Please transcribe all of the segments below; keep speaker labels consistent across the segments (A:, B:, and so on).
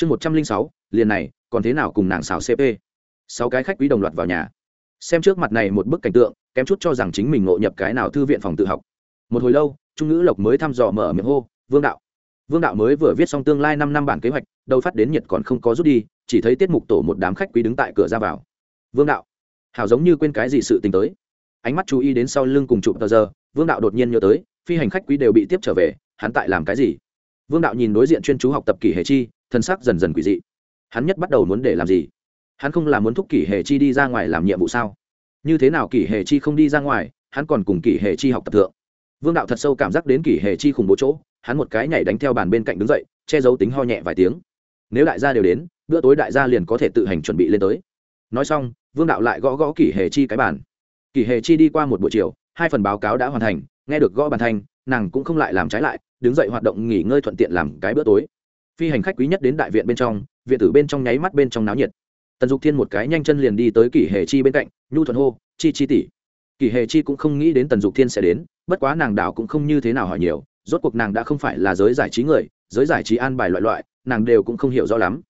A: chương một trăm linh sáu, liền này, còn thế nào cùng nàng xào cp sáu cái khách quý đồng loạt vào nhà. Xem trước mặt này một bức cảnh tượng, kém chút cho rằng chính mình ngộ nhập cái nào thư viện phòng tự học. Một hồi lâu, trung ngữ lộc mới thăm dò mở miệng hô, vương đạo. Vương đạo mới vừa viết xong tương lai năm năm bản kế hoạch, đầu phát đến nhiệt còn không có rút đi, chỉ thấy tiết mục tổ một đám khách quý đứng tại cửa ra vào. Vương đạo. Hảo giống như quên cái gì sự tình tới. Ánh mắt chú ý đến sau lưng cùng chụp tờ giờ, vương đạo đột nhiên nhớ tới, phi hành khách quý đều bị tiếp trở về, hắn tại làm cái gì? Vương đạo nhìn đối diện chuyên chú học tập kỷ hệ chi thân xác dần dần quỷ dị. Hắn nhất bắt đầu muốn để làm gì? Hắn không là muốn thúc kỷ hệ chi đi ra ngoài làm nhiệm vụ sao? Như thế nào kỷ hệ chi không đi ra ngoài, hắn còn cùng kỷ hệ chi học tập thượng. Vương đạo thật sâu cảm giác đến kỷ hệ chi khủng bố chỗ, hắn một cái nhảy đánh theo bàn bên cạnh đứng dậy, che giấu tính ho nhẹ vài tiếng. Nếu đại gia đều đến, bữa tối đại gia liền có thể tự hành chuẩn bị lên tới. Nói xong, vương đạo lại gõ gõ kỷ hệ chi cái bàn. Kỷ hệ chi đi qua một buổi chiều, hai phần báo cáo đã hoàn thành, nghe được gõ bàn thanh, nàng cũng không lại làm trái lại, đứng dậy hoạt động nghỉ ngơi thuận tiện làm cái bữa tối phi hành khách quý nhất đến đại viện bên trong, viện tử bên trong nháy mắt bên trong náo nhiệt. Tần dục thiên một cái nhanh chân liền đi tới kỷ hề chi bên cạnh, nhu thuận hô, chi chi tỷ. Kỷ hề chi cũng không nghĩ đến tần dục thiên sẽ đến, bất quá nàng đảo cũng không như thế nào hỏi nhiều, rốt cuộc nàng đã không phải là giới giải trí người, giới giải trí an bài loại loại, nàng đều cũng không hiểu rõ lắm.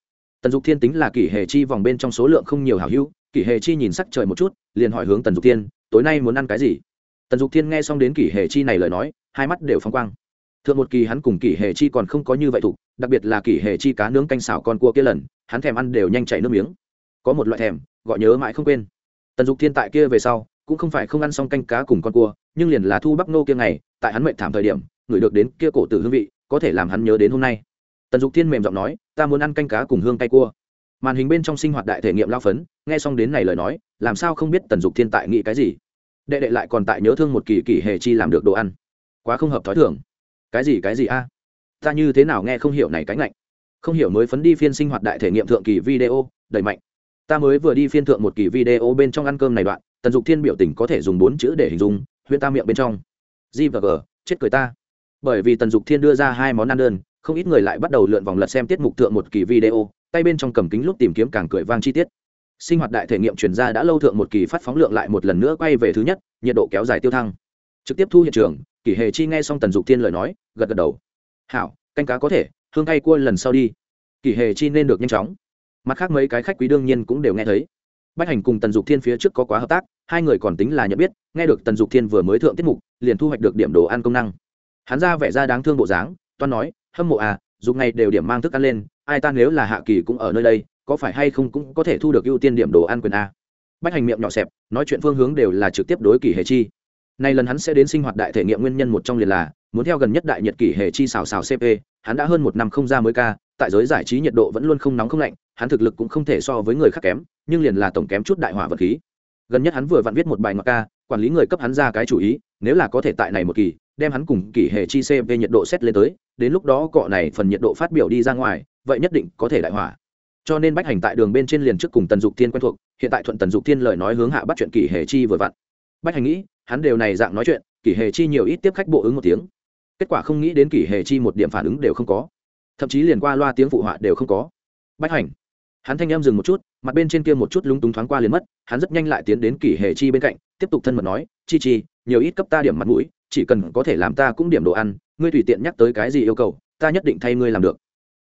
A: Tần dục thiên tính là kỷ hề chi vòng bên trong số lượng không nhiều hảo hữu, kỷ hề chi nhìn sắc trời một chút, liền hỏi hướng tần dục thiên, tối nay muốn ăn cái gì? Tần dục thiên nghe xong đến kỷ hề chi này lời nói, hai mắt đều phong quang thượng một kỳ hắn cùng kỷ hề chi còn không có như vậy thục, đặc biệt là kỷ hề chi cá nướng canh xào con cua kia lần, hắn thèm ăn đều nhanh chảy nước miếng. Có một loại thèm, gọi nhớ mãi không quên. Tần dục thiên tại kia về sau, cũng không phải không ăn xong canh cá cùng con cua, nhưng liền là thu bắc nô kia ngày, tại hắn mệnh thảm thời điểm, ngửi được đến kia cổ tử hương vị, có thể làm hắn nhớ đến hôm nay. Tần dục thiên mềm giọng nói, ta muốn ăn canh cá cùng hương cay cua. Màn hình bên trong sinh hoạt đại thể nghiệm lao phấn, nghe xong đến này lời nói, làm sao không biết tần dục thiên tại nghĩ cái gì? Đệ đệ lại còn tại nhớ thương một kỳ kỳ hề chi làm được đồ ăn. Quá không hợp thói thường cái gì cái gì a? Ta như thế nào nghe không hiểu này cánh lạnh không hiểu mới phấn đi phiên sinh hoạt đại thể nghiệm thượng kỳ video, đẩy mạnh. Ta mới vừa đi phiên thượng một kỳ video bên trong ăn cơm này đoạn, tần dục thiên biểu tình có thể dùng bốn chữ để hình dung huyên ta miệng bên trong. G và g, chết cười ta. Bởi vì tần dục thiên đưa ra hai món ăn đơn, không ít người lại bắt đầu lượn vòng lật xem tiết mục thượng một kỳ video, tay bên trong cầm kính lúc tìm kiếm càng cười vang chi tiết. Sinh hoạt đại thể nghiệm chuyển ra đã lâu thượng một kỳ phát phóng lượng lại một lần nữa quay về thứ nhất, nhiệt độ kéo dài tiêu thăng. Trực tiếp thu hiện trường kỷ hề chi nghe xong tần dục thiên lời nói, gật gật đầu. Hảo, canh cá có thể, hương cay cua lần sau đi. Kỷ hề chi nên được nhanh chóng. Mặt khác mấy cái khách quý đương nhiên cũng đều nghe thấy. Bách hành cùng tần dục thiên phía trước có quá hợp tác, hai người còn tính là nhận biết, nghe được tần dục thiên vừa mới thượng tiết mục, liền thu hoạch được điểm đồ ăn công năng. Hắn ra vẻ ra đáng thương bộ dáng, toan nói, hâm mộ à dục ngày đều điểm mang thức ăn lên, ai ta nếu là hạ kỳ cũng ở nơi đây, có phải hay không cũng có thể thu được ưu tiên điểm đồ ăn quyền a? Bách hành miệng nhỏ xẹp, nói chuyện phương hướng đều là trực tiếp đối kỳ hề chi nay lần hắn sẽ đến sinh hoạt đại thể nghiệm nguyên nhân một trong liền là, muốn theo gần nhất đại nhiệt kỷ hề chi xào xào cp hắn đã hơn một năm không ra mới ca, tại giới giải trí nhiệt độ vẫn luôn không nóng không lạnh, hắn thực lực cũng không thể so với người khác kém, nhưng liền là tổng kém chút đại hỏa vật khí. Gần nhất hắn vừa vặn viết một bài ngọt ca, quản lý người cấp hắn ra cái chủ ý, nếu là có thể tại này một kỳ, đem hắn cùng kỷ hệ chi cp nhiệt độ xét lên tới, đến lúc đó cọ này phần nhiệt độ phát biểu đi ra ngoài, vậy nhất định có thể đại hỏa. Cho nên bách hành tại đường bên trên liền trước cùng tần dục thiên quen thuộc, hiện tại thuận tần dục thiên lời nói hướng hạ bắt chuyện kỷ hệ chi vừa vặn. Bách hành nghĩ hắn đều này dạng nói chuyện, kỷ hệ chi nhiều ít tiếp khách bộ ứng một tiếng. Kết quả không nghĩ đến kỷ hệ chi một điểm phản ứng đều không có. Thậm chí liền qua loa tiếng phụ họa đều không có. Bách hành. Hắn thanh em dừng một chút, mặt bên trên kia một chút lúng túng thoáng qua liền mất, hắn rất nhanh lại tiến đến kỷ hệ chi bên cạnh, tiếp tục thân mật nói, chi chi, nhiều ít cấp ta điểm mặt mũi, chỉ cần có thể làm ta cũng điểm đồ ăn, ngươi tùy tiện nhắc tới cái gì yêu cầu, ta nhất định thay ngươi làm được.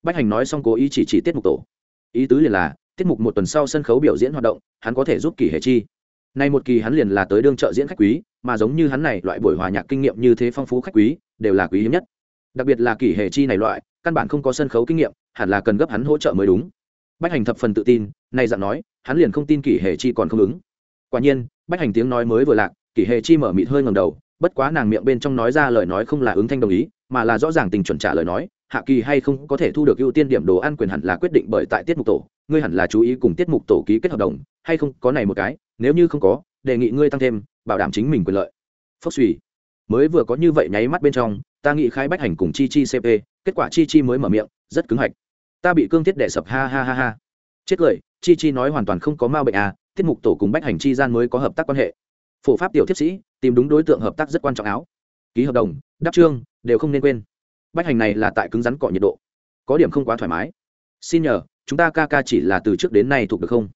A: Bách hành nói xong cố ý chỉ chỉ tiết mục tổ. Ý tứ liền là, tiết mục một tuần sau sân khấu biểu diễn hoạt động, hắn có thể giúp kỳ hệ chi. Nay một kỳ hắn liền là tới đương trợ diễn khách quý mà giống như hắn này, loại buổi hòa nhạc kinh nghiệm như thế phong phú khách quý, đều là quý hiếm nhất. Đặc biệt là kỷ hệ chi này loại, căn bản không có sân khấu kinh nghiệm, hẳn là cần gấp hắn hỗ trợ mới đúng. Bách hành thập phần tự tin, nay dặn nói, hắn liền không tin kỷ hệ chi còn không ứng. Quả nhiên, bách hành tiếng nói mới vừa lạc, kỷ hệ chi mở mịt hơi ngầm đầu, bất quá nàng miệng bên trong nói ra lời nói không là ứng thanh đồng ý, mà là rõ ràng tình chuẩn trả lời nói, hạ kỳ hay không có thể thu được ưu tiên điểm đồ ăn quyền hẳn là quyết định bởi tại tiết mục tổ, ngươi hẳn là chú ý cùng tiết mục tổ ký kết hợp đồng, hay không, có này một cái, nếu như không có, đề nghị ngươi tăng thêm bảo đảm chính mình quyền lợi. Phốc suy mới vừa có như vậy nháy mắt bên trong, ta nghĩ khai bách hành cùng chi chi cp kết quả chi chi mới mở miệng, rất cứng hạch. Ta bị cương thiết đẻ sập, ha ha ha ha. Chết cười, chi chi nói hoàn toàn không có ma bệnh à tiết mục tổ cùng bách hành chi gian mới có hợp tác quan hệ. Phổ pháp tiểu thiếp sĩ, tìm đúng đối tượng hợp tác rất quan trọng áo. Ký hợp đồng đắp trương, đều không nên quên. Bách hành này là tại cứng rắn cọ nhiệt độ. Có điểm không quá thoải mái. Xin nhờ, chúng ta ca ca chỉ là từ trước đến nay thuộc được không?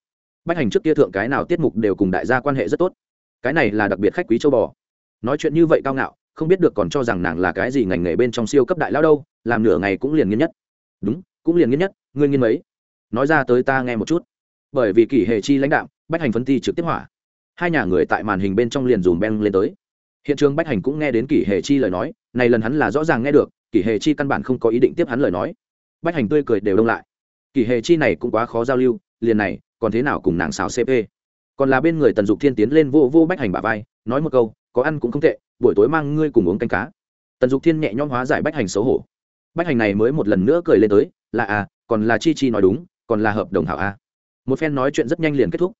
A: Bách hành trước kia thượng cái nào tiết mục đều cùng đại gia quan hệ rất tốt cái này là đặc biệt khách quý châu bò. Nói chuyện như vậy cao ngạo, không biết được còn cho rằng nàng là cái gì ngành nghề bên trong siêu cấp đại lao đâu, làm nửa ngày cũng liền nghiên nhất. Đúng, cũng liền nghiên nhất, ngươi nghiên mấy? Nói ra tới ta nghe một chút. Bởi vì kỷ hệ chi lãnh đạo bách hành phân thi trực tiếp hỏa. Hai nhà người tại màn hình bên trong liền dùm beng lên tới. Hiện trường bách hành cũng nghe đến kỷ hệ chi lời nói, này lần hắn là rõ ràng nghe được, kỷ hệ chi căn bản không có ý định tiếp hắn lời nói. Bách hành tươi cười đều đông lại. Kỷ hệ chi này cũng quá khó giao lưu, liền này, còn thế nào cùng nàng xào cp còn là bên người tần dục thiên tiến lên vô vô bách hành bà vai, nói một câu, có ăn cũng không tệ, buổi tối mang ngươi cùng uống canh cá. Tần dục thiên nhẹ nhõm hóa giải bách hành xấu hổ. Bách hành này mới một lần nữa cười lên tới, là à còn là chi chi nói đúng, còn là hợp đồng hảo a một phen nói chuyện rất nhanh liền kết thúc.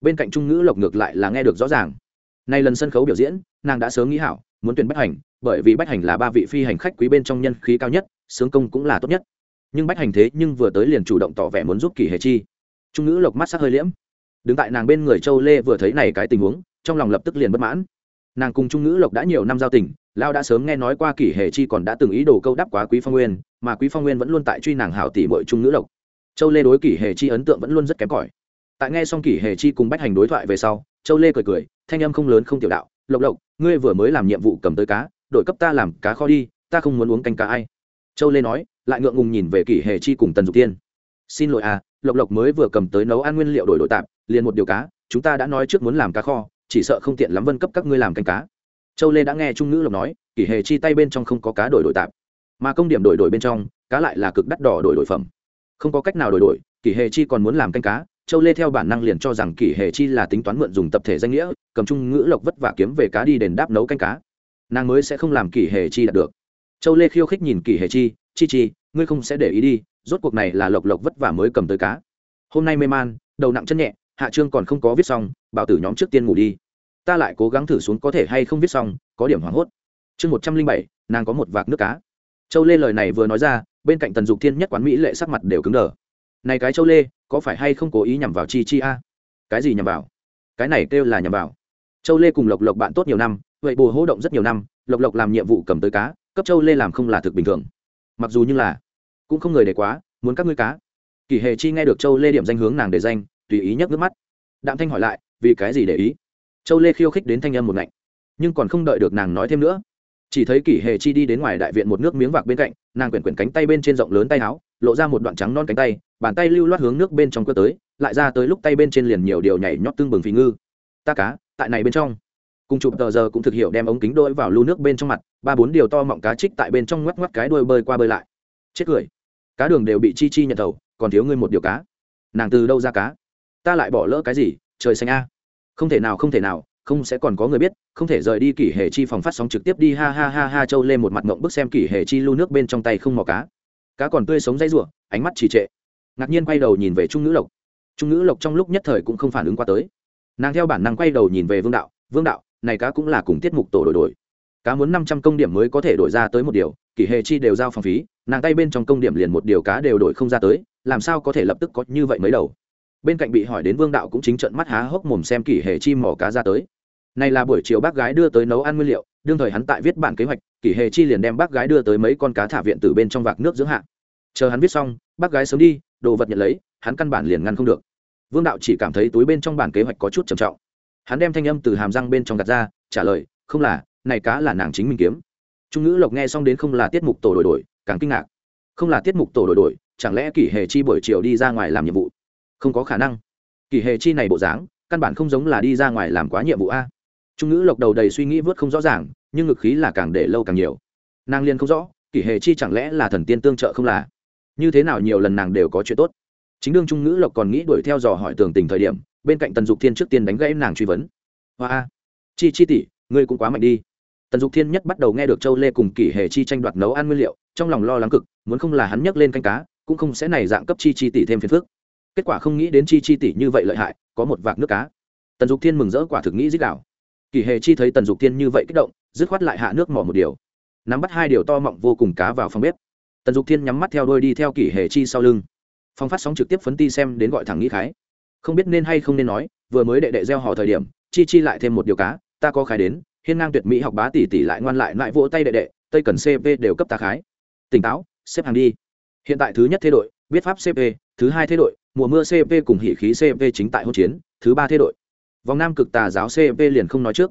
A: Bên cạnh trung ngữ lộc ngược lại là nghe được rõ ràng. Nay lần sân khấu biểu diễn, nàng đã sớm nghĩ hảo, muốn tuyển bách hành, bởi vì bách hành là ba vị phi hành khách quý bên trong nhân khí cao nhất, sướng công cũng là tốt nhất. Nhưng bách hành thế nhưng vừa tới liền chủ động tỏ vẻ muốn giúp kỳ hề chi. Trung ngữ lộc mắt sắc hơi liễm đứng tại nàng bên người châu lê vừa thấy này cái tình huống, trong lòng lập tức liền bất mãn. Nàng cùng trung ngữ lộc đã nhiều năm giao tình, lao đã sớm nghe nói qua kỷ hề chi còn đã từng ý đồ câu đáp quá quý phong nguyên, mà quý phong nguyên vẫn luôn tại truy nàng hảo tỷ bội trung ngữ lộc. Châu lê đối kỷ hề chi ấn tượng vẫn luôn rất kém cỏi. Tại nghe xong kỷ hề chi cùng bách hành đối thoại về sau, châu lê cười cười, thanh âm không lớn không tiểu đạo, lộc lộc, ngươi vừa mới làm nhiệm vụ cầm tới cá đội cấp ta làm cá kho đi, ta không muốn uống canh cá ai. Châu lê nói, lại ngượng ngùng nhìn về kỷ hề chi cùng tần dục tiên xin lỗi à lộc lộc mới vừa cầm tới nấu ăn nguyên liệu đổi đổi tạp liền một điều cá, chúng ta đã nói trước muốn làm cá kho, chỉ sợ không tiện lắm vân cấp các ngươi làm canh cá. Châu lê đã nghe trung ngữ lộc nói, kỷ hề chi tay bên trong không có cá đổi đổi tạp. Mà công điểm đổi đổi bên trong, cá lại là cực đắt đỏ đổi đổi phẩm. Không có cách nào đổi đổi, kỷ hề chi còn muốn làm canh cá, châu lê theo bản năng liền cho rằng kỷ hề chi là tính toán mượn dùng tập thể danh nghĩa, cầm trung ngữ lộc vất vả kiếm về cá đi đền đáp nấu canh cá. Nàng mới sẽ không làm kỷ hề chi đạt được. Châu lê khiêu khích nhìn kỷ hề chi chi chi, ngươi không sẽ để ý đi, rốt cuộc này là lộc lộc vất vả mới cầm tới cá. Hôm nay mê man, đầu nặng chân nhẹ hạ trương còn không có viết xong, bảo tử nhóm trước tiên ngủ đi. Ta lại cố gắng thử xuống có thể hay không viết xong, có điểm hoảng hốt. Chương một trăm linh bảy, nàng có một vạc nước cá. Châu lê lời này vừa nói ra, bên cạnh tần dục thiên nhất quán mỹ lệ sắc mặt đều cứng đờ. Này cái châu lê, có phải hay không cố ý nhằm vào chi chi a? Cái gì nhằm vào? Cái này kêu là nhằm vào. Châu lê cùng lộc lộc bạn tốt nhiều năm, vậy bồ hỗ động rất nhiều năm, lộc lộc làm nhiệm vụ cầm tới cá, cấp châu lê làm không là thực bình thường. Mặc dù như là, cũng không người để quá, muốn các ngươi cá. Kỷ hề chi nghe được châu lê điểm danh hướng nàng để danh tùy ý nhấc nước mắt. Đạm thanh hỏi lại, vì cái gì để ý? Châu lê khiêu khích đến thanh âm một ngạnh, nhưng còn không đợi được nàng nói thêm nữa. Chỉ thấy kỷ hề chi đi đến ngoài đại viện một nước miếng vạc bên cạnh, nàng quyển quyển cánh tay bên trên rộng lớn tay áo, lộ ra một đoạn trắng non cánh tay, bàn tay lưu loát hướng nước bên trong cơ tới, lại ra tới lúc tay bên trên liền nhiều điều nhảy nhót tương bừng phì ngư. Ta cá, tại này bên trong. Cùng chụp tờ giờ cũng thực hiểu đem ống kính đôi vào lưu nước bên trong mặt, ba bốn điều to mọng cá trích tại bên trong ngoắc ngoắc cái đuôi bơi qua bơi lại. Chết cười. Cá đường đều bị chi chi nhận thầu, còn thiếu ngươi một điều cá. Nàng từ đâu ra cá? Ta lại bỏ lỡ cái gì, trời xanh a. Không thể nào, không thể nào, không sẽ còn có người biết, không thể rời đi kỷ hệ chi phòng phát sóng trực tiếp đi, ha ha ha ha, châu lên một mặt mộng bức xem kỷ hệ chi lưu nước bên trong tay không mò cá. Cá còn tươi sống dây rủa, ánh mắt trì trệ. Ngạc nhiên quay đầu nhìn về trung ngữ lộc. Trung ngữ lộc trong lúc nhất thời cũng không phản ứng qua tới. Nàng theo bản năng quay đầu nhìn về vương đạo. Vương đạo, này cá cũng là cùng tiết mục tổ đổi đổi. Cá muốn năm trăm công điểm mới có thể đổi ra tới một điều, kỷ hệ chi đều giao phòng phí, nàng tay bên trong công điểm liền một điều cá đều đổi không ra tới, làm sao có thể lập tức có như vậy mấy đầu? Bên cạnh bị hỏi đến vương đạo cũng chính trận mắt há hốc mồm xem kỷ hệ chi mỏ cá ra tới. Này là buổi chiều bác gái đưa tới nấu ăn nguyên liệu, đương thời hắn tại viết bản kế hoạch, kỷ hệ chi liền đem bác gái đưa tới mấy con cá thả viện từ bên trong vạc nước dưỡng hạ. Chờ hắn viết xong, bác gái sớm đi, đồ vật nhận lấy, hắn căn bản liền ngăn không được. Vương đạo chỉ cảm thấy túi bên trong bản kế hoạch có chút trầm trọng. Hắn đem thanh âm từ hàm răng bên trong gạt ra, trả lời, không là, này cá là nàng chính mình kiếm. Trung ngữ lộc nghe xong đến không là tiết mục tổ đổi đổi, càng kinh ngạc. Không là tiết mục tổ đổi đổi, chẳng lẽ kỷ hệ chi buổi chiều đi ra ngoài làm nhiệm vụ? Không có khả năng. Kỷ hệ chi này bộ dáng, căn bản không giống là đi ra ngoài làm quá nhiệm vụ a. Trung ngữ lộc đầu đầy suy nghĩ vớt không rõ ràng, nhưng ngực khí là càng để lâu càng nhiều. Nàng liên không rõ kỷ hệ chi chẳng lẽ là thần tiên tương trợ không là? Như thế nào nhiều lần nàng đều có chuyện tốt. Chính đương trung ngữ lộc còn nghĩ đuổi theo dò hỏi tường tình thời điểm, bên cạnh tần dục thiên trước tiên đánh gãy nàng truy vấn. Hoa chi chi tỷ, ngươi cũng quá mạnh đi. Tần dục thiên nhất bắt đầu nghe được châu lê cùng kỷ hệ chi tranh đoạt nấu ăn nguyên liệu, trong lòng lo lắng cực, muốn không là hắn nhấc lên canh cá, cũng không sẽ này dạng cấp chi chi tỷ thêm phiền phức kết quả không nghĩ đến chi chi tỷ như vậy lợi hại, có một vạc nước cá. Tần dục thiên mừng rỡ quả thực nghĩ dích đạo. Kỷ Hề chi thấy tần dục thiên như vậy kích động, dứt khoát lại hạ nước mỏ một điều. Nắm bắt hai điều to mọng vô cùng cá vào phòng bếp. Tần dục thiên nhắm mắt theo đôi đi theo kỷ Hề chi sau lưng. Phong phát sóng trực tiếp phấn ti xem đến gọi thẳng nghĩ khái. Không biết nên hay không nên nói, vừa mới đệ đệ gieo họ thời điểm, chi chi lại thêm một điều cá, ta có khái đến, hiên ngang tuyệt mỹ học bá tỷ tỷ lại ngoan lại lại vỗ tay đệ đệ, tây cần cp đều cấp ta khái. Tỉnh táo, xếp hàng đi. Hiện tại thứ nhất thế đội biết pháp cp thứ hai thế đội mùa mưa cp cùng hỉ khí cp chính tại hỗn chiến, thứ ba thế đội. Vòng nam cực tà giáo cp liền không nói trước.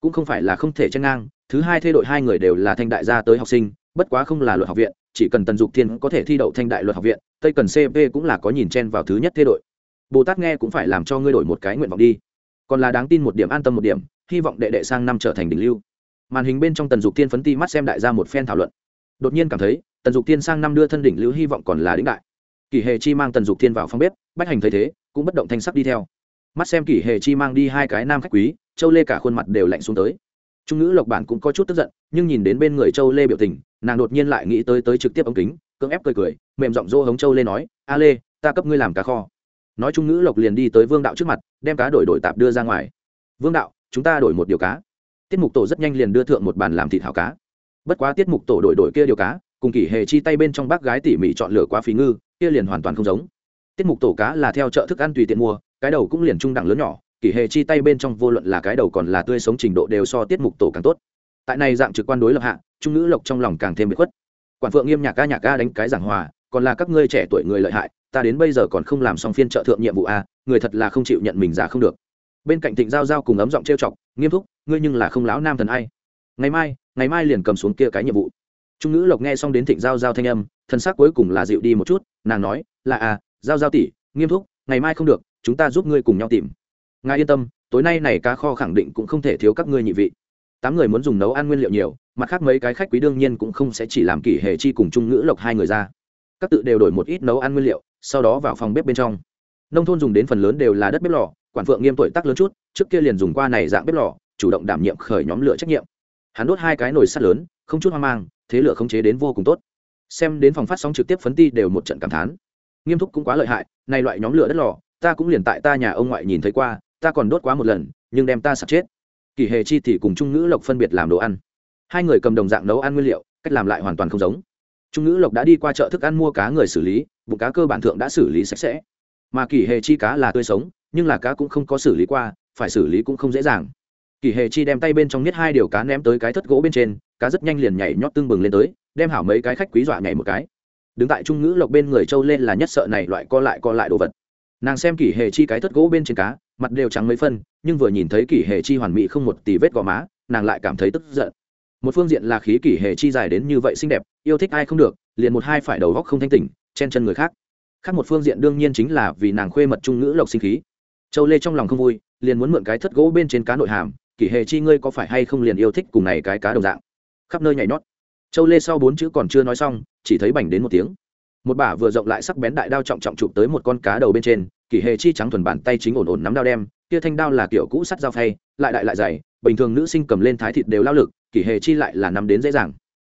A: Cũng không phải là không thể chen ngang, thứ hai thế đội hai người đều là thanh đại gia tới học sinh, bất quá không là luật học viện, chỉ cần tần dục thiên có thể thi đậu thanh đại luật học viện, tây cần cp cũng là có nhìn chen vào thứ nhất thế đội. Bồ tát nghe cũng phải làm cho ngươi đổi một cái nguyện vọng đi. Còn là đáng tin một điểm an tâm một điểm, hy vọng đệ đệ sang năm trở thành đỉnh lưu. Màn hình bên trong tần dục thiên phấn ti mắt xem đại gia một phen thảo luận. Đột nhiên cảm thấy, tần dục thiên sang năm đưa thân đỉnh lưu hy vọng còn là đỉnh đại kỷ hề chi mang tần dục thiên vào phòng bếp, bách hành thấy thế, cũng bất động thanh sắc đi theo. Mắt xem kỷ hề chi mang đi hai cái nam khách quý, châu lê cả khuôn mặt đều lạnh xuống tới. Trung ngữ lộc bản cũng có chút tức giận, nhưng nhìn đến bên người châu lê biểu tình, nàng đột nhiên lại nghĩ tới tới trực tiếp ống kính, cưỡng ép cười cười, mềm giọng dô hống châu lê nói, a lê, ta cấp ngươi làm cá kho. Nói trung ngữ lộc liền đi tới vương đạo trước mặt, đem cá đổi đổi tạp đưa ra ngoài. Vương đạo, chúng ta đổi một điều cá. Tiết mục tổ rất nhanh liền đưa thượng một bàn làm thịt hảo cá. Bất quá tiết mục tổ đổi đổi kia điều cá cùng kỷ hề chi tay bên trong bác gái tỉ mỉ chọn lựa quá phí ngư, kia liền hoàn toàn không giống. Tiết mục tổ cá là theo chợ thức ăn tùy tiện mua, cái đầu cũng liền trung đẳng lớn nhỏ, kỷ hề chi tay bên trong vô luận là cái đầu còn là tươi sống trình độ đều so tiết mục tổ càng tốt. Tại này dạng trực quan đối lập hạ, trung ngữ lộc trong lòng càng thêm bị khuất. Quản phượng nghiêm nhạc ca nhạc ca đánh cái giảng hòa, còn là các ngươi trẻ tuổi người lợi hại, ta đến bây giờ còn không làm xong phiên trợ thượng nhiệm vụ a người thật là không chịu nhận mình giả không được. Bên cạnh thịnh giao giao cùng ấm giọng trêu chọc, nghiêm túc, ngươi nhưng là không lão nam thần ai. Ngày mai ngày mai liền cầm xuống kia cái nhiệm vụ trung ngữ lộc nghe xong đến thịnh giao giao thanh âm, thân xác cuối cùng là dịu đi một chút, nàng nói, là à giao giao tỷ, nghiêm túc, ngày mai không được, chúng ta giúp ngươi cùng nhau tìm. Ngài yên tâm, tối nay này cá kho khẳng định cũng không thể thiếu các ngươi nhị vị. Tám người muốn dùng nấu ăn nguyên liệu nhiều, mặt khác mấy cái khách quý đương nhiên cũng không sẽ chỉ làm kỷ hệ chi cùng trung ngữ lộc hai người ra. Các tự đều đổi một ít nấu ăn nguyên liệu, sau đó vào phòng bếp bên trong. Nông thôn dùng đến phần lớn đều là đất bếp lò, quản phượng nghiêm tuổi tác lớn chút, trước kia liền dùng qua này dạng bếp lò, chủ động đảm nhiệm khởi nhóm lửa trách nhiệm. Hắn đốt hai cái nồi sắt lớn không chút hoang mang, thế lửa khống chế đến vô cùng tốt. Xem đến phòng phát sóng trực tiếp phấn ti đều một trận cảm thán. Nghiêm túc cũng quá lợi hại, này loại nhóm lửa đất lò, ta cũng liền tại ta nhà ông ngoại nhìn thấy qua, ta còn đốt quá một lần, nhưng đem ta sạt chết. Kỳ hề chi thì cùng trung ngữ lộc phân biệt làm đồ ăn. Hai người cầm đồng dạng nấu ăn nguyên liệu, cách làm lại hoàn toàn không giống. Trung ngữ lộc đã đi qua chợ thức ăn mua cá người xử lý, bụng cá cơ bản thượng đã xử lý sạch sẽ. Mà kỳ hề chi cá là tươi sống, nhưng là cá cũng không có xử lý qua, phải xử lý cũng không dễ dàng kỳ hề chi đem tay bên trong niết hai điều cá ném tới cái thất gỗ bên trên, cá rất nhanh liền nhảy nhót tương bừng lên tới, đem hảo mấy cái khách quý dọa nhảy một cái. Đứng tại trung ngữ lộc bên người châu lên là nhất sợ này loại co lại co lại đồ vật. Nàng xem kỷ hề chi cái thất gỗ bên trên cá, mặt đều trắng mấy phân, nhưng vừa nhìn thấy kỷ hề chi hoàn mỹ không một tì vết gò má, nàng lại cảm thấy tức giận. Một phương diện là khí kỷ hề chi dài đến như vậy xinh đẹp, yêu thích ai không được, liền một hai phải đầu góc không thanh tỉnh, chen chân người khác. Khác một phương diện đương nhiên chính là vì nàng khuê mật trung ngữ lộc sinh khí. Châu lê trong lòng không vui, liền muốn mượn cái thất gỗ bên trên cá nội hàm kỷ hề chi ngươi có phải hay không liền yêu thích cùng này cái cá đồng dạng? Khắp nơi nhảy nhót. Châu lê sau bốn chữ còn chưa nói xong, chỉ thấy bành đến một tiếng. Một bả vừa rộng lại sắc bén đại đao trọng trọng chụp tới một con cá đầu bên trên, kỷ hề chi trắng thuần bàn tay chính ổn ổn nắm đao đem, kia thanh đao là kiểu cũ sắt dao phay, lại đại lại dày, bình thường nữ sinh cầm lên thái thịt đều lao lực, kỷ hề chi lại là nắm đến dễ dàng.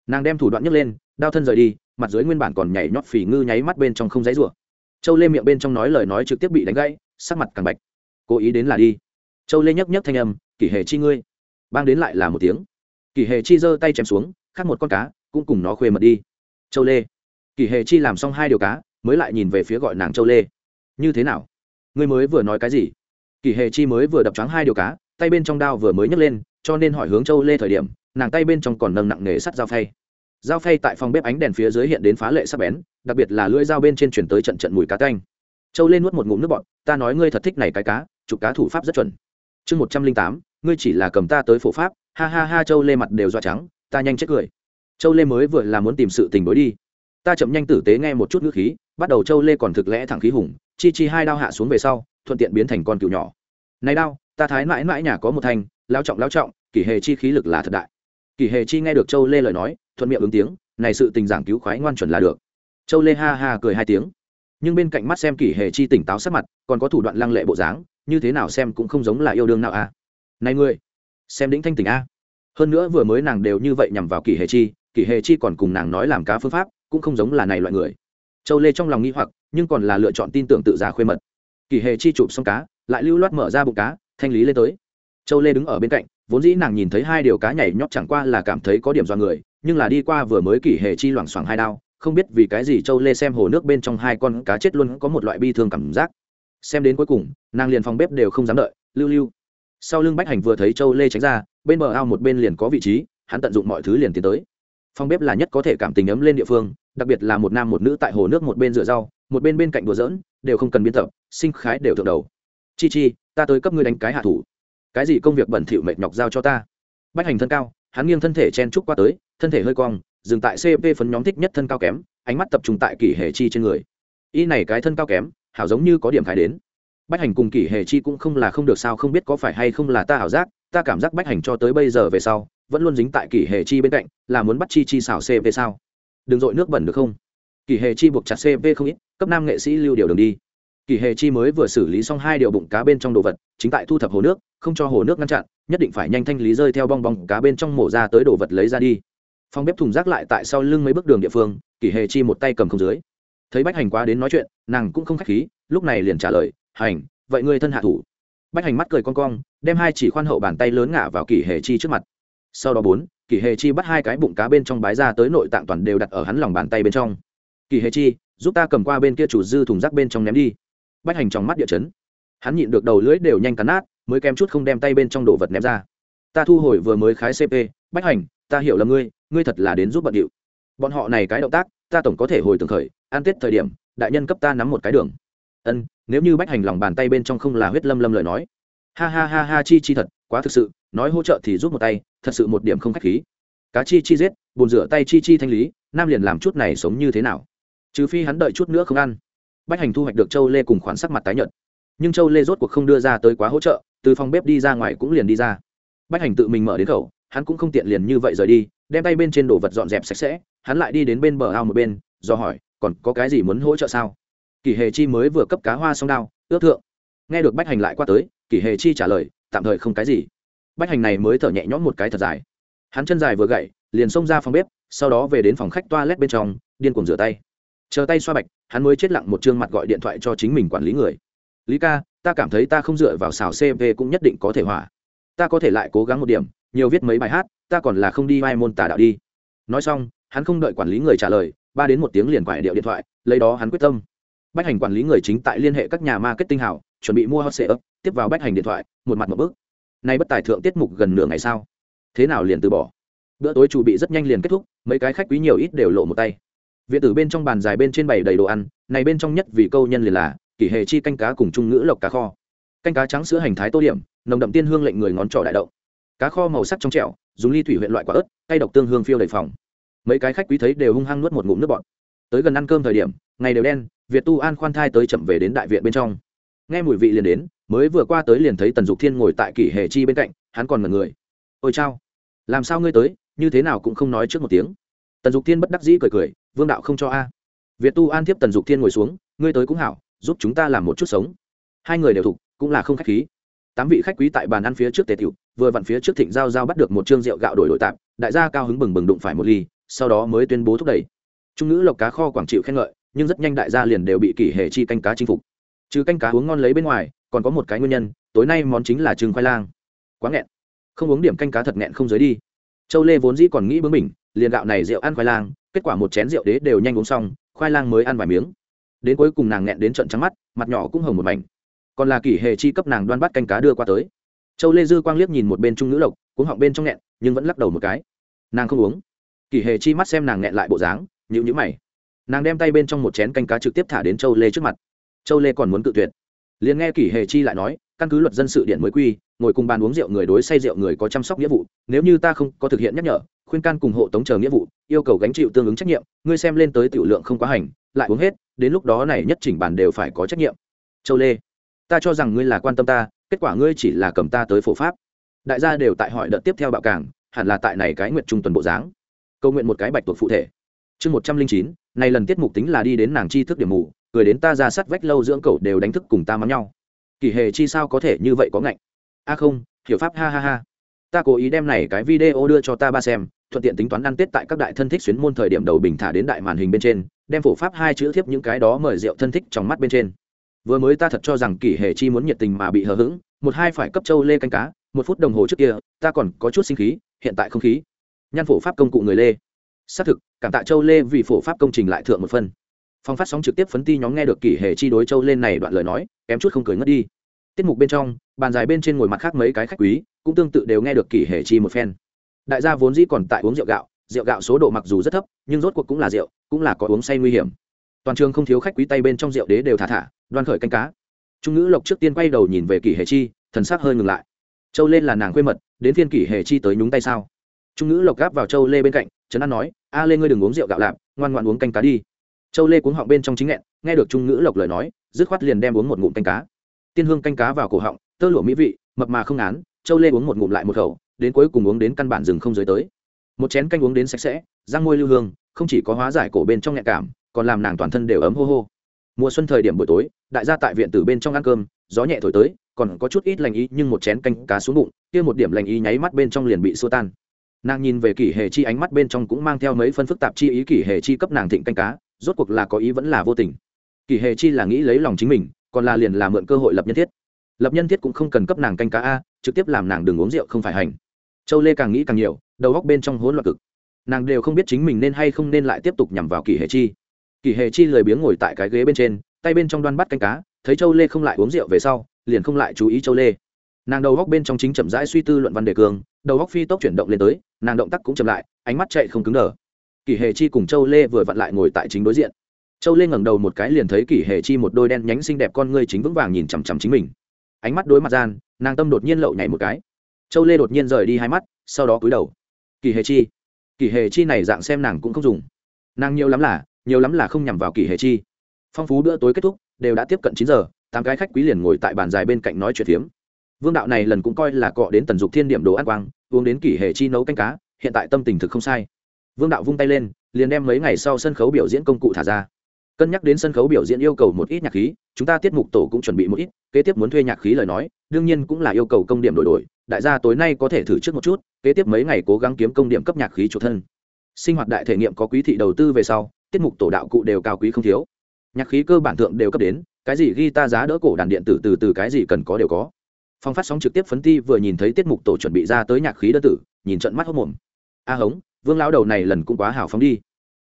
A: Nàng đem thủ đoạn nhấc lên, đao thân rời đi, mặt dưới nguyên bản còn nhảy nhót phì ngư nháy mắt bên trong không dãy rủa. Châu lê miệng bên trong nói lời nói trực tiếp bị đánh gãy, sắc mặt càng bạch. Cố ý đến là đi châu lê nhấc nhấc thanh âm, kỷ hề chi ngươi. Bang đến lại là một tiếng. Kỷ hề chi giơ tay chém xuống, khác một con cá, cũng cùng nó khuê mật đi. Châu lê. Kỷ hề chi làm xong hai điều cá, mới lại nhìn về phía gọi nàng châu lê. Như thế nào? Ngươi mới vừa nói cái gì? Kỷ hề chi mới vừa đập trắng hai điều cá, tay bên trong đao vừa mới nhấc lên, cho nên hỏi hướng châu lê thời điểm, nàng tay bên trong còn nâng nặng nề sắt dao phay. Dao phay tại phòng bếp ánh đèn phía dưới hiện đến phá lệ sắc bén, đặc biệt là lưỡi dao bên trên chuyển tới trận trận mùi cá canh. Châu lên nuốt một ngụm nước bọt, ta nói ngươi thật thích này cái cá, chụp cá thủ pháp rất chuẩn chương một trăm linh tám, ngươi chỉ là cầm ta tới phổ pháp, ha ha ha, châu lê mặt đều do trắng, ta nhanh chết cười. Châu lê mới vừa là muốn tìm sự tình đối đi. Ta chậm nhanh tử tế nghe một chút ngữ khí, bắt đầu châu lê còn thực lẽ thẳng khí hùng, chi chi hai đao hạ xuống về sau, thuận tiện biến thành con cừu nhỏ. Này đao, ta thái mãi mãi nhà có một thanh, lao trọng lao trọng, kỷ hề chi khí lực là thật đại. Kỷ hề chi nghe được châu lê lời nói, thuận miệng ứng tiếng, này sự tình giảng cứu khoái ngoan chuẩn là được. Châu lê ha ha cười hai tiếng. Nhưng bên cạnh mắt xem kỷ hề chi tỉnh táo sắc mặt, còn có thủ đoạn lăng lệ bộ dáng như thế nào xem cũng không giống là yêu đương nào a à. này ngươi, xem đĩnh thanh tỉnh a. Hơn nữa vừa mới nàng đều như vậy nhằm vào kỷ hề chi, kỷ hề chi còn cùng nàng nói làm cá phương pháp, cũng không giống là này loại người. Châu lê trong lòng nghi hoặc, nhưng còn là lựa chọn tin tưởng tự giả khuê mật. Kỷ hề chi chụp xong cá, lại lưu loát mở ra bụng cá, thanh lý lên tới. Châu lê đứng ở bên cạnh, vốn dĩ nàng nhìn thấy hai điều cá nhảy nhót chẳng qua là cảm thấy có điểm do người, nhưng là đi qua vừa mới kỷ hề chi loảng xoảng hai đao, không biết vì cái gì châu lê xem hồ nước bên trong hai con cá chết luôn có một loại bi thương cảm giác xem đến cuối cùng, nàng liền phòng bếp đều không dám đợi, lưu lưu. Sau lưng bách hành vừa thấy châu lê tránh ra, bên bờ ao một bên liền có vị trí, hắn tận dụng mọi thứ liền tiến tới. Phòng bếp là nhất có thể cảm tình ấm lên địa phương, đặc biệt là một nam một nữ tại hồ nước một bên rửa rau, một bên bên cạnh đùa giỡn, đều không cần biên tập, sinh khái đều thượng đầu. Chi chi, ta tới cấp ngươi đánh cái hạ thủ. Cái gì công việc bẩn thỉu mệt nhọc giao cho ta? Bách hành thân cao, hắn nghiêng thân thể chen trúc qua tới, thân thể hơi cong, dừng tại cp phấn nhóm thích nhất thân cao kém, ánh mắt tập trung tại kỷ hệ chi trên người. Y này cái thân cao kém hảo giống như có điểm khai đến. Bách hành cùng kỷ hệ chi cũng không là không được sao, không biết có phải hay không là ta hảo giác, ta cảm giác bách hành cho tới bây giờ về sau, vẫn luôn dính tại kỷ hệ chi bên cạnh, là muốn bắt chi chi xảo cv sao? Đừng dội nước bẩn được không? Kỷ hệ chi buộc chặt cv không ít, cấp nam nghệ sĩ lưu điều đường đi. Kỷ hệ chi mới vừa xử lý xong hai điều bụng cá bên trong đồ vật, chính tại thu thập hồ nước, không cho hồ nước ngăn chặn, nhất định phải nhanh thanh lý rơi theo bong bong cá bên trong mổ ra tới đồ vật lấy ra đi. Phong bếp thùng rác lại tại sau lưng mấy bước đường địa phương, kỷ hệ chi một tay cầm không dưới thấy bách hành quá đến nói chuyện, nàng cũng không k h á c h khí, lúc này liền trả lời, hành, vậy ngươi thân hạ thủ. Bách hành mắt cười con cong, đem hai chỉ khoan hậu bàn tay lớn ngả vào kỷ hệ chi trước mặt. Sau đó bốn, kỷ hệ chi bắt hai cái bụng cá bên trong bái ra tới nội tạng toàn đều đặt ở hắn lòng bàn tay bên trong. Kỷ hệ chi, giúp ta cầm qua bên kia chủ dư thùng rác bên trong ném đi. Bách hành trong mắt địa chấn. Hắn nhịn được đầu lưỡi đều nhanh cắn nát, mới kém chút không đem tay bên trong đồ vật ném ra. Ta thu hồi vừa mới khái cp bách hành, ta hiểu là ngươi ngươi thật là đến giúp bận điệu. Bọn họ này cái động tác, ta tổng có thể hồi tưởng khởi ăn tết thời điểm, đại nhân cấp ta nắm một cái đường. Ân, nếu như bách hành lòng bàn tay bên trong không là huyết lâm lâm lời nói. Ha ha ha ha, chi chi thật, quá thực sự, nói hỗ trợ thì giúp một tay, thật sự một điểm không khách khí. Cá chi chi giết bồn rửa tay chi chi thanh lý, nam liền làm chút này sống như thế nào? Trừ phi hắn đợi chút nữa không ăn. Bách hành thu hoạch được châu lê cùng khoản sắc mặt tái nhợt. Nhưng châu lê rốt cuộc không đưa ra tới quá hỗ trợ, từ phòng bếp đi ra ngoài cũng liền đi ra. Bách hành tự mình mở đến khẩu, hắn cũng không tiện liền như vậy rời đi, đem tay bên trên đồ vật dọn dẹp sạch sẽ, hắn lại đi đến bên bờ ao một bên, do hỏi còn có cái gì muốn hỗ trợ sao? Kỷ hề chi mới vừa cấp cá hoa xong đao, ước thượng. Nghe được bách hành lại qua tới kỷ hề chi trả lời, tạm thời không cái gì. Bách hành này mới thở nhẹ nhõm một cái thật dài. Hắn chân dài vừa gậy, liền xông ra phòng bếp, sau đó về đến phòng khách toilet bên trong, điên cuồng rửa tay. Chờ tay xoa bạch, hắn mới chết lặng một chương mặt gọi điện thoại cho chính mình quản lý người. Lý ca, ta cảm thấy ta không dựa vào xào cv cũng nhất định có thể hỏa. Ta có thể lại cố gắng một điểm, nhiều viết mấy bài hát, ta còn là không đi mai môn tà đạo đi. Nói xong, hắn không đợi quản lý người trả lời ba đến một tiếng liền quải điệu điện thoại, lấy đó hắn quyết tâm. Bách hành quản lý người chính tại liên hệ các nhà marketing hảo, chuẩn bị mua hot sale tiếp vào bách hành điện thoại, một mặt một bước. Nay bất tài thượng tiết mục gần nửa ngày sau. Thế nào liền từ bỏ? Bữa tối chủ bị rất nhanh liền kết thúc, mấy cái khách quý nhiều ít đều lộ một tay. Viện tử bên trong bàn dài bên trên bày đầy đồ ăn, này bên trong nhất vì câu nhân liền là kỷ hệ chi canh cá cùng trung ngữ lộc cá kho. Canh cá trắng sữa hành thái tô điểm, nồng đậm tiên hương lệnh người ngón trỏ đại động. Cá kho màu sắc trong trẻo, dùng ly thủy huyện loại quả ớt, cay độc tương hương phiêu đầy phòng mấy cái khách quý thấy đều hung hăng nuốt một ngụm nước bọt. Tới gần ăn cơm thời điểm, ngày đều đen, việt tu an khoan thai tới chậm về đến đại viện bên trong. Nghe mùi vị liền đến, mới vừa qua tới liền thấy tần dục thiên ngồi tại kỷ hề chi bên cạnh, hắn còn mật người. Ôi chao, làm sao ngươi tới, như thế nào cũng không nói trước một tiếng. Tần dục thiên bất đắc dĩ cười cười, vương đạo không cho a. Việt tu an tiếp tần dục thiên ngồi xuống, ngươi tới cũng hảo, giúp chúng ta làm một chút sống. Hai người đều thục, cũng là không khách khí. Tám vị khách quý tại bàn ăn phía trước tề tiểu, vừa vặn phía trước thịnh giao giao bắt được một chương rượu gạo đổi đổi tạm đại gia cao hứng bừng bừng đụng phải một ly sau đó mới tuyên bố thúc đẩy. Trung ngữ lộc cá kho quảng chịu khen ngợi, nhưng rất nhanh đại gia liền đều bị kỷ hệ chi canh cá chinh phục. Chứ canh cá uống ngon lấy bên ngoài, còn có một cái nguyên nhân, tối nay món chính là trứng khoai lang. Quá nghẹn. Không uống điểm canh cá thật nghẹn không giới đi. Châu lê vốn dĩ còn nghĩ bướng mình liền gạo này rượu ăn khoai lang, kết quả một chén rượu đế đều nhanh uống xong, khoai lang mới ăn vài miếng. Đến cuối cùng nàng nghẹn đến trận trắng mắt, mặt nhỏ cũng hồng một mảnh. Còn là kỷ hệ chi cấp nàng đoan bắt canh cá đưa qua tới. Châu lê dư quang liếc nhìn một bên trung nữ lộc cũng họng bên trong nghẹn, nhưng vẫn lắc đầu một cái. Nàng không uống kỷ hệ chi mắt xem nàng nghẹn lại bộ dáng nhịu nhữ mày. Nàng đem tay bên trong một chén canh cá trực tiếp thả đến châu lê trước mặt. Châu lê còn muốn cự tuyệt. Liền nghe kỷ hệ chi lại nói, căn cứ luật dân sự điện mới quy, ngồi cùng bàn uống rượu người đối say rượu người có chăm sóc nghĩa vụ, nếu như ta không có thực hiện nhắc nhở, khuyên can cùng hộ tống chờ nghĩa vụ, yêu cầu gánh chịu tương ứng trách nhiệm, ngươi xem lên tới tiểu lượng không quá hành, lại uống hết, đến lúc đó này nhất chỉnh bàn đều phải có trách nhiệm. Châu lê, ta cho rằng ngươi là quan tâm ta, kết quả ngươi chỉ là cầm ta tới phổ pháp. Đại gia đều tại hỏi đợt tiếp theo bạo cảng hẳn là tại này cái nguyện trung tuần bộ dáng câu nguyện một cái bạch tuộc phụ thể. Chương một trăm linh chín này lần tiết mục tính là đi đến nàng chi thức điểm mù, cười đến ta ra sắt vách lâu dưỡng cậu đều đánh thức cùng ta mắng nhau. Kỳ hề chi sao có thể như vậy có ngạnh? A không, hiểu pháp, ha ha ha. Ta cố ý đem này cái video đưa cho ta ba xem, thuận tiện tính toán ăn tết tại các đại thân thích xuyến môn thời điểm đầu bình thả đến đại màn hình bên trên, đem phổ pháp hai chữ thiếp những cái đó mời rượu thân thích trong mắt bên trên. Vừa mới ta thật cho rằng kỷ hệ chi muốn nhiệt tình mà bị hờ hững, một hai phải cấp châu lê canh cá, một phút đồng hồ trước kia, ta còn có chút sinh khí, hiện tại không khí nhan phổ pháp công cụ người lê. Xác thực, cảm tạ châu lê vì phổ pháp công trình lại thượng một phân phong phát sóng trực tiếp phấn ti nhóm nghe được kỷ hệ chi đối châu lên này đoạn lời nói, kém chút không cười ngất đi. Tiết mục bên trong, bàn dài bên trên ngồi mặt khác mấy cái khách quý, cũng tương tự đều nghe được kỷ hệ chi một phen. Đại gia vốn dĩ còn tại uống rượu gạo rượu gạo số độ mặc dù rất thấp, nhưng rốt cuộc cũng là rượu, cũng là có uống say nguy hiểm. Toàn trường không thiếu khách quý tay bên trong rượu đế đều thả thả, đoan khởi canh cá. Trung ngữ lộc trước tiên quay đầu nhìn về kỷ hệ chi, thần sắc hơi ngừng lại. Châu lên là nàng quê mật, đến phiên kỷ hệ chi tới nhúng tay sao? Trung ngữ lộc gáp vào châu lê bên cạnh, trấn an nói, a lê ngươi đừng uống rượu gạo lạp, ngoan ngoan uống canh cá đi. Châu lê cuống họng bên trong chính nghẹn, nghe được trung ngữ lộc lời nói, dứt khoát liền đem uống một ngụm canh cá. Tiên hương canh cá vào cổ họng, tơ lụa mỹ vị, mập mà không án châu lê uống một ngụm lại một khẩu, đến cuối cùng uống đến căn bản rừng không dưới tới. Một chén canh uống đến sạch sẽ, răng môi lưu hương, không chỉ có hóa giải cổ bên trong nhạy cảm, còn làm nàng toàn thân đều ấm hô hô. Mùa xuân thời điểm buổi tối, đại gia tại viện từ bên trong ăn cơm, gió nhẹ thổi tới, còn có chút ít lành ý, nhưng một chén canh cá xuống bụng, kia một điểm lành ý nháy mắt bên trong liền bị xua tan nàng nhìn về kỷ hề chi ánh mắt bên trong cũng mang theo mấy phân phức tạp chi ý kỷ hề chi cấp nàng thịnh canh cá, rốt cuộc là có ý vẫn là vô tình. Kỷ hề chi là nghĩ lấy lòng chính mình, còn là liền là mượn cơ hội lập nhân thiết. Lập nhân thiết cũng không cần cấp nàng canh cá a, trực tiếp làm nàng đừng uống rượu không phải hành. Châu lê càng nghĩ càng nhiều, đầu góc bên trong hỗn loạn cực. Nàng đều không biết chính mình nên hay không nên lại tiếp tục nhằm vào kỷ hề chi. Kỷ hề chi lười biếng ngồi tại cái ghế bên trên, tay bên trong đoan bắt canh cá, thấy châu lê không lại uống rượu về sau, liền không lại chú ý châu lê. Nàng đầu góc bên trong chính chậm rãi suy tư luận văn đề cường, đầu góc phi tốc chuyển động lên tới nàng động tác cũng chậm lại, ánh mắt chạy không cứng đờ. Kỷ hề chi cùng châu lê vừa vặn lại ngồi tại chính đối diện. Châu lê ngẩng đầu một cái liền thấy kỷ hề chi một đôi đen nhánh xinh đẹp con ngươi chính vững vàng nhìn chằm chằm chính mình. Ánh mắt đối mặt gian, nàng tâm đột nhiên lậu nhảy một cái. Châu lê đột nhiên rời đi hai mắt, sau đó cúi đầu. Kỷ hề chi, kỷ hề chi này dạng xem nàng cũng không dùng. Nàng nhiều lắm là, nhiều lắm là không nhằm vào kỷ hề chi. Phong phú bữa tối kết thúc, đều đã tiếp cận chín giờ, tám cái khách quý liền ngồi tại bàn dài bên cạnh nói chuyện phiếm. Vương đạo này lần cũng coi là cọ đến tần dục thiên điểm đồ ăn quang uống đến kỷ hệ chi nấu canh cá, hiện tại tâm tình thực không sai. Vương đạo vung tay lên, liền đem mấy ngày sau sân khấu biểu diễn công cụ thả ra. Cân nhắc đến sân khấu biểu diễn yêu cầu một ít nhạc khí, chúng ta tiết mục tổ cũng chuẩn bị một ít, kế tiếp muốn thuê nhạc khí lời nói, đương nhiên cũng là yêu cầu công điểm đổi đổi, đại gia tối nay có thể thử trước một chút, kế tiếp mấy ngày cố gắng kiếm công điểm cấp nhạc khí chủ thân. Sinh hoạt đại thể nghiệm có quý thị đầu tư về sau, tiết mục tổ đạo cụ đều cao quý không thiếu. Nhạc khí cơ bản thượng đều cấp đến, cái gì ghi ta giá đỡ cổ đàn điện tử từ từ cái gì cần có đều có phong phát sóng trực tiếp phấn ti vừa nhìn thấy tiết mục tổ chuẩn bị ra tới nhạc khí đơn tử, nhìn trận mắt hốc mồm. A hống, vương lão đầu này lần cũng quá hào phóng đi.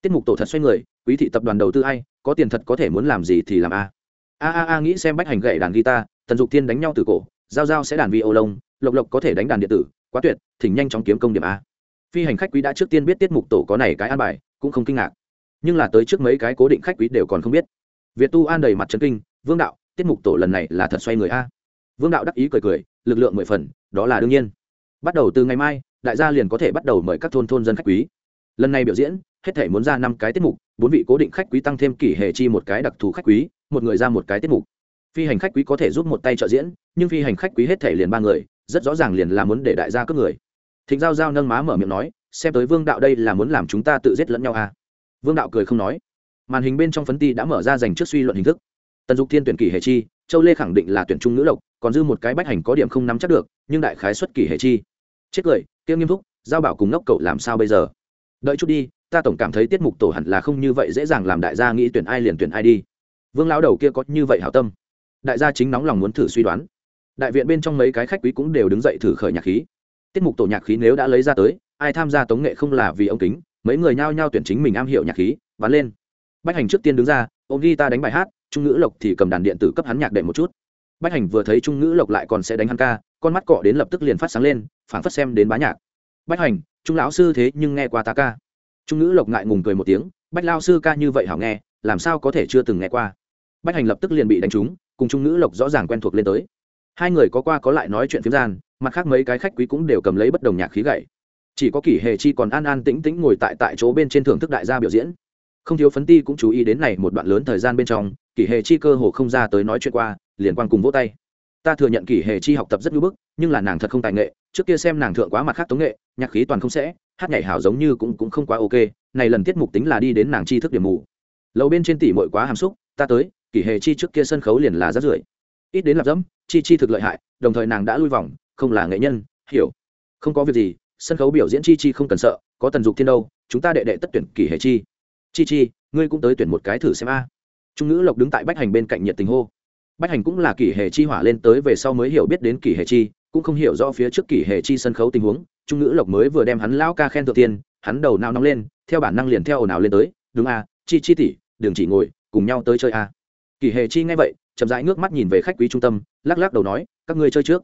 A: Tiết mục tổ thật xoay người, quý thị tập đoàn đầu tư ai, có tiền thật có thể muốn làm gì thì làm a. A a a, nghĩ xem bách hành gậy đàn guitar, tần dục tiên đánh nhau từ cổ, giao giao sẽ đàn vi ô lông lộc lộc có thể đánh đàn điện tử, quá tuyệt, thỉnh nhanh chóng kiếm công điểm a. Phi hành khách quý đã trước tiên biết tiết mục tổ có này cái an bài, cũng không kinh ngạc. Nhưng là tới trước mấy cái cố định khách quý đều còn không biết. Việt tu an đầy mặt trấn kinh, vương đạo, tiết mục tổ lần này là thật xoay người a vương đạo đắc ý cười cười, lực lượng mười phần, đó là đương nhiên. Bắt đầu từ ngày mai, đại gia liền có thể bắt đầu mời các thôn thôn dân khách quý. Lần này biểu diễn, hết thể muốn ra năm cái tiết mục, bốn vị cố định khách quý tăng thêm kỷ hệ chi một cái đặc thù khách quý, một người ra một cái tiết mục. Phi hành khách quý có thể giúp một tay trợ diễn, nhưng phi hành khách quý hết thể liền ba người, rất rõ ràng liền là muốn để đại gia cướp người. Thịnh giao giao nâng má mở miệng nói, xem tới vương đạo đây là muốn làm chúng ta tự giết lẫn nhau à. vương đạo cười không nói. Màn hình bên trong phấn ti đã mở ra dành trước suy luận hình thức. Tần dục thiên tuyển kỷ hệ chi, châu lê khẳng định là tuyển trung nữ lộc còn dư một cái bách hành có điểm không nắm chắc được, nhưng đại khái xuất kỳ hệ chi. Chết cười tiêu nghiêm túc giao bảo cùng ngốc cậu làm sao bây giờ? Đợi chút đi, ta tổng cảm thấy tiết mục tổ hẳn là không như vậy dễ dàng làm đại gia nghĩ tuyển ai liền tuyển ai đi. Vương lão đầu kia có như vậy hảo tâm. Đại gia chính nóng lòng muốn thử suy đoán. Đại viện bên trong mấy cái khách quý cũng đều đứng dậy thử khởi nhạc khí. Tiết mục tổ nhạc khí nếu đã lấy ra tới, ai tham gia tống nghệ không là vì ông kính, mấy người nhao nhao tuyển chính mình am hiểu nhạc khí bắn lên. Bách hành trước tiên đứng ra, ông ghi ta đánh bài hát, trung ngữ lộc thì cầm đàn điện tử cấp hắn nhạc đệm một chút bách hành vừa thấy trung ngữ lộc lại còn sẽ đánh hắn ca, con mắt cọ đến lập tức liền phát sáng lên, phảng phất xem đến bá nhạc. Bách hành, trung lão sư thế nhưng nghe qua ta ca. Trung ngữ lộc ngại ngùng cười một tiếng, bách lao sư ca như vậy hảo nghe, làm sao có thể chưa từng nghe qua? Bách hành lập tức liền bị đánh trúng, cùng trung ngữ lộc rõ ràng quen thuộc lên tới. Hai người có qua có lại nói chuyện phiếm gian, mặt khác mấy cái khách quý cũng đều cầm lấy bất đồng nhạc khí gậy. Chỉ có kỷ hề chi còn an an tĩnh tĩnh ngồi tại tại chỗ bên trên thưởng thức đại gia biểu diễn. Không thiếu phấn ti cũng chú ý đến này một đoạn lớn thời gian bên trong, kỷ hề chi cơ hồ không ra tới nói chuyện qua liền quan cùng vỗ tay. Ta thừa nhận kỷ hề chi học tập rất ngưỡng bức, nhưng là nàng thật không tài nghệ, trước kia xem nàng thượng quá mặt khác tống nghệ, nhạc khí toàn không sẽ, hát nhảy hảo giống như cũng cũng không quá ok, này lần tiết mục tính là đi đến nàng chi thức điểm mù. Lầu bên trên tỷ mội quá hàm xúc, ta tới, kỷ hề chi trước kia sân khấu liền là rất rưởi. Ít đến lạp dẫm, chi chi thực lợi hại, đồng thời nàng đã lui vòng, không là nghệ nhân, hiểu. Không có việc gì, sân khấu biểu diễn chi chi không cần sợ, có tần dục thiên đâu, chúng ta đệ đệ tất tuyển kỷ hề chi. Chi chi, ngươi cũng tới tuyển một cái thử xem a. Trung ngữ lộc đứng tại bách hành bên cạnh nhiệt tình hô bách hành cũng là kỷ hệ chi hỏa lên tới về sau mới hiểu biết đến kỷ hệ chi, cũng không hiểu rõ phía trước kỷ hệ chi sân khấu tình huống. Trung ngữ lộc mới vừa đem hắn lão ca khen thượng tiên, hắn đầu nao nóng lên, theo bản năng liền theo ồn ào lên tới, đúng a, chi chi tỷ, đừng chỉ ngồi, cùng nhau tới chơi a. Kỷ hệ chi nghe vậy, chậm rãi ngước mắt nhìn về khách quý trung tâm, lắc lắc đầu nói, các ngươi chơi trước.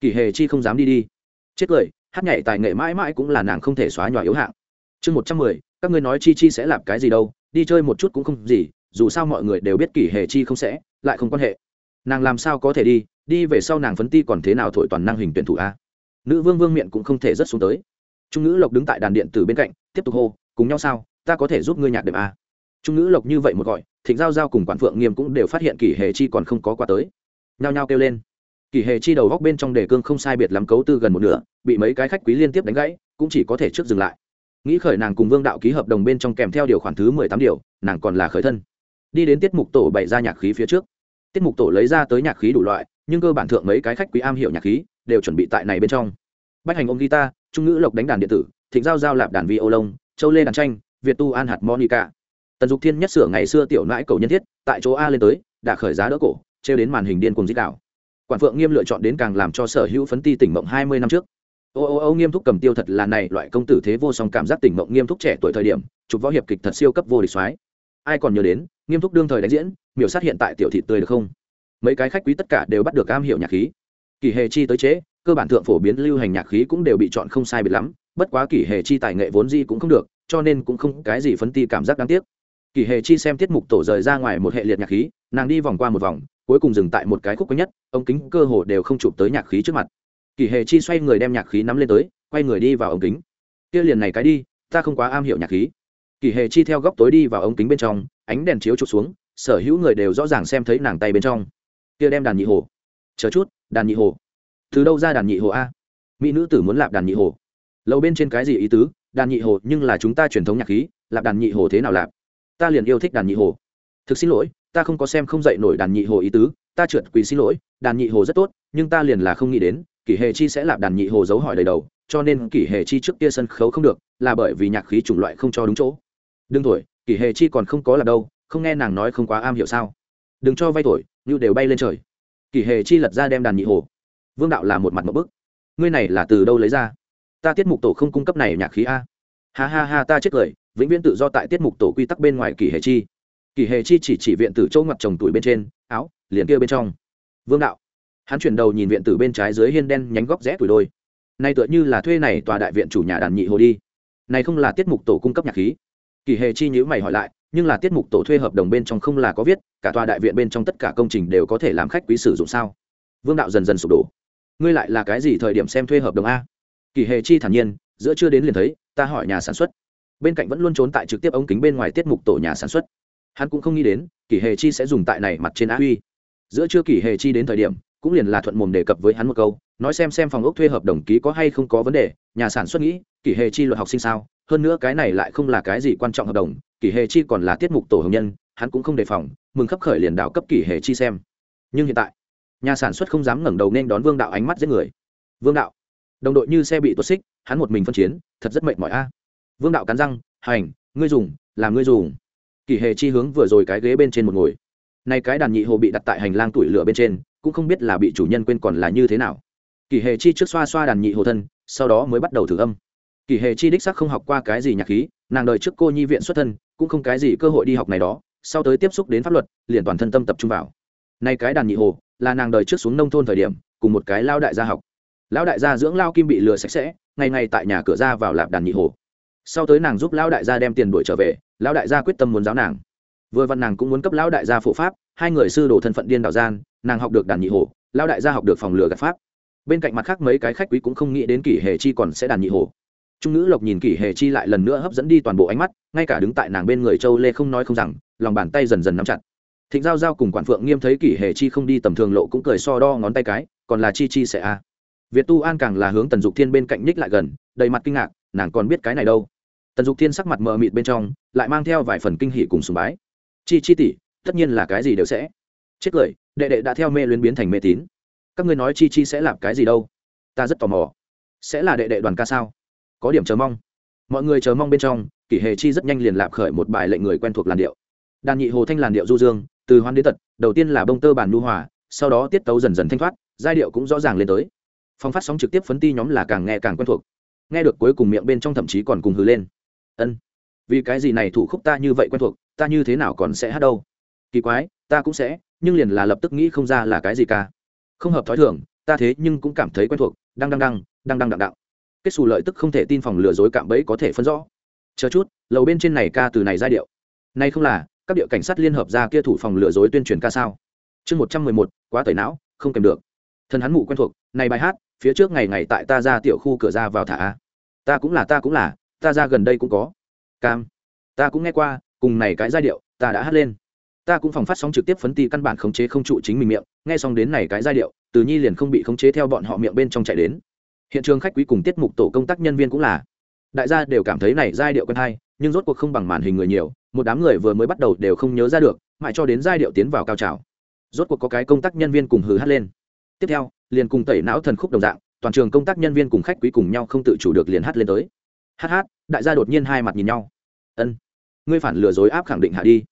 A: Kỷ hệ chi không dám đi đi. Chết cười, hát nhảy tài nghệ mãi mãi cũng là nàng không thể xóa nhòa yếu hạng. Chương một trăm mười, các ngươi nói chi chi sẽ làm cái gì đâu, đi chơi một chút cũng không gì, dù sao mọi người đều biết kỷ hệ chi không sẽ, lại không quan hệ nàng làm sao có thể đi đi về sau nàng phấn ti còn thế nào thổi toàn năng hình tuyển thủ a? Nữ vương vương miệng cũng không thể rất xuống tới. Trung ngữ lộc đứng tại đàn điện từ bên cạnh, tiếp tục hô, cùng nhau sao? Ta có thể giúp ngươi nhạc đệm a. trung ngữ lộc như vậy một gọi, thịnh giao giao cùng quản phượng nghiêm cũng đều phát hiện kỷ hề chi còn không có qua tới. Nhao nhao kêu lên. Kỷ hề chi đầu góc bên trong đề cương không sai biệt lắm cấu tư gần một nửa, bị mấy cái khách quý liên tiếp đánh gãy, cũng chỉ có thể trước dừng lại. Nghĩ khởi nàng cùng vương đạo ký hợp đồng bên trong kèm theo điều khoản thứ mười tám điều, nàng còn là khởi thân. Đi đến tiết mục tổ bày ra nhạc khí phía trước tiết mục tổ lấy ra tới nhạc khí đủ loại, nhưng cơ bản thượng mấy cái khách quý am hiểu nhạc khí đều chuẩn bị tại này bên trong. Bách hành ôm guitar, trung ngữ lộc đánh đàn điện tử, thịnh giao giao lạp đàn vi ô lông châu lê đàn tranh, việt tu an hạt monica. Tần dục thiên nhất sửa ngày xưa tiểu nãi cầu nhân thiết, tại chỗ a lên tới, đã khởi giá đỡ cổ, trêu đến màn hình điên cùng dích đạo quản phượng nghiêm lựa chọn đến càng làm cho sở hữu phấn ti tỉnh mộng hai mươi năm trước. Ô ô ô, nghiêm thúc cầm tiêu thật là này, loại công tử thế vô song cảm giác tỉnh mộng nghiêm thúc trẻ tuổi thời điểm, chụp võ hiệp kịch thật siêu cấp vô địch soái. Ai còn nhớ đến, nghiêm thúc đương thời đánh diễn miểu sát hiện tại tiểu thị tươi được không? Mấy cái khách quý tất cả đều bắt được am hiểu nhạc khí. Kỳ hề chi tới chế, cơ bản thượng phổ biến lưu hành nhạc khí cũng đều bị chọn không sai biệt lắm, bất quá kỳ hề chi tài nghệ vốn di cũng không được, cho nên cũng không cái gì phấn ti cảm giác đáng tiếc. Kỳ hề chi xem tiết mục tổ rời ra ngoài một hệ liệt nhạc khí, nàng đi vòng qua một vòng, cuối cùng dừng tại một cái khúc quanh nhất ống kính cơ hồ đều không chụp tới nhạc khí trước mặt. Kỳ hề chi xoay người đem nhạc khí nắm lên tới, quay người đi vào ống kính. Kia liền này cái đi, ta không quá am hiểu nhạc khí. Kỳ hề chi theo góc tối đi vào ống kính bên trong, ánh đèn chiếu chụp xuống sở hữu người đều rõ ràng xem thấy nàng tay bên trong. Kia đem đàn nhị hồ. Chờ chút, đàn nhị hồ. Từ đâu ra đàn nhị hồ a? Mỹ nữ tử muốn lạp đàn nhị hồ. Lâu bên trên cái gì ý tứ? Đàn nhị hồ, nhưng là chúng ta truyền thống nhạc khí, lạp đàn nhị hồ thế nào lạp? Ta liền yêu thích đàn nhị hồ. Thực xin lỗi, ta không có xem không dậy nổi đàn nhị hồ ý tứ. Ta trượt quỳ xin lỗi, đàn nhị hồ rất tốt, nhưng ta liền là không nghĩ đến, kỷ hệ chi sẽ lạp đàn nhị hồ dấu hỏi đầy đầu, cho nên kỷ hệ chi trước kia sân khấu không được, là bởi vì nhạc khí chủng loại không cho đúng chỗ. Đương tuổi kỷ hệ chi còn không có là đâu không nghe nàng nói không quá am hiểu sao? Đừng cho vay tuổi như đều bay lên trời. Kỷ Hề chi lật ra đem đàn nhị hồ. Vương đạo là một mặt một bức. Ngươi này là từ đâu lấy ra? Ta tiết mục tổ không cung cấp này nhạc khí a. Ha ha ha, ta chết cười, vĩnh viễn tự do tại tiết mục tổ quy tắc bên ngoài kỷ Hề chi. Kỷ Hề chi chỉ chỉ viện tử châu ngoặt chồng tuổi bên trên, áo, liền kia bên trong. Vương đạo. Hắn chuyển đầu nhìn viện tử bên trái dưới hiên đen nhánh góc rẽ tuổi đôi. Nay tựa như là thuê này tòa đại viện chủ nhà đàn nhị hồ đi. Này không là tiết mục tổ cung cấp nhạc khí kỳ hề chi nhữ mày hỏi lại, nhưng là tiết mục tổ thuê hợp đồng bên trong không là có viết, cả tòa đại viện bên trong tất cả công trình đều có thể làm khách quý sử dụng sao? Vương đạo dần dần sụp đổ. Ngươi lại là cái gì thời điểm xem thuê hợp đồng a? Kỳ hề chi thản nhiên, giữa chưa đến liền thấy, ta hỏi nhà sản xuất. Bên cạnh vẫn luôn trốn tại trực tiếp ống kính bên ngoài tiết mục tổ nhà sản xuất. Hắn cũng không nghĩ đến, kỳ hề chi sẽ dùng tại này mặt trên á huy. Giữa chưa kỳ hề chi đến thời điểm, cũng liền là thuận mồm đề cập với hắn một câu, nói xem xem phòng ốc thuê hợp đồng ký có hay không có vấn đề, nhà sản xuất nghĩ, kỳ hề chi luật học sinh sao? Hơn nữa cái này lại không là cái gì quan trọng hợp đồng kỳ hề chi còn là tiết mục tổ hồng nhân, hắn cũng không đề phòng, mừng khấp khởi liền đạo cấp kỳ hề chi xem. Nhưng hiện tại, nhà sản xuất không dám ngẩng đầu nên đón vương đạo ánh mắt giết người. Vương đạo, đồng đội như xe bị tuột xích, hắn một mình phân chiến, thật rất mệt mỏi a. Vương đạo cắn răng, hành, ngươi dùng, làm ngươi dùng. Kỳ hề chi hướng vừa rồi cái ghế bên trên một ngồi. Nay cái đàn nhị hồ bị đặt tại hành lang tuổi lửa bên trên, cũng không biết là bị chủ nhân quên còn là như thế nào. Kỳ hề chi trước xoa xoa đàn nhị hồ thân, sau đó mới bắt đầu thử âm kỳ hề chi đích sắc không học qua cái gì nhạc khí, nàng đợi trước cô nhi viện xuất thân, cũng không cái gì cơ hội đi học này đó, sau tới tiếp xúc đến pháp luật, liền toàn thân tâm tập trung vào. Nay cái đàn nhị hồ, là nàng đời trước xuống nông thôn thời điểm, cùng một cái lao đại gia học. Lão đại gia dưỡng lao kim bị lừa sạch sẽ, ngày ngày tại nhà cửa ra vào lạp đàn nhị hồ. Sau tới nàng giúp lão đại gia đem tiền đuổi trở về lão đại gia quyết tâm muốn giáo nàng. Vừa văn nàng cũng muốn cấp lão đại gia phổ pháp, hai người sư đồ thân phận điên đảo gian, nàng học được đàn nhị hồ lão đại gia học được phòng lừa gạt pháp. Bên cạnh mặt khác mấy cái khách quý cũng không nghĩ đến kỷ hề chi còn sẽ đàn nhị hồ trung nữ lộc nhìn kỷ hề chi lại lần nữa hấp dẫn đi toàn bộ ánh mắt, ngay cả đứng tại nàng bên người châu lê không nói không rằng, lòng bàn tay dần dần nắm chặt. Thịnh giao giao cùng quản phượng nghiêm thấy kỷ hề chi không đi tầm thường lộ cũng cười so đo ngón tay cái, còn là chi chi sẽ a. Việt tu an càng là hướng tần dục thiên bên cạnh ních lại gần, đầy mặt kinh ngạc, nàng còn biết cái này đâu. Tần dục thiên sắc mặt mờ mịt bên trong, lại mang theo vài phần kinh hỉ cùng sùng bái. Chi chi tỷ, tất nhiên là cái gì đều sẽ. Chết cười, đệ đệ đã theo mê luyến biến thành mê tín. Các ngươi nói chi chi sẽ làm cái gì đâu? Ta rất tò mò. Sẽ là đệ đệ đoàn ca sao? Có điểm chờ mong. Mọi người chờ mong bên trong, kỷ hề chi rất nhanh liền lạp khởi một bài lệnh người quen thuộc làn điệu. Đàn nhị hồ thanh làn điệu du dương, từ hoan đến tật, đầu tiên là bông tơ bàn nu hòa, sau đó tiết tấu dần dần thanh thoát, giai điệu cũng rõ ràng lên tới. Phong phát sóng trực tiếp phấn ti nhóm là càng nghe càng quen thuộc. Nghe được cuối cùng miệng bên trong thậm chí còn cùng hừ lên. Ân, vì cái gì này thủ khúc ta như vậy quen thuộc, ta như thế nào còn sẽ hát đâu? Kỳ quái, ta cũng sẽ, nhưng liền là lập tức nghĩ không ra là cái gì ca không hợp thói thường, ta thế nhưng cũng cảm thấy quen thuộc đang đang đang đang đang đặng đặng kết xù lợi tức không thể tin phòng lừa dối cạm bẫy có thể phân rõ. Chờ chút, lầu bên trên này ca từ này giai điệu. Nay không là, các địa cảnh sát liên hợp ra kia thủ phòng lừa dối tuyên truyền ca sao? Chương một trăm mười một, quá tẩy não, không kèm được. Thân hắn mụ quen thuộc, này bài hát, phía trước ngày ngày tại ta ra tiểu khu cửa ra vào thả ta cũng là, ta cũng là, ta ra gần đây cũng có. Cam, ta cũng nghe qua, cùng này cái giai điệu, ta đã hát lên. Ta cũng phòng phát sóng trực tiếp phấn ti căn bản khống chế không trụ chính mình miệng, nghe xong đến này cái giai điệu, từ nhi liền không bị khống chế theo bọn họ miệng bên trong chạy đến hiện trường khách quý cùng tiết mục tổ công tác nhân viên cũng là. Đại gia đều cảm thấy này giai điệu quen hay, nhưng rốt cuộc không bằng màn hình người nhiều, một đám người vừa mới bắt đầu đều không nhớ ra được, mãi cho đến giai điệu tiến vào cao trào. Rốt cuộc có cái công tác nhân viên cùng hừ hát lên. Tiếp theo, liền cùng tẩy não thần khúc đồng dạng, toàn trường công tác nhân viên cùng khách quý cùng nhau không tự chủ được liền hát lên tới. Hát hát, đại gia đột nhiên hai mặt nhìn nhau. Ân, ngươi phản lừa dối áp khẳng định hạ đi.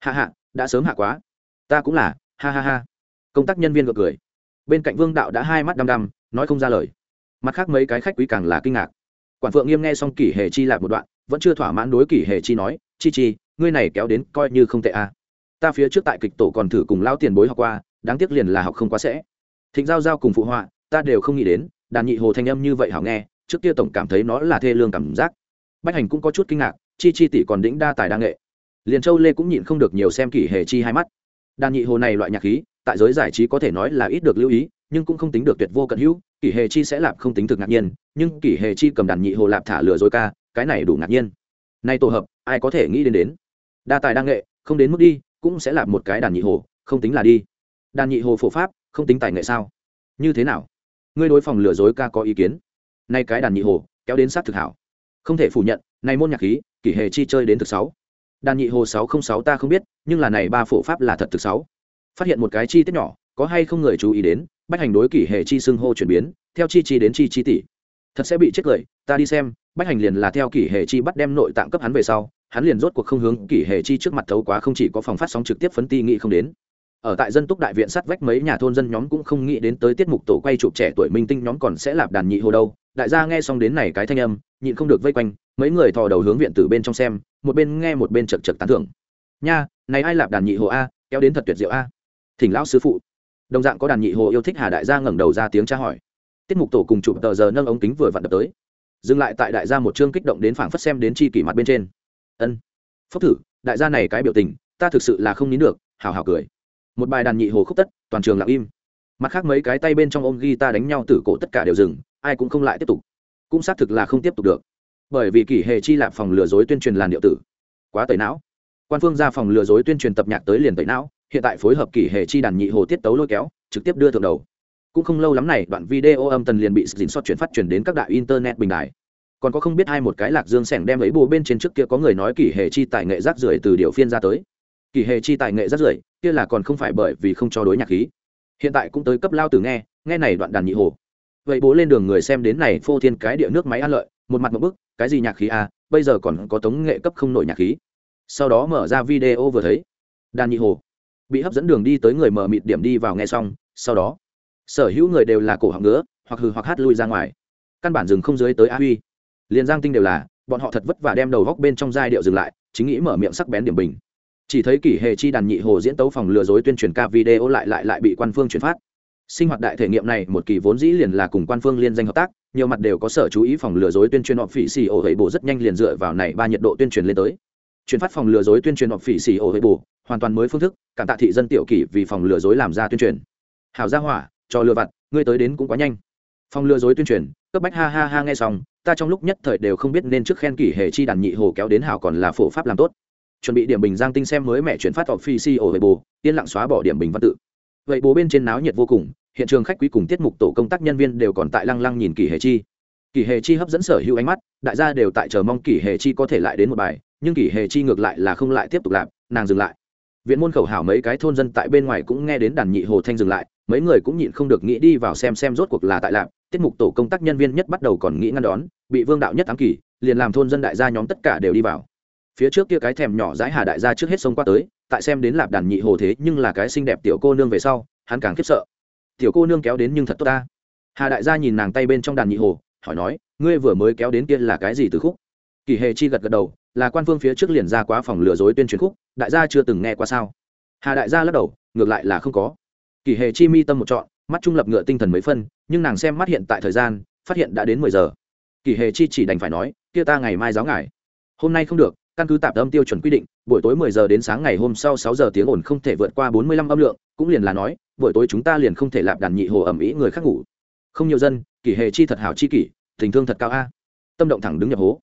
A: Hạ hạ, đã sớm hạ quá. Ta cũng là, ha ha ha. Công tác nhân viên gật cười. Bên cạnh vương đạo đã hai mắt đăm đăm, nói không ra lời mặt khác mấy cái khách quý càng là kinh ngạc. Quản phượng nghiêm nghe xong kỷ hề chi lạc một đoạn, vẫn chưa thỏa mãn đối kỷ hề chi nói, chi chi, ngươi này kéo đến coi như không tệ a à. ta phía trước tại kịch tổ còn thử cùng lao tiền bối học qua, đáng tiếc liền là học không quá sẽ. Thịnh giao giao cùng phụ họa, ta đều không nghĩ đến, đàn nhị hồ thanh âm như vậy hảo nghe, trước kia tổng cảm thấy nó là thê lương cảm giác. Bách hành cũng có chút kinh ngạc, chi chi tỷ còn đĩnh đa tài đa nghệ. Liền châu lê cũng nhịn không được nhiều xem kỷ hề chi hai mắt. Đàn nhị hồ này loại nhạc khí, tại giới giải trí có thể nói là ít được lưu ý, nhưng cũng không tính được tuyệt vô cận hữu kỷ hề chi sẽ lạp không tính thực ngạc nhiên, nhưng kỷ hề chi cầm đàn nhị hồ lạp thả lừa dối ca, cái này đủ ngạc nhiên. Nay tổ hợp, ai có thể nghĩ đến đến? Đa tài đa nghệ, không đến mức đi, cũng sẽ lạp một cái đàn nhị hồ, không tính là đi. Đàn nhị hồ phổ pháp, không tính tài nghệ sao? Như thế nào? Ngươi đối phòng lừa dối ca có ý kiến? Nay cái đàn nhị hồ, kéo đến sát thực hảo. Không thể phủ nhận này môn nhạc khí, kỷ hề chi chơi đến thực sáu. Đàn nhị hồ sáu không sáu ta không biết, nhưng là này ba phổ pháp là thật thực sáu. Phát hiện một cái chi tiết nhỏ, có hay không người chú ý đến bách hành đối kỷ hệ chi xưng hô chuyển biến, theo chi chi đến chi chi tỷ. Thật sẽ bị chết cười, ta đi xem, bách hành liền là theo kỷ hệ chi bắt đem nội tạng cấp hắn về sau, hắn liền rốt cuộc không hướng kỷ hệ chi trước mặt thấu quá không chỉ có phòng phát sóng trực tiếp phấn ti nghị không đến. Ở tại dân túc đại viện sát vách mấy nhà thôn dân nhóm cũng không nghĩ đến tới tiết mục tổ quay chụp trẻ tuổi minh tinh nhóm còn sẽ lạp đàn nhị hồ đâu. Đại gia nghe xong đến này cái thanh âm, nhịn không được vây quanh, mấy người thò đầu hướng viện từ bên trong xem, một bên nghe một bên chật chật tán thưởng. Nha, này ai lạp đàn nhị hồ a, kéo đến thật tuyệt diệu a. Thỉnh lão sư phụ đồng dạng có đàn nhị hồ yêu thích hà đại gia ngẩng đầu ra tiếng tra hỏi. Tiết mục tổ cùng chụp tờ giờ nâng ống kính vừa vặn đập tới. Dừng lại tại đại gia một chương kích động đến phảng phất xem đến chi kỷ mặt bên trên. Ân. Phúc thử, đại gia này cái biểu tình, ta thực sự là không nín được, hào hào cười. Một bài đàn nhị hồ khúc tất, toàn trường lặng im. Mặt khác mấy cái tay bên trong ôm ghi ta đánh nhau tử cổ tất cả đều dừng, ai cũng không lại tiếp tục. Cũng xác thực là không tiếp tục được. Bởi vì kỷ hệ chi lạp phòng lừa dối tuyên truyền làn điệu tử. Quá tẩy não. Quan phương ra phòng lừa dối tuyên truyền tập nhạc tới liền tẩy não hiện tại phối hợp kỷ hệ chi đàn nhị hồ tiết tấu lôi kéo, trực tiếp đưa thượng đầu. Cũng không lâu lắm này, đoạn video âm tần liền bị dình xót chuyển phát chuyển đến các đại internet bình đại còn có không biết hai một cái lạc dương sẻng đem lấy bù bên trên trước kia có người nói kỷ hệ chi tài nghệ rác rưởi từ điều phiên ra tới. Kỷ hệ chi tài nghệ rác rưởi, kia là còn không phải bởi vì không cho đối nhạc khí. Hiện tại cũng tới cấp lao từ nghe nghe này đoạn đàn nhị hồ. Vậy bố lên đường người xem đến này phô thiên cái địa nước máy ăn lợi, một mặt một bức, cái gì nhạc khí à bây giờ còn có tống nghệ cấp không nổi nhạc khí. Sau đó mở ra video vừa thấy, đàn nhị hồ bị hấp dẫn đường đi tới người mở mịt điểm đi vào nghe xong, sau đó, sở hữu người đều là cổ họng ngứa, hoặc hừ hoặc hát lui ra ngoài. Căn bản dừng không dưới tới a huy. Liền giang tinh đều là, bọn họ thật vất vả đem đầu góc bên trong giai điệu dừng lại, chính nghĩ mở miệng sắc bén điểm bình. Chỉ thấy kỷ hệ chi đàn nhị hồ diễn tấu phòng lừa dối tuyên truyền ca video lại lại lại bị quan phương chuyển phát. Sinh hoạt đại thể nghiệm này, một kỳ vốn dĩ liền là cùng quan phương liên danh hợp tác, nhiều mặt đều có sở chú ý phòng lừa dối tuyên truyền họ phỉ xì ổ hệ bộ rất nhanh liền dựa vào này ba nhiệt độ tuyên truyền lên tới chuyển phát phòng lừa dối tuyên truyền họp phỉ xì ổ hệ bù, hoàn toàn mới phương thức, cảm tạ thị dân tiểu kỷ vì phòng lừa dối làm ra tuyên truyền. Hảo gia hỏa, cho lừa vặt, ngươi tới đến cũng quá nhanh. Phòng lừa dối tuyên truyền, cấp bách ha ha ha nghe xong, ta trong lúc nhất thời đều không biết nên trước khen kỷ hệ chi đàn nhị hồ kéo đến hảo còn là phổ pháp làm tốt. Chuẩn bị điểm bình giang tinh xem mới mẹ chuyển phát họp phỉ xì ổ hệ bù, yên lặng xóa bỏ điểm bình văn tự. Vậy bố bên trên náo nhiệt vô cùng, hiện trường khách quý cùng tiết mục tổ công tác nhân viên đều còn tại lăng lăng nhìn kỷ hệ chi. Kỷ hệ chi hấp dẫn sở hữu ánh mắt, đại gia đều tại chờ mong kỷ hệ chi có thể lại đến một bài nhưng kỷ hề chi ngược lại là không lại tiếp tục làm, nàng dừng lại. Viện môn khẩu hảo mấy cái thôn dân tại bên ngoài cũng nghe đến đàn nhị hồ thanh dừng lại, mấy người cũng nhịn không được nghĩ đi vào xem xem rốt cuộc là tại lạp tiết mục tổ công tác nhân viên nhất bắt đầu còn nghĩ ngăn đón, bị vương đạo nhất ám kỳ liền làm thôn dân đại gia nhóm tất cả đều đi vào. Phía trước kia cái thèm nhỏ dãi hà đại gia trước hết sông qua tới, tại xem đến lạp đàn nhị hồ thế nhưng là cái xinh đẹp tiểu cô nương về sau, hắn càng khiếp sợ. Tiểu cô nương kéo đến nhưng thật tốt ta. Hà đại gia nhìn nàng tay bên trong đàn nhị hồ, hỏi nói, ngươi vừa mới kéo đến kia là cái gì từ khúc? Kỳ hề chi gật gật đầu là quan phương phía trước liền ra quá phòng lừa dối tuyên truyền khúc, đại gia chưa từng nghe qua sao? Hà đại gia lắc đầu, ngược lại là không có. Kỳ hề chi mi tâm một chọn mắt trung lập ngựa tinh thần mấy phân, nhưng nàng xem mắt hiện tại thời gian, phát hiện đã đến mười giờ. Kỳ hề chi chỉ đành phải nói, kia ta ngày mai giáo ngài. Hôm nay không được, căn cứ tạp âm tiêu chuẩn quy định, buổi tối 10 giờ đến sáng ngày hôm sau sáu giờ tiếng ồn không thể vượt qua 45 âm lượng, cũng liền là nói, buổi tối chúng ta liền không thể lạp đàn nhị hồ ẩm ý người khác ngủ. Không nhiều dân, kỳ hệ chi thật hảo chi kỷ, tình thương thật cao a. Tâm động thẳng đứng nhập hố.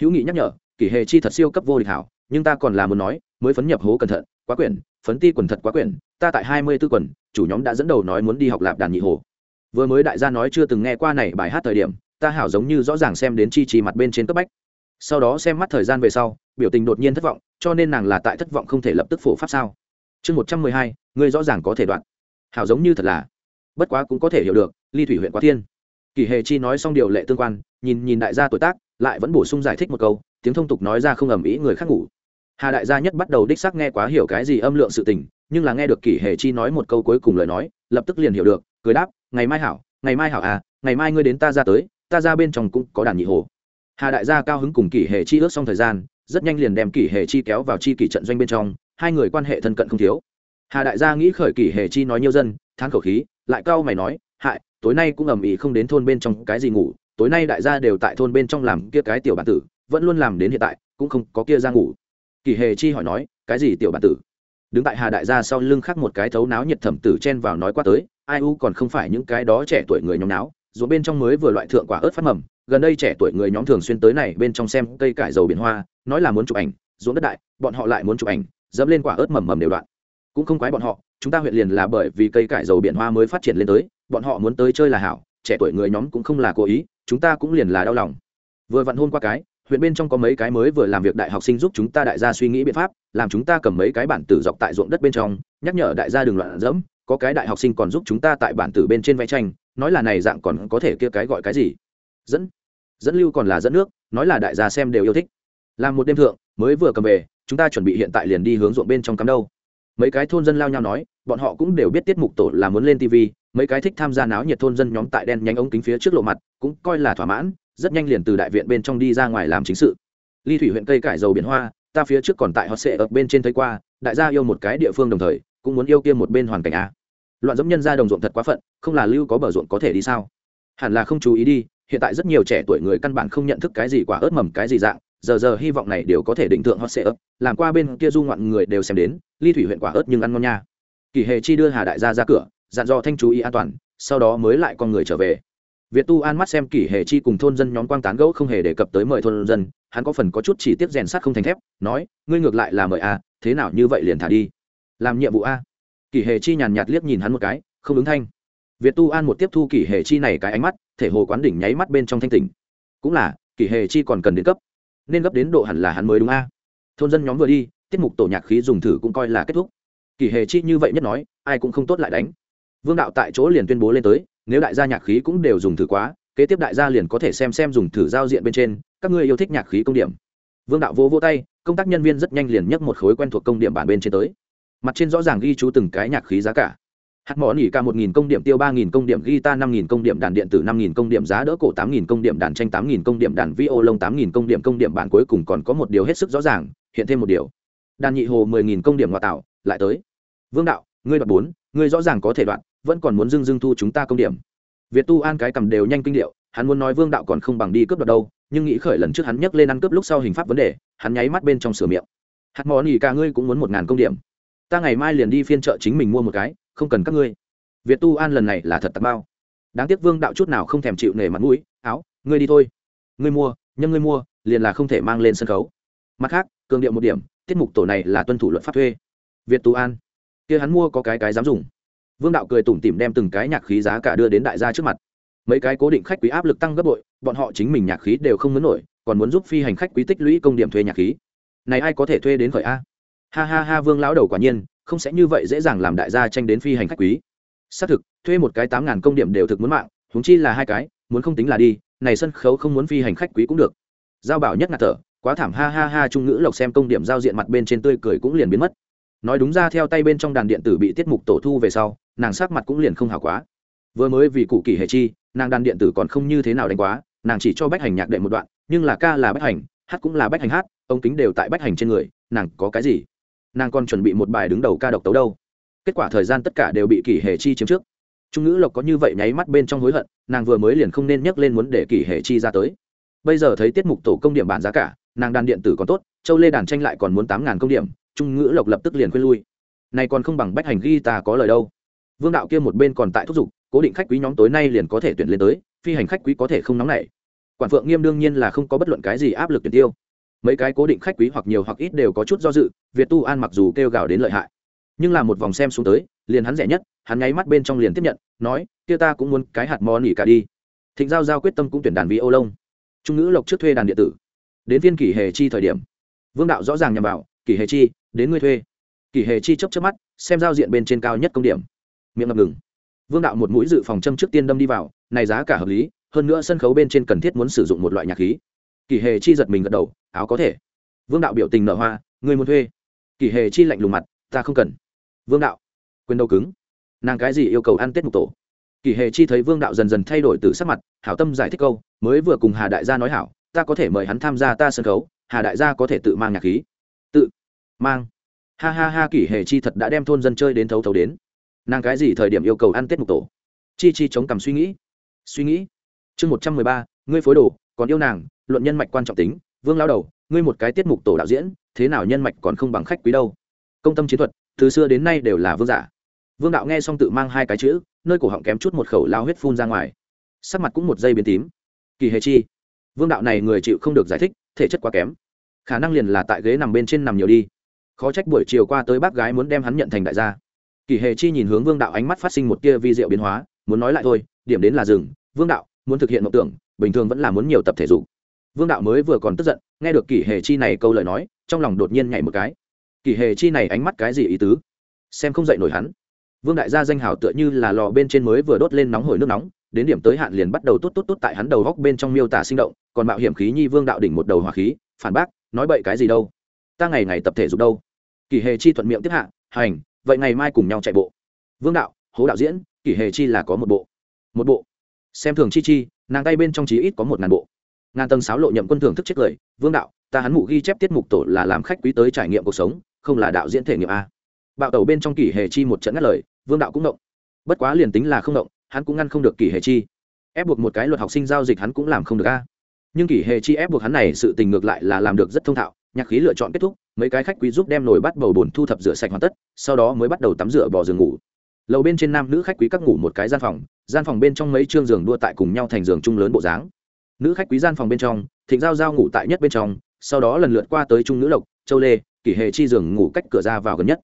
A: Hữu nghị nhắc nhở kỷ hệ chi thật siêu cấp vô địch hảo, nhưng ta còn là muốn nói, mới phấn nhập hố cẩn thận, quá quyển, phấn ti quần thật quá quyển, ta tại hai mươi tư quần, chủ nhóm đã dẫn đầu nói muốn đi học lạp đàn nhị hồ. Vừa mới đại gia nói chưa từng nghe qua này bài hát thời điểm, ta hảo giống như rõ ràng xem đến chi trì mặt bên trên cấp bách. Sau đó xem mắt thời gian về sau, biểu tình đột nhiên thất vọng, cho nên nàng là tại thất vọng không thể lập tức phổ pháp sao? Chương một trăm mười hai, ngươi rõ ràng có thể đoạn. Hảo giống như thật là. Bất quá cũng có thể hiểu được, ly thủy huyện quá thiên. Kỳ hề chi nói xong điều lệ tương quan, nhìn nhìn đại gia tuổi tác, lại vẫn bổ sung giải thích một câu tiếng thông tục nói ra không ầm ĩ người khác ngủ. Hà đại gia nhất bắt đầu đích xác nghe quá hiểu cái gì âm lượng sự tình, nhưng là nghe được kỷ hề chi nói một câu cuối cùng lời nói, lập tức liền hiểu được, cười đáp, ngày mai hảo, ngày mai hảo à ngày mai ngươi đến ta ra tới, ta ra bên trong cũng có đàn nhị hồ. Hà đại gia cao hứng cùng kỷ hề chi ước xong thời gian, rất nhanh liền đem kỷ hề chi kéo vào chi kỷ trận doanh bên trong, hai người quan hệ thân cận không thiếu. Hà đại gia nghĩ khởi kỷ hề chi nói nhiều dân than khẩu khí, lại cao mày nói, hại, tối nay cũng ầm ĩ không đến thôn bên trong cái gì ngủ, tối nay đại gia đều tại thôn bên trong làm kia cái tiểu bản tử vẫn luôn làm đến hiện tại, cũng không có kia ra ngủ. Kỳ hề chi hỏi nói, cái gì tiểu bản tử? Đứng tại hà đại gia sau lưng khác một cái thấu náo nhiệt thẩm tử chen vào nói qua tới, ai u còn không phải những cái đó trẻ tuổi người nhóm náo dù bên trong mới vừa loại thượng quả ớt phát mầm, gần đây trẻ tuổi người nhóm thường xuyên tới này bên trong xem cây cải dầu biển hoa, nói là muốn chụp ảnh, ruộng đất đại, bọn họ lại muốn chụp ảnh, dẫm lên quả ớt mầm mầm đều đoạn. Cũng không quái bọn họ, chúng ta huyện liền là bởi vì cây cải dầu biển hoa mới phát triển lên tới, bọn họ muốn tới chơi là hảo, trẻ tuổi người nhóm cũng không là cố ý, chúng ta cũng liền là đau lòng. Vừa vặn hôn qua cái huyện bên trong có mấy cái mới vừa làm việc đại học sinh giúp chúng ta đại gia suy nghĩ biện pháp, làm chúng ta cầm mấy cái bản tử dọc tại ruộng đất bên trong, nhắc nhở đại gia đừng loạn dẫm có cái đại học sinh còn giúp chúng ta tại bản tử bên trên vẽ tranh, nói là này dạng còn có thể kia cái gọi cái gì? Dẫn dẫn lưu còn là dẫn nước, nói là đại gia xem đều yêu thích. Làm một đêm thượng, mới vừa cầm về, chúng ta chuẩn bị hiện tại liền đi hướng ruộng bên trong cắm đâu. Mấy cái thôn dân lao nhau nói, bọn họ cũng đều biết tiết mục tổ là muốn lên tv mấy cái thích tham gia náo nhiệt thôn dân nhóm tại đen nhánh ống kính phía trước lộ mặt, cũng coi là thỏa mãn rất nhanh liền từ đại viện bên trong đi ra ngoài làm chính sự. Ly thủy huyện cây cải dầu biển hoa, ta phía trước còn tại hot sẽ ở bên trên thấy qua, đại gia yêu một cái địa phương đồng thời, cũng muốn yêu kia một bên hoàn cảnh a. Loạn giống nhân ra đồng ruộng thật quá phận, không là lưu có bờ ruộng có thể đi sao? Hẳn là không chú ý đi, hiện tại rất nhiều trẻ tuổi người căn bản không nhận thức cái gì quả ớt mầm cái gì dạng, giờ giờ hy vọng này đều có thể định thượng hot sẽ ấp làm qua bên kia du ngoạn người đều xem đến, ly thủy huyện quả ớt nhưng ăn ngon nha. Kỳ hề chi đưa hà đại gia ra cửa, dặn dò thanh chú ý an toàn, sau đó mới lại con người trở về việt tu an mắt xem kỷ hệ chi cùng thôn dân nhóm quang tán gẫu không hề đề cập tới mời thôn dân, hắn có phần có chút chỉ tiếp rèn sắt không thành thép, nói, ngươi ngược lại là mời a, thế nào như vậy liền thả đi? Làm nhiệm vụ a. Kỷ hệ chi nhàn nhạt liếc nhìn hắn một cái, không ứng thanh. Việt tu an một tiếp thu kỷ hệ chi này cái ánh mắt, thể hồ quán đỉnh nháy mắt bên trong thanh tỉnh. Cũng là, kỷ hệ chi còn cần đến cấp. Nên gấp đến độ hẳn là hắn mới đúng a. Thôn dân nhóm vừa đi, tiết mục tổ nhạc khí dùng thử cũng coi là kết thúc. Kỷ hệ chi như vậy nhất nói, ai cũng không tốt lại đánh. Vương đạo tại chỗ liền tuyên bố lên tới nếu đại gia nhạc khí cũng đều dùng thử quá, kế tiếp đại gia liền có thể xem xem dùng thử giao diện bên trên, các ngươi yêu thích nhạc khí công điểm. Vương đạo vô vô tay, công tác nhân viên rất nhanh liền nhấc một khối quen thuộc công điểm bản bên trên tới. Mặt trên rõ ràng ghi chú từng cái nhạc khí giá cả. Hạt mỏ nỉ ca một nghìn công điểm tiêu ba nghìn công điểm, guitar năm nghìn công điểm, đàn điện tử năm nghìn công điểm, giá đỡ cổ tám nghìn công điểm, đàn tranh tám nghìn công điểm, đàn vi ô lông tám nghìn công điểm công điểm bản cuối cùng còn có một điều hết sức rõ ràng, hiện thêm một điều. Đàn nhị hồ mười nghìn công điểm ngoại tạo, lại tới. Vương đạo, ngươi đoạt bốn, ngươi rõ ràng có thể đoạn vẫn còn muốn dưng dưng thu chúng ta công điểm. Việt tu an cái cầm đều nhanh kinh điệu, hắn muốn nói vương đạo còn không bằng đi cướp đoạt đâu, nhưng nghĩ khởi lần trước hắn nhắc lên ăn cướp lúc sau hình pháp vấn đề, hắn nháy mắt bên trong sửa miệng. Hạt mò nỉ cả ngươi cũng muốn một ngàn công điểm. Ta ngày mai liền đi phiên chợ chính mình mua một cái, không cần các ngươi. Việt tu an lần này là thật tạc bao. Đáng tiếc vương đạo chút nào không thèm chịu nể mặt mũi, áo, ngươi đi thôi. Ngươi mua, nhưng ngươi mua, liền là không thể mang lên sân khấu. Mặt khác, cường điệu một điểm, tiết mục tổ này là tuân thủ luật pháp thuê. Việt tu an. Kia hắn mua có cái cái dám dùng vương đạo cười tủm tỉm đem từng cái nhạc khí giá cả đưa đến đại gia trước mặt. Mấy cái cố định khách quý áp lực tăng gấp bội, bọn họ chính mình nhạc khí đều không muốn nổi, còn muốn giúp phi hành khách quý tích lũy công điểm thuê nhạc khí. Này ai có thể thuê đến khởi a? Ha ha ha, vương lão đầu quả nhiên, không sẽ như vậy dễ dàng làm đại gia tranh đến phi hành khách quý. Xác thực, thuê một cái tám ngàn công điểm đều thực muốn mạng húng chi là hai cái, muốn không tính là đi, này sân khấu không muốn phi hành khách quý cũng được. Giao bảo nhất ngạt thở, quá thảm, ha ha ha, trung ngữ lộc xem công điểm giao diện mặt bên trên tươi cười cũng liền biến mất. Nói đúng ra theo tay bên trong đàn điện tử bị tiết mục tổ thu về sau nàng sắc mặt cũng liền không hảo quá. Vừa mới vì cụ kỳ hệ chi, nàng đàn điện tử còn không như thế nào đánh quá, nàng chỉ cho bách hành nhạc đệ một đoạn, nhưng là ca là bách hành, hát cũng là bách hành hát ông kính đều tại bách hành trên người, nàng có cái gì? Nàng còn chuẩn bị một bài đứng đầu ca độc tấu đâu. Kết quả thời gian tất cả đều bị kỷ hệ chi chiếm trước. Trung ngữ lộc có như vậy nháy mắt bên trong hối hận, nàng vừa mới liền không nên nhắc lên muốn để kỷ hệ chi ra tới. Bây giờ thấy tiết mục tổ công điểm bản giá cả, nàng đàn điện tử còn tốt, châu lê đàn tranh lại còn muốn tám ngàn công điểm, trung ngữ lộc lập tức liền khuyên lui. Này còn không bằng bách hành ghi ta có lời đâu vương đạo kia một bên còn tại thúc giục, cố định khách quý nhóm tối nay liền có thể tuyển lên tới, phi hành khách quý có thể không nóng nảy. Quản phượng nghiêm đương nhiên là không có bất luận cái gì áp lực tuyển tiêu. Mấy cái cố định khách quý hoặc nhiều hoặc ít đều có chút do dự, việt tu an mặc dù kêu gào đến lợi hại, nhưng là một vòng xem xuống tới, liền hắn rẻ nhất, hắn nháy mắt bên trong liền tiếp nhận, nói, kia ta cũng muốn cái hạt mò nỉ cả đi. Thịnh giao giao quyết tâm cũng tuyển đàn vị ô lông. Trung ngữ lộc trước thuê đàn điện tử. Đến viên kỷ hề chi thời điểm. Vương đạo rõ ràng nhằm vào, kỷ hề chi, đến ngươi thuê. Kỷ hề chi chấp chấp mắt, xem giao diện bên trên cao nhất công điểm miệng ngập ngừng. Vương đạo một mũi dự phòng châm trước tiên đâm đi vào, này giá cả hợp lý, hơn nữa sân khấu bên trên cần thiết muốn sử dụng một loại nhạc khí. Kỳ hề chi giật mình gật đầu, áo có thể. Vương đạo biểu tình nở hoa, người muốn thuê. Kỳ hề chi lạnh lùng mặt, ta không cần. Vương đạo, quyền đâu cứng. Nàng cái gì yêu cầu ăn tết mục tổ? Kỳ hề chi thấy vương đạo dần dần thay đổi từ sắc mặt, hảo tâm giải thích câu, mới vừa cùng hà đại gia nói hảo, ta có thể mời hắn tham gia ta sân khấu, hà đại gia có thể tự mang nhạc khí. Tự mang. Ha ha ha kỳ hề chi thật đã đem thôn dân chơi đến thấu thấu đến nàng cái gì thời điểm yêu cầu ăn tết mục tổ? Chi chi chống cằm suy nghĩ. Suy nghĩ. Chương một trăm mười ba, ngươi phối đồ, còn yêu nàng, luận nhân mạch quan trọng tính, vương lao đầu, ngươi một cái tiết mục tổ đạo diễn, thế nào nhân mạch còn không bằng khách quý đâu? Công tâm chiến thuật, từ xưa đến nay đều là vương giả. Vương đạo nghe xong tự mang hai cái chữ, nơi cổ họng kém chút một khẩu lao huyết phun ra ngoài. Sắc mặt cũng một giây biến tím. Kỳ hề chi? Vương đạo này người chịu không được giải thích, thể chất quá kém. Khả năng liền là tại ghế nằm bên trên nằm nhiều đi. Khó trách buổi chiều qua tới bác gái muốn đem hắn nhận thành đại gia kỳ hề chi nhìn hướng vương đạo ánh mắt phát sinh một tia vi diệu biến hóa, muốn nói lại thôi, điểm đến là rừng vương đạo, muốn thực hiện mộng tưởng, bình thường vẫn là muốn nhiều tập thể dục. Vương đạo mới vừa còn tức giận, nghe được kỷ hề chi này câu lời nói, trong lòng đột nhiên nhảy một cái. Kỷ hề chi này ánh mắt cái gì ý tứ? Xem không dậy nổi hắn. Vương đại gia danh hảo tựa như là lò bên trên mới vừa đốt lên nóng hổi nước nóng, đến điểm tới hạn liền bắt đầu tốt tốt tốt tại hắn đầu góc bên trong miêu tả sinh động, còn mạo hiểm khí nhi vương đạo đỉnh một đầu hỏa khí, phản bác, nói bậy cái gì đâu? Ta ngày ngày tập thể dục đâu? Kỳ hề chi thuận miệng tiếp hạ, hành vậy ngày mai cùng nhau chạy bộ. Vương đạo, hố đạo diễn, kỷ hề chi là có một bộ. Một bộ. Xem thường chi chi, nàng tay bên trong chí ít có một ngàn bộ. Ngàn tầng sáo lộ nhậm quân thường thức chết cười, vương đạo, ta hắn mụ ghi chép tiết mục tổ là làm khách quý tới trải nghiệm cuộc sống, không là đạo diễn thể nghiệm a. Bạo tẩu bên trong kỷ hề chi một trận ngắt lời, vương đạo cũng động. Bất quá liền tính là không động, hắn cũng ngăn không được kỷ hề chi. Ép buộc một cái luật học sinh giao dịch hắn cũng làm không được a. Nhưng kỷ hề chi ép buộc hắn này sự tình ngược lại là làm được rất thông thạo nhạc khí lựa chọn kết thúc, mấy cái khách quý giúp đem nồi bắt bầu bồn thu thập rửa sạch hoàn tất, sau đó mới bắt đầu tắm rửa bỏ giường ngủ. Lầu bên trên nam nữ khách quý các ngủ một cái gian phòng gian phòng bên trong mấy chương giường đua tại cùng nhau thành giường chung lớn bộ dáng. Nữ khách quý gian phòng bên trong, thịnh giao giao ngủ tại nhất bên trong, sau đó lần lượt qua tới trung nữ lộc, châu lê, kỷ hệ chi giường ngủ cách cửa ra vào gần nhất.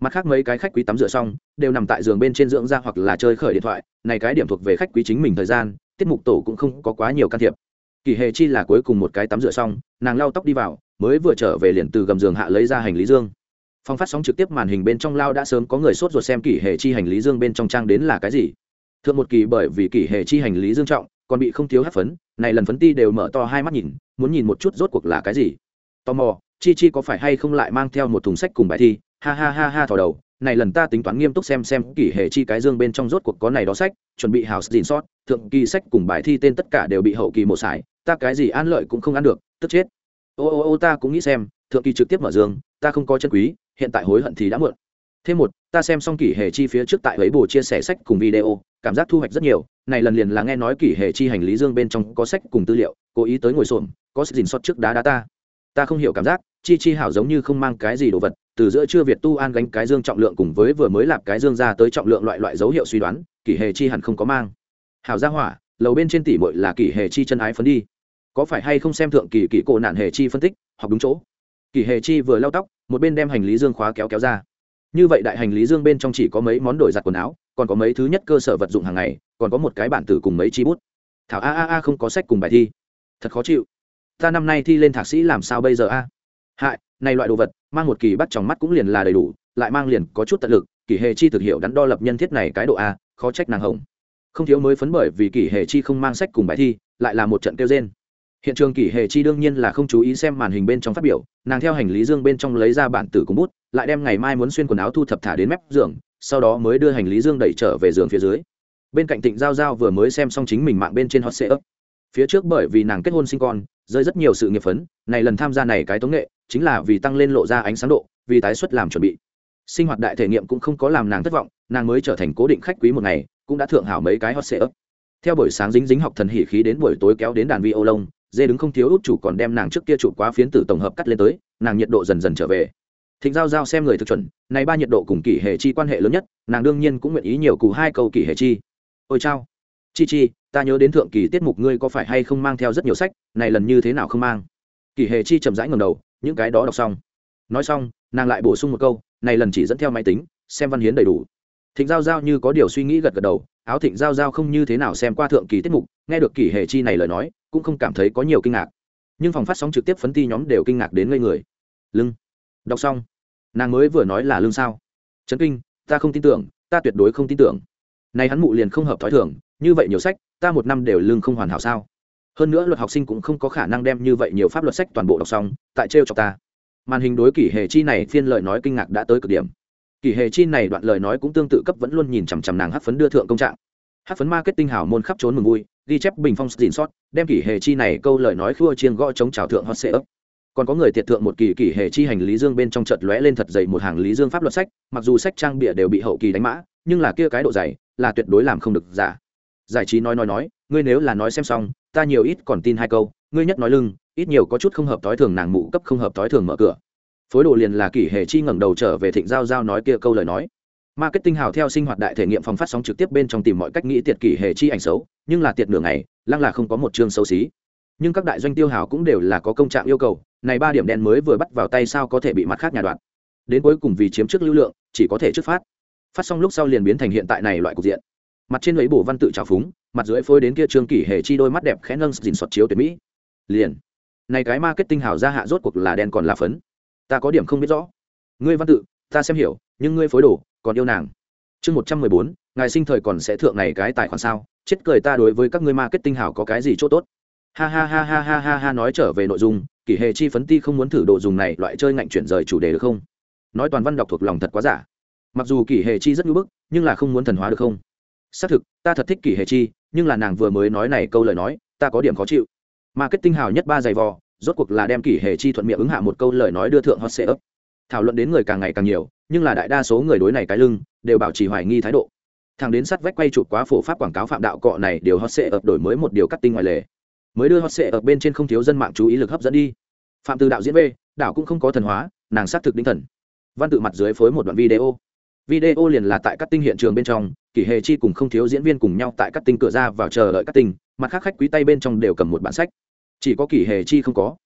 A: Mặt khác mấy cái khách quý tắm rửa xong, đều nằm tại giường bên trên dưỡng ra hoặc là chơi khởi điện thoại, này cái điểm thuộc về khách quý chính mình thời gian, tiết mục tổ cũng không có quá nhiều can thiệp. Kỷ hệ chi là cuối cùng một cái tắm rửa xong, nàng lau tóc đi vào mới vừa trở về liền từ gầm giường hạ lấy ra hành lý dương. Phong phát sóng trực tiếp màn hình bên trong lao đã sớm có người sốt ruột xem kỷ hệ chi hành lý dương bên trong trang đến là cái gì. Thượng một kỳ bởi vì kỷ hệ chi hành lý dương trọng, còn bị không thiếu hát phấn, này lần phấn ti đều mở to hai mắt nhìn, muốn nhìn một chút rốt cuộc là cái gì. Tò mò, chi chi có phải hay không lại mang theo một thùng sách cùng bài thi, ha ha ha ha thò đầu, này lần ta tính toán nghiêm túc xem xem kỷ hệ chi cái dương bên trong rốt cuộc có này đó sách, chuẩn bị hào xin sót, thượng kỳ sách cùng bài thi tên tất cả đều bị hậu kỳ một sải ta cái gì an lợi cũng không ăn được, tức chết ô ô ô, ta cũng nghĩ xem, thượng kỳ trực tiếp mở dương ta không có chân quý, hiện tại hối hận thì đã muộn. Thêm một, ta xem xong kỷ hệ chi phía trước tại ấy bồ chia sẻ sách cùng video, cảm giác thu hoạch rất nhiều, này lần liền là nghe nói kỷ hệ chi hành lý dương bên trong có sách cùng tư liệu, cố ý tới ngồi xổm, có sức dình xót trước đá đá ta. Ta không hiểu cảm giác, chi chi hảo giống như không mang cái gì đồ vật, từ giữa trưa việt tu an gánh cái dương trọng lượng cùng với vừa mới lạp cái dương ra tới trọng lượng loại loại dấu hiệu suy đoán, kỷ hệ chi hẳn không có mang. Hảo gia hỏa, lầu bên trên tỷ muội là kỷ hệ chi chân ái phấn đi có phải hay không xem thượng kỳ kỳ cổ nạn hệ chi phân tích, học đúng chỗ. Kỳ hệ chi vừa lau tóc, một bên đem hành lý dương khóa kéo kéo ra. Như vậy đại hành lý dương bên trong chỉ có mấy món đổi giặt quần áo, còn có mấy thứ nhất cơ sở vật dụng hàng ngày, còn có một cái bản tử cùng mấy chi bút. Thảo a a a không có sách cùng bài thi. Thật khó chịu. Ta năm nay thi lên thạc sĩ làm sao bây giờ a? Hại, này loại đồ vật, mang một kỳ bắt trong mắt cũng liền là đầy đủ, lại mang liền có chút tận lực, kỳ hệ chi thực hiệu đắn đo lập nhân thiết này cái độ a, khó trách nàng hồng. Không thiếu mới phấn bởi vì kỳ hệ chi không mang sách cùng bài thi, lại là một trận kêu trên hiện trường kỷ hệ chi đương nhiên là không chú ý xem màn hình bên trong phát biểu, nàng theo hành lý dương bên trong lấy ra bản tử cùng bút, lại đem ngày mai muốn xuyên quần áo thu thập thả đến mép giường, sau đó mới đưa hành lý dương đẩy trở về giường phía dưới. Bên cạnh tịnh giao giao vừa mới xem xong chính mình mạng bên trên hot sale phía trước bởi vì nàng kết hôn sinh con, rơi rất nhiều sự nghiệp phấn, này lần tham gia này cái tống nghệ, chính là vì tăng lên lộ ra ánh sáng độ, vì tái xuất làm chuẩn bị. Sinh hoạt đại thể nghiệm cũng không có làm nàng thất vọng, nàng mới trở thành cố định khách quý một ngày, cũng đã thượng hảo mấy cái hot sale theo buổi sáng dính dính học thần hỉ khí đến buổi tối kéo đến đàn vi ô lông dê đứng không thiếu út chủ còn đem nàng trước kia chủ quá phiến tử tổng hợp cắt lên tới, nàng nhiệt độ dần dần trở về. Thịnh giao giao xem người thực chuẩn, này ba nhiệt độ cùng kỷ hệ chi quan hệ lớn nhất, nàng đương nhiên cũng nguyện ý nhiều cù hai câu kỷ hệ chi. Ôi chao. Chi chi, ta nhớ đến thượng kỳ tiết mục ngươi có phải hay không mang theo rất nhiều sách, này lần như thế nào không mang? Kỷ hệ chi chậm rãi ngầm đầu, những cái đó đọc xong. Nói xong, nàng lại bổ sung một câu, này lần chỉ dẫn theo máy tính, xem văn hiến đầy đủ. Thịnh giao giao như có điều suy nghĩ gật gật đầu, áo thịnh giao giao không như thế nào xem qua thượng kỳ tiết mục, nghe được kỷ hệ chi này lời nói cũng không cảm thấy có nhiều kinh ngạc. Nhưng phòng phát sóng trực tiếp phấn ti nhóm đều kinh ngạc đến ngây người. Lưng. Đọc xong. Nàng mới vừa nói là lương sao. Trấn kinh, ta không tin tưởng, ta tuyệt đối không tin tưởng. Nay hắn mụ liền không hợp thói thường, như vậy nhiều sách, ta một năm đều lương không hoàn hảo sao. Hơn nữa luật học sinh cũng không có khả năng đem như vậy nhiều pháp luật sách toàn bộ đọc xong, tại trêu cho ta. Màn hình đối kỷ hề chi này phiên lời nói kinh ngạc đã tới cực điểm. Kỷ hề chi này đoạn lời nói cũng tương tự cấp vẫn luôn nhìn chằm chằm nàng hát phấn đưa thượng công trạng. Hát phấn marketing hảo môn khắp trốn mừng vui ghi chép bình phong dìn sót, đem kỷ hề chi này câu lời nói khua chiên gõ chống trào thượng hot sệ ấp. Còn có người tiệt thượng một kỳ kỷ hề chi hành lý dương bên trong chợt lóe lên thật dày một hàng lý dương pháp luật sách, mặc dù sách trang bịa đều bị hậu kỳ đánh mã, nhưng là kia cái độ dày là tuyệt đối làm không được giả. Giải trí nói nói nói, ngươi nếu là nói xem xong, ta nhiều ít còn tin hai câu, ngươi nhất nói lưng, ít nhiều có chút không hợp thói thường nàng mụ cấp không hợp thói thường mở cửa. Phối đồ liền là kỷ hề chi ngẩng đầu trở về thịnh giao giao nói kia câu lời nói marketing hào theo sinh hoạt đại thể nghiệm phòng phát sóng trực tiếp bên trong tìm mọi cách nghĩ tiệt kỷ hề chi ảnh xấu, nhưng là tiệt nửa ngày, lăng là không có một chương xấu xí. Nhưng các đại doanh tiêu hào cũng đều là có công trạng yêu cầu, này ba điểm đen mới vừa bắt vào tay sao có thể bị mặt khác nhà đoạn. Đến cuối cùng vì chiếm trước lưu lượng, chỉ có thể trước phát. Phát xong lúc sau liền biến thành hiện tại này loại cục diện. Mặt trên lấy bổ văn tự trào phúng, mặt dưới phôi đến kia trương kỷ hề chi đôi mắt đẹp khẽ nâng dình sọt chiếu tuyệt mỹ. Liền. Này cái marketing hào ra hạ rốt cuộc là đen còn là phấn. Ta có điểm không biết rõ. Ngươi văn tự, ta xem hiểu nhưng ngươi phối đồ, còn yêu nàng. Chương một trăm mười bốn, ngài sinh thời còn sẽ thượng này cái tài khoản sao? Chết cười ta đối với các ngươi marketing hảo có cái gì chỗ tốt? Ha ha ha ha ha ha ha, nói trở về nội dung, kỷ hề chi phấn ti không muốn thử đồ dùng này, loại chơi ngạnh chuyển rời chủ đề được không? Nói toàn văn đọc thuộc lòng thật quá giả. Mặc dù kỷ hề chi rất ngưỡng bức, nhưng là không muốn thần hóa được không? Xác thực, ta thật thích kỷ hề chi, nhưng là nàng vừa mới nói này câu lời nói, ta có điểm khó chịu. Marketing hào nhất ba giày vò, rốt cuộc là đem kỷ hề chi thuận miệng ứng hạ một câu lời nói đưa thượng hot sệ ấp thảo luận đến người càng ngày càng nhiều nhưng là đại đa số người đối này cái lưng đều bảo trì hoài nghi thái độ. Thằng đến sắt vách quay chụp quá phổ pháp quảng cáo phạm đạo cọ này, điều hot sệ ập đổi mới một điều cắt tinh ngoài lề. Mới đưa hot sệ ập bên trên không thiếu dân mạng chú ý lực hấp dẫn đi. Phạm từ đạo diễn v đạo cũng không có thần hóa, nàng xác thực đinh thần. Văn tự mặt dưới phối một đoạn video. Video liền là tại các tinh hiện trường bên trong, kỷ hề chi cùng không thiếu diễn viên cùng nhau tại các tinh cửa ra vào chờ đợi các tinh, mặt khác khách quý tay bên trong đều cầm một bản sách. Chỉ có kỷ hề chi không có.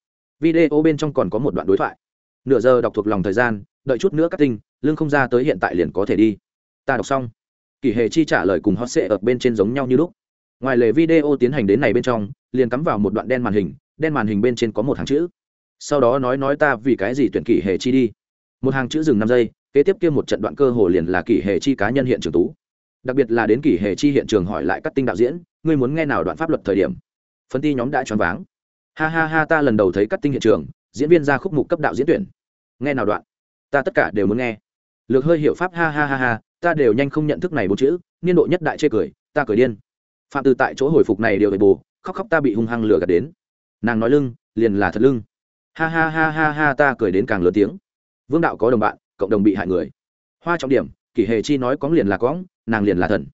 A: Video bên trong còn có một đoạn đối thoại. Nửa giờ đọc thuộc lòng thời gian, đợi chút nữa các tinh lương không ra tới hiện tại liền có thể đi. Ta đọc xong. Kỷ hề chi trả lời cùng hot sệ ở bên trên giống nhau như lúc. Ngoài lề video tiến hành đến này bên trong, liền cắm vào một đoạn đen màn hình, đen màn hình bên trên có một hàng chữ. Sau đó nói nói ta vì cái gì tuyển kỷ hề chi đi. Một hàng chữ dừng năm giây, kế tiếp kia một trận đoạn cơ hồ liền là kỷ hề chi cá nhân hiện trường tú. Đặc biệt là đến kỷ hề chi hiện trường hỏi lại các tinh đạo diễn, ngươi muốn nghe nào đoạn pháp luật thời điểm? Phân ti nhóm đã choáng váng. Ha ha ha, ta lần đầu thấy các tinh hiện trường, diễn viên ra khúc mục cấp đạo diễn tuyển. Nghe nào đoạn? Ta tất cả đều muốn nghe lược hơi hiệu pháp ha ha ha ha ta đều nhanh không nhận thức này bốn chữ niên độ nhất đại chê cười ta cười điên. Phạm từ tại chỗ hồi phục này đều về bù khóc khóc ta bị hung hăng lừa gạt đến. Nàng nói lưng liền là thật lưng. Ha ha ha ha ha ta cười đến càng lớn tiếng. Vương đạo có đồng bạn cộng đồng bị hại người. Hoa trọng điểm kỷ hề chi nói cóng liền là cóng nàng liền là thần.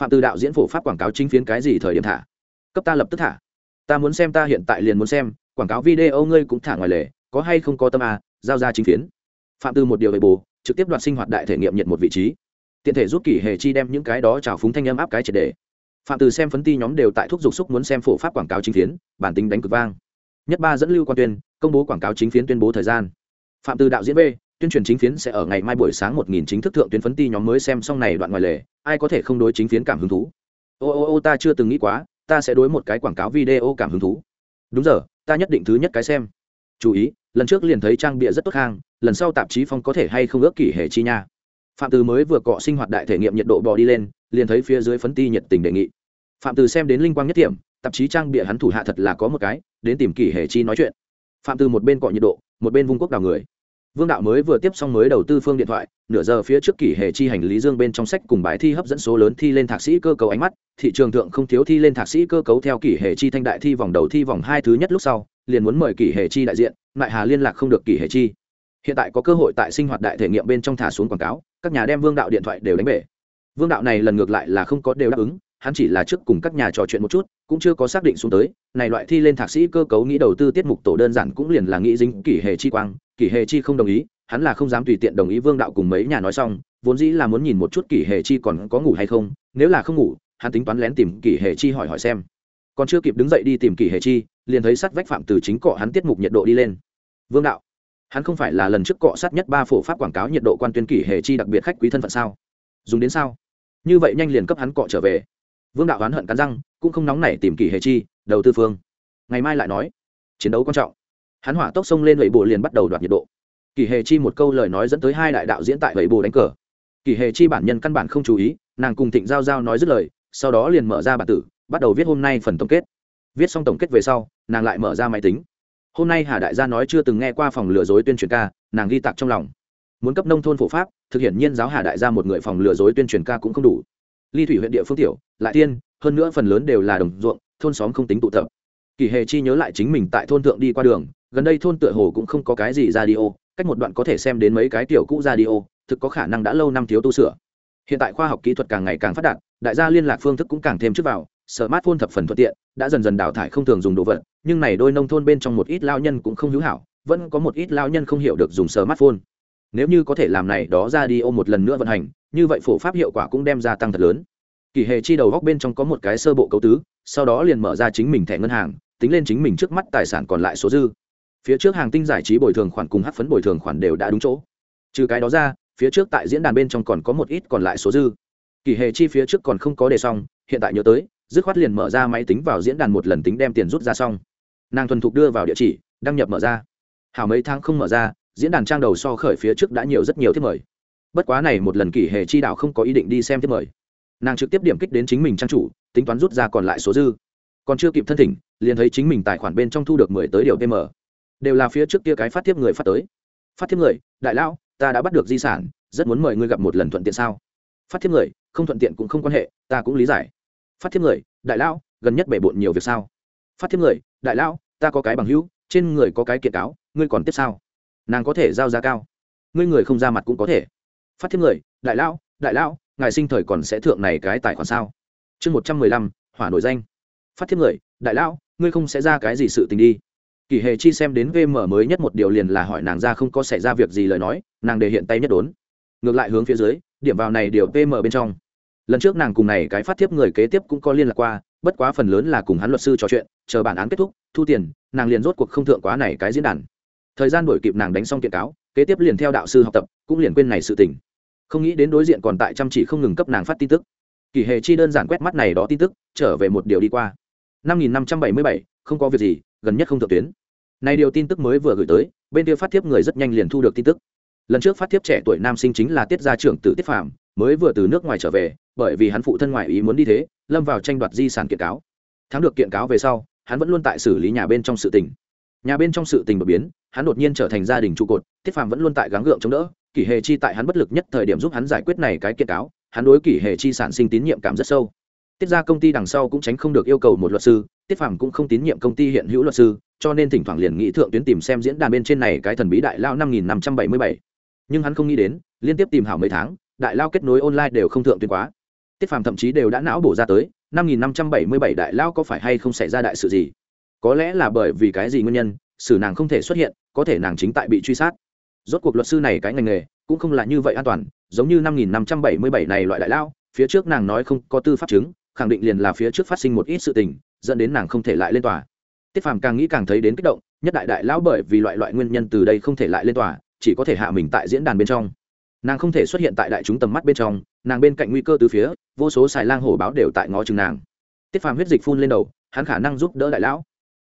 A: Phạm từ đạo diễn phổ pháp quảng cáo chính phiến cái gì thời điểm thả? Cấp ta lập tức thả. Ta muốn xem ta hiện tại liền muốn xem quảng cáo video ngươi cũng thả ngoài lề có hay không có tâm à, giao ra chính phiến. Phạm từ một điều về bù trực tiếp đoạt sinh hoạt đại thể nghiệm nhận một vị trí. Tiện thể giúp kỷ hề chi đem những cái đó trào phúng thanh âm áp cái triệt đề phạm từ xem phấn ti nhóm đều tại thuốc dục xúc muốn xem phổ pháp quảng cáo chính phiến, bản tính đánh cực vang. Nhất ba dẫn lưu quan tuyên, công bố quảng cáo chính phiến tuyên bố thời gian. Phạm từ đạo diễn b, tuyên truyền chính phiến sẽ ở ngày mai buổi sáng một nghìn chính thức thượng tuyến phấn ti nhóm mới xem xong này đoạn ngoài lề, ai có thể không đối chính phiến cảm hứng thú? Ô ô ô, ta chưa từng nghĩ quá, ta sẽ đối một cái quảng cáo video cảm hứng thú. Đúng giờ, ta nhất định thứ nhất cái xem. Chú ý, lần trước liền thấy trang bịa rất tốt hang lần sau tạp chí phong có thể hay không ước kỷ hệ chi nha. Phạm từ mới vừa cọ sinh hoạt đại thể nghiệm nhiệt độ bò đi lên, liền thấy phía dưới phấn ti nhiệt tình đề nghị. Phạm từ xem đến linh quang nhất điểm tạp chí trang bịa hắn thủ hạ thật là có một cái, đến tìm kỷ hệ chi nói chuyện. Phạm từ một bên cọ nhiệt độ, một bên vung quốc đào người. Vương đạo mới vừa tiếp xong mới đầu tư phương điện thoại, nửa giờ phía trước kỷ hệ chi hành lý dương bên trong sách cùng bài thi hấp dẫn số lớn thi lên thạc sĩ cơ cấu ánh mắt, thị trường thượng không thiếu thi lên thạc sĩ cơ cấu theo kỷ hệ chi thanh đại thi vòng đầu thi vòng hai thứ nhất lúc sau, liền muốn mời kỷ hệ chi đại diện lại hà liên lạc không được kỷ hệ chi hiện tại có cơ hội tại sinh hoạt đại thể nghiệm bên trong thả xuống quảng cáo, các nhà đem vương đạo điện thoại đều đánh bể. Vương đạo này lần ngược lại là không có đều đáp ứng, hắn chỉ là trước cùng các nhà trò chuyện một chút, cũng chưa có xác định xuống tới, này loại thi lên thạc sĩ cơ cấu nghĩ đầu tư tiết mục tổ đơn giản cũng liền là nghĩ dính kỷ hệ chi quang, kỷ hệ chi không đồng ý, hắn là không dám tùy tiện đồng ý vương đạo cùng mấy nhà nói xong, vốn dĩ là muốn nhìn một chút kỷ hệ chi còn có ngủ hay không, nếu là không ngủ, hắn tính toán lén tìm kỷ hệ chi hỏi hỏi xem. Còn chưa kịp đứng dậy đi tìm kỷ hệ chi, liền thấy sắt vách phạm từ chính cọ hắn tiết mục nhiệt độ đi lên. Vương đạo hắn không phải là lần trước cọ sát nhất ba phổ pháp quảng cáo nhiệt độ quan tuyên kỷ hệ chi đặc biệt khách quý thân phận sao? Dùng đến sao? Như vậy nhanh liền cấp hắn cọ trở về. Vương đạo oán hận cắn răng, cũng không nóng nảy tìm kỷ hệ chi, đầu tư phương. Ngày mai lại nói. Chiến đấu quan trọng. Hắn hỏa tốc xông lên lẩy bộ liền bắt đầu đoạt nhiệt độ. Kỷ hệ chi một câu lời nói dẫn tới hai đại đạo diễn tại lẩy bộ đánh cờ. Kỷ hệ chi bản nhân căn bản không chú ý, nàng cùng thịnh giao giao nói dứt lời, sau đó liền mở ra bản tử, bắt đầu viết hôm nay phần tổng kết. Viết xong tổng kết về sau, nàng lại mở ra máy tính hôm nay hà đại gia nói chưa từng nghe qua phòng lừa dối tuyên truyền ca, nàng ghi tạc trong lòng. Muốn cấp nông thôn phổ pháp, thực hiện nhiên giáo hà đại gia một người phòng lừa dối tuyên truyền ca cũng không đủ. Ly thủy huyện địa phương tiểu, lại tiên hơn nữa phần lớn đều là đồng ruộng, thôn xóm không tính tụ tập. Kỳ hề chi nhớ lại chính mình tại thôn thượng đi qua đường, gần đây thôn tựa hồ cũng không có cái gì ra đi ô, cách một đoạn có thể xem đến mấy cái tiểu cũ ra đi ô, thực có khả năng đã lâu năm thiếu tu sửa. Hiện tại khoa học kỹ thuật càng ngày càng phát đạt, đại gia liên lạc phương thức cũng càng thêm trước vào, smartphone thập phần thuận tiện, đã dần dần đào thải không thường dùng đồ vật nhưng này đôi nông thôn bên trong một ít lao nhân cũng không hữu hảo, vẫn có một ít lao nhân không hiểu được dùng smartphone. Nếu như có thể làm này đó ra đi ô một lần nữa vận hành, như vậy phổ pháp hiệu quả cũng đem ra tăng thật lớn. Kỳ hề chi đầu góc bên trong có một cái sơ bộ cấu tứ, sau đó liền mở ra chính mình thẻ ngân hàng, tính lên chính mình trước mắt tài sản còn lại số dư. Phía trước hàng tinh giải trí bồi thường khoản cùng hát phấn bồi thường khoản đều đã đúng chỗ. Trừ cái đó ra, phía trước tại diễn đàn bên trong còn có một ít còn lại số dư. Kỳ hề chi phía trước còn không có đề xong, hiện tại nhớ tới, dứt khoát liền mở ra máy tính vào diễn đàn một lần tính đem tiền rút ra xong nàng thuần thục đưa vào địa chỉ, đăng nhập mở ra. Hảo mấy tháng không mở ra, diễn đàn trang đầu so khởi phía trước đã nhiều rất nhiều thiết mời. Bất quá này một lần kỷ hệ chi đạo không có ý định đi xem thiết mời. Nàng trực tiếp điểm kích đến chính mình trang chủ, tính toán rút ra còn lại số dư. Còn chưa kịp thân thỉnh, liền thấy chính mình tài khoản bên trong thu được mười tới điều pm. Đều là phía trước kia cái phát tiếp người phát tới. Phát tiếp người, đại lão, ta đã bắt được di sản, rất muốn mời ngươi gặp một lần thuận tiện sao? Phát tiếp người, không thuận tiện cũng không quan hệ, ta cũng lý giải. Phát thiếp người, đại lão, gần nhất bể bộn nhiều việc sao? Phát thiếp người, đại lão, ta có cái bằng hữu, trên người có cái kiện cáo, ngươi còn tiếp sao? Nàng có thể giao giá cao. Ngươi người không ra mặt cũng có thể. Phát thiếp người, đại lão đại lão, ngài sinh thời còn sẽ thượng này cái tài khoản sao? Chương một trăm mười lăm, hỏa nổi danh. Phát thiếp người, đại lão, ngươi không sẽ ra cái gì sự tình đi. Kỳ hề chi xem đến vm mới nhất một điều liền là hỏi nàng ra không có xảy ra việc gì lời nói, nàng đề hiện tay nhất đốn. Ngược lại hướng phía dưới, điểm vào này điều vm bên trong lần trước nàng cùng này cái phát thiếp người kế tiếp cũng có liên lạc qua, bất quá phần lớn là cùng hắn luật sư trò chuyện, chờ bản án kết thúc, thu tiền, nàng liền rốt cuộc không thượng quá này cái diễn đàn. Thời gian đổi kịp nàng đánh xong kiện cáo, kế tiếp liền theo đạo sư học tập, cũng liền quên này sự tình. Không nghĩ đến đối diện còn tại chăm chỉ không ngừng cấp nàng phát tin tức. Kỳ hề chi đơn giản quét mắt này đó tin tức, trở về một điều đi qua. Năm nghìn năm trăm bảy mươi bảy, không có việc gì, gần nhất không thượng tuyến. Này điều tin tức mới vừa gửi tới, bên kia phát thiếp người rất nhanh liền thu được tin tức. Lần trước phát thiếp trẻ tuổi nam sinh chính là tiết gia trưởng tử tiết phạm mới vừa từ nước ngoài trở về, bởi vì hắn phụ thân ngoại ý muốn đi thế, lâm vào tranh đoạt di sản kiện cáo. Thắng được kiện cáo về sau, hắn vẫn luôn tại xử lý nhà bên trong sự tình. Nhà bên trong sự tình đột biến, hắn đột nhiên trở thành gia đình trụ cột tiết phàm vẫn luôn tại gắng gượng chống đỡ. Kỷ hề chi tại hắn bất lực nhất thời điểm giúp hắn giải quyết này cái kiện cáo, hắn đối kỷ hề chi sản sinh tín nhiệm cảm rất sâu. Tiết ra công ty đằng sau cũng tránh không được yêu cầu một luật sư, tiết phàm cũng không tín nhiệm công ty hiện hữu luật sư, cho nên thỉnh thoảng liền nghĩ thượng tuyến tìm xem diễn đàn bên trên này cái thần bí đại lao năm nghìn năm trăm bảy mươi bảy. Nhưng hắn không nghĩ đến, liên tiếp tìm hảo mấy tháng đại lao kết nối online đều không thượng tuyến quá. Tiết phàm thậm chí đều đã não bổ ra tới, năm nghìn năm trăm bảy mươi bảy đại lao có phải hay không xảy ra đại sự gì? Có lẽ là bởi vì cái gì nguyên nhân, xử nàng không thể xuất hiện, có thể nàng chính tại bị truy sát. Rốt cuộc luật sư này cái ngành nghề, cũng không là như vậy an toàn, giống như năm nghìn năm trăm bảy mươi bảy này loại đại lao, phía trước nàng nói không có tư pháp chứng, khẳng định liền là phía trước phát sinh một ít sự tình, dẫn đến nàng không thể lại lên tòa. Tiết phàm càng nghĩ càng thấy đến kích động, nhất đại đại lão bởi vì loại loại nguyên nhân từ đây không thể lại lên tòa, chỉ có thể hạ mình tại diễn đàn bên trong nàng không thể xuất hiện tại đại chúng tầm mắt bên trong, nàng bên cạnh nguy cơ từ phía, vô số xài lang hổ báo đều tại ngó chừng nàng. Tiết phàm huyết dịch phun lên đầu, hắn khả năng giúp đỡ đại lão.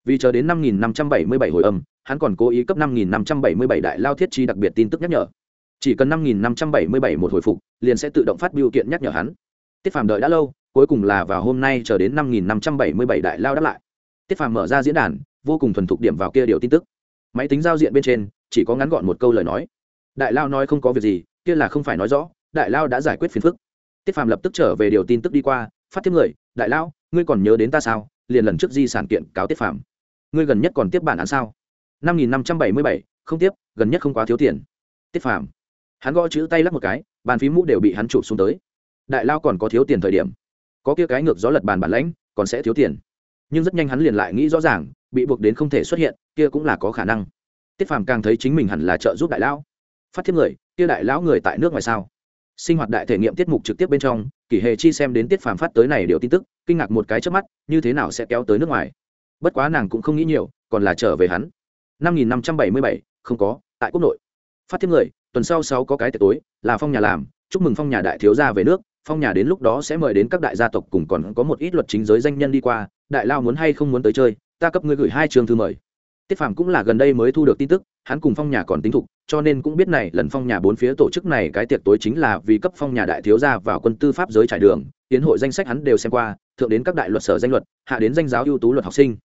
A: Vì chờ đến năm nghìn năm trăm bảy mươi bảy hồi âm, hắn còn cố ý cấp năm nghìn năm trăm bảy mươi bảy đại lao thiết chi đặc biệt tin tức nhắc nhở. Chỉ cần năm nghìn năm trăm bảy mươi bảy một hồi phục, liền sẽ tự động phát biểu kiện nhắc nhở hắn. Tiết phàm đợi đã lâu, cuối cùng là vào hôm nay chờ đến năm nghìn năm trăm bảy mươi bảy đại lao đáp lại. Tiết phàm mở ra diễn đàn, vô cùng thuần thục điểm vào kia điều tin tức. Máy tính giao diện bên trên, chỉ có ngắn gọn một câu lời nói. Đại lao nói không có việc gì kia là không phải nói rõ, đại lao đã giải quyết phiền phức. Tiết phàm lập tức trở về điều tin tức đi qua, phát tiếp người, đại lao, ngươi còn nhớ đến ta sao? Liền lần trước di sản kiện cáo tiết phàm. Ngươi gần nhất còn tiếp bản án sao? Năm nghìn năm trăm bảy mươi bảy, không tiếp, gần nhất không quá thiếu tiền. Tiết phàm, hắn gõ chữ tay lắc một cái, bàn phí mũ đều bị hắn chụp xuống tới. Đại lao còn có thiếu tiền thời điểm. Có kia cái ngược gió lật bàn bản lãnh, còn sẽ thiếu tiền. Nhưng rất nhanh hắn liền lại nghĩ rõ ràng, bị buộc đến không thể xuất hiện, kia cũng là có khả năng. Tiết phàm càng thấy chính mình hẳn là trợ giúp đại lao phát thiếp người, kia đại lão người tại nước ngoài sao? Sinh hoạt đại thể nghiệm tiết mục trực tiếp bên trong kỳ kỷ hề chi xem đến tiết phàm phát tới này điều tin tức, kinh ngạc một cái trước mắt, như thế nào sẽ kéo tới nước ngoài? Bất quá nàng cũng không nghĩ nhiều, còn là trở về hắn. Năm nghìn năm trăm bảy mươi bảy, không có, tại quốc nội. Phát thiếp người, tuần sau sáu có cái tiệc tối, là phong nhà làm, chúc mừng phong nhà đại thiếu gia về nước, phong nhà đến lúc đó sẽ mời đến các đại gia tộc cùng còn có một ít luật chính giới danh nhân đi qua, đại lao muốn hay không muốn tới chơi, ta cấp ngươi gửi hai trường thư mời. Tiết phàm cũng là gần đây mới thu được tin tức, hắn cùng phong nhà còn tính thục cho nên cũng biết này, lần phong nhà bốn phía tổ chức này cái tiệc tối chính là vì cấp phong nhà đại thiếu gia vào quân tư pháp giới trải đường, tiến hội danh sách hắn đều xem qua, thượng đến các đại luật sở danh luật, hạ đến danh giáo ưu tú luật học sinh.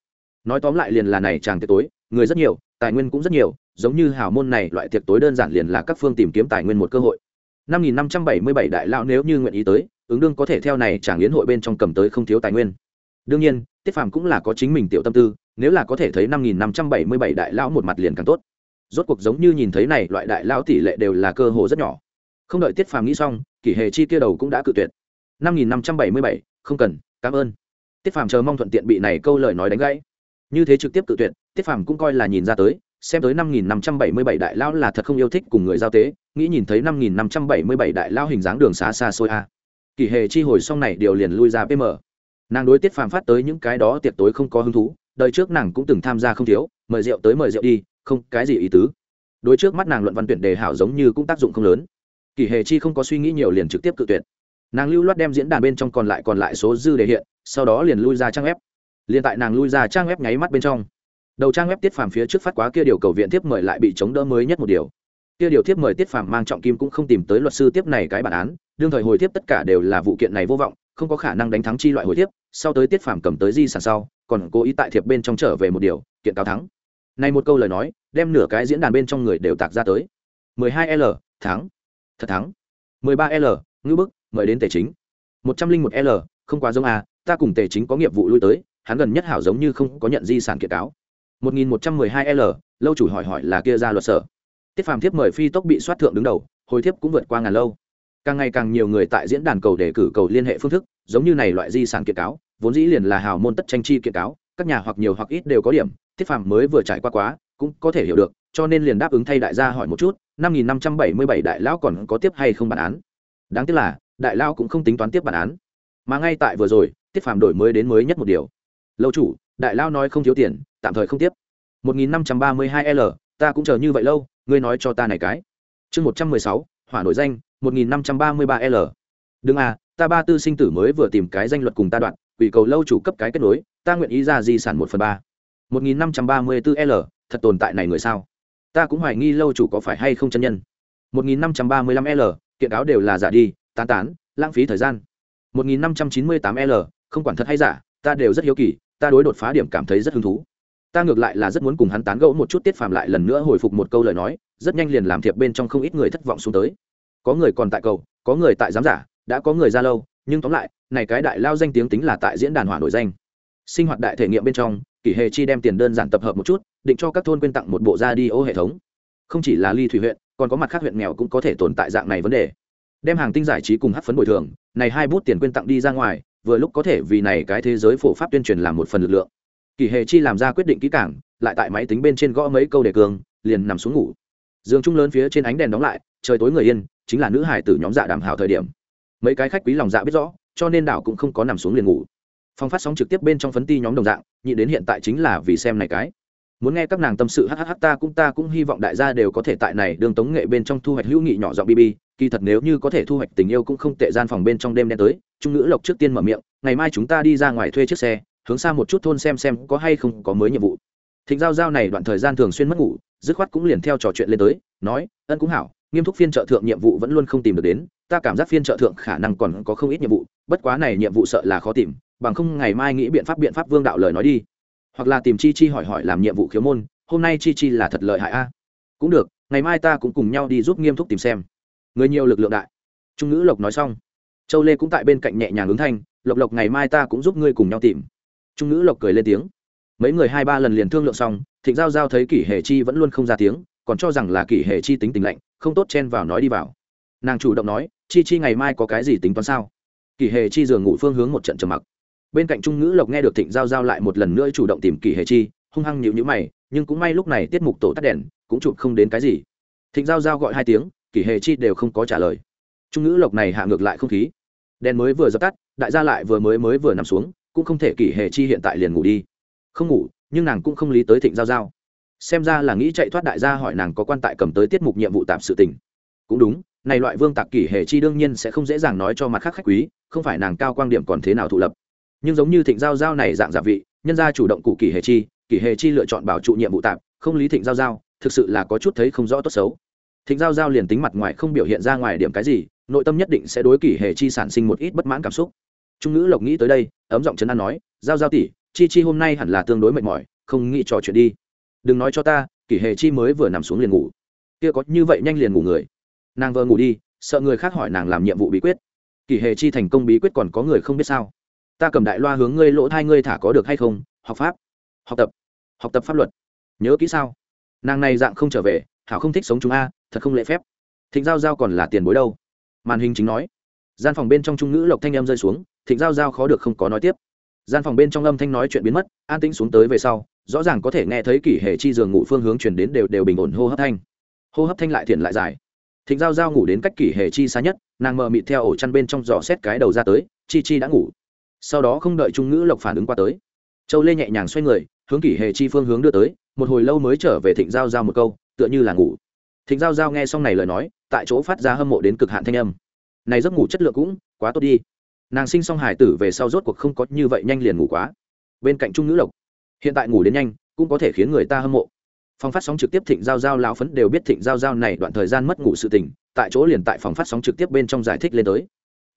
A: Nói tóm lại liền là này chàng tiệc tối, người rất nhiều, tài nguyên cũng rất nhiều, giống như hào môn này, loại tiệc tối đơn giản liền là các phương tìm kiếm tài nguyên một cơ hội. Năm nghìn năm trăm bảy mươi bảy đại lão nếu như nguyện ý tới, ứng đương có thể theo này chàng yến hội bên trong cầm tới không thiếu tài nguyên. Đương nhiên, tiết phàm cũng là có chính mình tiểu tâm tư, nếu là có thể thấy năm nghìn năm trăm bảy mươi bảy đại lão một mặt liền càng tốt rốt cuộc giống như nhìn thấy này, loại đại lão tỷ lệ đều là cơ hồ rất nhỏ. Không đợi tiết phàm nghĩ xong, kỷ hệ chi kia đầu cũng đã cự tuyệt. Năm nghìn năm trăm bảy mươi bảy, không cần, cảm ơn. Tiết phàm chờ mong thuận tiện bị này câu lời nói đánh gãy. Như thế trực tiếp cự tuyệt, tiết phàm cũng coi là nhìn ra tới, xem tới năm nghìn năm trăm bảy mươi bảy đại lão là thật không yêu thích cùng người giao tế, nghĩ nhìn thấy năm nghìn năm trăm bảy mươi bảy đại lão hình dáng đường xá xa xôi a. Kỷ hệ chi hồi xong này điều liền lui ra pm. Nàng đối tiết phàm phát tới những cái đó tiệc tối không có hứng thú, đời trước nàng cũng từng tham gia không thiếu, mời rượu tới mời rượu đi không, cái gì ý tứ? Đối trước mắt nàng luận văn tuyển đề hảo giống như cũng tác dụng không lớn. Kỷ hệ chi không có suy nghĩ nhiều liền trực tiếp cự tuyệt. Nàng lưu loát đem diễn đàn bên trong còn lại còn lại số dư đề hiện, sau đó liền lui ra trang web. Liền tại nàng lui ra trang web nháy mắt bên trong, đầu trang web tiết phàm phía trước phát quá kia điều cầu viện tiếp mời lại bị chống đỡ mới nhất một điều. Kia điều tiếp mời tiết phàm mang trọng kim cũng không tìm tới luật sư tiếp này cái bản án, đương thời hồi tiếp tất cả đều là vụ kiện này vô vọng, không có khả năng đánh thắng chi loại hồi tiếp sau tới tiết phàm cầm tới di sản sau, còn cố ý tại thiệp bên trong trở về một điều, kiện cao thắng này một câu lời nói, đem nửa cái diễn đàn bên trong người đều tạc ra tới. 12 l, thắng. Thật thắng. 13 l ngư bức, mời đến tề chính. 101 l, không quá giống à ta cùng tề chính có nghiệp vụ lui tới, hắn gần nhất hảo giống như không có nhận di sản kiện cáo. 1112 l, lâu chủ hỏi hỏi là kia ra luật sở. Tiết phàm thiếp mời phi tốc bị soát thượng đứng đầu, hồi thiếp cũng vượt qua ngàn lâu. Càng ngày càng nhiều người tại diễn đàn cầu đề cử cầu liên hệ phương thức, giống như này loại di sản kiện cáo, vốn dĩ liền là hào môn tất tranh chi kiện cáo, các nhà hoặc nhiều hoặc ít đều có điểm tiết phàm mới vừa trải qua quá, cũng có thể hiểu được, cho nên liền đáp ứng thay đại gia hỏi một chút, năm nghìn năm trăm bảy mươi bảy đại lão còn có tiếp hay không bản án? Đáng tiếc là, đại lão cũng không tính toán tiếp bản án. Mà ngay tại vừa rồi, tiết phàm đổi mới đến mới nhất một điều. Lâu chủ, đại lão nói không thiếu tiền, tạm thời không tiếp. một nghìn năm trăm ba mươi hai l, ta cũng chờ như vậy lâu, ngươi nói cho ta này cái. Chương một trăm mười sáu, hỏa nổi danh, một nghìn năm trăm ba mươi ba l. Đừng à ta ba tư sinh tử mới vừa tìm cái danh luật cùng ta đoạn ủy cầu lâu chủ cấp cái kết nối, ta nguyện ý ra di sản một phần ba một nghìn năm trăm ba mươi bốn l, thật tồn tại này người sao? Ta cũng hoài nghi lâu chủ có phải hay không chân nhân. một nghìn năm trăm ba mươi lăm l, kiện áo đều là giả đi, tán tán, lãng phí thời gian. một nghìn năm trăm chín mươi tám l, không quản thật hay giả, ta đều rất hiếu kỳ, ta đối đột phá điểm cảm thấy rất hứng thú. Ta ngược lại là rất muốn cùng hắn tán gẫu một chút tiết phàm lại lần nữa hồi phục một câu lời nói, rất nhanh liền làm thiệp bên trong không ít người thất vọng xuống tới. Có người còn tại cầu, có người tại giám giả, đã có người ra lâu, nhưng tóm lại, này cái đại lao danh tiếng tính là tại diễn đàn hỏa nổi danh. Sinh hoạt đại thể nghiệm bên trong kỷ hề chi đem tiền đơn giản tập hợp một chút, định cho các thôn quyên tặng một bộ ra đi ô hệ thống. Không chỉ là ly thủy huyện, còn có mặt khác huyện nghèo cũng có thể tồn tại dạng này vấn đề. Đem hàng tinh giải trí cùng hát phấn bồi thường, này hai bút tiền quyên tặng đi ra ngoài, vừa lúc có thể vì này cái thế giới phổ pháp tuyên truyền làm một phần lực lượng. Kỷ hề chi làm ra quyết định kỹ cảng lại tại máy tính bên trên gõ mấy câu đề cường liền nằm xuống ngủ. Giường trung lớn phía trên ánh đèn đóng lại, trời tối người yên, chính là nữ hải tử nhóm dạ đảm hảo thời điểm. Mấy cái khách quý lòng dạ biết rõ, cho nên đảo cũng không có nằm xuống liền ngủ. Phong phát sóng trực tiếp bên trong phấn ti nhóm đồng dạng nhị đến hiện tại chính là vì xem này cái. Muốn nghe các nàng tâm sự hh ta cũng ta cũng hy vọng đại gia đều có thể tại này đường tống nghệ bên trong thu hoạch hữu nghị nhỏ giọng bb kỳ thật nếu như có thể thu hoạch tình yêu cũng không tệ, gian phòng bên trong đêm đen tới, trung ngữ lộc trước tiên mở miệng, ngày mai chúng ta đi ra ngoài thuê chiếc xe, hướng xa một chút thôn xem xem có hay không có mới nhiệm vụ. Thịnh giao giao này đoạn thời gian thường xuyên mất ngủ, dứt khoát cũng liền theo trò chuyện lên tới, nói, ân cũng hảo, nghiêm túc phiên trợ thượng nhiệm vụ vẫn luôn không tìm được đến, ta cảm giác phiên trợ thượng khả năng còn có không ít nhiệm vụ, bất quá này nhiệm vụ sợ là khó tìm bằng không ngày mai nghĩ biện pháp biện pháp vương đạo lời nói đi. Hoặc là tìm chi chi hỏi hỏi làm nhiệm vụ khiếu môn, hôm nay chi chi là thật lợi hại a. Cũng được, ngày mai ta cũng cùng nhau đi giúp nghiêm túc tìm xem. Người nhiều lực lượng đại. Trung ngữ lộc nói xong. Châu lê cũng tại bên cạnh nhẹ nhàng ứng thanh, lộc lộc, ngày mai ta cũng giúp ngươi cùng nhau tìm. Trung ngữ lộc cười lên tiếng. Mấy người hai ba lần liền thương lượng xong, thịnh giao giao thấy kỷ hệ chi vẫn luôn không ra tiếng, còn cho rằng là kỷ hệ chi tính tình lạnh, không tốt chen vào nói đi vào. Nàng chủ động nói, chi chi ngày mai có cái gì tính toán sao? Kỷ hệ chi giường ngủ phương hướng một trận trầm mặc bên cạnh trung ngữ lộc nghe được thịnh giao giao lại một lần nữa chủ động tìm kỷ hệ chi, hung hăng nhịu nhữ mày, nhưng cũng may lúc này tiết mục tổ tắt đèn, cũng chụp không đến cái gì. thịnh giao giao gọi hai tiếng kỷ hệ chi đều không có trả lời. trung ngữ lộc này hạ ngược lại không khí. đèn mới vừa dập tắt, đại gia lại vừa mới mới vừa nằm xuống, cũng không thể kỷ hề chi hiện tại liền ngủ đi. không ngủ, nhưng nàng cũng không lý tới thịnh giao giao. xem ra là nghĩ chạy thoát đại gia hỏi nàng có quan tại cầm tới tiết mục nhiệm vụ tạm sự tình. cũng đúng, này loại vương tạc kỷ hề chi đương nhiên sẽ không dễ dàng nói cho mặt khác khách quý, không phải nàng cao quan điểm còn thế nào thụ lập nhưng giống như thịnh giao giao này dạng giả vị, nhân gia chủ động cụ kỷ hề chi, kỷ hề chi lựa chọn bảo trụ nhiệm vụ tạm, không lý thịnh giao giao, thực sự là có chút thấy không rõ tốt xấu. Thịnh giao giao liền tính mặt ngoài không biểu hiện ra ngoài điểm cái gì, nội tâm nhất định sẽ đối kỷ hề chi sản sinh một ít bất mãn cảm xúc. Trung ngữ lộc nghĩ tới đây, ấm giọng chấn an nói, giao giao tỷ, chi chi hôm nay hẳn là tương đối mệt mỏi, không nghĩ trò chuyện đi. Đừng nói cho ta, kỷ hề chi mới vừa nằm xuống liền ngủ. Kia có như vậy nhanh liền ngủ người. Nàng vừa ngủ đi, sợ người khác hỏi nàng làm nhiệm vụ bí quyết. Kỷ hề chi thành công bí quyết còn có người không biết sao ta cầm đại loa hướng ngươi lỗ thai ngươi thả có được hay không? Học pháp. Học tập. Học tập pháp luật. Nhớ kỹ sao? Nàng này dạng không trở về, hảo không thích sống chúng a, thật không lễ phép. Thịnh giao giao còn là tiền bối đâu? Màn hình chính nói. Gian phòng bên trong trung ngữ lộc thanh em rơi xuống, thịnh giao giao khó được không có nói tiếp. Gian phòng bên trong âm thanh nói chuyện biến mất, an tĩnh xuống tới về sau, rõ ràng có thể nghe thấy kỷ hệ chi giường ngủ phương hướng chuyển đến đều đều bình ổn hô hấp thanh. Hô hấp thanh lại thiện lại dài. Thịnh giao giao ngủ đến cách kỷ hệ chi xa nhất, nàng mờ mịt theo ổ chăn bên trong giò xét cái đầu ra tới, chi chi đã ngủ sau đó không đợi trung ngữ lộc phản ứng qua tới. Châu lê nhẹ nhàng xoay người, hướng kỷ hệ chi phương hướng đưa tới, một hồi lâu mới trở về thịnh giao giao một câu, tựa như là ngủ. Thịnh giao giao nghe xong này lời nói, tại chỗ phát ra hâm mộ đến cực hạn thanh âm. Này giấc ngủ chất lượng cũng quá tốt đi. Nàng sinh xong hải tử về sau rốt cuộc không có như vậy nhanh liền ngủ quá. Bên cạnh trung ngữ lộc, hiện tại ngủ đến nhanh, cũng có thể khiến người ta hâm mộ. Phòng phát sóng trực tiếp thịnh giao giao lao phấn đều biết thịnh giao giao này đoạn thời gian mất ngủ sự tình, tại chỗ liền tại phòng phát sóng trực tiếp bên trong giải thích lên tới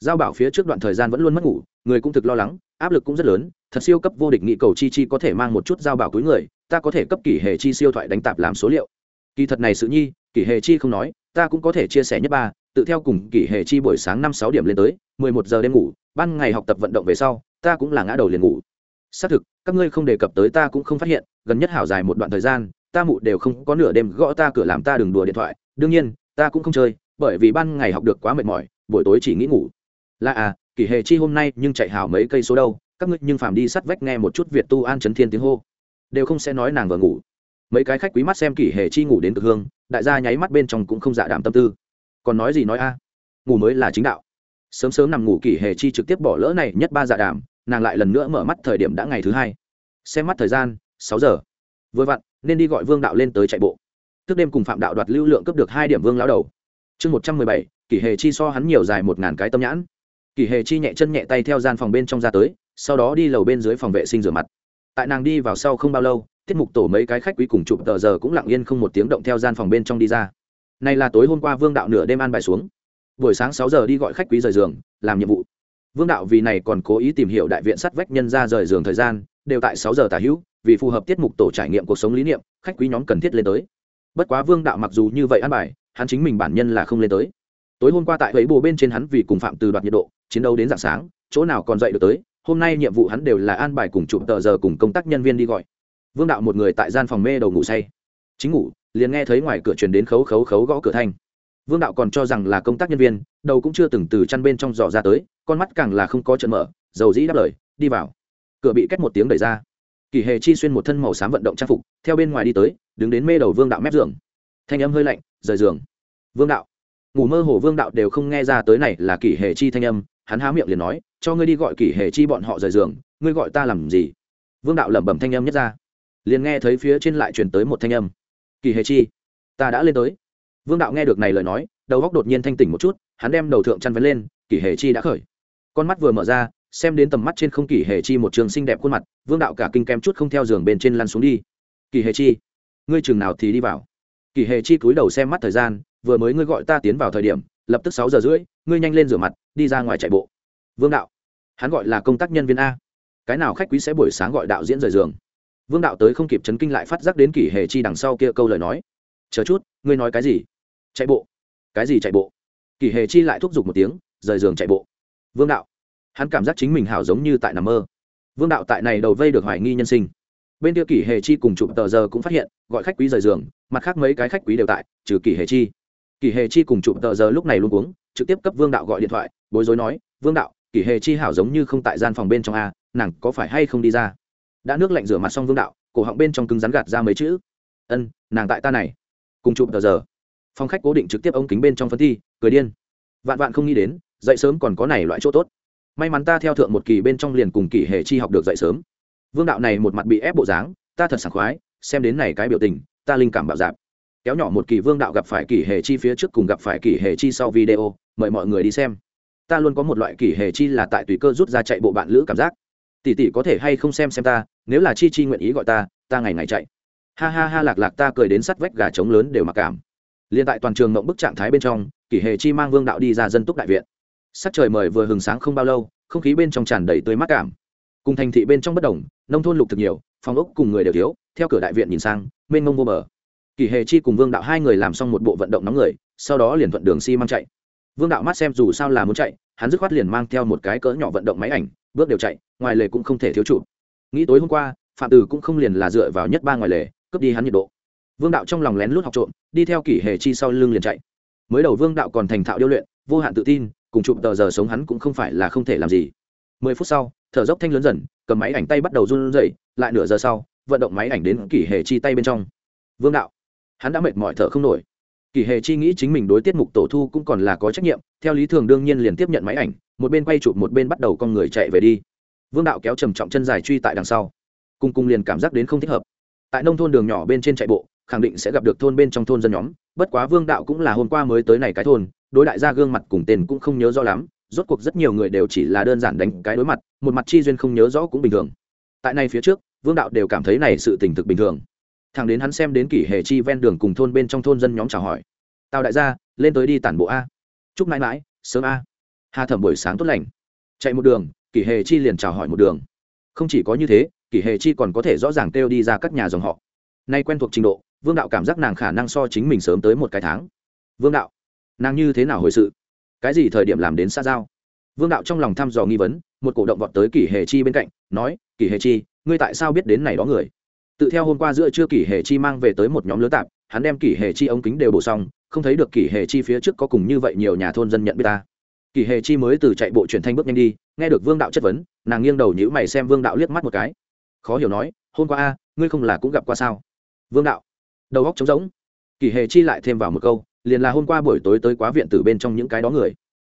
A: giao bảo phía trước đoạn thời gian vẫn luôn mất ngủ, người cũng thực lo lắng, áp lực cũng rất lớn, thật siêu cấp vô địch nghị cầu chi chi có thể mang một chút giao bảo cuối người, ta có thể cấp kỷ hệ chi siêu thoại đánh tạp làm số liệu. Kỳ thật này sự nhi, kỷ hệ chi không nói, ta cũng có thể chia sẻ nhất ba, tự theo cùng kỷ hệ chi buổi sáng năm sáu điểm lên tới, mười một giờ đêm ngủ, ban ngày học tập vận động về sau, ta cũng là ngã đầu liền ngủ. Xác thực, các ngươi không đề cập tới ta cũng không phát hiện, gần nhất hảo dài một đoạn thời gian, ta mụ đều không có nửa đêm gõ ta cửa làm ta đừng đùa điện thoại, đương nhiên, ta cũng không chơi, bởi vì ban ngày học được quá mệt mỏi, buổi tối chỉ nghĩ ngủ là à kỷ hệ chi hôm nay nhưng chạy hào mấy cây số đâu các ngươi nhưng phàm đi sắt vách nghe một chút việt tu an chấn thiên tiếng hô. Đều không sẽ nói nàng vừa ngủ. Mấy cái khách quý mắt xem kỷ hệ chi ngủ đến cực hương đại gia nháy mắt bên trong cũng không dạ đảm tâm tư. Còn nói gì nói a? Ngủ mới là chính đạo. Sớm sớm nằm ngủ kỷ hệ chi trực tiếp bỏ lỡ này nhất ba dạ đảm, nàng lại lần nữa mở mắt thời điểm đã ngày thứ hai. Xem mắt thời gian sáu giờ. Vừa vặn nên đi gọi vương đạo lên tới chạy bộ. Tức đêm cùng phạm đạo đoạt lưu lượng cấp được hai điểm vương lão đầu. Chương một trăm mười bảy kỷ hệ chi so hắn nhiều dài một ngàn cái tâm nhãn kỷ hệ chi nhẹ chân nhẹ tay theo gian phòng bên trong ra tới, sau đó đi lầu bên dưới phòng vệ sinh rửa mặt. Tại nàng đi vào sau không bao lâu, tiết mục tổ mấy cái khách quý cùng chụp tờ giờ cũng lặng yên không một tiếng động theo gian phòng bên trong đi ra. Này là tối hôm qua vương đạo nửa đêm ăn bài xuống. Buổi sáng sáu giờ đi gọi khách quý rời giường, làm nhiệm vụ. Vương đạo vì này còn cố ý tìm hiểu đại viện sắt vách nhân ra rời giường thời gian, đều tại sáu giờ tả hữu, vì phù hợp tiết mục tổ trải nghiệm cuộc sống lý niệm, khách quý nhóm cần thiết lên tới. Bất quá vương đạo mặc dù như vậy ăn bài, hắn chính mình bản nhân là không lên tới tối hôm qua tại ấy bồ bên trên hắn vì cùng phạm từ đoạt nhiệt độ, chiến đấu đến dạng sáng, chỗ nào còn dậy được tới, hôm nay nhiệm vụ hắn đều là an bài cùng chụp tờ giờ cùng công tác nhân viên đi gọi. Vương đạo một người tại gian phòng mê đầu ngủ say. Chính ngủ, liền nghe thấy ngoài cửa truyền đến khấu khấu khấu gõ cửa thanh. Vương đạo còn cho rằng là công tác nhân viên, đầu cũng chưa từng từ chăn bên trong giỏ ra tới, con mắt càng là không có trận mở, dầu dĩ đáp lời, đi vào. Cửa bị cách một tiếng đẩy ra. Kỳ hề chi xuyên một thân màu xám vận động trang phục, theo bên ngoài đi tới, đứng đến mê đầu vương đạo mép giường. Thanh âm hơi lạnh, rời giường. Vương đạo ngủ mơ hồ vương đạo đều không nghe ra tới này là kỷ hề chi thanh âm, hắn há miệng liền nói, cho ngươi đi gọi kỷ hề chi bọn họ rời giường, ngươi gọi ta làm gì? Vương đạo lẩm bẩm thanh âm nhất ra, liền nghe thấy phía trên lại truyền tới một thanh âm. Kỳ hề chi, ta đã lên tới. Vương đạo nghe được này lời nói, đầu góc đột nhiên thanh tỉnh một chút, hắn đem đầu thượng chăn vấn lên kỳ hề chi đã khởi. Con mắt vừa mở ra, xem đến tầm mắt trên không kỳ hề chi một trường xinh đẹp khuôn mặt, vương đạo cả kinh kem chút không theo giường bên trên lăn xuống đi. Kỳ hề chi, ngươi chừng nào thì đi vào? Kỳ hề chi cúi đầu xem mắt thời gian vừa mới ngươi gọi ta tiến vào thời điểm, lập tức sáu giờ rưỡi, ngươi nhanh lên rửa mặt, đi ra ngoài chạy bộ. Vương đạo, hắn gọi là công tác nhân viên a. Cái nào khách quý sẽ buổi sáng gọi đạo diễn rời giường? Vương đạo tới không kịp chấn kinh lại phát giác đến kỷ hề chi đằng sau kia câu lời nói. Chờ chút, ngươi nói cái gì? Chạy bộ. Cái gì chạy bộ? Kỷ hề chi lại thúc giục một tiếng, rời giường chạy bộ. Vương đạo, hắn cảm giác chính mình hảo giống như tại nằm mơ. Vương đạo tại này đầu vây được hoài nghi nhân sinh. Bên kia kỷ hề chi cùng chụp tờ giờ cũng phát hiện, gọi khách quý rời giường, mặt khác mấy cái khách quý đều tại, trừ kỷ hề chi kỷ hề chi cùng chụp tờ giờ lúc này luôn uống, trực tiếp cấp vương đạo gọi điện thoại, bối rối nói, vương đạo, kỷ hề chi hảo giống như không tại gian phòng bên trong a, nàng có phải hay không đi ra? Đã nước lạnh rửa mặt xong vương đạo, cổ họng bên trong cứng rắn gạt ra mấy chữ. Ân, nàng tại ta này. Cùng chụp tờ giờ. Phòng khách cố định trực tiếp ống kính bên trong phân thi, cười điên. Vạn vạn không nghĩ đến, dậy sớm còn có này loại chỗ tốt. May mắn ta theo thượng một kỳ bên trong liền cùng kỳ hề chi học được dậy sớm. Vương đạo này một mặt bị ép bộ dáng, ta thật sảng khoái, xem đến này cái biểu tình, ta linh cảm bạo dạp kéo nhỏ một kỳ vương đạo gặp phải kỳ hề chi phía trước cùng gặp phải kỳ hề chi sau video, mời mọi người đi xem. Ta luôn có một loại kỳ hề chi là tại tùy cơ rút ra chạy bộ bạn lữ cảm giác. Tỷ tỷ có thể hay không xem xem ta, nếu là chi chi nguyện ý gọi ta ta ngày ngày chạy. Ha ha ha lạc lạc ta cười đến sắt vách gà trống lớn đều mặc cảm. Liền tại toàn trường mộng bức trạng thái bên trong kỷ hề chi mang vương đạo đi ra dân túc đại viện. Sắc trời mời vừa hừng sáng không bao lâu, không khí bên trong tràn đầy tươi mát cảm. Cùng thành thị bên trong bất đồng, nông thôn lục thực nhiều, phòng ốc cùng người đều thiếu, theo cửa đại viện nhìn sang, mênh mông vô bờ kỳ hề chi cùng vương đạo hai người làm xong một bộ vận động nóng người, sau đó liền thuận đường xi、si、mang chạy. Vương đạo mắt xem dù sao là muốn chạy, hắn dứt khoát liền mang theo một cái cỡ nhỏ vận động máy ảnh, bước đều chạy, ngoài lề cũng không thể thiếu trụ. Nghĩ tối hôm qua, phạm tử cũng không liền là dựa vào nhất ba ngoài lề, cướp đi hắn nhiệt độ. Vương đạo trong lòng lén lút học trộm, đi theo kỷ hề chi sau lưng liền chạy. Mới đầu vương đạo còn thành thạo điêu luyện, vô hạn tự tin, cùng chụp tờ giờ sống hắn cũng không phải là không thể làm gì. Mười phút sau, thở dốc thanh lớn dần, cầm máy ảnh tay bắt đầu run rẩy, lại nửa giờ sau, vận động máy ảnh đến kỷ hề chi tay bên trong. Vương đạo hắn đã mệt mỏi thở không nổi. Kỳ hề chi nghĩ chính mình đối tiết mục tổ thu cũng còn là có trách nhiệm, theo lý thường đương nhiên liền tiếp nhận máy ảnh, một bên quay chụp một bên bắt đầu con người chạy về đi. Vương đạo kéo trầm trọng chân dài truy tại đằng sau. Cung cung liền cảm giác đến không thích hợp. Tại nông thôn đường nhỏ bên trên chạy bộ, khẳng định sẽ gặp được thôn bên trong thôn dân nhóm, bất quá vương đạo cũng là hôm qua mới tới này cái thôn, đối đại gia gương mặt cùng tên cũng không nhớ rõ lắm, rốt cuộc rất nhiều người đều chỉ là đơn giản đánh cái đối mặt, một mặt chi duyên không nhớ rõ cũng bình thường. Tại này phía trước, vương đạo đều cảm thấy này sự tình thực bình thường thằng đến hắn xem đến kỷ hệ chi ven đường cùng thôn bên trong thôn dân nhóm chào hỏi. Tào đại gia, lên tới đi tản bộ a. Chúc mãi mãi, sớm a. Hà thẩm buổi sáng tốt lành. Chạy một đường, kỷ hệ chi liền chào hỏi một đường. Không chỉ có như thế, kỷ hệ chi còn có thể rõ ràng kêu đi ra các nhà dòng họ. Nay quen thuộc trình độ, vương đạo cảm giác nàng khả năng so chính mình sớm tới một cái tháng. Vương đạo, nàng như thế nào hồi sự? Cái gì thời điểm làm đến xa giao? Vương đạo trong lòng thăm dò nghi vấn, một cổ động vọt tới kỷ hề chi bên cạnh, nói, kỷ hề chi, ngươi tại sao biết đến này đó người? Tự theo hôm qua giữa trưa kỷ hề chi mang về tới một nhóm lứa tạp, hắn đem kỷ hề chi ống kính đều bổ xong, không thấy được kỷ hề chi phía trước có cùng như vậy nhiều nhà thôn dân nhận biết ta. Kỷ hề chi mới từ chạy bộ chuyển thanh bước nhanh đi, nghe được vương đạo chất vấn, nàng nghiêng đầu nhữ mày xem vương đạo liếc mắt một cái. Khó hiểu nói, hôm qua a, ngươi không là cũng gặp qua sao? Vương đạo, đầu góc trống rỗng. Kỷ hề chi lại thêm vào một câu, liền là hôm qua buổi tối tới quá viện từ bên trong những cái đó người.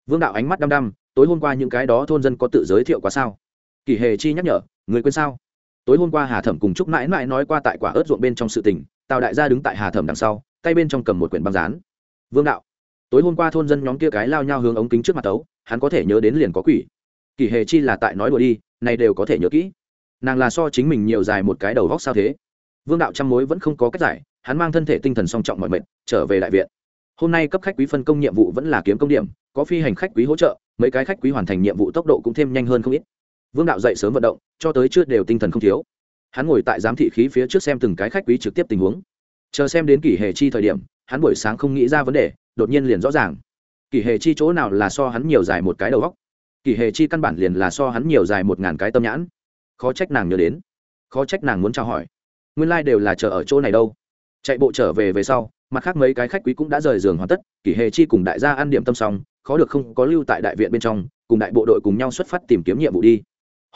A: Vương đạo ánh mắt đăm đăm, tối hôm qua những cái đó thôn dân có tự giới thiệu quá sao? Kỷ hề chi nhắc nhở, người quên sao? Tối hôm qua hà thẩm cùng chúc mãi mãi nói qua tại quả ớt ruộng bên trong sự tình, tào đại gia đứng tại hà thẩm đằng sau, tay bên trong cầm một quyển băng rán vương đạo, tối hôm qua thôn dân nhóm kia cái lao nhau hướng ống kính trước mặt tấu, hắn có thể nhớ đến liền có quỷ. Kỷ hề chi là tại nói đùa đi, này đều có thể nhớ kỹ. Nàng là so chính mình nhiều dài một cái đầu vóc sao thế. Vương đạo trăm mối vẫn không có cách giải, hắn mang thân thể tinh thần song trọng mọi mệnh trở về đại viện. Hôm nay cấp khách quý phân công nhiệm vụ vẫn là kiếm công điểm, có phi hành khách quý hỗ trợ, mấy cái khách quý hoàn thành nhiệm vụ tốc độ cũng thêm nhanh hơn không ít vương đạo dậy sớm vận động, cho tới chưa đều tinh thần không thiếu. Hắn ngồi tại giám thị khí phía trước xem từng cái khách quý trực tiếp tình huống. Chờ xem đến kỷ hệ chi thời điểm, hắn buổi sáng không nghĩ ra vấn đề, đột nhiên liền rõ ràng. Kỷ hệ chi chỗ nào là so hắn nhiều dài một cái đầu góc kỷ hệ chi căn bản liền là so hắn nhiều dài một ngàn cái tâm nhãn. Khó trách nàng nhớ đến. Khó trách nàng muốn trao hỏi. Nguyên lai、like、đều là chờ ở chỗ này đâu. Chạy bộ trở về về sau, mặt khác mấy cái khách quý cũng đã rời giường hoàn tất, kỷ hề chi cùng đại gia ăn điểm tâm xong, khó được không có lưu tại đại viện bên trong, cùng đại bộ đội cùng nhau xuất phát tìm kiếm nhiệm vụ đi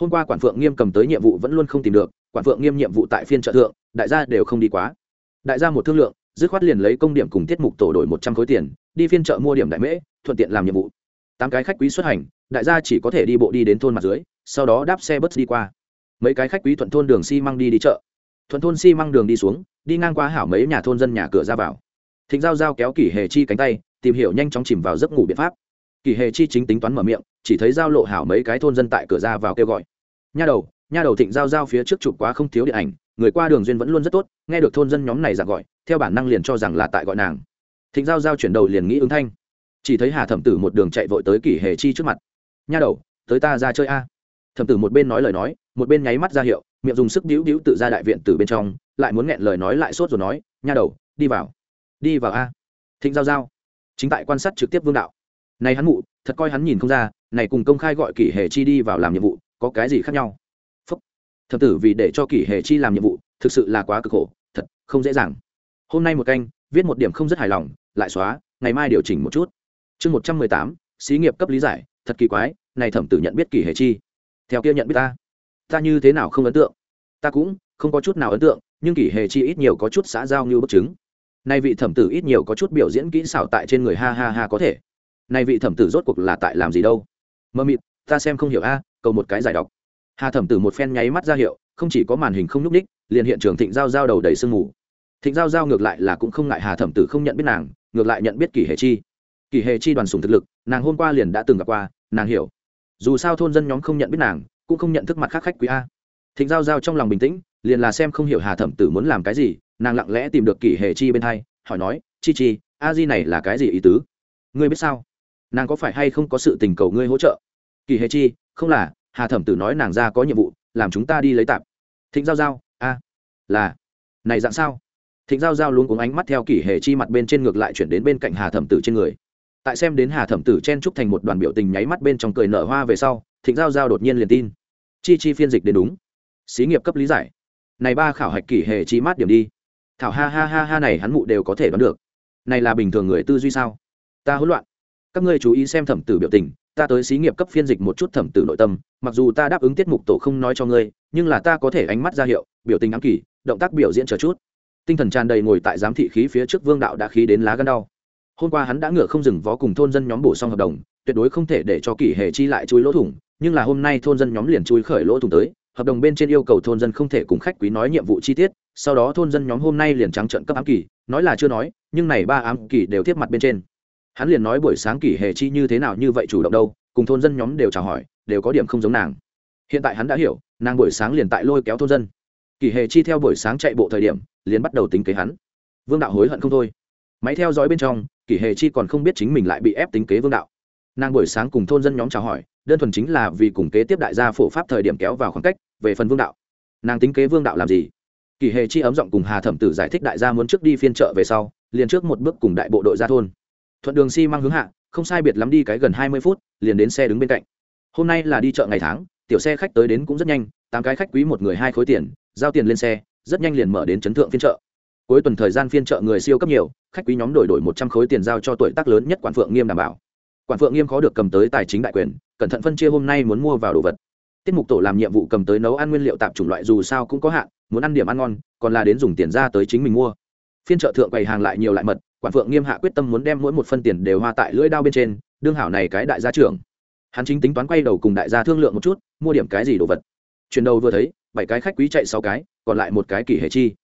A: hôm qua quản phượng nghiêm cầm tới nhiệm vụ vẫn luôn không tìm được, quản phượng nghiêm nhiệm vụ tại phiên trợ thượng, đại gia đều không đi quá. Đại gia một thương lượng, dứt khoát liền lấy công điểm cùng tiết mục tổ đổi một trăm khối tiền, đi phiên chợ mua điểm đại mễ, thuận tiện làm nhiệm vụ. Tám cái khách quý xuất hành, đại gia chỉ có thể đi bộ đi đến thôn mặt dưới, sau đó đáp xe bus đi qua. Mấy cái khách quý thuận thôn đường xi、si、măng đi đi chợ. Thuận thôn xi、si、măng đường đi xuống, đi ngang qua hảo mấy nhà thôn dân nhà cửa ra vào. Thịnh giao giao kéo kỷ hề chi cánh tay, tìm hiểu nhanh chóng chìm vào giấc ngủ biện pháp. Kỷ hề chi chính tính toán mở miệng, chỉ thấy giao lộ hảo mấy cái thôn dân tại cửa ra vào kêu gọi nha đầu nha đầu thịnh giao giao phía trước chụp quá không thiếu điện ảnh, người qua đường duyên vẫn luôn rất tốt, nghe được thôn dân nhóm này giảng gọi, theo bản năng liền cho rằng là tại gọi nàng. Thịnh giao giao chuyển đầu liền nghĩ ứng thanh. Chỉ thấy hà thẩm tử một đường chạy vội tới kỷ hề chi trước mặt. Nha đầu, tới ta ra chơi a. Thẩm tử một bên nói lời nói, một bên nháy mắt ra hiệu, miệng dùng sức đĩu đĩu tự ra đại viện từ bên trong, lại muốn nghẹn lời nói lại sốt rồi nói, nha đầu, đi vào. Đi vào a? Thịnh giao giao. Chính tại quan sát trực tiếp vương đạo. Này hắn mụ, thật coi hắn nhìn không ra, này cùng công khai gọi kỷ hệ chi đi vào làm nhiệm vụ có cái gì khác nhau? Phúc. Thập tử vì để cho kỷ hệ chi làm nhiệm vụ, thực sự là quá cực khổ, thật không dễ dàng. Hôm nay một canh, viết một điểm không rất hài lòng, lại xóa, ngày mai điều chỉnh một chút. Chương một trăm mười tám, xí nghiệp cấp lý giải, thật kỳ quái, này thẩm tử nhận biết kỷ hệ chi. Theo kia nhận biết ta ta như thế nào không ấn tượng? Ta cũng không có chút nào ấn tượng, nhưng kỷ hệ chi ít nhiều có chút xã giao như bất chứng. Nay vị thẩm tử ít nhiều có chút biểu diễn kỹ xảo tại trên người ha ha ha có thể. Này vị thẩm tử rốt cuộc là tại làm gì đâu? Mơ mịt, ta xem không hiểu a cầu một cái giải đọc. Hà thẩm tử một phen nháy mắt ra hiệu, không chỉ có màn hình không nhúc ních liền hiện trường thịnh giao giao đầu đầy sương mù. Thịnh giao giao ngược lại là cũng không ngại hà thẩm tử không nhận biết nàng, ngược lại nhận biết kỷ hệ chi. Kỷ hệ chi đoàn sùng thực lực, nàng hôm qua liền đã từng gặp qua, nàng hiểu. Dù sao thôn dân nhóm không nhận biết nàng, cũng không nhận thức mặt khác khách quý a. Thịnh giao giao trong lòng bình tĩnh, liền là xem không hiểu hà thẩm tử muốn làm cái gì, nàng lặng lẽ tìm được kỷ hệ chi bên hai, hỏi nói, chi chi, a di này là cái gì ý tứ? Ngươi biết sao? Nàng có phải hay không có sự tình cầu ngươi hỗ trợ? Kỳ hệ chi không là, hà thẩm tử nói nàng ra có nhiệm vụ, làm chúng ta đi lấy tạp. Thịnh giao giao, a, là. Này dạng sao? Thịnh giao giao luôn cuống ánh mắt theo kỷ hệ chi mặt bên trên ngược lại chuyển đến bên cạnh hà thẩm tử trên người. Tại xem đến hà thẩm tử chen trúc thành một đoàn biểu tình nháy mắt bên trong cười nở hoa về sau, thịnh giao giao đột nhiên liền tin. Chi chi phiên dịch đến đúng. Xí nghiệp cấp lý giải. Này ba khảo hạch kỷ hệ chi mát điểm đi. Thảo ha ha ha ha này hắn mụ đều có thể đoán được. Này là bình thường người tư duy sao? Ta hỗn loạn. Các ngươi chú ý xem thẩm tử biểu tình ta tới xí nghiệp cấp phiên dịch một chút thẩm tử nội tâm, mặc dù ta đáp ứng tiết mục tổ không nói cho ngươi, nhưng là ta có thể ánh mắt ra hiệu, biểu tình ám kỳ động tác biểu diễn chờ chút. Tinh thần tràn đầy ngồi tại giám thị khí phía trước vương đạo đã khí đến lá gân đau. Hôm qua hắn đã ngựa không dừng vó cùng thôn dân nhóm bổ xong hợp đồng, tuyệt đối không thể để cho kỷ hệ chi lại chui lỗ thủng, nhưng là hôm nay thôn dân nhóm liền chui khởi lỗ thủng tới, hợp đồng bên trên yêu cầu thôn dân không thể cùng khách quý nói nhiệm vụ chi tiết, sau đó thôn dân nhóm hôm nay liền trắng trận cấp ám kỳ nói là chưa nói, nhưng này ba ám kỳ đều tiếp mặt bên trên hắn liền nói buổi sáng kỷ hệ chi như thế nào như vậy chủ động đâu, cùng thôn dân nhóm đều chào hỏi, đều có điểm không giống nàng. Hiện tại hắn đã hiểu, nàng buổi sáng liền tại lôi kéo thôn dân. Kỷ hệ chi theo buổi sáng chạy bộ thời điểm, liền bắt đầu tính kế hắn. Vương đạo hối hận không thôi. Máy theo dõi bên trong, kỷ hệ chi còn không biết chính mình lại bị ép tính kế vương đạo. Nàng buổi sáng cùng thôn dân nhóm chào hỏi, đơn thuần chính là vì cùng kế tiếp đại gia phổ pháp thời điểm kéo vào khoảng cách, về phần vương đạo. Nàng tính kế vương đạo làm gì? Kỳ hề chi ấm giọng cùng hà thẩm tử giải thích đại gia muốn trước đi phiên chợ về sau, liền trước một bước cùng đại bộ đội ra thôn thuận đường xi、si、mang hướng hạ, không sai biệt lắm đi cái gần hai mươi phút, liền đến xe đứng bên cạnh. Hôm nay là đi chợ ngày tháng, tiểu xe khách tới đến cũng rất nhanh, tám cái khách quý một người hai khối tiền, giao tiền lên xe, rất nhanh liền mở đến chấn thượng phiên chợ. Cuối tuần thời gian phiên chợ người siêu cấp nhiều, khách quý nhóm đổi đổi một trăm khối tiền giao cho tuổi tác lớn nhất quản phượng nghiêm đảm bảo. Quản phượng nghiêm khó được cầm tới tài chính đại quyền, cẩn thận phân chia hôm nay muốn mua vào đồ vật. Tiết mục tổ làm nhiệm vụ cầm tới nấu ăn nguyên liệu tạp chủng loại dù sao cũng có hạn, muốn ăn điểm ăn ngon, còn là đến dùng tiền ra tới chính mình mua. Phiên chợ thượng quầy hàng lại nhiều lại mật quản phượng nghiêm hạ quyết tâm muốn đem mỗi một phân tiền đều hoa tại lưỡi đao bên trên, đương hảo này cái đại gia trưởng. Hắn chính tính toán quay đầu cùng đại gia thương lượng một chút, mua điểm cái gì đồ vật. Chuyển đầu vừa thấy, bảy cái khách quý chạy sáu cái, còn lại một cái kỷ hệ chi.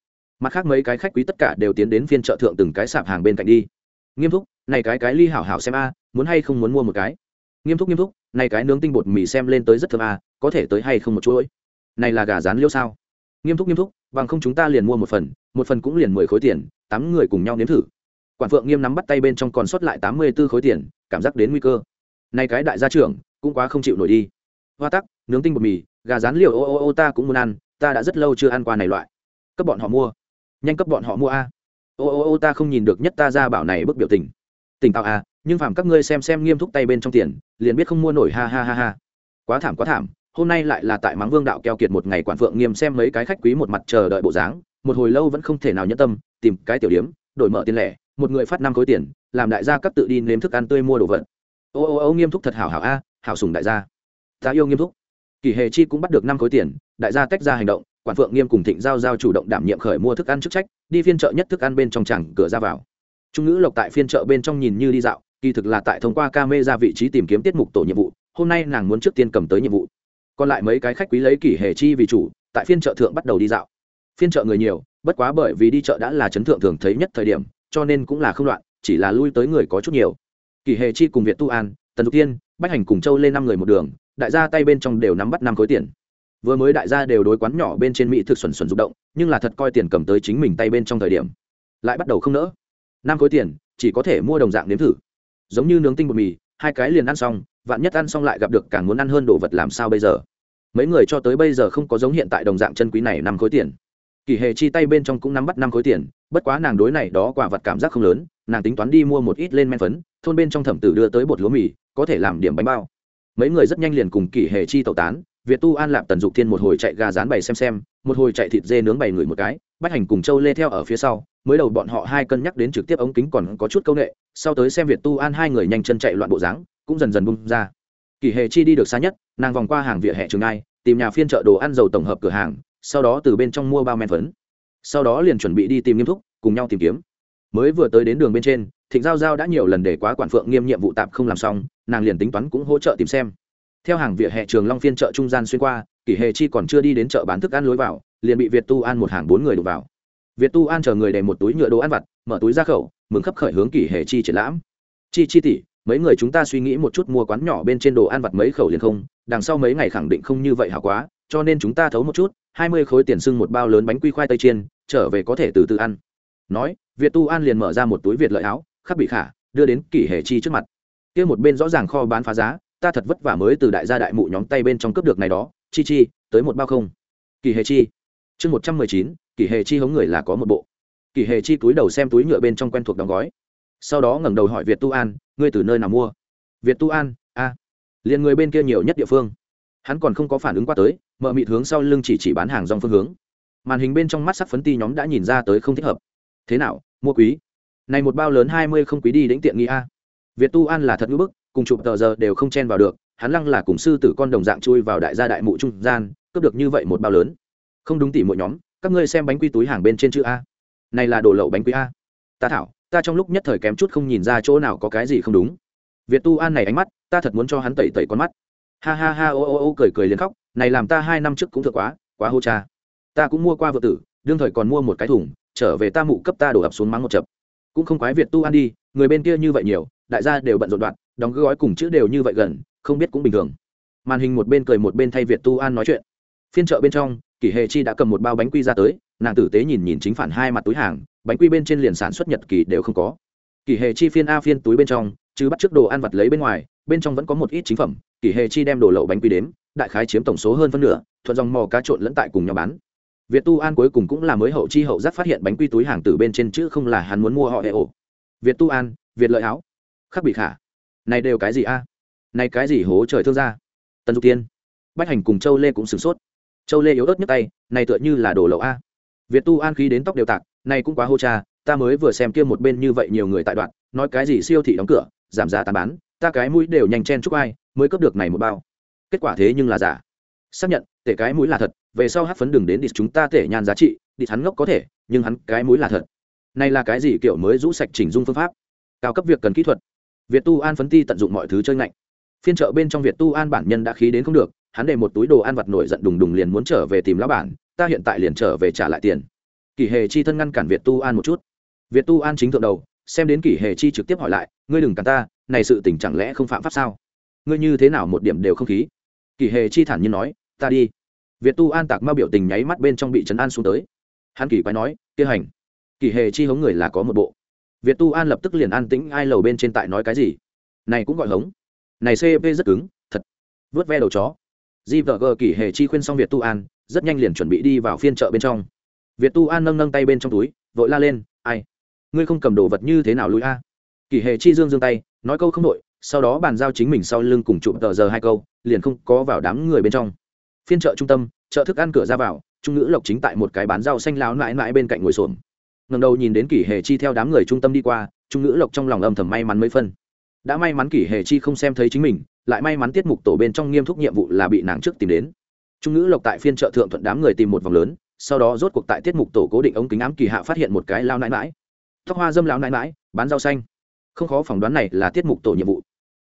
A: Mặt khác mấy cái khách quý tất cả đều tiến đến phiên chợ thượng từng cái sạp hàng bên cạnh đi. Nghiêm túc này cái cái ly hảo hảo xem a, muốn hay không muốn mua một cái? Nghiêm túc nghiêm túc này cái nướng tinh bột mì xem lên tới rất thơm a, có thể tới hay không một chuỗi? Này là gà rán liêu sao? Nghiêm túc nghiêm túc bằng không chúng ta liền mua một phần một phần cũng liền mười khối tiền, tám người cùng nhau nếm thử quản phượng nghiêm nắm bắt tay bên trong còn sót lại tám mươi b ố khối tiền, cảm giác đến nguy cơ. Nay cái đại gia trưởng, cũng quá không chịu nổi đi. Hoa tắc, nướng tinh bột mì, gà rán liều, ô ô ô, ta cũng muốn ăn, ta đã rất lâu chưa ăn qua này loại. Cấp bọn họ mua. Nhanh cấp bọn họ mua a. Ô ô ô, ta không nhìn được nhất ta ra bảo này bức biểu tình. Tỉnh tạo a à, nhưng phạm các ngươi xem xem nghiêm túc tay bên trong tiền, liền biết không mua nổi, ha ha ha ha. Quá thảm quá thảm. Hôm nay lại là tại mắng vương đạo keo kiệt một ngày, quản phượng nghiêm xem mấy cái khách quý một mặt chờ đợi bộ dáng, một hồi lâu vẫn không thể nào nhẫn tâm, tìm cái tiểu điếm đổi mở tiền lẻ một người phát năm khối tiền, làm đại gia cấp tự đi nếm thức ăn tươi mua đồ vật. Ô ô ô, nghiêm túc thật hảo hảo a, hảo sùng đại gia. Ta yêu nghiêm túc. Kỳ hề chi cũng bắt được năm khối tiền, đại gia tách ra hành động, quản phượng nghiêm cùng thịnh giao giao chủ động đảm nhiệm khởi mua thức ăn chức trách, đi phiên chợ nhất thức ăn bên trong chẳng cửa ra vào. Trung ngữ lộc tại phiên chợ bên trong nhìn như đi dạo, kỳ thực là tại thông qua ca mê ra vị trí tìm kiếm tiết mục tổ nhiệm vụ, hôm nay nàng muốn trước tiên cầm tới nhiệm vụ. Còn lại mấy cái khách quý lấy kỷ hề chi vì chủ, tại phiên chợ thượng bắt đầu đi dạo. Phiên chợ người nhiều, bất quá bởi vì đi chợ đã là chấn thượng thường thấy nhất thời điểm cho nên cũng là không loạn, chỉ là lui tới người có chút nhiều. Kỷ hề chi cùng việt tu an, tần dục tiên bách hành cùng châu lên năm người một đường, đại gia tay bên trong đều nắm bắt năm khối tiền. Vừa mới đại gia đều đối quán nhỏ bên trên mỹ thực xuẩn xuẩn rụng động, nhưng là thật coi tiền cầm tới chính mình tay bên trong thời điểm, lại bắt đầu không nỡ. Năm khối tiền, chỉ có thể mua đồng dạng nếm thử. Giống như nướng tinh bột mì, hai cái liền ăn xong, vạn nhất ăn xong lại gặp được càng muốn ăn hơn đồ vật làm sao bây giờ? Mấy người cho tới bây giờ không có giống hiện tại đồng dạng chân quý này năm khối tiền. Kỳ hề chi tay bên trong cũng nắm bắt năm khối tiền bất quá nàng đối này đó quả vật cảm giác không lớn, nàng tính toán đi mua một ít lên men phấn, thôn bên trong thẩm tử đưa tới bột lúa mì, có thể làm điểm bánh bao. Mấy người rất nhanh liền cùng kỳ hề chi tẩu tán, việt tu an lạp tần dục thiên một hồi chạy gà rán bày xem xem, một hồi chạy thịt dê nướng bày người một cái, bách hành cùng châu lê theo ở phía sau, mới đầu bọn họ hai cân nhắc đến trực tiếp ống kính còn có chút c â u n ệ sau tới xem việt tu an hai người nhanh chân chạy loạn bộ dáng, cũng dần dần bung ra. Kỳ hề chi đi được xa nhất, nàng vòng qua hàng vỉa hè trường ai, tìm nhà phiên chợ đồ ăn dầu tổng hợp cửa hàng, sau đó từ bên trong mua bao men phấn sau đó liền chuẩn bị đi tìm nghiêm thúc, cùng nhau tìm kiếm. Mới vừa tới đến đường bên trên, thịnh giao giao đã nhiều lần để quá quản phượng nghiêm nhiệm vụ tạm không làm xong, nàng liền tính toán cũng hỗ trợ tìm xem. Theo hàng vỉa hè trường long phiên chợ trung gian xuyên qua, kỷ hề chi còn chưa đi đến chợ bán thức ăn lối vào, liền bị việt tu an một hàng bốn người đụng vào. Việt tu an chờ người đầy một túi nhựa đồ ăn vặt, mở túi ra khẩu, mừng khấp khởi hướng kỷ hề chi triển lãm. Chi chi tỷ, mấy người chúng ta suy nghĩ một chút mua quán nhỏ bên trên đồ ăn vặt mấy khẩu liền không, đằng sau mấy ngày khẳng định không như vậy hảo quá, cho nên chúng ta thấu một chút, hai mươi khối tiền sưng một bao lớn bánh quy khoai tây chiên trở về có thể từ từ ăn. Nói, việt tu an liền mở ra một túi việt lợi áo, khắc bị khả, đưa đến kỷ hề chi trước mặt. Kia một bên rõ ràng kho bán phá giá, ta thật vất vả mới từ đại gia đại mụ nhóm tay bên trong cướp được này đó. Chi chi, tới một bao không? Kỳ hề chi. Chương một trăm mười chín kỳ hề chi hống người là có một bộ. Kỳ hề chi túi đầu xem túi nhựa bên trong quen thuộc đóng gói. Sau đó ngẩng đầu hỏi việt tu an, ngươi từ nơi nào mua? Việt tu an, a, liền người bên kia nhiều nhất địa phương. Hắn còn không có phản ứng qua tới mợ mịt hướng sau lưng chỉ chỉ bán hàng dòng phương hướng màn hình bên trong mắt sắc phấn ti nhóm đã nhìn ra tới không thích hợp. Thế nào, mua quý? Này một bao lớn hai mươi không quý đi đến tiện nghi a. Việt tu an là thật ngữ bức, cùng chụp tờ giờ đều không chen vào được, hắn lăng là cùng sư tử con đồng dạng chui vào đại gia đại mụ trung gian, cướp được như vậy một bao lớn. Không đúng tỉ mỗi nhóm, các ngươi xem bánh quy túi hàng bên trên chữ a. Này là đồ lậu bánh quy a. Ta thảo, ta trong lúc nhất thời kém chút không nhìn ra chỗ nào có cái gì không đúng. Việt tu an này ánh mắt, ta thật muốn cho hắn tẩy tẩy con mắt. Ha ha ha, ô ô ô, cười cười liền khóc, này làm ta hai năm trước cũng thừa quá quá hô cha ta cũng mua qua vợ tử, đương thời còn mua một cái thùng, trở về ta mụ cấp ta đổ ập xuống mắng một chập. Cũng không quái việt tu an đi, người bên kia như vậy nhiều, đại gia đều bận rộn đoạn, đóng gói cùng chữ đều như vậy gần, không biết cũng bình thường. Màn hình một bên cười một bên thay việt tu an nói chuyện. Phiên chợ bên trong, kỷ hề chi đã cầm một bao bánh quy ra tới, nàng tử tế nhìn nhìn chính phản hai mặt túi hàng, bánh quy bên trên liền sản xuất nhật kỳ đều không có. Kỷ hề chi phiên a phiên túi bên trong, chứ bắt trước đồ ăn vặt lấy bên ngoài, bên trong vẫn có một ít chính phẩm. Kỷ hề chi đem đồ lậu bánh quy đếm, đại khái chiếm tổng số hơn phân nửa, thuận dòng mò cá trộn lẫn tại cùng nhau bán việt tu an cuối cùng cũng là mới hậu chi hậu giác phát hiện bánh quy túi hàng từ bên trên chữ không là hắn muốn mua họ hệ ổ. Việt tu an, việt lợi áo. Khắc bị khả. Này đều cái gì a? Này cái gì hố trời thương gia? Tần dục tiên. Bách hành cùng châu lê cũng sửng sốt. Châu lê yếu ớt nhấc tay, này tựa như là đồ lậu a. Việt tu an khí đến tóc đều tạc, này cũng quá hô cha, ta mới vừa xem kia một bên như vậy nhiều người tại đoạn, nói cái gì siêu thị đóng cửa, giảm giá tàn bán, ta cái mũi đều nhanh chen chúc ai, mới cấp được này một bao. Kết quả thế nhưng là giả xác nhận, tể cái mũi là thật, về sau hát phấn đừng đến đi chúng ta tể nhàn giá trị đi hắn ngốc có thể, nhưng hắn cái mũi là thật. Này là cái gì kiểu mới rũ sạch chỉnh dung phương pháp? Cao cấp việc cần kỹ thuật. Việt tu an phấn ti tận dụng mọi thứ chơi ngạnh. Phiên chợ bên trong việt tu an bản nhân đã khí đến không được, hắn để một túi đồ ăn vặt nổi giận đùng đùng liền muốn trở về tìm lão bản, ta hiện tại liền trở về trả lại tiền. Kỷ hề chi thân ngăn cản việt tu an một chút. Việt tu an chính thượng đầu, xem đến kỷ hề chi trực tiếp hỏi lại, ngươi đừng cản ta, này sự tình chẳng lẽ không phạm pháp sao? Ngươi như thế nào một điểm đều không khí? Kỷ hề chi thản nhiên nói ta đi. Việt tu an tạc mau biểu tình nháy mắt bên trong bị trấn an xuống tới. Hắn kỳ quái nói, kia hành, kỳ hề chi hống người là có một bộ. Việt tu an lập tức liền an tĩnh ai lầu bên trên tại nói cái gì. Này cũng gọi hống. Này cp rất cứng, thật. Vớt ve đầu chó. Di vợ gờ kỳ hề chi khuyên xong việt tu an, rất nhanh liền chuẩn bị đi vào phiên chợ bên trong. Việt tu an nâng nâng tay bên trong túi, vội la lên, ai? Ngươi không cầm đồ vật như thế nào lùi a? Kỳ hề chi dương dương tay, nói câu không đội sau đó bàn giao chính mình sau lưng cùng chụp tờ giờ hai câu, liền không có vào đám người bên trong phiên chợ trung tâm, chợ thức ăn cửa ra vào, trung ngữ lộc chính tại một cái bán rau xanh láo mãi mãi bên cạnh ngồi xổm. Ngầm đầu nhìn đến kỷ hề chi theo đám người trung tâm đi qua, trung ngữ lộc trong lòng âm thầm may mắn mấy phân. Đã may mắn kỷ hề chi không xem thấy chính mình, lại may mắn tiết mục tổ bên trong nghiêm túc nhiệm vụ là bị nàng trước tìm đến. Trung ngữ lộc tại phiên chợ thượng thuận đám người tìm một vòng lớn, sau đó rốt cuộc tại tiết mục tổ cố định ống kính ám kỳ hạ phát hiện một cái lao nãi mãi. Tóc hoa dâm lao nãi mãi, bán rau xanh. Không khó phỏng đoán này là tiết mục tổ nhiệm vụ.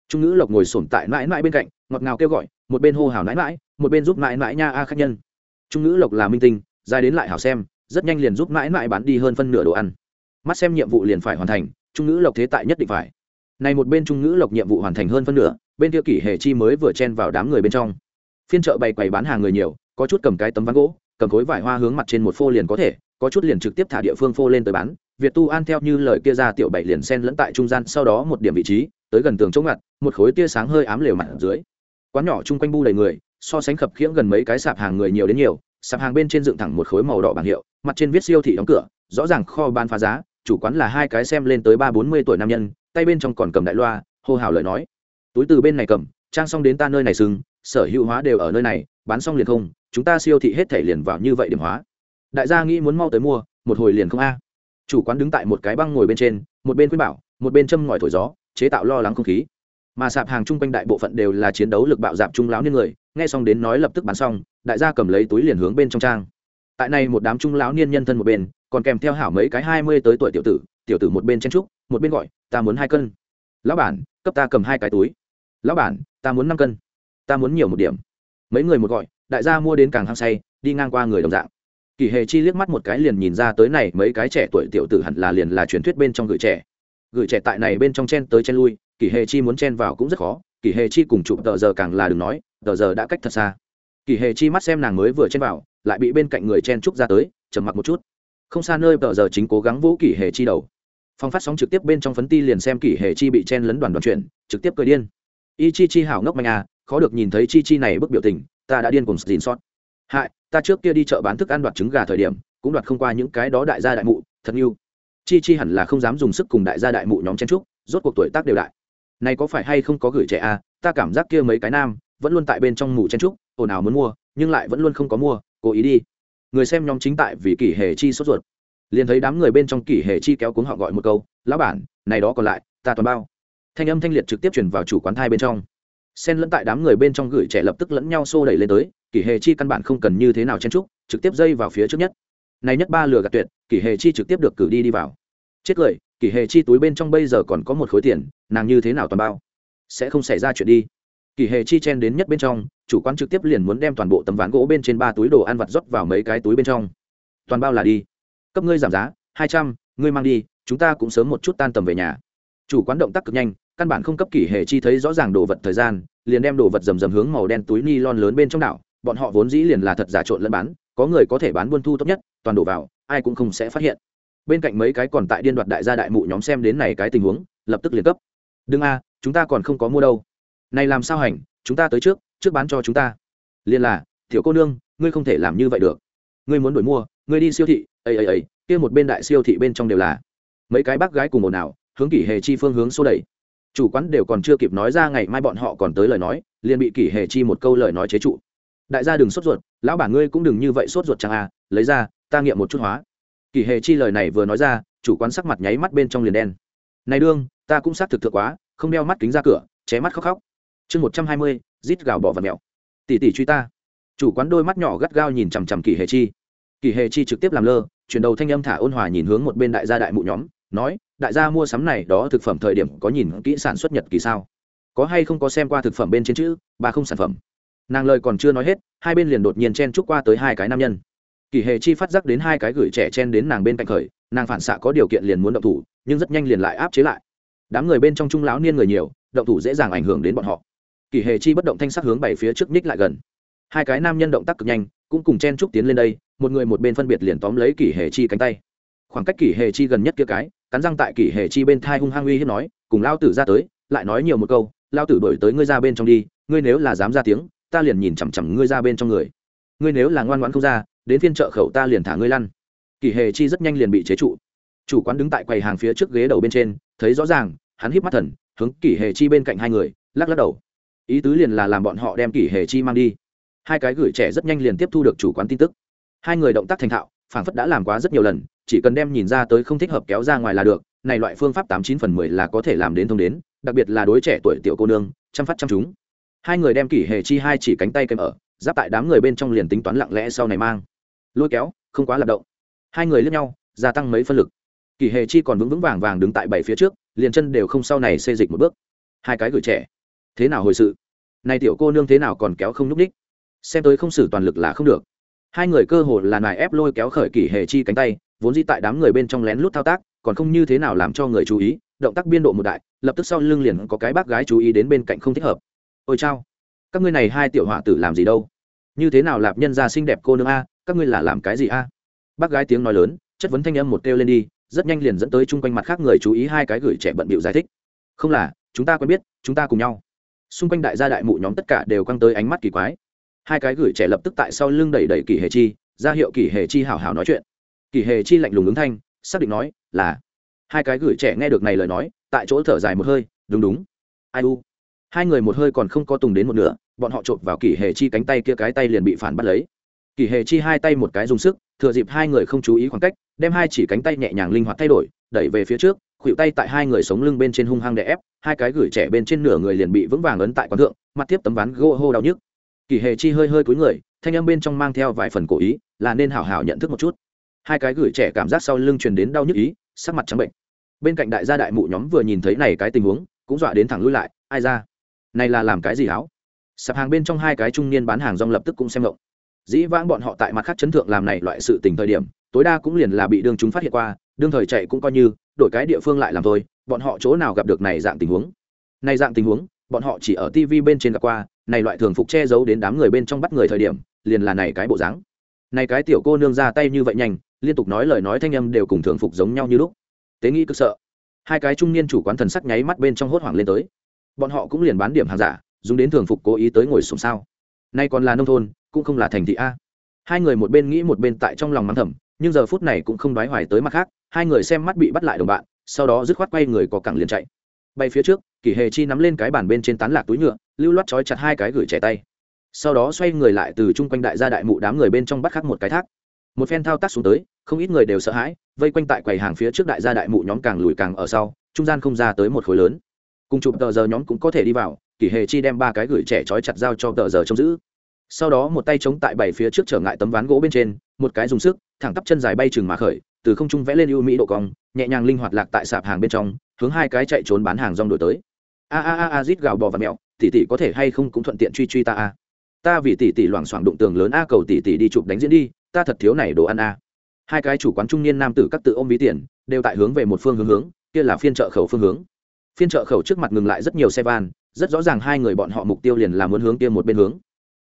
A: Trung ngữ lộc ngồi sổm tại nãi mãi bên cạnh, ngọt ngào kêu gọi, một bên hô hào nãi mãi một bên giúp mãi mãi nha a khách nhân. Trung ngữ lộc là minh tinh, dài đến lại hảo xem, rất nhanh liền giúp mãi mãi bán đi hơn phân nửa đồ ăn. Mắt xem nhiệm vụ liền phải hoàn thành, trung ngữ lộc thế tại nhất định phải. Này một bên trung ngữ lộc nhiệm vụ hoàn thành hơn phân nửa, bên kia kỷ hệ chi mới vừa chen vào đám người bên trong. Phiên chợ bày quầy bán hàng người nhiều, có chút cầm cái tấm ván gỗ, cầm khối vải hoa hướng mặt trên một phô liền có thể, có chút liền trực tiếp thả địa phương phô lên tới bán. Việt tu an theo như lời kia ra tiểu bảy liền sen lẫn tại trung gian, sau đó một điểm vị trí, tới gần tường chống ngặt, một khối tia sáng hơi ám lều mặt dưới. Quán nhỏ chung quanh bu đầy người so sánh khập khiễng gần mấy cái sạp hàng người nhiều đến nhiều, sạp hàng bên trên dựng thẳng một khối màu đỏ bảng hiệu, mặt trên viết siêu thị đóng cửa, rõ ràng kho bán phá giá, chủ quán là hai cái xem lên tới ba bốn mươi tuổi nam nhân, tay bên trong còn cầm đại loa, hô hào lời nói. Túi từ bên này cầm, trang xong đến ta nơi này sừng sở hữu hóa đều ở nơi này, bán xong liền không, chúng ta siêu thị hết thể liền vào như vậy điểm hóa. Đại gia nghĩ muốn mau tới mua, một hồi liền không a. Chủ quán đứng tại một cái băng ngồi bên trên, một bên khuyên bảo, một bên châm ngòi thổi gió, chế tạo lo lắng không khí. Mà sạp hàng chung quanh đại bộ phận đều là chiến đấu lực bạo dạp trung láo niên người nghe xong đến nói lập tức bán xong, đại gia cầm lấy túi liền hướng bên trong trang. Tại này một đám trung lão niên nhân thân một bên, còn kèm theo hảo mấy cái hai mươi tới tuổi tiểu tử tiểu tử một bên chen trúc một bên gọi, ta muốn hai cân. Lão bản, cấp ta cầm hai cái túi. Lão bản, ta muốn năm cân. Ta muốn nhiều một điểm. Mấy người một gọi, đại gia mua đến càng hăng say, đi ngang qua người đồng dạng. Kỳ hề chi liếc mắt một cái liền nhìn ra tới này mấy cái trẻ tuổi tiểu tử hẳn là liền là truyền thuyết bên trong gửi trẻ. Gửi trẻ tại này bên trong chen tới chen lui, kỳ hề chi muốn chen vào cũng rất khó, kỳ hề chi cùng chụp tờ giờ càng là đừng nói tờ giờ đã cách thật xa. Kỳ hề chi mắt xem nàng mới vừa chen vào lại bị bên cạnh người chen trúc ra tới trầm mặc một chút. Không xa nơi tờ giờ chính cố gắng vũ kỳ hề chi đầu. Phong phát sóng trực tiếp bên trong phấn ti liền xem kỳ hề chi bị chen lấn đoàn đoàn chuyện, trực tiếp cười điên. Y chi chi hảo ngốc manh à khó được nhìn thấy chi chi này bức biểu tình ta đã điên cùng xin sót. Hại ta trước kia đi chợ bán thức ăn đoạt trứng gà thời điểm cũng đoạt không qua những cái đó đại gia đại mụ thật yêu chi chi hẳn là không dám dùng sức cùng đại gia đại mụ nhóm chen trúc rốt cuộc tuổi tác đều đại. Này có phải hay không có gửi trẻ à ta cảm giác kia mấy cái nam vẫn luôn tại bên trong mù chen trúc, ồn ào muốn mua, nhưng lại vẫn luôn không có mua, cố ý đi. Người xem nhóm chính tại vì kỷ hề chi sốt ruột. Liền thấy đám người bên trong kỷ hề chi kéo cuống họ gọi một câu, lão bản, này đó còn lại, ta toàn bao. Thanh âm thanh liệt trực tiếp chuyển vào chủ quán thai bên trong. Xen lẫn tại đám người bên trong gửi trẻ lập tức lẫn nhau xô đẩy lên tới, kỷ hề chi căn bản không cần như thế nào chen trúc, trực tiếp dây vào phía trước nhất. Này nhất ba lừa gạt tuyệt, kỷ hề chi trực tiếp được cử đi đi vào. Chết cười, kỷ hề chi túi bên trong bây giờ còn có một khối tiền, nàng như thế nào toàn bao? Sẽ không xảy ra chuyện đi kỳ hề chi chen đến nhất bên trong, chủ quán trực tiếp liền muốn đem toàn bộ tấm ván gỗ bên trên ba túi đồ ăn vặt rót vào mấy cái túi bên trong. Toàn bao là đi. Cấp ngươi giảm giá, hai trăm, ngươi mang đi, chúng ta cũng sớm một chút tan tầm về nhà. Chủ quán động tác cực nhanh, căn bản không cấp kỳ hề chi thấy rõ ràng đồ vật thời gian, liền đem đồ vật rầm rầm hướng màu đen túi ni lon lớn bên trong đảo. Bọn họ vốn dĩ liền là thật giả trộn lẫn bán, có người có thể bán buôn thu tốt nhất, toàn đổ vào, ai cũng không sẽ phát hiện. Bên cạnh mấy cái còn tại điên đoạt đại gia đại mụ nhóm xem đến này cái tình huống, lập tức liền cấp. Đừng a, chúng ta còn không có mua đâu này làm sao hành, chúng ta tới trước trước bán cho chúng ta. Liền là, tiểu cô nương, ngươi không thể làm như vậy được. Ngươi muốn đổi mua, ngươi đi siêu thị, ấy ấy ấy, kia một bên đại siêu thị bên trong đều là. Mấy cái bác gái cùng ồn ào, hướng kỷ hề chi phương hướng xô đẩy. Chủ quán đều còn chưa kịp nói ra ngày mai bọn họ còn tới lời nói, liền bị kỷ hề chi một câu lời nói chế trụ. Đại gia đừng sốt ruột, lão bà ngươi cũng đừng như vậy sốt ruột chẳng à lấy ra, ta nghiệm một chút hóa. Kỷ hề chi lời này vừa nói ra, chủ quán sắc mặt nháy mắt bên trong liền đen. Này đương, ta cũng xác thực thượng quá, không đeo mắt kính ra cửa ché mắt khóc khóc chương một trăm hai mươi, rít gào bỏ và mèo tỉ tỉ truy ta. Chủ quán đôi mắt nhỏ gắt gao nhìn chằm chằm kỳ hề chi. Kỳ hề chi trực tiếp làm lơ, chuyển đầu thanh âm thả ôn hòa nhìn hướng một bên đại gia đại mụ nhóm, nói, đại gia mua sắm này đó thực phẩm thời điểm có nhìn kỹ sản xuất nhật kỳ sao? Có hay không có xem qua thực phẩm bên trên chữ ba không sản phẩm? Nàng lời còn chưa nói hết, hai bên liền đột nhiên chen chúc qua tới hai cái nam nhân. Kỳ hề chi phát giác đến hai cái gửi trẻ chen đến nàng bên cạnh khởi, nàng phản xạ có điều kiện liền muốn động thủ, nhưng rất nhanh liền lại áp chế lại. Đám người bên trong trung lão niên người nhiều, động thủ dễ dàng ảnh hưởng đến bọn họ kỳ hề chi bất động thanh sắc hướng bảy phía trước ních lại gần. Hai cái nam nhân động tác cực nhanh, cũng cùng chen trúc tiến lên đây, một người một bên phân biệt liền tóm lấy kỳ hề chi cánh tay. Khoảng cách kỳ hề chi gần nhất kia cái, cắn răng tại kỳ hề chi bên thai hung hăng uy hiếp nói, cùng lao tử ra tới, lại nói nhiều một câu lao tử đổi tới ngươi ra bên trong đi, ngươi nếu là dám ra tiếng, ta liền nhìn chằm chằm ngươi ra bên trong người. Ngươi nếu là ngoan ngoãn không ra, đến phiên chợ khẩu ta liền thả ngươi lăn. Kỳ hề chi rất nhanh liền bị chế trụ. Chủ quán đứng tại quầy hàng phía trước ghế đầu bên trên, thấy rõ ràng, hắn híp mắt thần, hướng kỳ hề chi bên cạnh hai người, lắc lắc đầu ý tứ liền là làm bọn họ đem kỷ hề chi mang đi. Hai cái gửi trẻ rất nhanh liền tiếp thu được chủ quán tin tức. Hai người động tác thành thạo, phảng phất đã làm quá rất nhiều lần, chỉ cần đem nhìn ra tới không thích hợp kéo ra ngoài là được, này loại phương pháp tám chín phần mười là có thể làm đến thông đến, đặc biệt là đối trẻ tuổi tiểu cô nương, chăm phát chăm chúng. Hai người đem kỷ hề chi hai chỉ cánh tay kèm ở, giáp tại đám người bên trong liền tính toán lặng lẽ sau này mang. Lôi kéo, không quá lạc động. Hai người lướt nhau, gia tăng mấy phân lực. Kỷ hề chi còn vững vững vàng vàng đứng tại bảy phía trước, liền chân đều không sau này xê dịch một bước. Hai cái gửi trẻ. Thế nào hồi sự? Này tiểu cô nương thế nào còn kéo không n ú c ních xem tới không xử toàn lực là không được. Hai người cơ hồ là nài ép lôi kéo khởi kỷ hề chi cánh tay, vốn di tại đám người bên trong lén lút thao tác, còn không như thế nào làm cho người chú ý, động tác biên độ một đại, lập tức sau lưng liền có cái bác gái chú ý đến bên cạnh không thích hợp. Ôi chao, các ngươi này hai tiểu họa tử làm gì đâu? Như thế nào lạp nhân ra xinh đẹp cô nương a, các ngươi là làm cái gì a? Bác gái tiếng nói lớn, chất vấn thanh âm một kêu lên đi, rất nhanh liền dẫn tới chung quanh mặt khác người chú ý hai cái gửi trẻ bận bịu giải thích. Không là, chúng ta quen biết, chúng ta cùng nhau xung quanh đại gia đại mụ nhóm tất cả đều căng tới ánh mắt kỳ quái. Hai cái gửi trẻ lập tức tại sau lưng đẩy đẩy kỳ hề chi, ra hiệu kỳ hề chi hảo hảo nói chuyện. Kỳ hề chi lạnh lùng ứng thanh, xác định nói, là. Hai cái gửi trẻ nghe được này lời nói, tại chỗ thở dài một hơi, đúng đúng. Ai u? Hai người một hơi còn không có tùng đến một nửa, bọn họ chộp vào kỷ hề chi cánh tay kia cái tay liền bị phản bắt lấy. Kỷ hề chi hai tay một cái dùng sức, thừa dịp hai người không chú ý khoảng cách, đem hai chỉ cánh tay nhẹ nhàng linh hoạt thay đổi, đẩy về phía trước khuỷu tay tại hai người sống lưng bên trên hung hăng đè ép, hai cái gửi trẻ bên trên nửa người liền bị vững vàng ấn tại quán thượng, mặt tiếp tấm ván gỗ hô đau nhức. Kỳ hề chi hơi hơi cúi người, thanh âm bên trong mang theo vài phần cổ ý, là nên hảo hảo nhận thức một chút. Hai cái gửi trẻ cảm giác sau lưng truyền đến đau nhức ý, sắc mặt trắng bệnh. Bên cạnh đại gia đại mụ nhóm vừa nhìn thấy này cái tình huống, cũng dọa đến thẳng lui lại, ai ra? Này là làm cái gì háo sạp hàng bên trong hai cái trung niên bán hàng rong lập tức cũng xem ngộng. Dĩ vãng bọn họ tại mặt khác chấn thượng làm này loại sự tình thời điểm, tối đa cũng liền là bị đương chúng phát hiện qua đương thời chạy cũng coi như, đổi cái địa phương lại làm thôi, bọn họ chỗ nào gặp được này dạng tình huống? Này dạng tình huống, bọn họ chỉ ở tv bên trên gặp qua, này loại thường phục che giấu đến đám người bên trong bắt người thời điểm, liền là này cái bộ dáng. Này cái tiểu cô nương ra tay như vậy nhanh, liên tục nói lời nói thanh âm đều cùng thường phục giống nhau như lúc. Tế nghĩ cực sợ. Hai cái trung niên chủ quán thần sắc nháy mắt bên trong hốt hoảng lên tới. Bọn họ cũng liền bán điểm hàng giả, dùng đến thường phục cố ý tới ngồi sùng sao. Nay còn là nông thôn, cũng không là thành thị a. Hai người một bên nghĩ một bên tại trong lòng mắng thầm, nhưng giờ phút này cũng không đoái hoài tới mặt khác hai người xem mắt bị bắt lại đồng bạn, sau đó dứt khoát quay người có cẳng liền chạy. Bay phía trước kỷ hề chi nắm lên cái bàn bên trên tán lạc túi nhựa, lưu loát trói chặt hai cái gửi trẻ tay. Sau đó xoay người lại từ chung quanh đại gia đại mụ đám người bên trong bắt khắc một cái thác. Một phen thao tác xuống tới, không ít người đều sợ hãi, vây quanh tại quầy hàng phía trước đại gia đại mụ nhóm càng lùi càng ở sau, trung gian không ra tới một khối lớn. Cùng chụp tờ giờ nhóm cũng có thể đi vào kỷ hề chi đem ba cái gửi trẻ trói chặt dao cho tờ giờ trông giữ. Sau đó một tay chống tại bảy phía trước trở ngại tấm ván gỗ bên trên, một cái dùng sức, thẳng tắp chân dài bay chừng mà khởi từ không trung vẽ lên ưu mỹ độ cong, nhẹ nhàng linh hoạt lạc tại sạp hàng bên trong, hướng hai cái chạy trốn bán hàng rong đổi tới. A a a a, rít gào bò và mẹo, tỷ tỷ có thể hay không cũng thuận tiện truy truy ta a? Ta vì tỷ tỷ loảng xoảng đụng tường lớn a, cầu tỷ tỷ đi chụp đánh diễn đi, ta thật thiếu này đồ ăn a. Hai cái chủ quán trung niên nam tử các tự ôm ví tiền, đều tại hướng về một phương hướng hướng, kia là phiên chợ khẩu phương hướng. Phiên chợ khẩu trước mặt ngừng lại rất nhiều xe van, rất rõ ràng hai người bọn họ mục tiêu liền là muốn hướng kia một bên hướng.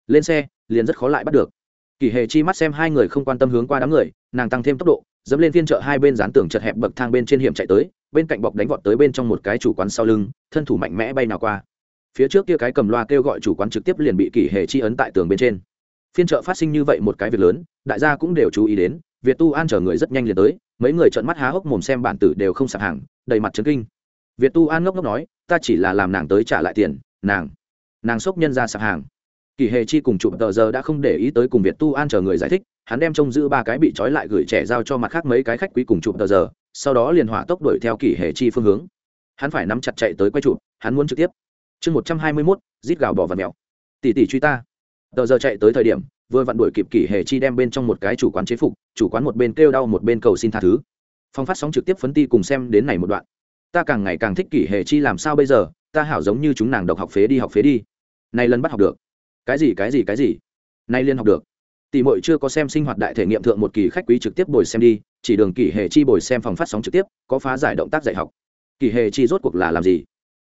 A: Lên xe, liền rất khó lại bắt được. Kỳ hề chi mắt xem hai người không quan tâm hướng qua đám người, nàng tăng thêm tốc độ dẫm lên phiên chợ hai bên dán tường chật hẹp bậc thang bên trên hiểm chạy tới, bên cạnh bọc đánh vọt tới bên trong một cái chủ quán sau lưng, thân thủ mạnh mẽ bay nào qua. Phía trước kia cái cầm loa kêu gọi chủ quán trực tiếp liền bị kỷ hệ chi ấn tại tường bên trên. Phiên chợ phát sinh như vậy một cái việc lớn, đại gia cũng đều chú ý đến, việt tu an chở người rất nhanh liền tới, mấy người trợn mắt há hốc mồm xem bản tử đều không sạp hàng, đầy mặt trấn kinh. Việt tu an ngốc ngốc nói, ta chỉ là làm nàng tới trả lại tiền, nàng nàng xốc nhân ra sạp hàng. Kỳ hề chi cùng chụp tờ giờ đã không để ý tới cùng việt tu an chờ người giải thích hắn đem trông giữ ba cái bị trói lại gửi trẻ giao cho mặt khác mấy cái khách quý cùng chụp tờ giờ, sau đó liền hỏa tốc đuổi theo kỷ hệ chi phương hướng. Hắn phải nắm chặt chạy tới quay chụp, hắn muốn trực tiếp. Chương một trăm hai mươi mốt rít gào bỏ và mèo tỷ tỷ truy ta. Tờ giờ chạy tới thời điểm, vừa vặn đuổi kịp kỷ hệ chi đem bên trong một cái chủ quán chế phục, chủ quán một bên kêu đau một bên cầu xin tha thứ. Phong phát sóng trực tiếp phấn ti cùng xem đến này một đoạn. Ta càng ngày càng thích kỷ hệ chi làm sao bây giờ, ta hảo giống như chúng nàng độc học phế đi học phế đi. Này lần bắt học được. Cái gì cái gì cái gì? Nay liên học được tỷ muội chưa có xem sinh hoạt đại thể nghiệm thượng một kỳ khách quý trực tiếp bồi xem đi, chỉ đường kỳ hề chi bồi xem phòng phát sóng trực tiếp, có phá giải động tác dạy học. Kỳ hề chi rốt cuộc là làm gì?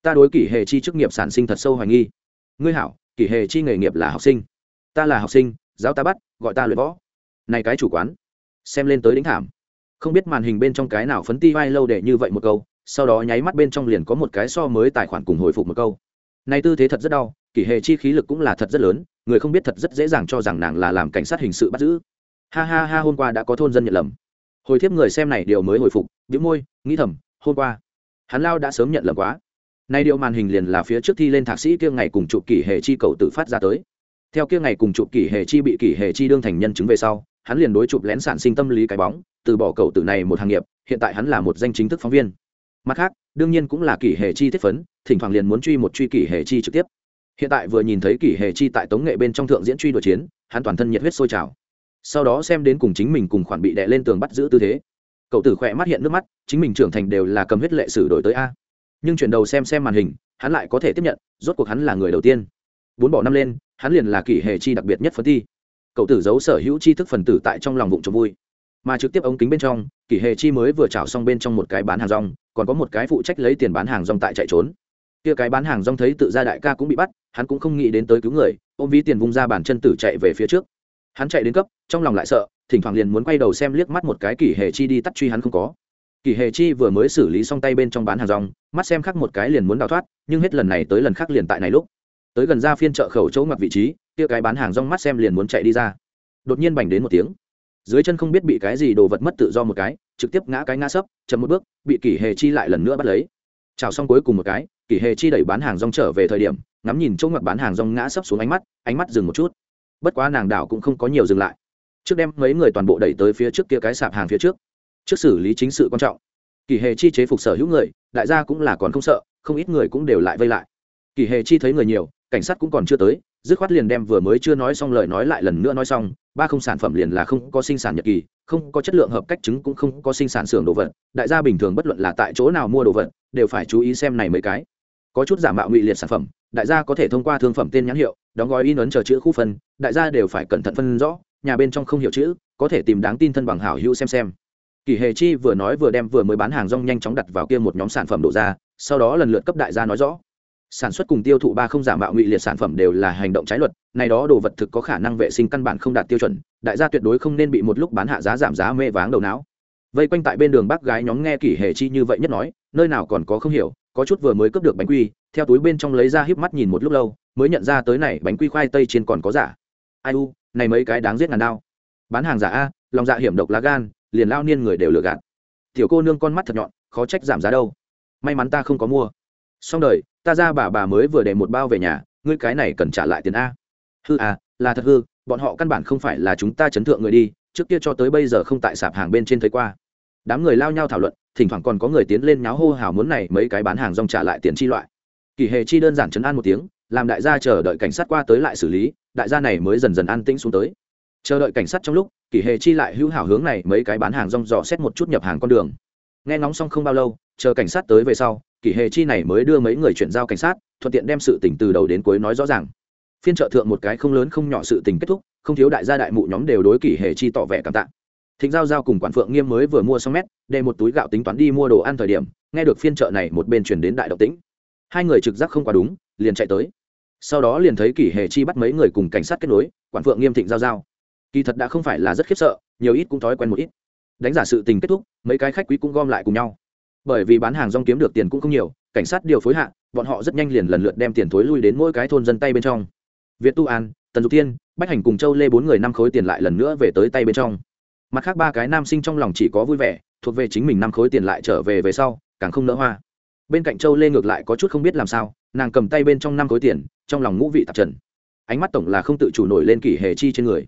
A: Ta đối kỳ hề chi chức nghiệp sản sinh thật sâu hoài nghi. Ngươi hảo kỳ hề chi nghề nghiệp là học sinh. Ta là học sinh, giáo ta bắt, gọi ta luyện võ. Này cái chủ quán, xem lên tới đỉnh thảm. Không biết màn hình bên trong cái nào phấn ti vai lâu để như vậy một câu, sau đó nháy mắt bên trong liền có một cái so mới tài khoản cùng hồi phục một câu. Này tư thế thật rất đau, kỷ hệ chi khí lực cũng là thật rất lớn người không biết thật rất dễ dàng cho rằng nàng là làm cảnh sát hình sự bắt giữ. Ha ha ha, hôm qua đã có thôn dân nhận lầm. Hồi thiếp người xem này điều mới hồi phục biếu môi, nghĩ thầm, hôm qua, hắn lao đã sớm nhận lầm quá. Nay điều màn hình liền là phía trước thi lên thạc sĩ kia ngày cùng chụp kỷ hệ chi cầu tự phát ra tới. Theo kia ngày cùng chụp kỷ hệ chi bị kỷ hệ chi đương thành nhân chứng về sau, hắn liền đối chụp lén sản sinh tâm lý cái bóng, từ bỏ cầu tử này một hàng nghiệp, hiện tại hắn là một danh chính thức phóng viên. Mặt khác, đương nhiên cũng là kỷ hệ chi thiết phấn, thỉnh thoảng liền muốn truy một truy kỷ hệ chi trực tiếp hiện tại vừa nhìn thấy kỷ hệ chi tại tống nghệ bên trong thượng diễn truy đuổi chiến, hắn toàn thân nhiệt huyết sôi trào. Sau đó xem đến cùng chính mình cùng khoản bị đè lên tường bắt giữ tư thế. Cậu tử khỏe mắt hiện nước mắt, chính mình trưởng thành đều là cầm huyết lệ sử đổi tới a. Nhưng chuyển đầu xem xem màn hình, hắn lại có thể tiếp nhận, rốt cuộc hắn là người đầu tiên. Bốn bỏ năm lên, hắn liền là kỷ hệ chi đặc biệt nhất phân thi. Cậu tử giấu sở hữu tri thức phần tử tại trong lòng vụng trộm vui. Mà trực tiếp ống kính bên trong, kỷ hệ chi mới vừa trào xong bên trong một cái bán hàng rong, còn có một cái phụ trách lấy tiền bán hàng rong tại chạy trốn kia cái bán hàng rong thấy tự gia đại ca cũng bị bắt, hắn cũng không nghĩ đến tới cứu người, ôm ví tiền vung ra bàn chân tử chạy về phía trước. Hắn chạy đến cấp, trong lòng lại sợ, thỉnh thoảng liền muốn quay đầu xem liếc mắt một cái kỷ hệ chi đi tắt truy hắn không có. Kỷ hệ chi vừa mới xử lý xong tay bên trong bán hàng rong, mắt xem khác một cái liền muốn đào thoát, nhưng hết lần này tới lần khác liền tại này lúc. Tới gần ra phiên chợ khẩu chỗ ngoặt vị trí, kia cái bán hàng rong mắt xem liền muốn chạy đi ra. Đột nhiên bành đến một tiếng. Dưới chân không biết bị cái gì đồ vật mất tự do một cái, trực tiếp ngã cái ngã sấp, chậm một bước, bị kỷ hề chi lại lần nữa bắt lấy. Chào xong cuối cùng một cái kỷ hề chi đẩy bán hàng rong trở về thời điểm, ngắm nhìn chỗ ngoặt bán hàng rong ngã sấp xuống ánh mắt ánh mắt dừng một chút. Bất quá nàng đảo cũng không có nhiều dừng lại. Trước đem mấy người toàn bộ đẩy tới phía trước kia cái sạp hàng phía trước. Trước xử lý chính sự quan trọng. Kỷ hề chi chế phục sở hữu người, đại gia cũng là còn không sợ, không ít người cũng đều lại vây lại. Kỷ hề chi thấy người nhiều, cảnh sát cũng còn chưa tới, dứt khoát liền đem vừa mới chưa nói xong lời nói lại lần nữa nói xong, ba không sản phẩm liền là không có sinh sản nhật kỳ, không có chất lượng hợp cách chứng cũng không có sinh sản xưởng đồ vật, đại gia bình thường bất luận là tại chỗ nào mua đồ vật, đều phải chú ý xem này mấy cái có chút giả mạo ngụy liệt sản phẩm, đại gia có thể thông qua thương phẩm tên nhãn hiệu, đóng gói in ấn chờ chữ khu phân, đại gia đều phải cẩn thận phân rõ, nhà bên trong không hiểu chữ, có thể tìm đáng tin thân bằng hảo hữu xem xem. Kỷ hề chi vừa nói vừa đem vừa mới bán hàng rong nhanh chóng đặt vào kia một nhóm sản phẩm đổ ra, sau đó lần lượt cấp đại gia nói rõ. Sản xuất cùng tiêu thụ ba không giả mạo ngụy liệt sản phẩm đều là hành động trái luật, này đó đồ vật thực có khả năng vệ sinh căn bản không đạt tiêu chuẩn, đại gia tuyệt đối không nên bị một lúc bán hạ giá giảm giá mê váng đầu não. Vây quanh tại bên đường bác gái nhóm nghe kỷ hề chi như vậy nhất nói, nơi nào còn có không hiểu có chút vừa mới cướp được bánh quy, theo túi bên trong lấy ra híp mắt nhìn một lúc lâu, mới nhận ra tới này bánh quy khoai tây trên còn có giả. Ai u, này mấy cái đáng giết ngàn đao. Bán hàng giả a, lòng dạ hiểm độc lá gan, liền lao niên người đều lừa gạt. Tiểu cô nương con mắt thật nhọn, khó trách giảm giá đâu. May mắn ta không có mua. Xong đời, ta ra bà bà mới vừa để một bao về nhà, ngươi cái này cần trả lại tiền a. Hư à là thật hư, bọn họ căn bản không phải là chúng ta chấn thượng người đi, trước kia cho tới bây giờ không tại sạp hàng bên trên thấy qua. Đám người lao nhau thảo luận thỉnh thoảng còn có người tiến lên nháo hô hào muốn này mấy cái bán hàng rong trả lại tiền chi loại. Kỳ hề chi đơn giản chấn an một tiếng, làm đại gia chờ đợi cảnh sát qua tới lại xử lý, đại gia này mới dần dần an tĩnh xuống tới. Chờ đợi cảnh sát trong lúc, kỳ hề chi lại hữu hảo hướng này mấy cái bán hàng rong dò xét một chút nhập hàng con đường. Nghe ngóng xong không bao lâu, chờ cảnh sát tới về sau, kỳ hề chi này mới đưa mấy người chuyển giao cảnh sát, thuận tiện đem sự tình từ đầu đến cuối nói rõ ràng. Phiên trợ thượng một cái không lớn không nhỏ sự tình kết thúc, không thiếu đại gia đại mụ nhóm đều đối kỳ hề chi tỏ vẻ cảm tạ thịnh giao giao cùng quản phượng nghiêm mới vừa mua xong mét, để một túi gạo tính toán đi mua đồ ăn thời điểm, nghe được phiên chợ này một bên chuyển đến đại động tĩnh. Hai người trực giác không quá đúng, liền chạy tới. Sau đó liền thấy kỷ hề chi bắt mấy người cùng cảnh sát kết nối, quản phượng nghiêm thịnh giao giao. Kỳ thật đã không phải là rất khiếp sợ, nhiều ít cũng thói quen một ít. Đánh giả sự tình kết thúc, mấy cái khách quý cũng gom lại cùng nhau. Bởi vì bán hàng rong kiếm được tiền cũng không nhiều, cảnh sát điều phối hạ, bọn họ rất nhanh liền lần lượt đem tiền thối lui đến mỗi cái thôn dân tay bên trong. Việt tu an, tần dục tiên bách hành cùng châu lê bốn người năm khối tiền lại lần nữa về tới tay bên trong mặt khác ba cái nam sinh trong lòng chỉ có vui vẻ, thuộc về chính mình năm khối tiền lại trở về về sau, càng không nỡ hoa. Bên cạnh châu lê ngược lại có chút không biết làm sao, nàng cầm tay bên trong năm khối tiền, trong lòng ngũ vị tạp trần. Ánh mắt tổng là không tự chủ nổi lên kỷ hề chi trên người.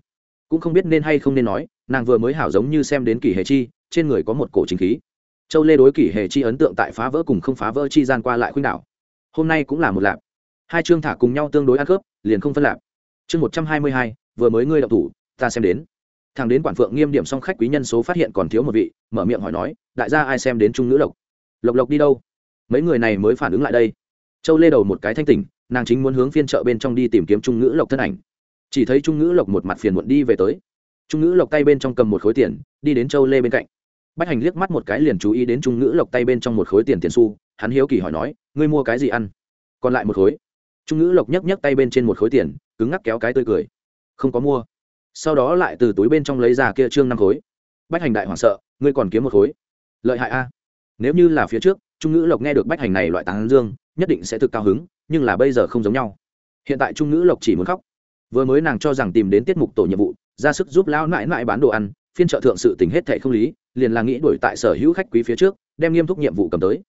A: Cũng không biết nên hay không nên nói, nàng vừa mới hảo giống như xem đến kỷ hề chi, trên người có một cổ chính khí. Châu lê đối kỷ hề chi ấn tượng tại phá vỡ cùng không phá vỡ chi gian qua lại khuynh đảo. Hôm nay cũng là một lạp. Hai chương thả cùng nhau tương đối ăn khớp, liền không phân lạp. Chương một trăm hai mươi hai, vừa mới ngươi đọc thủ, ta xem đến thằng đến quản phượng nghiêm điểm xong khách quý nhân số phát hiện còn thiếu một vị, mở miệng hỏi nói, đại gia ai xem đến trung ngữ lộc? Lộc lộc đi đâu? Mấy người này mới phản ứng lại đây. Châu lê đầu một cái thanh tỉnh, nàng chính muốn hướng phiên chợ bên trong đi tìm kiếm trung ngữ lộc thân ảnh. Chỉ thấy trung ngữ lộc một mặt phiền muộn đi về tới. Trung ngữ lộc tay bên trong cầm một khối tiền, đi đến châu lê bên cạnh. Bách hành liếc mắt một cái liền chú ý đến trung ngữ lộc tay bên trong một khối tiền tiền xu, hắn hiếu kỳ hỏi nói, ngươi mua cái gì ăn? Còn lại một khối. Trung ngữ lộc nhấc nhấc tay bên trên một khối tiền, cứng ngắc kéo cái tươi cười. Không có mua sau đó lại từ túi bên trong lấy ra kia trương năm khối. Bách hành đại hoảng sợ, ngươi còn kiếm một khối. Lợi hại a. Nếu như là phía trước, trung ngữ lộc nghe được bách hành này loại tán dương, nhất định sẽ thực cao hứng, nhưng là bây giờ không giống nhau. Hiện tại trung ngữ lộc chỉ muốn khóc. Vừa mới nàng cho rằng tìm đến tiết mục tổ nhiệm vụ, ra sức giúp lão mãi mãi bán đồ ăn, phiên trợ thượng sự tình hết thệ không lý, liền là nghĩ đuổi tại sở hữu khách quý phía trước, đem nghiêm túc nhiệm vụ cầm tới.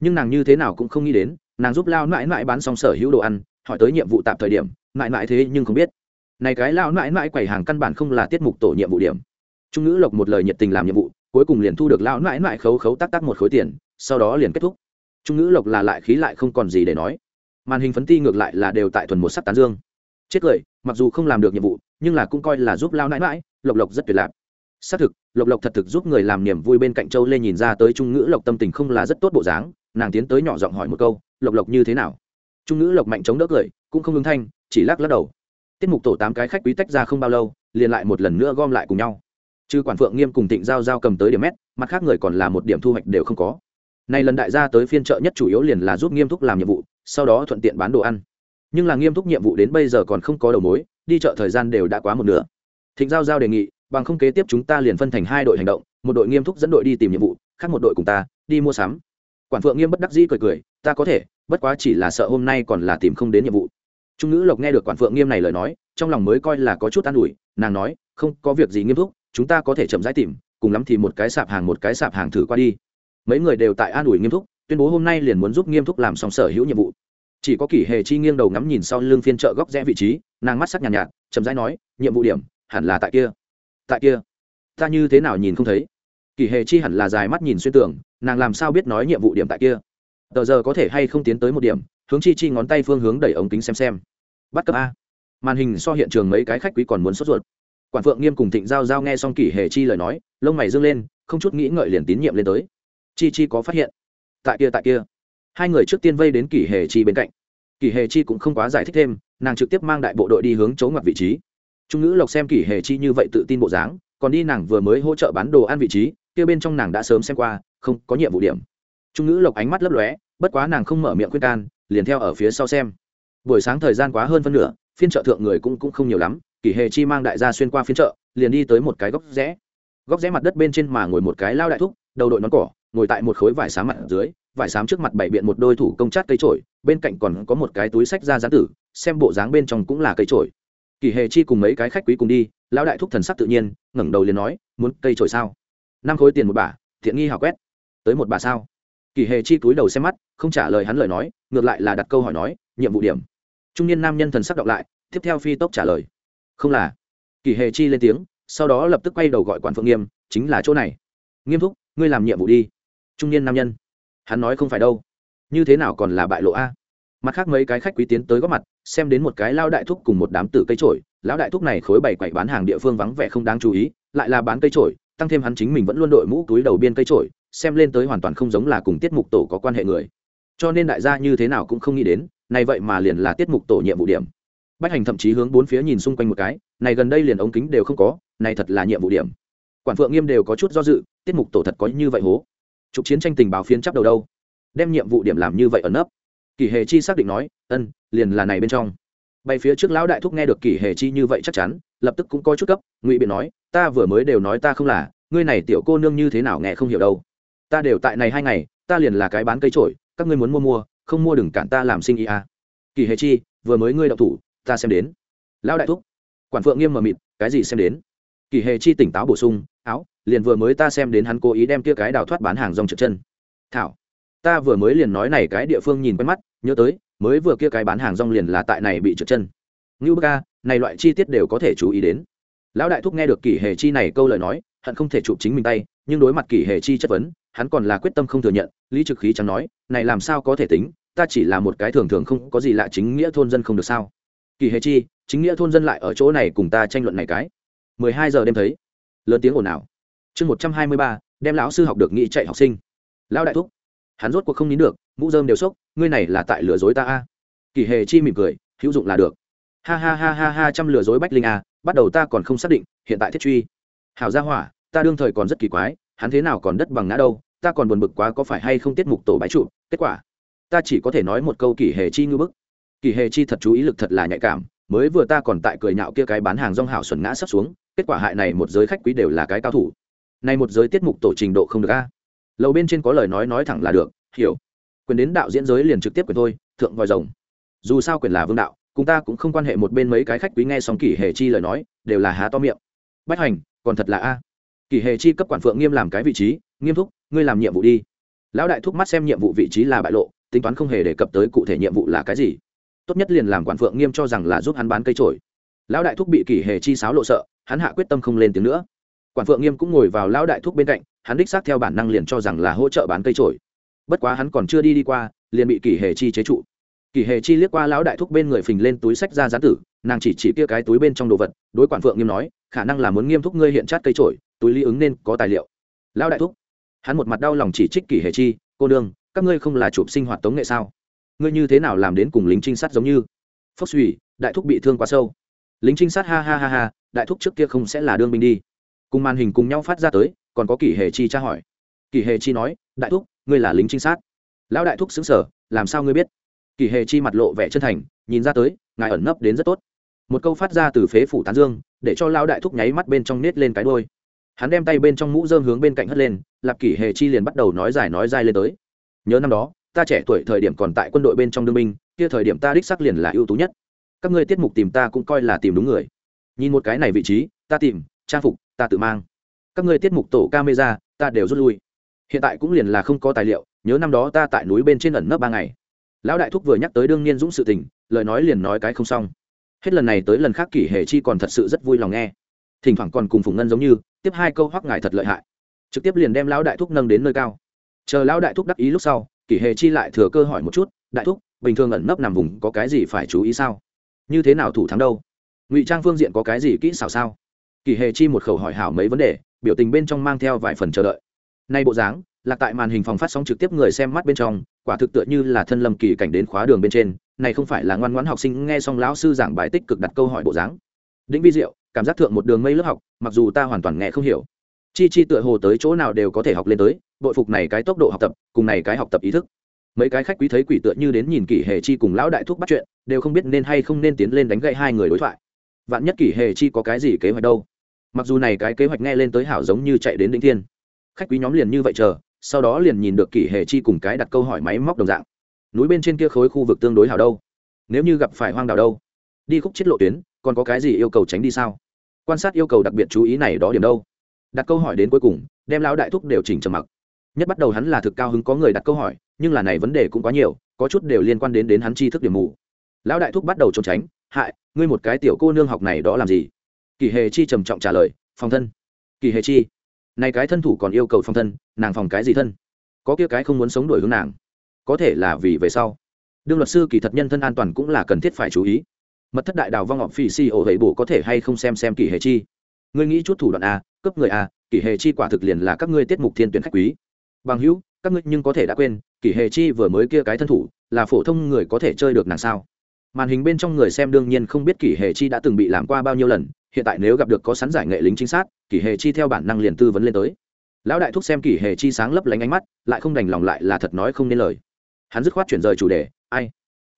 A: Nhưng nàng như thế nào cũng không nghĩ đến, nàng giúp lao mãi mãi bán xong sở hữu đồ ăn, hỏi tới nhiệm vụ tạm thời điểm mãi mãi thế nhưng không biết này cái lão mãi mãi quầy hàng căn bản không là tiết mục tổ nhiệm vụ điểm. Trung ngữ lộc một lời nhiệt tình làm nhiệm vụ, cuối cùng liền thu được lão mãi mãi khấu khấu tắc tắc một khối tiền, sau đó liền kết thúc. Trung ngữ lộc là lại khí lại không còn gì để nói. Màn hình phấn ti ngược lại là đều tại thuần một sắc tán dương. Chết cười, mặc dù không làm được nhiệm vụ, nhưng là cũng coi là giúp lao nãi mãi, lộc lộc rất tuyệt lạc. Xác thực, lộc lộc thật thực giúp người làm niềm vui bên cạnh châu lê nhìn ra tới trung ngữ lộc tâm tình không là rất tốt bộ dáng, nàng tiến tới nhỏ giọng hỏi một câu, lộc lộc như thế nào? Trung ngữ lộc mạnh chống đỡ cười, cũng không ứng thanh, chỉ lắc lắc đầu tiết mục tổ tám cái khách quý tách ra không bao lâu, liền lại một lần nữa gom lại cùng nhau. Chứ quản phượng nghiêm cùng tịnh giao giao cầm tới điểm mét, mặt khác người còn là một điểm thu hoạch đều không có. Nay lần đại gia tới phiên chợ nhất chủ yếu liền là giúp nghiêm túc làm nhiệm vụ, sau đó thuận tiện bán đồ ăn. Nhưng là nghiêm túc nhiệm vụ đến bây giờ còn không có đầu mối, đi chợ thời gian đều đã quá một nửa. Thịnh giao giao đề nghị, bằng không kế tiếp chúng ta liền phân thành hai đội hành động, một đội nghiêm túc dẫn đội đi tìm nhiệm vụ, khác một đội cùng ta, đi mua sắm. Quản phượng nghiêm bất đắc dĩ cười cười, ta có thể, bất quá chỉ là sợ hôm nay còn là tìm không đến nhiệm vụ trung nữ lộc nghe được quản phượng nghiêm này lời nói trong lòng mới coi là có chút an ủi nàng nói không có việc gì nghiêm túc chúng ta có thể chậm rãi tìm cùng lắm thì một cái sạp hàng một cái sạp hàng thử qua đi. Mấy người đều tại an ủi nghiêm túc tuyên bố hôm nay liền muốn giúp nghiêm túc làm xong sở hữu nhiệm vụ. Chỉ có kỷ hề chi nghiêng đầu ngắm nhìn sau lưng phiên chợ góc rẽ vị trí nàng mắt sắc nhàn nhạt, nhạt chậm rãi nói nhiệm vụ điểm hẳn là tại kia. Tại kia? Ta như thế nào nhìn không thấy? Kỷ hề chi hẳn là dài mắt nhìn xuyên tưởng nàng làm sao biết nói nhiệm vụ điểm tại kia? Tờ giờ có thể hay không tiến tới một điểm hướng chi chi ngón tay phương hướng đẩy ống kính xem xem. Bắt cấp a. Màn hình so hiện trường mấy cái khách quý còn muốn sốt ruột. Quản phượng nghiêm cùng thịnh giao giao nghe xong kỷ hề chi lời nói, lông mày dâng lên, không chút nghĩ ngợi liền tín nhiệm lên tới. Chi chi có phát hiện? Tại kia tại kia. Hai người trước tiên vây đến kỷ hề chi bên cạnh. Kỷ hề chi cũng không quá giải thích thêm, nàng trực tiếp mang đại bộ đội đi hướng chỗ ngoặt vị trí. Trung ngữ lộc xem kỷ hề chi như vậy tự tin bộ dáng, còn đi nàng vừa mới hỗ trợ bán đồ ăn vị trí, kia bên trong nàng đã sớm xem qua, không có nhiệm vụ điểm. Trung ngữ lộc ánh mắt lấp lóe, bất quá nàng không mở miệng khuyên can liền theo ở phía sau xem. Buổi sáng thời gian quá hơn phân nửa, phiên chợ thượng người cũng cũng không nhiều lắm kỷ hề chi mang đại gia xuyên qua phiên chợ, liền đi tới một cái góc rẽ. Góc rẽ mặt đất bên trên mà ngồi một cái lao đại thúc, đầu đội nón cỏ, ngồi tại một khối vải xám mặt dưới, vải xám trước mặt bày biện một đôi thủ công chát cây trổi bên cạnh còn có một cái túi sách ra gián tử, xem bộ dáng bên trong cũng là cây trổi kỳ hề chi cùng mấy cái khách quý cùng đi lão đại thúc thần sắc tự nhiên, ngẩng đầu liền nói, muốn cây trổi sao? Năm khối tiền một bả thiện nghi hào quét. Tới một bà sao? Kỳ hề chi túi đầu xem mắt, không trả lời hắn lời nói, ngược lại là đặt câu hỏi nói, nhiệm vụ điểm. Trung niên nam nhân thần sắc đọc lại, tiếp theo phi tốc trả lời. Không là. Kỳ hề chi lên tiếng, sau đó lập tức quay đầu gọi quản phượng nghiêm, chính là chỗ này. Nghiêm thúc, ngươi làm nhiệm vụ đi. Trung niên nam nhân, hắn nói không phải đâu. Như thế nào còn là bại lộ a? Mặt khác mấy cái khách quý tiến tới góp mặt, xem đến một cái lao đại thúc cùng một đám tử cây trổi. Lão đại thúc này khối bảy quậy bán hàng địa phương vắng vẻ không đáng chú ý, lại là bán cây trổi, tăng thêm hắn chính mình vẫn luôn đội mũ túi đầu biên cây trổi xem lên tới hoàn toàn không giống là cùng tiết mục tổ có quan hệ người. Cho nên đại gia như thế nào cũng không nghĩ đến, này vậy mà liền là tiết mục tổ nhiệm vụ điểm. Bách hành thậm chí hướng bốn phía nhìn xung quanh một cái, này gần đây liền ống kính đều không có, này thật là nhiệm vụ điểm. Quản phượng nghiêm đều có chút do dự, tiết mục tổ thật có như vậy hố. Trục chiến tranh tình báo phiến chấp đầu đâu? Đem nhiệm vụ điểm làm như vậy ẩn nấp. Kỷ hề chi xác định nói, ân, liền là này bên trong. Bay phía trước lão đại thúc nghe được kỷ hề chi như vậy chắc chắn, lập tức cũng có chút cấp, ngụy biện nói, ta vừa mới đều nói ta không là, ngươi này tiểu cô nương như thế nào nghe không hiểu đâu ta đều tại này hai ngày, ta liền là cái bán cây trổi, các ngươi muốn mua mua, không mua đừng cản ta làm sinh ý à. kỳ hề chi, vừa mới ngươi đậu thủ, ta xem đến. Lão đại thúc, quản phượng nghiêm mờ mịt, cái gì xem đến? Kỳ hề chi tỉnh táo bổ sung, áo, liền vừa mới ta xem đến hắn cố ý đem kia cái đào thoát bán hàng rong trượt chân. Thảo, ta vừa mới liền nói này cái địa phương nhìn quen mắt, nhớ tới, mới vừa kia cái bán hàng rong liền là tại này bị trượt chân. Ngưu bức ca, này loại chi tiết đều có thể chú ý đến. Lão đại thúc nghe được kỷ hề chi này câu lời nói, hận không thể chụp chính mình tay, nhưng đối mặt kỷ hề chi chất vấn hắn còn là quyết tâm không thừa nhận, lý trực khí chẳng nói, này làm sao có thể tính, ta chỉ là một cái thường thường không có gì lạ chính nghĩa thôn dân không được sao? Kỳ hề chi, chính nghĩa thôn dân lại ở chỗ này cùng ta tranh luận này cái. Mười hai giờ đêm thấy, lớn tiếng ồn ào. Chương một trăm hai mươi ba, đem lão sư học được nghĩ chạy học sinh. Lão đại thúc, hắn rốt cuộc không nín được, mũ dơm đều sốc ngươi này là tại lừa dối ta a? Kỳ hề chi mỉm cười, hữu dụng là được. Ha ha ha ha ha, trăm lừa dối bách linh a bắt đầu ta còn không xác định, hiện tại thiết truy. Hảo gia hỏa, ta đương thời còn rất kỳ quái hắn thế nào còn đất bằng ngã đâu, ta còn buồn bực quá có phải hay không tiết mục tổ bái trụ, kết quả, ta chỉ có thể nói một câu kỳ hề chi ngư bức. Kỳ hề chi thật chú ý lực thật là nhạy cảm, mới vừa ta còn tại cười nhạo kia cái bán hàng rong hảo xuẩn ngã sắp xuống, kết quả hại này một giới khách quý đều là cái cao thủ. Này một giới tiết mục tổ trình độ không được a. Lầu bên trên có lời nói nói thẳng là được, hiểu. Quyền đến đạo diễn giới liền trực tiếp quyền thôi, thượng vòi rồng. Dù sao quyền là vương đạo, cùng ta cũng không quan hệ một bên mấy cái khách quý nghe xong kỷ hề chi lời nói, đều là há to miệng. Bách hành còn thật là a kỷ hề chi cấp quản phượng nghiêm làm cái vị trí, nghiêm thúc, ngươi làm nhiệm vụ đi. Lão đại thúc mắt xem nhiệm vụ vị trí là bại lộ, tính toán không hề đề cập tới cụ thể nhiệm vụ là cái gì. Tốt nhất liền làm quản phượng nghiêm cho rằng là giúp hắn bán cây trổi. Lão đại thúc bị kỷ hề chi sáo lộ sợ, hắn hạ quyết tâm không lên tiếng nữa. Quản phượng nghiêm cũng ngồi vào lão đại thúc bên cạnh, hắn đích xác theo bản năng liền cho rằng là hỗ trợ bán cây trổi. Bất quá hắn còn chưa đi đi qua, liền bị kỷ hề chi chế trụ. Kỷ hề chi liếc qua lão đại thúc bên người phình lên túi sách ra gián tử, nàng chỉ chỉ kia cái túi bên trong đồ vật, đối quản phượng nghiêm nói, khả năng là muốn nghiêm thúc ngươi hiện chát cây trổi túi ly ứng nên có tài liệu. Lão đại thúc, hắn một mặt đau lòng chỉ trích kỷ hề chi, cô đương các ngươi không là chụp sinh hoạt tống nghệ sao? Ngươi như thế nào làm đến cùng lính trinh sát giống như? Phốc suy đại thúc bị thương quá sâu. Lính trinh sát, ha ha ha ha, đại thúc trước kia không sẽ là đương binh đi. Cùng màn hình cùng nhau phát ra tới, còn có kỷ hề chi tra hỏi. Kỷ hề chi nói, đại thúc, ngươi là lính trinh sát. Lão đại thúc xứng sở làm sao ngươi biết? Kỷ hề chi mặt lộ vẻ chân thành, nhìn ra tới, ngài ẩn nấp đến rất tốt. Một câu phát ra từ phế phủ tán dương, để cho lão đại thúc nháy mắt bên trong nết lên cái đôi hắn đem tay bên trong mũ dơm hướng bên cạnh hất lên, lạp kỷ hề chi liền bắt đầu nói dài nói dài lên tới. Nhớ năm đó, ta trẻ tuổi thời điểm còn tại quân đội bên trong đương binh, kia thời điểm ta đích xác liền là ưu tú nhất. Các ngươi tiết mục tìm ta cũng coi là tìm đúng người. Nhìn một cái này vị trí, ta tìm, trang phục, ta tự mang. Các ngươi tiết mục tổ camera, ta đều rút lui. Hiện tại cũng liền là không có tài liệu, nhớ năm đó ta tại núi bên trên ẩn nấp ba ngày. Lão đại thúc vừa nhắc tới đương nhiên dũng sự tình, lời nói liền nói cái không xong. Hết lần này tới lần khác kỷ hệ chi còn thật sự rất vui lòng nghe thỉnh thoảng còn cùng phùng ngân giống như, tiếp hai câu hoắc ngài thật lợi hại. Trực tiếp liền đem lão đại thúc nâng đến nơi cao. Chờ lão đại thúc đắc ý lúc sau, kỷ hệ chi lại thừa cơ hỏi một chút, đại thúc, bình thường ẩn nấp nằm vùng có cái gì phải chú ý sao? Như thế nào thủ thắng đâu? Ngụy trang phương diện có cái gì kỹ xảo sao? Kỳ hề chi một khẩu hỏi hảo mấy vấn đề, biểu tình bên trong mang theo vài phần chờ đợi. Nay bộ dáng là tại màn hình phòng phát sóng trực tiếp người xem mắt bên trong, quả thực tựa như là thân lâm kỳ cảnh đến khóa đường bên trên, này không phải là ngoan ngoãn học sinh nghe xong lão sư giảng bài tích cực đặt câu hỏi bộ dáng. Đĩnh vi diệu cảm giác thượng một đường mây lớp học, mặc dù ta hoàn toàn nghe không hiểu. Chi chi tựa hồ tới chỗ nào đều có thể học lên tới bội phục này cái tốc độ học tập, cùng này cái học tập ý thức. Mấy cái khách quý thấy quỷ tựa như đến nhìn kỷ hề chi cùng lão đại thúc bắt chuyện, đều không biết nên hay không nên tiến lên đánh gậy hai người đối thoại. Vạn nhất kỷ hề chi có cái gì kế hoạch đâu. Mặc dù này cái kế hoạch nghe lên tới hảo giống như chạy đến đỉnh thiên. Khách quý nhóm liền như vậy chờ, sau đó liền nhìn được kỷ hề chi cùng cái đặt câu hỏi máy móc đồng dạng. Núi bên trên kia khối khu vực tương đối hảo đâu. Nếu như gặp phải hoang đảo đâu, đi khúc chết lộ tuyến còn có cái gì yêu cầu tránh đi sao? Quan sát yêu cầu đặc biệt chú ý này đó điểm đâu? Đặt câu hỏi đến cuối cùng, đem lão đại thúc đều chỉnh trầm mặc. Nhất bắt đầu hắn là thực cao hứng có người đặt câu hỏi, nhưng là này vấn đề cũng quá nhiều, có chút đều liên quan đến đến hắn tri thức điểm mù. Lão đại thúc bắt đầu trốn tránh, hại, ngươi một cái tiểu cô nương học này đó làm gì? Kỳ hề chi trầm trọng trả lời, phòng thân. Kỳ hề chi, này cái thân thủ còn yêu cầu phòng thân, nàng phòng cái gì thân? Có kia cái không muốn sống đuổi hướng nàng. Có thể là vì về sau. Đương luật sư kỳ thật nhân thân an toàn cũng là cần thiết phải chú ý mật thất đại đào vong ngọc phỉ si ổ hầy bổ có thể hay không xem xem kỷ hệ chi? Ngươi nghĩ chút thủ đoạn à, a cấp người a kỷ hệ chi quả thực liền là các ngươi tiết mục thiên tuyển khách quý. Bằng hữu, các ngươi nhưng có thể đã quên, kỷ hệ chi vừa mới kia cái thân thủ, là phổ thông người có thể chơi được nàng sao? Màn hình bên trong người xem đương nhiên không biết kỷ hệ chi đã từng bị làm qua bao nhiêu lần, hiện tại nếu gặp được có sắn giải nghệ lính chính xác, kỷ hệ chi theo bản năng liền tư vấn lên tới. Lão đại thúc xem kỷ hệ chi sáng lấp lánh ánh mắt, lại không đành lòng lại là thật nói không nên lời. Hắn dứt khoát chuyển rời chủ đề, ai,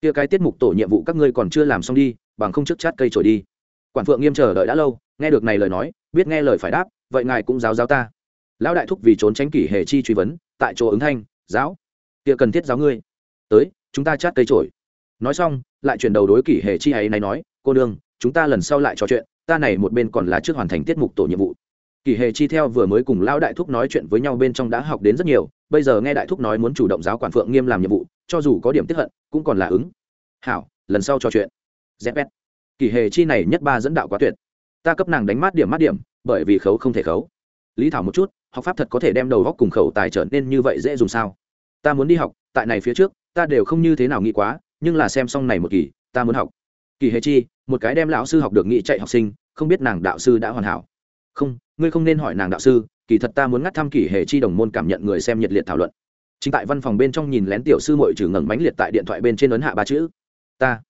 A: kia cái tiết mục tổ nhiệm vụ các ngươi còn chưa làm xong đi bằng không trước chát cây trổi đi. Quản phượng nghiêm chờ đợi đã lâu, nghe được này lời nói, biết nghe lời phải đáp, vậy ngài cũng giáo giáo ta. Lão đại thúc vì trốn tránh kỷ hề chi truy vấn, tại chỗ ứng thanh, giáo, kia cần thiết giáo ngươi. Tới, chúng ta chát cây trổi. Nói xong, lại chuyển đầu đối kỷ hề chi ấy này nói, cô đương chúng ta lần sau lại trò chuyện, ta này một bên còn là trước hoàn thành tiết mục tổ nhiệm vụ. Kỷ hề chi theo vừa mới cùng lão đại thúc nói chuyện với nhau bên trong đã học đến rất nhiều, bây giờ nghe đại thúc nói muốn chủ động giáo quản phượng nghiêm làm nhiệm vụ, cho dù có điểm tiếp hận, cũng còn là ứng. Hảo, lần sau trò chuyện. Zepet. kỷ hề chi này nhất ba dẫn đạo quá tuyệt. Ta cấp nàng đánh mát điểm mát điểm, bởi vì khấu không thể khấu. Lý thảo một chút, học pháp thật có thể đem đầu góc cùng khẩu tài trở nên như vậy dễ dùng sao? Ta muốn đi học, tại này phía trước, ta đều không như thế nào nghĩ quá, nhưng là xem xong này một kỳ, ta muốn học. Kỳ hề chi, một cái đem lão sư học được nghị chạy học sinh, không biết nàng đạo sư đã hoàn hảo. Không, ngươi không nên hỏi nàng đạo sư, kỳ thật ta muốn ngắt thăm kỳ hề chi đồng môn cảm nhận người xem nhiệt liệt thảo luận. Chính tại văn phòng bên trong nhìn lén tiểu sư mội trừ ngẩng bánh liệt tại điện thoại bên trên ấn hạ ba chữ. Ta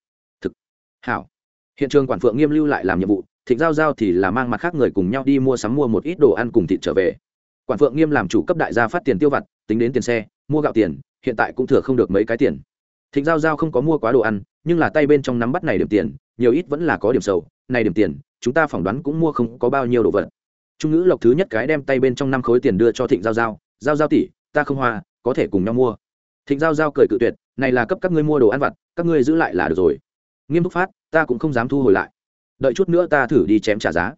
A: hảo. Hiện trường quản phượng nghiêm lưu lại làm nhiệm vụ, thịnh giao giao thì là mang mặt khác người cùng nhau đi mua sắm mua một ít đồ ăn cùng thịt trở về. Quản phượng nghiêm làm chủ cấp đại gia phát tiền tiêu vặt, tính đến tiền xe, mua gạo tiền, hiện tại cũng thừa không được mấy cái tiền. Thịnh giao giao không có mua quá đồ ăn, nhưng là tay bên trong nắm bắt này điểm tiền, nhiều ít vẫn là có điểm sầu, này điểm tiền, chúng ta phỏng đoán cũng mua không có bao nhiêu đồ vật. Trung ngữ lộc thứ nhất cái đem tay bên trong năm khối tiền đưa cho thịnh giao giao giao giao tỷ, ta không hoa, có thể cùng nhau mua. Thịnh giao giao cười cự tuyệt, này là cấp các ngươi mua đồ ăn vặt, các ngươi giữ lại là được rồi nghiêm túc phát, ta cũng không dám thu hồi lại. Đợi chút nữa ta thử đi chém trả giá.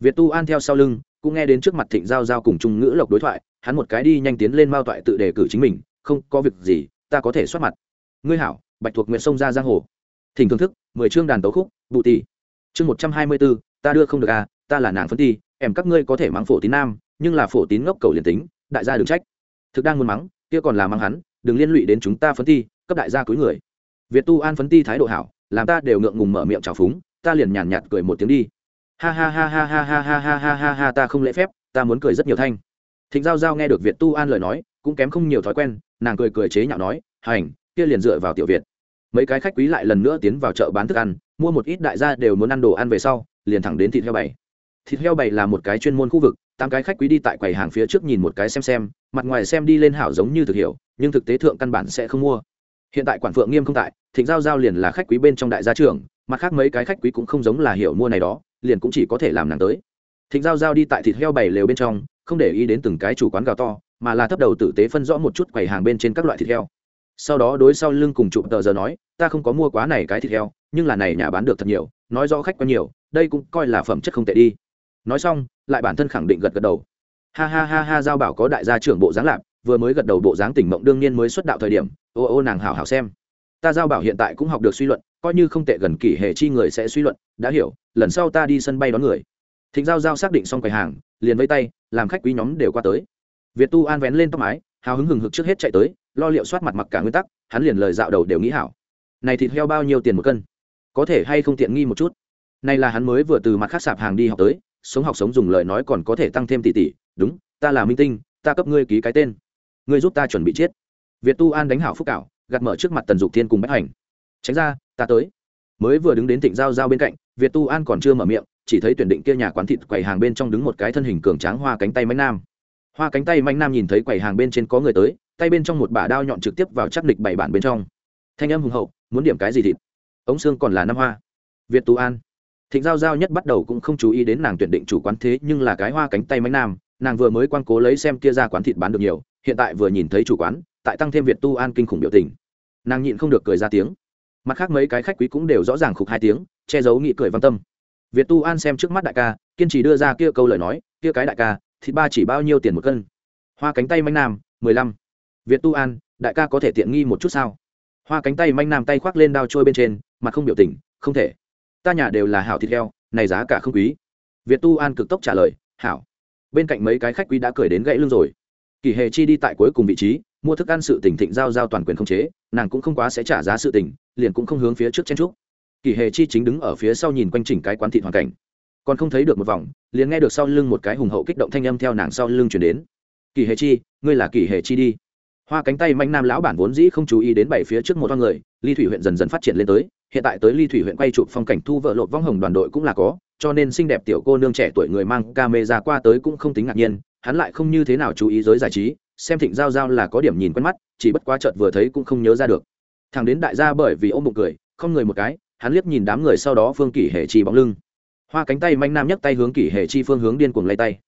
A: Việt tu an theo sau lưng, cũng nghe đến trước mặt thịnh giao giao cùng trung ngữ lộc đối thoại, hắn một cái đi nhanh tiến lên mao toại tự đề cử chính mình, không, có việc gì, ta có thể xuất mặt. Ngươi hảo, bạch thuộc nguyện sông ra giang hồ. Thỉnh thưởng thức, mười chương đàn tấu khúc bụ tỷ chương một trăm hai mươi bốn, ta đưa không được à ta là nàng phân ti, em các ngươi có thể mắng phổ tín nam, nhưng là phổ tín ngốc cầu liền tính, đại gia đừng trách. Thực đang muốn mắng, kia còn là mắng hắn, đừng liên lụy đến chúng ta phân ti, cấp đại gia cuối người. Việt tu an phấn ti thái độ hảo làm ta đều ngượng ngùng mở miệng trào phúng, ta liền nhàn nhạt cười một tiếng đi. Ha ha ha ha ha ha ha ha ha ha ha, ta không lễ phép, ta muốn cười rất nhiều thanh. Thịnh giao giao nghe được việt tu an lời nói, cũng kém không nhiều thói quen, nàng cười cười chế nhạo nói, hành, kia liền dựa vào tiểu việt. Mấy cái khách quý lại lần nữa tiến vào chợ bán thức ăn, mua một ít đại gia đều muốn ăn đồ ăn về sau, liền thẳng đến thịt heo bảy. thịt heo bảy là một cái chuyên môn khu vực, tám cái khách quý đi tại quầy hàng phía trước nhìn một cái xem xem, mặt ngoài xem đi lên hảo giống như thực hiểu, nhưng thực tế thượng căn bản sẽ không mua. Hiện tại quản phượng nghiêm không tại thịnh giao giao liền là khách quý bên trong đại gia trưởng, mặt khác mấy cái khách quý cũng không giống là hiểu mua này đó, liền cũng chỉ có thể làm nàng tới. Thịnh giao giao đi tại thịt heo bày lều bên trong, không để ý đến từng cái chủ quán gào to, mà là thấp đầu tử tế phân rõ một chút quầy hàng bên trên các loại thịt heo. Sau đó đối sau lưng cùng chụp tờ giờ nói, ta không có mua quá này cái thịt heo, nhưng là này nhà bán được thật nhiều, nói rõ khách có nhiều, đây cũng coi là phẩm chất không tệ đi. Nói xong, lại bản thân khẳng định gật gật đầu. Ha ha ha ha, giao bảo có đại gia trưởng bộ dáng lạp, vừa mới gật đầu bộ dáng tỉnh mộng đương nhiên mới xuất đạo thời điểm, ô ô nàng hảo hảo xem ta giao bảo hiện tại cũng học được suy luận, coi như không tệ gần kỷ hệ chi người sẽ suy luận, đã hiểu, lần sau ta đi sân bay đón người. Thịnh giao giao xác định xong quầy hàng, liền vây tay, làm khách quý nhóm đều qua tới. Việt tu an vén lên tóc mái, hào hứng hừng hực trước hết chạy tới, lo liệu soát mặt mặc cả nguyên tắc, hắn liền lời dạo đầu đều nghĩ hảo. Này thịt heo bao nhiêu tiền một cân? Có thể hay không tiện nghi một chút? Này là hắn mới vừa từ mặt khác sạp hàng đi học tới, sống học sống dùng lời nói còn có thể tăng thêm tỷ tỷ. Đúng, ta là minh tinh, ta cấp ngươi ký cái tên. Ngươi giúp ta chuẩn bị chết việt tu an đánh hảo phúc cảo gạt mở trước mặt tần dục thiên cùng bách hành. Tránh ra, ta tới. Mới vừa đứng đến tỉnh giao giao bên cạnh, việt tu an còn chưa mở miệng, chỉ thấy tuyển định kia nhà quán thịt quầy hàng bên trong đứng một cái thân hình cường tráng hoa cánh tay mạnh nam. Hoa cánh tay mạnh nam nhìn thấy quầy hàng bên trên có người tới, tay bên trong một bả đao nhọn trực tiếp vào chắc địch bảy bản bên trong. Thanh âm hùng hậu, muốn điểm cái gì thịt? Ống xương còn là năm hoa. Việt tu an. Thịnh giao giao nhất bắt đầu cũng không chú ý đến nàng tuyển định chủ quán thế, nhưng là cái hoa cánh tay mạnh nam, nàng vừa mới quan cố lấy xem kia ra quán thịt bán được nhiều, hiện tại vừa nhìn thấy chủ quán tại tăng thêm việt tu an kinh khủng biểu tình. Nàng nhịn không được cười ra tiếng. Mặt khác mấy cái khách quý cũng đều rõ ràng khục hai tiếng, che giấu nghị cười văn tâm. Việt tu an xem trước mắt đại ca, kiên trì đưa ra kia câu lời nói, kia cái đại ca, thịt ba chỉ bao nhiêu tiền một cân? Hoa cánh tay manh nam, mười lăm. Việt tu an, đại ca có thể tiện nghi một chút sao? Hoa cánh tay manh nam tay khoác lên đao trôi bên trên, mặt không biểu tình, không thể. Ta nhà đều là hảo thịt heo, này giá cả không quý. Việt tu an cực tốc trả lời, hảo. Bên cạnh mấy cái khách quý đã cười đến gãy lưng rồi kỳ hề chi đi tại cuối cùng vị trí, mua thức ăn sự tỉnh thịnh giao giao toàn quyền không chế, nàng cũng không quá sẽ trả giá sự tỉnh liền cũng không hướng phía trước chen trúc kỳ hề chi chính đứng ở phía sau nhìn quanh chỉnh cái quán thịt hoàn cảnh. Còn không thấy được một vòng, liền nghe được sau lưng một cái hùng hậu kích động thanh âm theo nàng sau lưng chuyển đến. Kỳ hề chi, ngươi là kỳ hề chi đi. Hoa cánh tay manh nam lão bản vốn dĩ không chú ý đến bảy phía trước một con người ly thủy huyện dần dần phát triển lên tới, hiện tại tới ly thủy huyện quay chụp phong cảnh thu vợ lộp vong hồng đoàn đội cũng là có, cho nên xinh đẹp tiểu cô nương trẻ tuổi người mang ca mê ra qua tới cũng không tính ngạc nhiên hắn lại không như thế nào chú ý giới giải trí, xem thịnh giao giao là có điểm nhìn quen mắt, chỉ bất quá chợt vừa thấy cũng không nhớ ra được. Thằng đến đại gia bởi vì ôm bụng cười, không người một cái, hắn liếc nhìn đám người sau đó phương kỷ hệ chi bóng lưng. Hoa cánh tay manh nam nhấc tay hướng kỷ hệ chi phương hướng điên cuồng lay tay.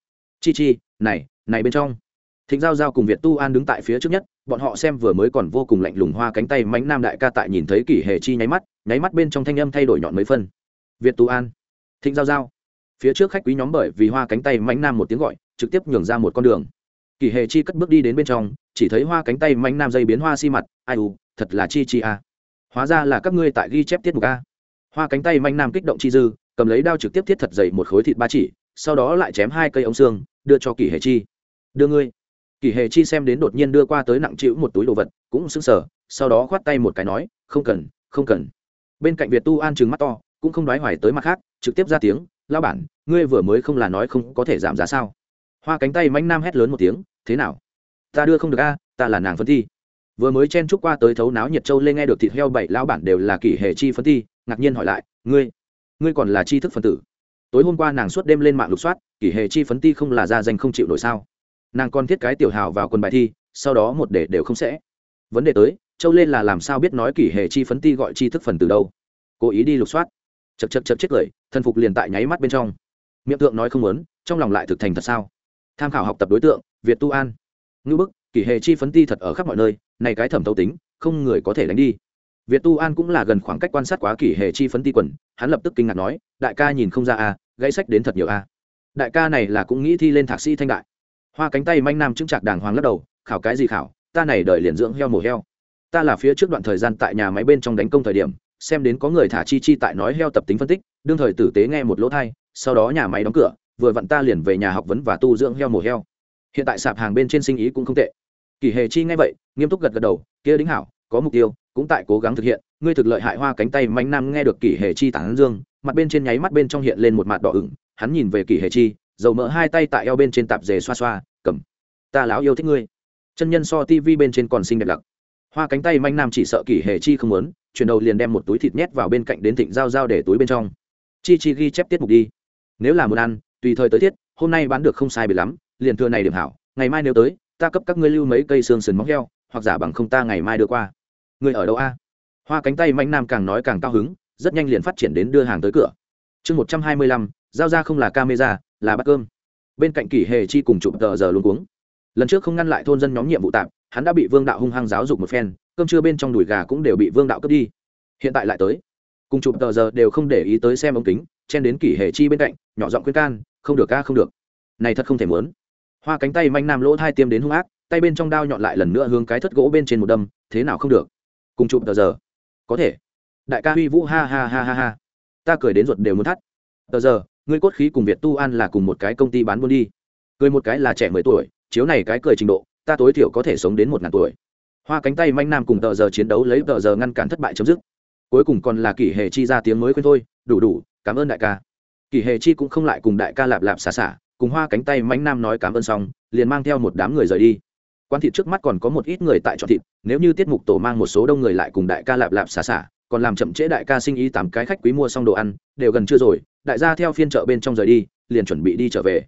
A: Chi chi, này này bên trong. Thịnh giao giao cùng việt tu an đứng tại phía trước nhất, bọn họ xem vừa mới còn vô cùng lạnh lùng hoa cánh tay mánh nam đại ca tại nhìn thấy kỷ hệ chi nháy mắt nháy mắt bên trong thanh âm thay đổi nhọn mấy phân. Việt tu an. Thịnh giao giao. Phía trước khách quý nhóm bởi vì hoa cánh tay mánh nam một tiếng gọi trực tiếp nhường ra một con đường. Kỳ hệ chi cất bước đi đến bên trong, chỉ thấy hoa cánh tay manh nam dây biến hoa xi mặt, ai u, thật là chi chi a. Hóa ra là các ngươi tại ghi chép tiết mục a. Hoa cánh tay manh nam kích động chi dư, cầm lấy đao trực tiếp thiết thật dày một khối thịt ba chỉ, sau đó lại chém hai cây ống xương, đưa cho kỳ hệ chi. Đưa ngươi. Kỳ hệ chi xem đến đột nhiên đưa qua tới nặng chịu một túi đồ vật, cũng sững sờ, sau đó khoát tay một cái nói, không cần không cần. Bên cạnh việt tu an trừng mắt to, cũng không nói hoài tới mặt khác, trực tiếp ra tiếng lao bản, ngươi vừa mới không là nói không có thể giảm giá sao? Hoa cánh tay manh nam hét lớn một tiếng, thế nào? Ta đưa không được a, ta là nàng phân thi. Vừa mới chen chúc qua tới thấu náo nhiệt châu lên nghe được thịt heo bảy lão bản đều là kỷ hệ chi phân thi, ngạc nhiên hỏi lại, ngươi ngươi còn là chi thức phân tử? Tối hôm qua nàng suốt đêm lên mạng lục soát, kỷ hệ chi phấn ti không là ra danh không chịu nổi sao? Nàng còn thiết cái tiểu hào vào quần bài thi, sau đó một để đều không sẽ. Vấn đề tới, châu lên là làm sao biết nói kỷ hệ chi phấn ti gọi chi thức phần từ đâu? Cố ý đi lục soát. Chật chật chật chết cười thần phục liền tại nháy mắt bên trong. Miệng tượng nói không muốn, trong lòng lại thực thành thật sao? Tham khảo học tập đối tượng việt tu an. Ngữ bức kỷ hệ chi phấn ti thật ở khắp mọi nơi này cái thẩm thấu tính không người có thể đánh đi. Việt tu an cũng là gần khoảng cách quan sát quá kỷ hệ chi phấn ti quần hắn lập tức kinh ngạc nói đại ca nhìn không ra a à, gãy sách đến thật nhiều a à. đại ca này là cũng nghĩ thi lên thạc sĩ thanh đại. Hoa cánh tay manh nam chứng trạc đàng hoàng lắc đầu khảo cái gì khảo ta này đợi liền dưỡng heo mổ heo. Ta là phía trước đoạn thời gian tại nhà máy bên trong đánh công thời điểm xem đến có người thả chi chi tại nói heo tập tính phân tích đương thời tử tế nghe một lỗ thai sau đó nhà máy đóng cửa vừa vặn ta liền về nhà học vấn và tu dưỡng heo mổ heo. Hiện tại sạp hàng bên trên sinh ý cũng không tệ. Kỳ hề chi nghe vậy, nghiêm túc gật gật đầu, kia đính hảo, có mục tiêu, cũng tại cố gắng thực hiện. Ngươi thực lợi hại hoa cánh tay manh nam nghe được kỷ hề chi tản dương, mặt bên trên nháy mắt bên trong hiện lên một mặt đỏ ửng. Hắn nhìn về kỷ hề chi, dầu mỡ hai tay tại eo bên trên tạp dề xoa xoa, cầm. Ta lão yêu thích ngươi. Chân nhân so tivi bên trên còn xinh đẹp lặc. Hoa cánh tay manh nam chỉ sợ kỷ hề chi không muốn, chuyển đầu liền đem một túi thịt nhét vào bên cạnh đến thịnh giao giao để túi bên trong. Chi chi ghi chép tiết mục đi. Nếu là muốn ăn tùy thời tới thiết, hôm nay bán được không sai bị lắm, liền thừa này điểm hảo, ngày mai nếu tới, ta cấp các ngươi lưu mấy cây xương sườn móng heo, hoặc giả bằng không ta ngày mai đưa qua. Người ở đâu a? Hoa cánh tay mạnh nam càng nói càng cao hứng, rất nhanh liền phát triển đến đưa hàng tới cửa. Chương một trăm hai mươi lăm, giao ra không là camera, là bát cơm. Bên cạnh kỷ hề chi cùng chụp tờ giờ luôn cuống. Lần trước không ngăn lại thôn dân nhóm nhiệm vụ tạm, hắn đã bị vương đạo hung hăng giáo dục một phen, cơm trưa bên trong đùi gà cũng đều bị vương đạo cướp đi. Hiện tại lại tới. Cùng chụp tờ giờ đều không để ý tới xem ống kính, chen đến kỷ hề chi bên cạnh, nhỏ giọng khuyên can không được ca không được. Này thật không thể muốn. Hoa cánh tay manh nam lỗ thai tiêm đến hung ác, tay bên trong đao nhọn lại lần nữa hướng cái thất gỗ bên trên một đâm, thế nào không được. Cùng chụp tờ giờ. Có thể. Đại ca huy vũ ha ha ha ha ha. Ta cười đến ruột đều muốn thắt. Tờ giờ, ngươi cốt khí cùng việt tu an là cùng một cái công ty bán buôn đi. Cười một cái là trẻ mười tuổi, chiếu này cái cười trình độ, ta tối thiểu có thể sống đến một ngàn tuổi. Hoa cánh tay manh nam cùng tờ giờ chiến đấu lấy tờ giờ ngăn cản thất bại chấm dứt. Cuối cùng còn là kỷ hệ chi ra tiếng mới khuyên thôi, đủ đủ, cảm ơn đại ca kỷ hề chi cũng không lại cùng đại ca lạp lạp xà xả, cùng hoa cánh tay mánh nam nói cảm ơn xong, liền mang theo một đám người rời đi. Quan thịt trước mắt còn có một ít người tại chọn thịt, nếu như tiết mục tổ mang một số đông người lại cùng đại ca lạp lạp xà xả, còn làm chậm trễ đại ca sinh ý tám cái khách quý mua xong đồ ăn, đều gần chưa rồi, đại gia theo phiên chợ bên trong rời đi, liền chuẩn bị đi trở về.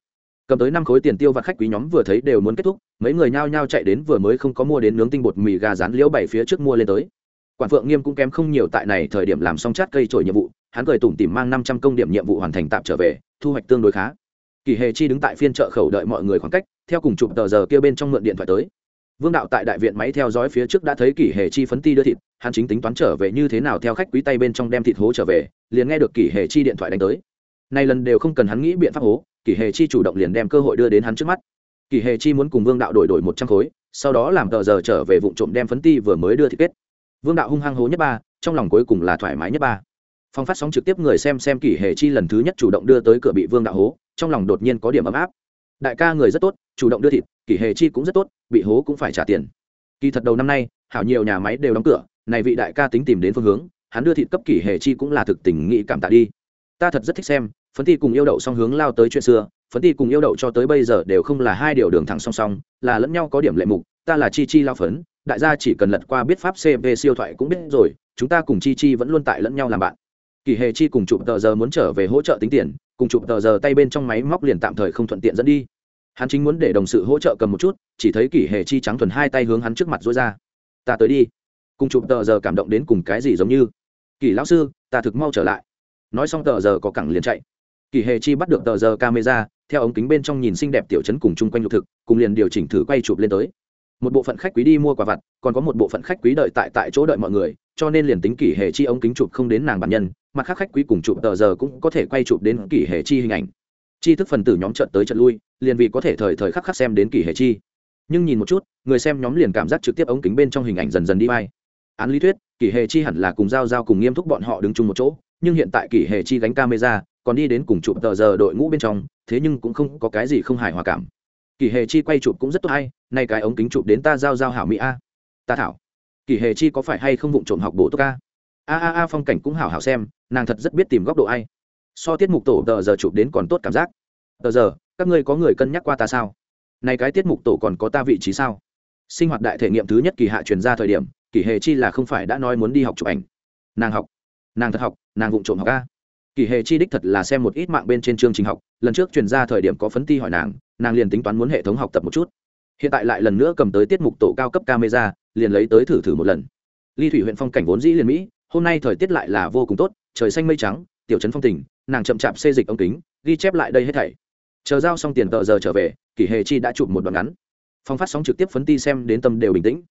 A: Cầm tới năm khối tiền tiêu và khách quý nhóm vừa thấy đều muốn kết thúc, mấy người nhao nhao chạy đến vừa mới không có mua đến nướng tinh bột mì gà rán liễu bảy phía trước mua lên tới. Quản phượng nghiêm cũng kém không nhiều tại này thời điểm làm xong chát cây trổi nhiệm vụ hắn cười tủm tìm mang năm trăm công điểm nhiệm vụ hoàn thành tạm trở về, thu hoạch tương đối khá. Kỳ hề chi đứng tại phiên chợ khẩu đợi mọi người khoảng cách, theo cùng chụp tờ giờ kia bên trong mượn điện thoại tới. Vương đạo tại đại viện máy theo dõi phía trước đã thấy kỷ hề chi phấn ti đưa thịt, hắn chính tính toán trở về như thế nào theo khách quý tay bên trong đem thịt hố trở về, liền nghe được kỷ hề chi điện thoại đánh tới. Nay lần đều không cần hắn nghĩ biện pháp hố kỷ hề chi chủ động liền đem cơ hội đưa đến hắn trước mắt. Kỷ hề chi muốn cùng vương đạo đổi đổi một trăm khối, sau đó làm tờ giờ trở về vụ trộm đem phấn ti vừa mới đưa thịt kết. Vương đạo hung hăng hố nhất ba, trong lòng cuối cùng là thoải mái nhất ba phong phát sóng trực tiếp người xem xem kỷ hề chi lần thứ nhất chủ động đưa tới cửa bị vương đạo hố, trong lòng đột nhiên có điểm ấm áp. Đại ca người rất tốt, chủ động đưa thịt, kỷ hề chi cũng rất tốt, bị hố cũng phải trả tiền. Kỳ thật đầu năm nay, hảo nhiều nhà máy đều đóng cửa, này vị đại ca tính tìm đến phương hướng, hắn đưa thịt cấp kỷ hề chi cũng là thực tình nghĩ cảm tạ đi. Ta thật rất thích xem, phấn ti cùng yêu đậu song hướng lao tới chuyện xưa, phấn ti cùng yêu đậu cho tới bây giờ đều không là hai điều đường thẳng song song, là lẫn nhau có điểm lệ mục, ta là chi chi lao phấn, đại gia chỉ cần lật qua biết pháp cv siêu thoại cũng biết rồi, chúng ta cùng chi chi vẫn luôn tại lẫn nhau làm bạn kỳ hề chi cùng chụp tờ giờ muốn trở về hỗ trợ tính tiền, cùng chụp tờ giờ tay bên trong máy móc liền tạm thời không thuận tiện dẫn đi. Hắn chính muốn để đồng sự hỗ trợ cầm một chút, chỉ thấy kỷ hề chi trắng thuần hai tay hướng hắn trước mặt dối ra. Ta tới đi. Cùng chụp tờ giờ cảm động đến cùng cái gì giống như. Kỷ lão sư, ta thực mau trở lại. Nói xong tờ giờ có cẳng liền chạy. Kỷ hề chi bắt được tờ giờ camera, theo ống kính bên trong nhìn xinh đẹp tiểu chấn cùng chung quanh lục thực, cùng liền điều chỉnh thử quay chụp lên tới. Một bộ phận khách quý đi mua quà vặt, còn có một bộ phận khách quý đợi tại tại chỗ đợi mọi người cho nên liền tính kỷ hệ chi ống kính chụp không đến nàng bản nhân, mặt khác khách quý cùng chụp tờ giờ cũng có thể quay chụp đến kỷ hệ chi hình ảnh. Chi thức phần tử nhóm trận tới trận lui, liền vì có thể thời thời khắc khắc xem đến kỷ hệ chi. Nhưng nhìn một chút, người xem nhóm liền cảm giác trực tiếp ống kính bên trong hình ảnh dần dần đi vai án lý thuyết, kỷ hệ chi hẳn là cùng giao giao cùng nghiêm túc bọn họ đứng chung một chỗ, nhưng hiện tại kỷ hệ chi gánh camera, còn đi đến cùng chụp tờ giờ đội ngũ bên trong, thế nhưng cũng không có cái gì không hài hòa cảm. Kỷ hệ chi quay chụp cũng rất tốt hay, nay cái ống kính chụp đến ta giao giao hảo mỹ a. Ta thảo kỷ hệ chi có phải hay không vụng trộm học bổ tốt ca? A a a, phong cảnh cũng hảo hảo xem, nàng thật rất biết tìm góc độ ai. So tiết mục tổ tờ giờ chụp đến còn tốt cảm giác. Tờ giờ, các ngươi có người cân nhắc qua ta sao? Này cái tiết mục tổ còn có ta vị trí sao? Sinh hoạt đại thể nghiệm thứ nhất kỳ hạ truyền ra thời điểm kỷ hệ chi là không phải đã nói muốn đi học chụp ảnh. Nàng học. Nàng thật học, nàng vụng trộm học ca kỷ hệ chi đích thật là xem một ít mạng bên trên chương trình học. Lần trước truyền ra thời điểm có phấn ti hỏi nàng nàng liền tính toán muốn hệ thống học tập một chút hiện tại lại lần nữa cầm tới tiết mục tổ cao cấp camera, liền lấy tới thử thử một lần. Ly thủy huyện phong cảnh vốn dĩ liền mỹ, hôm nay thời tiết lại là vô cùng tốt, trời xanh mây trắng, tiểu trấn phong tình, nàng chậm chạp xê dịch ống kính, ghi chép lại đây hết thảy. Chờ giao xong tiền tợ giờ trở về, kỷ hề chi đã chụp một đoạn ngắn. Phong phát sóng trực tiếp phấn ti xem đến tâm đều bình tĩnh.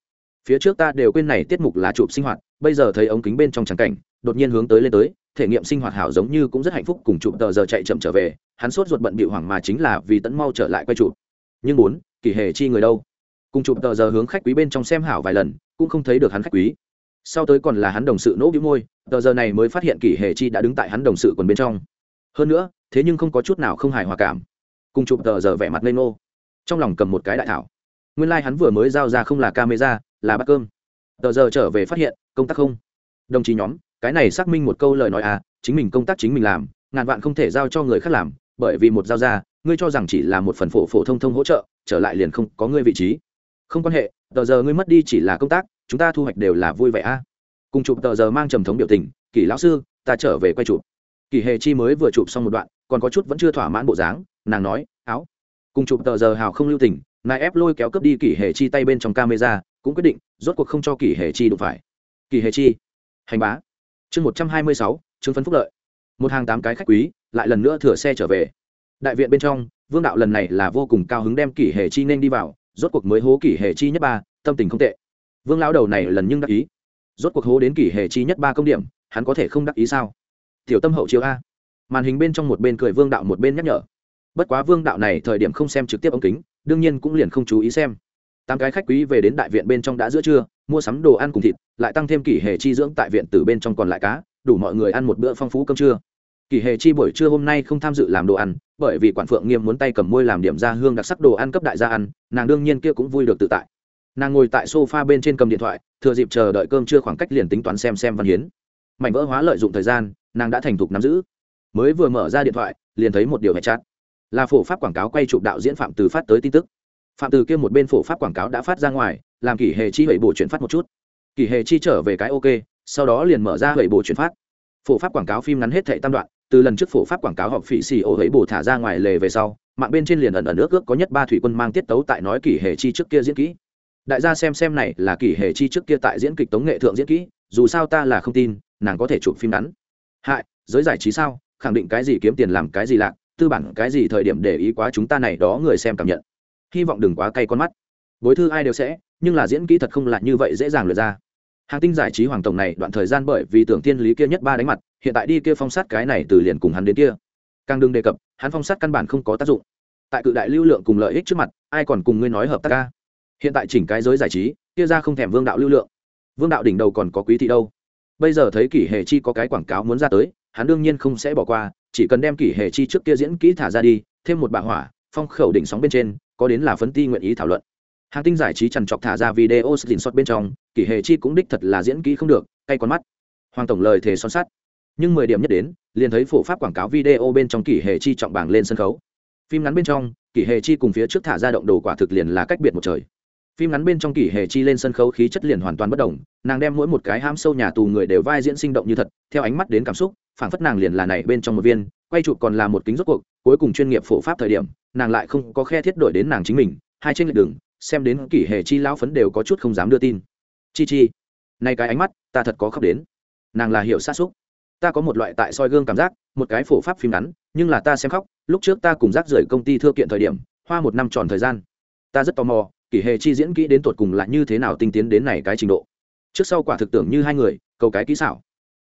A: Phía trước ta đều quên này tiết mục là chụp sinh hoạt, bây giờ thấy ống kính bên trong trắng cảnh, đột nhiên hướng tới lên tới, thể nghiệm sinh hoạt hảo giống như cũng rất hạnh phúc cùng chụp tờ giờ chạy chậm trở về, hắn sốt ruột bận bị hoảng mà chính là vì tẫn mau trở lại quay chụp nhưng bốn kỳ hề chi người đâu? Cùng chụp tờ giờ hướng khách quý bên trong xem hảo vài lần, cũng không thấy được hắn khách quý. Sau tới còn là hắn đồng sự nỗ bĩu môi, tờ giờ này mới phát hiện kỷ hề chi đã đứng tại hắn đồng sự còn bên trong. Hơn nữa, thế nhưng không có chút nào không hài hòa cảm. Cùng chụp tờ giờ vẻ mặt lên ngô. Trong lòng cầm một cái đại thảo. Nguyên lai、like、hắn vừa mới giao ra không là camera, là bát cơm. Tờ giờ trở về phát hiện, công tác không. Đồng chí nhóm, cái này xác minh một câu lời nói à chính mình công tác chính mình làm, ngàn vạn không thể giao cho người khác làm, bởi vì một giao ra ngươi cho rằng chỉ là một phần phổ phổ thông thông hỗ trợ, trở lại liền không có ngươi vị trí. Không quan hệ, tờ giờ ngươi mất đi chỉ là công tác, chúng ta thu hoạch đều là vui vẻ a. Cùng chụp tờ giờ mang trầm thống biểu tình kỳ lão sư, ta trở về quay chụp. Kỷ hề chi mới vừa chụp xong một đoạn, còn có chút vẫn chưa thỏa mãn bộ dáng, nàng nói, áo. Cùng chụp tờ giờ hào không lưu tình, nài ép lôi kéo cướp đi kỷ hề chi tay bên trong camera, cũng quyết định, rốt cuộc không cho kỷ hề chi đụng phải. Kỷ hề chi, hành bá. Chương một trăm hai mươi sáu, chứng phân phúc lợi. Một hàng tám cái khách quý, lại lần nữa thừa xe trở về đại viện bên trong, vương đạo lần này là vô cùng cao hứng đem kỷ hề chi nên đi vào, rốt cuộc mới hố kỷ hề chi nhất ba, tâm tình không tệ. Vương lão đầu này lần nhưng đắc ý. Rốt cuộc hố đến kỷ hề chi nhất ba công điểm, hắn có thể không đắc ý sao? Tiểu tâm hậu chiếu a. Màn hình bên trong một bên cười vương đạo một bên nhắc nhở. Bất quá vương đạo này thời điểm không xem trực tiếp ống kính, đương nhiên cũng liền không chú ý xem. Tám cái khách quý về đến đại viện bên trong đã giữa trưa, mua sắm đồ ăn cùng thịt, lại tăng thêm kỷ hề chi dưỡng tại viện từ bên trong còn lại cá, đủ mọi người ăn một bữa phong phú cơm trưa. Kỳ hề chi buổi trưa hôm nay không tham dự làm đồ ăn, bởi vì quản phượng nghiêm muốn tay cầm môi làm điểm ra hương đặc sắc đồ ăn cấp đại gia ăn, nàng đương nhiên kia cũng vui được tự tại. Nàng ngồi tại sofa bên trên cầm điện thoại, thừa dịp chờ đợi cơm trưa khoảng cách liền tính toán xem xem văn hiến. Mảnh vỡ hóa lợi dụng thời gian, nàng đã thành thục nắm giữ. Mới vừa mở ra điện thoại, liền thấy một điều hẹn chát là phổ pháp quảng cáo quay chụp đạo diễn phạm từ phát tới tin tức. Phạm từ kia một bên phổ pháp quảng cáo đã phát ra ngoài, làm kỷ hệ chi hủy bổ chuyển phát một chút. Kỷ hệ chi trở về cái ok, sau đó liền mở ra hủy bổ chuyển phát. Phổ pháp quảng cáo phim ngắn hết thệ tam đoạn từ lần trước phổ pháp quảng cáo họp phỉ xì ô ấy bổ thả ra ngoài lề về sau, mạng bên trên liền ẩn ẩn nước ước có nhất ba thủy quân mang tiết tấu tại nói kỷ hệ chi trước kia diễn kỹ. Đại gia xem xem này là kỷ hệ chi trước kia tại diễn kịch tống nghệ thượng diễn kỹ, dù sao ta là không tin, nàng có thể chụp phim ngắn. Hại, giới giải trí sao? Khẳng định cái gì kiếm tiền làm cái gì lạc, tư bản cái gì thời điểm để ý quá chúng ta này đó người xem cảm nhận. Hy vọng đừng quá cay con mắt. Bối thư ai đều sẽ, nhưng là diễn kỹ thật không là như vậy dễ dàng lượt ra. Hàng tinh giải trí hoàng tổng này đoạn thời gian bởi vì tưởng tiên lý kia nhất ba đánh mặt hiện tại đi kia phong sát cái này từ liền cùng hắn đến kia. Càng đừng đề cập, hắn phong sát căn bản không có tác dụng. Tại cự đại lưu lượng cùng lợi ích trước mặt, ai còn cùng ngươi nói hợp tác ca? Hiện tại chỉnh cái giới giải trí, kia ra không thèm vương đạo lưu lượng. Vương đạo đỉnh đầu còn có quý thị đâu? Bây giờ thấy kỷ hệ chi có cái quảng cáo muốn ra tới, hắn đương nhiên không sẽ bỏ qua, chỉ cần đem kỷ hệ chi trước kia diễn kỹ thả ra đi, thêm một bạ hỏa, phong khẩu đỉnh sóng bên trên, có đến là phấn ti nguyện ý thảo luận. Hàng tinh giải trí trằn trọc thả ra video xin xót bên trong, kỷ hệ chi cũng đích thật là diễn kỹ không được, cay con mắt. Hoàng tổng lời thề son sắt nhưng mười điểm nhất đến, liền thấy phổ pháp quảng cáo video bên trong kỷ hệ chi trọng bảng lên sân khấu. Phim ngắn bên trong, kỷ hệ chi cùng phía trước thả ra động đồ quả thực liền là cách biệt một trời. Phim ngắn bên trong kỷ hệ chi lên sân khấu khí chất liền hoàn toàn bất đồng, nàng đem mỗi một cái ham sâu nhà tù người đều vai diễn sinh động như thật, theo ánh mắt đến cảm xúc, phảng phất nàng liền là này bên trong một viên, quay chụp còn là một kính rốt cuộc, cuối cùng chuyên nghiệp phổ pháp thời điểm, nàng lại không có khe thiết đổi đến nàng chính mình, hai trên lệch đường, xem đến kỷ hệ chi lão phấn đều có chút không dám đưa tin. Chi chi nay cái ánh mắt, ta thật có khóc đến. Nàng là hiểu sát xúc ta có một loại tại soi gương cảm giác, một cái phổ pháp phim ngắn, nhưng là ta xem khóc, lúc trước ta cùng rác rưởi công ty thưa kiện thời điểm, hoa một năm tròn thời gian. Ta rất tò mò, kỷ hệ chi diễn kỹ đến tột cùng là như thế nào tinh tiến đến này cái trình độ. Trước sau quả thực tưởng như hai người, cầu cái kỹ xảo.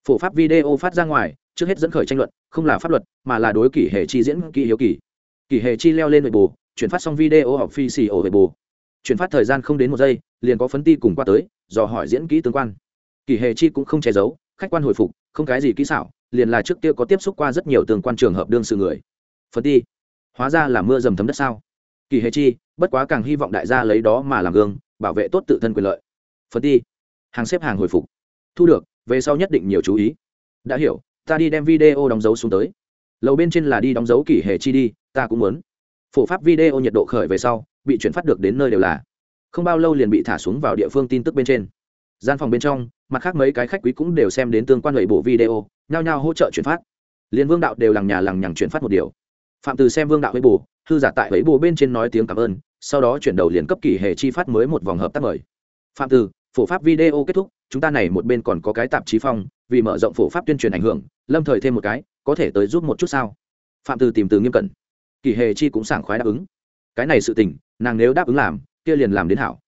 A: Phổ pháp video phát ra ngoài, trước hết dẫn khởi tranh luận, không là pháp luật, mà là đối kỷ hệ chi diễn kỹ hiếu kỳ. Kỷ hệ chi leo lên nội bù chuyển phát xong video học phi xì ổ về bù chuyển phát thời gian không đến một giây, liền có phấn ti cùng qua tới, dò hỏi diễn kỹ tương quan. Kỷ hệ chi cũng không che giấu khách quan hồi phục, không cái gì kỹ xảo, liền là trước kia có tiếp xúc qua rất nhiều tương quan trường hợp đương sự người. Phần đi hóa ra là mưa dầm thấm đất sao? Kỳ Hề chi, bất quá càng hy vọng đại gia lấy đó mà làm gương, bảo vệ tốt tự thân quyền lợi. Phần đi hàng xếp hàng hồi phục. Thu được, về sau nhất định nhiều chú ý. Đã hiểu, ta đi đem video đóng dấu xuống tới. Lầu bên trên là đi đóng dấu kỷ hệ chi đi, ta cũng muốn. Phổ pháp video nhiệt độ khởi về sau, bị chuyển phát được đến nơi đều là. Không bao lâu liền bị thả xuống vào địa phương tin tức bên trên gian phòng bên trong, mặt khác mấy cái khách quý cũng đều xem đến tương quan lệ bộ video, nhao nhao hỗ trợ chuyển phát. Liền vương đạo đều lằng nhà lằng nhằng chuyển phát một điều. Phạm từ xem vương đạo với bù thư giả tại với bù bên trên nói tiếng cảm ơn, sau đó chuyển đầu liền cấp kỳ hệ chi phát mới một vòng hợp tác mời. Phạm từ, phổ pháp video kết thúc, chúng ta này một bên còn có cái tạp chí phong, vì mở rộng phổ pháp tuyên truyền ảnh hưởng, lâm thời thêm một cái, có thể tới giúp một chút sao? Phạm từ tìm từ nghiêm cẩn. Kỳ hề chi cũng sảng khoái đáp ứng. Cái này sự tình, nàng nếu đáp ứng làm, kia liền làm đến hảo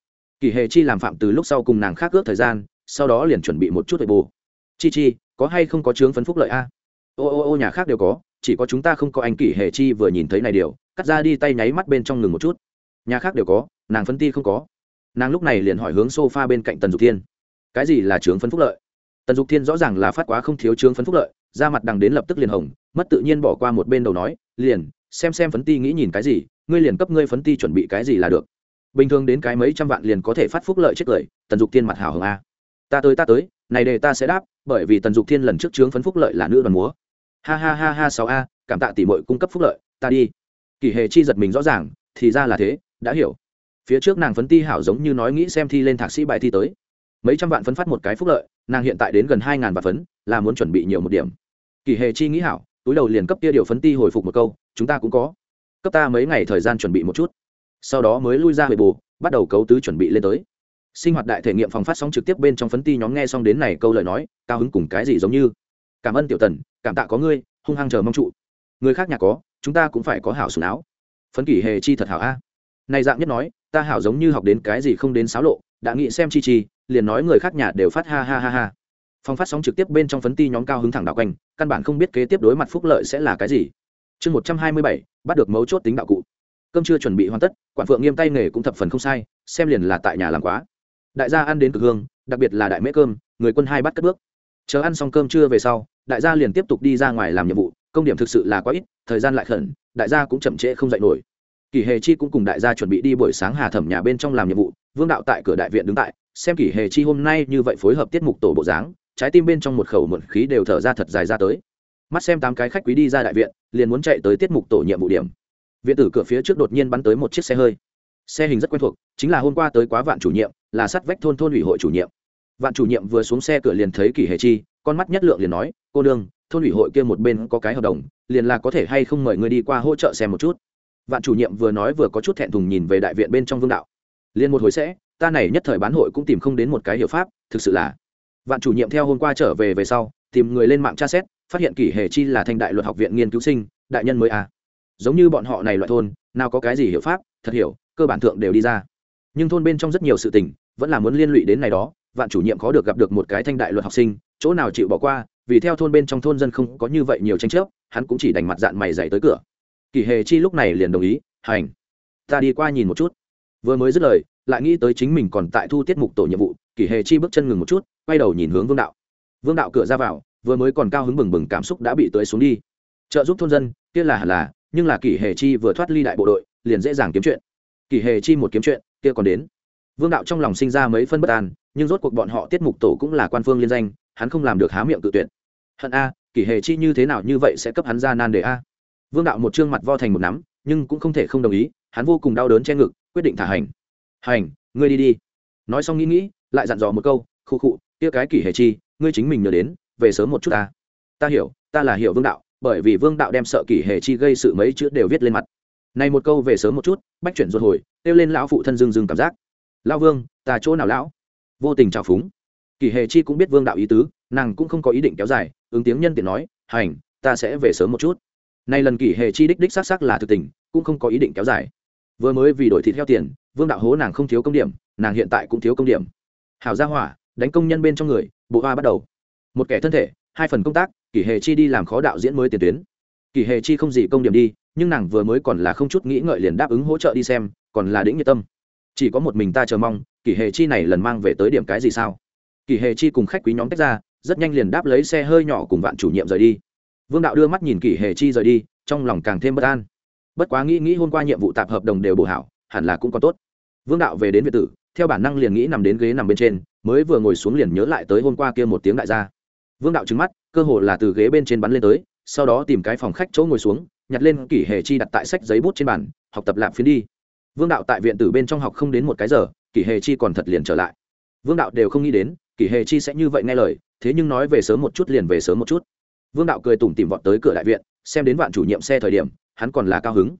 A: kỳ hề chi làm phạm từ lúc sau cùng nàng khác ước thời gian, sau đó liền chuẩn bị một chút về bù. Chi chi, có hay không có chướng phấn phúc lợi a? Ô ô ô, nhà khác đều có, chỉ có chúng ta không có anh kỷ hề chi vừa nhìn thấy này điều, cắt ra đi tay nháy mắt bên trong ngừng một chút. Nhà khác đều có, nàng phân ti không có. Nàng lúc này liền hỏi hướng s o f a bên cạnh tần dục thiên. Cái gì là chướng phấn phúc lợi? Tần dục thiên rõ ràng là phát quá không thiếu chướng phấn phúc lợi ra mặt đằng đến lập tức liền hồng, mất tự nhiên bỏ qua một bên đầu nói, liền, xem xem phấn ti nghĩ nhìn cái gì, ngươi liền cấp ngươi phấn ti chuẩn bị cái gì là được bình thường đến cái mấy trăm vạn liền có thể phát phúc lợi chết lời tần dục thiên mặt hảo hưởng a. Ta tới ta tới, này đề ta sẽ đáp, bởi vì tần dục thiên lần trước chướng phấn phúc lợi là nữ đoàn múa. Ha ha ha ha sáu a, cảm tạ tỷ mội cung cấp phúc lợi, ta đi. Kỷ hệ chi giật mình rõ ràng, thì ra là thế, đã hiểu. Phía trước nàng phấn ti hảo giống như nói nghĩ xem thi lên thạc sĩ bài thi tới. Mấy trăm vạn phấn phát một cái phúc lợi, nàng hiện tại đến gần hai ngàn vạn phấn, là muốn chuẩn bị nhiều một điểm. Kỳ hề chi nghĩ hảo, túi đầu liền cấp kia điều phấn ti hồi phục một câu, chúng ta cũng có. Cấp ta mấy ngày thời gian chuẩn bị một chút sau đó mới lui ra về bù, bắt đầu cấu tứ chuẩn bị lên tới. Sinh hoạt đại thể nghiệm phòng phát sóng trực tiếp bên trong phấn ti nhóm nghe xong đến này câu lời nói, cao hứng cùng cái gì giống như. Cảm ơn tiểu tần, cảm tạ có ngươi, hung hăng chờ mong trụ. Người khác nhà có, chúng ta cũng phải có hảo sùn áo. Phấn kỷ hề chi thật hảo a. Này dạng nhất nói, ta hảo giống như học đến cái gì không đến xáo lộ, đã nghĩ xem chi chi, liền nói người khác nhà đều phát ha ha ha ha. Phòng phát sóng trực tiếp bên trong phấn ti nhóm cao hứng thẳng đạo quanh, căn bản không biết kế tiếp đối mặt phúc lợi sẽ là cái gì. Chương một trăm hai mươi bảy, bắt được mấu chốt tính đạo cụ cơm chưa chuẩn bị hoàn tất, quản phượng nghiêm tay nghề cũng thập phần không sai, xem liền là tại nhà làm quá. Đại gia ăn đến cực hương, đặc biệt là đại mễ cơm, người quân hai bắt cất bước. Chờ ăn xong cơm trưa về sau, đại gia liền tiếp tục đi ra ngoài làm nhiệm vụ, công điểm thực sự là quá ít, thời gian lại khẩn, đại gia cũng chậm trễ không dạy nổi. Kỷ hề chi cũng cùng đại gia chuẩn bị đi buổi sáng hà thẩm nhà bên trong làm nhiệm vụ, vương đạo tại cửa đại viện đứng tại, xem kỷ hề chi hôm nay như vậy phối hợp tiết mục tổ bộ dáng, trái tim bên trong một khẩu mượn khí đều thở ra thật dài ra tới. Mắt xem tám cái khách quý đi ra đại viện, liền muốn chạy tới tiết mục tổ nhiệm vụ điểm viện tử cửa phía trước đột nhiên bắn tới một chiếc xe hơi. Xe hình rất quen thuộc, chính là hôm qua tới quá vạn chủ nhiệm, là sắt vách thôn thôn ủy hội chủ nhiệm. Vạn chủ nhiệm vừa xuống xe cửa liền thấy kỷ hệ chi, con mắt nhất lượng liền nói, cô đương thôn ủy hội kia một bên có cái hợp đồng, liền là có thể hay không mời người đi qua hỗ trợ xem một chút. Vạn chủ nhiệm vừa nói vừa có chút thẹn thùng nhìn về đại viện bên trong vương đạo. Liền một hồi sẽ, ta này nhất thời bán hội cũng tìm không đến một cái hiệu pháp, thực sự là. Vạn chủ nhiệm theo hôm qua trở về về sau, tìm người lên mạng tra xét, phát hiện kỷ hệ chi là thanh đại luật học viện nghiên cứu sinh, đại nhân mới à giống như bọn họ này loại thôn, nào có cái gì hiệu pháp, thật hiểu, cơ bản thượng đều đi ra. Nhưng thôn bên trong rất nhiều sự tình, vẫn là muốn liên lụy đến này đó, vạn chủ nhiệm khó được gặp được một cái thanh đại luật học sinh, chỗ nào chịu bỏ qua, vì theo thôn bên trong thôn dân không có như vậy nhiều tranh chấp, hắn cũng chỉ đành mặt dạng mày dày tới cửa. Kỷ hề chi lúc này liền đồng ý, hành, ta đi qua nhìn một chút. Vừa mới dứt lời, lại nghĩ tới chính mình còn tại thu tiết mục tổ nhiệm vụ kỷ hề chi bước chân ngừng một chút, quay đầu nhìn hướng vương đạo. Vương đạo cửa ra vào, vừa mới còn cao hứng bừng bừng cảm xúc đã bị tới xuống đi. Trợ giúp thôn dân, kia là hẳn là nhưng là kỷ hề chi vừa thoát ly đại bộ đội, liền dễ dàng kiếm chuyện. Kỷ hề chi một kiếm chuyện, kia còn đến. Vương đạo trong lòng sinh ra mấy phân bất an, nhưng rốt cuộc bọn họ tiết mục tổ cũng là quan phương liên danh, hắn không làm được há miệng tự tuyển hận a, kỷ hề chi như thế nào như vậy sẽ cấp hắn ra nan đề a? Vương đạo một trương mặt vo thành một nắm, nhưng cũng không thể không đồng ý, hắn vô cùng đau đớn che ngực, quyết định thả hành. Hành, ngươi đi đi. Nói xong nghĩ nghĩ, lại dặn dò một câu khu khụ, kia cái kỷ hề chi, ngươi chính mình nhớ đến, về sớm một chút ta. Ta hiểu, ta là hiểu vương đạo bởi vì vương đạo đem sợ kỷ hề chi gây sự mấy chữ đều viết lên mặt. Này một câu về sớm một chút, bách chuyển ruột hồi, kêu lên lão phụ thân dưng dưng cảm giác. Lão vương, ta chỗ nào lão? Vô tình trào phúng. Kỷ hề chi cũng biết vương đạo ý tứ, nàng cũng không có ý định kéo dài, ứng tiếng nhân tiện nói, hành, ta sẽ về sớm một chút. Nay lần kỷ hề chi đích đích xác xác là thực tình, cũng không có ý định kéo dài. Vừa mới vì đổi thịt theo tiền, vương đạo hố nàng không thiếu công điểm, nàng hiện tại cũng thiếu công điểm. Hảo gia hỏa, đánh công nhân bên trong người, bộ hoa bắt đầu. Một kẻ thân thể hai phần công tác, kỷ hề chi đi làm khó đạo diễn mới tiền tuyến. Kỷ hề chi không gì công điểm đi, nhưng nàng vừa mới còn là không chút nghĩ ngợi liền đáp ứng hỗ trợ đi xem, còn là đĩnh nhiệt tâm. Chỉ có một mình ta chờ mong, kỷ hề chi này lần mang về tới điểm cái gì sao? Kỷ hề chi cùng khách quý nhóm tách ra, rất nhanh liền đáp lấy xe hơi nhỏ cùng vạn chủ nhiệm rời đi. Vương đạo đưa mắt nhìn kỷ hề chi rời đi, trong lòng càng thêm bất an. Bất quá nghĩ nghĩ hôm qua nhiệm vụ tạp hợp đồng đều bổ hảo, hẳn là cũng còn tốt. Vương đạo về đến việt tử, theo bản năng liền nghĩ nằm đến ghế nằm bên trên, mới vừa ngồi xuống liền nhớ lại tới hôm qua kia một tiếng đại gia vương đạo trứng mắt, cơ hồ là từ ghế bên trên bắn lên tới, sau đó tìm cái phòng khách chỗ ngồi xuống, nhặt lên kỷ hề chi đặt tại sách giấy bút trên bàn, học tập lạp phiến đi. Vương đạo tại viện tử bên trong học không đến một cái giờ, kỷ hề chi còn thật liền trở lại. Vương đạo đều không nghĩ đến, kỷ hề chi sẽ như vậy nghe lời, thế nhưng nói về sớm một chút liền về sớm một chút. Vương đạo cười tủm tìm vọt tới cửa đại viện, xem đến vạn chủ nhiệm xe thời điểm, hắn còn là cao hứng.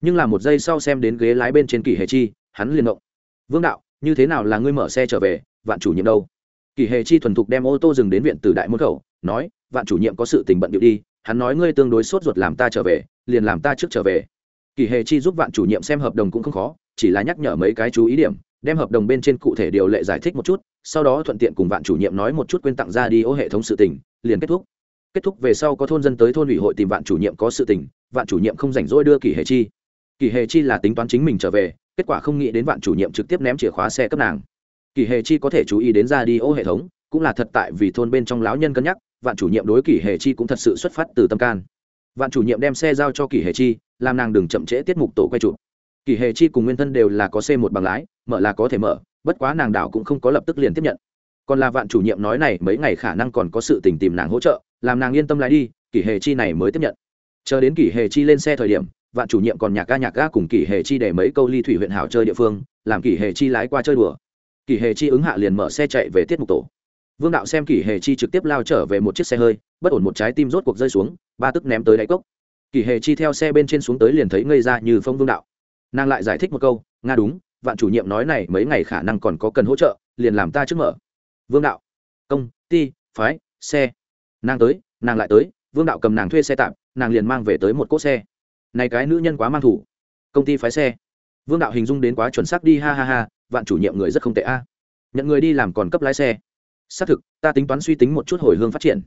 A: Nhưng là một giây sau xem đến ghế lái bên trên kỷ hề chi, hắn liền động. Vương đạo, như thế nào là ngươi mở xe trở về, vạn chủ nhiệm đâu? Kỳ hề chi thuần thục đem ô tô dừng đến viện từ đại môn khẩu, nói, vạn chủ nhiệm có sự tình bận điệu đi, hắn nói ngươi tương đối sốt ruột làm ta trở về, liền làm ta trước trở về. Kỳ hề chi giúp vạn chủ nhiệm xem hợp đồng cũng không khó, chỉ là nhắc nhở mấy cái chú ý điểm, đem hợp đồng bên trên cụ thể điều lệ giải thích một chút, sau đó thuận tiện cùng vạn chủ nhiệm nói một chút quên tặng ra đi ô hệ thống sự tình, liền kết thúc. Kết thúc về sau có thôn dân tới thôn ủy hội tìm vạn chủ nhiệm có sự tình, vạn chủ nhiệm không rảnh rỗi đưa kỳ hề chi. Kỳ hề chi là tính toán chính mình trở về, kết quả không nghĩ đến vạn chủ nhiệm trực tiếp ném chìa khóa xe cấp nàng kỷ hề chi có thể chú ý đến ra đi ô hệ thống, cũng là thật tại vì thôn bên trong lão nhân cân nhắc, vạn chủ nhiệm đối kỷ hề chi cũng thật sự xuất phát từ tâm can. Vạn chủ nhiệm đem xe giao cho kỷ hề chi, làm nàng đừng chậm trễ tiết mục tổ quay chụp. Kỷ hề chi cùng nguyên thân đều là có c một bằng lái, mở là có thể mở, bất quá nàng đảo cũng không có lập tức liền tiếp nhận. Còn là vạn chủ nhiệm nói này, mấy ngày khả năng còn có sự tình tìm nàng hỗ trợ, làm nàng yên tâm lái đi, kỷ hề chi này mới tiếp nhận. Chờ đến kỷ hề chi lên xe thời điểm, vạn chủ nhiệm còn nhạc ga nhạc ga cùng kỷ hề chi để mấy câu ly thủy huyện hảo chơi địa phương, làm kỷ hề chi lái qua chơi đùa kỷ hề chi ứng hạ liền mở xe chạy về tiết mục tổ. Vương đạo xem kỷ hề chi trực tiếp lao trở về một chiếc xe hơi, bất ổn một trái tim rốt cuộc rơi xuống, ba tức ném tới đáy cốc. Kỷ hề chi theo xe bên trên xuống tới liền thấy ngây ra như phong vương đạo. Nàng lại giải thích một câu, nga đúng, vạn chủ nhiệm nói này mấy ngày khả năng còn có cần hỗ trợ, liền làm ta trước mở. Vương đạo, công ty phái, xe. Nàng tới, nàng lại tới, vương đạo cầm nàng thuê xe tạm, nàng liền mang về tới một cỗ xe. Này cái nữ nhân quá mang thủ. Công ty phái xe. Vương đạo hình dung đến quá chuẩn xác đi, ha ha ha vạn chủ nhiệm người rất không tệ a. Nhận người đi làm còn cấp lái xe. Xác thực, ta tính toán suy tính một chút hồi hương phát triển.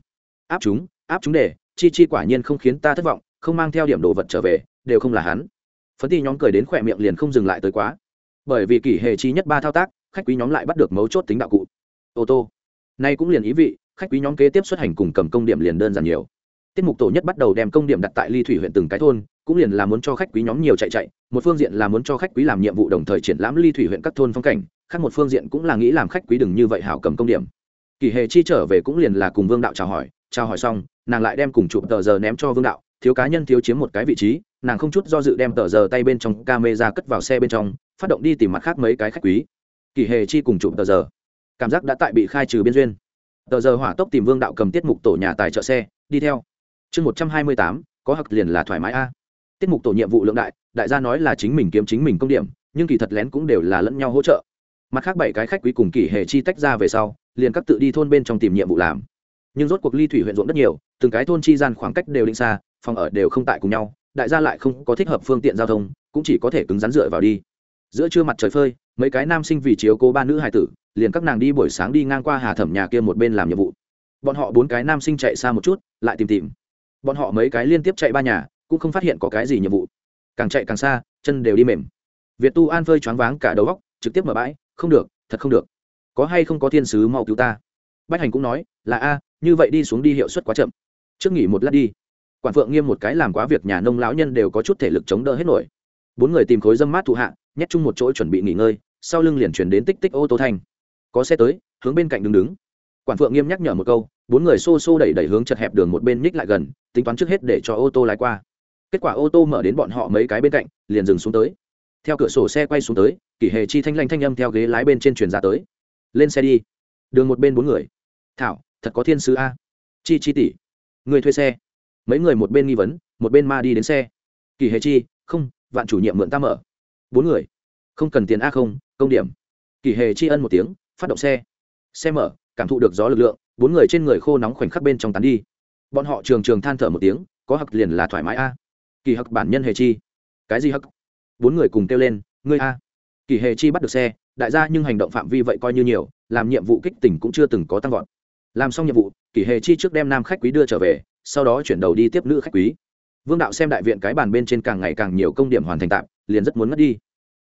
A: Áp chúng áp chúng để, chi chi quả nhiên không khiến ta thất vọng, không mang theo điểm đồ vật trở về, đều không là hắn. Phấn ti nhóm cười đến khỏe miệng liền không dừng lại tới quá. Bởi vì kỷ hệ chi nhất ba thao tác, khách quý nhóm lại bắt được mấu chốt tính đạo cụ. Ô tô. Nay cũng liền ý vị, khách quý nhóm kế tiếp xuất hành cùng cầm công điểm liền đơn giản nhiều. Tiết mục tổ nhất bắt đầu đem công điểm đặt tại ly thủy huyện từng cái thôn cũng liền là muốn cho khách quý nhóm nhiều chạy chạy, một phương diện là muốn cho khách quý làm nhiệm vụ đồng thời triển lãm ly thủy huyện các thôn phong cảnh, khác một phương diện cũng là nghĩ làm khách quý đừng như vậy hảo cầm công điểm. Kỳ hề chi trở về cũng liền là cùng vương đạo chào hỏi chào hỏi xong, nàng lại đem cùng chụp tờ giờ ném cho vương đạo, thiếu cá nhân thiếu chiếm một cái vị trí, nàng không chút do dự đem tờ giờ tay bên trong camera cất vào xe bên trong, phát động đi tìm mặt khác mấy cái khách quý. Kỳ hề chi cùng chụp tờ giờ, cảm giác đã tại bị khai trừ biên duyên. Tờ giờ hỏa tốc tìm vương đạo cầm tiết mục tổ nhà tài trợ xe, đi theo. Chương một trăm hai mươi tám, có hặc liền là thoải mái a tiết mục tổ nhiệm vụ lượng đại đại gia nói là chính mình kiếm chính mình công điểm, nhưng kỳ thật lén cũng đều là lẫn nhau hỗ trợ. Mặt khác bảy cái khách quý cùng kỷ hệ chi tách ra về sau, liền các tự đi thôn bên trong tìm nhiệm vụ làm. Nhưng rốt cuộc ly thủy huyện ruộng rất nhiều, từng cái thôn chi gian khoảng cách đều định xa, phòng ở đều không tại cùng nhau, đại gia lại không có thích hợp phương tiện giao thông, cũng chỉ có thể cứng rắn dựa vào đi. Giữa trưa mặt trời phơi, mấy cái nam sinh vì chiếu cố ba nữ hài tử, liền các nàng đi buổi sáng đi ngang qua hà thẩm nhà kia một bên làm nhiệm vụ. Bọn họ bốn cái nam sinh chạy xa một chút, lại tìm tìm. Bọn họ mấy cái liên tiếp chạy ba nhà cũng không phát hiện có cái gì nhiệm vụ. Càng chạy càng xa, chân đều đi mềm. Việt tu an phơi choáng váng cả đầu góc trực tiếp mở bãi, không được, thật không được. Có hay không có thiên sứ mau cứu ta? Bách hành cũng nói, là a, như vậy đi xuống đi hiệu suất quá chậm. Trước nghỉ một lát đi. Quản phượng nghiêm một cái làm quá việc nhà nông lão nhân đều có chút thể lực chống đỡ hết nổi. Bốn người tìm khối dâm mát thụ hạ, nhét chung một chỗ chuẩn bị nghỉ ngơi, sau lưng liền chuyển đến tích tích ô tô thanh. Có xe tới, hướng bên cạnh đứng đứng. Quản phượng nghiêm nhắc nhở một câu, bốn người xô xô đẩy đẩy hướng chật hẹp đường một bên nhích lại gần, tính toán trước hết để cho ô tô lái qua kết quả ô tô mở đến bọn họ mấy cái bên cạnh, liền dừng xuống tới. Theo cửa sổ xe quay xuống tới, kỷ hề chi thanh lanh thanh âm theo ghế lái bên trên truyền ra tới. Lên xe đi. Đường một bên bốn người. Thảo, thật có thiên sứ a. Chi chi tỷ. Người thuê xe. Mấy người một bên nghi vấn, một bên ma đi đến xe. Kỳ hề chi, không, vạn chủ nhiệm mượn ta mở. Bốn người. Không cần tiền a không, công điểm. Kỳ hề chi ân một tiếng, phát động xe. Xe mở, cảm thụ được gió lực lượng, bốn người trên người khô nóng khoảnh khắc bên trong tán đi. Bọn họ trường trường than thở một tiếng, có hặc liền là thoải mái a kỳ hặc bản nhân hề chi. Cái gì hắc? Bốn người cùng kêu lên, ngươi a. Kỳ hề chi bắt được xe, đại gia nhưng hành động phạm vi vậy coi như nhiều, làm nhiệm vụ kích tỉnh cũng chưa từng có tăng vọt. Làm xong nhiệm vụ, kỳ hề chi trước đem nam khách quý đưa trở về, sau đó chuyển đầu đi tiếp nữ khách quý. Vương đạo xem đại viện cái bàn bên trên càng ngày càng nhiều công điểm hoàn thành tạm, liền rất muốn mất đi.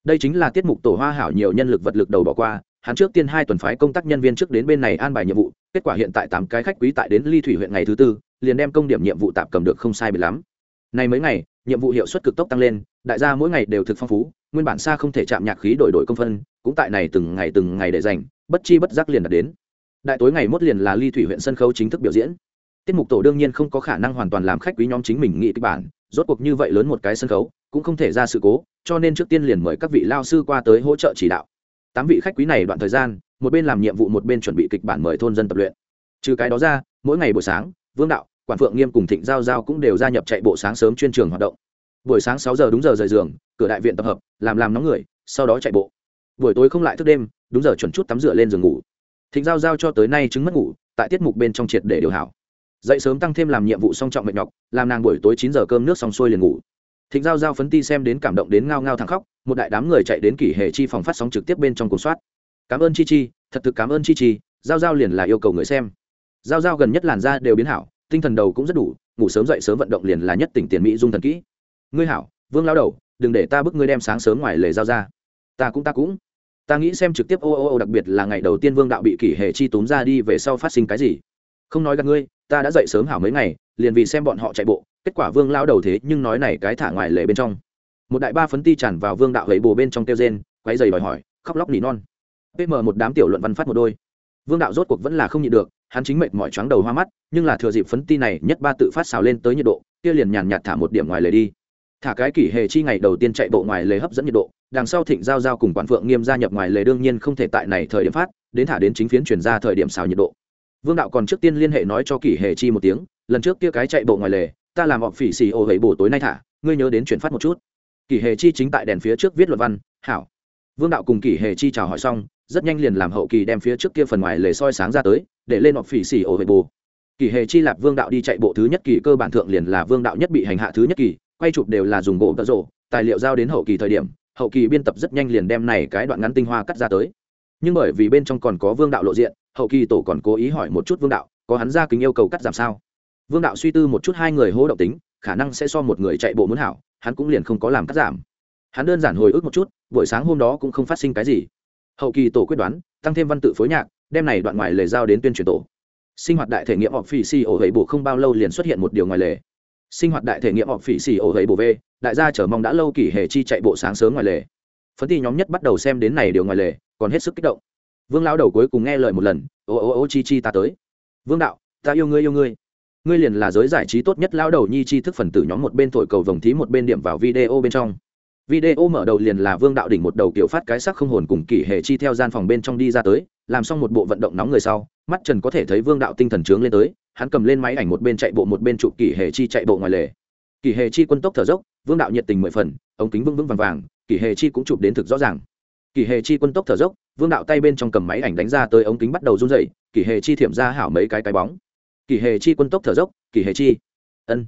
A: Đây chính là tiết mục tổ hoa hảo nhiều nhân lực vật lực đầu bỏ qua, hắn trước tiên hai tuần phái công tác nhân viên trước đến bên này an bài nhiệm vụ, kết quả hiện tại tám cái khách quý tại đến ly thủy huyện ngày thứ tư, liền đem công điểm nhiệm vụ tạm cầm được không sai bị lắm này mấy ngày, nhiệm vụ hiệu suất cực tốc tăng lên, đại gia mỗi ngày đều thực phong phú, nguyên bản xa không thể chạm nhạc khí đổi đổi công phân, cũng tại này từng ngày từng ngày để dành, bất chi bất giác liền đạt đến. Đại tối ngày mốt liền là ly thủy huyện sân khấu chính thức biểu diễn. Tiết mục tổ đương nhiên không có khả năng hoàn toàn làm khách quý nhóm chính mình nghĩ kịch bản, rốt cuộc như vậy lớn một cái sân khấu, cũng không thể ra sự cố, cho nên trước tiên liền mời các vị lao sư qua tới hỗ trợ chỉ đạo. Tám vị khách quý này đoạn thời gian, một bên làm nhiệm vụ một bên chuẩn bị kịch bản mời thôn dân tập luyện. Trừ cái đó ra, mỗi ngày buổi sáng, vương đạo quản phượng nghiêm cùng thịnh giao giao cũng đều gia nhập chạy bộ sáng sớm chuyên trường hoạt động. Buổi sáng sáu giờ đúng giờ rời giường, cửa đại viện tập hợp, làm làm nóng người, sau đó chạy bộ. Buổi tối không lại thức đêm, đúng giờ chuẩn chút tắm rửa lên giường ngủ. Thịnh giao giao cho tới nay chứng mất ngủ, tại tiết mục bên trong triệt để điều hảo. Dậy sớm tăng thêm làm nhiệm vụ song trọng mệt nhọc, làm nàng buổi tối chín giờ cơm nước xong xuôi liền ngủ. Thịnh giao giao phấn ti xem đến cảm động đến ngao ngao thẳng khóc, một đại đám người chạy đến kỷ hệ chi phòng phát sóng trực tiếp bên trong cuộc soát. Cảm ơn chi chi, thật thực cảm ơn chi chi, giao giao liền là yêu cầu người xem. Giao giao gần nhất làn da đều biến hảo tinh thần đầu cũng rất đủ, ngủ sớm dậy sớm vận động liền là nhất tỉnh tiền mỹ dung thần kỹ. Ngươi hảo, vương lao đầu, đừng để ta bức ngươi đem sáng sớm ngoài lề giao ra. Ta cũng ta cũng. Ta nghĩ xem trực tiếp ô ô ô, đặc biệt là ngày đầu tiên vương đạo bị kỷ hệ chi tốn ra đi về sau phát sinh cái gì. Không nói gặp ngươi, ta đã dậy sớm hảo mấy ngày, liền vì xem bọn họ chạy bộ, kết quả vương lao đầu thế nhưng nói này cái thả ngoài lề bên trong. Một đại ba phấn ti tràn vào vương đạo gậy bồ bên trong tiêu rên quay dày đòi hỏi, khóc lóc nỉ non. Pm một đám tiểu luận văn phát một đôi. Vương đạo rốt cuộc vẫn là không nhịn được hắn chính mệt mỏi chóng đầu hoa mắt, nhưng là thừa dịp phấn ti này nhất ba tự phát xào lên tới nhiệt độ, kia liền nhàn nhạt thả một điểm ngoài lề đi. Thả cái kỷ hề chi ngày đầu tiên chạy bộ ngoài lề hấp dẫn nhiệt độ, đằng sau thịnh giao giao cùng quản phượng nghiêm gia nhập ngoài lề đương nhiên không thể tại này thời điểm phát, đến thả đến chính phiến chuyển ra thời điểm xào nhiệt độ. Vương đạo còn trước tiên liên hệ nói cho kỷ hề chi một tiếng, lần trước kia cái chạy bộ ngoài lề, ta làm họp phỉ xì ô hầy bổ tối nay thả, ngươi nhớ đến chuyển phát một chút. Kỷ hề chi chính tại đèn phía trước viết luật văn, hảo vương đạo cùng kỷ hề chi chào hỏi xong, rất nhanh liền làm hậu kỳ đem phía trước kia phần ngoài lề soi sáng ra tới, để lên họp phỉ xỉ ổ hệ bổ kỷ hề chi lạp vương đạo đi chạy bộ thứ nhất kỳ, cơ bản thượng liền là vương đạo nhất bị hành hạ thứ nhất kỳ, quay chụp đều là dùng gỗ tợ rộ tài liệu giao đến hậu kỳ thời điểm, hậu kỳ biên tập rất nhanh liền đem này cái đoạn ngắn tinh hoa cắt ra tới. Nhưng bởi vì bên trong còn có vương đạo lộ diện, hậu kỳ tổ còn cố ý hỏi một chút vương đạo, có hắn ra kính yêu cầu cắt giảm sao? Vương đạo suy tư một chút hai người hỗ động tính, khả năng sẽ so một người chạy bộ muốn hảo, hắn cũng liền không có làm cắt giảm. Hắn đơn giản hồi ức một chút buổi sáng hôm đó cũng không phát sinh cái gì. Hậu kỳ tổ quyết đoán, tăng thêm văn tự phối nhạc, đem này đoạn ngoài lề giao đến tuyên truyền tổ. Sinh hoạt đại thể nghiệm họp phỉ xì ổ hầy bộ không bao lâu liền xuất hiện một điều ngoài lề. Sinh hoạt đại thể nghiệm họp phỉ xì ổ hầy bộ v, đại gia chờ mong đã lâu kỳ hề chi chạy bộ sáng sớm ngoài lề. Phấn ti nhóm nhất bắt đầu xem đến này điều ngoài lề, còn hết sức kích động. Vương lão đầu cuối cùng nghe lời một lần, ô ô ô, chi chi ta tới. Vương đạo, ta yêu ngươi yêu ngươi. Ngươi liền là giới giải trí tốt nhất lao đầu nhi chi thức phần tử nhóm một bên thổi cầu vồng thí một bên điểm vào video bên trong video mở đầu liền là vương đạo đỉnh một đầu kiểu phát cái sắc không hồn cùng kỷ hệ chi theo gian phòng bên trong đi ra tới, làm xong một bộ vận động nóng người sau, mắt trần có thể thấy vương đạo tinh thần trướng lên tới, hắn cầm lên máy ảnh một bên chạy bộ một bên chụp kỷ hệ chi chạy bộ ngoài lề. Kỷ hệ chi quân tốc thở dốc, vương đạo nhiệt tình mười phần, ống kính vững vững vàng vàng, kỷ hệ chi cũng chụp đến thực rõ ràng. Kỷ hệ chi quân tốc thở dốc, vương đạo tay bên trong cầm máy ảnh đánh ra tới ống kính bắt đầu run dậy kỷ hệ chi thiểm ra hảo mấy cái cái bóng. Kỷ hệ chi quân tốc thở dốc, kỷ hệ chi. Ân.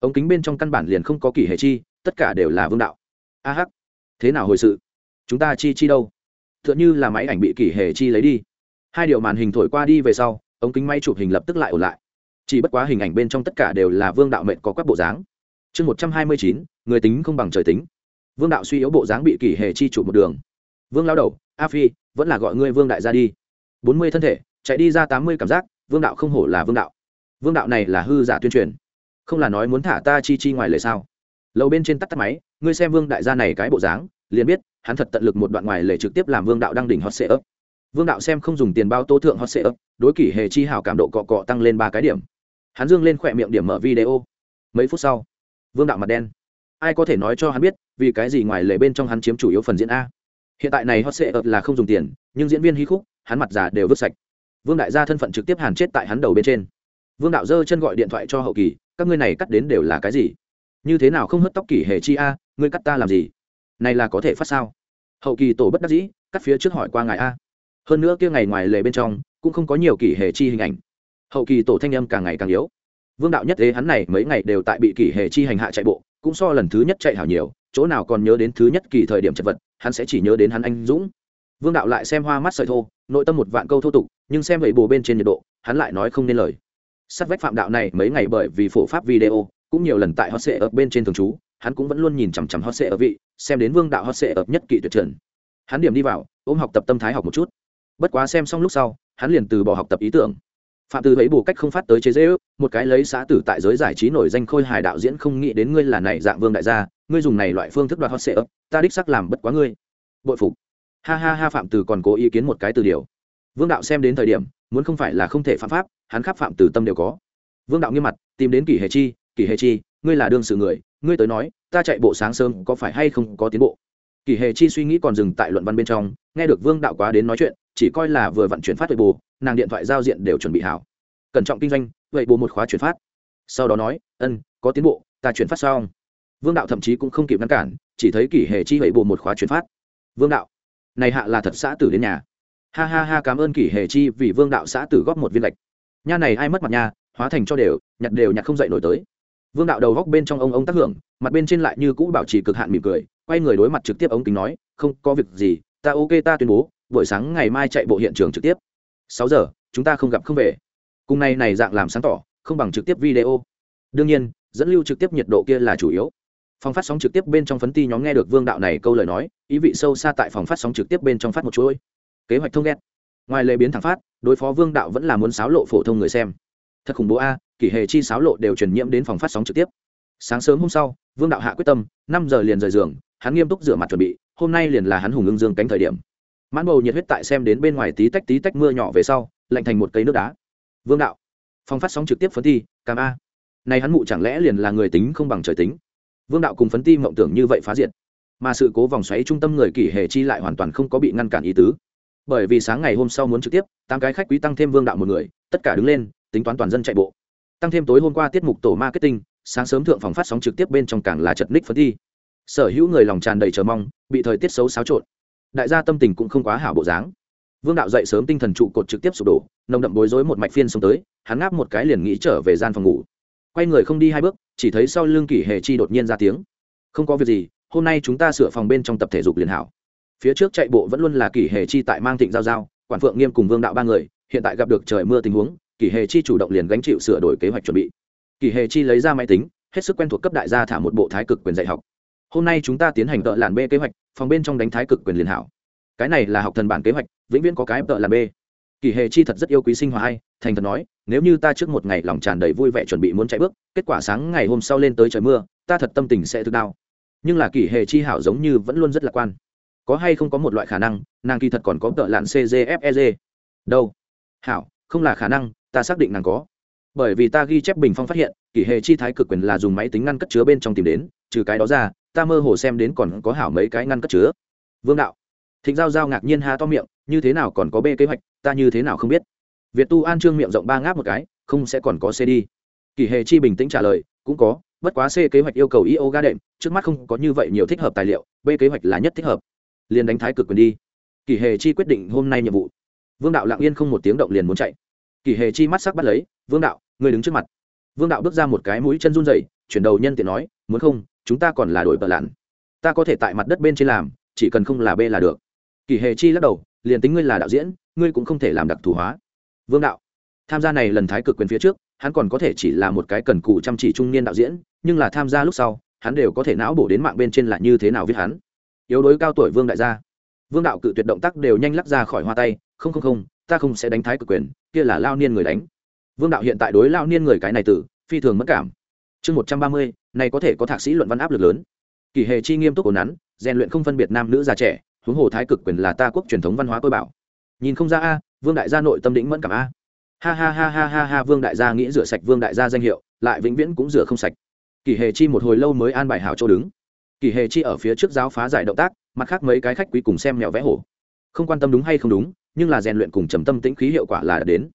A: Ống kính bên trong căn bản liền không có kỷ hệ chi, tất cả đều là vương đạo a hắc. Thế nào hồi sự? Chúng ta chi chi đâu? T h ư ợ n như là máy ảnh bị kỷ hệ chi lấy đi. Hai điều màn hình thổi qua đi về sau, ống kính máy chụp hình lập tức lại ổn lại. Chỉ bất quá hình ảnh bên trong tất cả đều là vương đạo mệnh có các bộ dáng. Chương một trăm hai mươi chín, người tính không bằng trời tính. Vương đạo suy yếu bộ dáng bị kỷ hệ chi chụp một đường. Vương lao đầu, a phi, vẫn là gọi ngươi vương đại ra đi. Bốn mươi thân thể, chạy đi ra tám mươi cảm giác, vương đạo không hổ là vương đạo. Vương đạo này là hư giả tuyên truyền. Không là nói muốn thả ta chi chi ngoài lời sao? Lầu bên trên tắt tắt máy, ngươi xem vương đại gia này cái bộ dáng, liền biết, hắn thật tận lực một đoạn ngoài lệ trực tiếp làm vương đạo đăng đỉnh hot sệ ấp vương đạo xem không dùng tiền bao tô thượng hot sệ ấp đối kỷ hề chi hảo cảm độ cọ cọ tăng lên ba cái điểm. Hắn dương lên khỏe miệng điểm mở video. Mấy phút sau, vương đạo mặt đen. Ai có thể nói cho hắn biết, vì cái gì ngoài lệ bên trong hắn chiếm chủ yếu phần diễn a? Hiện tại này hot sệ ấp là không dùng tiền, nhưng diễn viên hí khúc, hắn mặt già đều vứt sạch. Vương đại gia thân phận trực tiếp hàn chết tại hắn đầu bên trên. Vương đạo giơ chân gọi điện thoại cho hậu kỳ, các ngươi này cắt đến đều là cái gì? Như thế nào không hớt tóc kỷ hệ chi a, ngươi cắt ta làm gì? Này là có thể phát sao? Hậu kỳ tổ bất đắc dĩ, cắt phía trước hỏi qua ngài a. Hơn nữa kia ngày ngoài lề bên trong, cũng không có nhiều kỷ hệ chi hình ảnh. Hậu kỳ tổ thanh âm càng ngày càng yếu. Vương đạo nhất thế hắn này mấy ngày đều tại bị kỷ hệ chi hành hạ chạy bộ, cũng so lần thứ nhất chạy hảo nhiều, chỗ nào còn nhớ đến thứ nhất kỳ thời điểm chật vật, hắn sẽ chỉ nhớ đến hắn anh dũng. Vương đạo lại xem hoa mắt sợi thô, nội tâm một vạn câu thô tục, nhưng xem vậy bồ bên trên nhiệt độ, hắn lại nói không nên lời. Sát vách phạm đạo này mấy ngày bởi vì phổ pháp video cũng nhiều lần tại hot sệ ở bên trên thường trú, hắn cũng vẫn luôn nhìn chằm chằm hot sệ ở vị, xem đến vương đạo hot sệ ở nhất kỵ tuyệt trần. Hắn điểm đi vào, ôm học tập tâm thái học một chút. Bất quá xem xong lúc sau, hắn liền từ bỏ học tập ý tưởng. Phạm tư thấy bù cách không phát tới chế dễ ước một cái lấy xã tử tại giới giải trí nổi danh khôi hài đạo diễn không nghĩ đến ngươi là này dạng vương đại gia, ngươi dùng này loại phương thức đoạt hot sệ ấp ta đích sắc làm bất quá ngươi. Bội phục. Ha ha ha, phạm tử còn cố ý kiến một cái từ điều. Vương đạo xem đến thời điểm, muốn không phải là không thể phạm pháp, hắn khắp phạm tử tâm đều có. Vương đạo nghiêm mặt, tìm đến kỷ hệ chi Kỳ hề chi, ngươi là đương sự người, ngươi tới nói, ta chạy bộ sáng sớm có phải hay không có tiến bộ? Kỷ hề chi suy nghĩ còn dừng tại luận văn bên trong, nghe được vương đạo quá đến nói chuyện, chỉ coi là vừa vận chuyển phát vậy bù nàng điện thoại giao diện đều chuẩn bị hảo. Cẩn trọng kinh doanh vậy bù một khóa chuyển phát. Sau đó nói, ân, có tiến bộ, ta chuyển phát xong. Vương đạo thậm chí cũng không kịp ngăn cản, chỉ thấy kỷ hề chi vậy bù một khóa chuyển phát. Vương đạo, này hạ là thật xã tử đến nhà. Ha ha ha, cảm ơn kỷ hề chi vì vương đạo xã tử góp một viên lệch nha này ai mất mặt nha, hóa thành cho đều, nhặt đều nhặt không dậy nổi tới vương đạo đầu góc bên trong ông ông tác hưởng, mặt bên trên lại như cũ bảo trì cực hạn mỉm cười, quay người đối mặt trực tiếp ống kính nói, không có việc gì, ta ok ta tuyên bố, buổi sáng ngày mai chạy bộ hiện trường trực tiếp. Sáu giờ, chúng ta không gặp không về. Cùng này này dạng làm sáng tỏ, không bằng trực tiếp video. Đương nhiên, dẫn lưu trực tiếp nhiệt độ kia là chủ yếu. Phòng phát sóng trực tiếp bên trong phấn ti nhóm nghe được vương đạo này câu lời nói, ý vị sâu xa tại phòng phát sóng trực tiếp bên trong phát một chuỗi. Kế hoạch thông ghét. Ngoài lệ biến thẳng phát, đối phó vương đạo vẫn là muốn xáo lộ phổ thông người xem thật khủng bố a, kỷ hệ chi sáo lộ đều truyền nhiễm đến phòng phát sóng trực tiếp. Sáng sớm hôm sau, vương đạo hạ quyết tâm, năm giờ liền rời giường, hắn nghiêm túc rửa mặt chuẩn bị, hôm nay liền là hắn hùng ưng dương cánh thời điểm. Mãn bầu nhiệt huyết tại xem đến bên ngoài tí tách tí tách mưa nhỏ về sau, lạnh thành một cây nước đá. Vương đạo, phòng phát sóng trực tiếp phấn thi cam a. Này hắn mụ chẳng lẽ liền là người tính không bằng trời tính? Vương đạo cùng phấn ti mộng tưởng như vậy phá diệt. Mà sự cố vòng xoáy trung tâm người kỷ hệ chi lại hoàn toàn không có bị ngăn cản ý tứ. Bởi vì sáng ngày hôm sau muốn trực tiếp, tám cái khách quý tăng thêm vương đạo một người, tất cả đứng lên tính toán toàn dân chạy bộ. Tăng thêm tối hôm qua tiết mục tổ marketing, sáng sớm thượng phòng phát sóng trực tiếp bên trong càng là chật ních phấn thi. Sở hữu người lòng tràn đầy chờ mong, bị thời tiết xấu xáo trộn. Đại gia tâm tình cũng không quá hảo bộ dáng. Vương đạo dậy sớm tinh thần trụ cột trực tiếp sụp đổ, nồng đậm bối rối một mạch phiên xông tới, hắn ngáp một cái liền nghĩ trở về gian phòng ngủ. Quay người không đi hai bước, chỉ thấy sau lưng kỷ hề chi đột nhiên ra tiếng. Không có việc gì, hôm nay chúng ta sửa phòng bên trong tập thể dục liền hảo. Phía trước chạy bộ vẫn luôn là kỷ hề chi tại mang thịnh giao giao, quản phượng nghiêm cùng vương đạo ba người, hiện tại gặp được trời mưa tình huống kỷ hề chi chủ động liền gánh chịu sửa đổi kế hoạch chuẩn bị. Kỷ hề chi lấy ra máy tính, hết sức quen thuộc cấp đại gia thả một bộ thái cực quyền dạy học. Hôm nay chúng ta tiến hành tợ làn b kế hoạch, phòng bên trong đánh thái cực quyền liền hảo. Cái này là học thần bản kế hoạch, vĩnh viễn có cái tợ làn b kỷ hề chi thật rất yêu quý sinh hoạt hay, thành thật nói, nếu như ta trước một ngày lòng tràn đầy vui vẻ chuẩn bị muốn chạy bước, kết quả sáng ngày hôm sau lên tới trời mưa, ta thật tâm tình sẽ thực đau. Nhưng là kỷ hề chi hảo giống như vẫn luôn rất lạc quan. Có hay không có một loại khả năng, nàng kỳ thật còn có tợ lạn cgfeg đâu? Hảo, không là khả năng ta xác định nàng có. Bởi vì ta ghi chép bình phong phát hiện, kỷ hệ chi thái cực quyền là dùng máy tính ngăn cất chứa bên trong tìm đến, trừ cái đó ra, ta mơ hồ xem đến còn có hảo mấy cái ngăn cất chứa. Vương đạo. Thịnh giao giao ngạc nhiên ha to miệng, như thế nào còn có b kế hoạch, ta như thế nào không biết. Việt tu an trương miệng rộng ba ngáp một cái, không sẽ còn có c đi kỷ hệ chi bình tĩnh trả lời, cũng có, bất quá c kế hoạch yêu cầu io ga đệm, trước mắt không có như vậy nhiều thích hợp tài liệu b kế hoạch là nhất thích hợp. Liền đánh thái cực quyền đi. Kỷ hệ chi quyết định hôm nay nhiệm vụ. Vương đạo lặng yên không một tiếng động liền muốn chạy kỷ hệ chi mắt sắc bắt lấy vương đạo người đứng trước mặt. Vương đạo bước ra một cái mũi chân run rẩy, chuyển đầu nhân tiện nói muốn không chúng ta còn là đổi bờ lặn. Ta có thể tại mặt đất bên trên làm chỉ cần không là b là được. Kỷ hệ chi lắc đầu liền tính ngươi là đạo diễn ngươi cũng không thể làm đặc thù hóa. Vương đạo tham gia này lần thái cực quyền phía trước hắn còn có thể chỉ là một cái cần cù chăm chỉ trung niên đạo diễn nhưng là tham gia lúc sau hắn đều có thể não bổ đến mạng bên trên là như thế nào viết hắn? Yếu đối cao tuổi vương đại gia. Vương đạo cự tuyệt động tác đều nhanh lắc ra khỏi hoa tay không không không ta không sẽ đánh thái cực quyền, kia là lao niên người đánh. Vương đạo hiện tại đối lao niên người cái này tử, phi thường mất cảm. Chương một trăm ba mươi, này có thể có thạc sĩ luận văn áp lực lớn. Kỳ hề chi nghiêm túc ổn nắn, rèn luyện không phân biệt nam nữ già trẻ, huống hồ thái cực quyền là ta quốc truyền thống văn hóa tôi bảo. Nhìn không ra a, vương đại gia nội tâm đĩnh mẫn cảm a. Ha ha ha ha ha ha, vương đại gia nghĩ rửa sạch vương đại gia danh hiệu, lại vĩnh viễn cũng rửa không sạch. Kỳ hề chi một hồi lâu mới an bài hảo chỗ đứng. Kỳ hề chi ở phía trước giáo phá giải động tác, mặt khác mấy cái khách quý cùng xem mèo vẽ hổ. Không quan tâm đúng hay không đúng nhưng là rèn luyện cùng trầm tâm tĩnh khí hiệu quả là đã đến.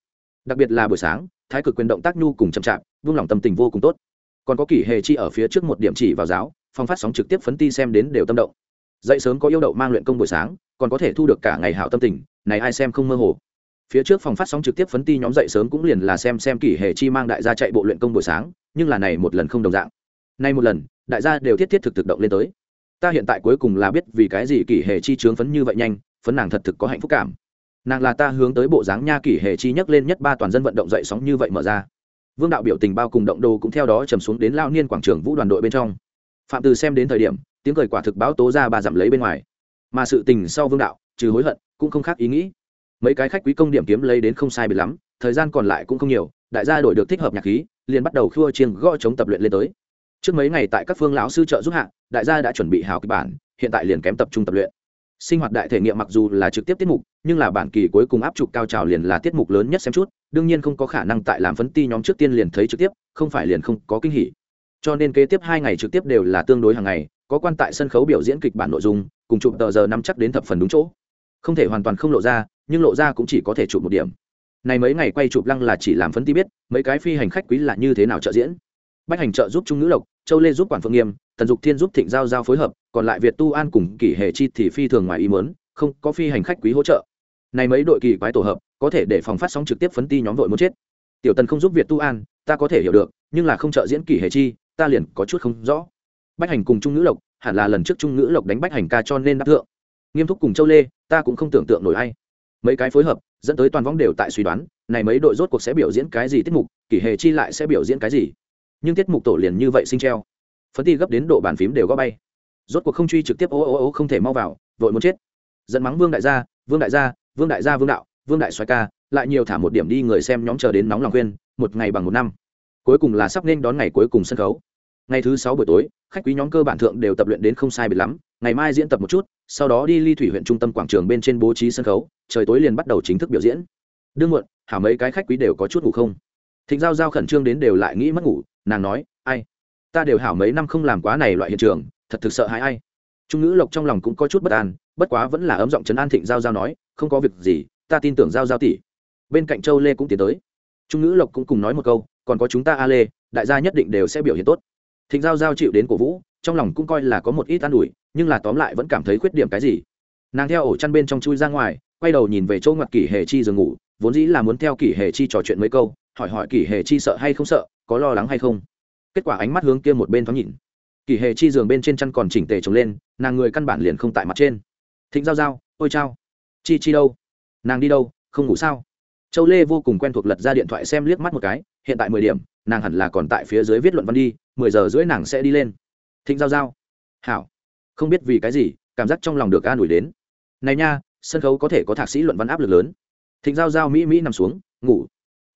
A: Đặc biệt là buổi sáng, thái cực quyền động tác nhu cùng chậm chạp, vung lòng tâm tình vô cùng tốt. Còn có kỷ hề chi ở phía trước một điểm chỉ vào giáo, phong phát sóng trực tiếp phấn ti xem đến đều tâm động. Dậy sớm có yêu đậu mang luyện công buổi sáng, còn có thể thu được cả ngày hảo tâm tình, này ai xem không mơ hồ. Phía trước phòng phát sóng trực tiếp phấn ti nhóm dậy sớm cũng liền là xem xem kỷ hề chi mang đại gia chạy bộ luyện công buổi sáng, nhưng là này một lần không đồng dạng. Nay một lần, đại gia đều thiết thiết thực thực động lên tới. Ta hiện tại cuối cùng là biết vì cái gì kỷ hề chi trướng phấn như vậy nhanh, phấn nàng thật thực có hạnh phúc cảm nàng là ta hướng tới bộ dáng nha kỷ hề chi nhắc lên nhất ba toàn dân vận động dậy sóng như vậy mở ra. Vương đạo biểu tình bao cùng động đồ cũng theo đó trầm xuống đến lao niên quảng trường vũ đoàn đội bên trong. Phạm từ xem đến thời điểm, tiếng cười quả thực báo tố ra bà giảm lấy bên ngoài. Mà sự tình sau vương đạo, trừ hối hận, cũng không khác ý nghĩ. Mấy cái khách quý công điểm kiếm lấy đến không sai biệt lắm, thời gian còn lại cũng không nhiều, đại gia đổi được thích hợp nhạc khí, liền bắt đầu khua chiêng gõ chống tập luyện lên tới. Trước mấy ngày tại các phương lão sư trợ giúp hạ, đại gia đã chuẩn bị hào kịch bản, hiện tại liền kém tập trung tập luyện sinh hoạt đại thể nghiệm mặc dù là trực tiếp tiết mục, nhưng là bản kỳ cuối cùng áp trục cao trào liền là tiết mục lớn nhất xem chút, đương nhiên không có khả năng tại làm phấn ti nhóm trước tiên liền thấy trực tiếp, không phải liền không có kinh hỉ. Cho nên kế tiếp hai ngày trực tiếp đều là tương đối hàng ngày, có quan tại sân khấu biểu diễn kịch bản nội dung, cùng chụp tờ giờ năm chắc đến thập phần đúng chỗ. Không thể hoàn toàn không lộ ra, nhưng lộ ra cũng chỉ có thể chụp một điểm. Này mấy ngày quay chụp lăng là chỉ làm phấn ti biết, mấy cái phi hành khách quý là như thế nào trợ diễn. Bách hành trợ giúp trung nữ lộc châu lê giúp quản phương nghiêm, tần dục thiên giúp thịnh giao giao phối hợp, còn lại việt tu an cùng kỷ hệ chi thì phi thường ngoài ý mớn không có phi hành khách quý hỗ trợ. Này mấy đội kỳ quái tổ hợp, có thể để phòng phát sóng trực tiếp phấn ti nhóm đội muốn chết. Tiểu tần không giúp việt tu an, ta có thể hiểu được, nhưng là không trợ diễn kỷ hệ chi, ta liền có chút không rõ. Bách hành cùng trung ngữ lộc, hẳn là lần trước trung ngữ lộc đánh bách hành ca cho nên đáp thượng. Nghiêm túc cùng châu lê, ta cũng không tưởng tượng nổi hay. Mấy cái phối hợp, dẫn tới toàn võng đều tại suy đoán, này mấy đội rốt cuộc sẽ biểu diễn cái gì tiết mục, kỷ hệ chi lại sẽ biểu diễn cái gì? Nhưng tiết mục tổ liền như vậy sinh treo. Phấn ti gấp đến độ bàn phím đều gõ bay. Rốt cuộc không truy trực tiếp ô ô ô không thể mau vào, vội muốn chết. Dẫn mắng vương đại gia, vương đại gia, vương đại gia vương đạo, vương đại xoài ca, lại nhiều thả một điểm đi người xem nhóm chờ đến nóng lòng khuyên, một ngày bằng một năm. Cuối cùng là sắp nên đón ngày cuối cùng sân khấu. Ngày thứ sáu buổi tối, khách quý nhóm cơ bản thượng đều tập luyện đến không sai biệt lắm, ngày mai diễn tập một chút, sau đó đi ly thủy huyện trung tâm quảng trường bên trên bố trí sân khấu, trời tối liền bắt đầu chính thức biểu diễn. Đương muộn, hảo mấy cái khách quý đều có chút ngủ không. Thịnh giao giao khẩn trương đến đều lại nghĩ mất ngủ nàng nói, ai? Ta đều hảo mấy năm không làm quá này loại hiện trường, thật thực sợ hãi ai. Trung ngữ lộc trong lòng cũng có chút bất an, bất quá vẫn là ấm giọng trấn an thịnh giao giao nói, không có việc gì, ta tin tưởng giao giao tỷ. Bên cạnh châu lê cũng tiến tới. Trung ngữ lộc cũng cùng nói một câu, còn có chúng ta a lê, đại gia nhất định đều sẽ biểu hiện tốt. Thịnh giao giao chịu đến cổ vũ, trong lòng cũng coi là có một ít an ủi, nhưng là tóm lại vẫn cảm thấy khuyết điểm cái gì. Nàng theo ổ chăn bên trong chui ra ngoài, quay đầu nhìn về chỗ ngoặt kỷ hề chi giường ngủ, vốn dĩ là muốn theo kỷ hề chi trò chuyện mấy câu, hỏi hỏi kỷ hề chi sợ hay không sợ có lo lắng hay không? Kết quả ánh mắt hướng kia một bên thoáng nhìn. Kỳ hề chi giường bên trên chăn còn chỉnh tề trồng lên, nàng người căn bản liền không tại mặt trên. Thịnh giao giao, ôi chao. Chi chi đâu? Nàng đi đâu, không ngủ sao? Châu lê vô cùng quen thuộc lật ra điện thoại xem liếc mắt một cái, hiện tại mười điểm, nàng hẳn là còn tại phía dưới viết luận văn đi, mười giờ rưỡi nàng sẽ đi lên. Thịnh giao giao. Hảo. Không biết vì cái gì, cảm giác trong lòng được an ủi đến. Này nha, sân khấu có thể có thạc sĩ luận văn áp lực lớn. Thịnh giao giao mỹ mỹ nằm xuống, ngủ.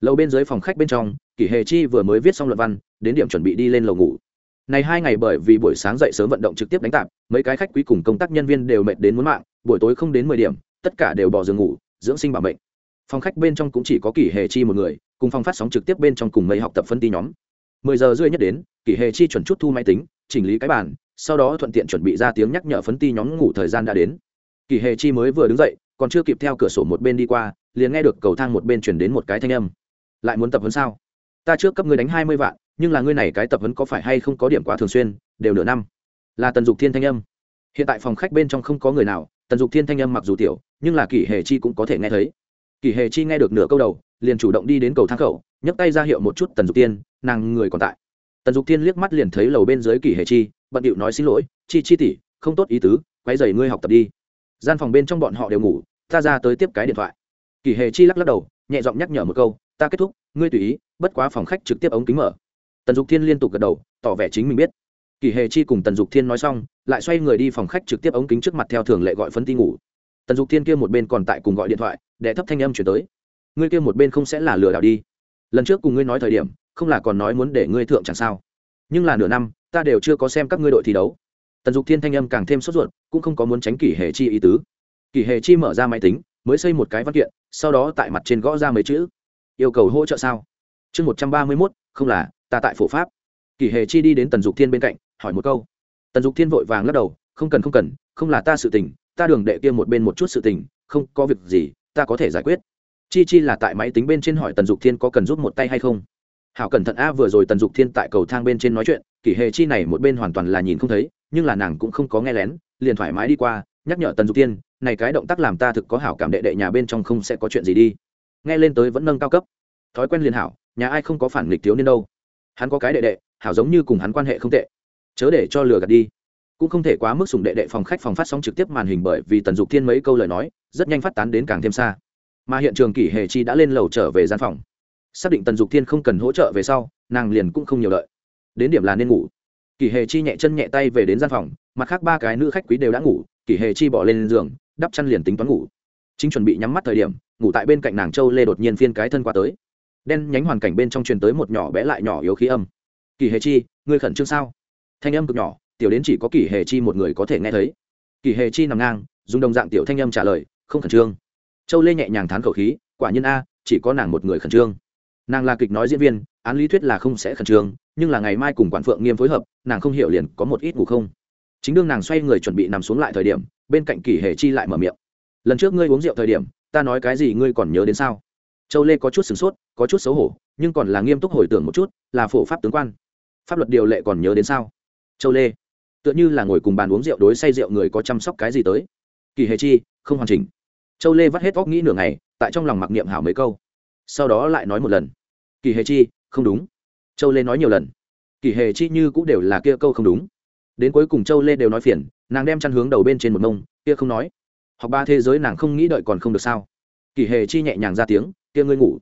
A: Lâu bên dưới phòng khách bên trong kỷ hề chi vừa mới viết xong luận văn đến điểm chuẩn bị đi lên lầu ngủ. Này hai ngày bởi vì buổi sáng dậy sớm vận động trực tiếp đánh tạp mấy cái khách quý cùng công tác nhân viên đều mệt đến muốn mạng buổi tối không đến mười điểm tất cả đều bỏ giường ngủ dưỡng sinh bảo mệnh. Phòng khách bên trong cũng chỉ có kỷ hề chi một người cùng phòng phát sóng trực tiếp bên trong cùng mấy học tập phân ti nhóm. Mười giờ rưỡi nhất đến kỷ hề chi chuẩn chút thu máy tính chỉnh lý cái bàn, sau đó thuận tiện chuẩn bị ra tiếng nhắc nhở phấn ti nhóm ngủ thời gian đã đến. Kỷ hề chi mới vừa đứng dậy còn chưa kịp theo cửa sổ một bên đi qua liền nghe được cầu thang một bên chuyển đến một cái thanh âm. Lại muốn tập huấn sao? Ta trước cấp ngươi đánh hai mươi vạn, nhưng là ngươi này cái tập huấn có phải hay không có điểm quá thường xuyên, đều nửa năm. Là tần dục thiên thanh âm. Hiện tại phòng khách bên trong không có người nào, tần dục thiên thanh âm mặc dù tiểu, nhưng là kỷ hề chi cũng có thể nghe thấy. Kỷ hề chi nghe được nửa câu đầu, liền chủ động đi đến cầu thang khẩu, nhấc tay ra hiệu một chút tần dục tiên nàng người còn tại. Tần dục thiên liếc mắt liền thấy lầu bên dưới kỷ hề chi, bận điệu nói xin lỗi, chi chi tỉ không tốt ý tứ quay dày ngươi học tập đi. Gian phòng bên trong bọn họ đều ngủ, ta ra tới tiếp cái điện thoại. Kỷ hề chi lắc lắc đầu, nhẹ giọng nhắc nhở một câu, ta kết thúc, ngươi tùy ý bất quá phòng khách trực tiếp ống kính mở. Tần dục thiên liên tục gật đầu, tỏ vẻ chính mình biết. Kỳ hề chi cùng tần dục thiên nói xong, lại xoay người đi phòng khách trực tiếp ống kính trước mặt theo thường lệ gọi phấn ti ngủ. Tần dục thiên kia một bên còn tại cùng gọi điện thoại, để thấp thanh âm chuyển tới. Ngươi kia một bên không sẽ là lừa đảo đi. Lần trước cùng ngươi nói thời điểm, không là còn nói muốn để ngươi thượng chẳng sao. Nhưng là nửa năm, ta đều chưa có xem các ngươi đội thi đấu. Tần dục thiên thanh âm càng thêm sốt ruột, cũng không có muốn tránh kỷ hề chi ý tứ. Kỷ hề chi mở ra máy tính, mới xây một cái văn kiện, sau đó tại mặt trên gõ ra mấy chữ. Yêu cầu hỗ trợ sao? Chương một trăm ba mươi mốt, không là, ta tại phổ pháp. Kỷ hề chi đi đến tần dục thiên bên cạnh, hỏi một câu. Tần dục thiên vội vàng lắc đầu, không cần không cần, không là ta sự tình, ta đường đệ kia một bên một chút sự tình, không có việc gì, ta có thể giải quyết. Chi chi là tại máy tính bên trên hỏi tần dục thiên có cần giúp một tay hay không. Hảo cẩn thận a, vừa rồi tần dục thiên tại cầu thang bên trên nói chuyện kỷ hề chi này một bên hoàn toàn là nhìn không thấy, nhưng là nàng cũng không có nghe lén, liền thoải mái đi qua, nhắc nhở tần dục thiên, này cái động tác làm ta thực có hảo cảm đệ đệ nhà bên trong không sẽ có chuyện gì đi. Nghe lên tới vẫn nâng cao cấp thói quen liền hảo, nhà ai không có phản nghịch thiếu niên đâu. Hắn có cái đệ đệ, hảo giống như cùng hắn quan hệ không tệ. Chớ để cho lừa gạt đi. Cũng không thể quá mức sùng đệ đệ phòng khách phòng phát sóng trực tiếp màn hình bởi vì tần dục thiên mấy câu lời nói, rất nhanh phát tán đến càng thêm xa. Mà hiện trường kỷ hề chi đã lên lầu trở về gian phòng. Xác định tần dục thiên không cần hỗ trợ về sau, nàng liền cũng không nhiều lợi. đến điểm là nên ngủ. Kỷ hề chi nhẹ chân nhẹ tay về đến gian phòng, mặt khác ba cái nữ khách quý đều đã ngủ, kỷ hề chi bỏ lên giường, đắp chăn liền tính toán ngủ. Chính chuẩn bị nhắm mắt thời điểm, ngủ tại bên cạnh nàng châu lê đột nhiên phiên cái thân qua tới đen nhánh hoàn cảnh bên trong truyền tới một nhỏ bé lại nhỏ yếu khí âm. Kỳ hề chi, ngươi khẩn trương sao? Thanh âm cực nhỏ, tiểu đến chỉ có kỳ hề chi một người có thể nghe thấy. Kỳ hề chi nằm ngang, dùng đồng dạng tiểu thanh âm trả lời, không khẩn trương. Châu lê nhẹ nhàng thán khẩu khí, quả nhiên a, chỉ có nàng một người khẩn trương. Nàng là kịch nói diễn viên, án lý thuyết là không sẽ khẩn trương, nhưng là ngày mai cùng quản phượng nghiêm phối hợp, nàng không hiểu liền có một ít ngủ không. Chính đương nàng xoay người chuẩn bị nằm xuống lại thời điểm, bên cạnh kỳ hề chi lại mở miệng. Lần trước ngươi uống rượu thời điểm, ta nói cái gì ngươi còn nhớ đến sao? Châu lê có chút sửng sốt, có chút xấu hổ, nhưng còn là nghiêm túc hồi tưởng một chút, là phổ pháp tướng quan. Pháp luật điều lệ còn nhớ đến sao? Châu lê, tựa như là ngồi cùng bàn uống rượu đối say rượu người có chăm sóc cái gì tới? Kỳ hề chi, không hoàn chỉnh. Châu lê vắt hết óc nghĩ nửa ngày, tại trong lòng mặc niệm hảo mấy câu. Sau đó lại nói một lần. Kỳ hề chi, không đúng. Châu lê nói nhiều lần. Kỳ hề chi như cũng đều là kia câu không đúng. Đến cuối cùng châu lê đều nói phiền, nàng đem chăn hướng đầu bên trên một mông, kia không nói. Học ba thế giới nàng không nghĩ đợi còn không được sao? Kỳ hề chi nhẹ nhàng ra tiếng kia ngươi ngủ.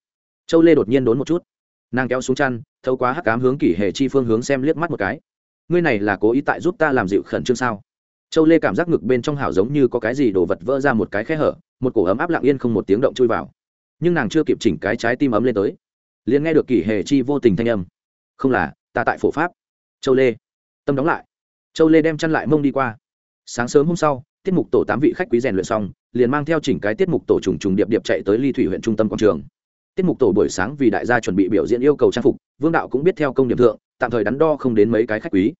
A: Châu lê đột nhiên đốn một chút. Nàng kéo xuống chăn thâu quá hắc cám hướng kỷ hề chi phương hướng xem liếc mắt một cái. Ngươi này là cố ý tại giúp ta làm dịu khẩn trương sao? Châu lê cảm giác ngực bên trong hảo giống như có cái gì đổ vật vỡ ra một cái khe hở, một cổ ấm áp lặng yên không một tiếng động chui vào. Nhưng nàng chưa kịp chỉnh cái trái tim ấm lên tới, liền nghe được kỷ hề chi vô tình thanh âm. Không là, ta tại phổ pháp. Châu lê, tâm đóng lại. Châu lê đem chăn lại mông đi qua. Sáng sớm hôm sau tiết mục tổ tám vị khách quý rèn luyện xong, liền mang theo chỉnh cái tiết mục tổ trùng trùng điệp điệp chạy tới ly thủy huyện trung tâm quảng trường. Tiết mục tổ buổi sáng vì đại gia chuẩn bị biểu diễn yêu cầu trang phục, vương đạo cũng biết theo công điểm thượng, tạm thời đắn đo không đến mấy cái khách quý.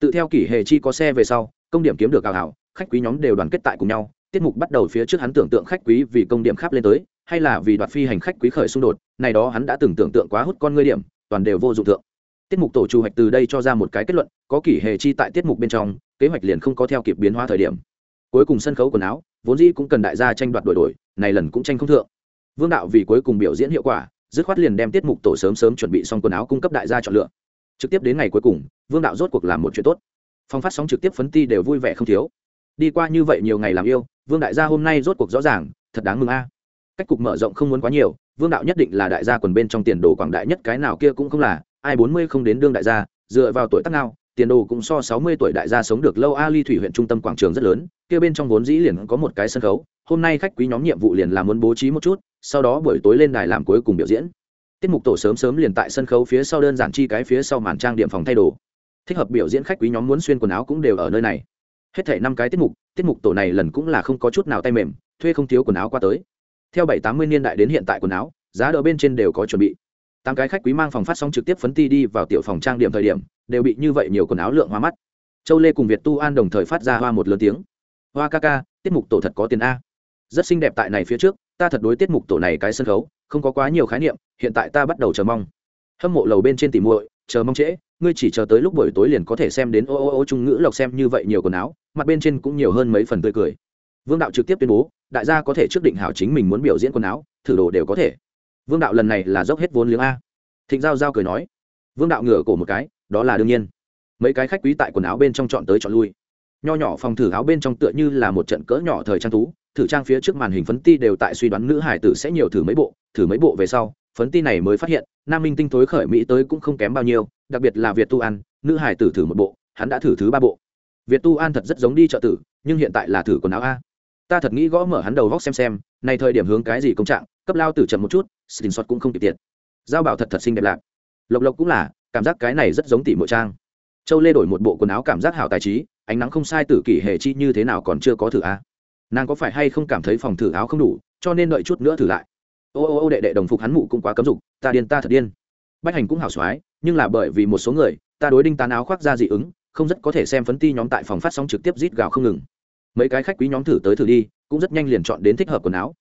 A: Tự theo kỷ hề chi có xe về sau, công điểm kiếm được gào hảo khách quý nhóm đều đoàn kết tại cùng nhau, tiết mục bắt đầu phía trước hắn tưởng tượng khách quý vì công điểm khắp lên tới, hay là vì đoạt phi hành khách quý khởi xung đột, này đó hắn đã từng tưởng tượng quá hút con ngươi điểm, toàn đều vô dụng thượng. Tiết mục tổ chủ hoạch từ đây cho ra một cái kết luận, có kỷ hề chi tại tiết mục bên trong, kế hoạch liền không có theo kịp biến hóa thời điểm cuối cùng sân khấu quần áo, vốn dĩ cũng cần đại gia tranh đoạt đổi đổi, này lần cũng tranh không thượng. Vương đạo vì cuối cùng biểu diễn hiệu quả, dứt khoát liền đem tiết mục tổ sớm sớm chuẩn bị xong quần áo cung cấp đại gia chọn lựa. Trực tiếp đến ngày cuối cùng, vương đạo rốt cuộc làm một chuyện tốt. Phong phát sóng trực tiếp phấn ti đều vui vẻ không thiếu. Đi qua như vậy nhiều ngày làm yêu, vương đại gia hôm nay rốt cuộc rõ ràng, thật đáng mừng a. Cách cục mở rộng không muốn quá nhiều, vương đạo nhất định là đại gia quần bên trong tiền đồ quảng đại nhất cái nào kia cũng không là, ai bốn mươi không đến đương đại gia, dựa vào tuổi tác nào tiền đồ cũng so sáu mươi tuổi đại gia sống được lâu. A ly thủy huyện trung tâm quảng trường rất lớn, kia bên trong vốn dĩ liền có một cái sân khấu. Hôm nay khách quý nhóm nhiệm vụ liền là muốn bố trí một chút, sau đó buổi tối lên đài làm cuối cùng biểu diễn. Tiết mục tổ sớm sớm liền tại sân khấu phía sau đơn giản chi cái phía sau màn trang điểm phòng thay đồ. Thích hợp biểu diễn khách quý nhóm muốn xuyên quần áo cũng đều ở nơi này. Hết thể năm cái tiết mục tiết mục tổ này lần cũng là không có chút nào tay mềm, thuê không thiếu quần áo qua tới. Theo bảy tám mươi niên đại đến hiện tại quần áo, giá đỡ bên trên đều có chuẩn bị tám cái khách quý mang phòng phát sóng trực tiếp phấn ti đi vào tiểu phòng trang điểm thời điểm, đều bị như vậy nhiều quần áo lượng hoa mắt. Châu lê cùng việt tu an đồng thời phát ra hoa một lớn tiếng. Hoa ca ca, tiết mục tổ thật có tiền a. Rất xinh đẹp tại này phía trước, ta thật đối tiết mục tổ này cái sân khấu, không có quá nhiều khái niệm, hiện tại ta bắt đầu chờ mong. Hâm mộ lầu bên trên tìm muội, chờ mong trễ, ngươi chỉ chờ tới lúc buổi tối liền có thể xem đến ô ô ô trung ngữ lộc xem như vậy nhiều quần áo, mặt bên trên cũng nhiều hơn mấy phần tươi cười. Vương đạo trực tiếp tuyên bố, đại gia có thể trước định hảo chính mình muốn biểu diễn quần áo, thử đồ đều có thể vương đạo lần này là dốc hết vốn liếng a. Thịnh giao giao cười nói, vương đạo ngửa cổ một cái, đó là đương nhiên. Mấy cái khách quý tại quần áo bên trong chọn tới chọn lui. Nho nhỏ phòng thử áo bên trong tựa như là một trận cỡ nhỏ thời trang tú thử trang phía trước màn hình phấn ti đều tại suy đoán nữ hải tử sẽ nhiều thử mấy bộ, thử mấy bộ về sau, phấn ti này mới phát hiện, nam minh tinh thối khởi mỹ tới cũng không kém bao nhiêu, đặc biệt là việt tu an, nữ hải tử thử một bộ, hắn đã thử thứ ba bộ. Việt tu an thật rất giống đi chợ tử, nhưng hiện tại là thử quần áo a. Ta thật nghĩ gõ mở hắn đầu vóc xem xem, này thời điểm hướng cái gì công trạng, cấp lao tử chậm một chút xin xót cũng không kịp tiệt giao bảo thật thật xinh đẹp lạc. Lộc lộc cũng là, cảm giác cái này rất giống tỷ mộ trang. Châu lê đổi một bộ quần áo cảm giác hảo tài trí, ánh nắng không sai tử kỷ hệ chi như thế nào còn chưa có thử a. Nàng có phải hay không cảm thấy phòng thử áo không đủ, cho nên đợi chút nữa thử lại. Ô ô ô đệ đệ đồng phục hắn mụ cũng quá cấm dục, ta điên ta thật điên. Bách hành cũng hảo xoái nhưng là bởi vì một số người, ta đối đinh tán áo khoác ra dị ứng, không rất có thể xem phấn ti nhóm tại phòng phát sóng trực tiếp rít gào không ngừng. Mấy cái khách quý nhóm thử tới thử đi, cũng rất nhanh liền chọn đến thích hợp quần áo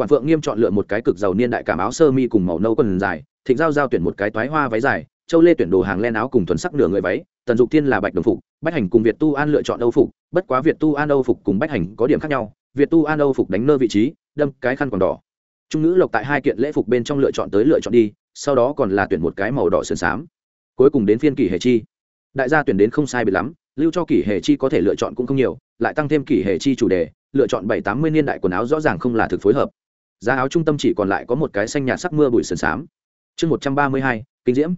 A: quản phượng nghiêm chọn lựa một cái cực giàu niên đại cảm áo sơ mi cùng màu nâu quần dài, thịnh giao giao tuyển một cái toái hoa váy dài, châu lê tuyển đồ hàng len áo cùng thuần sắc nửa người váy, tần dục thiên là bạch đồng phục, bách hành cùng việt tu an lựa chọn âu phục, bất quá việt tu an âu phục cùng bách hành có điểm khác nhau, việt tu an âu phục đánh nơ vị trí, đâm cái khăn còn đỏ. Trung nữ lộc tại hai kiện lễ phục bên trong lựa chọn tới lựa chọn đi, sau đó còn là tuyển một cái màu đỏ sườn xám. Cuối cùng đến phiên kỷ hệ chi. Đại gia tuyển đến không sai biệt lắm, lưu cho kỷ hệ chi có thể lựa chọn cũng không nhiều, lại tăng thêm kỷ hệ chi chủ đề, lựa chọn bảy tám mươi niên đại quần áo rõ ràng không là thực phối hợp giá áo trung tâm chỉ còn lại có một cái xanh nhạt sắc mưa bụi sườn xám. Chương một trăm ba mươi hai, kinh diễm.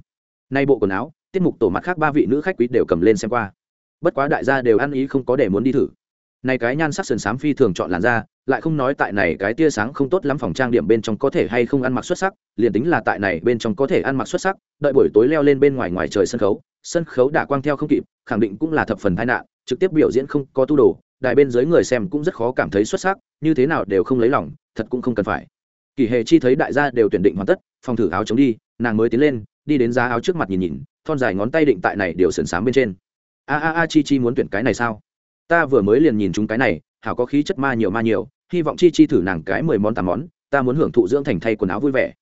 A: Nay bộ quần áo, tiết mục tổ mặt khác ba vị nữ khách quý đều cầm lên xem qua. Bất quá đại gia đều ăn ý không có để muốn đi thử. Này cái nhan sắc sườn xám phi thường chọn làn da, lại không nói tại này cái tia sáng không tốt lắm phòng trang điểm bên trong có thể hay không ăn mặc xuất sắc, liền tính là tại này bên trong có thể ăn mặc xuất sắc, đợi buổi tối leo lên bên ngoài ngoài trời sân khấu sân khấu đã quang theo không kịp, khẳng định cũng là thập phần tai nạn, trực tiếp biểu diễn không có tu đồ đài bên dưới người xem cũng rất khó cảm thấy xuất sắc, như thế nào đều không lấy lòng, thật cũng không cần phải. Kỳ hề chi thấy đại gia đều tuyển định hoàn tất, phòng thử áo chống đi, nàng mới tiến lên, đi đến giá áo trước mặt nhìn nhìn, thon dài ngón tay định tại này đều sườn sáng bên trên. A a a chi chi muốn tuyển cái này sao? Ta vừa mới liền nhìn chúng cái này, hảo có khí chất ma nhiều ma nhiều, hy vọng chi chi thử nàng cái mười món tám món, ta muốn hưởng thụ dưỡng thành thay quần áo vui vẻ.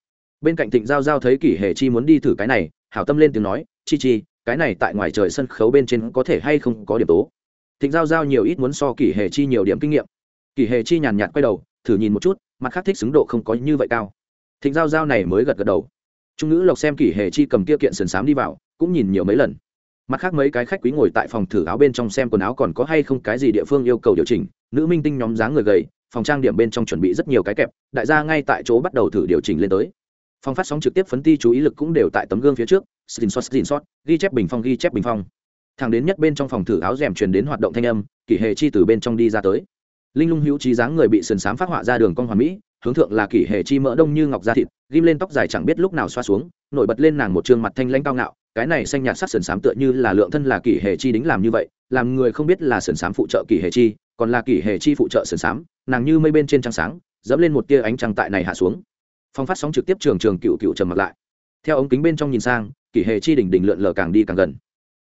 A: Bên cạnh thịnh giao giao thấy kỷ hề chi muốn đi thử cái này, hảo tâm lên tiếng nói, chi chi, cái này tại ngoài trời sân khấu bên trên có thể hay không có điểm tố? Thịnh giao giao nhiều ít muốn so kỷ hề chi nhiều điểm kinh nghiệm. Kỷ hề chi nhàn nhạt quay đầu, thử nhìn một chút, mặt khác thích xứng độ không có như vậy cao. Thịnh giao giao này mới gật gật đầu. Trung nữ lộc xem kỷ hề chi cầm kia kiện sườn xám đi vào, cũng nhìn nhiều mấy lần. Mặt khác mấy cái khách quý ngồi tại phòng thử áo bên trong xem quần áo còn có hay không cái gì địa phương yêu cầu điều chỉnh, nữ minh tinh nhóm dáng người gầy, phòng trang điểm bên trong chuẩn bị rất nhiều cái kẹp, đại gia ngay tại chỗ bắt đầu thử điều chỉnh lên tới. Phòng phát sóng trực tiếp phấn ti chú ý lực cũng đều tại tấm gương phía trước, screenshot screenshot, ghi chép bình phong, ghi chép bình phong thằng đến nhất bên trong phòng thử áo rèm truyền đến hoạt động thanh âm kỷ hệ chi từ bên trong đi ra tới. Linh lung hữu trí dáng người bị sườn sám phát họa ra đường con hoàn mỹ, hướng thượng là kỷ hệ chi mỡ đông như ngọc da thịt, ghim lên tóc dài chẳng biết lúc nào xoa xuống, nổi bật lên nàng một trương mặt thanh lãnh cao ngạo, cái này xanh nhạt sắc sườn sám tựa như là lượng thân là kỷ hệ chi đính làm như vậy, làm người không biết là sườn sám phụ trợ kỷ hệ chi, còn là kỷ hệ chi phụ trợ sườn sám, nàng như mây bên trên trăng sáng, dẫm lên một tia ánh trăng tại này hạ xuống. Phong phát sóng trực tiếp trường trường cựu cựu trầm mặt lại. Theo ống kính bên trong nhìn sang kỷ hệ chi đỉnh đỉnh lượn lờ càng đi càng gần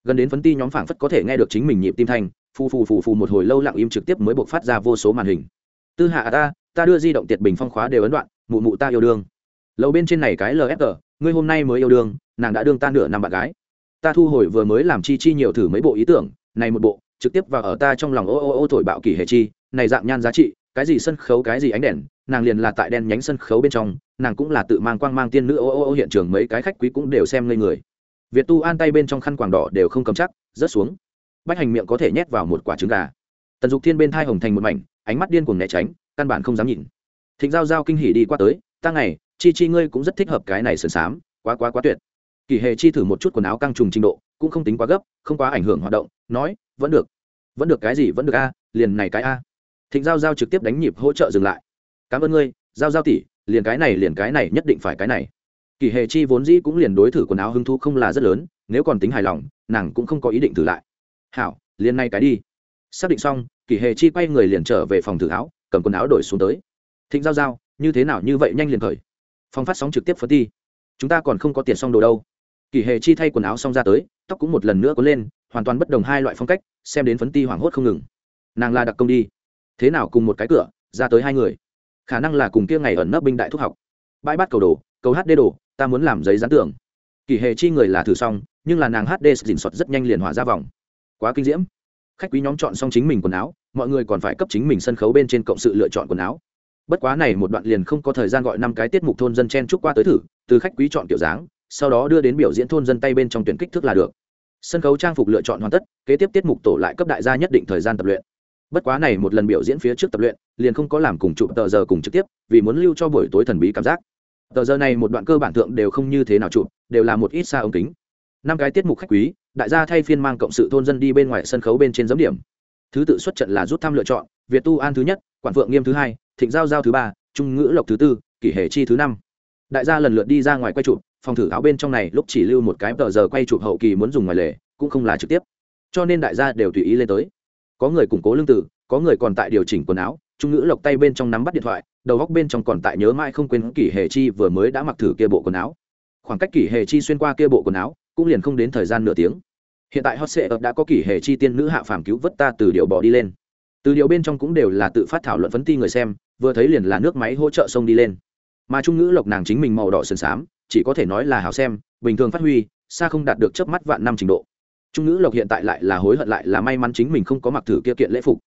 A: gần đến phấn ti nhóm phảng phất có thể nghe được chính mình nhịp tim thanh, phù phù phù phù một hồi lâu lặng im trực tiếp mới buộc phát ra vô số màn hình. Tư hạ, ta ta đưa di động tiệt bình phong khóa đều ấn đoạn, mụ mụ ta yêu đương. Lầu bên trên này cái lfg ngươi hôm nay mới yêu đương, nàng đã đương ta nửa năm bạn gái. Ta thu hồi vừa mới làm chi chi nhiều thử mấy bộ ý tưởng, này một bộ, trực tiếp vào ở ta trong lòng ô ô ô thổi bạo kỳ hệ chi, này dạng nhan giá trị, cái gì sân khấu, cái gì ánh đèn, nàng liền là tại đen nhánh sân khấu bên trong, nàng cũng là tự mang quang mang tiên nữ ô ô ô hiện trường mấy cái khách quý cũng đều xem ngây người việt tu an tay bên trong khăn quàng đỏ đều không cầm chắc, rớt xuống. Bách hành miệng có thể nhét vào một quả trứng gà. Tần dục thiên bên thai hồng thành một mảnh, ánh mắt điên cuồng né tránh, căn bản không dám nhìn. Thịnh giao giao kinh hỉ đi qua tới, ta ngày, chi chi ngươi cũng rất thích hợp cái này sườn xám quá quá quá tuyệt. Kỳ hề chi thử một chút quần áo căng trùng trình độ, cũng không tính quá gấp, không quá ảnh hưởng hoạt động, nói, vẫn được. Vẫn được cái gì? Vẫn được a, liền này cái a. Thịnh giao giao trực tiếp đánh nhịp hỗ trợ dừng lại. Cảm ơn ngươi, giao giao tỷ, liền cái này, liền cái này, nhất định phải cái này kỳ hề chi vốn dĩ cũng liền đối thử quần áo hứng thu không là rất lớn, nếu còn tính hài lòng, nàng cũng không có ý định thử lại. Hảo, liền nay cái đi. Xác định xong, kỳ hề chi quay người liền trở về phòng thử áo, cầm quần áo đổi xuống tới. Thịnh giao giao, như thế nào như vậy nhanh liền khởi? Phòng phát sóng trực tiếp phấn ti. Chúng ta còn không có tiền xong đồ đâu. Kỳ hề chi thay quần áo xong ra tới, tóc cũng một lần nữa có lên, hoàn toàn bất đồng hai loại phong cách, xem đến phấn ti hoảng hốt không ngừng. Nàng là đặc công đi. Thế nào cùng một cái cửa, ra tới hai người? Khả năng là cùng kia ngày ẩn nấp binh đại thúc học. Bãi bát cầu đồ cầu hd đồ, ta muốn làm giấy dán tưởng kỳ hệ chi người là thử xong, nhưng là nàng hd dình sọt rất nhanh liền hỏa ra vòng. Quá kinh diễm. Khách quý nhóm chọn xong chính mình quần áo, mọi người còn phải cấp chính mình sân khấu bên trên cộng sự lựa chọn quần áo. Bất quá này một đoạn liền không có thời gian gọi năm cái tiết mục thôn dân chen chúc qua tới thử, từ khách quý chọn kiểu dáng, sau đó đưa đến biểu diễn thôn dân tay bên trong tuyển kích thước là được. Sân khấu trang phục lựa chọn hoàn tất, kế tiếp tiết mục tổ lại cấp đại gia nhất định thời gian tập luyện. Bất quá này một lần biểu diễn phía trước tập luyện, liền không có làm cùng chụp tờ giờ cùng trực tiếp, vì muốn lưu cho buổi tối thần bí cảm giác tờ giờ này một đoạn cơ bản thượng đều không như thế nào chụp, đều là một ít xa ống kính. Năm cái tiết mục khách quý, đại gia thay phiên mang cộng sự thôn dân đi bên ngoài sân khấu bên trên giấm điểm. Thứ tự xuất trận là rút thăm lựa chọn, việt tu an thứ nhất, quản phượng nghiêm thứ hai, thịnh giao giao thứ ba, trung ngữ lộc thứ tư, kỷ hệ chi thứ năm. Đại gia lần lượt đi ra ngoài quay chụp, phòng thử áo bên trong này lúc chỉ lưu một cái tờ giờ quay chụp hậu kỳ muốn dùng ngoài lề, cũng không là trực tiếp. Cho nên đại gia đều tùy ý lên tới. Có người củng cố lương tử, có người còn tại điều chỉnh quần áo, trung ngữ lộc tay bên trong nắm bắt điện thoại đầu góc bên trong còn tại nhớ mãi không quên kỷ hề chi vừa mới đã mặc thử kia bộ quần áo. Khoảng cách kỷ hề chi xuyên qua kia bộ quần áo, cũng liền không đến thời gian nửa tiếng. Hiện tại hot sệ ập đã có kỷ hề chi tiên nữ hạ phàm cứu vớt ta từ điệu bỏ đi lên. Từ điệu bên trong cũng đều là tự phát thảo luận phấn ti người xem, vừa thấy liền là nước máy hỗ trợ sông đi lên. Mà trung ngữ lộc nàng chính mình màu đỏ sườn xám, chỉ có thể nói là hào xem, bình thường phát huy, xa không đạt được chớp mắt vạn năm trình độ. Trung ngữ lộc hiện tại lại là hối hận lại là may mắn chính mình không có mặc thử kia kiện lễ phục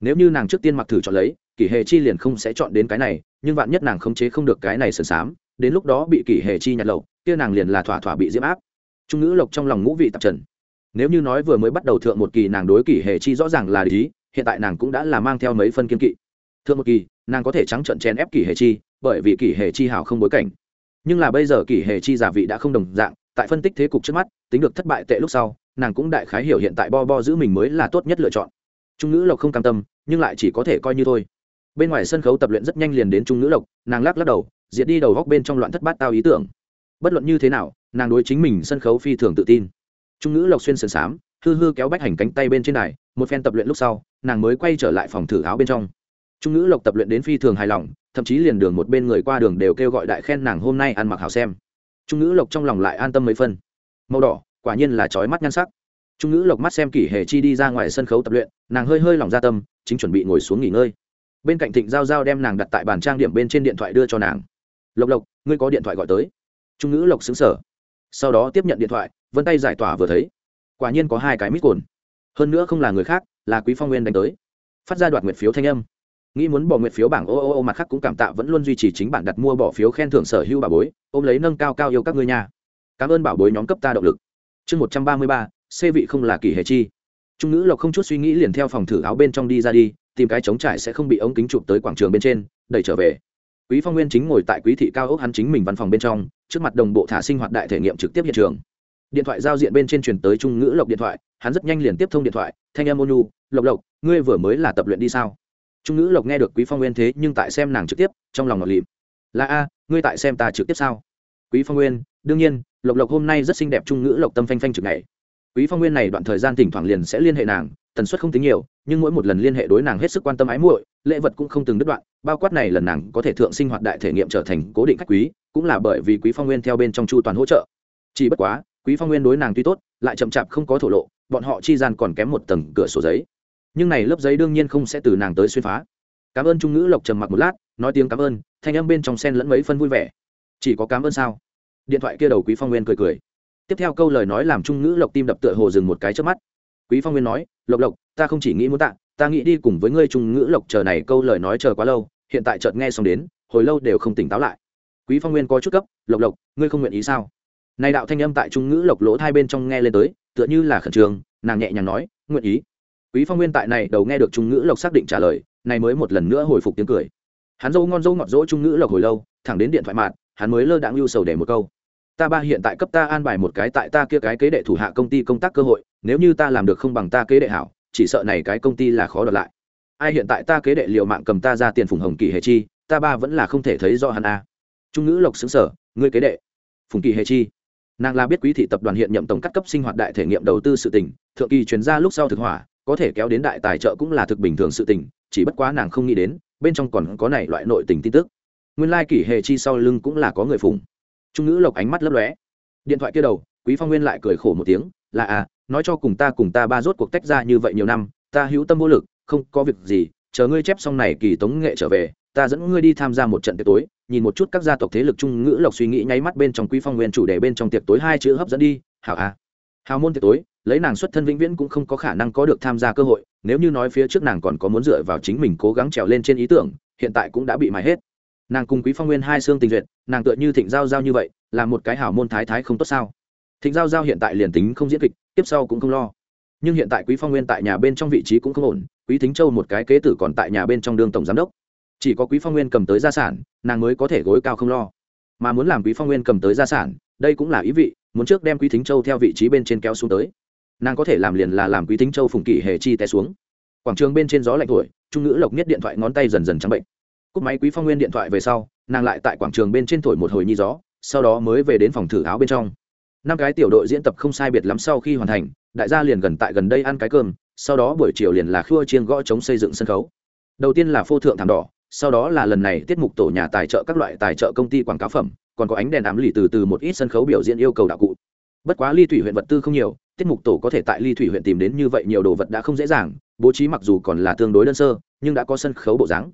A: nếu như nàng trước tiên mặc thử chọn lấy, kỷ hệ chi liền không sẽ chọn đến cái này, nhưng vạn nhất nàng khống chế không được cái này sần sám đến lúc đó bị kỷ hệ chi nhặt lậu, kia nàng liền là thỏa thỏa bị diễm áp. Trung ngữ lộc trong lòng ngũ vị tạp trần. Nếu như nói vừa mới bắt đầu thượng một kỳ nàng đối kỷ hệ chi rõ ràng là lý, hiện tại nàng cũng đã là mang theo mấy phân kiên kỵ. Thượng một kỳ, nàng có thể trắng trận chèn ép kỷ hệ chi, bởi vì kỷ hệ chi hảo không bối cảnh. Nhưng là bây giờ kỷ hệ chi giả vị đã không đồng dạng, tại phân tích thế cục trước mắt, tính được thất bại tệ lúc sau, nàng cũng đại khái hiểu hiện tại bo bo giữ mình mới là tốt nhất lựa chọn trung nữ lộc không cam tâm, nhưng lại chỉ có thể coi như thôi. Bên ngoài sân khấu tập luyện rất nhanh liền đến trung nữ lộc, nàng lắc lắc đầu, diệt đi đầu góc bên trong loạn thất bát tao ý tưởng. Bất luận như thế nào, nàng đối chính mình sân khấu phi thường tự tin. Trung nữ lộc xuyên sườn xám, hư hư kéo bách hành cánh tay bên trên đài, một phen tập luyện lúc sau, nàng mới quay trở lại phòng thử áo bên trong. Trung nữ lộc tập luyện đến phi thường hài lòng, thậm chí liền đường một bên người qua đường đều kêu gọi đại khen nàng hôm nay ăn mặc hảo xem. Trung nữ lộc trong lòng lại an tâm mấy phân. Màu đỏ, quả nhiên là trói mắt nhan sắc trung ngữ lộc mắt xem kỷ hề chi đi ra ngoài sân khấu tập luyện, nàng hơi hơi lòng ra tâm, chính chuẩn bị ngồi xuống nghỉ ngơi. Bên cạnh thịnh giao giao đem nàng đặt tại bàn trang điểm bên trên điện thoại đưa cho nàng. Lộc lộc, ngươi có điện thoại gọi tới. Trung ngữ lộc xứng sở sau đó tiếp nhận điện thoại, vân tay giải tỏa vừa thấy. Quả nhiên có hai cái mít cồn. Hơn nữa không là người khác, là quý phong nguyên đánh tới. Phát ra đoạt nguyệt phiếu thanh âm. Nghĩ muốn bỏ nguyệt phiếu bảng ô ô ô mặt khác cũng cảm tạ, vẫn luôn duy trì chính bản đặt mua bỏ phiếu khen thưởng sở hữu bảo bối, ôm lấy nâng cao cao yêu các ngươi nhà cảm ơn bảo bối nhóm cấp ta động lực. Chương một trăm ba mươi ba xê vị không là kỳ hề chi. Trung nữ lộc không chút suy nghĩ liền theo phòng thử áo bên trong đi ra đi, tìm cái trống trải sẽ không bị ống kính chụp tới quảng trường bên trên, đẩy trở về. Quý phong nguyên chính ngồi tại quý thị cao ốc hắn chính mình văn phòng bên trong, trước mặt đồng bộ thả sinh hoạt đại thể nghiệm trực tiếp hiện trường. Điện thoại giao diện bên trên truyền tới trung ngữ lộc điện thoại, hắn rất nhanh liền tiếp thông điện thoại, thanh em ônu lộc lộc, ngươi vừa mới là tập luyện đi sao? Trung ngữ lộc nghe được quý phong nguyên thế nhưng tại xem nàng trực tiếp, trong lòng ngọt lịm. Là a, ngươi tại xem ta trực tiếp sao? Quý phong nguyên, đương nhiên, lộc lộc hôm nay rất xinh đẹp. Trung ngữ lộc tâm phanh phanh trực này quý phong nguyên này đoạn thời gian thỉnh thoảng liền sẽ liên hệ nàng, tần suất không tính nhiều, nhưng mỗi một lần liên hệ đối nàng hết sức quan tâm ái muội, lễ vật cũng không từng đứt đoạn, bao quát này lần nàng có thể thượng sinh hoạt đại thể nghiệm trở thành cố định khách quý, cũng là bởi vì quý phong nguyên theo bên trong chu toàn hỗ trợ. Chỉ bất quá, quý phong nguyên đối nàng tuy tốt, lại chậm chạp không có thổ lộ, bọn họ chi gian còn kém một tầng cửa sổ giấy. Nhưng này lớp giấy đương nhiên không sẽ từ nàng tới xuyên phá. Cảm ơn trung ngữ lộc trầm mặc một lát, nói tiếng cảm ơn, thanh âm bên trong sen lẫn mấy phân vui vẻ. Chỉ có cảm ơn sao? Điện thoại kia đầu quý phong nguyên cười cười tiếp theo câu lời nói làm trung ngữ lộc tim đập tựa hồ dừng một cái trước mắt. Quý phong nguyên nói, lộc lộc, ta không chỉ nghĩ muốn tạ, ta nghĩ đi cùng với ngươi trung ngữ lộc chờ này câu lời nói chờ quá lâu, hiện tại chợt nghe xong đến, hồi lâu đều không tỉnh táo lại. Quý phong nguyên có chút cấp lộc lộc, ngươi không nguyện ý sao? Này đạo thanh âm tại trung ngữ lộc lỗ hai bên trong nghe lên tới, tựa như là khẩn trương, nàng nhẹ nhàng nói, nguyện ý. Quý phong nguyên tại này đầu nghe được trung ngữ lộc xác định trả lời, này mới một lần nữa hồi phục tiếng cười. Hắn dâu ngon dâu ngọt dỗ trung ngữ lộc hồi lâu, thẳng đến điện thoại mạng hắn mới lơ đãng lưu sầu để một câu ta ba hiện tại cấp ta an bài một cái tại ta kia cái kế đệ thủ hạ công ty công tác cơ hội, nếu như ta làm được không bằng ta kế đệ hảo, chỉ sợ này cái công ty là khó đợt lại. Ai hiện tại ta kế đệ liệu mạng cầm ta ra tiền phùng hồng kỳ hệ chi, ta ba vẫn là không thể thấy do hắn a. Trung ngữ lộc xứng sở, ngươi kế đệ. Phùng kỳ hệ chi. Nàng là biết quý thị tập đoàn hiện nhậm tổng cắt cấp sinh hoạt đại thể nghiệm đầu tư sự tỉnh thượng kỳ chuyển ra lúc sau thực hỏa, có thể kéo đến đại tài trợ cũng là thực bình thường sự tình, chỉ bất quá nàng không nghĩ đến, bên trong còn có này loại nội tình tin tức. Nguyên lai kỷ hệ chi sau lưng cũng là có người phùng trung ngữ lộc ánh mắt lấp lóe. Điện thoại kia đầu, quý phong nguyên lại cười khổ một tiếng, là à nói cho cùng ta cùng ta ba rốt cuộc tách ra như vậy nhiều năm, ta hữu tâm vô lực, không có việc gì, chờ ngươi chép xong này kỳ tống nghệ trở về, ta dẫn ngươi đi tham gia một trận tiệc tối, nhìn một chút các gia tộc thế lực trung ngữ lộc suy nghĩ nháy mắt bên trong quý phong nguyên chủ đề bên trong tiệc tối hai chữ hấp dẫn đi, hảo à. Hào môn tiệc tối, lấy nàng xuất thân vĩnh viễn cũng không có khả năng có được tham gia cơ hội, nếu như nói phía trước nàng còn có muốn dựa vào chính mình cố gắng trèo lên trên ý tưởng, hiện tại cũng đã bị mài hết. Nàng cùng quý phong nguyên hai xương tình duyệt nàng tựa như thịnh giao giao như vậy, là một cái hảo môn thái thái không tốt sao? Thịnh giao giao hiện tại liền tính không diễn kịch tiếp sau cũng không lo. Nhưng hiện tại quý phong nguyên tại nhà bên trong vị trí cũng không ổn, quý thính châu một cái kế tử còn tại nhà bên trong đương tổng giám đốc. Chỉ có quý phong nguyên cầm tới gia sản, nàng mới có thể gối cao không lo. Mà muốn làm quý phong nguyên cầm tới gia sản, đây cũng là ý vị, muốn trước đem quý thính châu theo vị trí bên trên kéo xuống tới. Nàng có thể làm liền là làm quý thính châu phùng kỷ hề chi té xuống. Quảng trường bên trên gió lạnh thổi, trung ngữ lộc nhất điện thoại ngón tay dần dần trắng bệnh. Cúp máy quý phong nguyên điện thoại về sau nàng lại tại quảng trường bên trên thổi một hồi nhi gió, sau đó mới về đến phòng thử áo bên trong. Năm cái tiểu đội diễn tập không sai biệt lắm sau khi hoàn thành, đại gia liền gần tại gần đây ăn cái cơm, sau đó buổi chiều liền là khua chiên gõ chống xây dựng sân khấu. Đầu tiên là phô thượng thảm đỏ, sau đó là lần này tiết mục tổ nhà tài trợ các loại tài trợ công ty quảng cáo phẩm, còn có ánh đèn ám lì từ từ một ít sân khấu biểu diễn yêu cầu đạo cụ. Bất quá ly thủy huyện vật tư không nhiều, tiết mục tổ có thể tại ly thủy huyện tìm đến như vậy nhiều đồ vật đã không dễ dàng, bố trí mặc dù còn là tương đối đơn sơ, nhưng đã có sân khấu bộ dáng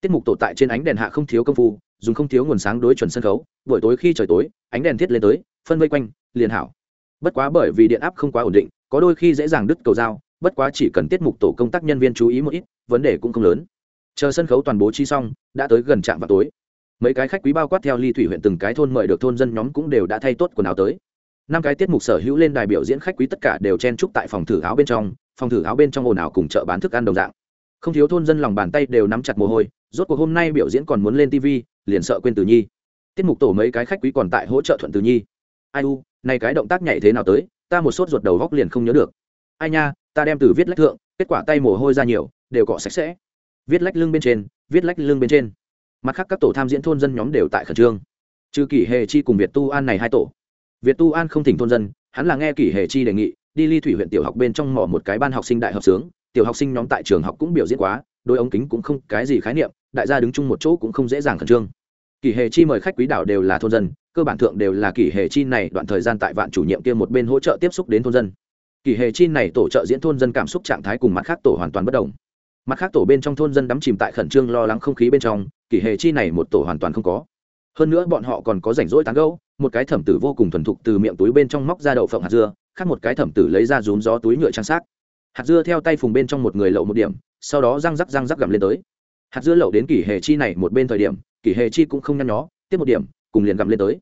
A: tiết mục tổ tại trên ánh đèn hạ không thiếu công phu, dùng không thiếu nguồn sáng đối chuẩn sân khấu, buổi tối khi trời tối, ánh đèn thiết lên tới, phân vây quanh, liền hảo. Bất quá bởi vì điện áp không quá ổn định, có đôi khi dễ dàng đứt cầu dao bất quá chỉ cần tiết mục tổ công tác nhân viên chú ý một ít, vấn đề cũng không lớn. Chờ sân khấu toàn bố chi xong, đã tới gần trạm vào tối. Mấy cái khách quý bao quát theo ly thủy huyện từng cái thôn mời được thôn dân nhóm cũng đều đã thay tốt quần áo tới. Năm cái tiết mục sở hữu lên đài biểu diễn khách quý tất cả đều chen trúc tại phòng thử áo bên trong, phòng thử áo bên trong ồn ào cùng chợ bán thức ăn đồng dạng không thiếu thôn dân lòng bàn tay đều nắm chặt mồ hôi, rốt cuộc hôm nay biểu diễn còn muốn lên tv liền sợ quên từ nhi. Tiết mục tổ mấy cái khách quý còn tại hỗ trợ thuận từ nhi. Ai u, này cái động tác nhảy thế nào tới, ta một sốt ruột đầu góc liền không nhớ được. Ai nha, ta đem từ viết lách thượng, kết quả tay mồ hôi ra nhiều, đều cọ sạch sẽ. Viết lách lưng bên trên, viết lách lưng bên trên. Mặt khác các tổ tham diễn thôn dân nhóm đều tại khẩn trương. Trừ kỷ hề chi cùng việt tu an này hai tổ. Việt tu an không thỉnh thôn dân, hắn là nghe kỷ hề chi đề nghị, đi ly thủy huyện tiểu học bên trong mỏ một cái ban học sinh đại học sướng tiểu học sinh nhóm tại trường học cũng biểu diễn quá đôi ống kính cũng không cái gì khái niệm, đại gia đứng chung một chỗ cũng không dễ dàng khẩn trương. Kỷ hề chi mời khách quý đảo đều là thôn dân, cơ bản thượng đều là kỷ hề chi này đoạn thời gian tại vạn chủ nhiệm kia một bên hỗ trợ tiếp xúc đến thôn dân. Kỷ hề chi này tổ trợ diễn thôn dân cảm xúc trạng thái cùng mặt khác tổ hoàn toàn bất đồng. Mặt khác tổ bên trong thôn dân đắm chìm tại khẩn trương lo lắng không khí bên trong kỷ hề chi này một tổ hoàn toàn không có. Hơn nữa bọn họ còn có rảnh rỗi tán gẫu, một cái thẩm tử vô cùng thuần thục từ miệng túi bên trong móc ra đậu phộng hạt dưa, khác một cái thẩm tử lấy ra rúm gió túi nhựa trang sát hạt dưa theo tay phùng bên trong một người lậu một điểm, sau đó răng rắc răng rắc gặm lên tới. Hạt dưa lậu đến kỷ hề chi này một bên thời điểm, kỷ hề chi cũng không nhăn nhó, tiếp một điểm, cùng liền gặm lên tới.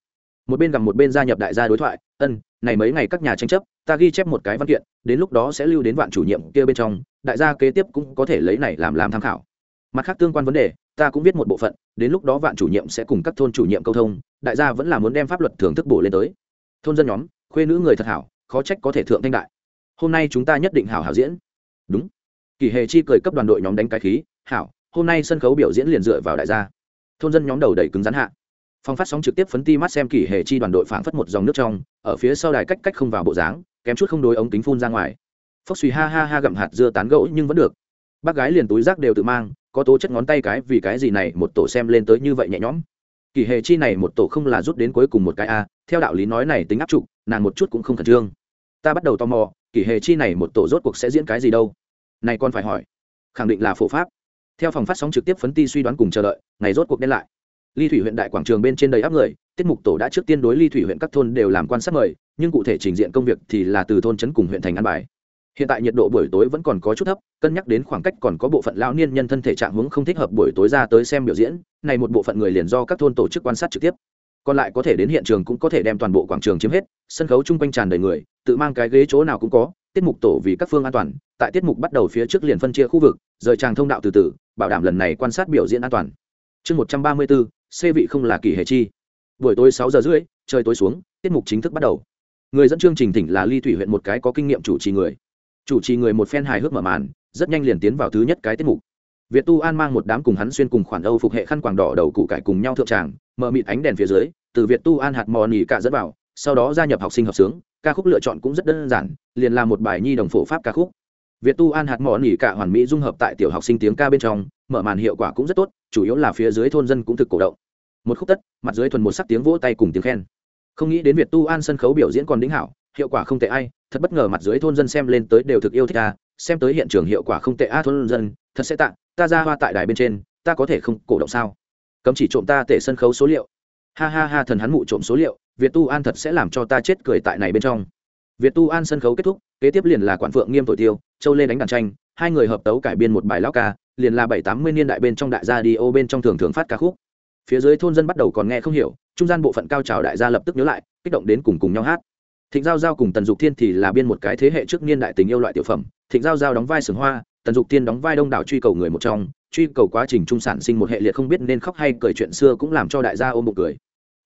A: Một bên gặm một bên gia nhập đại gia đối thoại, ân, này mấy ngày các nhà tranh chấp, ta ghi chép một cái văn kiện, đến lúc đó sẽ lưu đến vạn chủ nhiệm kia bên trong, đại gia kế tiếp cũng có thể lấy này làm làm tham khảo. Mặt khác tương quan vấn đề, ta cũng viết một bộ phận, đến lúc đó vạn chủ nhiệm sẽ cùng các thôn chủ nhiệm câu thông, đại gia vẫn là muốn đem pháp luật thưởng thức bổ lên tới. Thôn dân nhóm, khuê nữ người thật hảo, khó trách có thể thượng thanh đại hôm nay chúng ta nhất định hảo hảo diễn. Đúng. Kỳ hề chi cười cấp đoàn đội nhóm đánh cái khí, hảo, hôm nay sân khấu biểu diễn liền dựa vào đại gia. Thôn dân nhóm đầu đầy cứng rắn hạ. Phong phát sóng trực tiếp phấn ti mắt xem kỳ hề chi đoàn đội phảng phất một dòng nước trong, ở phía sau đài cách cách không vào bộ dáng, kém chút không đối ống kính phun ra ngoài. Phốc suy ha ha ha gặm hạt dưa tán gẫu nhưng vẫn được. Bác gái liền túi rác đều tự mang, có tố chất ngón tay cái vì cái gì này, một tổ xem lên tới như vậy nhẹ nhõm. Kỳ hề chi này một tổ không là rút đến cuối cùng một cái a, theo đạo lý nói này tính áp trụ, nàng một chút cũng không khẩn trương. Ta bắt đầu tò mò kỳ hề chi này một tổ rốt cuộc sẽ diễn cái gì đâu? Này con phải hỏi. Khẳng định là phổ pháp. Theo phòng phát sóng trực tiếp phấn ti suy đoán cùng chờ đợi, ngày rốt cuộc đen lại. Ly thủy huyện đại quảng trường bên trên đầy áp người, tiết mục tổ đã trước tiên đối ly thủy huyện các thôn đều làm quan sát mời, nhưng cụ thể trình diện công việc thì là từ thôn trấn cùng huyện thành an bài. Hiện tại nhiệt độ buổi tối vẫn còn có chút thấp, cân nhắc đến khoảng cách còn có bộ phận lão niên nhân thân thể trạng hướng không thích hợp buổi tối ra tới xem biểu diễn, này một bộ phận người liền do các thôn tổ chức quan sát trực tiếp còn lại có thể đến hiện trường cũng có thể đem toàn bộ quảng trường chiếm hết, sân khấu chung quanh tràn đầy người, tự mang cái ghế chỗ nào cũng có, tiết mục tổ vì các phương an toàn, tại tiết mục bắt đầu phía trước liền phân chia khu vực, rời tràng thông đạo từ từ, bảo đảm lần này quan sát biểu diễn an toàn. Chương một trăm ba mươi bốn xê vị không là kỳ hệ chi. Buổi tối sáu giờ rưỡi, trời tối xuống, tiết mục chính thức bắt đầu. Người dẫn chương trình tỉnh là ly thủy huyện một cái có kinh nghiệm chủ trì người. Chủ trì người một phen hài hước mở màn, rất nhanh liền tiến vào thứ nhất cái tiết mục việt tu an mang một đám cùng hắn xuyên cùng khoản âu phục hệ khăn quàng đỏ đầu cụ cải cùng nhau thượng tràng, mở mịt ánh đèn phía dưới, từ việt tu an hạt mò nỉ cả dẫn vào, sau đó gia nhập học sinh hợp sướng, ca khúc lựa chọn cũng rất đơn giản, liền là một bài nhi đồng phổ pháp ca khúc. Việt tu an hạt mò nỉ cả hoàn mỹ dung hợp tại tiểu học sinh tiếng ca bên trong, mở màn hiệu quả cũng rất tốt, chủ yếu là phía dưới thôn dân cũng thực cổ động. Một khúc tất, mặt dưới thuần một sắc tiếng vỗ tay cùng tiếng khen. Không nghĩ đến Việt tu an sân khấu biểu diễn còn đỉnh hảo, hiệu quả không tệ ai thật bất ngờ mặt dưới thôn dân xem lên tới đều thực yêu thích ta, xem tới hiện trường hiệu quả không tệ a thôn dân, thật sẽ tạ, ta ra hoa tại đài bên trên, ta có thể không cổ động sao? Cấm chỉ trộm ta tể sân khấu số liệu. Ha ha ha, thần hắn mụ trộm số liệu, việt tu an thật sẽ làm cho ta chết cười tại này bên trong. Việt tu an sân khấu kết thúc, kế tiếp liền là quản phượng nghiêm thổi tiêu, châu lê đánh đàn tranh, hai người hợp tấu cải biên một bài lão ca, liền là bảy tám mươi niên đại bên trong đại gia đi ô bên trong thường thường phát ca khúc. Phía dưới thôn dân bắt đầu còn nghe không hiểu, trung gian bộ phận cao trào đại gia lập tức nhớ lại, kích động đến cùng cùng nhau hát thịnh giao giao cùng tần dục thiên thì là biên một cái thế hệ trước niên đại tình yêu loại tiểu phẩm. Thịnh giao giao đóng vai sừng hoa, tần dục thiên đóng vai đông đảo truy cầu người một trong. Truy cầu quá trình trung sản sinh một hệ liệt không biết nên khóc hay cười chuyện xưa cũng làm cho đại gia ôm một cười.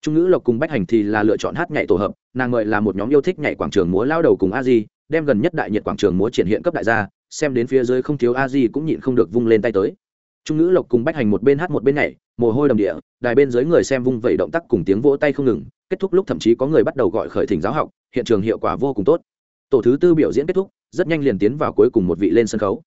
A: Trung ngữ lộc cùng bách hành thì là lựa chọn hát nhảy tổ hợp. Nàng ngợi là một nhóm yêu thích nhảy quảng trường múa lao đầu cùng a di, đem gần nhất đại nhiệt quảng trường múa triển hiện cấp đại gia. Xem đến phía dưới không thiếu a di cũng nhịn không được vung lên tay tới trung ngữ lộc cùng bách hành một bên hát một bên nhảy, mồ hôi đầm địa, đài bên dưới người xem vung vẩy động tác cùng tiếng vỗ tay không ngừng, kết thúc lúc thậm chí có người bắt đầu gọi khởi thỉnh giáo học, hiện trường hiệu quả vô cùng tốt. Tổ thứ tư biểu diễn kết thúc, rất nhanh liền tiến vào cuối cùng một vị lên sân khấu.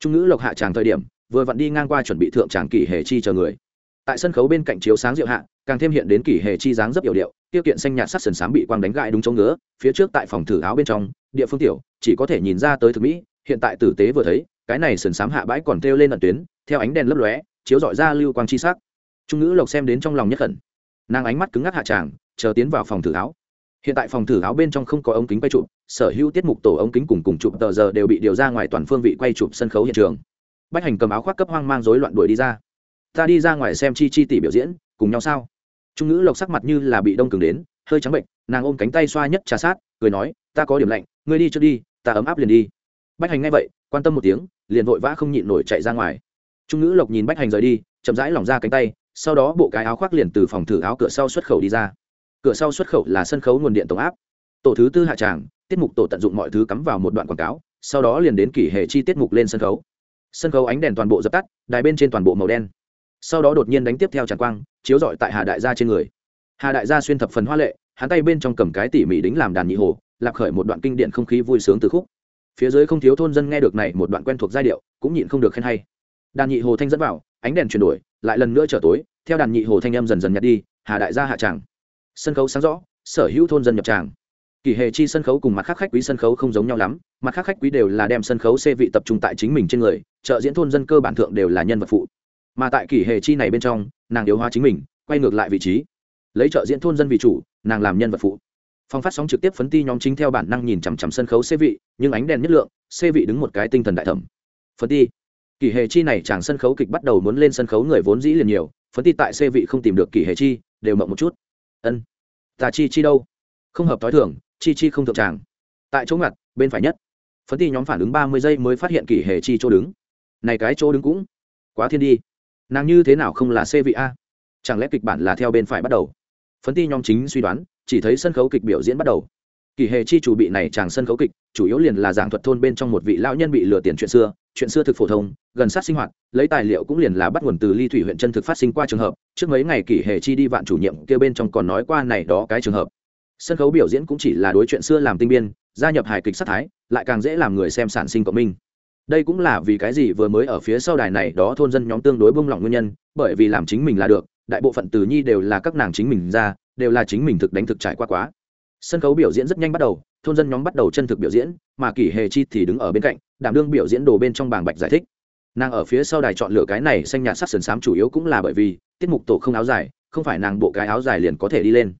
A: Trung ngữ lộc hạ tràng thời điểm, vừa vặn đi ngang qua chuẩn bị thượng tràng kỷ hề chi chờ người. Tại sân khấu bên cạnh chiếu sáng diệu hạ, càng thêm hiện đến kỷ hề chi dáng rất yểu điệu, tiêu kiện xanh nhạt sắc sần sám bị quang đánh gại đúng chỗ ngứa, phía trước tại phòng thử áo bên trong, địa phương tiểu, chỉ có thể nhìn ra tới thực mỹ, hiện tại tử tế vừa thấy, cái này sần sám hạ bãi còn treo lên ẩn tuyến theo ánh đèn lấp lóe, chiếu dọi ra lưu quang chi sắc. Trung ngữ lộc xem đến trong lòng nhất khẩn. Nàng ánh mắt cứng ngắc hạ tràng, chờ tiến vào phòng thử áo hiện tại phòng thử áo bên trong không có ống kính quay chụp, sở hữu tiết mục tổ ống kính cùng cùng chụp tờ giờ đều bị điều ra ngoài toàn phương vị quay chụp sân khấu hiện trường. Bách hành cầm áo khoác cấp hoang mang rối loạn đuổi đi ra. Ta đi ra ngoài xem chi chi tỷ biểu diễn, cùng nhau sao? Trung ngữ lộc sắc mặt như là bị đông cứng đến, hơi trắng bệnh, nàng ôm cánh tay xoa nhất trà sát, cười nói, ta có điểm lạnh, ngươi đi cho đi, ta ấm áp liền đi. Bách hành ngay vậy, quan tâm một tiếng, liền vội vã không nhịn nổi chạy ra ngoài trung ngữ lộc nhìn bách hành rời đi, chậm rãi lỏng ra cánh tay, sau đó bộ cái áo khoác liền từ phòng thử áo cửa sau xuất khẩu đi ra. Cửa sau xuất khẩu là sân khấu nguồn điện tổng áp. Tổ thứ tư hạ tràng, tiết mục tổ tận dụng mọi thứ cắm vào một đoạn quảng cáo, sau đó liền đến kỷ hệ chi tiết mục lên sân khấu. Sân khấu ánh đèn toàn bộ dập tắt, đài bên trên toàn bộ màu đen. Sau đó đột nhiên đánh tiếp theo tràn quang, chiếu rọi tại hà đại gia trên người. Hà đại gia xuyên thập phần hoa lệ, hắn tay bên trong cầm cái tỉ mỉ đính làm đàn nhị hồ lạc khởi một đoạn kinh điện không khí vui sướng từ khúc. Phía dưới không thiếu thôn dân nghe được này một đoạn quen thuộc giai điệu, cũng nhịn không được khen hay đàn nhị hồ thanh dẫn vào, ánh đèn chuyển đổi, lại lần nữa trở tối, theo đàn nhị hồ thanh em dần dần nhạt đi, hà đại gia hạ tràng. Sân khấu sáng rõ, sở hữu thôn dân nhập tràng. Kỳ hề chi sân khấu cùng mặt khác khách quý sân khấu không giống nhau lắm, mặt khác khách quý đều là đem sân khấu xê vị tập trung tại chính mình trên người, trợ diễn thôn dân cơ bản thượng đều là nhân vật phụ. Mà tại kỳ hề chi này bên trong, nàng yếu hóa chính mình, quay ngược lại vị trí. Lấy trợ diễn thôn dân vị chủ, nàng làm nhân vật phụ. Phong phát sóng trực tiếp phấn ti nhóm chính theo bản năng nhìn chằm chằm sân khấu xê vị, nhưng ánh đèn nhất lượng xê vị đứng một cái tinh thần đại thẩm. Phấn ti kỳ hề chi này chàng sân khấu kịch bắt đầu muốn lên sân khấu người vốn dĩ liền nhiều, phấn ti tại xê vị không tìm được kỳ hề chi, đều mộng một chút. Ân. Ta chi chi đâu? Không hợp t h i thường, chi chi không thượng tràng tại chỗ ngặt, bên phải nhất. Phấn ti nhóm phản ứng ba mươi giây mới phát hiện kỷ hệ chi chỗ đứng. Này cái chỗ đứng cũng quá thiên đi. Nàng như thế nào không là xê vị a? Chẳng lẽ kịch bản là theo bên phải bắt đầu? Phấn ti nhóm chính suy đoán, chỉ thấy sân khấu kịch biểu diễn bắt đầu. Kỷ hệ chi chủ bị này chàng sân khấu kịch, chủ yếu liền là giảng thuật thôn bên trong một vị lão nhân bị lừa tiền chuyện xưa chuyện xưa thực phổ thông, gần sát sinh hoạt, lấy tài liệu cũng liền là bắt nguồn từ ly thủy huyện chân thực phát sinh qua trường hợp, trước mấy ngày kỷ hệ chi đi vạn chủ nhiệm kêu bên trong còn nói qua này đó cái trường hợp. Sân khấu biểu diễn cũng chỉ là đối chuyện xưa làm tinh biên, gia nhập hài kịch sát thái, lại càng dễ làm người xem sản sinh cộng minh. Đây cũng là vì cái gì vừa mới ở phía sau đài này đó thôn dân nhóm tương đối bông lỏng nguyên nhân, bởi vì làm chính mình là được, đại bộ phận từ nhi đều là các nàng chính mình ra, đều là chính mình thực đánh thực trải qua quá sân khấu biểu diễn rất nhanh bắt đầu, thôn dân nhóm bắt đầu chân thực biểu diễn, mà kỷ hề chi thì đứng ở bên cạnh, đảm đương biểu diễn đồ bên trong bảng bạch giải thích. Nàng ở phía sau đài chọn lựa cái này xanh nhạt sắc sườn xám chủ yếu cũng là bởi vì, tiết mục tổ không áo dài, không phải nàng bộ cái áo dài liền có thể đi lên.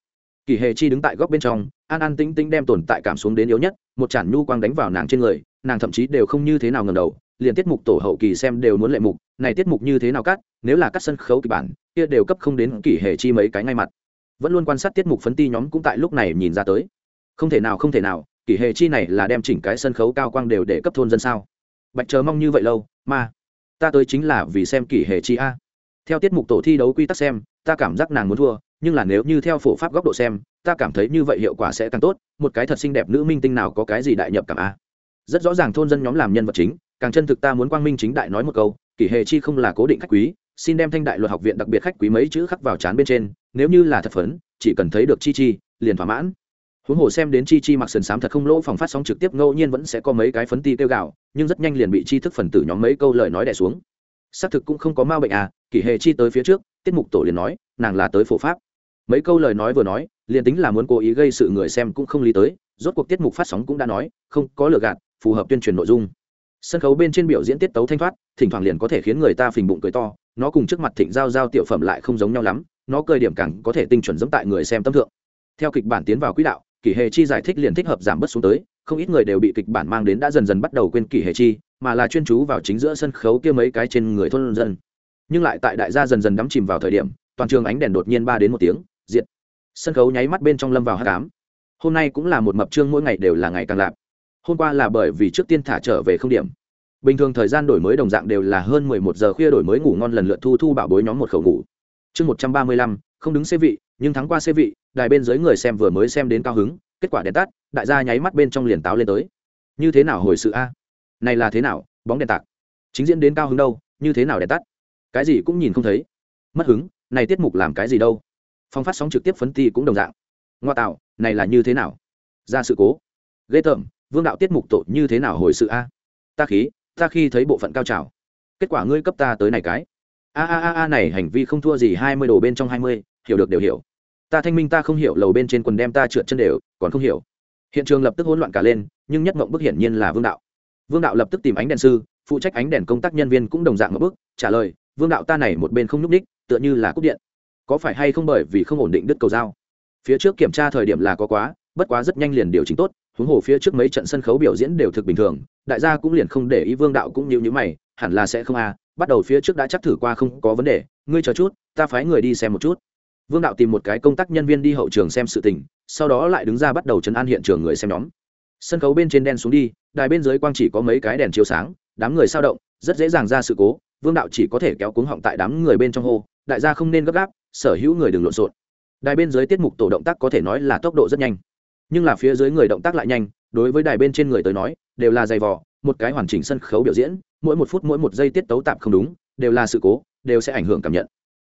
A: Kỳ hề chi đứng tại góc bên trong, an an tĩnh tĩnh đem tồn tại cảm xuống đến yếu nhất, một chản nhu quang đánh vào nàng trên người, nàng thậm chí đều không như thế nào ngầm đầu, liền tiết mục tổ hậu kỳ xem đều muốn lệ mục, này tiết mục như thế nào cắt, nếu là cắt sân khấu kịch bản, kia đều cấp không đến kỳ hề chi mấy cái ngay mặt vẫn luôn quan sát tiết mục phấn ti nhóm cũng tại lúc này nhìn ra tới. Không thể nào, không thể nào kỳ hề chi này là đem chỉnh cái sân khấu cao quang đều để cấp thôn dân sao? Bạch chờ mong như vậy lâu, mà ta tới chính là vì xem kỳ hề chi a. Theo tiết mục tổ thi đấu quy tắc xem, ta cảm giác nàng muốn thua, nhưng là nếu như theo phổ pháp góc độ xem, ta cảm thấy như vậy hiệu quả sẽ càng tốt, một cái thật xinh đẹp nữ minh tinh nào có cái gì đại nhập cảm a. Rất rõ ràng thôn dân nhóm làm nhân vật chính, càng chân thực ta muốn quang minh chính đại nói một câu, kỷ hệ chi không là cố định khách quý xin đem thanh đại luật học viện đặc biệt khách quý mấy chữ khắc vào trán bên trên, nếu như là thật phấn, chỉ cần thấy được chi chi, liền thỏa mãn. Huống hồ xem đến chi chi mặc sườn xám thật không lỗ phòng phát sóng trực tiếp, ngẫu nhiên vẫn sẽ có mấy cái phấn ti tiêu gạo nhưng rất nhanh liền bị chi thức phần tử nhóm mấy câu lời nói đẻ xuống. Xác thực cũng không có ma bệnh à kỷ hệ chi tới phía trước, tiết mục tổ liền nói, nàng là tới phổ pháp. Mấy câu lời nói vừa nói, liền tính là muốn cố ý gây sự người xem cũng không lý tới, rốt cuộc tiết mục phát sóng cũng đã nói, không có lừa gạt, phù hợp tuyên truyền nội dung. Sân khấu bên trên biểu diễn tiết tấu thanh thoát, thỉnh thoảng liền có thể khiến người ta phình bụng cười to nó cùng trước mặt thịnh giao giao tiểu phẩm lại không giống nhau lắm, nó cười điểm càng có thể tinh chuẩn giống tại người xem tâm thượng. Theo kịch bản tiến vào quỹ đạo, kỷ hệ chi giải thích liền thích hợp giảm bớt xuống tới, không ít người đều bị kịch bản mang đến đã dần dần bắt đầu quên kỷ hệ chi, mà là chuyên chú vào chính giữa sân khấu kia mấy cái trên người thôn dân. Nhưng lại tại đại gia dần dần đắm chìm vào thời điểm, toàn trường ánh đèn đột nhiên ba đến một tiếng, diệt. Sân khấu nháy mắt bên trong lâm vào hát cám hôm nay cũng là một mập trương mỗi ngày đều là ngày càng lạp hôm qua là bởi vì trước tiên thả trở về không điểm bình thường thời gian đổi mới đồng dạng đều là hơn mười một giờ khuya đổi mới ngủ ngon lần lượt thu thu bảo bối nhóm một khẩu ngủ. Chương một trăm ba mươi lăm, không đứng xê vị, nhưng thắng qua xê vị, đài bên dưới người xem vừa mới xem đến cao hứng, kết quả đèn tắt, đại gia nháy mắt bên trong liền táo lên tới. Như thế nào hồi sự a? Này là thế nào, bóng đèn tạc. Chính diễn đến cao hứng đâu, như thế nào đèn tắt? Cái gì cũng nhìn không thấy. Mất hứng, này tiết mục làm cái gì đâu? Phong phát sóng trực tiếp phấn ti cũng đồng dạng. Ngoa tạo, này là như thế nào? Ra sự cố. Ghê tởm, vương đạo tiết mục tội như thế nào hồi sự a? Ta khí ta khi thấy bộ phận cao trào. Kết quả ngươi cấp ta tới này cái. A a a a, này hành vi không thua gì hai mươi đồ bên trong hai mươi, hiểu được đều hiểu. Ta thanh minh ta không hiểu, lầu bên trên quần đem ta trượt chân đều, còn không hiểu. Hiện trường lập tức hỗn loạn cả lên, nhưng nhất mộng bức hiển nhiên là vương đạo. Vương đạo lập tức tìm ánh đèn sư, phụ trách ánh đèn công tác nhân viên cũng đồng dạng một bức, trả lời, vương đạo ta này một bên không nhúc ních tựa như là cúp điện. Có phải hay không bởi vì không ổn định đứt cầu dao phía trước kiểm tra thời điểm là có quá, bất quá rất nhanh liền điều chỉnh tốt huống hồ phía trước mấy trận sân khấu biểu diễn đều thực bình thường, đại gia cũng liền không để ý vương đạo cũng như như mày, hẳn là sẽ không a bắt đầu phía trước đã chắc thử qua không có vấn đề, ngươi chờ chút, ta phái người đi xem một chút. Vương đạo tìm một cái công tác nhân viên đi hậu trường xem sự tình, sau đó lại đứng ra bắt đầu chấn an hiện trường người xem nhóm. Sân khấu bên trên đen xuống đi, đài bên dưới quang chỉ có mấy cái đèn chiếu sáng, đám người sao động, rất dễ dàng ra sự cố, vương đạo chỉ có thể kéo cuống họng tại đám người bên trong hô, đại gia không nên gấp gáp, sở hữu người đừng lộn xộn. Đài bên dưới tiết mục tổ động tác có thể nói là tốc độ rất nhanh nhưng là phía dưới người động tác lại nhanh, đối với đài bên trên người tới nói, đều là dày vò, một cái hoàn chỉnh sân khấu biểu diễn, mỗi một phút mỗi một giây tiết tấu tạm không đúng, đều là sự cố, đều sẽ ảnh hưởng cảm nhận.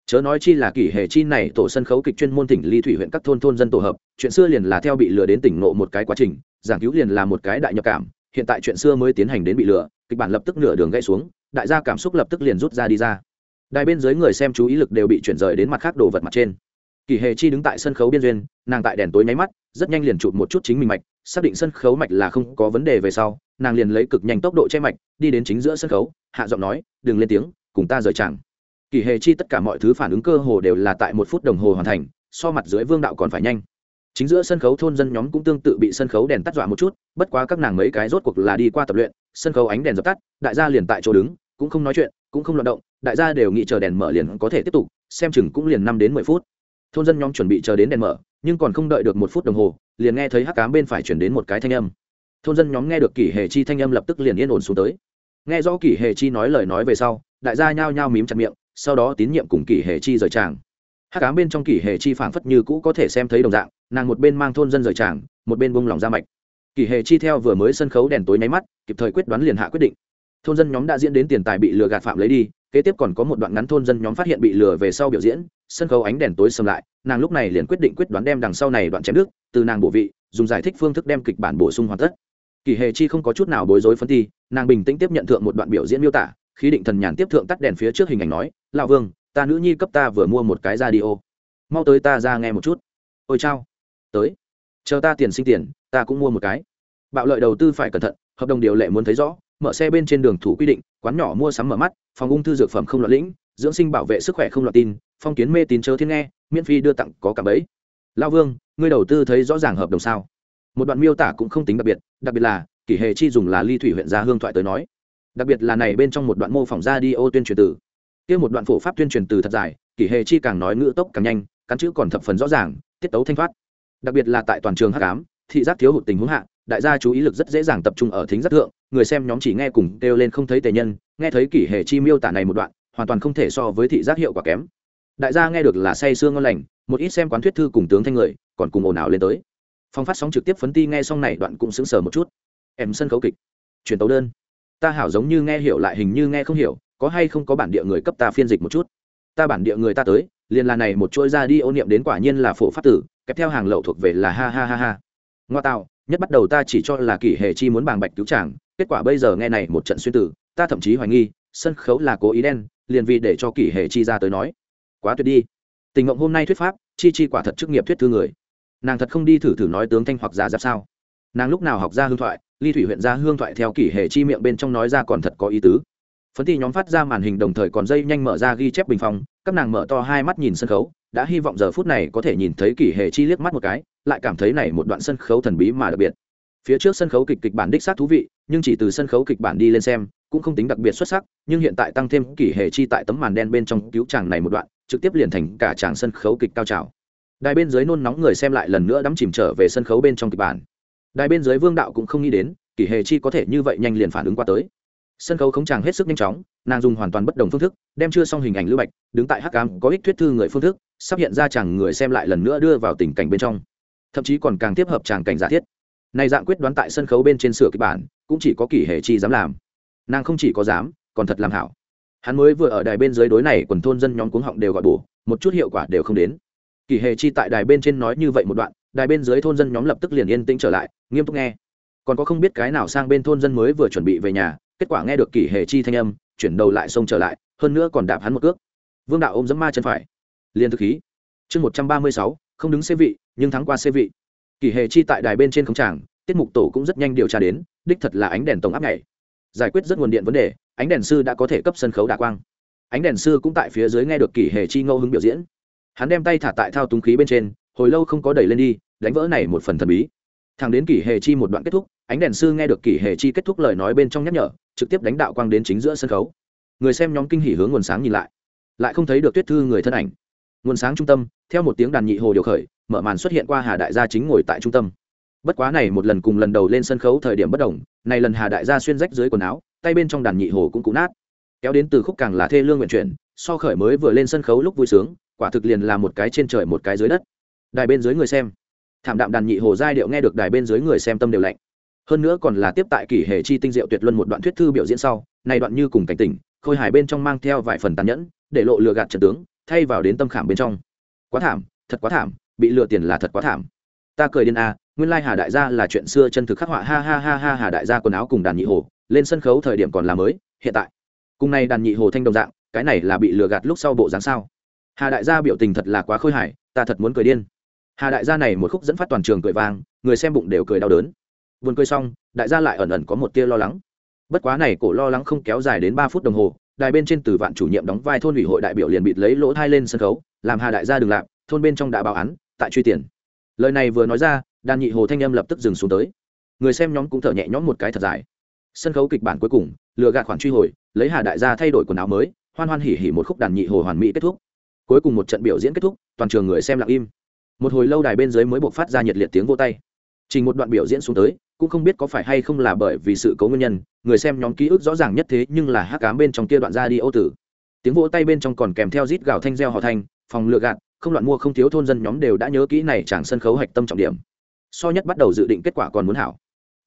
A: Chớ nói chi là kỷ hệ chi này tổ sân khấu kịch chuyên môn tỉnh ly thủy huyện các thôn thôn dân tổ hợp, chuyện xưa liền là theo bị lừa đến tỉnh nộ một cái quá trình, giảng cứu liền là một cái đại nhập cảm, hiện tại chuyện xưa mới tiến hành đến bị lừa, kịch bản lập tức nửa đường gãy xuống, đại gia cảm xúc lập tức liền rút ra đi ra. Đài bên dưới người xem chú ý lực đều bị chuyển rời đến mặt khác đồ vật mặt trên kỳ hề chi đứng tại sân khấu biên duyên, nàng tại đèn tối nháy mắt, rất nhanh liền chụp một chút chính mình mạch, xác định sân khấu mạch là không có vấn đề về sau, nàng liền lấy cực nhanh tốc độ che mạch, đi đến chính giữa sân khấu, hạ giọng nói, đừng lên tiếng, cùng ta rời chẳng kỳ hề chi tất cả mọi thứ phản ứng cơ hồ đều là tại một phút đồng hồ hoàn thành, so mặt dưới vương đạo còn phải nhanh. Chính giữa sân khấu thôn dân nhóm cũng tương tự bị sân khấu đèn tắt dọa một chút, bất quá các nàng mấy cái rốt cuộc là đi qua tập luyện, sân khấu ánh đèn dập tắt, đại gia liền tại chỗ đứng, cũng không nói chuyện, cũng không loạt động, đại gia đều nghĩ chờ đèn mở liền có thể tiếp tục, xem chừng cũng liền năm đến mười phút thôn dân nhóm chuẩn bị chờ đến đèn mở, nhưng còn không đợi được một phút đồng hồ, liền nghe thấy hắc cám bên phải chuyển đến một cái thanh âm. Thôn dân nhóm nghe được kỷ hề chi thanh âm lập tức liền yên ổn xuống tới. Nghe rõ kỷ hề chi nói lời nói về sau, đại gia nhao nhao mím chặt miệng, sau đó tín nhiệm cùng kỷ hề chi rời tràng. Hắc cám bên trong kỷ hề chi phảng phất như cũ có thể xem thấy đồng dạng, nàng một bên mang thôn dân rời tràng, một bên bông lòng ra mạch. Kỷ hề chi theo vừa mới sân khấu đèn tối nháy mắt, kịp thời quyết đoán liền hạ quyết định. Thôn dân nhóm đã diễn đến tiền tài bị lừa gạt phạm lấy đi kế tiếp còn có một đoạn ngắn thôn dân nhóm phát hiện bị lừa về sau biểu diễn, sân khấu ánh đèn tối xâm lại, nàng lúc này liền quyết định quyết đoán đem đằng sau này đoạn chém nước, từ nàng bổ vị, dùng giải thích phương thức đem kịch bản bổ sung hoàn tất. Kỳ hề chi không có chút nào bối rối phân thi, nàng bình tĩnh tiếp nhận thượng một đoạn biểu diễn miêu tả khi định thần nhàn tiếp thượng tắt đèn phía trước hình ảnh nói, lão vương, ta nữ nhi cấp ta vừa mua một cái radio. Mau tới ta ra nghe một chút. Ôi chao, tới. Chờ ta tiền sinh tiền, ta cũng mua một cái. Bạo lợi đầu tư phải cẩn thận, hợp đồng điều lệ muốn thấy rõ mở xe bên trên đường thủ quy định, quán nhỏ mua sắm mở mắt, phòng ung thư dược phẩm không loạn lĩnh, dưỡng sinh bảo vệ sức khỏe không loạn tin, phong kiến mê tín chớ thiên nghe, miễn phí đưa tặng có cả bấy lao vương, ngươi đầu tư thấy rõ ràng hợp đồng sao? Một đoạn miêu tả cũng không tính đặc biệt đặc biệt là, kỷ hệ chi dùng là ly thủy huyện gia hương thoại tới nói. Đặc biệt là này bên trong một đoạn mô phỏng ra đi ô tuyên truyền từ. Kia một đoạn phổ pháp tuyên truyền từ thật dài, kỷ hệ chi càng nói ngữ tốc càng nhanh, cắn chữ còn thập phần rõ ràng, tiết tấu thanh thoát. Đặc biệt là tại toàn trường hắc ám, thị giác thiếu hụt tình huống hạ, đại gia chú ý lực rất dễ dàng tập trung ở thính giác thượng người xem nhóm chỉ nghe cùng kêu lên không thấy tề nhân, nghe thấy kỷ hệ chi miêu tả này một đoạn, hoàn toàn không thể so với thị giác hiệu quả kém. Đại gia nghe được là say sương ngon lành, một ít xem quán thuyết thư cùng tướng thanh người, còn cùng ồn ào lên tới. Phong phát sóng trực tiếp phấn ti nghe xong này đoạn cũng sững sờ một chút. Em sân khấu kịch. Truyền tấu đơn. Ta hảo giống như nghe hiểu lại hình như nghe không hiểu, có hay không có bản địa người cấp ta phiên dịch một chút. Ta bản địa người ta tới, liền là này một chuỗi ra đi ô niệm đến quả nhiên là phổ pháp tử kèm theo hàng lậu thuộc về là ha ha ha ha. Ngoa tạo nhất bắt đầu ta chỉ cho là kỷ hệ chi muốn bàng bạch cứu chàng, kết quả bây giờ nghe này một trận xuyên tử ta thậm chí hoài nghi, sân khấu là cố ý đen, liền vì để cho kỷ hệ chi ra tới nói. Quá tuyệt đi. Tình mộng hôm nay thuyết pháp, chi chi quả thật chức nghiệp thuyết thư người. Nàng thật không đi thử thử nói tướng thanh hoặc giả giáp sao. Nàng lúc nào học ra hương thoại, ly thủy huyện ra hương thoại theo kỷ hệ chi miệng bên trong nói ra còn thật có ý tứ. Phấn thi nhóm phát ra màn hình đồng thời còn dây nhanh mở ra ghi chép bình phong, các nàng mở to hai mắt nhìn sân khấu, đã hy vọng giờ phút này có thể nhìn thấy kỷ hệ chi liếc mắt một cái lại cảm thấy này một đoạn sân khấu thần bí mà đặc biệt. Phía trước sân khấu kịch kịch bản đích xác thú vị, nhưng chỉ từ sân khấu kịch bản đi lên xem, cũng không tính đặc biệt xuất sắc, nhưng hiện tại tăng thêm kỷ hệ chi tại tấm màn đen bên trong cứu chàng này một đoạn, trực tiếp liền thành cả chàng sân khấu kịch cao trào. Đài bên dưới nôn nóng người xem lại lần nữa đắm chìm trở về sân khấu bên trong kịch bản. Đài bên dưới vương đạo cũng không nghĩ đến, kỷ hệ chi có thể như vậy nhanh liền phản ứng qua tới. Sân khấu khống chàng hết sức nhanh chóng, nàng dùng hoàn toàn bất đồng phương thức, đem chưa xong hình ảnh lưu bạch, đứng tại hắc cám có ích thuyết thư người phương thức, sắp hiện ra chàng người xem lại lần nữa đưa vào tình cảnh bên trong thậm chí còn càng tiếp hợp chàng cảnh giả thiết. Này dạng quyết đoán tại sân khấu bên trên sửa kịch bản, cũng chỉ có kỷ hệ chi dám làm. Nàng không chỉ có dám, còn thật làm hảo. Hắn mới vừa ở đài bên dưới đối này quần thôn dân nhóm cuống họng đều gọi bổ, một chút hiệu quả đều không đến. Kỷ hệ chi tại đài bên trên nói như vậy một đoạn, đài bên dưới thôn dân nhóm lập tức liền yên tĩnh trở lại, nghiêm túc nghe. Còn có không biết cái nào sang bên thôn dân mới vừa chuẩn bị về nhà, kết quả nghe được kỷ hệ chi thanh âm, chuyển đầu lại xông trở lại, hơn nữa còn đạp hắn một cước. Vương đạo ôm dẫm ma chân phải. Liền thực khí. Chương một trăm ba mươi sáu không đứng xê vị, nhưng thắng qua xê vị. Kỳ hệ chi tại đài bên trên không tràng, tiết mục tổ cũng rất nhanh điều tra đến, đích thật là ánh đèn tổng áp nhảy. Giải quyết rất nguồn điện vấn đề, ánh đèn sư đã có thể cấp sân khấu đạ quang. Ánh đèn sư cũng tại phía dưới nghe được kỳ hệ chi ngẫu hứng biểu diễn. Hắn đem tay thả tại thao túng khí bên trên, hồi lâu không có đẩy lên đi, đánh vỡ này một phần thần bí. Thằng đến kỳ hệ chi một đoạn kết thúc, ánh đèn sư nghe được kỳ hệ chi kết thúc lời nói bên trong nhắc nhở, trực tiếp đánh đạo quang đến chính giữa sân khấu. Người xem nhóm kinh hỉ hướng nguồn sáng nhìn lại lại không thấy được tuyết thư người thân ảnh nguồn sáng trung tâm, theo một tiếng đàn nhị hồ điều khởi, mở màn xuất hiện qua hà đại gia chính ngồi tại trung tâm. Bất quá này một lần cùng lần đầu lên sân khấu thời điểm bất đồng, này lần hà đại gia xuyên rách dưới quần áo, tay bên trong đàn nhị hồ cũng cụ nát. Kéo đến từ khúc càng là thê lương nguyện chuyển, so khởi mới vừa lên sân khấu lúc vui sướng, quả thực liền là một cái trên trời một cái dưới đất. Đài bên dưới người xem. Thảm đạm đàn nhị hồ giai điệu nghe được đài bên dưới người xem tâm đều lạnh. Hơn nữa còn là tiếp tại kỷ hệ chi tinh diệu tuyệt luân một đoạn thuyết thư biểu diễn sau, này đoạn như cùng cảnh tỉnh, khôi hài bên trong mang theo vài phần tàn nhẫn, để lộ lừa gạt trận tướng thay vào đến tâm khảm bên trong. Quá thảm thật quá thảm bị lừa tiền là thật quá thảm. Ta cười điên a à, nguyên lai hà đại gia là chuyện xưa chân thực khắc họa ha ha ha ha hà đại gia quần áo cùng đàn nhị hồ lên sân khấu thời điểm còn là mới hiện tại. Cùng này đàn nhị hồ thanh đồng dạng cái này là bị lừa gạt lúc sau bộ dáng sao? Hà đại gia biểu tình thật là quá khôi hài ta thật muốn cười điên. Hà đại gia này một khúc dẫn phát toàn trường cười vang người xem bụng đều cười đau đớn. Vườn cười xong đại gia lại ẩn ẩn có một tia lo lắng. Bất quá này cổ lo lắng không kéo dài đến ba phút đồng hồ đài bên trên từ vạn chủ nhiệm đóng vai thôn ủy hội đại biểu liền bịt lấy lỗ thai lên sân khấu, làm hà đại gia đừng lạc thôn bên trong đã báo án, tại truy tiền. Lời này vừa nói ra, đàn nhị hồ thanh âm lập tức dừng xuống tới. Người xem nhóm cũng thở nhẹ nhõm một cái thật dài. Sân khấu kịch bản cuối cùng, lừa gạt khoản truy hồi, lấy hà đại gia thay đổi quần áo mới, hoan hoan hỉ hỉ một khúc đàn nhị hồ hoàn mỹ kết thúc. Cuối cùng một trận biểu diễn kết thúc, toàn trường người xem lặng im. Một hồi lâu đài bên dưới mới buộc phát ra nhiệt liệt tiếng vô tay. Chỉ một đoạn biểu diễn xuống tới cũng không biết có phải hay không là bởi vì sự cố nguyên nhân, người xem nhóm ký ức rõ ràng nhất thế nhưng là hát cám bên trong kia đoạn ra đi ô tử. Tiếng vỗ tay bên trong còn kèm theo rít gào thanh reo họ thanh, phòng lựa gạt, không loạn mua không thiếu thôn dân nhóm đều đã nhớ kỹ này chẳng sân khấu hạch tâm trọng điểm. So nhất bắt đầu dự định kết quả còn muốn hảo.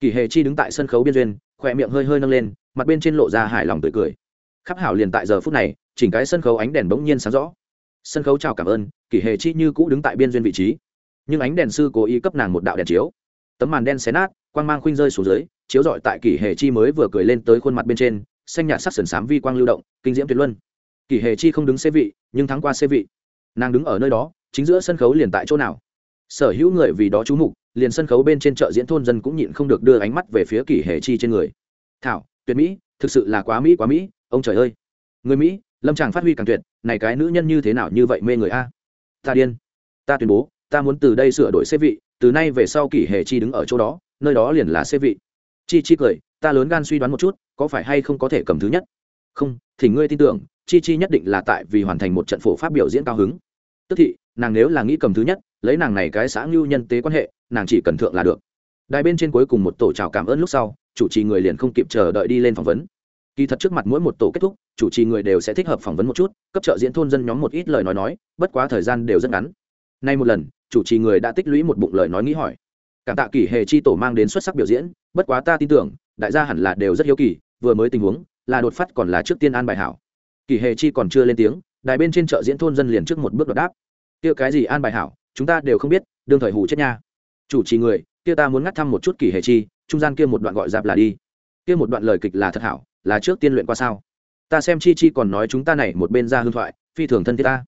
A: Kỳ hề chi đứng tại sân khấu biên duyên, khỏe miệng hơi hơi nâng lên, mặt bên trên lộ ra hài lòng tươi cười. Khắp hảo liền tại giờ phút này, chỉnh cái sân khấu ánh đèn bỗng nhiên sáng rõ. Sân khấu chào cảm ơn, kỳ hề chi như cũ đứng tại biên duyên vị trí. Nhưng ánh đèn sư cố ý cấp nàng một đạo đèn chiếu tấm màn đen xé nát, quang mang khuynh rơi xuống dưới, chiếu rọi tại kỷ hề chi mới vừa cười lên tới khuôn mặt bên trên, xanh nhạt sắc sần sám vi quang lưu động, kinh diễm tuyệt luân. Kỷ hề chi không đứng xế vị, nhưng thắng qua xế vị. Nàng đứng ở nơi đó, chính giữa sân khấu liền tại chỗ nào. Sở hữu người vì đó chú mục, liền sân khấu bên trên chợ diễn thôn dân cũng nhịn không được đưa ánh mắt về phía kỷ hề chi trên người. Thảo, tuyệt mỹ, thực sự là quá mỹ quá mỹ, ông trời ơi. Người mỹ, lâm tràng phát huy càng tuyệt, này cái nữ nhân như thế nào như vậy mê người a? Ta điên, ta tuyên bố, ta muốn từ đây sửa đổi xếp vị từ nay về sau kỷ hề chi đứng ở chỗ đó, nơi đó liền là xế vị. Chi chi cười, ta lớn gan suy đoán một chút, có phải hay không có thể cầm thứ nhất? Không, thì ngươi tin tưởng, chi chi nhất định là tại vì hoàn thành một trận phổ pháp biểu diễn cao hứng. Tức thị, nàng nếu là nghĩ cầm thứ nhất, lấy nàng này cái xã ngưu nhân tế quan hệ, nàng chỉ cần thượng là được. Đài bên trên cuối cùng một tổ chào cảm ơn lúc sau, chủ trì người liền không kịp chờ đợi đi lên phỏng vấn. Kỳ thật trước mặt mỗi một tổ kết thúc, chủ trì người đều sẽ thích hợp phỏng vấn một chút, cấp trợ diễn thôn dân nhóm một ít lời nói nói, bất quá thời gian đều rất ngắn nay một lần, chủ trì người đã tích lũy một bụng lời nói nghĩ hỏi. Cảm tạ kỷ hề chi tổ mang đến xuất sắc biểu diễn, bất quá ta tin tưởng, đại gia hẳn là đều rất hiếu kỳ, vừa mới tình huống, là đột phát còn là trước tiên an bài hảo. Kỷ hề chi còn chưa lên tiếng, đài bên trên chợ diễn thôn dân liền trước một bước đột đáp. Kia cái gì an bài hảo, chúng ta đều không biết, đương thời hù chết nha. Chủ trì người, kia ta muốn ngắt thăm một chút kỷ hề chi, trung gian kia một đoạn gọi dạp là đi. Kia một đoạn lời kịch là thật hảo, là trước tiên luyện qua sao? Ta xem chi chi còn nói chúng ta này một bên ra hương thoại, phi thường thân thiết ta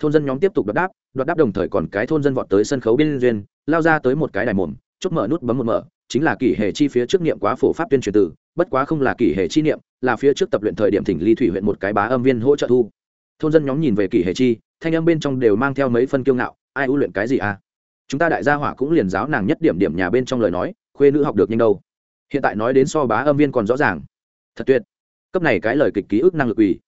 A: thôn dân nhóm tiếp tục đoạt đáp đoạt đáp đồng thời còn cái thôn dân vọt tới sân khấu bên duyên, lao ra tới một cái đài mồm chốt mở nút bấm một mở, chính là kỷ hệ chi phía trước niệm quá phổ pháp tuyên truyền từ, bất quá không là kỷ hệ chi niệm, là phía trước tập luyện thời điểm thỉnh ly thủy huyện một cái bá âm viên hỗ trợ thu. Thôn dân nhóm nhìn về kỷ hệ chi, thanh âm bên trong đều mang theo mấy phân kiêu ngạo, ai ưu luyện cái gì à? Chúng ta đại gia hỏa cũng liền giáo nàng nhất điểm điểm nhà bên trong lời nói, khuê nữ học được nhanh đâu. Hiện tại nói đến so bá âm viên còn rõ ràng. Thật tuyệt. Cấp này cái lời kịch ký ức năng lực ủy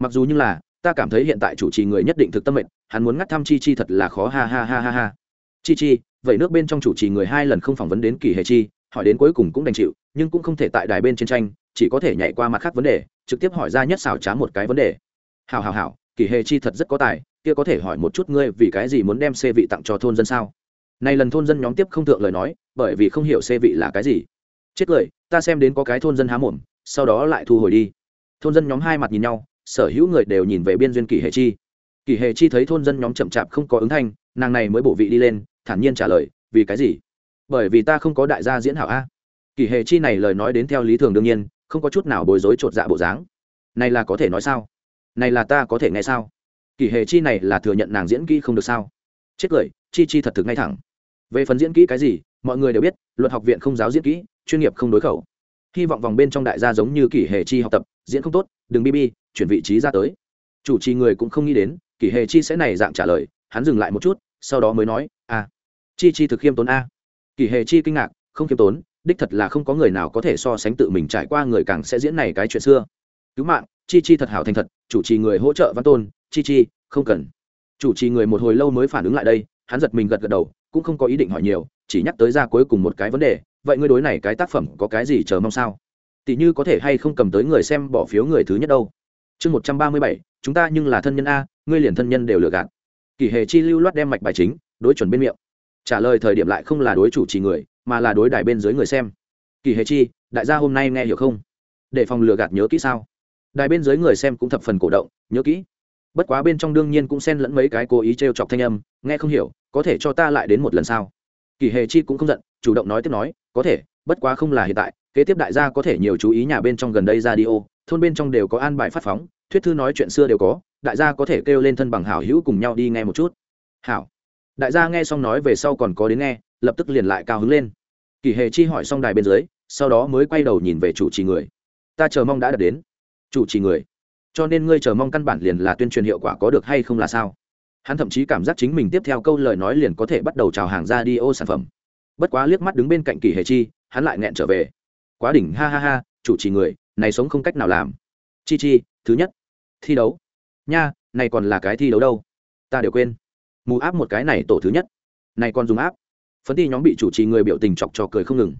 A: mặc dù như là ta cảm thấy hiện tại chủ trì người nhất định thực tâm mệnh, hắn muốn ngắt thăm chi chi thật là khó, ha ha ha ha ha. Chi chi, vậy nước bên trong chủ trì người hai lần không phỏng vấn đến kỳ hệ chi, hỏi đến cuối cùng cũng đành chịu, nhưng cũng không thể tại đài bên trên tranh, chỉ có thể nhảy qua mặt khác vấn đề, trực tiếp hỏi ra nhất xào trá một cái vấn đề. Hào hào hào kỳ hệ chi thật rất có tài, kia có thể hỏi một chút ngươi vì cái gì muốn đem xe vị tặng cho thôn dân sao? Này lần thôn dân nhóm tiếp không thượng lời nói, bởi vì không hiểu xe vị là cái gì. Chết cười, ta xem đến có cái thôn dân há mồm, sau đó lại thu hồi đi. Thôn dân nhóm hai mặt nhìn nhau sở hữu người đều nhìn về biên duyên kỷ hệ chi. Kỷ hệ chi thấy thôn dân nhóm chậm chạp không có ứng thanh, nàng này mới bổ vị đi lên, thản nhiên trả lời, vì cái gì? Bởi vì ta không có đại gia diễn hảo a. Kỷ hệ chi này lời nói đến theo lý thường đương nhiên, không có chút nào bối rối chột dạ bộ dáng. Này là có thể nói sao? Này là ta có thể nghe sao? Kỷ hệ chi này là thừa nhận nàng diễn kỹ không được sao? Chết cười, chi chi thật thực ngay thẳng. Về phần diễn kỹ cái gì, mọi người đều biết, luật học viện không giáo diễn kỹ, chuyên nghiệp không đối khẩu. Hy vọng vòng bên trong đại gia giống như kỷ hệ chi học tập, diễn không tốt đừng bb chuyển vị trí ra tới. Chủ trì người cũng không nghĩ đến, kỷ hệ chi sẽ này dạng trả lời, hắn dừng lại một chút, sau đó mới nói a chi chi thực khiêm tốn a. Kỷ hệ chi kinh ngạc, không khiêm tốn, đích thật là không có người nào có thể so sánh tự mình trải qua người càng sẽ diễn này cái chuyện xưa. Cứu mạng, chi chi thật hảo thành thật, chủ trì người hỗ trợ văn tôn, chi chi, không cần. Chủ trì người một hồi lâu mới phản ứng lại đây, hắn giật mình gật gật đầu, cũng không có ý định hỏi nhiều, chỉ nhắc tới ra cuối cùng một cái vấn đề, vậy ngươi đối này cái tác phẩm có cái gì chờ mong sao? Tỷ như có thể hay không cầm tới người xem bỏ phiếu người thứ nhất đâu. Chương một trăm ba mươi bảy, chúng ta nhưng là thân nhân a, ngươi liền thân nhân đều lừa gạt. Kỷ hề chi lưu loát đem mạch bài chính, đối chuẩn bên miệng. Trả lời thời điểm lại không là đối chủ trì người, mà là đối đài bên dưới người xem. Kỳ hề chi, đại gia hôm nay nghe hiểu không? Để phòng lừa gạt nhớ kỹ sao? Đài bên dưới người xem cũng thập phần cổ động, nhớ kỹ. Bất quá bên trong đương nhiên cũng xen lẫn mấy cái cố ý t r e o chọc thanh âm, nghe không hiểu, có thể cho ta lại đến một lần sao? Kỳ hề chi cũng không giận, chủ động nói tiếp nói, có thể, bất quá không là hiện tại kế tiếp đại gia có thể nhiều chú ý nhà bên trong gần đây ra đi ô thôn bên trong đều có an bài phát phóng, thuyết thư nói chuyện xưa đều có, đại gia có thể kêu lên thân bằng hảo hữu cùng nhau đi nghe một chút. Hảo. Đại gia nghe xong nói về sau còn có đến nghe, lập tức liền lại cao hứng lên. Kỳ hề chi hỏi xong đài bên dưới, sau đó mới quay đầu nhìn về chủ trì người. Ta chờ mong đã đạt đến. Chủ trì người. Cho nên ngươi chờ mong căn bản liền là tuyên truyền hiệu quả có được hay không là sao? Hắn thậm chí cảm giác chính mình tiếp theo câu lời nói liền có thể bắt đầu chào hàng ra đi ô sản phẩm. Bất quá liếc mắt đứng bên cạnh kỳ hề chi, hắn lại nghẹn trở về quá đỉnh, ha ha ha, chủ trì người, này sống không cách nào làm. Chi chi, thứ nhất, thi đấu. Nha, này còn là cái thi đấu đâu? Ta đều quên. Mù áp một cái này tổ thứ nhất. Này còn dùng áp. Phấn ti nhóm bị chủ trì người biểu tình chọc cho cười không ngừng.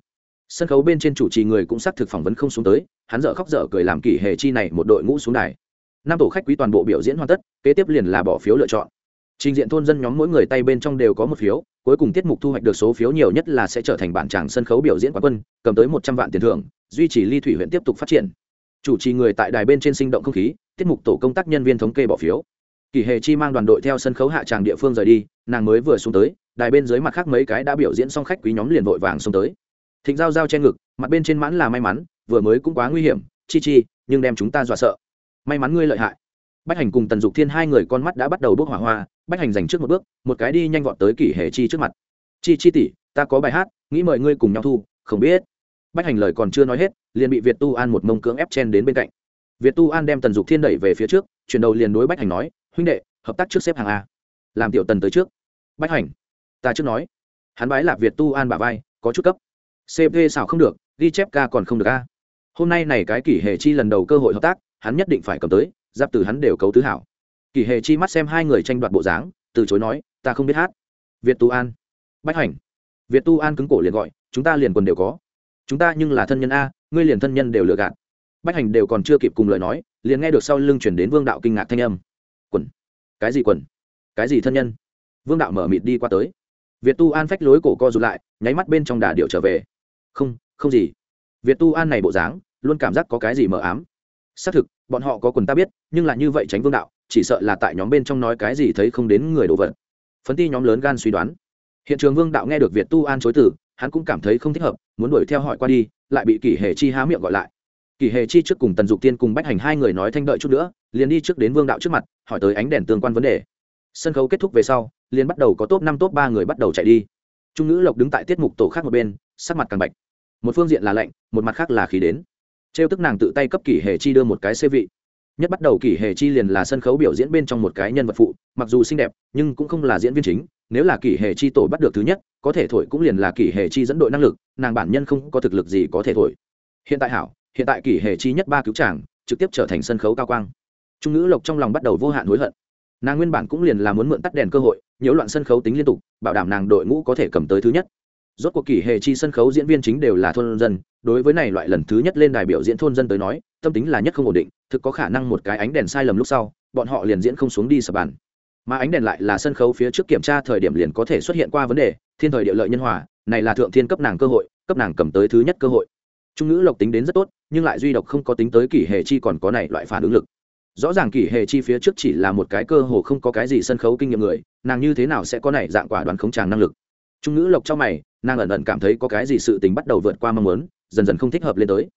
A: Sân khấu bên trên chủ trì người cũng xác thực phỏng vấn không xuống tới, hắn dở khóc dở cười làm kỷ hệ chi này một đội ngũ xuống đài. Năm tổ khách quý toàn bộ biểu diễn hoàn tất, kế tiếp liền là bỏ phiếu lựa chọn trình diện thôn dân nhóm mỗi người tay bên trong đều có một phiếu, cuối cùng tiết mục thu hoạch được số phiếu nhiều nhất là sẽ trở thành bản tràng sân khấu biểu diễn quán quân, cầm tới một trăm vạn tiền thưởng, duy trì ly thủy huyện tiếp tục phát triển. Chủ trì người tại đài bên trên sinh động không khí, tiết mục tổ công tác nhân viên thống kê bỏ phiếu. Kỳ hề chi mang đoàn đội theo sân khấu hạ tràng địa phương rời đi, nàng mới vừa xuống tới, đài bên dưới mặt khác mấy cái đã biểu diễn xong khách quý nhóm liền vội vàng xuống tới. Thịnh giao giao che ngực, mặt bên trên mãn là may mắn, vừa mới cũng quá nguy hiểm, chi chi, nhưng đem chúng ta dọa sợ. May mắn ngươi lợi hại bách hành cùng tần dục thiên hai người con mắt đã bắt đầu bước hỏa hoa, bách hành dành trước một bước, một cái đi nhanh vọt tới kỷ hệ chi trước mặt. Chi chi tỷ, ta có bài hát, nghĩ mời ngươi cùng nhau thu, không biết. Bách hành lời còn chưa nói hết, liền bị việt tu an một mông cưỡng ép chen đến bên cạnh. Việt tu an đem tần dục thiên đẩy về phía trước, chuyển đầu liền đối bách hành nói, huynh đệ, hợp tác trước xếp hàng a. Làm tiểu tần tới trước. Bách hành, ta trước nói. Hắn bái lạc việt tu an bả vai, có chút cấp. Cp xảo không được, ghi chép ca còn không được a. Hôm nay này cái kỷ hệ chi lần đầu cơ hội hợp tác, hắn nhất định phải cầm tới giáp từ hắn đều cấu tứ hảo. Kỳ hề chi mắt xem hai người tranh đoạt bộ dáng, từ chối nói, ta không biết hát. Việt tu an. Bách hành. Việt tu an cứng cổ liền gọi, chúng ta liền quần đều có. Chúng ta nhưng là thân nhân a, ngươi liền thân nhân đều lừa gạt. Bách hành đều còn chưa kịp cùng lời nói, liền nghe được sau lưng chuyển đến vương đạo kinh ngạc thanh âm. Quần? Cái gì quần? Cái gì thân nhân? Vương đạo mở mịt đi qua tới. Việt tu an phách lối cổ co rụt lại, nháy mắt bên trong đà điệu trở về. Không không gì. Việt tu an này bộ dáng, luôn cảm giác có cái gì mờ ám xác thực, bọn họ có quần ta biết, nhưng là như vậy tránh vương đạo, chỉ sợ là tại nhóm bên trong nói cái gì thấy không đến người đồ vật. Phấn ti nhóm lớn gan suy đoán. Hiện trường vương đạo nghe được việt tu an chối từ, hắn cũng cảm thấy không thích hợp, muốn đuổi theo hỏi qua đi, lại bị kỷ hề chi há miệng gọi lại. Kỷ hề chi trước cùng tần dục tiên cùng bách hành hai người nói thanh đợi chút nữa, liền đi trước đến vương đạo trước mặt, hỏi tới ánh đèn tương quan vấn đề. Sân khấu kết thúc về sau, liền bắt đầu có top năm, top ba người bắt đầu chạy đi. Trung ngữ lộc đứng tại tiết mục tổ khác một bên, sắc mặt càng bạch. Một phương diện là lạnh, một mặt khác là khí đến trêu tức nàng tự tay cấp kỷ hề chi đưa một cái xê vị. Nhất bắt đầu kỷ hề chi liền là sân khấu biểu diễn bên trong một cái nhân vật phụ, mặc dù xinh đẹp, nhưng cũng không là diễn viên chính. Nếu là kỷ hề chi tổ bắt được thứ nhất, có thể thổi cũng liền là kỷ hề chi dẫn đội năng lực, nàng bản nhân không có thực lực gì có thể thổi. Hiện tại hảo, hiện tại kỷ hề chi nhất ba cứu tràng trực tiếp trở thành sân khấu cao quang. Trung ngữ lộc trong lòng bắt đầu vô hạn hối hận. Nàng nguyên bản cũng liền là muốn mượn tắt đèn cơ hội, nhiễu loạn sân khấu tính liên tục, bảo đảm nàng đội ngũ có thể cầm tới thứ nhất rốt cuộc kỷ hệ chi sân khấu diễn viên chính đều là thôn dân, đối với này loại lần thứ nhất lên đài biểu diễn thôn dân tới nói, tâm tính là nhất không ổn định, thực có khả năng một cái ánh đèn sai lầm lúc sau, bọn họ liền diễn không xuống đi sập bàn. Mà ánh đèn lại là sân khấu phía trước kiểm tra thời điểm liền có thể xuất hiện qua vấn đề, thiên thời địa lợi nhân hòa, này là thượng thiên cấp nàng cơ hội, cấp nàng cầm tới thứ nhất cơ hội. Trung ngữ lộc tính đến rất tốt, nhưng lại duy độc không có tính tới kỷ hệ chi còn có này loại phản ứng lực. Rõ ràng kỷ hệ chi phía trước chỉ là một cái cơ hồ không có cái gì sân khấu kinh nghiệm người, nàng như thế nào sẽ có này dạng quả đoàn khống tràng năng lực? Trung ngữ lộc trong mày, nàng ẩn ẩn cảm thấy có cái gì sự tình bắt đầu vượt qua mong muốn, dần dần không thích hợp lên tới.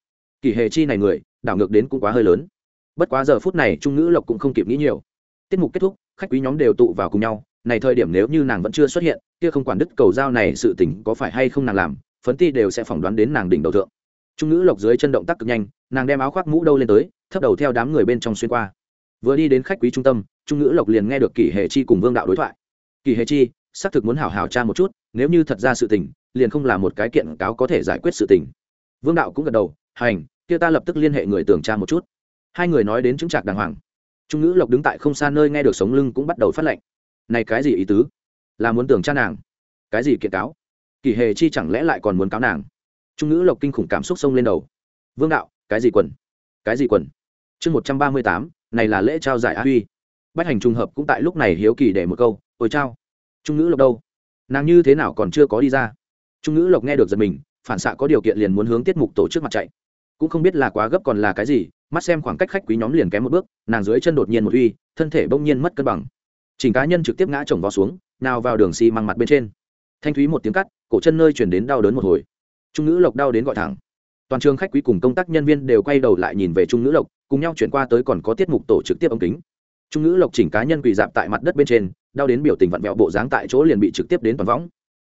A: Kỳ hệ chi này người, đảo ngược đến cũng quá hơi lớn. Bất quá giờ phút này, trung ngữ lộc cũng không kịp nghĩ nhiều. Tiết mục kết thúc, khách quý nhóm đều tụ vào cùng nhau. Này thời điểm nếu như nàng vẫn chưa xuất hiện, kia không quản đứt cầu giao này sự tình có phải hay không nàng làm, phấn ti đều sẽ phỏng đoán đến nàng đỉnh đầu thượng. Trung ngữ lộc dưới chân động tác cực nhanh, nàng đem áo khoác mũ đâu lên tới, thấp đầu theo đám người bên trong xuyên qua. Vừa đi đến khách quý trung tâm, trung ngữ lộc liền nghe được kỷ hệ chi cùng vương đạo đối thoại. Kỷ hệ chi, xác thực muốn hảo hảo tra một chút nếu như thật ra sự tình, liền không là một cái kiện cáo có thể giải quyết sự tình. Vương đạo cũng gật đầu, hành, kia ta lập tức liên hệ người tưởng tra một chút. Hai người nói đến chứng trạc đàng hoàng. Trung ngữ lộc đứng tại không xa nơi nghe được sống lưng cũng bắt đầu phát lệnh. Này cái gì ý tứ? Là muốn tưởng tra nàng? Cái gì kiện cáo? Kỳ hề chi chẳng lẽ lại còn muốn cáo nàng? Trung ngữ lộc kinh khủng cảm xúc sông lên đầu. Vương đạo, cái gì quần? Cái gì quần? Chương một trăm ba mươi tám, này là lễ trao giải a huy. Bách hành trùng hợp cũng tại lúc này hiếu kỳ để một câu, ôi trao trung ngữ lộc đâu? Nàng như thế nào còn chưa có đi ra trung ngữ lộc nghe được giật mình phản xạ có điều kiện liền muốn hướng tiết mục tổ chức mặt chạy cũng không biết là quá gấp còn là cái gì mắt xem khoảng cách khách quý nhóm liền kém một bước nàng dưới chân đột nhiên một uy thân thể bỗng nhiên mất cân bằng chỉnh cá nhân trực tiếp ngã chồng vào xuống nào vào đường xi măng mặt bên trên thanh thúy một tiếng cắt cổ chân nơi chuyển đến đau đớn một hồi trung ngữ lộc đau đến gọi thẳng toàn trường khách quý cùng công tác nhân viên đều quay đầu lại nhìn về trung ngữ lộc cùng nhau chuyển qua tới còn có tiết mục tổ trực tiếp ống kính trung ngữ lộc chỉnh cá nhân quỳ dạp tại mặt đất bên trên, đau đến biểu tình vặn vẹo bộ dáng tại chỗ liền bị trực tiếp đến toàn võng.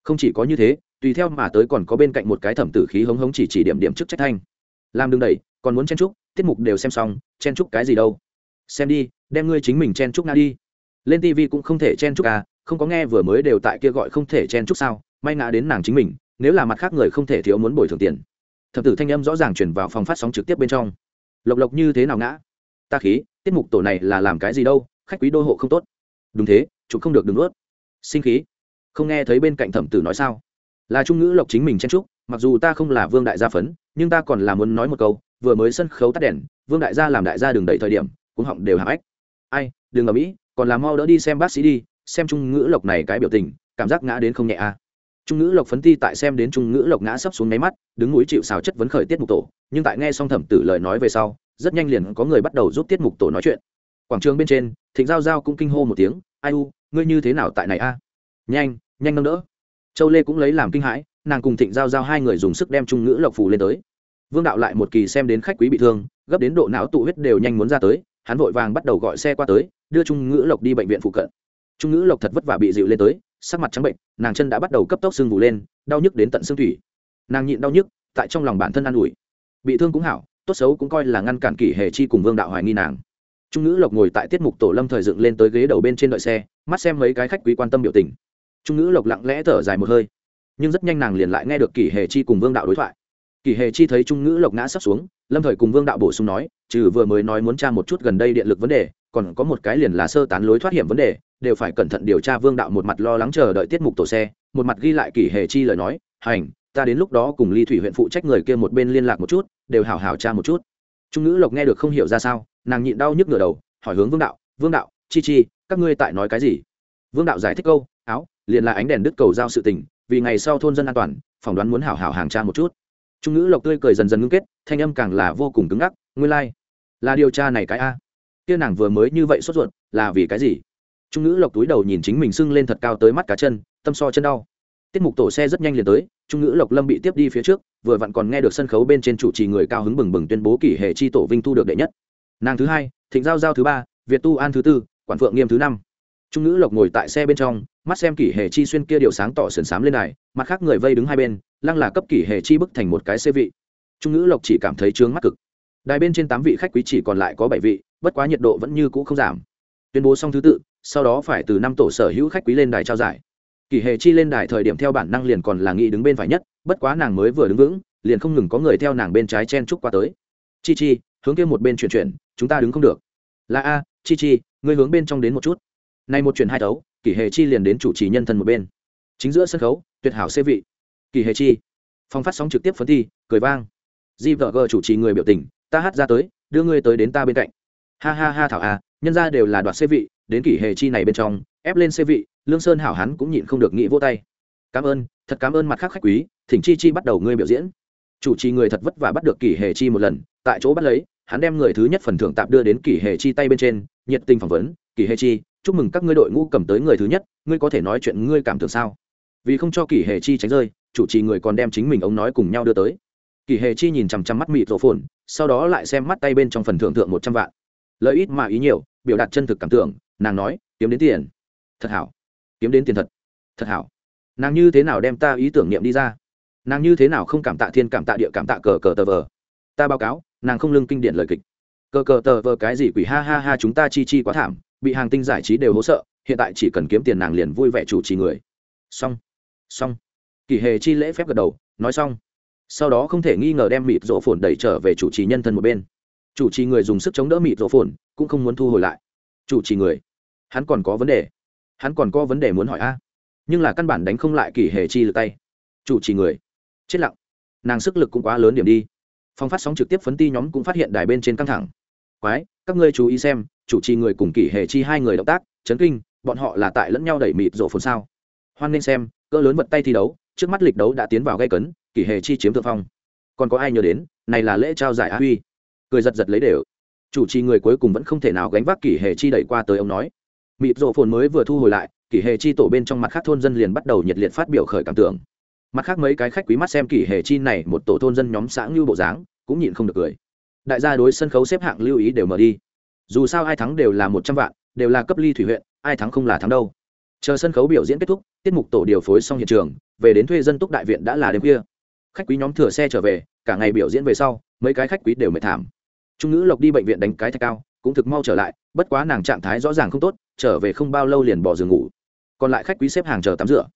A: Không chỉ có như thế, tùy theo mà tới còn có bên cạnh một cái thẩm tử khí hống hống chỉ chỉ điểm điểm trước trách thanh. Làm đừng đẩy, còn muốn chen trúc tiết mục đều xem xong, chen trúc cái gì đâu. Xem đi, đem ngươi chính mình chen trúc nga đi. Lên tv cũng không thể chen trúc à không có nghe vừa mới đều tại kia gọi không thể chen trúc sao, may ngã đến nàng chính mình, nếu là mặt khác người không thể thiếu muốn bồi thường tiền. Thập tử thanh âm rõ ràng chuyển vào phòng phát sóng trực tiếp bên trong. Lộc lộc như thế nào ngã? Ta khí, tiết mục tổ này là làm cái gì đâu, khách quý đô hộ không tốt. Đúng thế, chúng không được đừng ướt sinh khí. Không nghe thấy bên cạnh thẩm tử nói sao? Là trung ngữ lộc chính mình chen trúc mặc dù ta không là vương đại gia phấn, nhưng ta còn là muốn nói một câu, vừa mới sân khấu tắt đèn, vương đại gia làm đại gia đường đẩy thời điểm cũng họng đều hạ ách ai, đừng ở mỹ còn là mau đỡ đi xem bác sĩ đi, xem trung ngữ lộc này cái biểu tình, cảm giác ngã đến không nhẹ à. trung ngữ lộc phấn ti tại xem đến trung ngữ lộc ngã sấp xuống máy mắt, đứng núi chịu xào chất vấn khởi tiết mục tổ, nhưng tại nghe xong thẩm tử lời nói về sau rất nhanh liền có người bắt đầu giúp tiết mục tổ nói chuyện. Quảng trường bên trên, thịnh giao giao cũng kinh hô một tiếng, ai u, ngươi như thế nào tại này a? Nhanh nhanh nâng đỡ. Châu lê cũng lấy làm kinh hãi, nàng cùng thịnh giao giao hai người dùng sức đem trung ngữ lộc phù lên tới. Vương đạo lại một kỳ xem đến khách quý bị thương, gấp đến độ não tụ huyết đều nhanh muốn ra tới, hắn vội vàng bắt đầu gọi xe qua tới, đưa trung ngữ lộc đi bệnh viện phụ cận. Trung ngữ lộc thật vất vả bị dịu lên tới, sắc mặt trắng bệnh, nàng chân đã bắt đầu cấp tốc sưng vù lên, đau nhức đến tận xương thủy. Nàng nhịn đau nhức, tại trong lòng bản thân an ủi. Bị thương cũng hảo tốt xấu cũng coi là ngăn cản kỷ hề chi cùng vương đạo hoài nghi nàng. Trung ngữ lộc ngồi tại tiết mục tổ lâm thời dựng lên tới ghế đầu bên trên đợi xe, mắt xem mấy cái khách quý quan tâm biểu tình. Trung ngữ lộc lặng lẽ thở dài một hơi, nhưng rất nhanh nàng liền lại nghe được kỷ hề chi cùng vương đạo đối thoại. Kỷ hề chi thấy trung ngữ lộc ngã sắp xuống, lâm thời cùng vương đạo bổ sung nói, trừ vừa mới nói muốn tra một chút gần đây điện lực vấn đề, còn có một cái liền là sơ tán lối thoát hiểm vấn đề, đều phải cẩn thận điều tra vương đạo một mặt lo lắng chờ đợi tiết mục tổ xe. Một mặt ghi lại kỷ hề chi lời nói, hành ta đến lúc đó cùng ly thủy huyện phụ trách người kia một bên liên lạc một chút, đều hào hào tra một chút. Trung ngữ lộc nghe được không hiểu ra sao, nàng nhịn đau nhức ngửa đầu, hỏi hướng vương đạo vương đạo, chi chi, các ngươi tại nói cái gì? Vương đạo giải thích câu, áo, liền là ánh đèn đứt cầu giao sự tình, vì ngày sau thôn dân an toàn, phỏng đoán muốn hảo hảo hàng tra một chút. Trung ngữ lộc tươi cười dần dần ngưng kết, thanh âm càng là vô cùng cứng ngắc, nguyên lai、like. là điều tra này cái a. Kia nàng vừa mới như vậy sốt ruột, là vì cái gì? Trung ngữ lộc túi đầu nhìn chính mình sưng lên thật cao tới mắt cá chân, tâm so chân đau tiết mục tổ xe rất nhanh liền tới, trung ngữ lộc lâm bị tiếp đi phía trước, vừa vặn còn nghe được sân khấu bên trên chủ trì người cao hứng bừng bừng tuyên bố kỷ hệ chi tổ vinh thu được đệ nhất. Nàng thứ hai, thịnh giao giao thứ ba, việt tu an thứ tư, quản phượng nghiêm thứ năm. Trung ngữ lộc ngồi tại xe bên trong, mắt xem kỷ hệ chi xuyên kia điều sáng tỏ sườn xám lên này mặt khác người vây đứng hai bên, lăng là cấp kỷ hệ chi bức thành một cái xe vị. Trung ngữ lộc chỉ cảm thấy trướng mắt cực. Đài bên trên tám vị khách quý chỉ còn lại có bảy vị, bất quá nhiệt độ vẫn như cũ không giảm. Tuyên bố xong thứ tự, sau đó phải từ năm tổ sở hữu khách quý lên đài trao giải kỷ hệ chi lên đài thời điểm theo bản năng liền còn là nghĩ đứng bên phải nhất, bất quá nàng mới vừa đứng vững, liền không ngừng có người theo nàng bên trái chen trúc qua tới. Chi chi, hướng kia một bên chuyển chuyển, chúng ta đứng không được. Là a, chi chi, ngươi hướng bên trong đến một chút. Nay một chuyển hai thấu kỷ hệ chi liền đến chủ trì nhân thân một bên. Chính giữa sân khấu, tuyệt hảo xê vị. Kỳ hệ chi, phong phát sóng trực tiếp phấn thi, cười vang. Di vợ gờ chủ trì người biểu tình, ta hát ra tới, đưa ngươi tới đến ta bên cạnh. Ha ha ha thảo a, nhân ra đều là đoạt xê vị, đến kỷ hệ chi này bên trong, ép lên xê vị lương sơn hảo hắn cũng nhịn không được nghĩ vô tay. Cảm ơn, thật cảm ơn mặt khác khách quý, thỉnh chi chi bắt đầu ngươi biểu diễn. Chủ trì người thật vất vả bắt được kỷ hệ chi một lần, tại chỗ bắt lấy, hắn đem người thứ nhất phần thưởng tạm đưa đến kỷ hệ chi tay bên trên, nhiệt tình phỏng vấn, kỷ hệ chi, chúc mừng các ngươi đội ngũ cầm tới người thứ nhất, ngươi có thể nói chuyện ngươi cảm tưởng sao? Vì không cho kỷ hệ chi tránh rơi, chủ trì người còn đem chính mình ông nói cùng nhau đưa tới. Kỷ hệ chi nhìn chằm chằm mắt mịt rổ phồn, sau đó lại xem mắt tay bên trong phần thưởng thượng một trăm vạn. Lợi ít mà ý nhiều, biểu đạt chân thực cảm tưởng, nàng nói, kiếm đến tiền. Thật hảo kiếm đến tiền thật. Thật hảo. Nàng như thế nào đem ta ý tưởng niệm đi ra? Nàng như thế nào không cảm tạ thiên, cảm tạ địa, cảm tạ cờ cờ tờ vờ? Ta báo cáo, nàng không lưng kinh điển lời kịch. Cờ cờ tờ vờ cái gì quỷ, ha ha ha, chúng ta chi chi quá thảm, bị hàng tinh giải trí đều hỗ sợ, hiện tại chỉ cần kiếm tiền nàng liền vui vẻ chủ trì người. Xong. Xong. Kỳ hề chi lễ phép gật đầu, nói xong. Sau đó không thể nghi ngờ đem mịt rộ phồn đẩy trở về chủ trì nhân thân một bên. Chủ trì người dùng sức chống đỡ mịt rộ phồn, cũng không muốn thu hồi lại. Chủ trì người. Hắn còn có vấn đề hắn còn có vấn đề muốn hỏi a. Nhưng là căn bản đánh không lại kỳ hề chi lực tay. Chủ trì người. Chết lặng. Nàng sức lực cũng quá lớn điểm đi. Phong phát sóng trực tiếp phấn ti nhóm cũng phát hiện đài bên trên căng thẳng. Quái, các ngươi chú ý xem, chủ trì người cùng kỷ hệ chi hai người động tác, chấn kinh, bọn họ là tại lẫn nhau đẩy mịt rổ phồn sao. Hoan nên xem, cỡ lớn vật tay thi đấu, trước mắt lịch đấu đã tiến vào gây cấn kỷ hệ chi chiếm thượng phong. Còn có ai nhớ đến, này là lễ trao giải á huy. Cười giật giật lấy đều. Chủ trì người cuối cùng vẫn không thể nào gánh vác kỷ hệ chi đẩy qua tới, ông nói mịp rộ phồn mới vừa thu hồi lại, kỷ hệ chi tổ bên trong mặt khác thôn dân liền bắt đầu nhiệt liệt phát biểu khởi cảm tưởng. Mặt khác mấy cái khách quý mắt xem kỷ hệ chi này một tổ thôn dân nhóm xã ngưu bộ dáng, cũng nhịn không được cười. Đại gia đối sân khấu xếp hạng lưu ý đều mở đi. Dù sao ai thắng đều là một trăm vạn, đều là cấp ly thủy huyện, ai thắng không là thắng đâu. Chờ sân khấu biểu diễn kết thúc, tiết mục tổ điều phối xong hiện trường, về đến thuê dân túc đại viện đã là đêm khuya. Khách quý nhóm thừa xe trở về, cả ngày biểu diễn về sau, mấy cái khách quý đều mệt thảm. Trung nữ lộc đi bệnh viện đánh cái thạch cao, cũng thực mau trở lại, bất quá nàng trạng thái rõ ràng không tốt trở về không bao lâu liền bỏ giường ngủ. Còn lại khách quý xếp hàng chờ tắm rửa.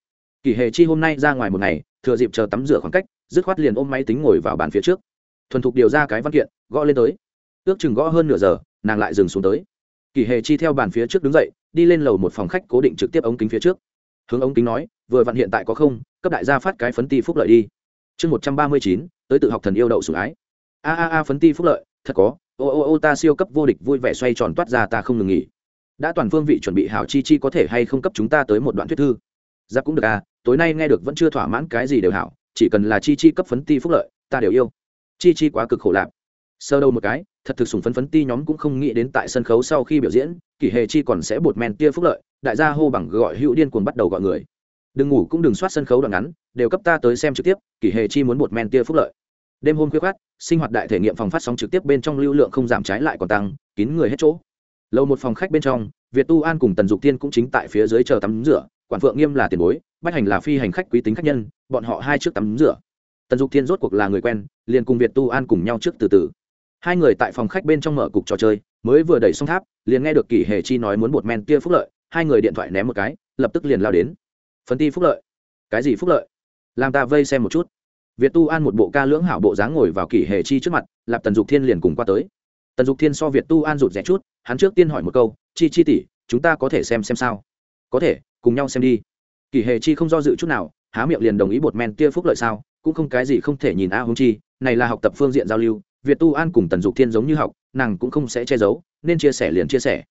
A: Kỳ hề chi hôm nay ra ngoài một ngày, thừa dịp chờ tắm rửa khoảng cách, dứt khoát liền ôm máy tính ngồi vào bàn phía trước. Thuần thục điều ra cái văn kiện, gõ lên tới. Ước chừng gõ hơn nửa giờ, nàng lại dừng xuống tới. Kỳ hề chi theo bàn phía trước đứng dậy, đi lên lầu một phòng khách cố định trực tiếp ống kính phía trước. Hướng ống kính nói, vừa vặn hiện tại có không, cấp đại gia phát cái phấn ti phúc lợi đi. Chương một trăm ba mươi chín, tới tự học thần yêu đậu sủng ái. A a a, phấn ti phúc lợi, thật có. Ô ô ô, ta siêu cấp vô địch vui vẻ xoay tròn toát ra, ta không ngừng nghỉ đã toàn phương vị chuẩn bị hảo chi chi có thể hay không cấp chúng ta tới một đoạn thuyết thư. Giáp cũng được à tối nay nghe được vẫn chưa thỏa mãn cái gì đều hảo, chỉ cần là chi chi cấp phấn ti phúc lợi, ta đều yêu. Chi chi quá cực khổ lạc. Sơ đâu một cái, thật thực sùng phấn phấn ti nhóm cũng không nghĩ đến tại sân khấu sau khi biểu diễn kỷ hề chi còn sẽ bột men tia phúc lợi, đại gia hô bằng gọi hữu điên cuồng bắt đầu gọi người. Đừng ngủ cũng đừng soát sân khấu đoạn ngắn, đều cấp ta tới xem trực tiếp kỷ hề chi muốn bột men tia phúc lợi. Đêm hôm khuya khoát sinh hoạt đại thể nghiệm phòng phát sóng trực tiếp bên trong lưu lượng không giảm trái lại còn tăng, kín người hết chỗ lâu một phòng khách bên trong, việt tu an cùng tần dục tiên cũng chính tại phía dưới chờ tắm rửa, quản phượng nghiêm là tiền bối, bách hành là phi hành khách quý tính khách nhân, bọn họ hai trước tắm rửa. Tần dục thiên rốt cuộc là người quen, liền cùng việt tu an cùng nhau trước từ từ. Hai người tại phòng khách bên trong mở cục trò chơi, mới vừa đẩy xong tháp, liền nghe được kỷ hề chi nói muốn bột men tia phúc lợi, hai người điện thoại ném một cái, lập tức liền lao đến. Phần ti phúc lợi. Cái gì phúc lợi? Làm ta vây xem một chút. Việt tu an một bộ ca lưỡng hảo bộ dáng ngồi vào kỷ hề chi trước mặt, lạp tần dục thiên liền cùng qua tới. Tần dục thiên so việt tu an rụt rẽ chút hắn trước tiên hỏi một câu, chi chi tỷ, chúng ta có thể xem xem sao? Có thể, cùng nhau xem đi. Kỳ hề chi không do dự chút nào, há miệng liền đồng ý bột men tia phúc lợi sao, cũng không cái gì không thể nhìn a à hung chi, này là học tập phương diện giao lưu, việt tu an cùng tần dục thiên giống như học, nàng cũng không sẽ che giấu, nên chia sẻ liền chia sẻ.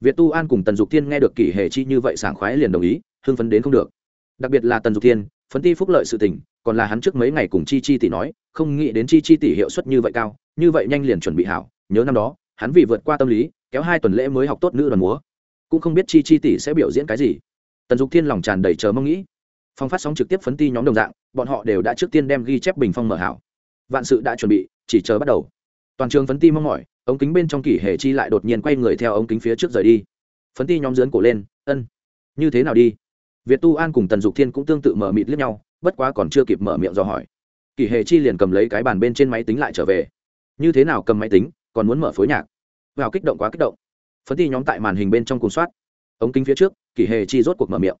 A: Việt tu an cùng tần dục thiên nghe được kỳ hề chi như vậy sảng khoái liền đồng ý, hưng phấn đến không được. Đặc biệt là tần dục thiên, phấn ti phúc lợi sự tình, còn là hắn trước mấy ngày cùng chi chi tỷ nói, không nghĩ đến chi chi tỷ hiệu suất như vậy cao, như vậy nhanh liền chuẩn bị hảo, nhớ năm đó, hắn vì vượt qua tâm lý kéo hai tuần lễ mới học tốt nữ đoàn múa. Cũng không biết chi chi tỷ sẽ biểu diễn cái gì. Tần dục thiên lòng tràn đầy chờ mong nghĩ. Phong phát sóng trực tiếp phấn ti nhóm đồng dạng, bọn họ đều đã trước tiên đem ghi chép bình phong mở hảo. Vạn sự đã chuẩn bị, chỉ chờ bắt đầu. Toàn trường phấn ti mong mỏi, ống kính bên trong kỷ hệ chi lại đột nhiên quay người theo ống kính phía trước rời đi. Phấn ti nhóm dướn cổ lên, ân, như thế nào đi? Việt tu an cùng tần dục thiên cũng tương tự mở mịt liếc nhau, bất quá còn chưa kịp mở miệng do hỏi. Kỷ hề chi liền cầm lấy cái bàn bên trên máy tính lại trở về. Như thế nào cầm máy tính, còn muốn mở phối nhạc? Vào kích động quá kích động. Phấn ti nhóm tại màn hình bên trong cùng soát. Ống kính phía trước, kỷ hề chi rốt cuộc mở miệng.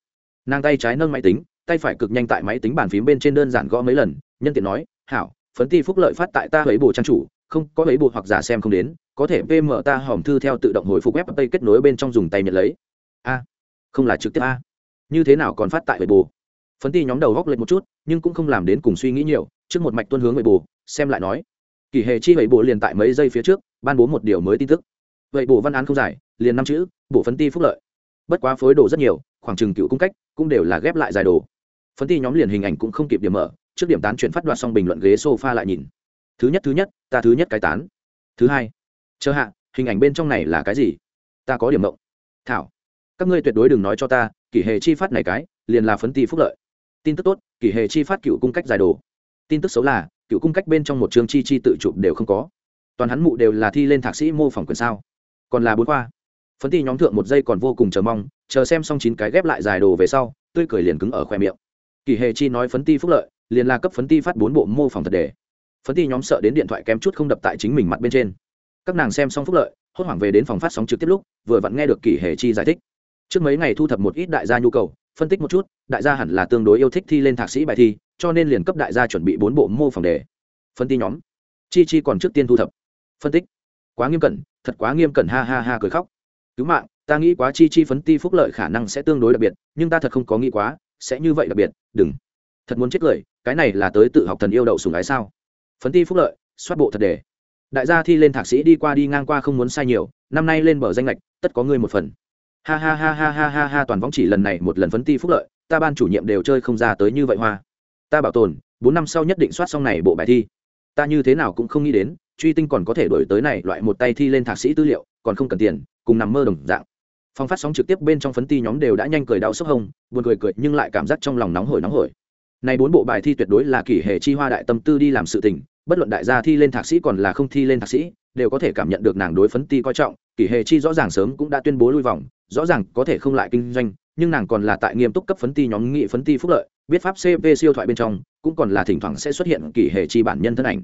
A: Nàng tay trái nâng máy tính, tay phải cực nhanh tại máy tính bàn phím bên trên đơn giản gõ mấy lần, nhân tiện nói, hảo, phấn ti phúc lợi phát tại ta ấy bộ trang chủ, không có ấy bộ hoặc giả xem không đến, có thể pm ta hòm thư theo tự động hồi phục web tây kết nối bên trong dùng tay nhận lấy. A, không là trực tiếp a. Như thế nào còn phát tại ấy bộ phấn ti nhóm đầu góc lên một chút, nhưng cũng không làm đến cùng suy nghĩ nhiều, trước một mạch tuân hướng ấy bộ xem lại nói kỳ hệ chi vậy bộ liền tại mấy giây phía trước, ban bố một điều mới tin tức. Vậy bộ văn án không dài liền năm chữ bộ phấn ti phúc lợi. Bất quá phối đồ rất nhiều, khoảng chừng cựu cung cách, cũng đều là ghép lại dài đồ. Phấn ti nhóm liền hình ảnh cũng không kịp điểm mở, trước điểm tán chuyện phát đoạt xong bình luận ghế sofa lại nhìn. Thứ nhất thứ nhất, ta thứ nhất cái tán. Thứ hai, chờ hạ, hình ảnh bên trong này là cái gì? Ta có điểm mộng. Thảo, các ngươi tuyệt đối đừng nói cho ta, kỷ hệ chi phát này cái, liền là phấn ti phúc lợi. Tin tức tốt, kỷ hệ chi phát cựu cung cách dài đồ. Tin tức xấu là cựu cung cách bên trong một chương chi chi tự chụp đều không có. Toàn hắn mụ đều là thi lên thạc sĩ mô phỏng quyền sao. Còn là bốn khoa. Phấn ti nhóm thượng một giây còn vô cùng chờ mong, chờ xem xong chín cái ghép lại dài đồ về sau, tươi cười liền cứng ở khoe miệng. Kỳ hề chi nói phấn ti phúc lợi, liền là cấp phấn ti phát bốn bộ mô phỏng thật đề. Phấn ti nhóm sợ đến điện thoại kém chút không đập tại chính mình mặt bên trên. Các nàng xem xong phúc lợi, hốt hoảng về đến phòng phát sóng trực tiếp lúc, vừa vặn nghe được kỳ hề chi giải thích. Trước mấy ngày thu thập một ít đại gia nhu cầu, phân tích một chút, đại gia hẳn là tương đối yêu thích thi lên thạc sĩ bài thi cho nên liền cấp đại gia chuẩn bị bốn bộ mô phỏng đề. Phân ti nhóm. Chi chi còn trước tiên thu thập. Phân tích. Quá nghiêm cẩn, thật quá nghiêm cẩn, ha ha ha, cười khóc. Cứu mạng, ta nghĩ quá chi chi phấn ti phúc lợi khả năng sẽ tương đối đặc biệt, nhưng ta thật không có nghĩ quá, sẽ như vậy đặc biệt, đừng. Thật muốn chết cười, cái này là tới tự học thần yêu đậu sùng ái sao? Phấn ti phúc lợi, soát bộ thật đề. Đại gia thi lên thạc sĩ đi qua đi ngang qua không muốn sai nhiều, năm nay lên bờ danh lệch, tất có ngươi một phần. Ha ha ha ha ha ha ha, toàn võng chỉ lần này một lần phấn ti phúc lợi, ta ban chủ nhiệm đều chơi không ra tới như vậy hoa ta bảo tồn, bốn năm sau nhất định soát xong này bộ bài thi. Ta như thế nào cũng không nghĩ đến, truy tinh còn có thể đổi tới này loại một tay thi lên thạc sĩ tư liệu, còn không cần tiền, cùng nằm mơ đồng dạng. Phong phát sóng trực tiếp bên trong phấn ti nhóm đều đã nhanh cười đau sốc hông, buồn cười cười nhưng lại cảm giác trong lòng nóng hổi nóng hổi. Này bốn bộ bài thi tuyệt đối là kỷ hệ chi hoa đại tâm tư đi làm sự tình, bất luận đại gia thi lên thạc sĩ còn là không thi lên thạc sĩ, đều có thể cảm nhận được nàng đối phấn ti coi trọng kỷ hệ chi rõ ràng sớm cũng đã tuyên bố lui vòng, rõ ràng có thể không lại kinh doanh, nhưng nàng còn là tại nghiêm túc cấp phấn ti nhóm nghị phấn ti phúc lợi biết pháp cp siêu thoại bên trong, cũng còn là thỉnh thoảng sẽ xuất hiện kỳ hệ chi bản nhân thân ảnh.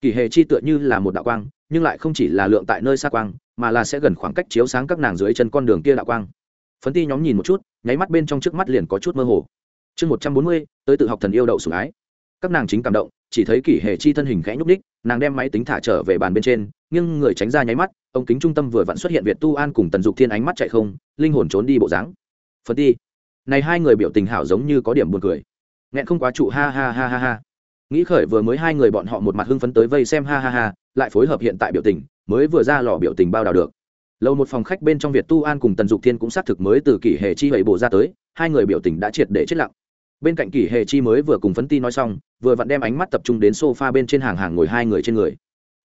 A: Kỳ hệ chi tựa như là một đạo quang, nhưng lại không chỉ là lượng tại nơi xa quang, mà là sẽ gần khoảng cách chiếu sáng các nàng dưới chân con đường kia đạo quang. Phấn ti nhóm nhìn một chút, nháy mắt bên trong trước mắt liền có chút mơ hồ. Chương một trăm bốn mươi, tới tự học thần yêu đậu sủng ái. Các nàng chính cảm động, chỉ thấy kỷ hệ chi thân hình khẽ nhúc ních nàng đem máy tính thả trở về bàn bên trên, nhưng người tránh ra nháy mắt ống kính trung tâm vừa vặn xuất hiện việt tu an cùng tần dục thiên ánh mắt chạy không, linh hồn trốn đi bộ dáng. Phấn ti này hai người biểu tình hảo giống như có điểm buồn cười. Nghẹn không quá trụ, ha ha ha ha ha. Nghĩ khởi vừa mới hai người bọn họ một mặt hưng phấn tới vây xem, ha ha ha, lại phối hợp hiện tại biểu tình, mới vừa ra lò biểu tình bao đào được. Lâu một phòng khách bên trong việt tu an cùng tần dục thiên cũng xác thực mới từ kỷ hệ chi hầy bộ ra tới, hai người biểu tình đã triệt để chết lặng. Bên cạnh kỷ hệ chi mới vừa cùng phấn ti nói xong, vừa vặn đem ánh mắt tập trung đến sofa bên trên hàng hàng ngồi hai người trên người.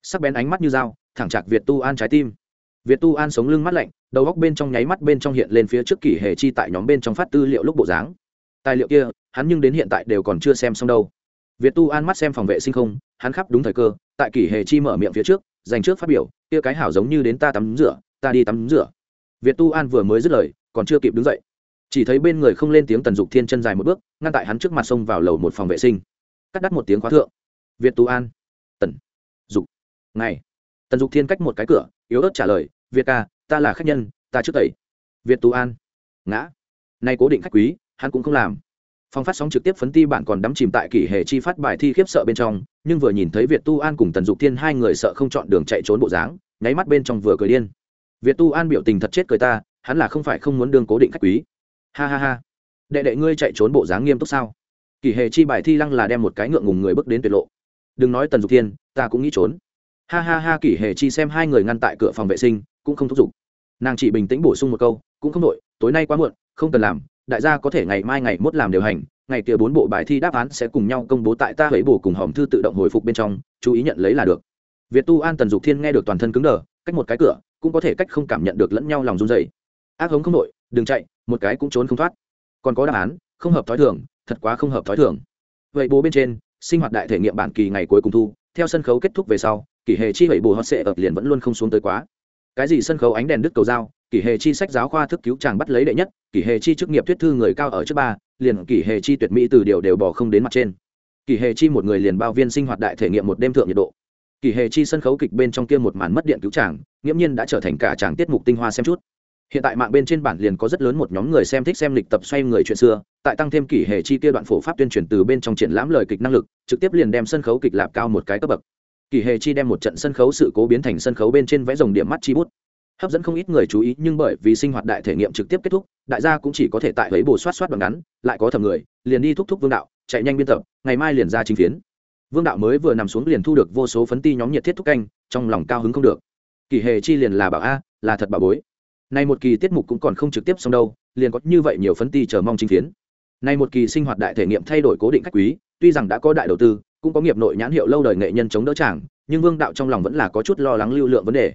A: Sắc bén ánh mắt như dao, thẳng chạc việt tu an trái tim. Việt tu an sống lưng mắt lạnh đầu góc bên trong nháy mắt bên trong hiện lên phía trước kỷ hệ chi tại nhóm bên trong phát tư liệu lúc bộ dáng. Tài liệu kia, hắn nhưng đến hiện tại đều còn chưa xem xong đâu. Việt tu an mắt xem phòng vệ sinh không, hắn khắp đúng thời cơ, tại kỷ hệ chi mở miệng phía trước, dành trước phát biểu, kia cái hảo giống như đến ta tắm rửa, ta đi tắm rửa. Việt tu an vừa mới dứt lời, còn chưa kịp đứng dậy. Chỉ thấy bên người không lên tiếng tần dục thiên chân dài một bước, ngăn tại hắn trước mặt xông vào lầu một phòng vệ sinh. Cắt đắt một tiếng khóa thượng. Việt tu an, tần dục ngày tần dục thiên cách một cái cửa, yếu ớt trả lời, việt ca ta là khách nhân, ta trước tẩy. Việt tu an. Ngã. Nay cố định khách quý, hắn cũng không làm. Phong phát sóng trực tiếp phấn ti bạn còn đắm chìm tại kỷ hệ chi phát bài thi khiếp sợ bên trong, nhưng vừa nhìn thấy việt tu an cùng tần dục thiên hai người sợ không chọn đường chạy trốn bộ dáng, nháy mắt bên trong vừa cười điên. Việt tu an biểu tình thật chết cười ta, hắn là không phải không muốn đương cố định khách quý. Ha ha ha. Đệ đệ ngươi chạy trốn bộ dáng nghiêm túc sao? Kỷ hệ chi bài thi lăng là đem một cái ngượng ngùng người bước đến tuyệt lộ. Đừng nói tần dục thiên, ta cũng nghĩ trốn. Ha ha ha, kỷ hệ chi xem hai người ngăn tại cửa phòng vệ sinh, cũng không thúc giục nàng chỉ bình tĩnh bổ sung một câu, cũng không đội tối nay quá muộn, không cần làm, đại gia có thể ngày mai ngày mốt làm điều hành, ngày kia bốn bộ bài thi đáp án sẽ cùng nhau công bố tại ta hấy bổ cùng hòm thư tự động hồi phục bên trong, chú ý nhận lấy là được. Việt tu an, tần dục thiên nghe được toàn thân cứng đờ, cách một cái cửa, cũng có thể cách không cảm nhận được lẫn nhau lòng run dày ác hống không đội đừng chạy, một cái cũng trốn không thoát. Còn có đáp án, không hợp thói thường, thật quá không hợp thói thường. Vậy bố bên trên, sinh hoạt đại thể nghiệm bản kỳ ngày cuối cùng thu, theo sân khấu kết thúc về sau, kỳ hệ chi vậy bồ hot sệ ập liền vẫn luôn không xuống tới quá cái gì sân khấu ánh đèn đứt cầu dao kỷ hệ chi sách giáo khoa thức cứu chàng bắt lấy đệ nhất, kỷ hệ chi chức nghiệp thuyết thư người cao ở trước ba, liền kỷ hệ chi tuyệt mỹ từ điều đều bỏ không đến mặt trên. Kỷ hệ chi một người liền bao viên sinh hoạt đại thể nghiệm một đêm thượng nhiệt độ. Kỷ hệ chi sân khấu kịch bên trong kia một màn mất điện cứu chàng, nghiễm nhiên đã trở thành cả chàng tiết mục tinh hoa xem chút. Hiện tại mạng bên trên bản liền có rất lớn một nhóm người xem thích xem lịch tập xoay người chuyện xưa, tại tăng thêm kỷ hệ chi kia đoạn phổ pháp tuyên truyền từ bên trong triển lãm lời kịch năng lực, trực tiếp liền đem sân khấu kịch lạp cao một cái cấp bậc. Kỳ hệ chi đem một trận sân khấu sự cố biến thành sân khấu bên trên vẽ rồng điểm mắt chi bút. Hấp dẫn không ít người chú ý, nhưng bởi vì sinh hoạt đại thể nghiệm trực tiếp kết thúc, đại gia cũng chỉ có thể tại lấy bổ soát soát bằng ngắn, lại có thầm người, liền đi thúc thúc vương đạo, chạy nhanh biên tập, ngày mai liền ra chính phiến. Vương đạo mới vừa nằm xuống liền thu được vô số phấn ti nhóm nhiệt thiết thúc canh, trong lòng cao hứng không được. Kỳ hề chi liền là bảo a, là thật bảo bối. Nay một kỳ tiết mục cũng còn không trực tiếp xong đâu, liền có như vậy nhiều phấn ti chờ mong chính phiến. Nay một kỳ sinh hoạt đại thể nghiệm thay đổi cố định khách quý, tuy rằng đã có đại đầu tư cũng có nghiệp nội nhãn hiệu lâu đời nghệ nhân chống đỡ chàng, nhưng vương đạo trong lòng vẫn là có chút lo lắng lưu lượng vấn đề.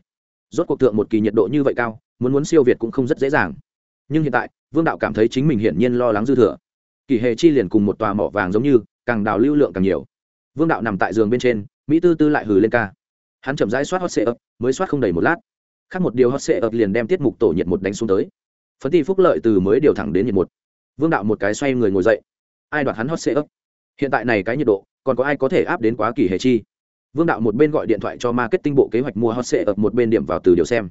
A: Rốt cuộc thượng một kỳ nhiệt độ như vậy cao, muốn muốn siêu việt cũng không rất dễ dàng. Nhưng hiện tại, vương đạo cảm thấy chính mình hiển nhiên lo lắng dư thừa. Kỳ hề chi liền cùng một tòa mỏ vàng giống như, càng đào lưu lượng càng nhiều. Vương đạo nằm tại giường bên trên, mỹ tư tư lại hừ lên ca. Hắn chậm rãi soát hot sệ ập mới soát không đầy một lát. Khác một điều hot sệ ập liền đem tiết mục tổ nhiệt một đánh xuống tới. Phấn ti phúc lợi từ mới điều thẳng đến nhiệt một. Vương đạo một cái xoay người ngồi dậy. Ai đoạt hắn hot sệ ấp hiện tại này cái nhiệt độ còn có ai có thể áp đến quá kỳ hề chi? Vương đạo một bên gọi điện thoại cho marketing bộ kế hoạch mua hot sệ ập một bên điểm vào từ điều xem.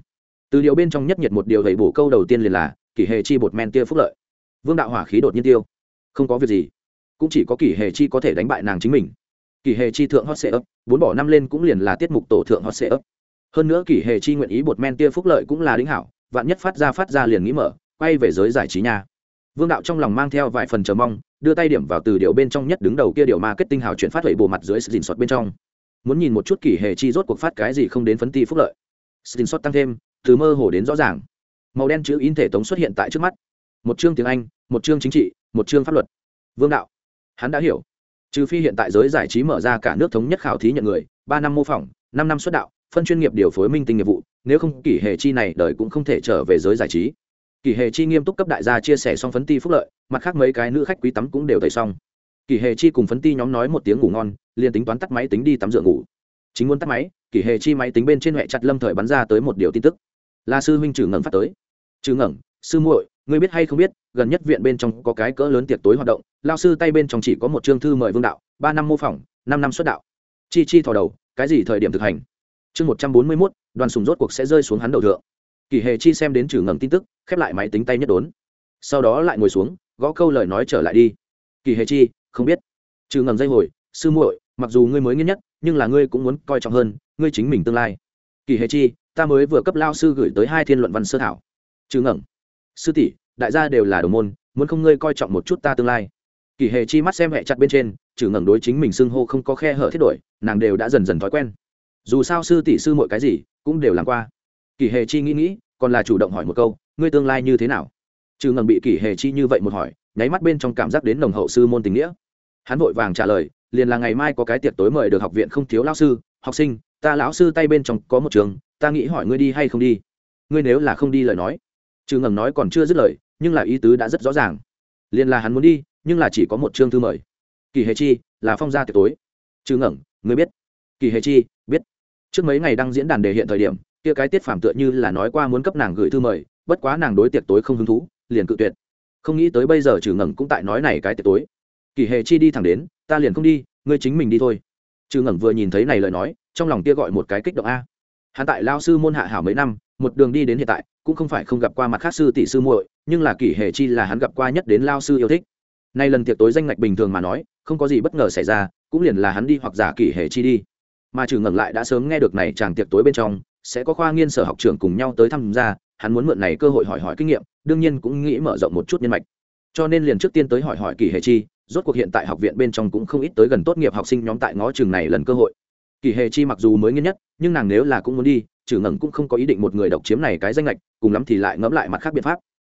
A: Từ điều bên trong nhất nhiệt một điều gầy bổ câu đầu tiên liền là, kỳ hề chi bột men tia phúc lợi. Vương đạo hỏa khí đột nhiên tiêu. Không có việc gì. Cũng chỉ có kỳ hề chi có thể đánh bại nàng chính mình. Kỳ hề chi thượng hot sệ ấp bốn bỏ năm lên cũng liền là tiết mục tổ thượng hot sệ ấp hơn nữa kỳ hề chi nguyện ý bột men tia phúc lợi cũng là đính hảo, vạn nhất phát ra phát ra liền nghĩ mở, quay về giới giải trí nhà vương đạo trong lòng mang theo vài phần chờ mong, đưa tay điểm vào từ điều bên trong nhất đứng đầu kia điều marketing hào chuyển phát huệ bộ mặt dưới sự dình sọt bên trong. Muốn nhìn một chút kỳ hề chi rốt cuộc phát cái gì không đến phấn ti phúc lợi. Sự dình sọt tăng thêm, từ mơ hồ đến rõ ràng. Màu đen chữ in thể tống xuất hiện tại trước mắt. Một chương tiếng anh, một chương chính trị, một chương pháp luật. Vương đạo, hắn đã hiểu. Trừ phi hiện tại giới giải trí mở ra cả nước thống nhất khảo thí nhận người, ba năm mô phỏng, năm năm xuất đạo, phân chuyên nghiệp điều phối minh tinh nghiệp vụ, nếu không kỷ hệ chi này đời cũng không thể trở về giới giải trí kỷ hệ chi nghiêm túc cấp đại gia chia sẻ xong phấn ti phúc lợi, mặt khác mấy cái nữ khách quý tắm cũng đều tẩy xong. Kỷ hệ chi cùng phấn ti nhóm nói một tiếng ngủ ngon, liền tính toán tắt máy tính đi tắm rửa ngủ. Chính muốn tắt máy, kỷ hệ chi máy tính bên trên huệ chặt lâm thời bắn ra tới một điều tin tức. Là sư huynh trừ ngẩng phát tới. Trừ ngẩng sư muội, ngươi biết hay không biết, gần nhất viện bên trong có cái cỡ lớn tiệc tối hoạt động lao sư tay bên trong chỉ có một chương thư mời vương đạo, ba năm mô phỏng, năm năm xuất đạo. Chi chi thò đầu, cái gì thời điểm thực hành? Chương một trăm bốn mươi mốt, đoàn sùng rốt cuộc sẽ rơi xuống hắn đầu thượng kỳ hề chi xem đến trừ ngầm tin tức, khép lại máy tính tay nhất đốn. Sau đó lại ngồi xuống, gõ câu lời nói trở lại đi. Kỳ hề chi, không biết. Trừ ngầm dây hồi, sư muội, mặc dù ngươi mới nghiên nhất, nhưng là ngươi cũng muốn coi trọng hơn, ngươi chính mình tương lai. Kỳ hề chi, ta mới vừa cấp lao sư gửi tới hai thiên luận văn sơ thảo. Trừ ngẩng sư tỷ, đại gia đều là đồng môn, muốn không ngươi coi trọng một chút ta tương lai. Kỳ hề chi mắt xem hẹ chặt bên trên, trừ ngẩng đối chính mình xưng hô không có khe hở thiết đổi, nàng đều đã dần dần thói quen. Dù sao sư tỷ sư mọi cái gì, cũng đều làm qua. Kỳ hề chi nghĩ nghĩ còn là chủ động hỏi một câu, ngươi tương lai như thế nào? Trừ ngầm bị kỳ hề chi như vậy một hỏi, nháy mắt bên trong cảm giác đến nồng hậu sư môn tình nghĩa. Hắn vội vàng trả lời, liền là ngày mai có cái tiệc tối mời được học viện không thiếu lao sư, học sinh, ta lão sư tay bên trong có một trường, ta nghĩ hỏi ngươi đi hay không đi. Ngươi nếu là không đi lời nói. Trừ ngầm nói còn chưa dứt lời, nhưng là ý tứ đã rất rõ ràng. Liền là hắn muốn đi, nhưng là chỉ có một chương thư mời. Kỳ hề chi, là phong gia tiệc tối. Trừ ngẩng ngươi biết. Kỳ hề chi, biết. Trước mấy ngày đăng diễn đàn đề hiện thời điểm kia cái tiết phạm tựa như là nói qua muốn cấp nàng gửi thư mời, bất quá nàng đối tiệc tối không hứng thú, liền cự tuyệt. Không nghĩ tới bây giờ trừ ngẩng cũng tại nói này cái tiệc tối. Kỳ hề chi đi thẳng đến, ta liền không đi, ngươi chính mình đi thôi. Trừ ngẩng vừa nhìn thấy này lời nói, trong lòng kia gọi một cái kích động a. Hắn tại lao sư môn hạ hảo mấy năm, một đường đi đến hiện tại, cũng không phải không gặp qua mặt khác sư tỷ sư muội, nhưng là kỳ hệ chi là hắn gặp qua nhất đến lao sư yêu thích. Nay lần tiệc tối danh ngạch bình thường mà nói, không có gì bất ngờ xảy ra, cũng liền là hắn đi hoặc giả kỳ hệ chi đi. Mà trừ ngẩng lại đã sớm nghe được này chàng tiệc tối bên trong sẽ có khoa nghiên sở học trưởng cùng nhau tới tham gia, hắn muốn mượn này cơ hội hỏi hỏi kinh nghiệm, đương nhiên cũng nghĩ mở rộng một chút nhân mạch. Cho nên liền trước tiên tới hỏi hỏi kỳ hệ chi, rốt cuộc hiện tại học viện bên trong cũng không ít tới gần tốt nghiệp học sinh nhóm tại ngõ trường này lần cơ hội. Kỳ hề chi mặc dù mới nghiên nhất, nhưng nàng nếu là cũng muốn đi trừ ngẩng cũng không có ý định một người độc chiếm này cái danh lệch cùng lắm thì lại ngẫm lại mặt khác biện pháp.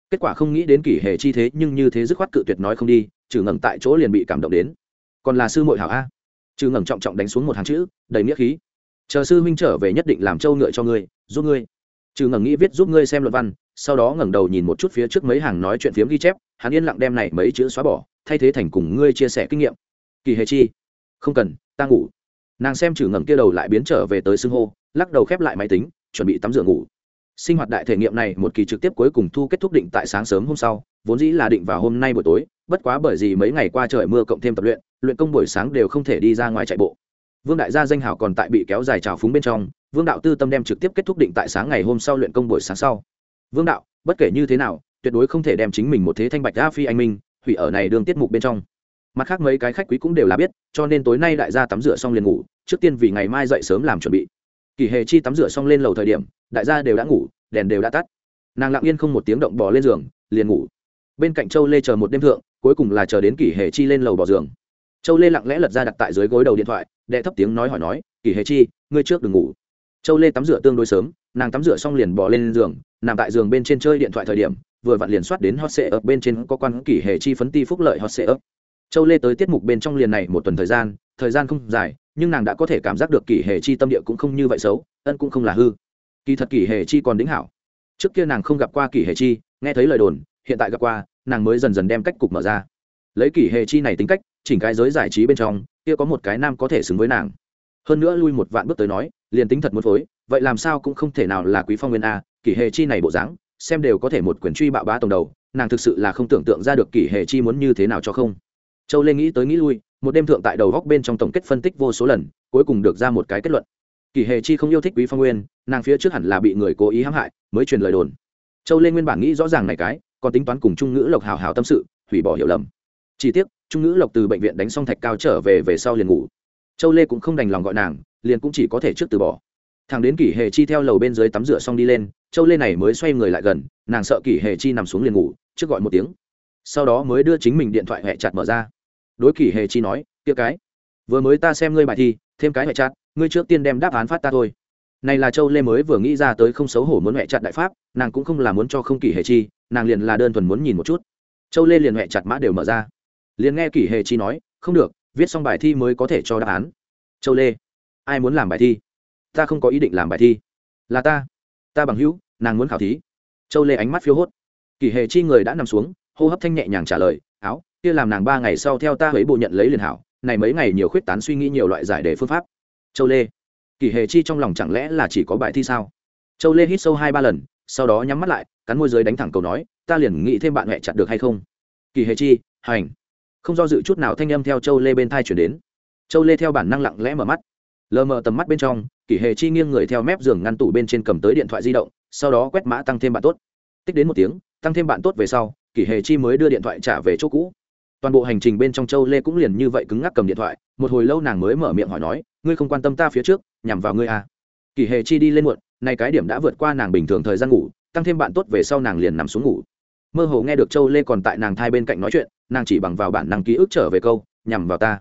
A: Kết quả không nghĩ đến kỳ hề chi thế, nhưng như thế dứt khoát cự tuyệt nói không đi trừ ngẩng tại chỗ liền bị cảm động đến. Còn là sư muội hảo a. Trừ ngẩng trọng trọng đánh xuống một hàng chữ, đầy nghĩa khí chờ sư huynh trở về nhất định làm trâu ngựa cho ngươi, giúp ngươi. Trừ ngẩng nghĩ viết giúp ngươi xem luận văn, sau đó ngẩng đầu nhìn một chút phía trước mấy hàng nói chuyện phiếm ghi chép, hắn yên lặng đem này mấy chữ xóa bỏ, thay thế thành cùng ngươi chia sẻ kinh nghiệm. Kỳ hề chi? Không cần, ta ngủ. Nàng xem trừ ngẩng kia đầu lại biến trở về tới xưng hô, lắc đầu khép lại máy tính, chuẩn bị tắm rửa ngủ. Sinh hoạt đại thể nghiệm này một kỳ trực tiếp cuối cùng thu kết thúc định tại sáng sớm hôm sau, vốn dĩ là định vào hôm nay buổi tối, bất quá bởi vì mấy ngày qua trời mưa cộng thêm tập luyện luyện công buổi sáng đều không thể đi ra ngoài chạy bộ vương đại gia danh hảo còn tại bị kéo dài trào phúng bên trong, vương đạo tư tâm đem trực tiếp kết thúc định tại sáng ngày hôm sau luyện công buổi sáng sau. Vương đạo, bất kể như thế nào, tuyệt đối không thể đem chính mình một thế thanh bạch đa phi anh minh, hủy ở này đương tiết mục bên trong. Mặt khác mấy cái khách quý cũng đều là biết, cho nên tối nay đại gia tắm rửa xong liền ngủ, trước tiên vì ngày mai dậy sớm làm chuẩn bị. Kỳ hề chi tắm rửa xong lên lầu thời điểm, đại gia đều đã ngủ, đèn đều đã tắt. Nàng lặng yên không một tiếng động bỏ lên giường, liền ngủ. Bên cạnh châu lê chờ một đêm thượng, cuối cùng là chờ đến kỷ hề chi lên lầu bỏ giường. Châu lê lặng lẽ lật ra đặt tại dưới gối đầu điện thoại đệ thấp tiếng nói hỏi nói kỷ hề chi, ngươi trước đừng ngủ. Châu lê tắm rửa tương đối sớm, nàng tắm rửa xong liền bỏ lên giường, nằm tại giường bên trên chơi điện thoại thời điểm, vừa vặn liền soát đến hot sệ ấp bên trên có quan kỳ hề chi phấn ti phúc lợi hot sệ ấp châu lê tới tiết mục bên trong liền này một tuần thời gian thời gian không dài, nhưng nàng đã có thể cảm giác được kỷ hề chi tâm địa cũng không như vậy xấu, ân cũng không là hư. Kỳ thật kỷ hề chi còn đính hảo. Trước kia nàng không gặp qua kỷ hề chi, nghe thấy lời đồn, hiện tại gặp qua, nàng mới dần dần đem cách cục mở ra. Lấy kỷ hề chi này tính cách, chỉnh cái giới giải trí bên trong kia có một cái nam có thể xứng với nàng. Hơn nữa lui một vạn bước tới nói, liền tính thật muốn phối, vậy làm sao cũng không thể nào là quý phong nguyên a, kỷ hề chi này bộ dáng, xem đều có thể một quyền truy bạo bá tổng đầu, nàng thực sự là không tưởng tượng ra được kỷ hề chi muốn như thế nào cho không. Châu lê nghĩ tới nghĩ lui, một đêm thượng tại đầu góc bên trong tổng kết phân tích vô số lần, cuối cùng được ra một cái kết luận. Kỷ hề chi không yêu thích quý phong nguyên, nàng phía trước hẳn là bị người cố ý hãm hại, mới truyền lời đồn. Châu lê nguyên bản nghĩ rõ ràng này cái, còn tính toán cùng trung ngữ lộc hào hào tâm sự, hủy bỏ hiểu lầm. Chỉ tiếc trung ngữ lộc từ bệnh viện đánh xong thạch cao trở về về sau liền ngủ. Châu lê cũng không đành lòng gọi nàng, liền cũng chỉ có thể trước từ bỏ. Thằng đến kỷ hề chi theo lầu bên dưới tắm rửa xong đi lên, châu lê này mới xoay người lại gần, nàng sợ kỷ hề chi nằm xuống liền ngủ, trước gọi một tiếng. Sau đó mới đưa chính mình điện thoại hẹ chặt mở ra. Đối kỷ hề chi nói, kia cái, vừa mới ta xem ngươi bài thi, thêm cái hẹ chặt, ngươi trước tiên đem đáp án phát ta thôi. Này là châu lê mới vừa nghĩ ra tới không xấu hổ muốn hẹ chặt đại pháp, nàng cũng không là muốn cho không kỷ hề chi, nàng liền là đơn thuần muốn nhìn một chút. Châu lê liền hẹ chặt mã đều mở ra liền nghe kỷ hề chi nói, không được, viết xong bài thi mới có thể cho đáp án. Châu lê, ai muốn làm bài thi? Ta không có ý định làm bài thi. Là ta ta bằng hữu, nàng muốn khảo thí. Châu lê ánh mắt phiêu hốt. Kỷ hề chi người đã nằm xuống, hô hấp thanh nhẹ nhàng trả lời, áo, kia làm nàng ba ngày sau theo ta ấy bộ nhận lấy liền hảo, này mấy ngày nhiều khuyết tán suy nghĩ nhiều loại giải đề phương pháp. Châu lê, kỷ hề chi trong lòng chẳng lẽ là chỉ có bài thi sao? Châu lê hít sâu hai ba lần, sau đó nhắm mắt lại, cắn môi dưới đánh thẳng cầu nói, ta liền nghĩ thêm bạn mẹ chặt được hay không? Kỳ hề chi, hành không do dự chút nào thanh âm theo châu lê bên thai chuyển đến. Châu lê theo bản năng lặng lẽ mở mắt. Lờ mờ tầm mắt bên trong, kỷ hề chi nghiêng người theo mép giường ngăn tủ bên trên cầm tới điện thoại di động, sau đó quét mã tăng thêm bạn tốt. Tích đến một tiếng, tăng thêm bạn tốt về sau, kỷ hề chi mới đưa điện thoại trả về chỗ cũ. Toàn bộ hành trình bên trong châu lê cũng liền như vậy cứng ngắc cầm điện thoại, một hồi lâu nàng mới mở miệng hỏi nói, ngươi không quan tâm ta phía trước, nhằm vào ngươi à. kỷ hề chi đi lên muộn, nay cái điểm đã vượt qua nàng bình thường thời gian ngủ, tăng thêm bạn tốt về sau nàng liền nằm xuống ngủ. Mơ hồ nghe được châu lê còn tại nàng thai bên cạnh nói chuyện nàng chỉ bằng vào bản năng ký ức trở về câu, nhằm vào ta.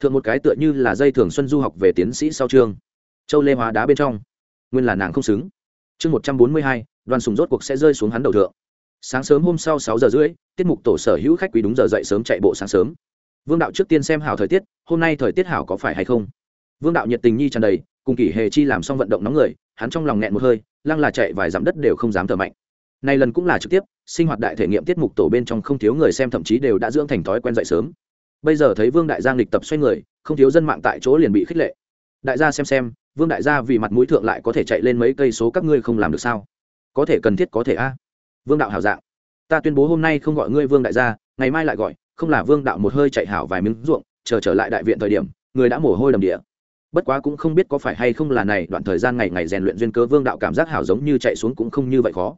A: Thượng một cái tựa như là dây thường xuân du học về tiến sĩ sau chương châu lê hóa đá bên trong. Nguyên là nàng không xứng. Chương một trăm bốn mươi hai, đoàn sùng rốt cuộc sẽ rơi xuống hắn đầu thượng. Sáng sớm hôm sau sáu giờ rưỡi, tiết mục tổ sở hữu khách quý đúng giờ dậy sớm chạy bộ sáng sớm. Vương đạo trước tiên xem hảo thời tiết, hôm nay thời tiết hảo có phải hay không? Vương đạo nhiệt tình nhi tràn đầy, cùng kỷ hề chi làm xong vận động nóng người, hắn trong lòng nghẹn một hơi, lăng là chạy vài dặm đất đều không dám thở mạnh này lần cũng là trực tiếp, sinh hoạt đại thể nghiệm tiết mục tổ bên trong không thiếu người xem thậm chí đều đã dưỡng thành thói quen dậy sớm. Bây giờ thấy vương đại giang lịch tập xoay người, không thiếu dân mạng tại chỗ liền bị khích lệ. Đại gia xem xem, vương đại gia vì mặt mũi thượng lại có thể chạy lên mấy cây số các ngươi không làm được sao? Có thể cần thiết, có thể a. Vương đạo hảo dạng. Ta tuyên bố hôm nay không gọi ngươi vương đại gia, ngày mai lại gọi, không là vương đạo một hơi chạy hảo vài miếng ruộng, chờ trở lại đại viện thời điểm, người đã mồ hôi đầm địa. Bất quá cũng không biết có phải hay không là này, đoạn thời gian ngày ngày rèn luyện duyên cơ vương đạo cảm giác hảo giống như chạy xuống cũng không như vậy khó.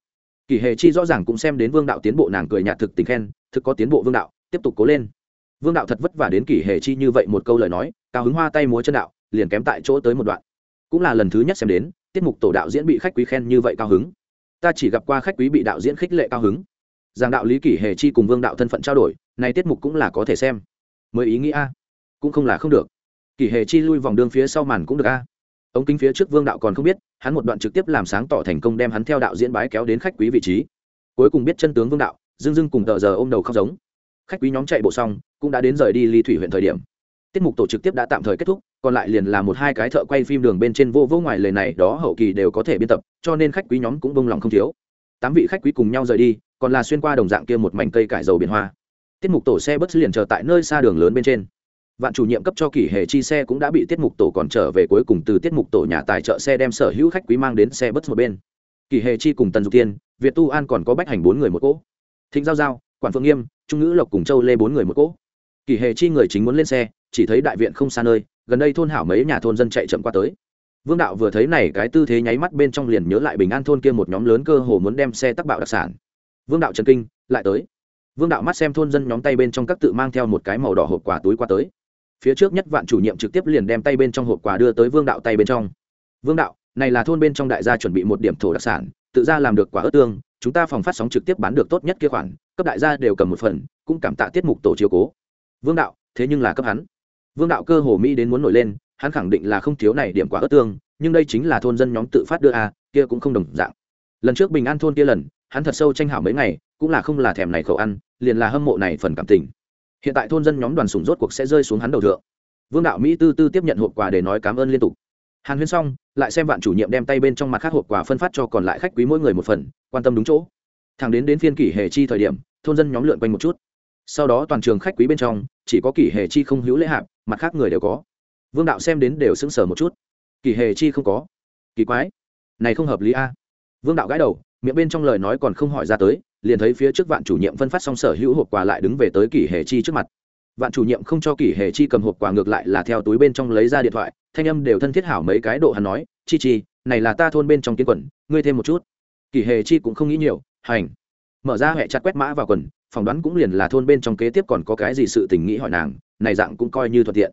A: Kỷ hề chi rõ ràng cũng xem đến vương đạo tiến bộ nàng cười nhạt thực tình khen, thực có tiến bộ vương đạo, tiếp tục cố lên. Vương đạo thật vất vả đến Kỷ hề chi như vậy một câu lời nói, cao hứng hoa tay múa chân đạo, liền kém tại chỗ tới một đoạn. Cũng là lần thứ nhất xem đến, tiết mục tổ đạo diễn bị khách quý khen như vậy cao hứng. Ta chỉ gặp qua khách quý bị đạo diễn khích lệ cao hứng. Giảng đạo lý kỷ hề chi cùng vương đạo thân phận trao đổi, này tiết mục cũng là có thể xem. Mới ý nghĩ a. Cũng không là không được. Kỷ hề chi lui vòng đường phía sau màn cũng được a ống kính phía trước vương đạo còn không biết, hắn một đoạn trực tiếp làm sáng tỏ thành công đem hắn theo đạo diễn bái kéo đến khách quý vị trí. Cuối cùng biết chân tướng vương đạo dưng dưng cùng tờ giờ ôm đầu khóc giống. Khách quý nhóm chạy bộ xong, cũng đã đến rời đi ly thủy huyện thời điểm. Tiết mục tổ trực tiếp đã tạm thời kết thúc, còn lại liền là một hai cái thợ quay phim đường bên trên vô vô ngoài lề này, đó hậu kỳ đều có thể biên tập, cho nên khách quý nhóm cũng bông lòng không thiếu. Tám vị khách quý cùng nhau rời đi, còn là xuyên qua đồng dạng kia một mảnh cây cải dầu biển hoa. Tiết mục tổ xe bất liền chờ tại nơi xa đường lớn bên trên vạn chủ nhiệm cấp cho kỷ hệ chi xe cũng đã bị tiết mục tổ còn trở về cuối cùng từ tiết mục tổ nhà tài trợ xe đem sở hữu khách quý mang đến xe bất một bên. Kỷ hề chi cùng tần dục tiên việt tu an còn có bách hành bốn người một cỗ. Thịnh giao giao, quản phượng nghiêm, trung ngữ lộc cùng châu lê bốn người một cỗ. Kỷ hề chi người chính muốn lên xe, chỉ thấy đại viện không xa nơi, gần đây thôn hảo mấy nhà thôn dân chạy chậm qua tới. Vương đạo vừa thấy này cái tư thế nháy mắt bên trong liền nhớ lại bình an thôn kia một nhóm lớn cơ hồ muốn đem xe tắc bạo đặc sản. Vương đạo trần kinh, lại tới. Vương đạo mắt xem thôn dân nhóm tay bên trong các tự mang theo một cái màu đỏ hộp quà túi qua tới phía trước nhất vạn chủ nhiệm trực tiếp liền đem tay bên trong hộp quà đưa tới vương đạo tay bên trong. Vương đạo, này là thôn bên trong đại gia chuẩn bị một điểm thổ đặc sản, tự ra làm được quả ớt tương, chúng ta phòng phát sóng trực tiếp bán được tốt nhất kia khoản, cấp đại gia đều cầm một phần, cũng cảm tạ tiết mục tổ chiếu cố. Vương đạo, thế nhưng là cấp hắn. Vương đạo cơ hồ mỹ đến muốn nổi lên, hắn khẳng định là không thiếu này điểm quả ớt tương, nhưng đây chính là thôn dân nhóm tự phát đưa a kia cũng không đồng dạng. Lần trước bình an thôn kia lần, hắn thật sâu tranh hảo mấy ngày, cũng là không là thèm này khẩu ăn, liền là hâm mộ này phần cảm tình hiện tại thôn dân nhóm đoàn sủng rốt cuộc sẽ rơi xuống hắn đầu thượng. Vương đạo mỹ tư tư tiếp nhận hộp quà để nói cảm ơn liên tục. Hàn huyên xong, lại xem vạn chủ nhiệm đem tay bên trong mặt khác hộp quà phân phát cho còn lại khách quý mỗi người một phần, quan tâm đúng chỗ. Thẳng đến đến phiên kỷ hề chi thời điểm, thôn dân nhóm lượn quanh một chút. Sau đó toàn trường khách quý bên trong, chỉ có kỷ hề chi không hữu lễ hạp, mặt khác người đều có. Vương đạo xem đến đều sững sờ một chút. Kỷ hề chi không có. Kỳ quái. Này không hợp lý a. Vương đạo gãi đầu, miệng bên trong lời nói còn không hỏi ra tới liền thấy phía trước vạn chủ nhiệm phân phát xong sở hữu hộp quà lại đứng về tới kỷ hề chi trước mặt. Vạn chủ nhiệm không cho kỷ hề chi cầm hộp quà ngược lại là theo túi bên trong lấy ra điện thoại, thanh âm đều thân thiết hảo mấy cái độ hắn nói, chi chi, này là ta thôn bên trong kiến quần, ngươi thêm một chút. Kỷ hề chi cũng không nghĩ nhiều, hành. Mở ra hệ chặt quét mã vào quần, phỏng đoán cũng liền là thôn bên trong kế tiếp còn có cái gì sự tình nghĩ hỏi nàng, này dạng cũng coi như thuận tiện.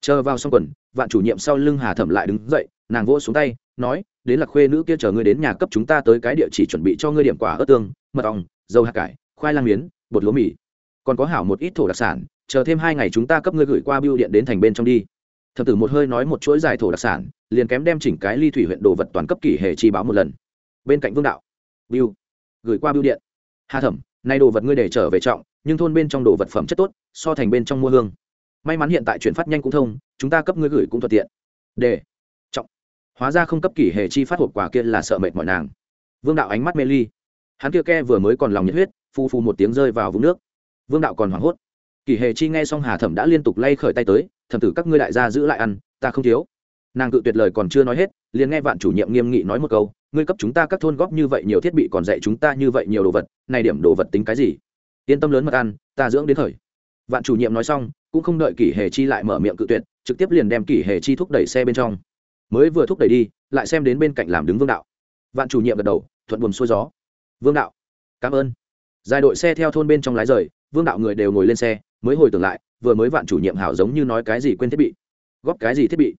A: Chờ vào xong quần, vạn chủ nhiệm sau lưng hà thẩm lại đứng dậy, nàng vỗ xuống tay, nói, đến là khuê nữ kia chờ ngươi đến nhà cấp chúng ta tới cái địa chỉ chuẩn bị cho ngươi điểm quả ớt tương, mật ong dầu hạt cải, khoai lang miến, bột lúa mì. Còn có hảo một ít thổ đặc sản, chờ thêm hai ngày chúng ta cấp ngươi gửi qua bưu điện đến thành bên trong đi. Thập tử một hơi nói một chuỗi dài thổ đặc sản, liền kém đem chỉnh cái ly thủy huyện đồ vật toàn cấp kỷ hệ chi báo một lần. Bên cạnh vương đạo, bưu, gửi qua bưu điện. Hà thẩm, nay đồ vật ngươi để trở về trọng, nhưng thôn bên trong đồ vật phẩm chất tốt, so thành bên trong mua hương. May mắn hiện tại chuyển phát nhanh cũng thông, chúng ta cấp ngươi gửi cũng thuận tiện. Để, trọng. Hóa ra không cấp kỷ hệ chi phát hộp quà kia là sợ mệt mọi nàng. Vương đạo ánh mắt mê ly hắn kia ke vừa mới còn lòng nhiệt huyết, phu phu một tiếng rơi vào vũng nước. Vương đạo còn hoảng hốt. Kỷ Hề chi nghe xong hà thẩm đã liên tục lay khởi tay tới, thẩm tử, các ngươi đại gia giữ lại ăn, ta không thiếu. Nàng cự tuyệt lời còn chưa nói hết, liền nghe vạn chủ nhiệm nghiêm nghị nói một câu, ngươi cấp chúng ta các thôn góp như vậy nhiều thiết bị còn dạy chúng ta như vậy nhiều đồ vật, này điểm đồ vật tính cái gì? Yên tâm lớn mật ăn, ta dưỡng đến thời. Vạn chủ nhiệm nói xong, cũng không đợi kỷ hề chi lại mở miệng cự tuyệt, trực tiếp liền đem kỷ hề chi thúc đẩy xe bên trong. Mới vừa thúc đẩy đi, lại xem đến bên cạnh làm đứng vương đạo. Vạn chủ nhiệm gật đầu, thuận buồm xuôi gió vương đạo, cảm ơn. Dài đội xe theo thôn bên trong lái rời, vương đạo người đều ngồi lên xe, mới hồi tưởng lại, vừa mới vạn chủ nhiệm hảo giống như nói cái gì quên thiết bị, góp cái gì thiết bị.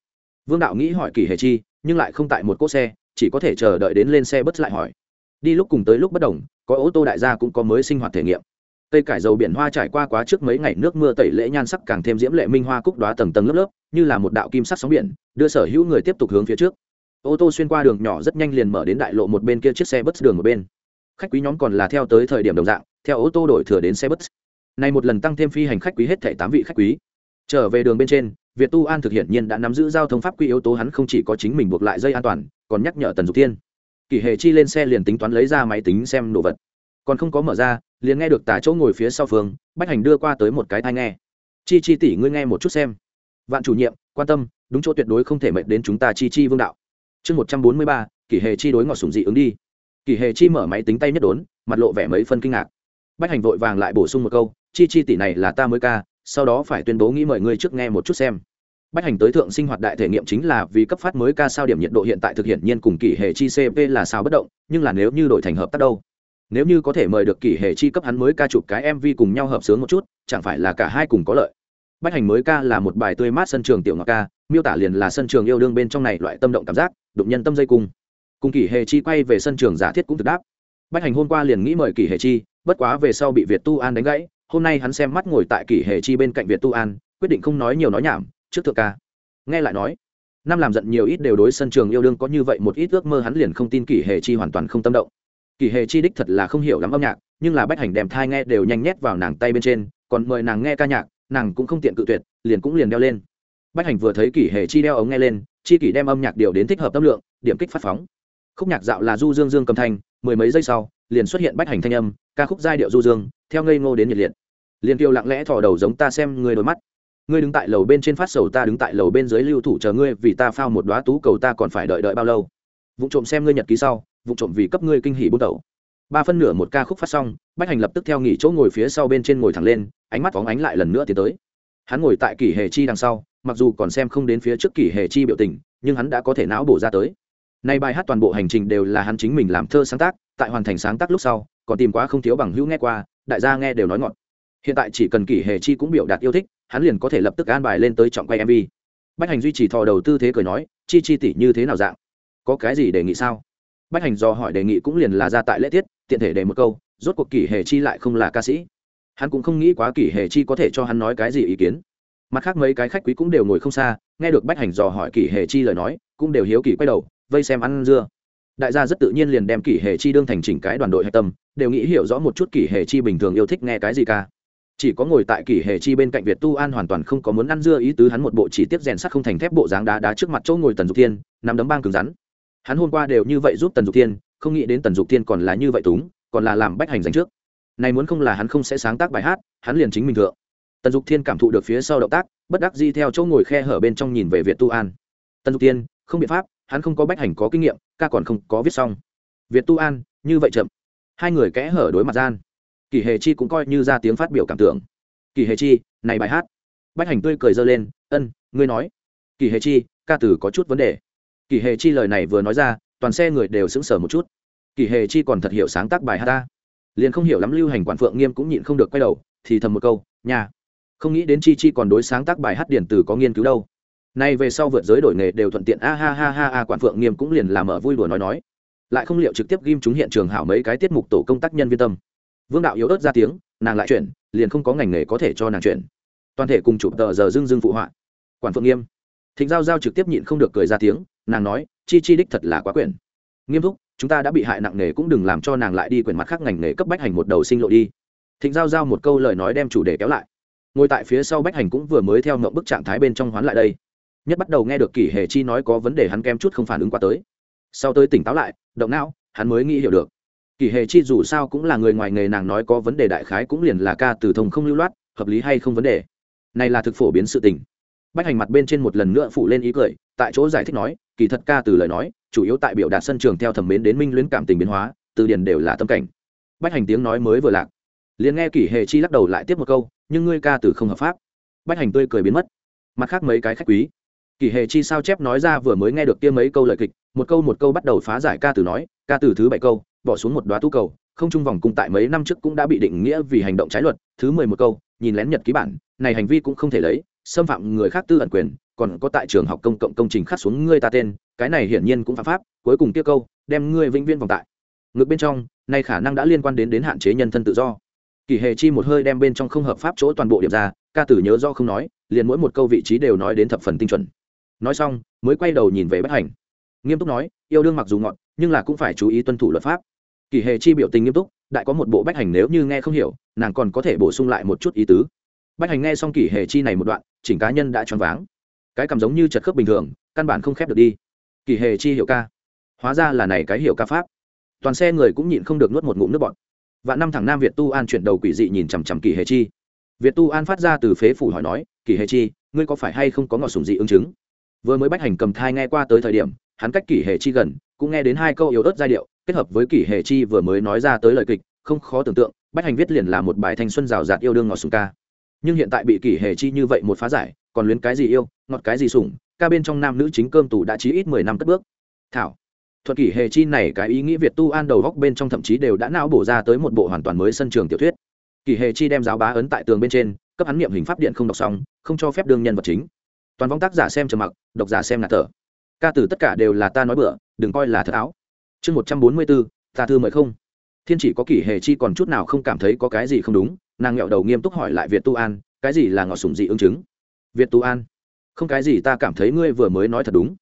A: Vương đạo nghĩ hỏi kỳ hề chi, nhưng lại không tại một cỗ xe, chỉ có thể chờ đợi đến lên xe bất lại hỏi. Đi lúc cùng tới lúc bất đồng, có ô tô đại gia cũng có mới sinh hoạt thể nghiệm. Cây cải dầu biển hoa trải qua quá trước mấy ngày nước mưa tẩy lễ nhan sắc càng thêm diễm lệ minh hoa cúc đoá tầng tầng lớp lớp, như là một đạo kim sắc sóng biển, đưa sở hữu người tiếp tục hướng phía trước. Ô tô xuyên qua đường nhỏ rất nhanh liền mở đến đại lộ một bên kia chiếc xe bất đường một bên khách quý nhóm còn là theo tới thời điểm đồng dạng, theo ô tô đổi thừa đến xe bus. Này một lần tăng thêm phi hành khách quý hết thảy tám vị khách quý. Trở về đường bên trên, việt tu an thực hiện nhiên đã nắm giữ giao thông pháp quy yếu tố hắn không chỉ có chính mình buộc lại dây an toàn, còn nhắc nhở tần dục thiên. Kỷ hệ chi lên xe liền tính toán lấy ra máy tính xem đồ vật. Còn không có mở ra, liền nghe được tả chỗ ngồi phía sau phương, bách hành đưa qua tới một cái thai nghe. Chi chi tỷ ngươi nghe một chút xem. Vạn chủ nhiệm, quan tâm, đúng chỗ tuyệt đối không thể mệt đến chúng ta chi chi vương đạo. Chương một trăm bốn mươi ba, kỷ hệ chi đối ngọt sùng dị ứng đi kỷ hệ chi mở máy tính tay nhất đốn, mặt lộ vẻ mấy phân kinh ngạc. Bách hành vội vàng lại bổ sung một câu, chi chi tỷ này là ta mới ca, sau đó phải tuyên bố nghĩ mời ngươi trước nghe một chút xem. Bách hành tới thượng sinh hoạt đại thể nghiệm chính là vì cấp phát mới ca sao điểm nhiệt độ hiện tại thực hiện nhiên cùng kỷ hệ chi cp là sao bất động, nhưng là nếu như đổi thành hợp tác đâu? Nếu như có thể mời được kỷ hệ chi cấp hắn mới ca chụp cái mv cùng nhau hợp sướng một chút, chẳng phải là cả hai cùng có lợi? Bách hành mới ca là một bài tươi mát sân trường tiểu ngọc ca, miêu tả liền là sân trường yêu đương bên trong này loại tâm động cảm giác, đụng nhân tâm dây cung cùng kỷ hệ chi quay về sân trường giả thiết cũng thực đáp. Bách hành hôm qua liền nghĩ mời kỷ hệ chi, bất quá về sau bị việt tu an đánh gãy, hôm nay hắn xem mắt ngồi tại kỷ hệ chi bên cạnh việt tu an, quyết định không nói nhiều nói nhảm, trước thượng ca. Nghe lại nói, năm làm giận nhiều ít đều đối sân trường yêu đương có như vậy một ít ước mơ hắn liền không tin kỷ hệ chi hoàn toàn không tâm động. Kỷ hệ chi đích thật là không hiểu lắm âm nhạc, nhưng là bách hành đèm thai nghe đều nhanh nhét vào nàng tay bên trên, còn mời nàng nghe ca nhạc, nàng cũng không tiện cự tuyệt, liền cũng liền đeo lên. Bách hành vừa thấy kỷ hệ chi đeo ống nghe lên, chi kỷ đem âm nhạc điều đến thích hợp tâm lượng, điểm kích phát phóng khúc nhạc dạo là du dương dương cầm thanh, mười mấy giây sau, liền xuất hiện bách hành thanh âm, ca khúc giai điệu du dương, theo ngây ngô đến nhiệt liệt. Liền kiều lặng lẽ thò đầu giống ta xem người đôi mắt. Ngươi đứng tại lầu bên trên phát sầu ta đứng tại lầu bên dưới lưu thủ chờ ngươi vì ta phao một đoá tú cầu ta còn phải đợi đợi bao lâu. Vụ trộm xem ngươi nhật ký sau vụ trộm vì cấp ngươi kinh hỉ bút đầu ba phân nửa một ca khúc phát xong, bách hành lập tức theo nghỉ chỗ ngồi phía sau bên trên ngồi thẳng lên, ánh mắt phóng ánh lại lần nữa tiến tới. Hắn ngồi tại kỷ hề chi đằng sau, mặc dù còn xem không đến phía trước kỷ hề chi biểu tình, nhưng hắn đã có thể não bổ ra tới nay bài hát toàn bộ hành trình đều là hắn chính mình làm thơ sáng tác, tại hoàn thành sáng tác lúc sau, còn tìm quá không thiếu bằng hữu nghe qua, đại gia nghe đều nói ngọt. Hiện tại chỉ cần kỷ hề chi cũng biểu đạt yêu thích, hắn liền có thể lập tức an bài lên tới trọng quay mv bách hành duy trì thò đầu tư thế cười nói, chi chi tỷ như thế nào dạng? Có cái gì đề nghị sao? Bách hành do hỏi đề nghị cũng liền là ra tại lễ tiết, tiện thể để một câu, rốt cuộc kỷ hề chi lại không là ca sĩ. Hắn cũng không nghĩ quá kỷ hề chi có thể cho hắn nói cái gì ý kiến. Mặt khác mấy cái khách quý cũng đều ngồi không xa, nghe được bách hành dò hỏi kỷ hề chi lời nói, cũng đều hiếu kỳ quay đầu vây xem ăn dưa. Đại gia rất tự nhiên liền đem kỷ hề chi đương thành chỉnh cái đoàn đội hạch tâm, đều nghĩ hiểu rõ một chút kỷ hề chi bình thường yêu thích nghe cái gì ca chỉ có ngồi tại kỷ hề chi bên cạnh việt tu an hoàn toàn không có muốn ăn dưa ý tứ hắn một bộ chỉ tiếp rèn sắt không thành thép bộ dáng đá đá trước mặt chỗ ngồi tần dục thiên, nắm đấm bang cứng rắn. Hắn hôm qua đều như vậy giúp tần dục thiên, không nghĩ đến tần dục thiên còn là như vậy túng, còn là làm bách hành dành trước. Này muốn không là hắn không sẽ sáng tác bài hát, hắn liền chính mình thượng. Tần dục thiên cảm thụ được phía sau động tác, bất đắc di theo chỗ ngồi khe hở bên trong nhìn về việt tu an. Tần dục thiên, không biện pháp hắn không có bách hành có kinh nghiệm, ca còn không có viết xong. Việt tu an, như vậy chậm. Hai người kẽ hở đối mặt gian. Kỳ hề chi cũng coi như ra tiếng phát biểu cảm tưởng. Kỳ hề chi, này bài hát. Bách hành tươi cười dơ lên, ân, ngươi nói. Kỳ hề chi, ca từ có chút vấn đề. Kỳ hề chi lời này vừa nói ra, toàn xe người đều sững sờ một chút. Kỳ hề chi còn thật hiểu sáng tác bài hát ta. Liền không hiểu lắm lưu hành quản phượng nghiêm cũng nhịn không được quay đầu, thì thầm một câu nhà không nghĩ đến chi chi còn đối sáng tác bài hát điển từ có nghiên cứu đâu nay về sau vượt giới đổi nghề đều thuận tiện. A ha ha ha, a quản phượng nghiêm cũng liền làm ở vui đùa nói nói. Lại không liệu trực tiếp ghim chúng hiện trường hảo mấy cái tiết mục tổ công tác nhân viên tâm. Vương đạo yếu ớt ra tiếng, nàng lại chuyển, liền không có ngành nghề có thể cho nàng chuyển. Toàn thể cùng chụp tờ giờ dưng dưng phụ họa. Quản phượng nghiêm. Thịnh giao giao trực tiếp nhịn không được cười ra tiếng, nàng nói, chi chi đích thật là quá quyển. Nghiêm túc chúng ta đã bị hại nặng nề cũng đừng làm cho nàng lại đi quyển mặt khác ngành nghề cấp bách hành một đầu sinh lộ đi. Thịnh giao giao một câu lời nói đem chủ đề kéo lại. Ngồi tại phía sau bách hành cũng vừa mới theo ngậm bức trạng thái bên trong hoán lại đây nhất bắt đầu nghe được kỷ hề chi nói có vấn đề hắn kém chút không phản ứng qua tới. Sau tới tỉnh táo lại, động não, hắn mới nghĩ hiểu được. Kỷ hề chi dù sao cũng là người ngoài nghề nàng nói có vấn đề đại khái cũng liền là ca từ thông không lưu loát, hợp lý hay không vấn đề. Này là thực phổ biến sự tình. Bách hành mặt bên trên một lần nữa phụ lên ý cười, tại chỗ giải thích nói, kỳ thật ca từ lời nói, chủ yếu tại biểu đạt sân trường theo thẩm mến đến minh luyến cảm tình biến hóa, từ điển đều là tâm cảnh. Bách hành tiếng nói mới vừa lạc. Liền nghe kỷ hề chi lắc đầu lại tiếp một câu, nhưng ngươi ca từ không hợp pháp. Bách hành tươi cười biến mất. Mặt khác mấy cái khách quý kỷ hề chi sao chép nói ra vừa mới nghe được kia mấy câu lời kịch, một câu một câu bắt đầu phá giải ca từ nói, ca từ thứ bảy câu, bỏ xuống một đoá tu cầu, không trung vòng cung tại mấy năm trước cũng đã bị định nghĩa vì hành động trái luật, thứ mười một câu, nhìn lén nhật ký bản, này hành vi cũng không thể lấy, xâm phạm người khác tư ẩn quyền, còn có tại trường học công cộng công trình khắc xuống ngươi ta tên, cái này hiển nhiên cũng phạm pháp, cuối cùng kia câu, đem ngươi vĩnh viên vòng tại. Ngược bên trong, nay khả năng đã liên quan đến đến hạn chế nhân thân tự do. Kỳ hề chi một hơi đem bên trong không hợp pháp chỗ toàn bộ điểm ra, ca tử nhớ do không nói, liền mỗi một câu vị trí đều nói đến thập phần tinh chuẩn nói xong, mới quay đầu nhìn về bất hành. Nghiêm túc nói, yêu đương mặc dù ngọn, nhưng là cũng phải chú ý tuân thủ luật pháp. Kỳ hề chi biểu tình nghiêm túc, đại có một bộ bách hành nếu như nghe không hiểu, nàng còn có thể bổ sung lại một chút ý tứ. Bách hành nghe xong kỳ hề chi này một đoạn, chỉnh cá nhân đã choáng váng. Cái cảm giống như chật khớp bình thường, căn bản không khép được đi. Kỳ hề chi hiểu ca. Hóa ra là này cái hiểu ca pháp. Toàn xe người cũng nhịn không được nuốt một ngụm nước bọt. Và năm thằng nam việt tu an chuyển đầu quỷ dị nhìn chằm chằm kỳ hề chi. Việt tu an phát ra từ phế phủ hỏi nói, kỳ hề chi, ngươi có phải hay không có ngọt sùng dị ứng chứng? Vừa mới bách hành cầm thai nghe qua tới thời điểm, hắn cách kỷ hề chi gần, cũng nghe đến hai câu yếu ớt giai điệu, kết hợp với kỷ hề chi vừa mới nói ra tới lời kịch, không khó tưởng tượng, bách hành viết liền là một bài thanh xuân rào rạt yêu đương ngọt sùng ca. Nhưng hiện tại bị kỷ hề chi như vậy một phá giải, còn luyến cái gì yêu, ngọt cái gì sủng, ca bên trong nam nữ chính cơm tù đã chí ít mười năm cất bước. Thảo, thuật kỷ hề chi này cái ý nghĩ việt tu an đầu góc bên trong thậm chí đều đã não bổ ra tới một bộ hoàn toàn mới sân trường tiểu thuyết. Kỷ hề chi đem giáo bá ấn tại tường bên trên, cấp hắn niệm hình pháp điện không đọc xong, không cho phép đương nhân vật chính toàn vong tác giả xem trầm mặc, độc giả xem ngạt thở. Ca từ tất cả đều là ta nói bựa đừng coi là thật áo. Chương một trăm bốn mươi bốn, ta thư mời không. Thiên chỉ có kỷ hề chi còn chút nào không cảm thấy có cái gì không đúng, nàng nghẹo đầu nghiêm túc hỏi lại việt tu an, cái gì là ngọ sùng dị ứng chứng? Việt tu an, không cái gì ta cảm thấy ngươi vừa mới nói thật đúng.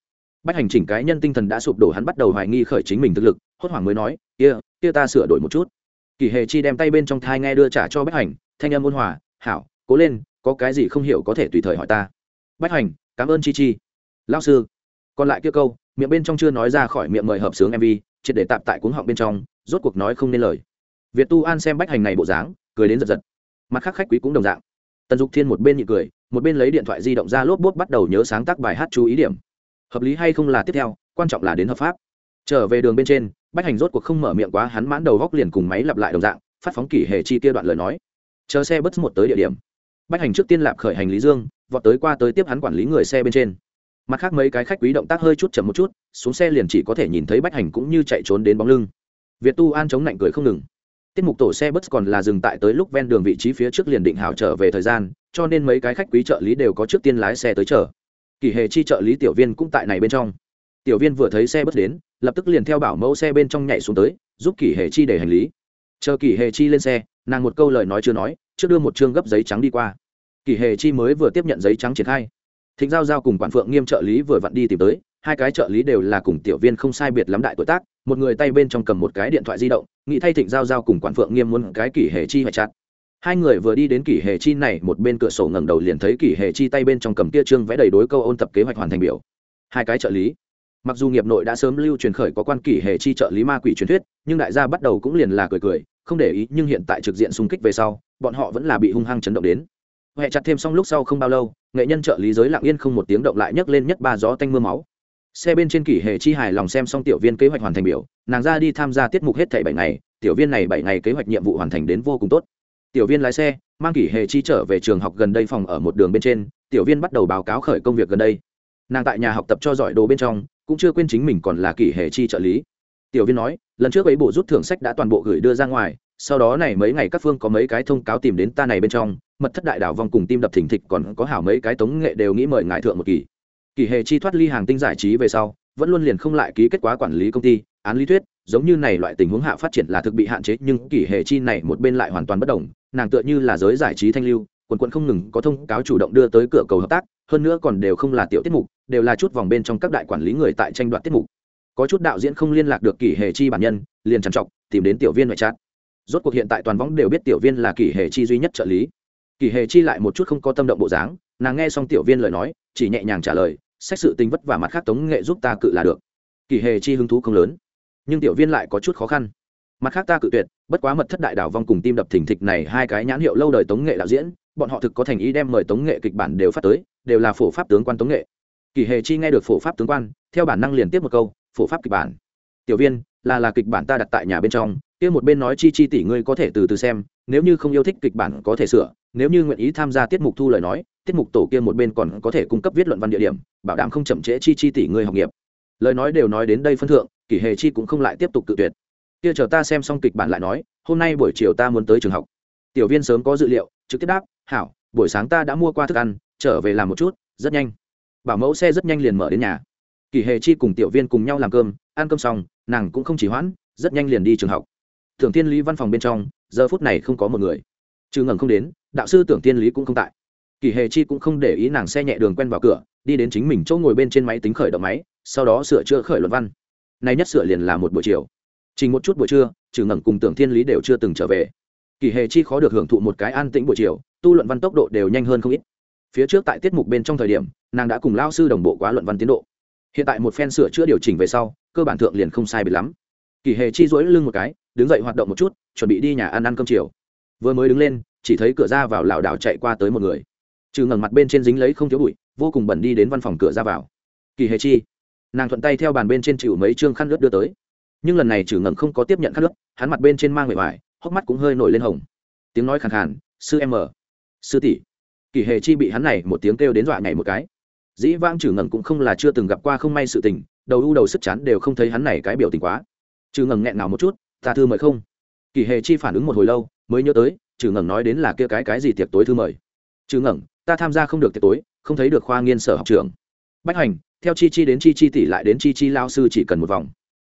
A: Bách hành chỉnh cái nhân tinh thần đã sụp đổ hắn bắt đầu hoài nghi khởi chính mình thực lực, hốt hoảng mới nói, kia kia ta sửa đổi một chút. Kỳ hề chi đem tay bên trong thai nghe đưa trả cho bách hành, thanh âm ôn hòa, hảo, cố lên, có cái gì không hiểu có thể tùy thời hỏi ta bách hành cảm ơn chi chi. Lao sư, còn lại kia câu, miệng bên trong chưa nói ra khỏi miệng mời hợp sướng mv triệt để tạp tại cuống họng bên trong, rốt cuộc nói không nên lời. Việt tu an xem bách hành này bộ dáng, cười đến giật giật. Mặt khác khách quý cũng đồng dạng. Tần dục thiên một bên nhị cười, một bên lấy điện thoại di động ra lốp bốt bắt đầu nhớ sáng tác bài hát chú ý điểm. Hợp lý hay không là tiếp theo, quan trọng là đến hợp pháp. Trở về đường bên trên, bách hành rốt cuộc không mở miệng quá, hắn mãn đầu góc liền cùng máy lặp lại đồng dạng, phát phóng kỷ hệ chi kia đoạn lời nói. Chờ xe bất một tới địa điểm. Bách hành trước tiên lạp khởi hành lý dương vọt tới qua tới tiếp hắn quản lý người xe bên trên. Mặt khác mấy cái khách quý động tác hơi chút chậm một chút, xuống xe liền chỉ có thể nhìn thấy bách hành cũng như chạy trốn đến bóng lưng. Việt tu an chống lạnh cười không ngừng. Tiết mục tổ xe bus còn là dừng tại tới lúc ven đường vị trí phía trước liền định hảo trở về thời gian, cho nên mấy cái khách quý trợ lý đều có trước tiên lái xe tới chờ. Kỳ hề chi trợ lý tiểu viên cũng tại này bên trong. Tiểu viên vừa thấy xe bus đến, lập tức liền theo bảo mẫu xe bên trong nhảy xuống tới, giúp kỳ hề chi để hành lý. Chờ kỳ hề chi lên xe, nàng một câu lời nói chưa nói, trước đưa một chương gấp giấy trắng đi qua kỳ hề chi mới vừa tiếp nhận giấy trắng triển khai. Thịnh giao giao cùng quản phượng nghiêm trợ lý vừa vặn đi tìm tới, hai cái trợ lý đều là cùng tiểu viên không sai biệt lắm đại tuổi tác, một người tay bên trong cầm một cái điện thoại di động, nghĩ thay thịnh giao giao cùng quản phượng nghiêm muốn cái kỷ hệ chi hoại chặt. Hai người vừa đi đến kỷ hệ chi này, một bên cửa sổ ngẩng đầu liền thấy kỷ hệ chi tay bên trong cầm kia trương vẽ đầy đối câu ôn tập kế hoạch hoàn thành biểu. Hai cái trợ lý. Mặc dù nghiệp nội đã sớm lưu truyền khởi có quan kỷ hệ chi trợ lý ma quỷ truyền thuyết, nhưng đại gia bắt đầu cũng liền là cười cười, không để ý, nhưng hiện tại trực diện xung kích về sau, bọn họ vẫn là bị hung hăng chấn động đến huệ chặt thêm xong lúc sau không bao lâu, nghệ nhân trợ lý giới lặng yên không một tiếng động lại nhấc lên nhất ba gió tanh mưa máu. Xe bên trên kỷ hệ chi hài lòng xem xong tiểu viên kế hoạch hoàn thành biểu, nàng ra đi tham gia tiết mục hết thảy bảy ngày, tiểu viên này bảy ngày kế hoạch nhiệm vụ hoàn thành đến vô cùng tốt. Tiểu viên lái xe, mang kỷ hệ chi trở về trường học gần đây phòng ở một đường bên trên, tiểu viên bắt đầu báo cáo khởi công việc gần đây. Nàng tại nhà học tập cho giỏi đồ bên trong, cũng chưa quên chính mình còn là kỷ hệ chi trợ lý. Tiểu viên nói, lần trước ấy bộ rút thưởng sách đã toàn bộ gửi đưa ra ngoài sau đó này mấy ngày các phương có mấy cái thông cáo tìm đến ta này bên trong, mật thất đại đảo vòng cùng tim đập thỉnh thịch còn có hảo mấy cái tống nghệ đều nghĩ mời ngài thượng một kỳ. Kỳ hề chi thoát ly hàng tinh giải trí về sau, vẫn luôn liền không lại ký kết quả quản lý công ty, án lý thuyết, giống như này loại tình huống hạ phát triển là thực bị hạn chế, nhưng kỳ hề chi này một bên lại hoàn toàn bất đồng, nàng tựa như là giới giải trí thanh lưu, quần quận không ngừng có thông cáo chủ động đưa tới cửa cầu hợp tác, hơn nữa còn đều không là tiểu tiết mục, đều là chút vòng bên trong các đại quản lý người tại tranh đoạt tiết mục. Có chút đạo diễn không liên lạc được kỳ hề chi bản nhân, liền trằn trọc, tìm đến tiểu viên ngoại trát rốt cuộc hiện tại toàn võng đều biết tiểu viên là kỳ hề chi duy nhất trợ lý. Kỳ hề chi lại một chút không có tâm động bộ dáng, nàng nghe xong tiểu viên lời nói, chỉ nhẹ nhàng trả lời xét sự tình vất và mặt khác tống nghệ giúp ta cự là được. Kỳ hề chi hứng thú không lớn, nhưng tiểu viên lại có chút khó khăn. Mặt khác ta cự tuyệt, bất quá mật thất đại đảo vong cùng tim đập thình thịch này hai cái nhãn hiệu lâu đời tống nghệ đạo diễn, bọn họ thực có thành ý đem mời tống nghệ kịch bản đều phát tới, đều là phổ pháp tướng quan tống nghệ. Kỳ hề chi nghe được phổ pháp tướng quan, theo bản năng liền tiếp một câu, phổ pháp kịch bản. Tiểu viên là là kịch bản ta đặt tại nhà bên trong, kia một bên nói chi chi tỷ ngươi có thể từ từ xem, nếu như không yêu thích kịch bản có thể sửa, nếu như nguyện ý tham gia tiết mục thu lời nói, tiết mục tổ kia một bên còn có thể cung cấp viết luận văn địa điểm, bảo đảm không chậm trễ chi chi tỷ ngươi học nghiệp. Lời nói đều nói đến đây phân thượng, kỷ hề chi cũng không lại tiếp tục tự tuyệt. Kia chờ ta xem xong kịch bản lại nói, hôm nay buổi chiều ta muốn tới trường học. Tiểu viên sớm có dự liệu, trực tiếp đáp, hảo, buổi sáng ta đã mua qua thức ăn, trở về làm một chút, rất nhanh. Bảo mẫu xe rất nhanh liền mở đến nhà. Kỷ hề chi cùng tiểu viên cùng nhau làm cơm ăn cơm xong, nàng cũng không chỉ hoãn, rất nhanh liền đi trường học. Tưởng tiên lý văn phòng bên trong, giờ phút này không có một người. Trừ ngẩng không đến, đạo sư tưởng tiên lý cũng không tại. Kỳ hề chi cũng không để ý nàng xe nhẹ đường quen vào cửa, đi đến chính mình chỗ ngồi bên trên máy tính khởi động máy, sau đó sửa chữa khởi luận văn. Nay nhất sửa liền là một buổi chiều. Chỉ một chút buổi trưa, trừ ngẩng cùng tưởng thiên lý đều chưa từng trở về. Kỳ hề chi khó được hưởng thụ một cái an tĩnh buổi chiều, tu luận văn tốc độ đều nhanh hơn không ít. Phía trước tại tiết mục bên trong thời điểm, nàng đã cùng lao sư đồng bộ quá luận văn tiến độ hiện tại một phen sửa chữa điều chỉnh về sau cơ bản thượng liền không sai bị lắm. Kỳ hề chi dỗi lưng một cái đứng dậy hoạt động một chút chuẩn bị đi nhà ăn ăn cơm chiều. Vừa mới đứng lên chỉ thấy cửa ra vào lảo đảo chạy qua tới một người. Trừ ngẩng mặt bên trên dính lấy không thiếu bụi vô cùng bẩn đi đến văn phòng cửa ra vào. Kỳ hề chi nàng thuận tay theo bàn bên trên chịu mấy chương khăn lướt đưa tới. Nhưng lần này trừ ngẩng không có tiếp nhận khăn lướt, hắn mặt bên trên mang bề ngoài hốc mắt cũng hơi nổi lên hồng. Tiếng nói khàn khàn sư em sư tỷ. Kỳ hề chi bị hắn này một tiếng kêu đến dọa nhảy một cái dĩ vãng trừ ngẩng cũng không là chưa từng gặp qua không may sự tình, đầu u đầu sức chán đều không thấy hắn này cái biểu tình quá. Trừ ngẩng nghẹn nào một chút, ta thư mời không? Kỳ hề chi phản ứng một hồi lâu, mới nhớ tới trừ ngẩng nói đến là kia cái cái gì tiệc tối thư mời. Trừ ngẩng ta tham gia không được tiệc tối, không thấy được khoa nghiên sở học trường bách hành, theo chi chi đến chi chi tỷ lại đến chi chi lao sư chỉ cần một vòng.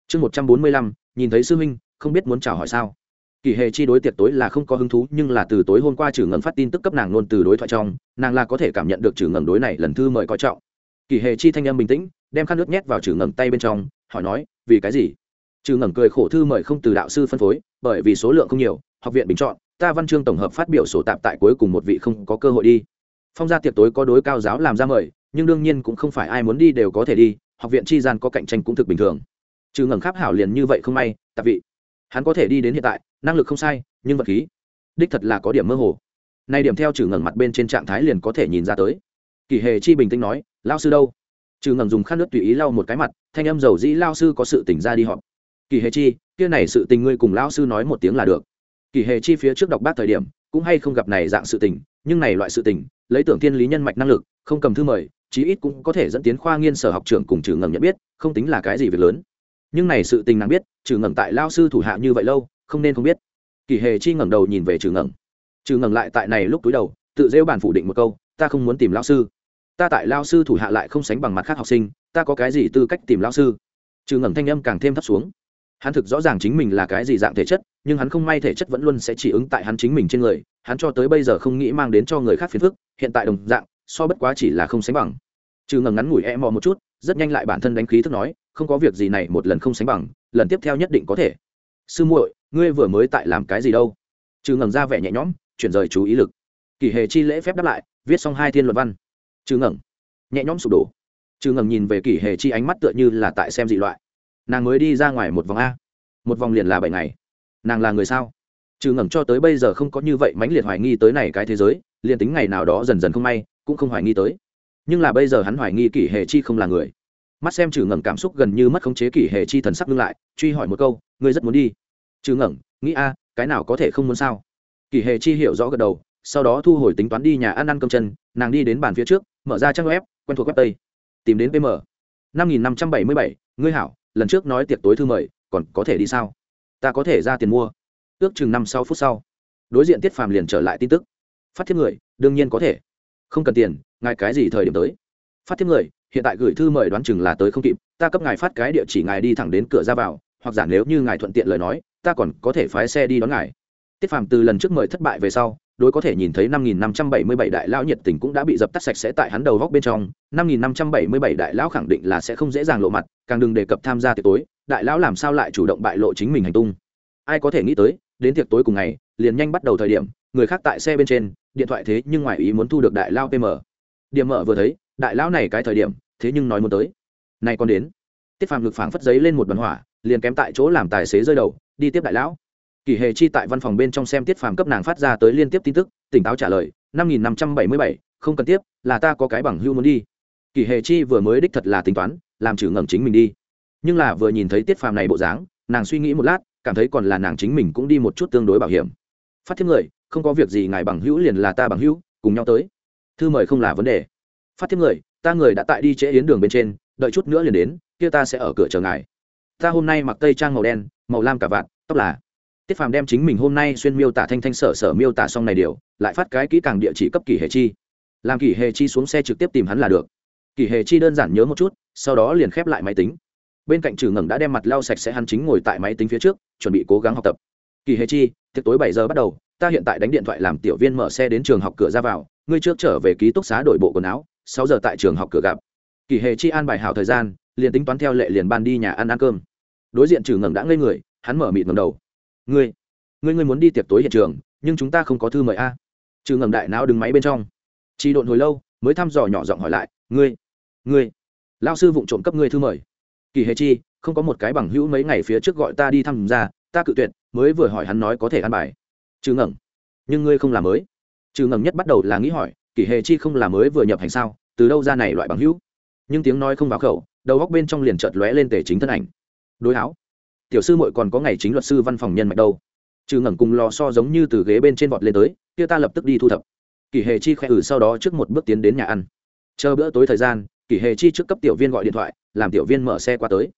A: Chương một trăm bốn mươi lăm, nhìn thấy sư huynh, không biết muốn chào hỏi sao kỳ hề chi đối tiệc tối là không có hứng thú, nhưng là từ tối hôm qua trừ ngầm phát tin tức cấp nàng luôn từ đối thoại trong, nàng là có thể cảm nhận được trừ ngầm đối này lần thư mời coi trọng. Kỳ hề chi thanh âm bình tĩnh, đem khăn nước nhét vào trừ ngầm tay bên trong, hỏi nói, vì cái gì? Trừ ngầm cười khổ thư mời không từ đạo sư phân phối, bởi vì số lượng không nhiều, học viện bình chọn, ta văn chương tổng hợp phát biểu sổ tạp tại cuối cùng một vị không có cơ hội đi. Phong gia tiệc tối có đối cao giáo làm ra mời, nhưng đương nhiên cũng không phải ai muốn đi đều có thể đi, học viện chi gian có cạnh tranh cũng thực bình thường. Trừ ngẩng khắp hảo liền như vậy không may, tạp vị hắn có thể đi đến hiện tại, năng lực không sai, nhưng vật khí, đích thật là có điểm mơ hồ. Nay điểm theo trừ ngẩng mặt bên trên trạng thái liền có thể nhìn ra tới. Kỳ hề chi bình tĩnh nói lao sư đâu? Trừ ngẩng dùng khăn nước tùy ý lau một cái mặt, thanh âm dầu dĩ lao sư có sự tỉnh ra đi họp. Kỳ hề chi, kia này sự tình ngươi cùng lão sư nói một tiếng là được. Kỳ hề chi phía trước đọc bác thời điểm, cũng hay không gặp này dạng sự tình, nhưng này loại sự tình, lấy tưởng thiên lý nhân mạch năng lực, không cầm thư mời, chí ít cũng có thể dẫn tiến khoa nghiên sở học trưởng cùng trừ ngầm nhận biết, không tính là cái gì việc lớn. Nhưng này sự tình nàng biết trừ ngẩng tại lao sư thủ hạ như vậy lâu, không nên không biết. Kỳ hề chi ngẩng đầu nhìn về trừ ngẩng. Trừ ngẩng lại tại này lúc túi đầu, tự rêu bản phủ định một câu, ta không muốn tìm lao sư. Ta tại lao sư thủ hạ lại không sánh bằng mặt khác học sinh, ta có cái gì tư cách tìm lao sư? Trừ ngẩng thanh âm càng thêm thấp xuống. Hắn thực rõ ràng chính mình là cái gì dạng thể chất, nhưng hắn không may thể chất vẫn luôn sẽ chỉ ứng tại hắn chính mình trên người, hắn cho tới bây giờ không nghĩ mang đến cho người khác phiền phức, hiện tại đồng dạng, so bất quá chỉ là không sánh bằng. Trừ ngẩng ngắn ngủi e mò một chút, rất nhanh lại bản thân đánh khí thức nói, không có việc gì này, một lần không sánh bằng lần tiếp theo nhất định có thể. Sư muội, ngươi vừa mới tại làm cái gì đâu? Trừ ngẩng ra vẻ nhẹ nhõm, chuyển rời chú ý lực. Kỳ hề chi lễ phép đáp lại, viết xong hai thiên luận văn. Trừ ngẩng. Nhẹ nhõm sụp đổ. Trừ ngẩng nhìn về kỳ hề chi ánh mắt tựa như là tại xem dị loại. Nàng mới đi ra ngoài một vòng a. Một vòng liền là bảy ngày. Nàng là người sao? Trừ ngẩng cho tới bây giờ không có như vậy mãnh liệt hoài nghi tới này cái thế giới, liền tính ngày nào đó dần dần không may, cũng không hoài nghi tới. Nhưng là bây giờ hắn hoài nghi kỷ hệ chi không là người mắt xem trừ ngẩng cảm xúc gần như mất khống chế kỷ hệ chi thần sắc ngưng lại, truy hỏi một câu, ngươi rất muốn đi? Trừ ngẩng nghĩ a, cái nào có thể không muốn sao? Kỷ hệ chi hiểu rõ gật đầu, sau đó thu hồi tính toán đi nhà ăn ăn cơm chân, nàng đi đến bàn phía trước, mở ra trang web, quen thuộc web tây. Tìm đến pm năm nghìn năm trăm bảy mươi bảy, ngươi hảo, lần trước nói tiệc tối thư mời, còn có thể đi sao? Ta có thể ra tiền mua. Ước chừng năm sau phút sau, đối diện tiết phàm liền trở lại tin tức. Phát thiếp người, đương nhiên có thể. Không cần tiền, ngài cái gì thời điểm tới? Phát thiếp người hiện tại gửi thư mời đoán chừng là tới không kịp, ta cấp ngài phát cái địa chỉ ngài đi thẳng đến cửa ra vào, hoặc giả nếu như ngài thuận tiện lời nói, ta còn có thể phái xe đi đón ngài. Tiết phàm từ lần trước mời thất bại về sau, đối có thể nhìn thấy năm nghìn năm trăm bảy mươi bảy đại lão nhiệt tình cũng đã bị dập tắt sạch sẽ tại hắn đầu góc bên trong, năm nghìn năm trăm bảy mươi bảy đại lão khẳng định là sẽ không dễ dàng lộ mặt, càng đừng đề cập tham gia tiệc tối, đại lão làm sao lại chủ động bại lộ chính mình hành tung. Ai có thể nghĩ tới, đến tiệc tối cùng ngày, liền nhanh bắt đầu thời điểm, người khác tại xe bên trên, điện thoại thế nhưng ngoài ý muốn thu được đại lao pm điểm mở vừa thấy đại lão này cái thời điểm, thế nhưng nói muốn tới. Này còn đến. Tiết phàm ngực phảng phất giấy lên một đoàn hỏa, liền kém tại chỗ làm tài xế rơi đầu, đi tiếp đại lão. Kỳ hề chi tại văn phòng bên trong xem tiết phàm cấp nàng phát ra tới liên tiếp tin tức, tỉnh táo trả lời, năm nghìn năm trăm bảy mươi bảy, không cần tiếp, là ta có cái bằng hưu muốn đi. Kỳ hề chi vừa mới đích thật là tính toán, làm trừ ngầm chính mình đi. Nhưng là vừa nhìn thấy tiết phàm này bộ dáng, nàng suy nghĩ một lát, cảm thấy còn là nàng chính mình cũng đi một chút tương đối bảo hiểm. Phát thiếp người, không có việc gì ngài bằng hữu liền là ta bằng hữu, cùng nhau tới. Thư mời không là vấn đề phát thiếp người, ta người đã tại đi trễ yến đường bên trên, đợi chút nữa liền đến, kia ta sẽ ở cửa chờ ngài. Ta hôm nay mặc tây trang màu đen, màu lam cả vạt, tóc là. Tiết phàm đem chính mình hôm nay xuyên miêu tả thanh thanh sở sở miêu tả xong này điều, lại phát cái kỹ càng địa chỉ cấp kỷ hệ chi. Làm kỷ hệ chi xuống xe trực tiếp tìm hắn là được. Kỷ hệ chi đơn giản nhớ một chút, sau đó liền khép lại máy tính. Bên cạnh trừ ngẩng đã đem mặt lau sạch sẽ hắn chính ngồi tại máy tính phía trước, chuẩn bị cố gắng học tập. Kỳ hề chi, tiệc tối bảy giờ bắt đầu, ta hiện tại đánh điện thoại làm tiểu viên mở xe đến trường học cửa ra vào, ngươi trước trở về ký túc xá đổi bộ quần áo sáu giờ tại trường học cửa gặp. Kỳ hề chi an bài hảo thời gian, liền tính toán theo lệ liền ban đi nhà ăn ăn cơm. Đối diện trừ ngẩng đã ngây người, hắn mở mịt ngầm đầu. Ngươi ngươi ngươi muốn đi tiệc tối hiện trường, nhưng chúng ta không có thư mời a. Trừ ngẩng đại não đứng máy bên trong. Chỉ độn hồi lâu, mới thăm dò nhỏ giọng hỏi lại, ngươi ngươi lao sư vụng trộm cấp ngươi thư mời. Kỳ hề chi, không có một cái bằng hữu mấy ngày phía trước gọi ta đi thăm ra, ta cự tuyệt, mới vừa hỏi hắn nói có thể ăn bài. Trừ ngẩng, nhưng ngươi không làm mới. Trừ ngẩng nhất bắt đầu là nghĩ hỏi kỳ hề chi không là mới vừa nhập hành sao? Từ đâu ra này loại bằng hữu? Nhưng tiếng nói không vào khẩu, đầu góc bên trong liền chợt lóe lên tề chính thân ảnh. Đối áo. Tiểu sư muội còn có ngày chính luật sư văn phòng nhân mạch đâu? Trừ ngẩng cùng lò so giống như từ ghế bên trên vọt lên tới, kia ta lập tức đi thu thập. Kỳ hề chi khẽ ử sau đó trước một bước tiến đến nhà ăn. Chờ bữa tối thời gian, kỷ hề chi trước cấp tiểu viên gọi điện thoại, làm tiểu viên mở xe qua tới.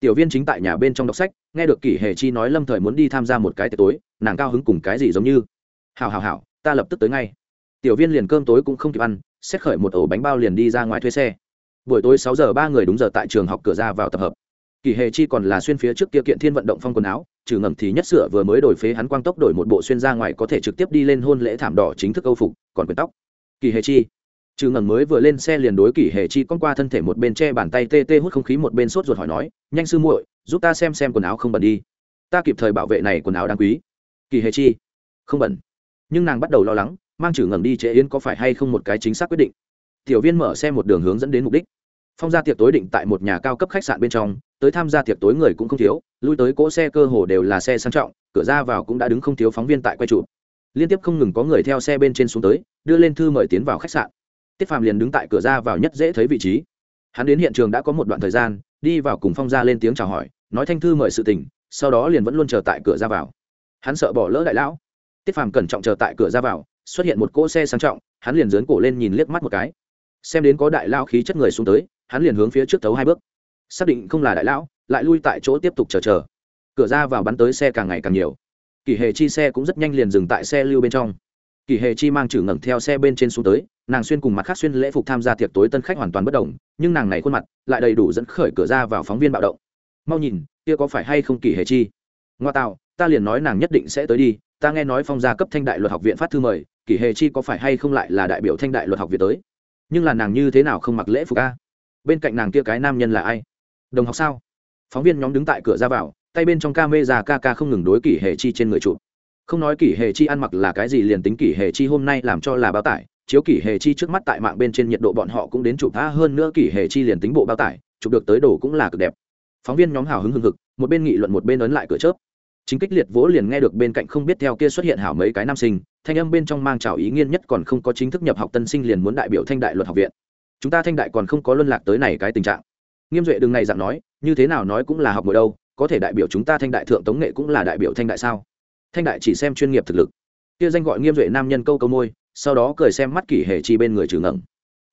A: Tiểu viên chính tại nhà bên trong đọc sách, nghe được kỷ hề chi nói lâm thời muốn đi tham gia một cái tiệc tối, nàng cao hứng cùng cái gì giống như. Hào hào hào ta lập tức tới ngay tiểu viên liền cơm tối cũng không kịp ăn, xét khởi một ổ bánh bao liền đi ra ngoài thuê xe. Buổi tối sáu giờ ba người đúng giờ tại trường học cửa ra vào tập hợp. Kỳ hề chi còn là xuyên phía trước kia kiện thiên vận động phong quần áo, trừ ngầm thì nhất sửa vừa mới đổi phế hắn quang tốc đổi một bộ xuyên ra ngoài có thể trực tiếp đi lên hôn lễ thảm đỏ chính thức âu phục, còn quyền tóc. Kỳ hề chi, trừ ngầm mới vừa lên xe liền đối Kỳ hệ chi con qua thân thể một bên che bàn tay tê tê hút không khí một bên sốt ruột hỏi nói, nhanh sư muội, giúp ta xem xem quần áo không bẩn đi. Ta kịp thời bảo vệ này quần áo đáng quý. Kỳ hệ chi, không bẩn. Nhưng nàng bắt đầu lo lắng mang chử ngẩng đi chế yến có phải hay không một cái chính xác quyết định. Tiểu viên mở xe một đường hướng dẫn đến mục đích. Phong gia tiệc tối định tại một nhà cao cấp khách sạn bên trong, tới tham gia tiệc tối người cũng không thiếu, lui tới cỗ xe cơ hồ đều là xe sang trọng, cửa ra vào cũng đã đứng không thiếu phóng viên tại quay trụ liên tiếp không ngừng có người theo xe bên trên xuống tới, đưa lên thư mời tiến vào khách sạn. Tiết phàm liền đứng tại cửa ra vào nhất dễ thấy vị trí. Hắn đến hiện trường đã có một đoạn thời gian, đi vào cùng phong gia lên tiếng chào hỏi, nói thanh thư mời sự tình, sau đó liền vẫn luôn chờ tại cửa ra vào. Hắn sợ bỏ lỡ đại lão. Tiết phàm cẩn trọng chờ tại cửa ra vào xuất hiện một cỗ xe sang trọng, hắn liền dướn cổ lên nhìn liếc mắt một cái. Xem đến có đại lao khí chất người xuống tới, hắn liền hướng phía trước thấu hai bước. Xác định không là đại lão, lại lui tại chỗ tiếp tục chờ chờ. Cửa ra vào bắn tới xe càng ngày càng nhiều. Kỷ hề chi xe cũng rất nhanh liền dừng tại xe lưu bên trong. Kỷ hề chi mang chử ngẩng theo xe bên trên xuống tới, nàng xuyên cùng mặt khác xuyên lễ phục tham gia tiệc tối tân khách hoàn toàn bất đồng, nhưng nàng này khuôn mặt lại đầy đủ dẫn khởi cửa ra vào phóng viên bạo động. Mau nhìn, kia có phải hay không kỷ hề chi? Ngoa tạo, ta liền nói nàng nhất định sẽ tới đi, ta nghe nói phong gia cấp thanh đại luật học viện phát thư mời kỷ hề chi có phải hay không lại là đại biểu thanh đại luật học Việt tới? Nhưng là nàng như thế nào không mặc lễ phục a? Bên cạnh nàng kia cái nam nhân là ai? Đồng học sao? Phóng viên nhóm đứng tại cửa ra vào, tay bên trong ca mê già ca ca không ngừng đối kỷ hệ chi trên người chụp. Không nói kỷ hệ chi ăn mặc là cái gì liền tính kỷ hệ chi hôm nay làm cho là bao tải, chiếu kỷ hệ chi trước mắt tại mạng bên trên nhiệt độ bọn họ cũng đến chụp tha hơn nữa kỷ hệ chi liền tính bộ bao tải, chụp được tới đồ cũng là cực đẹp. Phóng viên nhóm hào hứng hưng hực, một bên nghị luận một bên ấn lại cửa chớp. Chính kích liệt vỗ liền nghe được bên cạnh không biết theo kia xuất hiện hảo mấy cái nam sinh thanh âm bên trong mang trào ý nghiên nhất còn không có chính thức nhập học tân sinh liền muốn đại biểu thanh đại luật học viện. Chúng ta thanh đại còn không có luân lạc tới này cái tình trạng. Nghiêm duệ đừng này dạng nói, như thế nào nói cũng là học ngồi đâu, có thể đại biểu chúng ta thanh đại thượng tống nghệ cũng là đại biểu thanh đại sao? Thanh đại chỉ xem chuyên nghiệp thực lực. Kia danh gọi nghiêm duệ nam nhân câu câu môi, sau đó cười xem mắt kỷ hề chi bên người trừ ngẩng.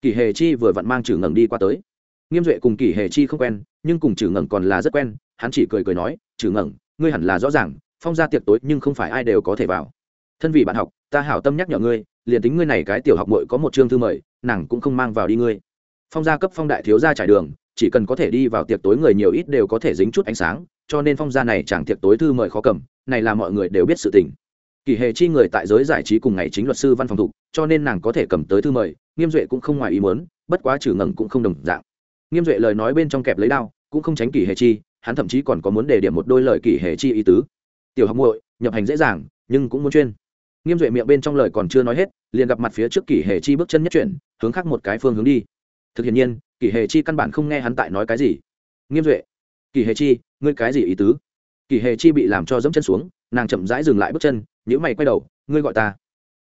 A: Kỷ hề chi vừa vặn mang trừ ngẩng đi qua tới. Nghiêm duệ cùng kỷ hề chi không quen, nhưng cùng trừ ngẩng còn là rất quen, hắn chỉ cười cười nói, trừ ngẩng, ngươi hẳn là rõ ràng, phong ra tiệc tối nhưng không phải ai đều có thể vào. Thân vì bạn học ta hảo tâm nhắc nhở ngươi, liền tính ngươi này cái tiểu học mội có một chương thư mời, nàng cũng không mang vào đi ngươi. Phong gia cấp phong đại thiếu gia trải đường, chỉ cần có thể đi vào tiệc tối người nhiều ít đều có thể dính chút ánh sáng, cho nên phong gia này chẳng tiệc tối thư mời khó cầm, này là mọi người đều biết sự tình. Kỳ hề chi người tại giới giải trí cùng ngày chính luật sư văn phòng thục, cho nên nàng có thể cầm tới thư mời, nghiêm duệ cũng không ngoài ý muốn, bất quá trừ ngẩng cũng không đồng dạng. Nghiêm duệ lời nói bên trong kẹp lấy đao, cũng không tránh kỳ hề chi, hắn thậm chí còn có muốn đề điểm một đôi lời kỳ hề chi ý tứ. Tiểu học muội, nhập hành dễ dàng, nhưng cũng muốn chuyên nghiêm duệ miệng bên trong lời còn chưa nói hết, liền gặp mặt phía trước kỷ hề chi bước chân nhất chuyển, hướng khác một cái phương hướng đi. Thực hiện nhiên, kỷ hề chi căn bản không nghe hắn tại nói cái gì. Nghiêm duệ, kỷ hề chi, ngươi cái gì ý tứ? Kỷ hề chi bị làm cho dẫm chân xuống, nàng chậm rãi dừng lại bước chân nhữ mày quay đầu, ngươi gọi ta.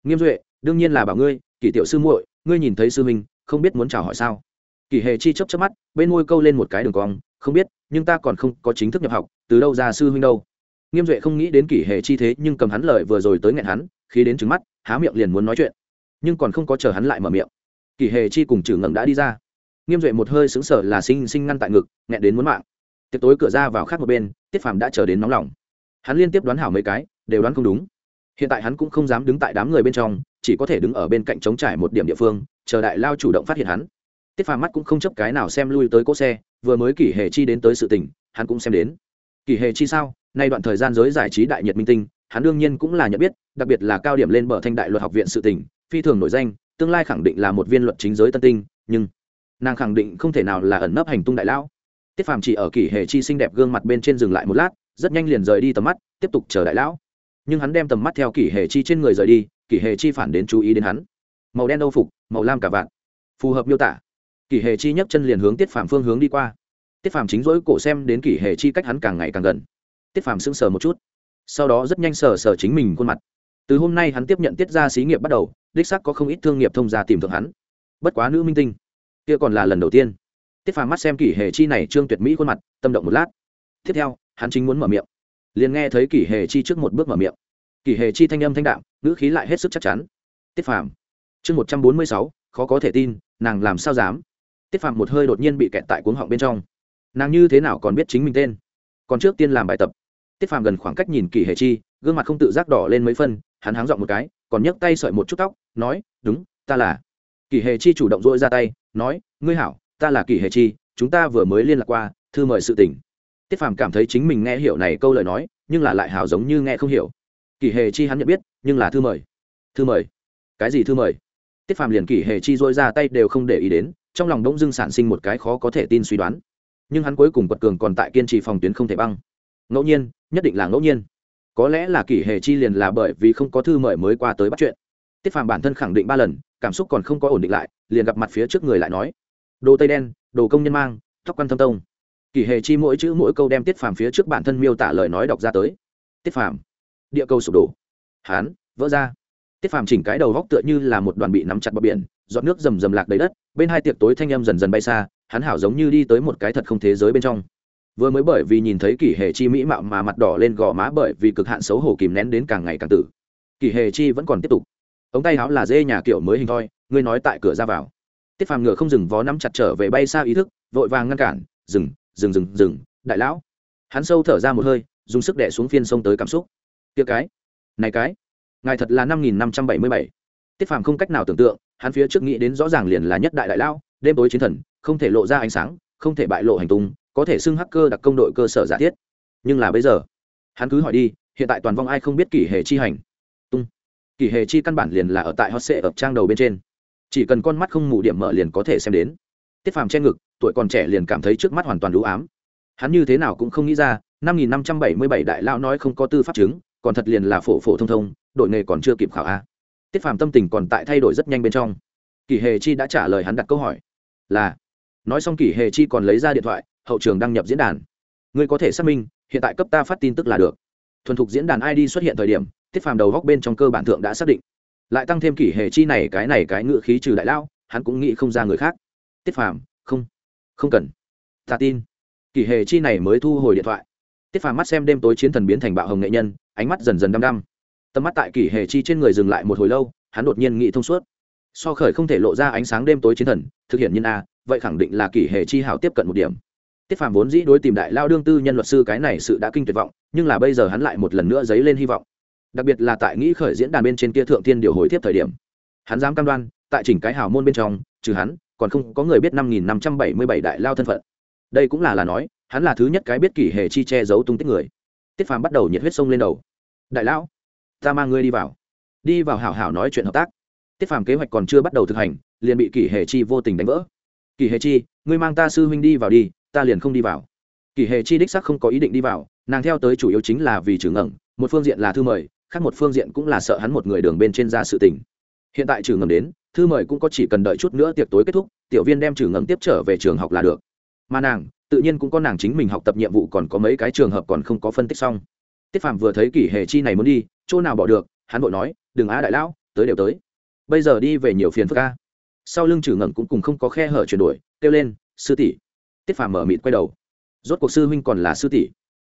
A: Nghiêm duệ, đương nhiên là bảo ngươi, kỷ tiểu sư muội, ngươi nhìn thấy sư minh không biết muốn chào hỏi sao? Kỷ hề chi chấp chấp mắt, bên môi câu lên một cái đường cong, không biết, nhưng ta còn không có chính thức nhập học, từ đâu ra sư huynh đâu? Nghiêm duệ không nghĩ đến kỷ hệ chi thế, nhưng cầm hắn lời vừa rồi tới nghẹn hắn khi đến trứng mắt, há miệng liền muốn nói chuyện. Nhưng còn không có chờ hắn lại mở miệng. Kỳ hề chi cùng trừ ngẩng đã đi ra. Nghiêm duệ một hơi xứng sở là sinh sinh ngăn tại ngực, nghẹn đến muốn mạng. Tiệc tối cửa ra vào khác một bên, tiết phàm đã chờ đến nóng lòng. Hắn liên tiếp đoán hảo mấy cái, đều đoán không đúng. Hiện tại hắn cũng không dám đứng tại đám người bên trong, chỉ có thể đứng ở bên cạnh chống trải một điểm địa phương, chờ đại lao chủ động phát hiện hắn. Tiết phàm mắt cũng không chấp cái nào xem lui tới cỗ xe, vừa mới kỷ hề chi đến tới sự tình, hắn cũng xem đến. Kỷ hề chi sao? Nay đoạn thời gian giới giải trí đại nhật minh tinh hắn đương nhiên cũng là nhận biết, đặc biệt là cao điểm lên bờ thanh đại luật học viện sự tỉnh phi thường nổi danh, tương lai khẳng định là một viên luật chính giới tân tinh, nhưng nàng khẳng định không thể nào là ẩn nấp hành tung đại lão. Tiết phàm chỉ ở kỷ hệ chi xinh đẹp gương mặt bên trên dừng lại một lát, rất nhanh liền rời đi tầm mắt, tiếp tục chờ đại lão. Nhưng hắn đem tầm mắt theo kỷ hệ chi trên người rời đi, kỷ hệ chi phản đến chú ý đến hắn. Màu đen âu phục, màu lam cả vạn phù hợp miêu tả. Kỷ hệ chi nhấc chân liền hướng tiết phàm phương hướng đi qua. Tiết phàm chính rỗi cổ xem đến kỷ hệ chi cách hắn càng ngày càng gần. Tiết phàm sững sờ một chút sau đó rất nhanh sờ sờ chính mình khuôn mặt. Từ hôm nay hắn tiếp nhận tiết ra xí nghiệp bắt đầu, đích sắc có không ít thương nghiệp thông gia tìm thượng hắn. Bất quá nữ minh tinh, kia còn là lần đầu tiên. Tiết phàm mắt xem kỷ hệ chi này trương tuyệt mỹ khuôn mặt, tâm động một lát. Tiếp theo, hắn chính muốn mở miệng. Liền nghe thấy kỷ hệ chi trước một bước mở miệng. Kỷ hệ chi thanh âm thanh đạm, ngữ khí lại hết sức chắc chắn. Tiết phàm, chương một trăm bốn mươi sáu, khó có thể tin, nàng làm sao dám? Tiết phàm một hơi đột nhiên bị kẹt tại cuống họng bên trong. Nàng như thế nào còn biết chính mình tên? Còn trước tiên làm bài tập tiết phàm gần khoảng cách nhìn kỳ hề chi, gương mặt không tự giác đỏ lên mấy phân, hắn háng dọn một cái, còn nhấc tay sợi một chút tóc, nói, đúng, ta là. Kỳ hề chi chủ động dỗi ra tay, nói, ngươi hảo, ta là kỳ hề chi, chúng ta vừa mới liên lạc qua, thư mời sự tỉnh tiết phàm cảm thấy chính mình nghe hiểu này câu lời nói, nhưng là lại hảo giống như nghe không hiểu. Kỳ hề chi hắn nhận biết, nhưng là thư mời. Thư mời? Cái gì thư mời? Tiết phàm liền kỳ hề chi dội ra tay đều không để ý đến, trong lòng đống dưng sản sinh một cái khó có thể tin suy đoán. Nhưng hắn cuối cùng quật cường còn tại kiên trì phòng tuyến không thể băng ngẫu nhiên, nhất định là ngẫu nhiên. Có lẽ là kỷ hệ chi liền là bởi vì không có thư mời mới qua tới bắt chuyện. Tiết phàm bản thân khẳng định ba lần, cảm xúc còn không có ổn định lại, liền gặp mặt phía trước người lại nói, đồ tây đen, đồ công nhân mang, tóc quan thâm tông. Kỷ hệ chi mỗi chữ mỗi câu đem tiết phàm phía trước bản thân miêu tả lời nói đọc ra tới. Tiết phàm, địa cầu sụp đổ. Hán, vỡ ra. Tiết phàm chỉnh cái đầu góc tựa như là một đoàn bị nắm chặt bờ biển, giọt nước rầm rầm lạc đầy đất, bên hai tiệc tối thanh âm dần dần bay xa, hắn hảo giống như đi tới một cái thật không thế giới bên trong vừa mới bởi vì nhìn thấy kỷ hệ chi mỹ mạo mà mặt đỏ lên gò má bởi vì cực hạn xấu hổ kìm nén đến càng ngày càng tử. Kỷ hệ chi vẫn còn tiếp tục. Ống tay áo là dê nhà kiểu mới hình thoi, ngươi nói tại cửa ra vào. Tiết phàm ngựa không dừng vó nắm chặt trở về bay xa ý thức, vội vàng ngăn cản, dừng dừng dừng dừng, đại lão. Hắn sâu thở ra một hơi, dùng sức đẻ xuống phiên sông tới cảm xúc. Tiệc cái, này cái, ngài thật là năm nghìn năm trăm bảy mươi bảy. Tiết phàm không cách nào tưởng tượng, hắn phía trước nghĩ đến rõ ràng liền là nhất đại đại lão, đêm tối chiến thần, không thể lộ ra ánh sáng, không thể bại lộ hành tung có thể xưng hacker đặc công đội cơ sở giả thiết. Nhưng là bây giờ, hắn cứ hỏi đi, hiện tại toàn vong ai không biết kỷ hệ chi hành. Tung. Kỷ hệ chi căn bản liền là ở tại hot sệ ở trang đầu bên trên. Chỉ cần con mắt không mù điểm mở liền có thể xem đến. Tiết phàm che ngực, tuổi còn trẻ liền cảm thấy trước mắt hoàn toàn đủ ám. Hắn như thế nào cũng không nghĩ ra, năm nghìn năm trăm bảy mươi bảy đại lão nói không có tư pháp chứng, còn thật liền là phổ phổ thông thông, đội nghề còn chưa kịp khảo a. Tiết phàm tâm tình còn tại thay đổi rất nhanh bên trong. Kỷ hề chi đã trả lời hắn đặt câu hỏi. Là, nói xong kỷ hề chi còn lấy ra điện thoại hậu trường đăng nhập diễn đàn. Ngươi có thể xác minh, hiện tại cấp ta phát tin tức là được. Thuần thục diễn đàn id xuất hiện thời điểm, tiết phàm đầu góc bên trong cơ bản thượng đã xác định. Lại tăng thêm kỷ hề chi này, cái này, cái ngự khí trừ đại lao hắn cũng nghĩ không ra người khác. Tiết phàm, không không cần. Ta tin. Kỷ hề chi này mới thu hồi điện thoại. Tiết phàm mắt xem đêm tối chiến thần biến thành bạo hồng nghệ nhân, ánh mắt dần dần đăm đăm. Tầm mắt tại kỷ hề chi trên người dừng lại một hồi lâu, hắn đột nhiên nghĩ thông suốt. So khởi không thể lộ ra ánh sáng đêm tối chiến thần, thực hiện nhân a, vậy khẳng định là kỷ hề chi hảo tiếp cận một điểm tiết phàm vốn dĩ đối tìm đại lao đương tư nhân luật sư cái này sự đã kinh tuyệt vọng, nhưng là bây giờ hắn lại một lần nữa dấy lên hy vọng. Đặc biệt là tại nghĩ khởi diễn đàn bên trên kia thượng thiên điều hồi tiếp thời điểm. Hắn dám cam đoan, tại chỉnh cái hào môn bên trong, trừ hắn, còn không có người biết năm nghìn năm trăm bảy mươi bảy đại lao thân phận. Đây cũng là là nói, hắn là thứ nhất cái biết kỷ hề chi che giấu tung tích người. Tiết phàm bắt đầu nhiệt huyết sông lên đầu. Đại lão, ta mang ngươi đi vào. Đi vào hảo hảo nói chuyện hợp tác. Tiết phàm kế hoạch còn chưa bắt đầu thực hành, liền bị kỷ hề chi vô tình đánh vỡ. Kỷ hề chi, ngươi mang ta sư huynh đi vào đi ta liền không đi vào. Kỳ hề chi đích sắc không có ý định đi vào, nàng theo tới chủ yếu chính là vì trừ ngẩng một phương diện là thư mời, khác một phương diện cũng là sợ hắn một người đường bên trên ra sự tình. Hiện tại trừ ngẩng đến, thư mời cũng có chỉ cần đợi chút nữa tiệc tối kết thúc, tiểu viên đem trừ ngẩng tiếp trở về trường học là được. Mà nàng, tự nhiên cũng có nàng chính mình học tập nhiệm vụ còn có mấy cái trường hợp còn không có phân tích xong. Tiết phạm vừa thấy kỷ hề chi này muốn đi, chỗ nào bỏ được, hắn vội nói, đừng á đại lão, tới đều tới. Bây giờ đi về nhiều phiền phức ca sau lưng trừ ngẩng cũng cùng không có khe hở chuyển đổi, kêu lên, sư tỷ tiết phàm mở mịt quay đầu. Rốt cuộc sư huynh còn là sư tỷ.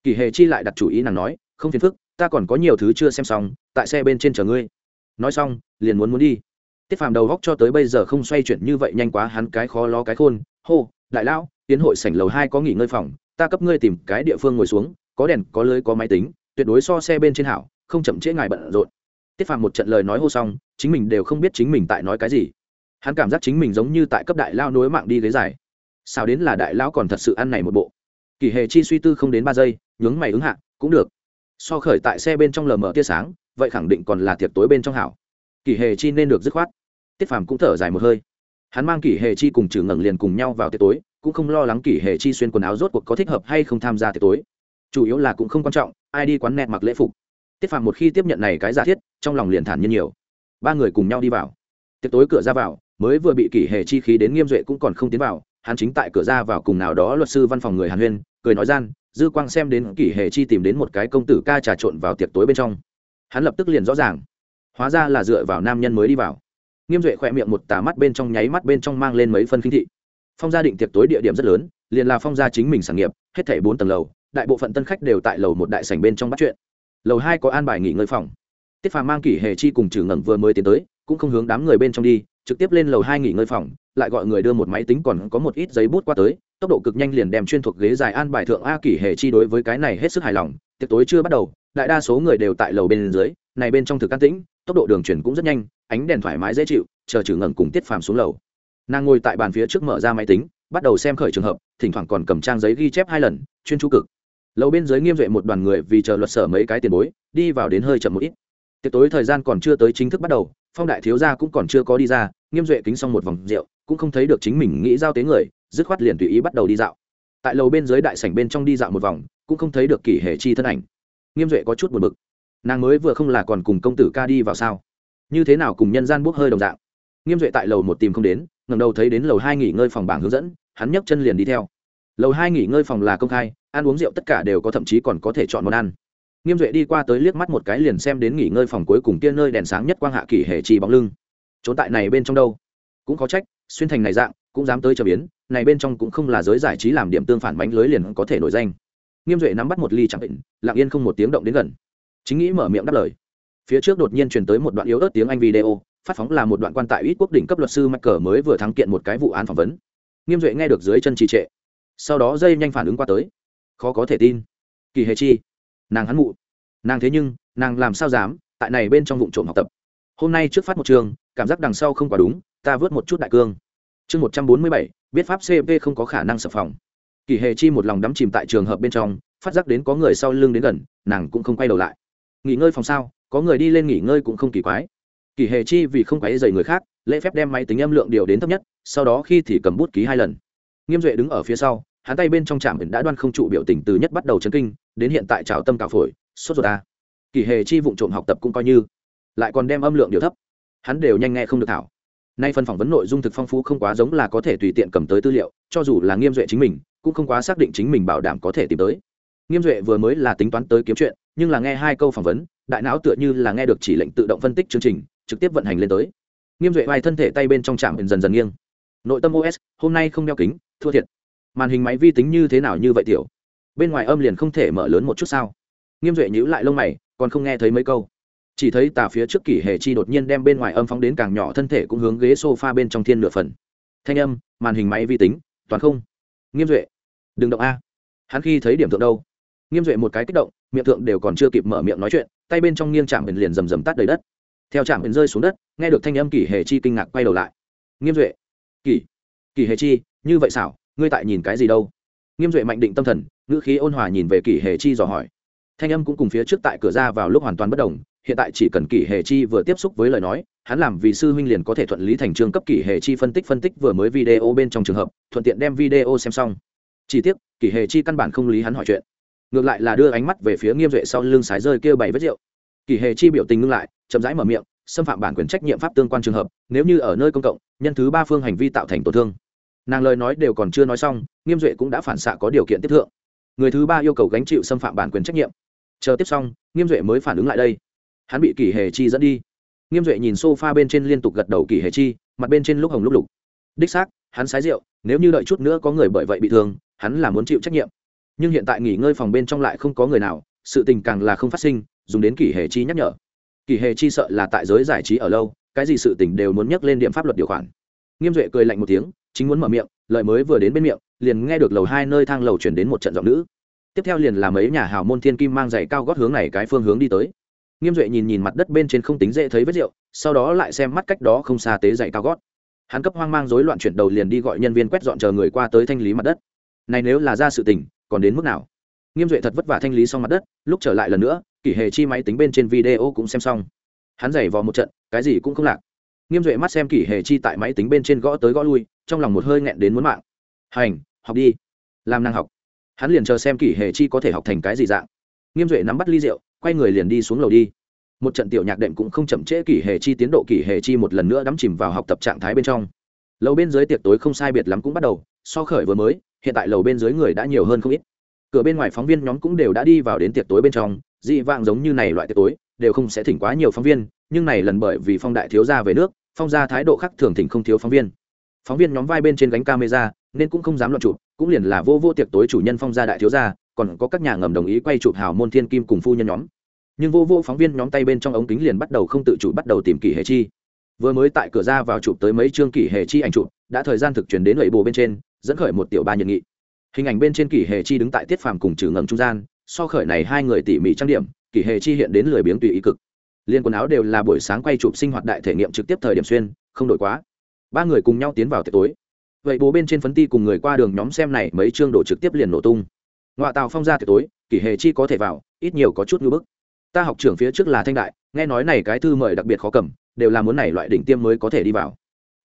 A: Kỳ hề chi lại đặt chủ ý nàng nói, không phiền phức, ta còn có nhiều thứ chưa xem xong, tại xe bên trên chờ ngươi. Nói xong, liền muốn muốn đi. Tiết phàm đầu góc cho tới bây giờ không xoay chuyển như vậy nhanh quá, hắn cái khó lo cái khôn. Hô, đại lão, tiến hội sảnh lầu hai có nghỉ ngơi phòng, ta cấp ngươi tìm cái địa phương ngồi xuống, có đèn, có lưới, có máy tính, tuyệt đối so xe bên trên hảo, không chậm trễ ngài bận rộn. Tiết phàm một trận lời nói hô xong, chính mình đều không biết chính mình tại nói cái gì. Hắn cảm giác chính mình giống như tại cấp đại lao nối mạng đi ghế dài sao đến là đại lão còn thật sự ăn này một bộ. Kỳ hề chi suy tư không đến ba giây, nhướng mày ứng hạ, cũng được. So khởi tại xe bên trong lờ mờ tia sáng, vậy khẳng định còn là tiệc tối bên trong hảo. Kỳ hề chi nên được dứt khoát. Tiết phàm cũng thở dài một hơi. Hắn mang kỳ hề chi cùng trừ ngẩng liền cùng nhau vào tiệc tối, cũng không lo lắng kỳ hề chi xuyên quần áo rốt cuộc có thích hợp hay không tham gia tiệc tối. Chủ yếu là cũng không quan trọng, ai đi quán nẹt mặc lễ phục. Tiết phàm một khi tiếp nhận này cái giả thiết, trong lòng liền thản nhiên nhiều. Ba người cùng nhau đi vào. Tiệc tối cửa ra vào, mới vừa bị kỳ hề chi khí đến nghiêm duệ cũng còn không tiến vào hắn chính tại cửa ra vào cùng nào đó luật sư văn phòng người hàn huyên, cười nói gian, dư quang xem đến kỷ hề chi tìm đến một cái công tử ca trà trộn vào tiệc tối bên trong. Hắn lập tức liền rõ ràng, hóa ra là dựa vào nam nhân mới đi vào. Nghiêm duệ khỏe miệng một tà mắt bên trong nháy mắt bên trong mang lên mấy phân kinh thị. Phong gia định tiệc tối địa điểm rất lớn, liền là phong gia chính mình sản nghiệp, hết thảy bốn tầng lầu, đại bộ phận tân khách đều tại lầu một đại sảnh bên trong bắt chuyện. Lầu hai có an bài nghỉ ngơi phòng. Tiết phàm mang kỷ hề chi cùng trừ ngẩng vừa mới tiến tới, cũng không hướng đám người bên trong đi, trực tiếp lên lầu hai nghỉ ngơi phòng lại gọi người đưa một máy tính còn có một ít giấy bút qua tới, tốc độ cực nhanh liền đem chuyên thuộc ghế dài an bài thượng a kỷ hề chi đối với cái này hết sức hài lòng, tiệc tối chưa bắt đầu, đại đa số người đều tại lầu bên dưới, này bên trong thực can tĩnh, tốc độ đường chuyển cũng rất nhanh, ánh đèn thoải mái dễ chịu, chờ trừ ngẩng cùng tiết phàm xuống lầu. Nàng ngồi tại bàn phía trước mở ra máy tính, bắt đầu xem khởi trường hợp, thỉnh thoảng còn cầm trang giấy ghi chép hai lần, chuyên chú cực. Lầu bên dưới nghiêm duệ một đoàn người vì chờ luật sở mấy cái tiền bối, đi vào đến hơi chậm một ít. Tiệc tối thời gian còn chưa tới chính thức bắt đầu, phong đại thiếu gia cũng còn chưa có đi ra, nghiêm duệ kính xong một vòng rượu cũng không thấy được chính mình nghĩ giao tế người, dứt khoát liền tùy ý bắt đầu đi dạo. Tại lầu bên dưới đại sảnh bên trong đi dạo một vòng, cũng không thấy được kỷ hệ chi thân ảnh. Nghiêm duệ có chút buồn bực. Nàng mới vừa không là còn cùng công tử ca đi vào sao? Như thế nào cùng nhân gian bốc hơi đồng dạng? Nghiêm duệ tại lầu một tìm không đến ngầm đầu thấy đến lầu hai nghỉ ngơi phòng bảng hướng dẫn, hắn nhấc chân liền đi theo. Lầu hai nghỉ ngơi phòng là công khai, ăn uống rượu tất cả đều có thậm chí còn có thể chọn món ăn. Nghiêm duệ đi qua tới liếc mắt một cái liền xem đến nghỉ ngơi phòng cuối cùng kia nơi đèn sáng nhất quang hạ kỷ hệ chi bóng lưng. Trốn tại này bên trong đâu? Cũng có trách, xuyên thành này dạng, cũng dám tới chờ biến, này bên trong cũng không là giới giải trí làm điểm tương phản bánh lưới liền có thể nổi danh. Nghiêm duệ nắm bắt một ly chẳng định lặng yên không một tiếng động đến gần. Chính nghĩ mở miệng đáp lời. Phía trước đột nhiên truyền tới một đoạn yếu ớt tiếng anh video, phát phóng là một đoạn quan tại ít quốc đỉnh cấp luật sư mắc cờ mới vừa thắng kiện một cái vụ án phỏng vấn. Nghiêm duệ nghe được dưới chân trì trệ. Sau đó dây nhanh phản ứng qua tới. Khó có thể tin. Kỳ hề chi? Nàng hắn mụ. Nàng thế nhưng, nàng làm sao dám, tại này bên trong vụ trộm học tập. Hôm nay trước phát một trường, cảm giác đằng sau không quá đúng ta vớt một chút đại cương. Chương một trăm bốn mươi bảy, biết pháp cp không có khả năng sập phòng. Kỳ hề chi một lòng đắm chìm tại trường hợp bên trong, phát giác đến có người sau lưng đến gần, nàng cũng không quay đầu lại. Nghỉ ngơi phòng sao? Có người đi lên nghỉ ngơi cũng không kỳ quái. Kỳ hề chi vì không quấy dày người khác, lễ phép đem máy tính âm lượng điều đến thấp nhất, sau đó khi thì cầm bút ký hai lần. Nghiêm duệ đứng ở phía sau, hắn tay bên trong trạm đã đoan không trụ biểu tình từ nhất bắt đầu chấn kinh, đến hiện tại trào tâm cào phổi, sốt ruột ta kỳ hề chi vụng trộm học tập cũng coi như, lại còn đem âm lượng điều thấp. Hắn đều nhanh nghe không được thảo nay phần phỏng vấn nội dung thực phong phú không quá giống là có thể tùy tiện cầm tới tư liệu, cho dù là nghiêm duệ chính mình, cũng không quá xác định chính mình bảo đảm có thể tìm tới. Nghiêm duệ vừa mới là tính toán tới kiếm chuyện, nhưng là nghe hai câu phỏng vấn, đại não tựa như là nghe được chỉ lệnh tự động phân tích chương trình, trực tiếp vận hành lên tới. Nghiêm duệ vai thân thể tay bên trong trạm dần dần nghiêng. Nội tâm os hôm nay không đeo kính, thua thiệt. Màn hình máy vi tính như thế nào như vậy tiểu? Bên ngoài âm liền không thể mở lớn một chút sao? Nghiêm duệ nhữ lại lông mày, còn không nghe thấy mấy câu chỉ thấy tà phía trước kỷ hệ chi đột nhiên đem bên ngoài âm phóng đến càng nhỏ, thân thể cũng hướng ghế s o f a bên trong thiên nửa phần. Thanh âm, màn hình máy vi tính, toàn không. Nghiêm duệ, đừng động a. Hắn khi thấy điểm thượng đâu? Nghiêm duệ một cái kích động, miệng thượng đều còn chưa kịp mở miệng nói chuyện, tay bên trong nghiêng chạm biển liền rầm rầm tắt đầy đất. Theo chạm biển rơi xuống đất, nghe được thanh âm kỷ hệ chi kinh ngạc quay đầu lại. Nghiêm duệ, kỷ kỷ hệ chi, như vậy xảo, ngươi tại nhìn cái gì đâu? Nghiêm duệ mạnh định tâm thần, ngữ khí ôn hòa nhìn về kỷ hệ chi dò hỏi. Thanh âm cũng cùng phía trước tại cửa ra vào lúc hoàn toàn bất đồng hiện tại chỉ cần kỷ hệ chi vừa tiếp xúc với lời nói, hắn làm vì sư huynh liền có thể thuận lý thành trương cấp kỷ hệ chi phân tích phân tích vừa mới video bên trong trường hợp, thuận tiện đem video xem xong. Chỉ tiếc, kỷ hệ chi căn bản không lý hắn hỏi chuyện. Ngược lại là đưa ánh mắt về phía nghiêm duệ sau lưng sái rơi kêu bảy vết rượu. Kỷ hệ chi biểu tình ngưng lại, chậm rãi mở miệng, xâm phạm bản quyền trách nhiệm pháp tương quan trường hợp, nếu như ở nơi công cộng, nhân thứ ba phương hành vi tạo thành tổn thương. Nàng lời nói đều còn chưa nói xong, nghiêm duệ cũng đã phản xạ có điều kiện tiếp thượng. Người thứ ba yêu cầu gánh chịu xâm phạm bản quyền trách nhiệm. Chờ tiếp xong, nghiêm duệ mới phản ứng lại đây hắn bị kỷ hề chi dẫn đi. Nghiêm duệ nhìn s o f a bên trên liên tục gật đầu kỷ hề chi, mặt bên trên lúc hồng lúc lục. Đích xác, hắn sái rượu, nếu như đợi chút nữa có người bởi vậy bị thương, hắn là muốn chịu trách nhiệm. Nhưng hiện tại nghỉ ngơi phòng bên trong lại không có người nào, sự tình càng là không phát sinh, dùng đến kỷ hề chi nhắc nhở. Kỷ hề chi sợ là tại giới giải trí ở lâu, cái gì sự tình đều muốn nhắc lên điểm pháp luật điều khoản. Nghiêm duệ cười lạnh một tiếng, chính muốn mở miệng lợi mới vừa đến bên miệng, liền nghe được lầu hai nơi thang lầu chuyển đến một trận giọng nữ. Tiếp theo liền là mấy nhà hào môn thiên kim mang giày cao gót hướng này cái phương hướng đi tới nghiêm duệ nhìn nhìn mặt đất bên trên không tính dễ thấy vết rượu, sau đó lại xem mắt cách đó không xa tế dậy cao gót. Hắn cấp hoang mang rối loạn chuyển đầu liền đi gọi nhân viên quét dọn chờ người qua tới thanh lý mặt đất. Này nếu là ra sự tình, còn đến mức nào? Nghiêm duệ thật vất vả thanh lý xong mặt đất, lúc trở lại lần nữa, kỷ hệ chi máy tính bên trên video cũng xem xong. Hắn giày vò một trận, cái gì cũng không lạc. Nghiêm duệ mắt xem kỷ hệ chi tại máy tính bên trên gõ tới gõ lui, trong lòng một hơi nghẹn đến muốn mạng. Hành, học đi. Làm năng học. Hắn liền chờ xem kỷ hệ chi có thể học thành cái gì dạng. Nghiêm duệ nắm bắt ly rượu quay người liền đi xuống lầu đi. Một trận tiểu nhạc đệm cũng không chậm trễ kỷ hệ chi tiến độ kỷ hệ chi một lần nữa đắm chìm vào học tập trạng thái bên trong. Lầu bên dưới tiệc tối không sai biệt lắm cũng bắt đầu, so khởi vừa mới, hiện tại lầu bên dưới người đã nhiều hơn không ít. Cửa bên ngoài phóng viên nhóm cũng đều đã đi vào đến tiệc tối bên trong, dị vạng giống như này loại tiệc tối, đều không sẽ thỉnh quá nhiều phóng viên, nhưng này lần bởi vì phong đại thiếu gia về nước, phong gia thái độ khác thường thỉnh không thiếu phóng viên. Phóng viên nhóm vai bên trên gánh camera, nên cũng không dám loạn chụp cũng liền là vô vô tiệc tối chủ nhân phong gia đại thiếu gia còn có các nhà ngầm đồng ý quay chụp hào môn thiên kim cùng phu nhân nhóm. Nhưng vô vô phóng viên nhóm tay bên trong ống kính liền bắt đầu không tự chủ bắt đầu tìm kỷ hệ chi. Vừa mới tại cửa ra vào chụp tới mấy chương kỷ hệ chi ảnh chụp, đã thời gian thực chuyển đến lệ bồ bên trên, dẫn khởi một tiểu ba nhận nghị. Hình ảnh bên trên kỷ hệ chi đứng tại tiết phàm cùng trừ ngầm trung gian, so khởi này hai người tỉ mỉ trang điểm, kỷ hệ chi hiện đến lười biếng tùy ý cực. Liên quần áo đều là buổi sáng quay chụp sinh hoạt đại thể nghiệm trực tiếp thời điểm xuyên, không đổi quá. Ba người cùng nhau tiến vào tiệc tối. Vậy bố bên trên phấn ti cùng người qua đường nhóm xem này mấy chương đổ trực tiếp liền nổ tung ngoại tào phong ra tiệc tối, kỷ hệ chi có thể vào, ít nhiều có chút ngưỡng bức. Ta học trưởng phía trước là thanh đại, nghe nói này cái thư mời đặc biệt khó cầm, đều là muốn này loại đỉnh tiêm mới có thể đi vào.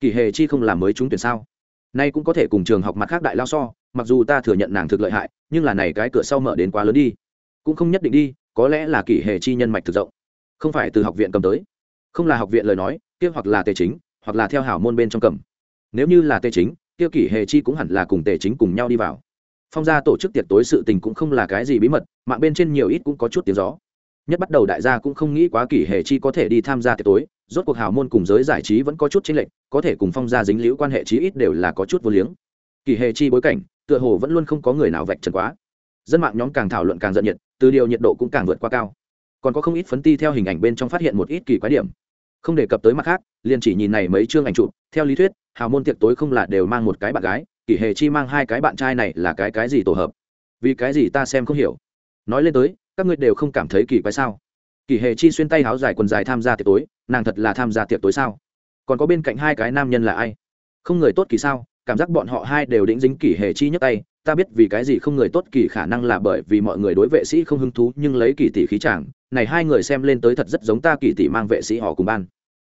A: Kỷ hệ chi không làm mới trúng tuyển sao? Nay cũng có thể cùng trường học mặt khác đại lao so, mặc dù ta thừa nhận nàng thực lợi hại, nhưng là này cái cửa sau mở đến quá lớn đi. Cũng không nhất định đi, có lẽ là kỷ hệ chi nhân mạch thực rộng. Không phải từ học viện cầm tới. Không là học viện lời nói, kia hoặc là tề chính, hoặc là theo hảo môn bên trong cầm. Nếu như là tề chính, kia kỷ hệ chi cũng hẳn là cùng tề chính cùng nhau đi vào phong gia tổ chức tiệc tối sự tình cũng không là cái gì bí mật, mạng bên trên nhiều ít cũng có chút tiếng gió. Nhất bắt đầu đại gia cũng không nghĩ quá kỷ hệ chi có thể đi tham gia tiệc tối, rốt cuộc hào môn cùng giới giải trí vẫn có chút chênh lệch, có thể cùng phong gia dính liễu quan hệ chí ít đều là có chút vô liếng. Kỳ hề chi bối cảnh, tựa hồ vẫn luôn không có người nào vạch trần quá. Dân mạng nhóm càng thảo luận càng giận nhiệt, từ điều nhiệt độ cũng càng vượt qua cao. Còn có không ít phấn ti theo hình ảnh bên trong phát hiện một ít kỳ quái điểm. Không đề cập tới mặt khác, liền chỉ nhìn này mấy chương ảnh chụp, theo lý thuyết, hào môn tiệc tối không là đều mang một cái bạn gái kỷ hề chi mang hai cái bạn trai này là cái cái gì tổ hợp? Vì cái gì ta xem không hiểu? Nói lên tới, các ngươi đều không cảm thấy kỳ quái sao? Kỷ hề chi xuyên tay háo dài quần dài tham gia tiệc tối, nàng thật là tham gia tiệc tối sao? Còn có bên cạnh hai cái nam nhân là ai? Không người tốt kỳ sao? Cảm giác bọn họ hai đều đĩnh dính kỷ hề chi nhấc tay, ta biết vì cái gì không người tốt kỳ khả năng là bởi vì mọi người đối vệ sĩ không hứng thú, nhưng lấy kỳ tỷ khí chàng, này hai người xem lên tới thật rất giống ta kỳ tỷ mang vệ sĩ họ cùng ban.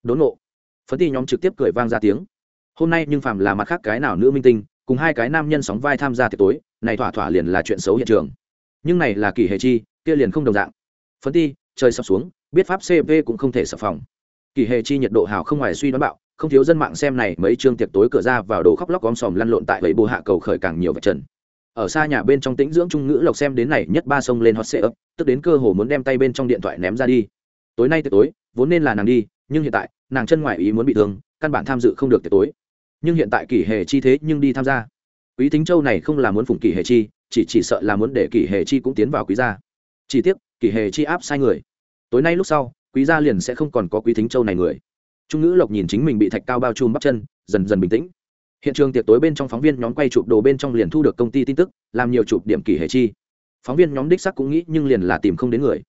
A: Đốn ngộ. Phấn ti nhóm trực tiếp cười vang ra tiếng. Hôm nay nhưng phàm là mặt khác cái nào nữ minh tinh cùng hai cái nam nhân sóng vai tham gia tiệc tối, này thỏa thỏa liền là chuyện xấu hiện trường. Nhưng này là kỳ hề chi, kia liền không đồng dạng. Phấn ti, trời sập xuống, biết pháp cv cũng không thể sập phòng. Kỳ hề chi nhiệt độ hào không ngoài suy đoán bạo, không thiếu dân mạng xem này mấy chương tiệc tối cửa ra vào đồ khóc lóc gom sòm lăn lộn tại vậy bồ hạ cầu khởi càng nhiều vật trần. Ở xa nhà bên trong tĩnh dưỡng trung ngữ lộc xem đến này nhất ba sông lên hot ấp tức đến cơ hồ muốn đem tay bên trong điện thoại ném ra đi. Tối nay tiệc tối, vốn nên là nàng đi, nhưng hiện tại, nàng chân ngoại ý muốn bị thương, căn bản tham dự không được tiệc tối nhưng hiện tại kỷ hề chi thế nhưng đi tham gia. Quý thính châu này không là muốn phụng kỷ hề chi, chỉ chỉ sợ là muốn để kỷ hề chi cũng tiến vào quý gia. Chỉ tiếc, kỷ hề chi áp sai người. Tối nay lúc sau, quý gia liền sẽ không còn có quý thính châu này người. Trung ngữ lộc nhìn chính mình bị thạch cao bao trùm bắp chân, dần dần bình tĩnh. Hiện trường tiệc tối bên trong phóng viên nhóm quay chụp đồ bên trong liền thu được công ty tin tức, làm nhiều chụp điểm kỷ hệ chi. Phóng viên nhóm đích sắc cũng nghĩ nhưng liền là tìm không đến người.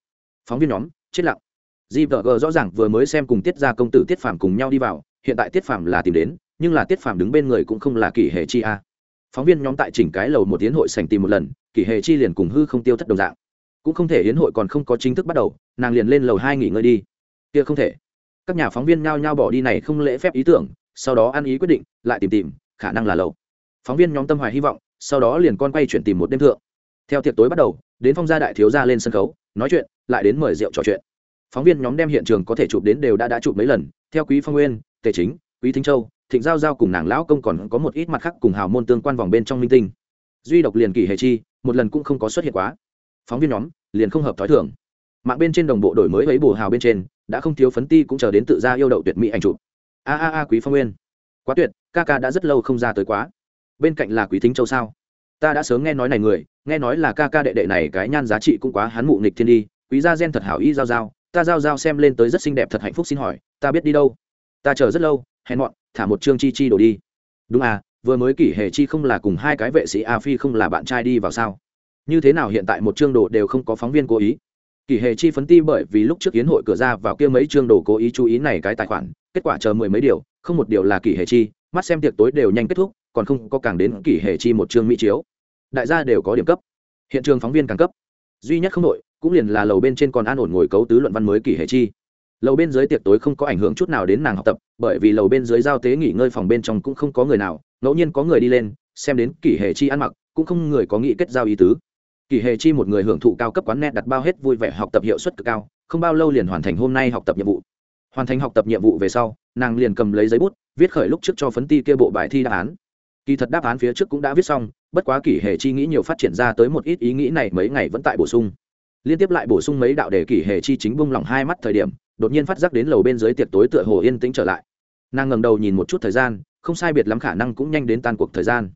A: Phóng viên nhóm, chết lặng. Gvg rõ ràng vừa mới xem cùng tiết ra công tử tiết phàm cùng nhau đi vào, hiện tại tiết phàm là tìm đến nhưng là tiết phạm đứng bên người cũng không là kỷ hệ chi a. Phóng viên nhóm tại chỉnh cái lầu một tiến hội sành tìm một lần, kỷ hệ chi liền cùng hư không tiêu thất đồng dạng. Cũng không thể hiến hội còn không có chính thức bắt đầu, nàng liền lên lầu hai nghỉ ngơi đi. Kia không thể. Các nhà phóng viên nhao nhao bỏ đi này không lễ phép ý tưởng, sau đó ăn ý quyết định, lại tìm tìm, khả năng là lầu. Phóng viên nhóm tâm hoài hy vọng, sau đó liền con quay chuyển tìm một đêm thượng. Theo tiệc tối bắt đầu, đến phong gia đại thiếu gia lên sân khấu, nói chuyện, lại đến mời rượu trò chuyện. Phóng viên nhóm đem hiện trường có thể chụp đến đều đã đã chụp mấy lần, theo quý phong nguyên, tề chính, quý thính châu thịnh giao giao cùng nàng lão công còn có một ít mặt khác cùng hào môn tương quan vòng bên trong minh tinh. Duy độc liền kỳ hề chi, một lần cũng không có xuất hiện quá. Phóng viên nhóm, liền không hợp thói thường. Mạng bên trên đồng bộ đổi mới ấy bù hào bên trên, đã không thiếu phấn ti cũng chờ đến tự ra yêu đậu tuyệt mỹ ảnh chụp. A a a quý phong nguyên. Quá tuyệt, ca ca đã rất lâu không ra tới quá. Bên cạnh là quý thính châu sao? Ta đã sớm nghe nói này người, nghe nói là ca ca đệ đệ này cái nhan giá trị cũng quá hắn mụ nghịch thiên đi. Quý gia gen thật hảo y giao giao. Ta giao giao xem lên tới rất xinh đẹp thật hạnh phúc xin hỏi, ta biết đi đâu? Ta chờ rất lâu, hẹn mọn thả một chương chi chi đổ đi. Đúng à vừa mới kỷ hệ chi không là cùng hai cái vệ sĩ a phi không là bạn trai đi vào sao? Như thế nào hiện tại một chương đồ đều không có phóng viên cố ý? Kỷ hệ chi phấn ti bởi vì lúc trước yến hội cửa ra vào kia mấy chương đồ cố ý chú ý này cái tài khoản, kết quả chờ mười mấy điều, không một điều là kỷ hệ chi, mắt xem tiệc tối đều nhanh kết thúc, còn không có càng đến kỷ hệ chi một chương mỹ chiếu. Đại gia đều có điểm cấp. Hiện trường phóng viên càng cấp. Duy nhất không đội, cũng liền là lầu bên trên còn an ổn ngồi cấu tứ luận văn mới kỷ hệ chi lầu bên dưới tiệc tối không có ảnh hưởng chút nào đến nàng học tập, bởi vì lầu bên dưới giao tế nghỉ ngơi phòng bên trong cũng không có người nào, ngẫu nhiên có người đi lên, xem đến kỷ hệ chi ăn mặc, cũng không người có nghĩ kết giao ý tứ. Kỷ hệ chi một người hưởng thụ cao cấp quán net đặt bao hết vui vẻ học tập hiệu suất cực cao, không bao lâu liền hoàn thành hôm nay học tập nhiệm vụ. Hoàn thành học tập nhiệm vụ về sau, nàng liền cầm lấy giấy bút, viết khởi lúc trước cho phấn ti kia bộ bài thi đáp án. Kỳ thật đáp án phía trước cũng đã viết xong, bất quá kỷ hệ chi nghĩ nhiều phát triển ra tới một ít ý nghĩ này mấy ngày vẫn tại bổ sung. Liên tiếp lại bổ sung mấy đạo để kỷ hệ chi chính bung lỏng hai mắt thời điểm đột nhiên phát giác đến lầu bên dưới tiệc tối tựa hồ yên tĩnh trở lại. Nàng ngẩng đầu nhìn một chút thời gian, không sai biệt lắm khả năng cũng nhanh đến tan cuộc thời gian.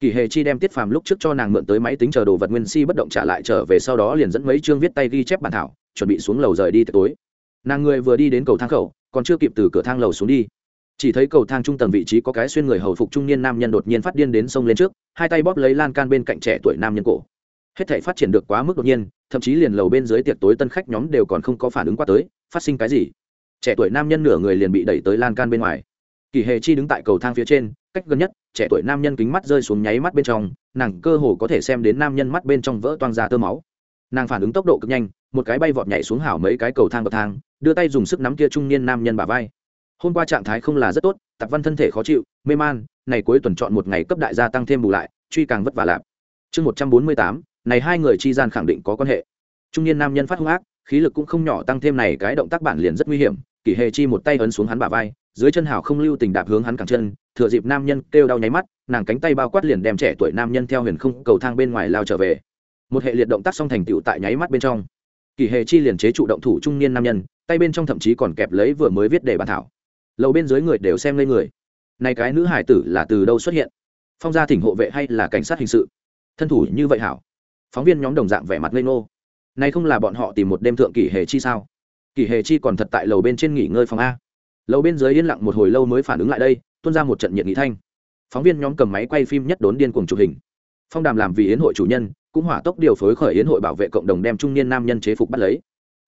A: Kỳ hệ chi đem tiết phàm lúc trước cho nàng mượn tới máy tính chờ đồ vật nguyên si bất động trả lại trở về sau đó liền dẫn mấy chương viết tay ghi chép bản thảo, chuẩn bị xuống lầu rời đi tiệc tối. Nàng người vừa đi đến cầu thang khẩu, còn chưa kịp từ cửa thang lầu xuống đi. Chỉ thấy cầu thang trung tầng vị trí có cái xuyên người hầu phục trung niên nam nhân đột nhiên phát điên đến sông lên trước, hai tay bóp lấy lan can bên cạnh trẻ tuổi nam nhân cổ hết thể phát triển được quá mức đột nhiên, thậm chí liền lầu bên dưới tiệc tối tân khách nhóm đều còn không có phản ứng qua tới, phát sinh cái gì? Trẻ tuổi nam nhân nửa người liền bị đẩy tới lan can bên ngoài. Kỳ hề chi đứng tại cầu thang phía trên, cách gần nhất, trẻ tuổi nam nhân kính mắt rơi xuống nháy mắt bên trong, nàng cơ hồ có thể xem đến nam nhân mắt bên trong vỡ toang ra tơ máu. Nàng phản ứng tốc độ cực nhanh, một cái bay vọt nhảy xuống hảo mấy cái cầu thang bậc thang, đưa tay dùng sức nắm kia trung niên nam nhân bả vai. Hôm qua trạng thái không là rất tốt, tạp văn thân thể khó chịu, mê man, này cuối tuần chọn một ngày cấp đại gia tăng thêm bù lại, truy càng vất vả lạp. Chương một trăm bốn mươi tám này hai người chi gian khẳng định có quan hệ. Trung niên nam nhân phát hung ác, khí lực cũng không nhỏ, tăng thêm này cái động tác bản liền rất nguy hiểm, kỷ hề chi một tay ấn xuống hắn bả vai, dưới chân hảo không lưu tình đạp hướng hắn cẳng chân, thừa dịp nam nhân kêu đau nháy mắt, nàng cánh tay bao quát liền đem trẻ tuổi nam nhân theo huyền không cầu thang bên ngoài lao trở về. Một hệ liệt động tác song thành tựu tại nháy mắt bên trong. Kỷ hề chi liền chế trụ động thủ trung niên nam nhân, tay bên trong thậm chí còn kẹp lấy vừa mới viết để bàn thảo. Lầu bên dưới người đều xem lên người. Này cái nữ hải tử là từ đâu xuất hiện? Phong gia thỉnh hộ vệ hay là cảnh sát hình sự? Thân thủ như vậy hảo? Phóng viên nhóm đồng dạng vẻ mặt ngây ngô. Này không là bọn họ tìm một đêm thượng kỷ hề chi sao? Kỷ hề chi còn thật tại lầu bên trên nghỉ ngơi phòng a. Lầu bên dưới yên lặng một hồi lâu mới phản ứng lại đây, tuôn ra một trận nhiệt nghị thanh. Phóng viên nhóm cầm máy quay phim nhất đốn điên cuồng chụp hình. Phong đàm làm vì yến hội chủ nhân, cũng hỏa tốc điều phối khởi yến hội bảo vệ cộng đồng đem trung niên nam nhân chế phục bắt lấy.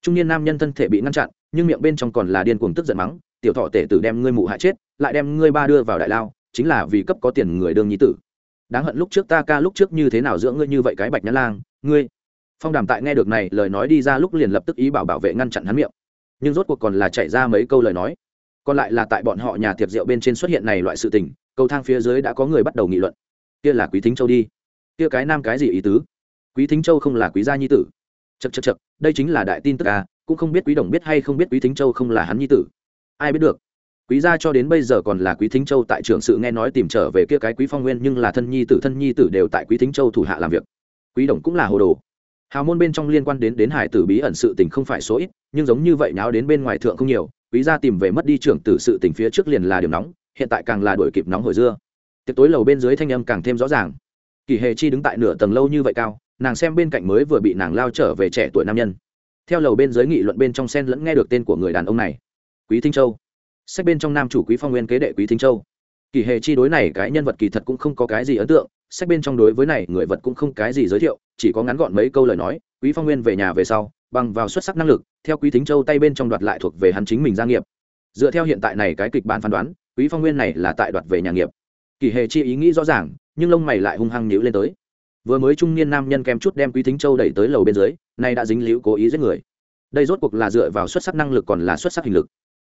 A: Trung niên nam nhân thân thể bị ngăn chặn, nhưng miệng bên trong còn là điên cuồng tức giận mắng, tiểu thọ tể tử đem ngươi mụ hại chết, lại đem ngươi ba đưa vào đại lao, chính là vì cấp có tiền người đương nhi tử đáng hận lúc trước ta ca lúc trước như thế nào dưỡng ngươi như vậy cái bạch nhã lang, ngươi. Phong đàm tại nghe được này lời nói đi ra lúc liền lập tức ý bảo bảo vệ ngăn chặn hắn miệng. Nhưng rốt cuộc còn là chạy ra mấy câu lời nói. Còn lại là tại bọn họ nhà tiệc rượu bên trên xuất hiện này loại sự tình, cầu thang phía dưới đã có người bắt đầu nghị luận. Kia là quý thính châu đi. Kia cái nam cái gì ý tứ? Quý thính châu không là quý gia nhi tử. Chật chật chật đây chính là đại tin tức à cũng không biết quý đồng biết hay không biết quý thính châu không là hắn nhi tử. Ai biết được? Quý gia cho đến bây giờ còn là quý thính châu tại trường sự nghe nói tìm trở về kia cái quý phong nguyên nhưng là thân nhi tử, thân nhi tử đều tại quý thính châu thủ hạ làm việc. Quý đồng cũng là hồ đồ. Hào môn bên trong liên quan đến đến hải tử bí ẩn sự tình không phải số ít, nhưng giống như vậy náo đến bên ngoài thượng không nhiều, quý gia tìm về mất đi trưởng tử sự tình phía trước liền là điểm nóng, hiện tại càng là đuổi kịp nóng hồi dưa. Tiệc tối lầu bên dưới thanh âm càng thêm rõ ràng. Kỳ hề chi đứng tại nửa tầng lâu như vậy cao, nàng xem bên cạnh mới vừa bị nàng lao trở về trẻ tuổi nam nhân. Theo lầu bên dưới nghị luận bên trong sen lẫn nghe được tên của người đàn ông này. Quý thinh châu sách bên trong nam chủ quý phong nguyên kế đệ quý thính châu. Kỳ hề chi đối này cái nhân vật kỳ thật cũng không có cái gì ấn tượng, sách bên trong đối với này người vật cũng không cái gì giới thiệu, chỉ có ngắn gọn mấy câu lời nói, quý phong nguyên về nhà về sau, bằng vào xuất sắc năng lực, theo quý thính châu tay bên trong đoạt lại thuộc về hắn chính mình gia nghiệp. Dựa theo hiện tại này cái kịch bản phán đoán, quý phong nguyên này là tại đoạt về nhà nghiệp. Kỳ hề chi ý nghĩ rõ ràng, nhưng lông mày lại hung hăng nhíu lên tới. Vừa mới trung niên nam nhân kèm chút đem quý thính châu đẩy tới lầu bên dưới, nay đã dính liễu cố ý giết người. Đây rốt cuộc là dựa vào xuất sắc năng lực còn là xuất sắc hình lực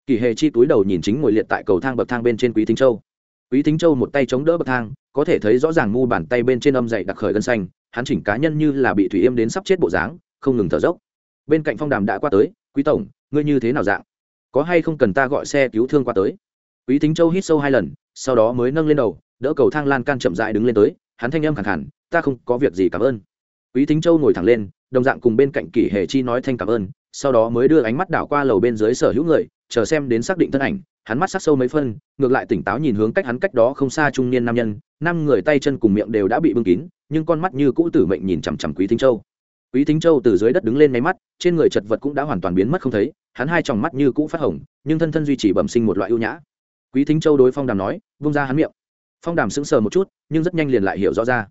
A: kỳ hề chi túi đầu nhìn chính ngồi liệt tại cầu thang bậc thang bên trên quý thính châu. Quý thính châu một tay chống đỡ bậc thang, có thể thấy rõ ràng mu bàn tay bên trên âm dậy đặc khởi gân xanh, hắn chỉnh cá nhân như là bị thủy yêm đến sắp chết bộ dáng, không ngừng thở dốc. Bên cạnh phong đàm đã qua tới, quý tổng, ngươi như thế nào dạng? Có hay không cần ta gọi xe cứu thương qua tới? Quý thính châu hít sâu hai lần, sau đó mới nâng lên đầu, đỡ cầu thang lan can chậm dại đứng lên tới, hắn thanh âm khẳng hẳn ta không có việc gì, cảm ơn. Quý thính châu ngồi thẳng lên, đồng dạng cùng bên cạnh kỷ hề chi nói thanh cảm ơn, sau đó mới đưa ánh mắt đảo qua lầu bên dưới sở hữu người chờ xem đến xác định thân ảnh, hắn mắt sắc sâu mấy phân, ngược lại tỉnh táo nhìn hướng cách hắn cách đó không xa trung niên nam nhân, năm người tay chân cùng miệng đều đã bị bưng kín, nhưng con mắt như cũ tử mệnh nhìn chằm chằm quý thính châu. Quý thính châu từ dưới đất đứng lên máy mắt, trên người chật vật cũng đã hoàn toàn biến mất không thấy, hắn hai tròng mắt như cũ phát hồng, nhưng thân thân duy trì bẩm sinh một loại ưu nhã. Quý thính châu đối phong đàm nói, vung ra hắn miệng. Phong đàm sững sờ một chút, nhưng rất nhanh liền lại hiểu rõ ra.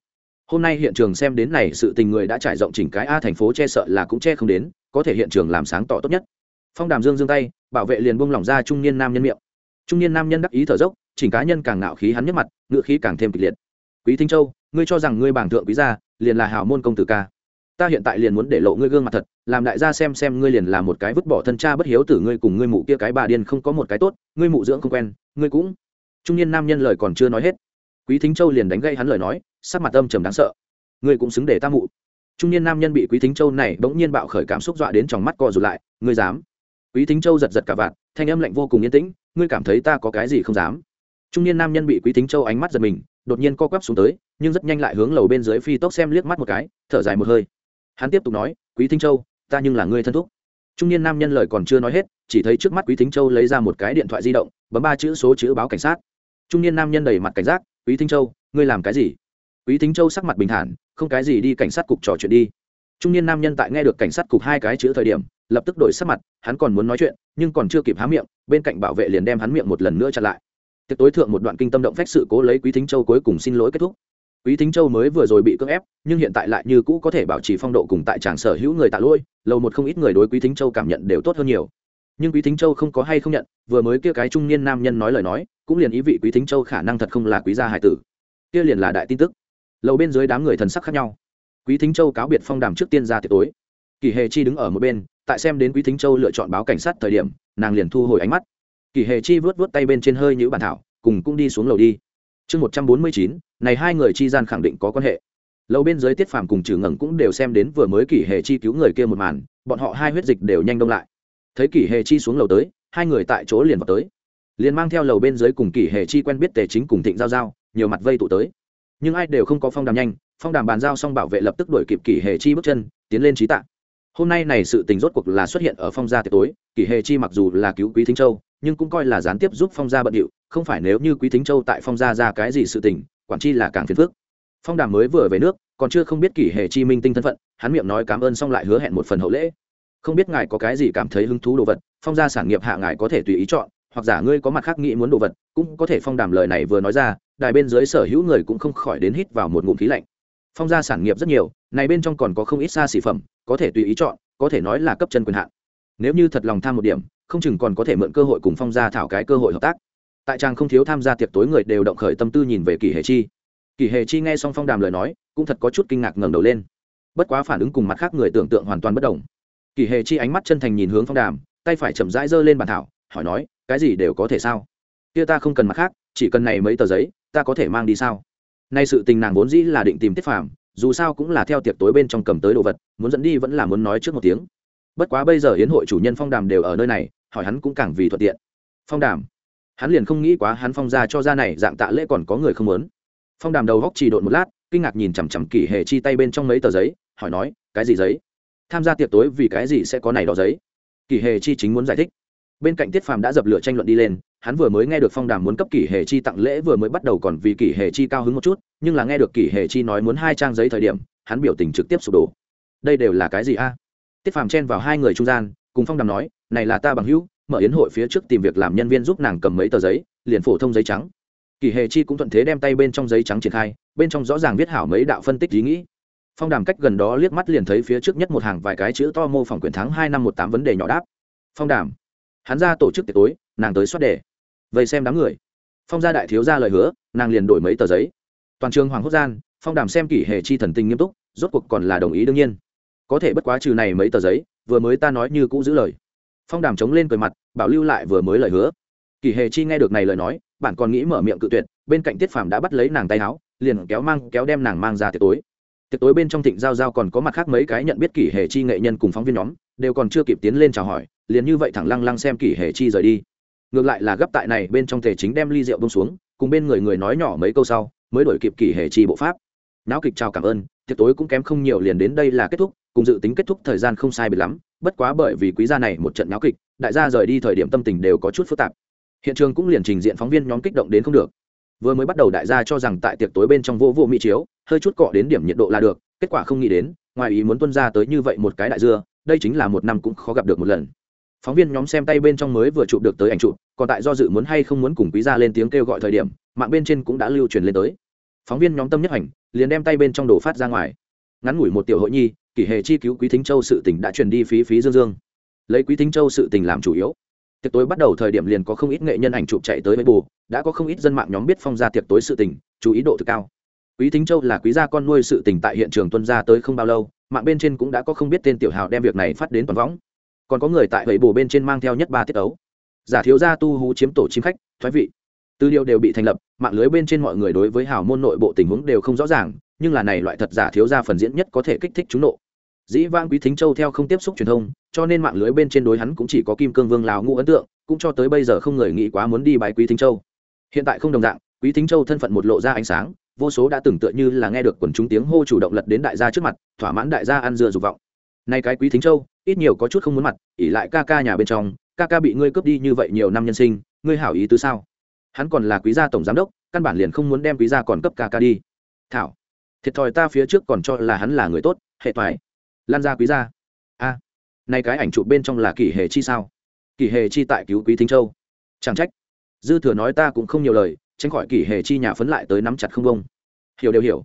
A: Hôm nay hiện trường xem đến này, sự tình người đã trải rộng chỉnh cái a thành phố che sợ là cũng che không đến, có thể hiện trường làm sáng tỏ tốt nhất phong đàm dương dương tay, bảo vệ liền buông lỏng ra trung niên nam nhân miệng. Trung niên nam nhân đắc ý thở dốc, chỉnh cá nhân càng ngạo khí hắn nhấc mặt, ngựa khí càng thêm kịch liệt. Quý thính châu, ngươi cho rằng ngươi bảng thượng quý gia, liền là hào môn công tử ca. Ta hiện tại liền muốn để lộ ngươi gương mặt thật, làm đại gia xem xem ngươi liền là một cái vứt bỏ thân cha bất hiếu tử ngươi cùng ngươi mụ kia cái bà điên không có một cái tốt, ngươi mụ dưỡng không quen, ngươi cũng trung niên nam nhân lời còn chưa nói hết, quý thính châu liền đánh gây hắn lời nói, sắc mặt âm trầm đáng sợ. Ngươi cũng xứng để ta mụ. Trung niên nam nhân bị quý thính châu này bỗng nhiên bạo khởi cảm xúc dọa đến trong mắt co rụt lại, ngươi dám? Quý thính châu giật giật cả vạn, thanh âm lạnh vô cùng yên tĩnh, ngươi cảm thấy ta có cái gì không dám? Trung niên nam nhân bị quý thính châu ánh mắt giật mình, đột nhiên co quắp xuống tới, nhưng rất nhanh lại hướng lầu bên dưới phi tốc xem liếc mắt một cái, thở dài một hơi. Hắn tiếp tục nói, quý thính châu, ta nhưng là ngươi thân thúc. Trung niên nam nhân lời còn chưa nói hết, chỉ thấy trước mắt quý thính châu lấy ra một cái điện thoại di động, bấm ba chữ số chữ báo cảnh sát. Trung niên nam nhân đầy mặt cảnh giác, quý thính châu, ngươi làm cái gì? Quý thính châu sắc mặt bình thản, không cái gì đi cảnh sát cục trò chuyện đi. Trung niên nam nhân tại nghe được cảnh sát cục hai cái chữ thời điểm lập tức đổi sắc mặt, hắn còn muốn nói chuyện, nhưng còn chưa kịp há miệng, bên cạnh bảo vệ liền đem hắn miệng một lần nữa chặn lại. Tiệc tối thượng một đoạn kinh tâm động phách sự cố lấy quý thính châu cuối cùng xin lỗi kết thúc. Quý thính châu mới vừa rồi bị cưỡng ép, nhưng hiện tại lại như cũ có thể bảo trì phong độ cùng tại tràng sở hữu người tạ lỗi, lâu một không ít người đối quý thính châu cảm nhận đều tốt hơn nhiều. Nhưng quý thính châu không có hay không nhận, vừa mới kia cái trung niên nam nhân nói lời nói, cũng liền ý vị quý thính châu khả năng thật không là quý gia hải tử. Kia liền là đại tin tức. Lầu bên dưới đám người thần sắc khác nhau. Quý thính châu cáo biệt phong đàm trước tiên ra tiệc tối. Kỳ hề chi đứng ở một bên tại xem đến quý thính châu lựa chọn báo cảnh sát thời điểm, nàng liền thu hồi ánh mắt. Kỳ hề chi vớt vớt tay bên trên hơi nhũ bàn thảo, cùng cũng đi xuống lầu đi. Chương một trăm bốn mươi chín, này hai người chi gian khẳng định có quan hệ. Lầu bên dưới tiết phàm cùng trừ ngẩng cũng đều xem đến vừa mới kỷ hề chi cứu người kia một màn, bọn họ hai huyết dịch đều nhanh đông lại. Thấy kỷ hề chi xuống lầu tới, hai người tại chỗ liền vào tới. Liền mang theo lầu bên dưới cùng kỷ hề chi quen biết tề chính cùng thịnh giao giao, nhiều mặt vây tụ tới. Nhưng ai đều không có phong đàm nhanh, phong đàm bàn giao xong bảo vệ lập tức đuổi kịp kỷ hề chi bước chân, tiến lên trí tạ hôm nay này sự tình rốt cuộc là xuất hiện ở phong gia tiệc tối, kỷ hề chi mặc dù là cứu quý thính châu, nhưng cũng coi là gián tiếp giúp phong gia bận điệu, không phải nếu như quý thính châu tại phong gia ra cái gì sự tình, quản chi là càng phiền phức. Phong đàm mới vừa về nước, còn chưa không biết kỷ hệ chi minh tinh thân phận, hắn miệng nói cảm ơn xong lại hứa hẹn một phần hậu lễ. Không biết ngài có cái gì cảm thấy hứng thú đồ vật, phong gia sản nghiệp hạ ngài có thể tùy ý chọn, hoặc giả ngươi có mặt khác nghĩ muốn đồ vật, cũng có thể phong đàm lời này vừa nói ra, đài bên dưới sở hữu người cũng không khỏi đến hít vào một ngụm khí lạnh phong gia sản nghiệp rất nhiều, này bên trong còn có không ít xa xỉ phẩm, có thể tùy ý chọn, có thể nói là cấp chân quyền hạn. Nếu như thật lòng tham một điểm, không chừng còn có thể mượn cơ hội cùng phong gia thảo cái cơ hội hợp tác. Tại trang không thiếu tham gia tiệc tối người đều động khởi tâm tư nhìn về kỳ hề chi. Kỳ hề chi nghe xong phong đàm lời nói, cũng thật có chút kinh ngạc ngẩng đầu lên. Bất quá phản ứng cùng mặt khác người tưởng tượng hoàn toàn bất đồng. Kỳ hề chi ánh mắt chân thành nhìn hướng phong đàm, tay phải chậm rãi giơ lên bàn thảo, hỏi nói, cái gì đều có thể sao? Kia ta không cần mặt khác, chỉ cần này mấy tờ giấy, ta có thể mang đi sao? Nay sự tình nàng vốn dĩ là định tìm tiết phàm, dù sao cũng là theo tiệc tối bên trong cầm tới đồ vật, muốn dẫn đi vẫn là muốn nói trước một tiếng. Bất quá bây giờ hiến hội chủ nhân phong đàm đều ở nơi này, hỏi hắn cũng càng vì thuận tiện. Phong đàm, hắn liền không nghĩ quá hắn phong ra cho ra này dạng tạ lễ còn có người không muốn. Phong đàm đầu góc trì độn một lát, kinh ngạc nhìn chằm chằm kỷ hệ chi tay bên trong mấy tờ giấy, hỏi nói, cái gì giấy? Tham gia tiệc tối vì cái gì sẽ có này đó giấy? Kỷ hệ chi chính muốn giải thích bên cạnh tiết phàm đã dập lửa tranh luận đi lên, hắn vừa mới nghe được phong đàm muốn cấp kỷ hệ chi tặng lễ vừa mới bắt đầu còn vì kỷ hệ chi cao hứng một chút, nhưng là nghe được kỷ hệ chi nói muốn hai trang giấy thời điểm, hắn biểu tình trực tiếp sụp đổ. Đây đều là cái gì a? Tiết phàm chen vào hai người trung gian, cùng phong đàm nói, này là ta bằng hữu, mở yến hội phía trước tìm việc làm nhân viên giúp nàng cầm mấy tờ giấy, liền phổ thông giấy trắng. Kỷ hệ chi cũng thuận thế đem tay bên trong giấy trắng triển khai, bên trong rõ ràng viết hảo mấy đạo phân tích ý nghĩ. Phong đàm cách gần đó liếc mắt liền thấy phía trước nhất một hàng vài cái chữ to mô phỏng quyển tháng hai năm một tám vấn đề nhỏ đáp. Phong đàm hắn ra tổ chức tiệc tối, nàng tới xoát đề. Vậy xem đám người. Phong gia đại thiếu ra lời hứa, nàng liền đổi mấy tờ giấy. Toàn trường hoàng hốt gian, phong đàm xem kỷ hệ chi thần tình nghiêm túc, rốt cuộc còn là đồng ý đương nhiên. Có thể bất quá trừ này mấy tờ giấy, vừa mới ta nói như cũ giữ lời. Phong đàm chống lên cười mặt, bảo lưu lại vừa mới lời hứa. Kỷ hệ chi nghe được này lời nói, bạn còn nghĩ mở miệng cự tuyệt, bên cạnh tiết phàm đã bắt lấy nàng tay áo, liền kéo mang, kéo đem nàng mang ra tiệc tối tiệc tối bên trong thịnh giao giao còn có mặt khác mấy cái nhận biết kỷ hệ chi nghệ nhân cùng phóng viên nhóm, đều còn chưa kịp tiến lên chào hỏi, liền như vậy thẳng lăng lăng xem kỷ hệ chi rời đi. Ngược lại là gấp tại này bên trong thể chính đem ly rượu bông xuống, cùng bên người người nói nhỏ mấy câu sau, mới đổi kịp kỷ hệ chi bộ pháp. Não kịch chào cảm ơn, tiệc tối cũng kém không nhiều liền đến đây là kết thúc, cùng dự tính kết thúc thời gian không sai biệt lắm, bất quá bởi vì quý gia này một trận náo kịch, đại gia rời đi thời điểm tâm tình đều có chút phức tạp. Hiện trường cũng liền trình diện phóng viên nhóm kích động đến không được vừa mới bắt đầu đại gia cho rằng tại tiệc tối bên trong vô vô mỹ chiếu, hơi chút cọ đến điểm nhiệt độ là được, kết quả không nghĩ đến, ngoài ý muốn tuân ra tới như vậy một cái đại dưa, đây chính là một năm cũng khó gặp được một lần. Phóng viên nhóm xem tay bên trong mới vừa chụp được tới ảnh chụp, còn tại do dự muốn hay không muốn cùng quý gia lên tiếng kêu gọi thời điểm, mạng bên trên cũng đã lưu truyền lên tới. Phóng viên nhóm tâm nhất hành, liền đem tay bên trong đồ phát ra ngoài. Ngắn ngủi một tiểu hội nhi, kỷ hệ chi cứu quý thính châu sự tỉnh đã truyền đi phí phí dương dương. Lấy quý thính châu sự tình làm chủ yếu tiệc tối bắt đầu thời điểm liền có không ít nghệ nhân ảnh chụp chạy tới với bù đã có không ít dân mạng nhóm biết phong ra tiệc tối sự tình, chú ý độ thực cao. Quý thính châu là quý gia con nuôi sự tình tại hiện trường tuân ra tới không bao lâu, mạng bên trên cũng đã có không biết tên tiểu hào đem việc này phát đến toàn võng. Còn có người tại vậy bù bên trên mang theo nhất ba tiết ấu. Giả thiếu gia tu hú chiếm tổ chim khách, thoái vị. Tư liệu đều bị thành lập, mạng lưới bên trên mọi người đối với hào môn nội bộ tình huống đều không rõ ràng, nhưng là này loại thật giả thiếu gia phần diễn nhất có thể kích thích chúng nộ dĩ vang quý thính châu theo không tiếp xúc truyền thông, cho nên mạng lưới bên trên đối hắn cũng chỉ có kim cương vương lào ngũ ấn tượng, cũng cho tới bây giờ không người nghĩ quá muốn đi bái quý thính châu. Hiện tại không đồng dạng, quý thính châu thân phận một lộ ra ánh sáng, vô số đã tưởng tựa như là nghe được quần chúng tiếng hô chủ động lật đến đại gia trước mặt, thỏa mãn đại gia ăn dừa dục vọng. Nay cái quý thính châu, ít nhiều có chút không muốn mặt ỉ lại ca ca nhà bên trong, ca ca bị ngươi cướp đi như vậy nhiều năm nhân sinh, ngươi hảo ý tứ sao? Hắn còn là quý gia tổng giám đốc, căn bản liền không muốn đem quý gia còn cấp ca ca đi. Thảo, thiệt thòi ta phía trước còn cho là hắn là người tốt, hệ toại lan ra quý gia. A à, nay cái ảnh chụp bên trong là kỷ hề chi sao? Kỷ hề chi tại cứu quý thính châu. Chẳng trách. Dư thừa nói ta cũng không nhiều lời tránh khỏi kỷ hề chi nhà phấn lại tới nắm chặt không bông hiểu đều hiểu.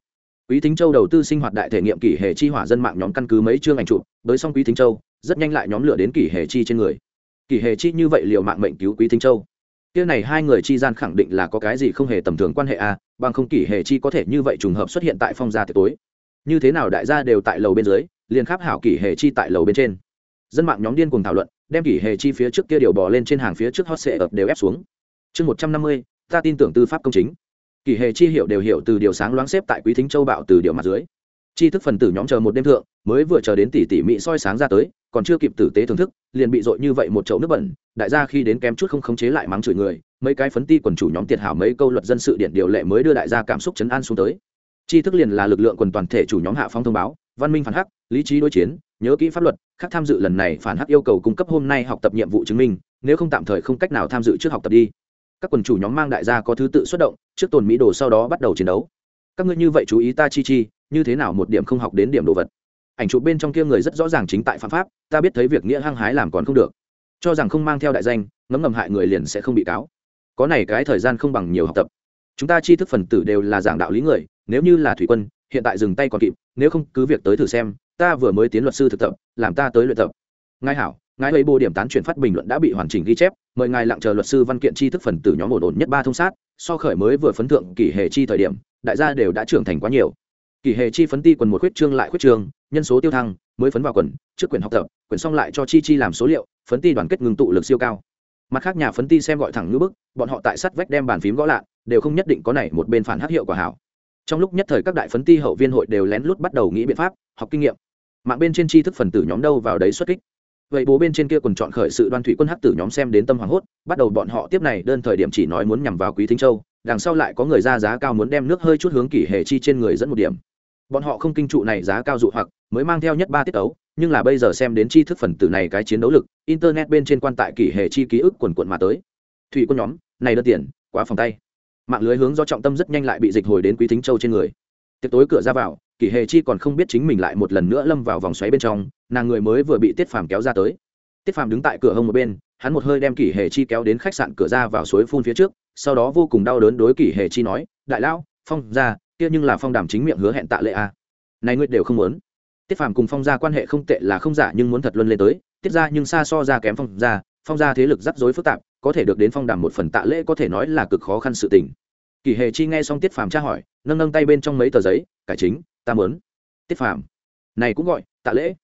A: Quý thính châu đầu tư sinh hoạt đại thể nghiệm kỷ hề chi hỏa dân mạng nhóm căn cứ mấy chương ảnh chụp tới xong quý thính châu rất nhanh lại nhóm lửa đến kỷ hề chi trên người. Kỷ hề chi như vậy liều mạng mệnh cứu quý thính châu. Kia này hai người chi gian khẳng định là có cái gì không hề tầm thường quan hệ a à, bằng không kỷ hề chi có thể như vậy trùng hợp xuất hiện tại phong gia tiệc tối. Như thế nào đại gia đều tại lầu bên dưới liền khắp hảo kỷ hề chi tại lầu bên trên. Dân mạng nhóm điên cùng thảo luận, đem kỷ hề chi phía trước kia điều bò lên trên hàng phía trước hot sệ ập đều ép xuống. Chương một trăm năm mươi, ta tin tưởng tư pháp công chính. Kỷ hề chi hiểu đều hiểu từ điều sáng loáng xếp tại quý thính châu bạo từ điều mặt dưới. Chi thức phần tử nhóm chờ một đêm thượng, mới vừa chờ đến tỷ tỷ mỹ soi sáng ra tới, còn chưa kịp tử tế thưởng thức, liền bị dội như vậy một chậu nước bẩn, đại gia khi đến kém chút không khống chế lại mắng chửi người, mấy cái phấn ti quần chủ nhóm tiệt hảo mấy câu luật dân sự điện điều lệ mới đưa đại gia cảm xúc chấn an xuống tới. Chi thức liền là lực lượng quần toàn thể chủ nhóm hạ phong thông báo văn minh phản hắc, lý trí đối chiến, nhớ kỹ pháp luật, khác tham dự lần này phản hắc yêu cầu cung cấp hôm nay học tập nhiệm vụ chứng minh, nếu không tạm thời không cách nào tham dự trước học tập đi. Các quần chủ nhóm mang đại gia có thứ tự xuất động, trước tồn mỹ đồ sau đó bắt đầu chiến đấu. Các ngươi như vậy chú ý ta chi chi, như thế nào một điểm không học đến điểm đồ vật? Ảnh chụp bên trong kia người rất rõ ràng chính tại phạm pháp, ta biết thấy việc nghĩa hăng hái làm còn không được. Cho rằng không mang theo đại danh, ngấm ngầm hại người liền sẽ không bị cáo. Có này cái thời gian không bằng nhiều học tập. Chúng ta tri thức phần tử đều là giảng đạo lý người, nếu như là thủy quân hiện tại dừng tay còn kịp, nếu không cứ việc tới thử xem, ta vừa mới tiến luật sư thực tập, làm ta tới luyện tập. Ngài hảo, ngài ấy bô điểm tán chuyển phát bình luận đã bị hoàn chỉnh ghi chép, mời ngài lặng chờ luật sư văn kiện tri thức phần tử nhóm ổn ổn nhất ba thông sát, so khởi mới vừa phấn thượng kỷ hệ chi thời điểm, đại gia đều đã trưởng thành quá nhiều. Kỷ hệ chi phấn ti quần một khuyết trương lại khuyết trương, nhân số tiêu thăng, mới phấn vào quần, trước quyển học tập, quyển xong lại cho chi chi làm số liệu, phấn ti đoàn kết ngừng tụ lực siêu cao. Mặt khác nhà phấn ti xem gọi thẳng ngữ bức, bọn họ tại sắt vách đem bàn phím gõ lạ, đều không nhất định có này một bên phản hắc hiệu quả hảo trong lúc nhất thời các đại phấn ti hậu viên hội đều lén lút bắt đầu nghĩ biện pháp, học kinh nghiệm. Mạng bên trên tri thức phần tử nhóm đâu vào đấy xuất kích. Vậy bố bên trên kia còn chọn khởi sự đoan thủy quân hắc tử nhóm xem đến tâm hoảng hốt, bắt đầu bọn họ tiếp này đơn thời điểm chỉ nói muốn nhằm vào quý thính châu, đằng sau lại có người ra giá cao muốn đem nước hơi chút hướng kỷ hệ chi trên người dẫn một điểm. Bọn họ không kinh trụ này giá cao dụ hoặc, mới mang theo nhất ba tiết ấu nhưng là bây giờ xem đến tri thức phần tử này cái chiến đấu lực, internet bên trên quan tại kỷ hệ chi ký ức quần quận mà tới. Thủy quân nhóm, này đơn tiền, quá phòng tay mạng lưới hướng do trọng tâm rất nhanh lại bị dịch hồi đến quý thính châu trên người. Tiệc tối cửa ra vào, kỷ hề chi còn không biết chính mình lại một lần nữa lâm vào vòng xoáy bên trong, nàng người mới vừa bị tiết phàm kéo ra tới. Tiết phàm đứng tại cửa hông một bên, hắn một hơi đem kỷ hề chi kéo đến khách sạn cửa ra vào suối phun phía trước, sau đó vô cùng đau đớn đối kỷ hề chi nói, đại lão, phong ra kia nhưng là phong đàm chính miệng hứa hẹn tạ lệ a à. này ngươi đều không muốn. Tiết phàm cùng phong gia quan hệ không tệ là không giả nhưng muốn thật luân lên tới, tiết ra nhưng xa so ra kém phong gia phong gia thế lực rắc rối phức tạp có thể được đến phong đàm một phần tạ lễ có thể nói là cực khó khăn sự tình. Kỳ hề chi nghe xong tiết phàm tra hỏi, nâng nâng tay bên trong mấy tờ giấy, cải chính, ta mớn tiết phàm, này cũng gọi, tạ lễ.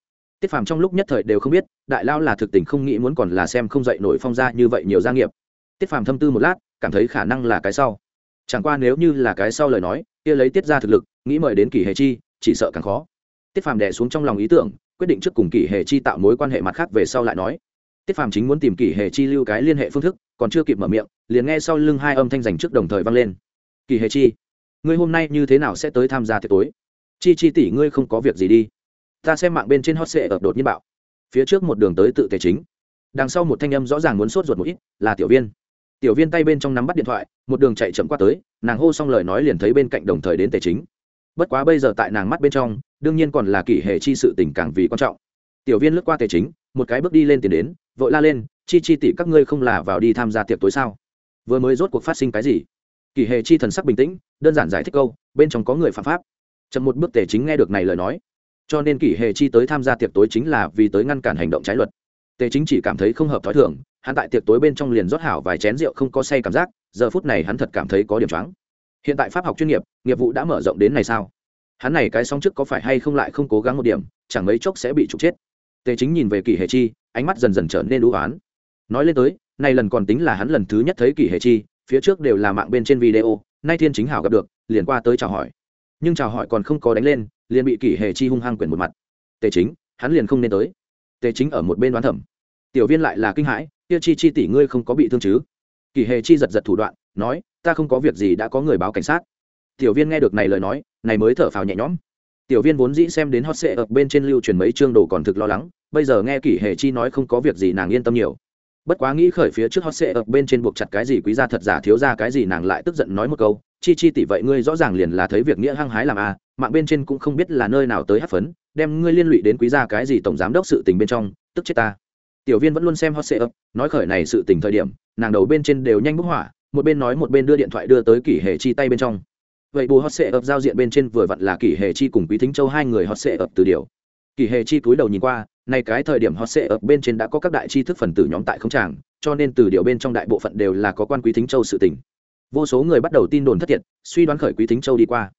A: Tiết phàm trong lúc nhất thời đều không biết, đại lao là thực tình không nghĩ muốn còn là xem không dậy nổi phong gia như vậy nhiều gia nghiệp. Tiết phàm thâm tư một lát, cảm thấy khả năng là cái sau. Chẳng qua nếu như là cái sau lời nói, kia lấy tiết ra thực lực, nghĩ mời đến kỳ hề chi, chỉ sợ càng khó. Tiết phàm đẻ xuống trong lòng ý tưởng, quyết định trước cùng kỳ hề chi tạo mối quan hệ mặt khác về sau lại nói tiết phàm chính muốn tìm kỳ hề chi lưu cái liên hệ phương thức, còn chưa kịp mở miệng, liền nghe sau lưng hai âm thanh dành trước đồng thời vang lên. Kỳ hề chi, ngươi hôm nay như thế nào sẽ tới tham gia tiệc tối? Chi chi tỷ ngươi không có việc gì đi. Ta xem mạng bên trên hot sệ ập đột nhiên bạo. Phía trước một đường tới tự tề chính. Đằng sau một thanh âm rõ ràng muốn sốt ruột một ít, là tiểu viên. Tiểu viên tay bên trong nắm bắt điện thoại, một đường chạy chậm qua tới, nàng hô xong lời nói liền thấy bên cạnh đồng thời đến tề chính. Bất quá bây giờ tại nàng mắt bên trong, đương nhiên còn là kỷ hệ chi sự tình càng vì quan trọng. Tiểu viên lướt qua tề chính một cái bước đi lên tiền đến, vội la lên, chi chi tỷ, các ngươi không là vào đi tham gia tiệc tối sao? Vừa mới rốt cuộc phát sinh cái gì? Kỷ hệ chi thần sắc bình tĩnh, đơn giản giải thích câu, bên trong có người phạm pháp. Chậm một bước tề chính nghe được này lời nói. Cho nên kỷ hệ chi tới tham gia tiệc tối chính là vì tới ngăn cản hành động trái luật. Tề chính chỉ cảm thấy không hợp t h ó i thưởng hắn tại tiệc tối bên trong liền rót hảo vài chén rượu không có say cảm giác, giờ phút này hắn thật cảm thấy có điểm trắng hiện tại pháp học chuyên nghiệp nghiệp vụ đã mở rộng đến này sao? Hắn này cái song trước có phải hay không lại không cố gắng một điểm, chẳng mấy chốc sẽ bị trục chết tề chính nhìn về kỷ hệ chi, ánh mắt dần dần trở nên đũ oán. Nói lên tới này lần còn tính là hắn lần thứ nhất thấy kỷ hệ chi, phía trước đều là mạng bên trên video, nay thiên chính hảo gặp được, liền qua tới chào hỏi. Nhưng chào hỏi còn không có đánh lên, liền bị kỷ hệ chi hung hăng quyển một mặt. Tề chính, hắn liền không nên tới. Tề chính ở một bên đoán thẩm tiểu viên lại là kinh hãi, kia chi chi tỷ ngươi không có bị thương chứ? Kỷ hệ chi giật giật thủ đoạn, nói, ta không có việc gì đã có người báo cảnh sát. Tiểu viên nghe được này lời nói, này mới thở phào nhẹ nhõm tiểu viên vốn dĩ xem đến hot sệ ở bên trên lưu truyền mấy chương đồ còn thực lo lắng bây giờ nghe kỷ hệ chi nói không có việc gì nàng yên tâm nhiều. Bất quá nghĩ khởi phía trước hot sệ ở bên trên buộc chặt cái gì quý gia thật giả thiếu ra cái gì nàng lại tức giận nói một câu chi chi tỷ vậy ngươi rõ ràng liền là thấy việc nghĩa hăng hái làm a à, mạng bên trên cũng không biết là nơi nào tới hát phấn đem ngươi liên lụy đến quý gia cái gì tổng giám đốc sự tình bên trong tức chết ta. Tiểu viên vẫn luôn xem hot sệ ấp nói khởi này sự tình thời điểm nàng đầu bên trên đều nhanh bức hỏa một bên nói một bên đưa điện thoại đưa tới kỷ hệ chi tay bên trong vậy bù hot sệ ập giao diện bên trên vừa vặn là kỷ hệ chi cùng quý thính châu hai người hot sệ ập từ điều. Kỷ hệ chi cúi đầu nhìn qua, nay cái thời điểm hot sệ ập bên trên đã có các đại tri thức phần tử nhóm tại không tràng, cho nên từ điều bên trong đại bộ phận đều là có quan quý thính châu sự tình. Vô số người bắt đầu tin đồn thất thiệt, suy đoán khởi quý thính châu đi qua.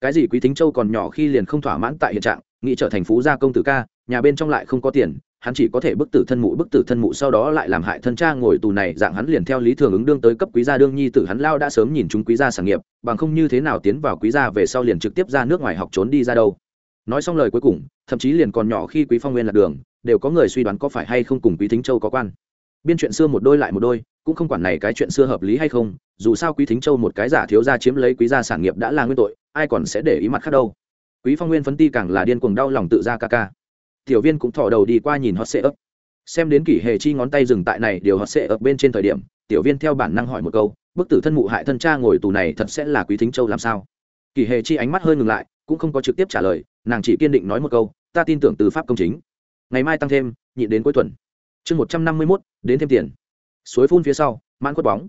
A: Cái gì quý thính châu còn nhỏ khi liền không thỏa mãn tại hiện trạng, nghĩ trở thành phú gia công tử ca, nhà bên trong lại không có tiền hắn chỉ có thể bức tử thân mụ, bức tử thân mụ sau đó lại làm hại thân cha ngồi tù này, dạng hắn liền theo lý thường ứng đương tới cấp quý gia đương nhi tử, hắn lao đã sớm nhìn chúng quý gia sản nghiệp, bằng không như thế nào tiến vào quý gia về sau liền trực tiếp ra nước ngoài học trốn đi ra đâu. Nói xong lời cuối cùng, thậm chí liền còn nhỏ khi quý phong nguyên lạc đường, đều có người suy đoán có phải hay không cùng quý thính châu có quan. Biên chuyện xưa một đôi lại một đôi, cũng không quản này cái chuyện xưa hợp lý hay không, dù sao quý thính châu một cái giả thiếu gia chiếm lấy quý gia sản nghiệp đã là nguyên tội, ai còn sẽ để ý mặt khác đâu. Quý phong nguyên phấn ti càng là điên cuồng đau lòng tự ra ca ca tiểu viên cũng thò đầu đi qua nhìn hot sệ ấp xem đến kỷ hề chi ngón tay dừng tại này điều hot sệ ấp bên trên thời điểm, tiểu viên theo bản năng hỏi một câu, bức tử thân mụ hại thân cha ngồi tù này thật sẽ là quý thính châu làm sao? Kỳ hề chi ánh mắt hơi ngừng lại, cũng không có trực tiếp trả lời, nàng chỉ kiên định nói một câu, ta tin tưởng từ pháp công chính. Ngày mai tăng thêm nhịn đến cuối tuần. Chương một trăm năm mươi mốt, đến thêm tiền. Suối phun phía sau, mãn quất bóng.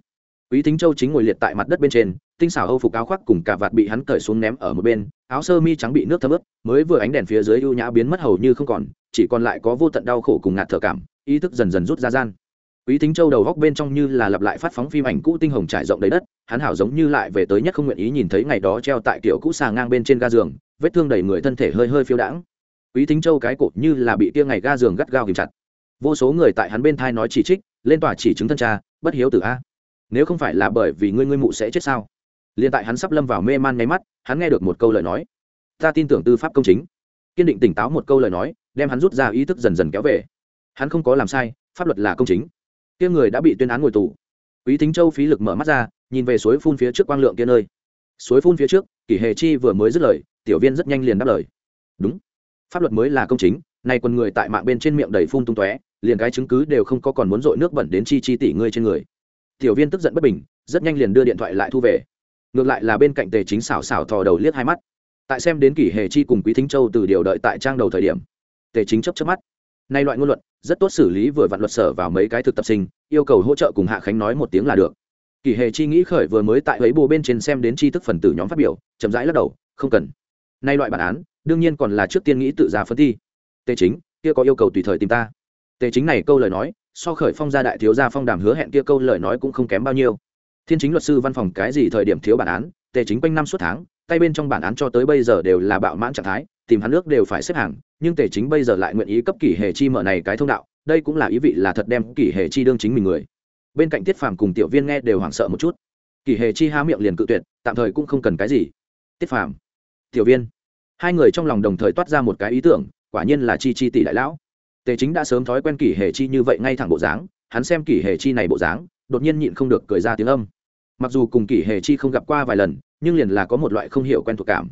A: Quý thính châu chính ngồi liệt tại mặt đất bên trên tinh xảo âu phục áo khoác cùng cả vạt bị hắn cởi xuống ném ở một bên, áo sơ mi trắng bị nước thấm ướt, mới vừa ánh đèn phía dưới ưu nhã biến mất hầu như không còn, chỉ còn lại có vô tận đau khổ cùng ngạt thở cảm, ý thức dần dần rút ra gian. Quý thính châu đầu góc bên trong như là lặp lại phát phóng phim ảnh cũ tinh hồng trải rộng đầy đất, hắn hảo giống như lại về tới nhất không nguyện ý nhìn thấy ngày đó treo tại kiểu cũ xà ngang bên trên ga giường, vết thương đầy người thân thể hơi hơi phiêu đãng. Quý thính châu cái cột như là bị tia ngày ga giường gắt gao kìm chặt. Vô số người tại hắn bên thai nói chỉ trích, lên tòa chỉ chứng thân cha, bất hiếu tử a. Nếu không phải là bởi vì ngươi ngươi mụ sẽ chết sao? Liền tại hắn sắp lâm vào mê man nháy mắt, hắn nghe được một câu lời nói. Ta tin tưởng tư pháp công chính. Kiên định tỉnh táo một câu lời nói, đem hắn rút ra ý thức dần dần kéo về. Hắn không có làm sai, pháp luật là công chính. Kia người đã bị tuyên án ngồi tù. Quý thính châu phí lực mở mắt ra, nhìn về suối phun phía trước quang lượng kia nơi. Suối phun phía trước, kỷ hề chi vừa mới dứt lời, tiểu viên rất nhanh liền đáp lời. Đúng. Pháp luật mới là công chính, nay quần người tại mạng bên trên miệng đầy phun tung tóe, liền cái chứng cứ đều không có còn muốn dội nước bẩn đến chi chi tỷ ngươi trên người. Tiểu viên tức giận bất bình, rất nhanh liền đưa điện thoại lại thu về ngược lại là bên cạnh tề chính xảo xảo thò đầu liếc hai mắt. Tại xem đến kỷ hề chi cùng quý thính châu từ điều đợi tại trang đầu thời điểm, tề chính chấp chấp mắt. Nay loại ngôn luận, rất tốt xử lý vừa vặn luật sở vào mấy cái thực tập sinh, yêu cầu hỗ trợ cùng hạ khánh nói một tiếng là được. Kỷ hề chi nghĩ khởi vừa mới tại ấy bồ bên trên xem đến tri thức phần tử nhóm phát biểu, chậm rãi lắc đầu, không cần. Nay loại bản án, đương nhiên còn là trước tiên nghĩ tự ra phân thi. Tề chính, kia có yêu cầu tùy thời tìm ta. Tề chính này câu lời nói, so khởi phong gia đại thiếu gia phong đàm hứa hẹn kia câu lời nói cũng không kém bao nhiêu thiên chính luật sư văn phòng cái gì thời điểm thiếu bản án, tề chính quanh năm suốt tháng, tay bên trong bản án cho tới bây giờ đều là bạo mãn trạng thái, tìm hắn nước đều phải xếp hàng, nhưng tề chính bây giờ lại nguyện ý cấp kỷ hề chi mở này cái thông đạo, đây cũng là ý vị là thật đem kỷ hề chi đương chính mình người. Bên cạnh tiết phàm cùng tiểu viên nghe đều hoảng sợ một chút. Kỷ hề chi há miệng liền cự tuyệt, tạm thời cũng không cần cái gì. Tiết phàm, tiểu viên, hai người trong lòng đồng thời toát ra một cái ý tưởng, quả nhiên là chi chi tỷ đại lão. Tề chính đã sớm thói quen kỷ hề chi như vậy ngay thẳng bộ dáng, hắn xem kỷ hề chi này bộ dáng, đột nhiên nhịn không được cười ra tiếng âm mặc dù cùng kỷ hề chi không gặp qua vài lần, nhưng liền là có một loại không hiểu quen thuộc cảm.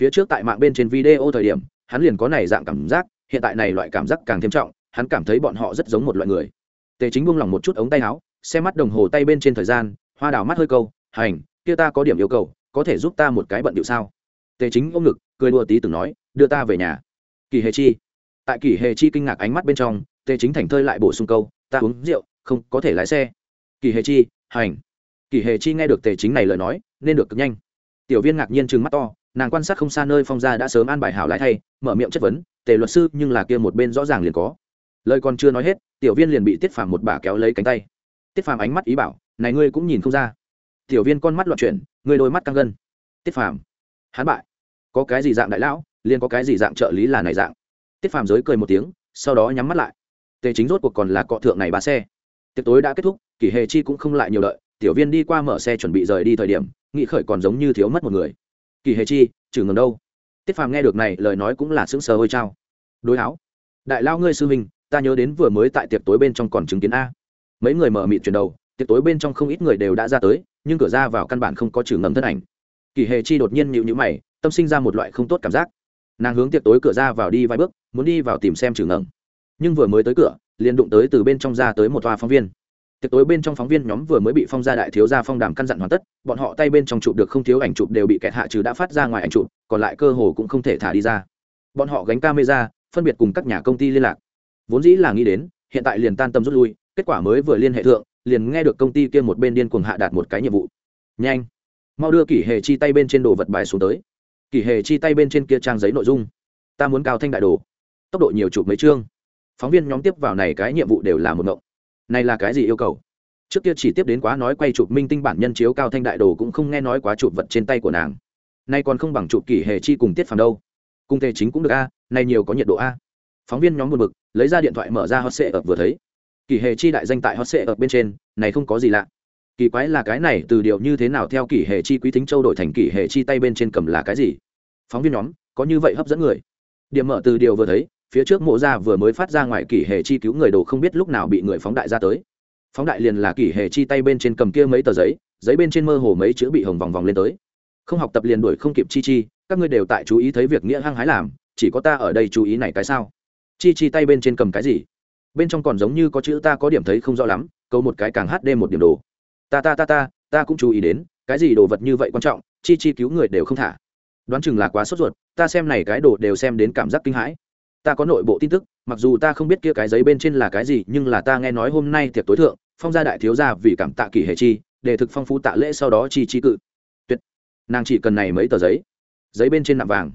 A: Phía trước tại mạng bên trên video thời điểm, hắn liền có này dạng cảm giác, hiện tại này loại cảm giác càng thêm trọng, hắn cảm thấy bọn họ rất giống một loại người. Tề chính buông lỏng một chút ống tay áo, xem mắt đồng hồ tay bên trên thời gian, hoa đào mắt hơi câu, hành, kia ta có điểm yêu cầu, có thể giúp ta một cái bận điệu sao? Tề chính ôm ngực, cười đùa tí từng nói, đưa ta về nhà. Kỳ hề chi. Tại kỳ hề chi kinh ngạc ánh mắt bên trong, tề chính thành thơi lại bổ sung câu, ta uống rượu, không có thể lái xe. Kỳ hề chi, hành kỳ hề chi nghe được tề chính này lời nói, nên được cực nhanh. Tiểu viên ngạc nhiên trừng mắt to, nàng quan sát không xa nơi phong gia đã sớm an bài hảo lái thay, mở miệng chất vấn, tề luật sư, nhưng là kia một bên rõ ràng liền có. Lời còn chưa nói hết, tiểu viên liền bị tiết phàm một bà kéo lấy cánh tay. Tiết phàm ánh mắt ý bảo, này ngươi cũng nhìn không ra. Tiểu viên con mắt loạn chuyển ngươi đôi mắt căng gân. Tiết phàm, hán bại. Có cái gì dạng đại lão, liền có cái gì dạng trợ lý là này dạng. Tiết phàm giới cười một tiếng, sau đó nhắm mắt lại. Tề chính rốt cuộc còn là cọ thượng này ba xe. Tiệc tối đã kết thúc kỷ hề chi cũng không lại nhiều lợi tiểu viên đi qua mở xe chuẩn bị rời đi thời điểm, nghị khởi còn giống như thiếu mất một người. Kỳ hề chi, trừ ngừng đâu? Tiết phàm nghe được này, lời nói cũng là sững sờ hơi trao. Đối áo. Đại lao ngươi sư huynh, ta nhớ đến vừa mới tại tiệc tối bên trong còn chứng kiến a. Mấy người mở mịt chuyển đầu, tiệc tối bên trong không ít người đều đã ra tới, nhưng cửa ra vào căn bản không có trừ ngầm thân ảnh. Kỳ hề chi đột nhiên nhịu nhữ mày, tâm sinh ra một loại không tốt cảm giác. Nàng hướng tiệc tối cửa ra vào đi vài bước, muốn đi vào tìm xem trừ ngầm. Nhưng vừa mới tới cửa, liền đụng tới từ bên trong ra tới một toa phóng viên tiệc tối bên trong phóng viên nhóm vừa mới bị phong gia đại thiếu gia phong đàm căn dặn hoàn tất, bọn họ tay bên trong chụp được không thiếu ảnh chụp đều bị kẹt hạ trừ đã phát ra ngoài ảnh chụp, còn lại cơ hồ cũng không thể thả đi ra. Bọn họ gánh camera, phân biệt cùng các nhà công ty liên lạc. Vốn dĩ là nghĩ đến, hiện tại liền tan tâm rút lui, kết quả mới vừa liên hệ thượng, liền nghe được công ty kia một bên điên cuồng hạ đạt một cái nhiệm vụ. Nhanh! Mau đưa kỷ hề chi tay bên trên đồ vật bài xuống tới. Kỷ hề chi tay bên trên kia trang giấy nội dung. Ta muốn cao thanh đại đồ. Tốc độ nhiều chụp mấy chương. Phóng viên nhóm tiếp vào này cái nhiệm vụ đều là một ngộng này là cái gì yêu cầu? Trước kia chỉ tiếp đến quá nói quay chụp minh tinh bản nhân chiếu cao thanh đại đồ cũng không nghe nói quá chụp vật trên tay của nàng. Nay còn không bằng chụp kỷ hề chi cùng tiết phàm đâu. Cung tề chính cũng được a, nay nhiều có nhiệt độ a. Phóng viên nhóm buồn bực, lấy ra điện thoại mở ra hot sệ ập vừa thấy. Kỷ hề chi đại danh tại hot sệ ập bên trên, này không có gì lạ. Kỳ quái là cái này từ điều như thế nào theo kỷ hề chi quý thính châu đổi thành kỷ hề chi tay bên trên cầm là cái gì? Phóng viên nhóm, có như vậy hấp dẫn người. Điểm mở từ điều vừa thấy phía trước mộ ra vừa mới phát ra ngoài kỷ hề chi cứu người đồ không biết lúc nào bị người phóng đại ra tới. Phóng đại liền là kỷ hề chi tay bên trên cầm kia mấy tờ giấy giấy bên trên mơ hồ mấy chữ bị hồng vòng vòng lên tới. Không học tập liền đuổi không kịp chi chi, các ngươi đều tại chú ý thấy việc nghĩa hăng hái làm, chỉ có ta ở đây chú ý này cái sao? Chi chi tay bên trên cầm cái gì? Bên trong còn giống như có chữ ta có điểm thấy không rõ lắm, câu một cái càng hát đêm một điểm đồ. Ta ta ta ta ta cũng chú ý đến, cái gì đồ vật như vậy quan trọng, chi chi cứu người đều không thả. Đoán chừng là quá sốt ruột, ta xem này cái đồ đều xem đến cảm giác kinh hãi ta có nội bộ tin tức, mặc dù ta không biết kia cái giấy bên trên là cái gì, nhưng là ta nghe nói hôm nay tiệc tối thượng, phong gia đại thiếu gia vì cảm tạ kỷ hệ chi, để thực phong phú tạ lễ sau đó chi chi cự. Tuyệt. Nàng chỉ cần này mấy tờ giấy. Giấy bên trên nạm vàng.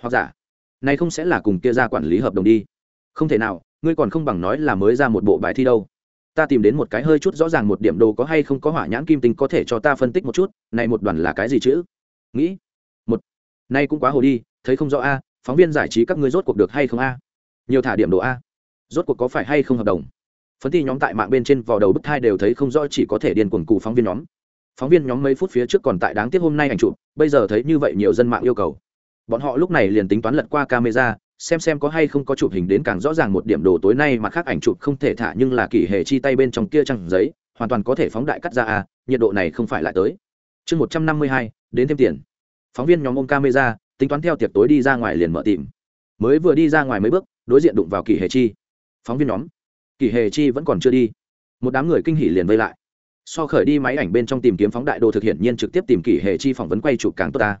A: Hoặc giả. Này không sẽ là cùng kia ra quản lý hợp đồng đi. Không thể nào, ngươi còn không bằng nói là mới ra một bộ bài thi đâu. Ta tìm đến một cái hơi chút rõ ràng một điểm đồ có hay không có hỏa nhãn kim tinh có thể cho ta phân tích một chút, này một đoàn là cái gì chữ nghĩ. Một. Nay cũng quá hồ đi, thấy không rõ a phóng viên giải trí các ngươi rốt cuộc được hay không a? Nhiều thả điểm đồ a. Rốt cuộc có phải hay không hợp đồng? Phấn ti nhóm tại mạng bên trên vào đầu bức thai đều thấy không rõ chỉ có thể điền cuồng cù phóng viên nhóm. Phóng viên nhóm mấy phút phía trước còn tại đáng tiếc hôm nay ảnh chụp, bây giờ thấy như vậy nhiều dân mạng yêu cầu. Bọn họ lúc này liền tính toán lật qua camera, xem xem có hay không có chụp hình đến càng rõ ràng một điểm đồ tối nay mà khác ảnh chụp không thể thả nhưng là kỳ hề chi tay bên trong kia trăng giấy, hoàn toàn có thể phóng đại cắt ra à nhiệt độ này không phải lại tới. Chương một trăm năm mươi hai, đến thêm tiền. Phóng viên nhóm ôm camera tính toán theo tiệc tối đi ra ngoài liền mở tìm. Mới vừa đi ra ngoài mấy bước, đối diện đụng vào kỳ hề chi. Phóng viên nhóm. Kỳ hề chi vẫn còn chưa đi. Một đám người kinh hỉ liền vây lại. So khởi đi máy ảnh bên trong tìm kiếm phóng đại đồ thực hiện nhiên trực tiếp tìm kỳ hề chi phỏng vấn quay chụp càng tốt ta.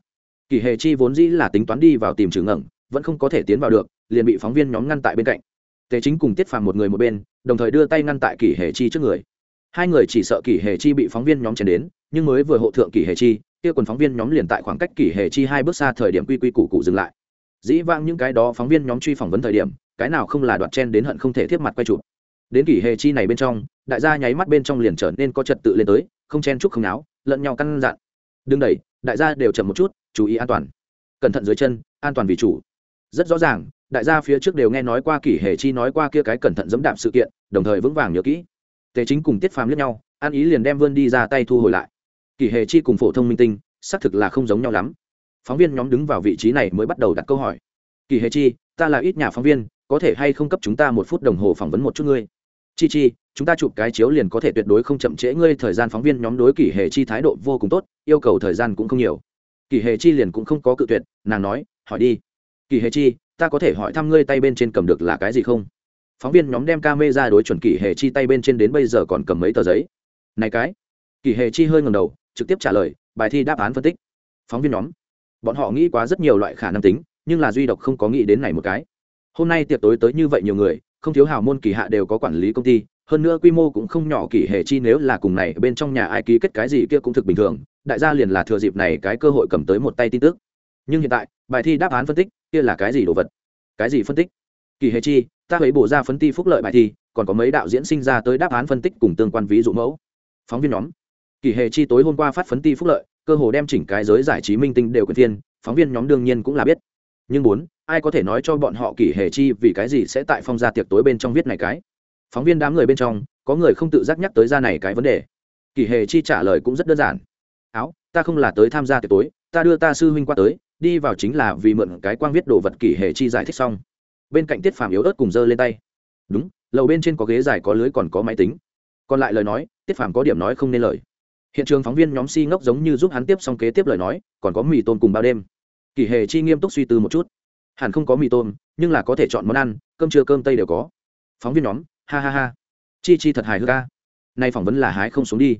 A: Kỳ hề chi vốn dĩ là tính toán đi vào tìm trừ ngẩng vẫn không có thể tiến vào được, liền bị phóng viên nhóm ngăn tại bên cạnh. Tề chính cùng tiết phàm một người một bên, đồng thời đưa tay ngăn tại kỷ hề chi trước người. Hai người chỉ sợ kỷ hề chi bị phóng viên nhóm chèn đến, nhưng mới vừa hộ thượng kỷ hề chi kia quần phóng viên nhóm liền tại khoảng cách kỷ hề chi hai bước xa thời điểm quy quy củ cụ dừng lại. Dĩ vãng những cái đó phóng viên nhóm truy phỏng vấn thời điểm, cái nào không là đoạt chen đến hận không thể thiếp mặt quay chụp. Đến kỷ hề chi này bên trong, đại gia nháy mắt bên trong liền trở nên có trật tự lên tới, không chen chúc không náo, lẫn nhau căn dặn. Đừng đẩy, đại gia đều chậm một chút, chú ý an toàn. Cẩn thận dưới chân, an toàn vì chủ. Rất rõ ràng, đại gia phía trước đều nghe nói qua kỷ hề chi nói qua kia cái cẩn thận dẫm đạp sự kiện, đồng thời vững vàng nhớ kỹ. Tề chính cùng tiết phàm lẫn nhau, an ý liền đem vươn đi ra tay thu hồi lại kỷ hề chi cùng phổ thông minh tinh, xác thực là không giống nhau lắm. Phóng viên nhóm đứng vào vị trí này mới bắt đầu đặt câu hỏi. Kỳ hề chi, ta là ít nhà phóng viên, có thể hay không cấp chúng ta một phút đồng hồ phỏng vấn một chút ngươi? Chi chi, chúng ta chụp cái chiếu liền có thể tuyệt đối không chậm trễ ngươi, thời gian phóng viên nhóm đối kỷ hề chi thái độ vô cùng tốt, yêu cầu thời gian cũng không nhiều. Kỷ hề chi liền cũng không có cự tuyệt, nàng nói, hỏi đi. Kỳ hề chi, ta có thể hỏi thăm ngươi tay bên trên cầm được là cái gì không? Phóng viên nhóm đem ca mê ra đối chuẩn kỳ hề chi tay bên trên đến bây giờ còn cầm mấy tờ giấy. Này cái. Kỳ hề chi hơi ngầm đầu trực tiếp trả lời, bài thi đáp án phân tích. Phóng viên nhóm. Bọn họ nghĩ quá rất nhiều loại khả năng tính, nhưng là duy độc không có nghĩ đến này một cái. Hôm nay tiệc tối tới như vậy nhiều người, không thiếu hào môn kỳ hạ đều có quản lý công ty, hơn nữa quy mô cũng không nhỏ kỳ hề chi nếu là cùng này bên trong nhà ai ký kết cái gì kia cũng thực bình thường, đại gia liền là thừa dịp này cái cơ hội cầm tới một tay tin tức. Nhưng hiện tại, bài thi đáp án phân tích, kia là cái gì đồ vật? Cái gì phân tích? Kỳ hề chi, ta thấy bổ ra phân ti phúc lợi bài thi, còn có mấy đạo diễn sinh ra tới đáp án phân tích cùng tương quan ví dụ mẫu. Phóng viên nhóm kỳ hề chi tối hôm qua phát phấn ti phúc lợi, cơ hồ đem chỉnh cái giới giải trí minh tinh đều quyền thiên phóng viên nhóm đương nhiên cũng là biết. Nhưng bốn, ai có thể nói cho bọn họ kỳ hề chi vì cái gì sẽ tại phong gia tiệc tối bên trong viết này cái? Phóng viên đám người bên trong, có người không tự giác nhắc tới ra này cái vấn đề. Kỳ hề chi trả lời cũng rất đơn giản. Áo, ta không là tới tham gia tiệc tối, ta đưa ta sư huynh qua tới, đi vào chính là vì mượn cái quang viết đồ vật kỳ hệ chi giải thích xong. Bên cạnh tiết phàm yếu ớt cùng giơ lên tay. Đúng, lầu bên trên có ghế dài có lưới còn có máy tính. Còn lại lời nói, tiết phàm có điểm nói không nên lời hiện trường phóng viên nhóm si ngốc giống như giúp hắn tiếp xong kế tiếp lời nói, còn có mì tôm cùng bao đêm. Kỳ hệ chi nghiêm túc suy tư một chút. Hẳn không có mì tôm, nhưng là có thể chọn món ăn, cơm trưa cơm tây đều có. Phóng viên nhóm, ha ha ha. Chi chi thật hài hước ca nay phỏng vấn là hái không xuống đi.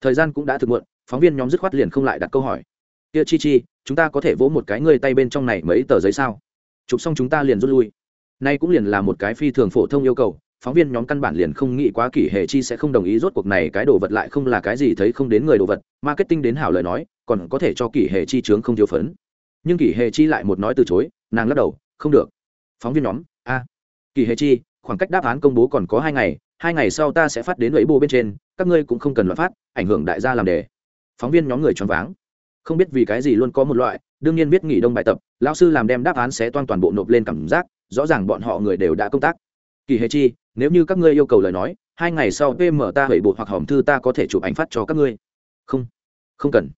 A: Thời gian cũng đã thực muộn, phóng viên nhóm dứt khoát liền không lại đặt câu hỏi. Kia chi chi, chúng ta có thể vỗ một cái ngươi tay bên trong này mấy tờ giấy sao? Chụp xong chúng ta liền rút lui. Nay cũng liền là một cái phi thường phổ thông yêu cầu phóng viên nhóm căn bản liền không nghĩ quá kỷ hệ chi sẽ không đồng ý rốt cuộc này cái đồ vật lại không là cái gì thấy không đến người đồ vật. Marketing đến hảo lời nói, còn có thể cho kỷ hệ chi chướng không thiếu phấn. Nhưng kỷ hệ chi lại một nói từ chối, nàng lắc đầu, không được. Phóng viên nhóm, a. À. kỷ hệ chi, khoảng cách đáp án công bố còn có hai ngày hai ngày sau ta sẽ phát đến lấy bô bên trên, các ngươi cũng không cần loạn phát, ảnh hưởng đại gia làm đề. Phóng viên nhóm người choáng váng. Không biết vì cái gì luôn có một loại, đương nhiên biết nghỉ đông bài tập, lão sư làm đem đáp án sẽ toan toàn bộ nộp lên cảm giác, rõ ràng bọn họ người đều đã công tác. Kỳ hệ chi nếu như các ngươi yêu cầu lời nói, hai ngày sau pm ta hủy bột hoặc hòm thư ta có thể chụp ảnh phát cho các ngươi. Không không cần.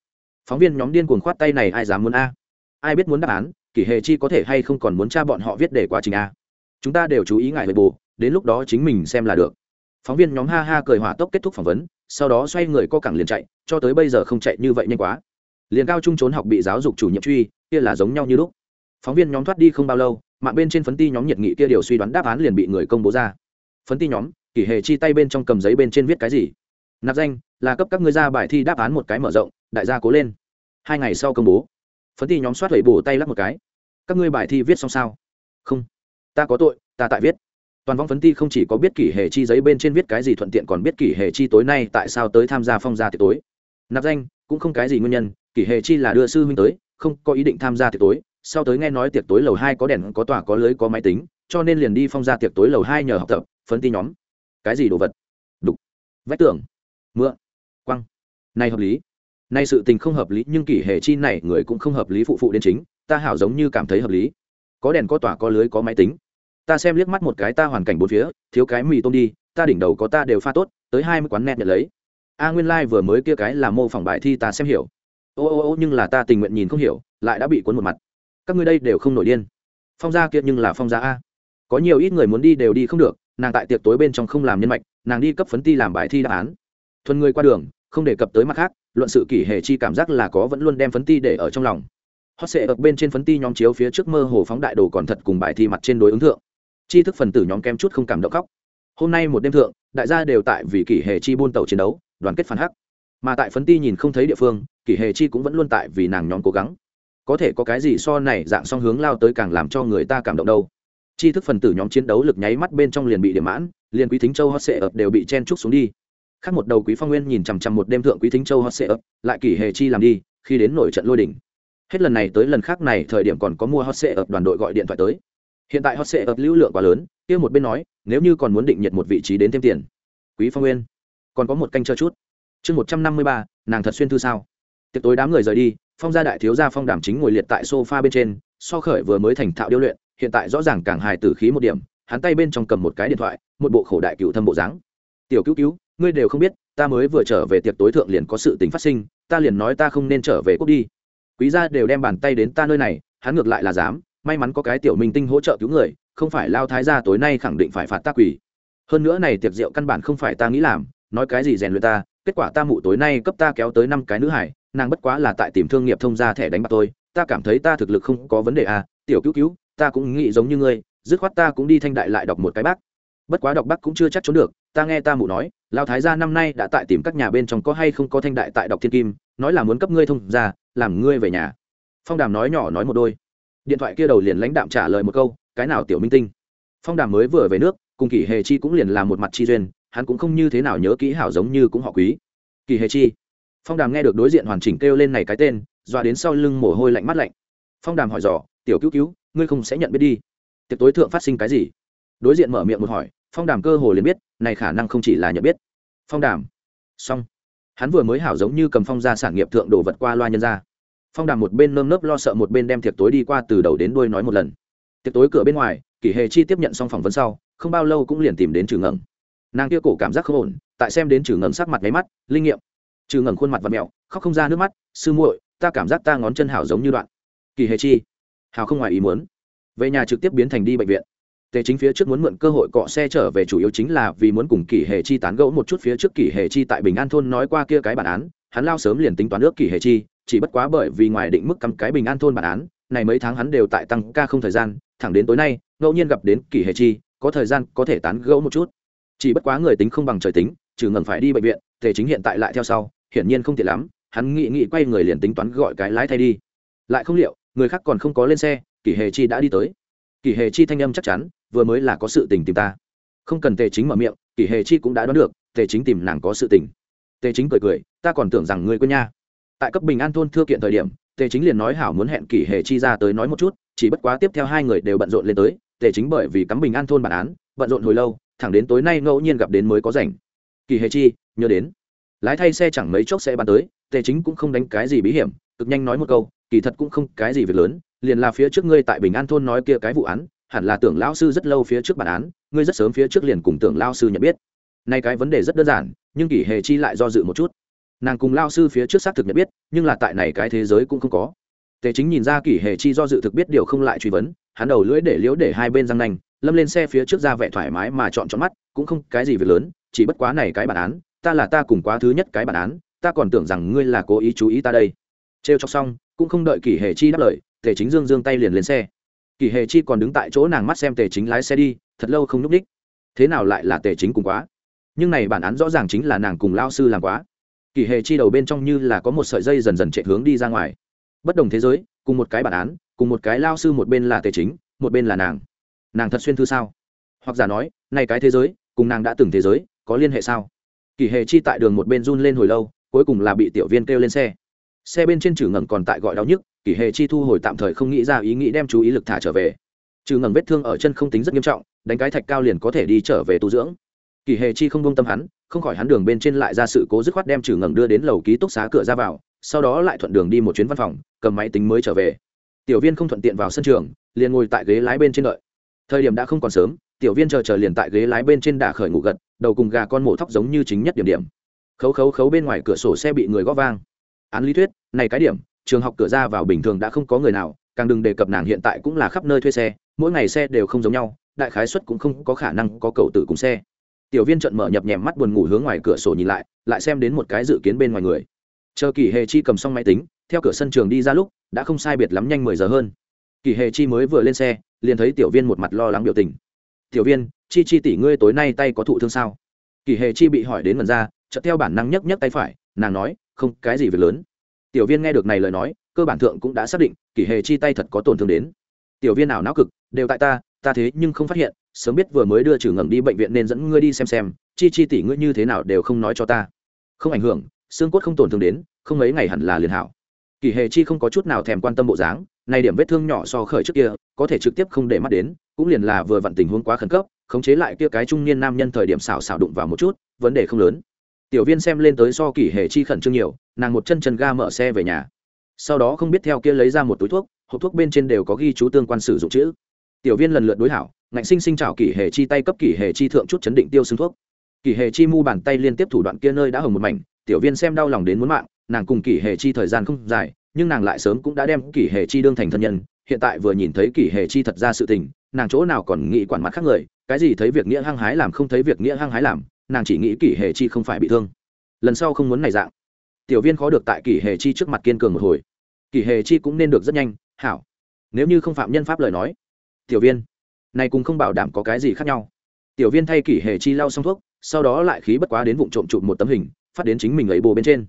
A: Phóng viên nhóm điên cuồng khoát tay này ai dám muốn a? Ai biết muốn đáp án kỳ hệ chi có thể hay không còn muốn cha bọn họ viết để quá trình a? Chúng ta đều chú ý ngại về bù đến lúc đó chính mình xem là được. Phóng viên nhóm ha ha cười hỏa tốc kết thúc phỏng vấn, sau đó xoay người co cẳng liền chạy, cho tới bây giờ không chạy như vậy nhanh quá. Liền cao trung trốn học bị giáo dục chủ nhiệm truy, kia là giống nhau như lúc. Phóng viên nhóm thoát đi không bao lâu, mạng bên trên phấn ti nhóm nhiệt nghị kia điều suy đoán đáp án liền bị người công bố ra phấn ti nhóm, kỷ hệ chi tay bên trong cầm giấy bên trên viết cái gì? Nạp danh, là cấp các ngươi ra bài thi đáp án một cái mở rộng, đại gia cố lên. Hai ngày sau công bố. Phấn ti nhóm soát lẩy bổ tay lắc một cái. Các ngươi bài thi viết xong sao? Không. Ta có tội, ta tại viết. Toàn vong phấn ti không chỉ có biết kỷ hệ chi giấy bên trên viết cái gì thuận tiện còn biết kỷ hệ chi tối nay tại sao tới tham gia phong gia tiệc tối. Nạp danh, cũng không cái gì nguyên nhân, kỷ hệ chi là đưa sư huynh tới, không có ý định tham gia tiệc tối. Sau tới nghe nói tiệc tối lầu hai có đèn, có tòa, có lưới, có máy tính, cho nên liền đi phong gia tiệc tối lầu hai nhờ học tập phấn ti nhóm. Cái gì đồ vật? Đục. Vách tường. Mượn. Quăng. Này hợp lý. Nay sự tình không hợp lý, nhưng kỷ hệ chi này người cũng không hợp lý phụ phụ đến chính. Ta hảo giống như cảm thấy hợp lý. Có đèn, có tỏa có lưới, có máy tính. Ta xem liếc mắt một cái ta hoàn cảnh bốn phía, thiếu cái mì tôm đi, ta đỉnh đầu có ta đều pha tốt, tới hai mươi quán net nhận lấy. A nguyên lai、like、vừa mới kia cái là mô phỏng bài thi ta xem hiểu. Ô ô ô, nhưng là ta tình nguyện nhìn không hiểu, lại đã bị cuốn một mặt. Các ngươi đây đều không nổi điên. Phong gia kia nhưng là phong gia a. Có nhiều ít người muốn đi đều đi không được nàng tại tiệc tối bên trong không làm nhân mạch, nàng đi cấp phấn ti làm bài thi đáp án. Thuần người qua đường, không đề cập tới mặt khác, luận sự kỷ hệ chi cảm giác là có vẫn luôn đem phấn ti để ở trong lòng. Hot sệ ở bên trên phấn ti nhóm chiếu phía trước mơ hồ phóng đại đồ còn thật cùng bài thi mặt trên đối ứng thượng. Chi thức phần tử nhóm kém chút không cảm động khóc. Hôm nay một đêm thượng, đại gia đều tại vì kỷ hệ chi buôn tàu chiến đấu, đoàn kết phản hắc. Mà tại phấn ti nhìn không thấy địa phương, kỷ hệ chi cũng vẫn luôn tại vì nàng nhóm cố gắng. Có thể có cái gì so này dạng song hướng lao tới càng làm cho người ta cảm động đâu tri thức phần tử nhóm chiến đấu lực nháy mắt bên trong liền bị điểm mãn, liền quý thính châu hot sệ ập đều bị chen trúc xuống đi. Khác một đầu quý phong nguyên nhìn chằm chằm một đêm thượng quý thính châu hot sệ ập lại kỷ hề chi làm đi, khi đến nổi trận lôi đỉnh. Hết lần này tới lần khác này, thời điểm còn có mua hot sệ ập đoàn đội gọi điện thoại tới. Hiện tại hot sệ ập lưu lượng quá lớn, kia một bên nói, nếu như còn muốn định nhiệt một vị trí đến thêm tiền. Quý phong nguyên, còn có một canh chờ chút. Chương một trăm năm mươi ba, nàng thật xuyên thư sao? Tiệc tối đám người rời đi, phong gia đại thiếu gia phong đảm chính ngồi liệt tại sofa bên trên, so khởi vừa mới thành thạo điêu luyện hiện tại rõ ràng càng hài tử khí một điểm, hắn tay bên trong cầm một cái điện thoại, một bộ khổ đại cựu thâm bộ dáng. Tiểu cứu cứu, ngươi đều không biết, ta mới vừa trở về tiệc tối thượng liền có sự tình phát sinh, ta liền nói ta không nên trở về quốc đi. Quý gia đều đem bàn tay đến ta nơi này, hắn ngược lại là dám, may mắn có cái tiểu minh tinh hỗ trợ cứu người, không phải lao thái gia tối nay khẳng định phải phạt ta quỷ. Hơn nữa này tiệc rượu căn bản không phải ta nghĩ làm, nói cái gì rèn luyện ta, kết quả ta mụ tối nay cấp ta kéo tới năm cái nữ hải, nàng bất quá là tại tìm thương nghiệp thông gia thẻ đánh bạc tôi ta cảm thấy ta thực lực không có vấn đề à tiểu cứu cứu ta cũng nghĩ giống như ngươi, dứt khoát ta cũng đi thanh đại lại đọc một cái bác. Bất quá đọc bác cũng chưa chắc trốn được, ta nghe ta mụ nói lao thái gia năm nay đã tại tìm các nhà bên trong có hay không có thanh đại tại đọc thiên kim, nói là muốn cấp ngươi thông ra làm ngươi về nhà. Phong đàm nói nhỏ nói một đôi. Điện thoại kia đầu liền lãnh đạm trả lời một câu, cái nào tiểu minh tinh? Phong đàm mới vừa về nước, cùng kỷ hề chi cũng liền làm một mặt chi duyên, hắn cũng không như thế nào nhớ kỹ hảo giống như cũng họ quý. Kỳ hề chi. Phong đàm nghe được đối diện hoàn chỉnh kêu lên này cái tên dọa đến sau lưng mồ hôi lạnh mắt lạnh. Phong đàm hỏi dò, tiểu cứu cứu ngươi không sẽ nhận biết đi. Tiệc tối thượng phát sinh cái gì? Đối diện mở miệng một hỏi, phong đàm cơ hồ liền biết, này khả năng không chỉ là nhận biết. Phong đàm. Xong. Hắn vừa mới hảo giống như cầm phong ra sản nghiệp thượng đồ vật qua loa nhân ra. Phong đàm một bên nơm nớp lo sợ một bên đem tiệc tối đi qua từ đầu đến đuôi nói một lần. Tiệc tối cửa bên ngoài, kỷ hề chi tiếp nhận xong phỏng vấn sau, không bao lâu cũng liền tìm đến trừ ngẩng nàng kia cổ cảm giác không ổn, tại xem đến trừ ngẩng sắc mặt máy mắt, linh nghiệm. Trừ ngẩng khuôn mặt và mẹo, khóc không ra nước mắt, sư muội, ta cảm giác ta ngón chân hảo giống như đoạn. Kỳ hề chi. Hào không ngoài ý muốn. Về nhà trực tiếp biến thành đi bệnh viện. Tề chính phía trước muốn mượn cơ hội cọ xe trở về chủ yếu chính là vì muốn cùng kỷ hề chi tán gẫu một chút phía trước kỷ hề chi tại bình an thôn nói qua kia cái bản án, hắn lao sớm liền tính toán nước kỷ hề chi, chỉ bất quá bởi vì ngoài định mức cắm cái bình an thôn bản án, này mấy tháng hắn đều tại tăng ca không thời gian, thẳng đến tối nay, ngẫu nhiên gặp đến kỷ hề chi, có thời gian có thể tán gẫu một chút. Chỉ bất quá người tính không bằng trời tính, trừ ngần phải đi bệnh viện, tề chính hiện tại lại theo sau, hiển nhiên không tiện lắm, hắn nghĩ nghĩ quay người liền tính toán gọi cái lái thay đi. Lại không liệu người khác còn không có lên xe, kỷ hề chi đã đi tới. Kỷ hề chi thanh âm chắc chắn, vừa mới là có sự tình tìm ta. Không cần tề chính mở miệng, kỷ hề chi cũng đã đoán được, tề chính tìm nàng có sự tình. Tề chính cười cười, ta còn tưởng rằng ngươi quên nha. Tại cấp bình an thôn thưa kiện thời điểm, tề chính liền nói hảo muốn hẹn kỷ hề chi ra tới nói một chút, chỉ bất quá tiếp theo hai người đều bận rộn lên tới, tề chính bởi vì cắm bình an thôn bản án, bận rộn hồi lâu, thẳng đến tối nay ngẫu nhiên gặp đến mới có rảnh. Kỳ hề chi, nhớ đến. Lái thay xe chẳng mấy chốc sẽ bắn tới, tề chính cũng không đánh cái gì bí hiểm cực nhanh nói một câu, kỳ thật cũng không cái gì việc lớn, liền là phía trước ngươi tại bình an thôn nói kia cái vụ án, hẳn là tưởng lão sư rất lâu phía trước bản án, ngươi rất sớm phía trước liền cùng tưởng lao sư nhận biết. Nay cái vấn đề rất đơn giản, nhưng kỷ hề chi lại do dự một chút. Nàng cùng lao sư phía trước xác thực nhận biết, nhưng là tại này cái thế giới cũng không có. Tề chính nhìn ra kỷ hề chi do dự thực biết điều không lại truy vấn, hắn đầu lưỡi để liễu để hai bên răng nanh, lâm lên xe phía trước ra vẻ thoải mái mà chọn chọn mắt, cũng không cái gì việc lớn, chỉ bất quá này cái bản án, ta là ta cùng quá thứ nhất cái bản án, ta còn tưởng rằng ngươi là cố ý chú ý ta đây trêu chọc xong, cũng không đợi kỷ hề chi đáp lời, tề chính dương dương tay liền lên xe. Kỷ hề chi còn đứng tại chỗ nàng mắt xem tề chính lái xe đi, thật lâu không nhúc đích. Thế nào lại là tề chính cùng quá? Nhưng này bản án rõ ràng chính là nàng cùng lao sư làm quá. Kỷ hệ chi đầu bên trong như là có một sợi dây dần dần chạy hướng đi ra ngoài. Bất đồng thế giới, cùng một cái bản án, cùng một cái lao sư một bên là tề chính, một bên là nàng. Nàng thật xuyên thư sao? Hoặc giả nói, này cái thế giới, cùng nàng đã từng thế giới, có liên hệ sao? Kỷ hệ chi tại đường một bên run lên hồi lâu, cuối cùng là bị tiểu viên kêu lên xe xe bên trên trừ ngẩng còn tại gọi đau nhức, kỷ hệ chi thu hồi tạm thời không nghĩ ra ý nghĩ đem chú ý lực thả trở về. Trừ ngẩng vết thương ở chân không tính rất nghiêm trọng, đánh cái thạch cao liền có thể đi trở về tu dưỡng. Kỷ hệ chi không công tâm hắn, không khỏi hắn đường bên trên lại ra sự cố dứt khoát đem trừ ngẩng đưa đến lầu ký túc xá cửa ra vào, sau đó lại thuận đường đi một chuyến văn phòng, cầm máy tính mới trở về. Tiểu viên không thuận tiện vào sân trường, liền ngồi tại ghế lái bên trên đợi. Thời điểm đã không còn sớm, tiểu viên chờ chờ liền tại ghế lái bên trên đà khởi ngủ gật, đầu cùng gà con mổ thóc giống như chính nhất điểm điểm. Khấu khấu khấu bên ngoài cửa sổ xe bị người gõ vang. Án lý thuyết này cái điểm, trường học cửa ra vào bình thường đã không có người nào, càng đừng đề cập nàng hiện tại cũng là khắp nơi thuê xe, mỗi ngày xe đều không giống nhau, đại khái suất cũng không có khả năng có cầu tử cùng xe. Tiểu viên trận mở nhập nhèm mắt buồn ngủ hướng ngoài cửa sổ nhìn lại lại xem đến một cái dự kiến bên ngoài người. Chờ kỳ hề chi cầm xong máy tính, theo cửa sân trường đi ra lúc, đã không sai biệt lắm nhanh mười giờ hơn. Kỳ hề chi mới vừa lên xe, liền thấy tiểu viên một mặt lo lắng biểu tình. Tiểu viên, chi chi tỷ ngươi tối nay tay có thụ thương sao? Kỳ hề chi bị hỏi đến mần ra, chợt theo bản năng nhấc nhấc tay phải, nàng nói, không, cái gì việc lớn? Tiểu viên nghe được này lời nói, cơ bản thượng cũng đã xác định kỳ hề chi tay thật có tổn thương đến. Tiểu viên nào não cực, đều tại ta ta thế nhưng không phát hiện, sớm biết vừa mới đưa trừ ngẩng đi bệnh viện nên dẫn ngươi đi xem xem, chi chi tỷ ngươi như thế nào đều không nói cho ta. Không ảnh hưởng, xương cốt không tổn thương đến, không mấy ngày hẳn là liền hảo. Kỳ hề chi không có chút nào thèm quan tâm bộ dáng, này điểm vết thương nhỏ so khởi trước kia, có thể trực tiếp không để mắt đến, cũng liền là vừa vặn tình huống quá khẩn cấp, khống chế lại kia cái trung niên nam nhân thời điểm xào xào đụng vào một chút, vấn đề không lớn tiểu viên xem lên tới so kỳ hề chi khẩn trương nhiều, nàng một chân chân ga mở xe về nhà. Sau đó không biết theo kia lấy ra một túi thuốc, hộp thuốc bên trên đều có ghi chú tương quan sử dụng chữ. Tiểu viên lần lượt đối hảo, ngạnh sinh sinh chào kỷ hề chi tay cấp kỷ hề chi thượng chút chấn định tiêu xương thuốc. Kỷ hề chi mu bàn tay liên tiếp thủ đoạn kia nơi đã hồng một mảnh, tiểu viên xem đau lòng đến muốn mạng, nàng cùng kỷ hề chi thời gian không dài, nhưng nàng lại sớm cũng đã đem kỷ hề chi đương thành thân nhân, hiện tại vừa nhìn thấy kỷ hề chi thật ra sự tình, nàng chỗ nào còn nghĩ quản mặt khác người, cái gì thấy việc nghĩa hăng hái làm không thấy việc nghĩa hăng hái làm nàng chỉ nghĩ kỷ hề chi không phải bị thương. Lần sau không muốn này dạng. Tiểu viên khó được tại kỷ hề chi trước mặt kiên cường một hồi. Kỷ hề chi cũng nên được rất nhanh, hảo. Nếu như không phạm nhân pháp lời nói, tiểu viên, này cũng không bảo đảm có cái gì khác nhau. Tiểu viên thay kỷ hề chi lau xong thuốc, sau đó lại khí bất quá đến vụ trộm chụp một tấm hình, phát đến chính mình ấy bồ bên trên.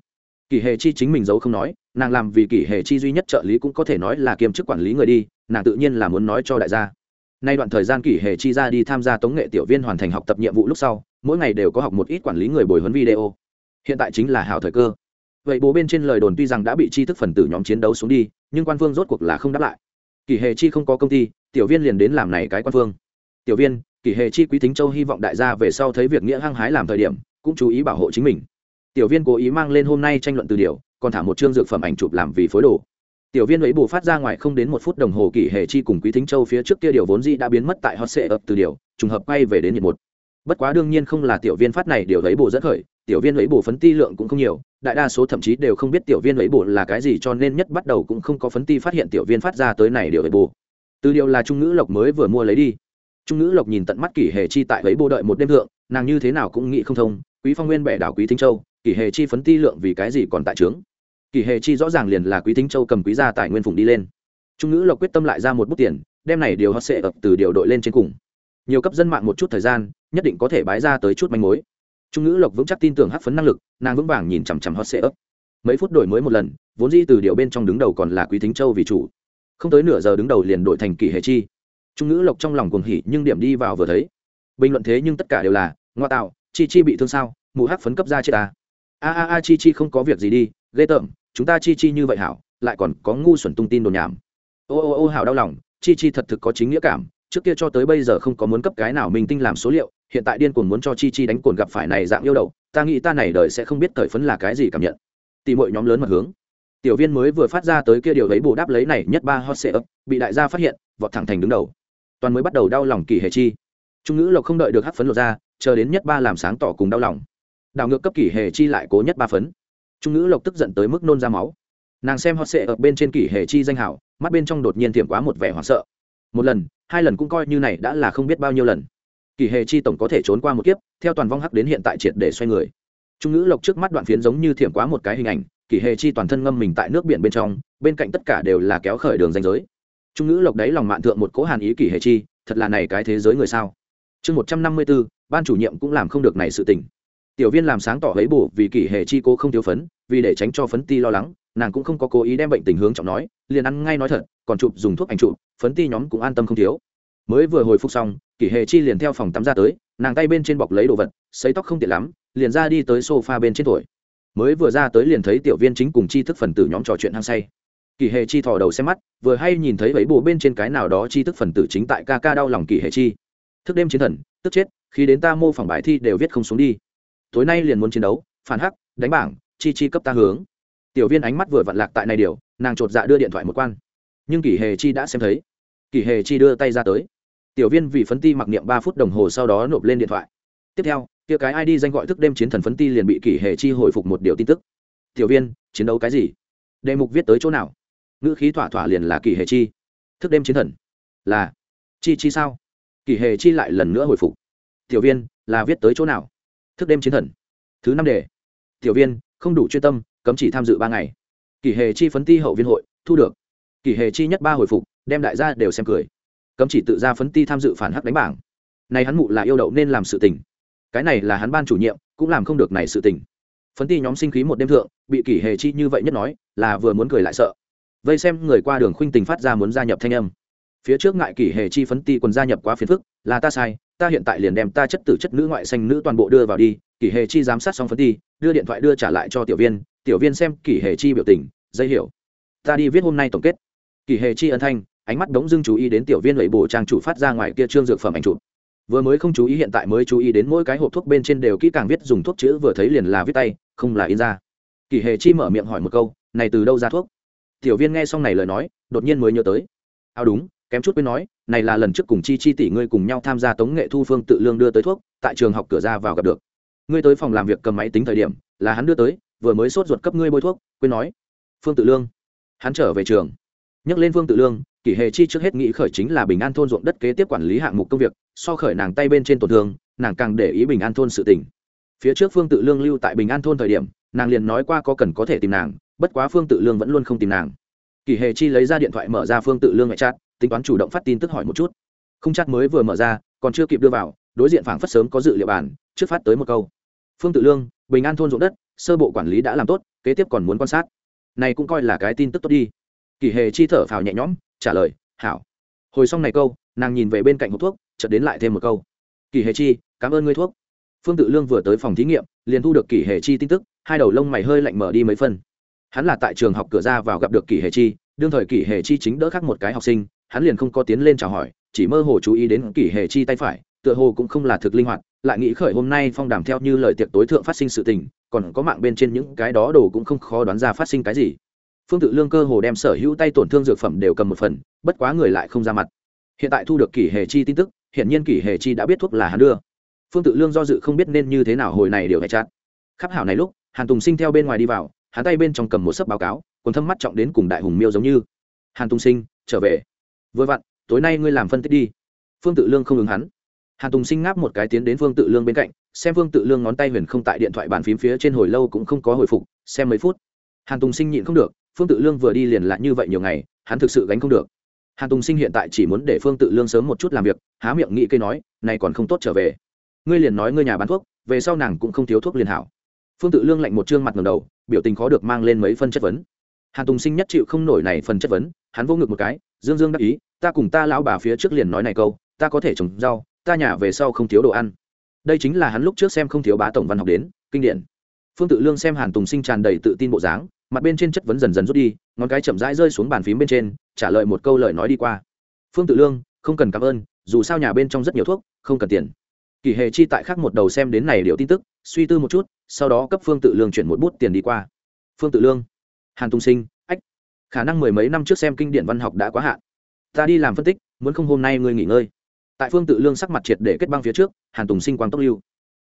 A: Kỷ hề chi chính mình giấu không nói, nàng làm vì kỷ hề chi duy nhất trợ lý cũng có thể nói là kiêm chức quản lý người đi, nàng tự nhiên là muốn nói cho đại gia. Nay đoạn thời gian kỷ hề chi ra đi tham gia tống nghệ tiểu viên hoàn thành học tập nhiệm vụ lúc sau mỗi ngày đều có học một ít quản lý người bồi huấn video. Hiện tại chính là hào thời cơ. Vậy bố bên trên lời đồn tuy rằng đã bị chi thức phần tử nhóm chiến đấu xuống đi, nhưng quan phương rốt cuộc là không đáp lại. Kỷ hề chi không có công ty, tiểu viên liền đến làm này cái quan phương tiểu viên, kỷ hề chi quý tính châu hy vọng đại gia về sau thấy việc nghĩa hăng hái làm thời điểm, cũng chú ý bảo hộ chính mình. Tiểu viên cố ý mang lên hôm nay tranh luận từ điều còn thả một chương dược phẩm ảnh chụp làm vì phối đồ. Tiểu viên ấy bù phát ra ngoài không đến một phút đồng hồ kỷ hề chi cùng quý thính châu phía trước kia điều vốn dĩ đã biến mất tại hot sệ ập từ điều trùng hợp quay về đến nhiệt một bất quá đương nhiên không là tiểu viên phát này điều ấy bổ rất khởi, tiểu viên ấy bổ phấn ti lượng cũng không nhiều, đại đa số thậm chí đều không biết tiểu viên ấy bổ là cái gì cho nên nhất bắt đầu cũng không có phấn ti phát hiện tiểu viên phát ra tới này điều ấy bổ. Từ điều là trung ngữ lộc mới vừa mua lấy đi. Trung ngữ lộc nhìn tận mắt kỷ hề chi tại ấy bổ đợi một đêm thượng, nàng như thế nào cũng nghĩ không thông, quý phong nguyên bẻ đảo quý thính châu, kỷ hề chi phấn ti lượng vì cái gì còn tại trướng kỷ hề chi rõ ràng liền là quý thính châu cầm quý gia tài nguyên phụng đi lên. Trung ngữ lộc quyết tâm lại ra một bút tiền, đem này điều hot sệ ập từ điều đội lên trên cùng nhiều cấp dân mạng một chút thời gian, nhất định có thể bái ra tới chút manh mối. Trung ngữ lộc vững chắc tin tưởng hắc phấn năng lực, nàng vững vàng nhìn chằm chằm hot sệ ấp mấy phút đổi mới một lần, vốn di từ điều bên trong đứng đầu còn là quý thính châu vì chủ. Không tới nửa giờ đứng đầu liền đổi thành kỷ hề chi. Trung ngữ lộc trong lòng cuồng hỉ, nhưng điểm đi vào vừa thấy. Bình luận thế nhưng tất cả đều là, ngoa tạo, chi chi bị thương sao? Mù hắc phấn cấp ra chết ta a a a, chi chi không có việc gì đi, ghê tởm, chúng ta chi chi như vậy hảo, lại còn có ngu xuẩn tung tin đồn nhảm. Ô ô ô, hảo đau lòng, chi chi thật thực có chính nghĩa cảm trước kia cho tới bây giờ không có muốn cấp cái nào mình tinh làm số liệu, hiện tại điên cuồng muốn cho chi chi đánh cồn gặp phải này dạng yêu đầu, ta nghĩ ta này đời sẽ không biết thời phấn là cái gì cảm nhận. Tìm mọi nhóm lớn mặt hướng. Tiểu viên mới vừa phát ra tới kia điều ấy bù đáp lấy này nhất ba hot sệ ấp, bị đại gia phát hiện, vọt thẳng thành đứng đầu. Toàn mới bắt đầu đau lòng kỳ hề chi. Trung ngữ lộc không đợi được hắc phấn lột ra, chờ đến nhất ba làm sáng tỏ cùng đau lòng. Đảo ngược cấp kỷ hề chi lại cố nhất ba phấn. Trung ngữ lộc tức giận tới mức nôn ra máu. Nàng xem hot sệ bên trên kỷ hề chi danh hảo, mắt bên trong đột nhiên thiểm quá một vẻ hoảng sợ. Một lần hai lần cũng coi như này đã là không biết bao nhiêu lần. Kỷ hề chi tổng có thể trốn qua một kiếp, theo toàn vong hắc đến hiện tại triệt để xoay người. Trung ngữ lộc trước mắt đoạn phiến giống như thiểm quá một cái hình ảnh kỷ hề chi toàn thân ngâm mình tại nước biển bên trong, bên cạnh tất cả đều là kéo khởi đường danh giới. Trung ngữ lộc đấy lòng mạn thượng một cố hàn ý kỷ hề chi, thật là này cái thế giới người sao? Chương một trăm năm mươi b ố ban chủ nhiệm cũng làm không được này sự tình. Tiểu viên làm sáng tỏ lấy bổ vì kỷ Hề chi cô không thiếu phấn, vì để tránh cho phấn ti lo lắng, nàng cũng không có cố ý đem bệnh tình hướng trọng nói liền ăn ngay nói thật, còn chụp dùng thuốc ảnh chụp, phấn ti nhóm cũng an tâm không thiếu. Mới vừa hồi phục xong, kỷ hệ chi liền theo phòng tắm ra tới, nàng tay bên trên bọc lấy đồ vật xấy tóc không tiện lắm, liền ra đi tới sofa bên trên tuổi mới vừa ra tới liền thấy tiểu viên chính cùng chi thức phần tử nhóm trò chuyện hăng say. Kỳ hệ chi thò đầu xem mắt, vừa hay nhìn thấy vẫy bồ bên trên cái nào đó chi thức phần tử chính tại ca ca đau lòng kỳ hệ chi. Thức đêm chiến thần, tức chết, khi đến ta mô phỏng bài thi đều viết không xuống đi. Tối nay liền muốn chiến đấu, phản hắc, đánh bảng, chi chi cấp ta hướng tiểu viên ánh mắt vừa vặn lạc tại này điều, nàng chột dạ đưa điện thoại một quan. Nhưng kỷ hề chi đã xem thấy. Kỷ hề chi đưa tay ra tới. Tiểu viên vì phấn ti mặc niệm ba phút đồng hồ sau đó nộp lên điện thoại. Tiếp theo, kia cái id danh gọi thức đêm chiến thần phấn ti liền bị kỷ hề chi hồi phục một điều tin tức. Tiểu viên, chiến đấu cái gì? Đề mục viết tới chỗ nào? Ngữ khí thỏa thỏa liền là kỷ hề chi. Thức đêm chiến thần. Là. Chi chi sao? Kỷ hề chi lại lần nữa hồi phục. Tiểu viên, là viết tới chỗ nào? Thức đêm chiến thần. Thứ năm đề. Tiểu viên không đủ chuyên tâm, cấm chỉ tham dự ba ngày. Kỷ hề chi phấn ti hậu viên hội, thu được. Kỷ hề chi nhất ba hồi phục, đem đại gia đều xem cười. Cấm chỉ tự ra phấn ti tham dự phản hắc đánh bảng. Này hắn mụ là yêu đậu nên làm sự tình. Cái này là hắn ban chủ nhiệm, cũng làm không được này sự tình. Phấn ti nhóm sinh khí một đêm thượng, bị kỷ hề chi như vậy nhất nói, là vừa muốn cười lại sợ. Vây xem người qua đường khuynh tình phát ra muốn gia nhập thanh âm phía trước ngại kỷ hề chi phấn ti quần gia nhập quá phiền phức, là ta sai, ta hiện tại liền đem ta chất tử chất nữ ngoại xanh nữ toàn bộ đưa vào đi, kỷ hề chi giám sát xong phấn ti, đưa điện thoại đưa trả lại cho tiểu viên tiểu viên xem kỷ hề chi biểu tình dây hiểu. Ta đi viết hôm nay tổng kết. Kỷ hề chi ân thanh, ánh mắt đống dưng chú ý đến tiểu viên lẩy bổ trang chủ phát ra ngoài kia trương dược phẩm ảnh chụp. Vừa mới không chú ý hiện tại mới chú ý đến mỗi cái hộp thuốc bên trên đều kỹ càng viết dùng thuốc chữ vừa thấy liền là viết tay, không là in ra. Kỷ hề chi mở miệng hỏi một câu, này từ đâu ra thuốc? Tiểu viên nghe xong này lời nói, đột nhiên mới nhớ tới. Ao đúng kém chút mới nói, này là lần trước cùng chi chi tỷ ngươi cùng nhau tham gia tống nghệ thu phương tự lương đưa tới thuốc, tại trường học cửa ra vào gặp được. Ngươi tới phòng làm việc cầm máy tính thời điểm, là hắn đưa tới, vừa mới sốt ruột cấp ngươi bôi thuốc, quên nói. Phương tự lương. Hắn trở về trường. Nhắc lên phương tự lương, kỷ hề chi trước hết nghĩ khởi chính là bình an thôn ruộng đất kế tiếp quản lý hạng mục công việc, so khởi nàng tay bên trên tổn thương, nàng càng để ý bình an thôn sự tỉnh phía trước phương tự lương lưu tại bình an thôn thời điểm, nàng liền nói qua có cần có thể tìm nàng, bất quá phương tự lương vẫn luôn không tìm nàng. Kỷ hề chi lấy ra điện thoại mở ra phương tự lương ngoại chat tính toán chủ động phát tin tức hỏi một chút. Không chắc mới vừa mở ra, còn chưa kịp đưa vào, đối diện phảng phất sớm có dự liệu bản, trước phát tới một câu. Phương tự lương, bình an thôn ruộng đất, sơ bộ quản lý đã làm tốt, kế tiếp còn muốn quan sát. Này cũng coi là cái tin tức tốt đi. Kỷ hề chi thở phào nhẹ nhõm, trả lời, hảo. Hồi xong này câu, nàng nhìn về bên cạnh hộp thuốc, chợt đến lại thêm một câu. Kỷ hề chi, cảm ơn ngươi thuốc. Phương tự lương vừa tới phòng thí nghiệm, liền thu được kỷ hề chi tin tức, hai đầu lông mày hơi lạnh mở đi mấy phân hắn là tại trường học cửa ra vào gặp được kỷ hề chi, đương thời kỷ hề chi chính đỡ khác một cái học sinh hắn liền không có tiến lên chào hỏi, chỉ mơ hồ chú ý đến kỷ hề chi tay phải, tựa hồ cũng không là thực linh hoạt, lại nghĩ khởi hôm nay phong đàm theo như lời tiệc tối thượng phát sinh sự tình, còn có mạng bên trên những cái đó đồ cũng không khó đoán ra phát sinh cái gì. Phương tự lương cơ hồ đem sở hữu tay tổn thương dược phẩm đều cầm một phần, bất quá người lại không ra mặt. Hiện tại thu được kỷ hề chi tin tức hiện nhiên kỷ hề chi đã biết thuốc là hắn đưa. Phương tự lương do dự không biết nên như thế nào hồi này điều hẹ chát khắp hảo này lúc, hàn tùng sinh theo bên ngoài đi vào, hắn tay bên trong cầm một sấp báo cáo, còn thâm mắt trọng đến cùng đại hùng miêu giống như. Hàn tùng sinh, trở về vừa vặn, tối nay ngươi làm phân tích đi. Phương tự lương không ứng hắn. Hàn tùng sinh ngáp một cái tiến đến phương tự lương bên cạnh, xem phương tự lương ngón tay huyền không tại điện thoại bàn phím phía trên hồi lâu cũng không có hồi phục, xem mấy phút. Hàn tùng sinh nhịn không được, phương tự lương vừa đi liền lại như vậy nhiều ngày, hắn thực sự gánh không được. Hàn tùng sinh hiện tại chỉ muốn để phương tự lương sớm một chút làm việc, há miệng nghĩ cây nói, này còn không tốt trở về. Ngươi liền nói ngươi nhà bán thuốc, về sau nàng cũng không thiếu thuốc liền hảo. Phương tự lương lạnh một trương mặt ngầm đầu, biểu tình khó được mang lên mấy phân chất vấn hàn tùng sinh nhất chịu không nổi này phần chất vấn, hắn vô ngực một cái, dương dương đắc ý, ta cùng ta lão bà phía trước liền nói này câu, ta có thể trồng rau, ta nhà về sau không thiếu đồ ăn. Đây chính là hắn lúc trước xem không thiếu bá tổng văn học đến, kinh điển. Phương tự lương xem hàn tùng sinh tràn đầy tự tin bộ dáng, mặt bên trên chất vấn dần dần rút đi, ngón cái chậm rãi rơi xuống bàn phím bên trên, trả lời một câu lời nói đi qua. Phương tự lương, không cần cảm ơn, dù sao nhà bên trong rất nhiều thuốc, không cần tiền. Kỳ hệ chi tại khác một đầu xem đến này điều tin tức, suy tư một chút, sau đó cấp phương tự lương chuyển một bút tiền đi qua. Phương tự lương hàn tùng sinh, ách, khả năng mười mấy năm trước xem kinh điển văn học đã quá hạn. Ta đi làm phân tích, muốn không hôm nay ngươi nghỉ ngơi. Tại phương tự lương sắc mặt triệt để kết băng phía trước, hàn tùng sinh quang tốc lưu.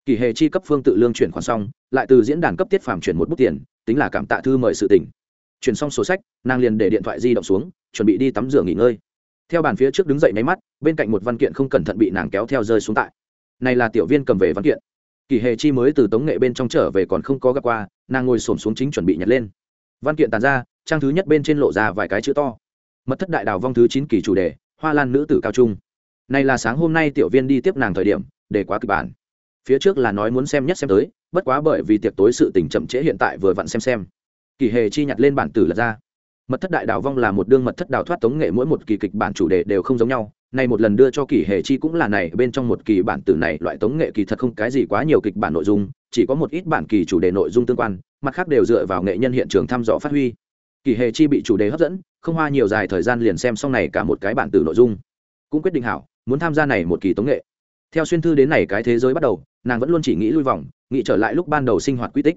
A: Kỳ hề chi cấp phương tự lương chuyển khoản xong, lại từ diễn đàn cấp tiết phàm chuyển một bút tiền, tính là cảm tạ thư mời sự tỉnh chuyển xong sổ sách, nàng liền để điện thoại di động xuống, chuẩn bị đi tắm rửa nghỉ ngơi. Theo bàn phía trước đứng dậy máy mắt, bên cạnh một văn kiện không cẩn thận bị nàng kéo theo rơi xuống tại. Này là tiểu viên cầm về văn kiện. Kỳ hề chi mới từ tống nghệ bên trong trở về còn không có gặp qua, nàng ngồi xổm xuống chính chuẩn bị nhặt lên văn kiện tàn ra, trang thứ nhất bên trên lộ ra vài cái chữ to. Mật thất đại đào vong thứ chín kỳ chủ đề, hoa lan nữ tử cao trung. Này là sáng hôm nay tiểu viên đi tiếp nàng thời điểm, để quá kịch bản. Phía trước là nói muốn xem nhất xem tới, bất quá bởi vì tiệc tối sự tình chậm trễ hiện tại vừa vặn xem xem. Kỳ hề chi nhặt lên bản tử lật ra. Mật thất đại đào vong là một đương mật thất đào thoát tống nghệ mỗi một kỳ kịch bản chủ đề đều không giống nhau. Này một lần đưa cho kỳ hề chi cũng là này, bên trong một kỳ bản tử này loại tống nghệ kỳ thật không cái gì quá nhiều kịch bản nội dung chỉ có một ít bản kỳ chủ đề nội dung tương quan, mặt khác đều dựa vào nghệ nhân hiện trường thăm dò phát huy. Kỳ hề chi bị chủ đề hấp dẫn, không hoa nhiều dài thời gian liền xem xong này cả một cái bản từ nội dung. Cũng quyết định hảo, muốn tham gia này một kỳ tống nghệ. Theo xuyên thư đến này cái thế giới bắt đầu, nàng vẫn luôn chỉ nghĩ lui vòng, nghĩ trở lại lúc ban đầu sinh hoạt quy tích.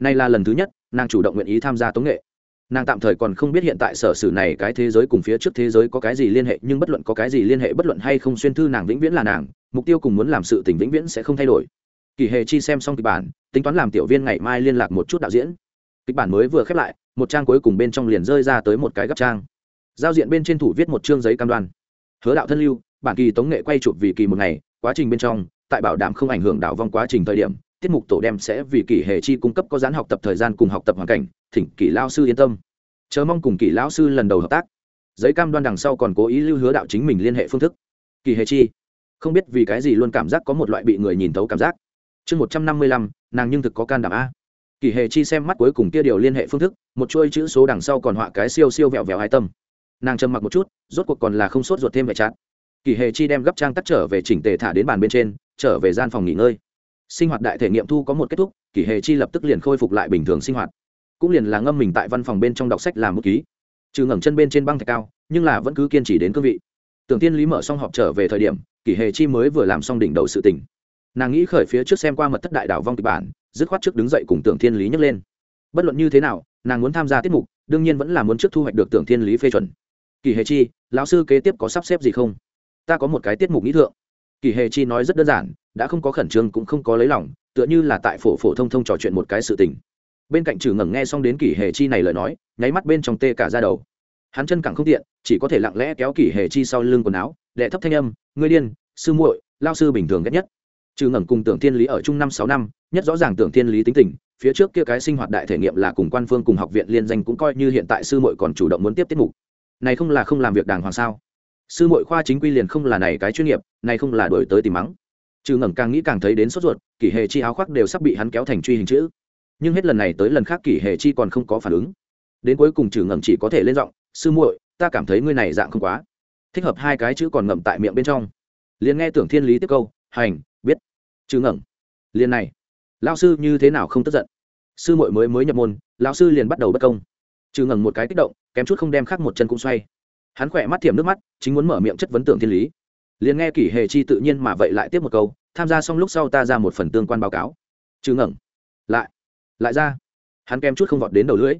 A: Này là lần thứ nhất, nàng chủ động nguyện ý tham gia tống nghệ. Nàng tạm thời còn không biết hiện tại sở sử này cái thế giới cùng phía trước thế giới có cái gì liên hệ, nhưng bất luận có cái gì liên hệ bất luận hay không, xuyên thư nàng vĩnh viễn là nàng, mục tiêu cùng muốn làm sự tình vĩnh viễn sẽ không thay đổi kỳ hề chi xem xong kịch bản, tính toán làm tiểu viên ngày mai liên lạc một chút đạo diễn. Kịch bản mới vừa khép lại, một trang cuối cùng bên trong liền rơi ra tới một cái gấp trang. Giao diện bên trên thủ viết một chương giấy cam đoan. Hứa đạo thân lưu, bản kỳ tống nghệ quay chụp vì kỳ một ngày, quá trình bên trong, tại bảo đảm không ảnh hưởng đảo vong quá trình thời điểm, tiết mục tổ đem sẽ vì kỳ hệ chi cung cấp có gián học tập thời gian cùng học tập hoàn cảnh, thỉnh kỳ lao sư yên tâm. Chờ mong cùng kỳ lão sư lần đầu hợp tác. Giấy cam đoan đằng sau còn cố ý lưu hứa đạo chính mình liên hệ phương thức. Kỳ hệ chi, không biết vì cái gì luôn cảm giác có một loại bị người nhìn thấu cảm giác chương một trăm năm mươi lăm, nàng nhưng thực có can đảm a. Kỳ hệ chi xem mắt cuối cùng kia điều liên hệ phương thức, một chuôi chữ số đằng sau còn họa cái siêu siêu vẹo vẹo hai tâm nàng trầm mặc một chút, rốt cuộc còn là không sốt ruột thêm vệ chát. Kỳ hề chi đem gấp trang tắt trở về chỉnh tề thả đến bàn bên trên, trở về gian phòng nghỉ ngơi. Sinh hoạt đại thể nghiệm thu có một kết thúc, kỳ hề chi lập tức liền khôi phục lại bình thường sinh hoạt. Cũng liền là ngâm mình tại văn phòng bên trong đọc sách làm một ký. Trừ ngẩng chân bên trên băng thạch cao, nhưng là vẫn cứ kiên trì đến cương vị. Tưởng tiên lý mở xong họp trở về thời điểm kỷ hề chi mới vừa làm xong đỉnh đầu sự tỉnh nàng nghĩ khởi phía trước xem qua mật thất đại đảo vong kịch bản, dứt khoát trước đứng dậy cùng tưởng thiên lý nhấc lên. Bất luận như thế nào, nàng muốn tham gia tiết mục, đương nhiên vẫn là muốn trước thu hoạch được tưởng thiên lý phê chuẩn. Kỳ hề chi, lão sư kế tiếp có sắp xếp gì không? Ta có một cái tiết mục nghĩ thượng. Kỳ hề chi nói rất đơn giản, đã không có khẩn trương cũng không có lấy lòng, tựa như là tại phổ phổ thông thông trò chuyện một cái sự tình. Bên cạnh trừ ngẩng nghe xong đến kỳ hề chi này lời nói, nháy mắt bên trong tê cả ra đầu. Hắn chân cẳng không tiện, chỉ có thể lặng lẽ kéo kỳ hề chi sau lưng quần áo, đệ thấp thanh âm, ngươi điên, sư muội lao sư bình thường ghét nhất trừ ngẩng cùng tưởng thiên lý ở chung năm sáu năm, nhất rõ ràng tưởng thiên lý tính tình, phía trước kia cái sinh hoạt đại thể nghiệm là cùng quan phương cùng học viện liên danh cũng coi như hiện tại sư muội còn chủ động muốn tiếp tiết mục. Này không là không làm việc đàng hoàng sao? Sư muội khoa chính quy liền không là này cái chuyên nghiệp, này không là đổi tới tìm mắng. Trừ ngẩng càng nghĩ càng thấy đến sốt ruột, kỷ hề chi áo khoác đều sắp bị hắn kéo thành truy hình chữ. Nhưng hết lần này tới lần khác kỷ hề chi còn không có phản ứng. Đến cuối cùng trừ ngẩng chỉ có thể lên giọng, sư muội, ta cảm thấy ngươi này dạng không quá. Thích hợp hai cái chữ còn ngậm tại miệng bên trong. Liền nghe tưởng thiên lý tiếp câu, hành biết ngẩng. Liền này. Lao sư như thế nào không tức giận? Sư muội mới mới nhập môn lao sư liền bắt đầu bất công. Trừ ngẩng một cái kích động, kém chút không đem khắc một chân cũng xoay. Hắn khỏe mắt thiểm nước mắt, chính muốn mở miệng chất vấn tưởng thiên lý. Liền nghe kỷ hề chi tự nhiên mà vậy lại tiếp một câu, tham gia xong lúc sau ta ra một phần tương quan báo cáo. Trừ ngẩng. Lại. Lại ra. Hắn kém chút không vọt đến đầu lưỡi.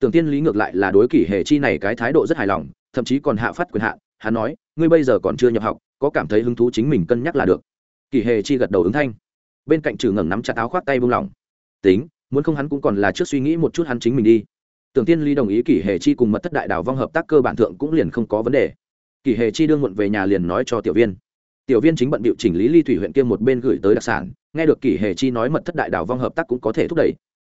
A: Tưởng tiên lý ngược lại là đối kỷ hề chi này cái thái độ rất hài lòng, thậm chí còn hạ phát quyền hạn hắn nói, ngươi bây giờ còn chưa nhập học, có cảm thấy hứng thú chính mình cân nhắc là được. Kỳ hề chi gật đầu ứng thanh. Bên cạnh trừ ngẩng nắm chặt áo khoác tay buông lỏng. Tính, muốn không hắn cũng còn là trước suy nghĩ một chút hắn chính mình đi. Tưởng tiên Ly đồng ý kỷ hề chi cùng mật thất đại đảo vong hợp tác cơ bản thượng cũng liền không có vấn đề. Kỷ hề chi đương muộn về nhà liền nói cho tiểu viên. Tiểu viên chính bận bịu chỉnh lý ly thủy huyện kia một bên gửi tới đặc sản, nghe được kỷ hề chi nói mật thất đại đảo vong hợp tác cũng có thể thúc đẩy.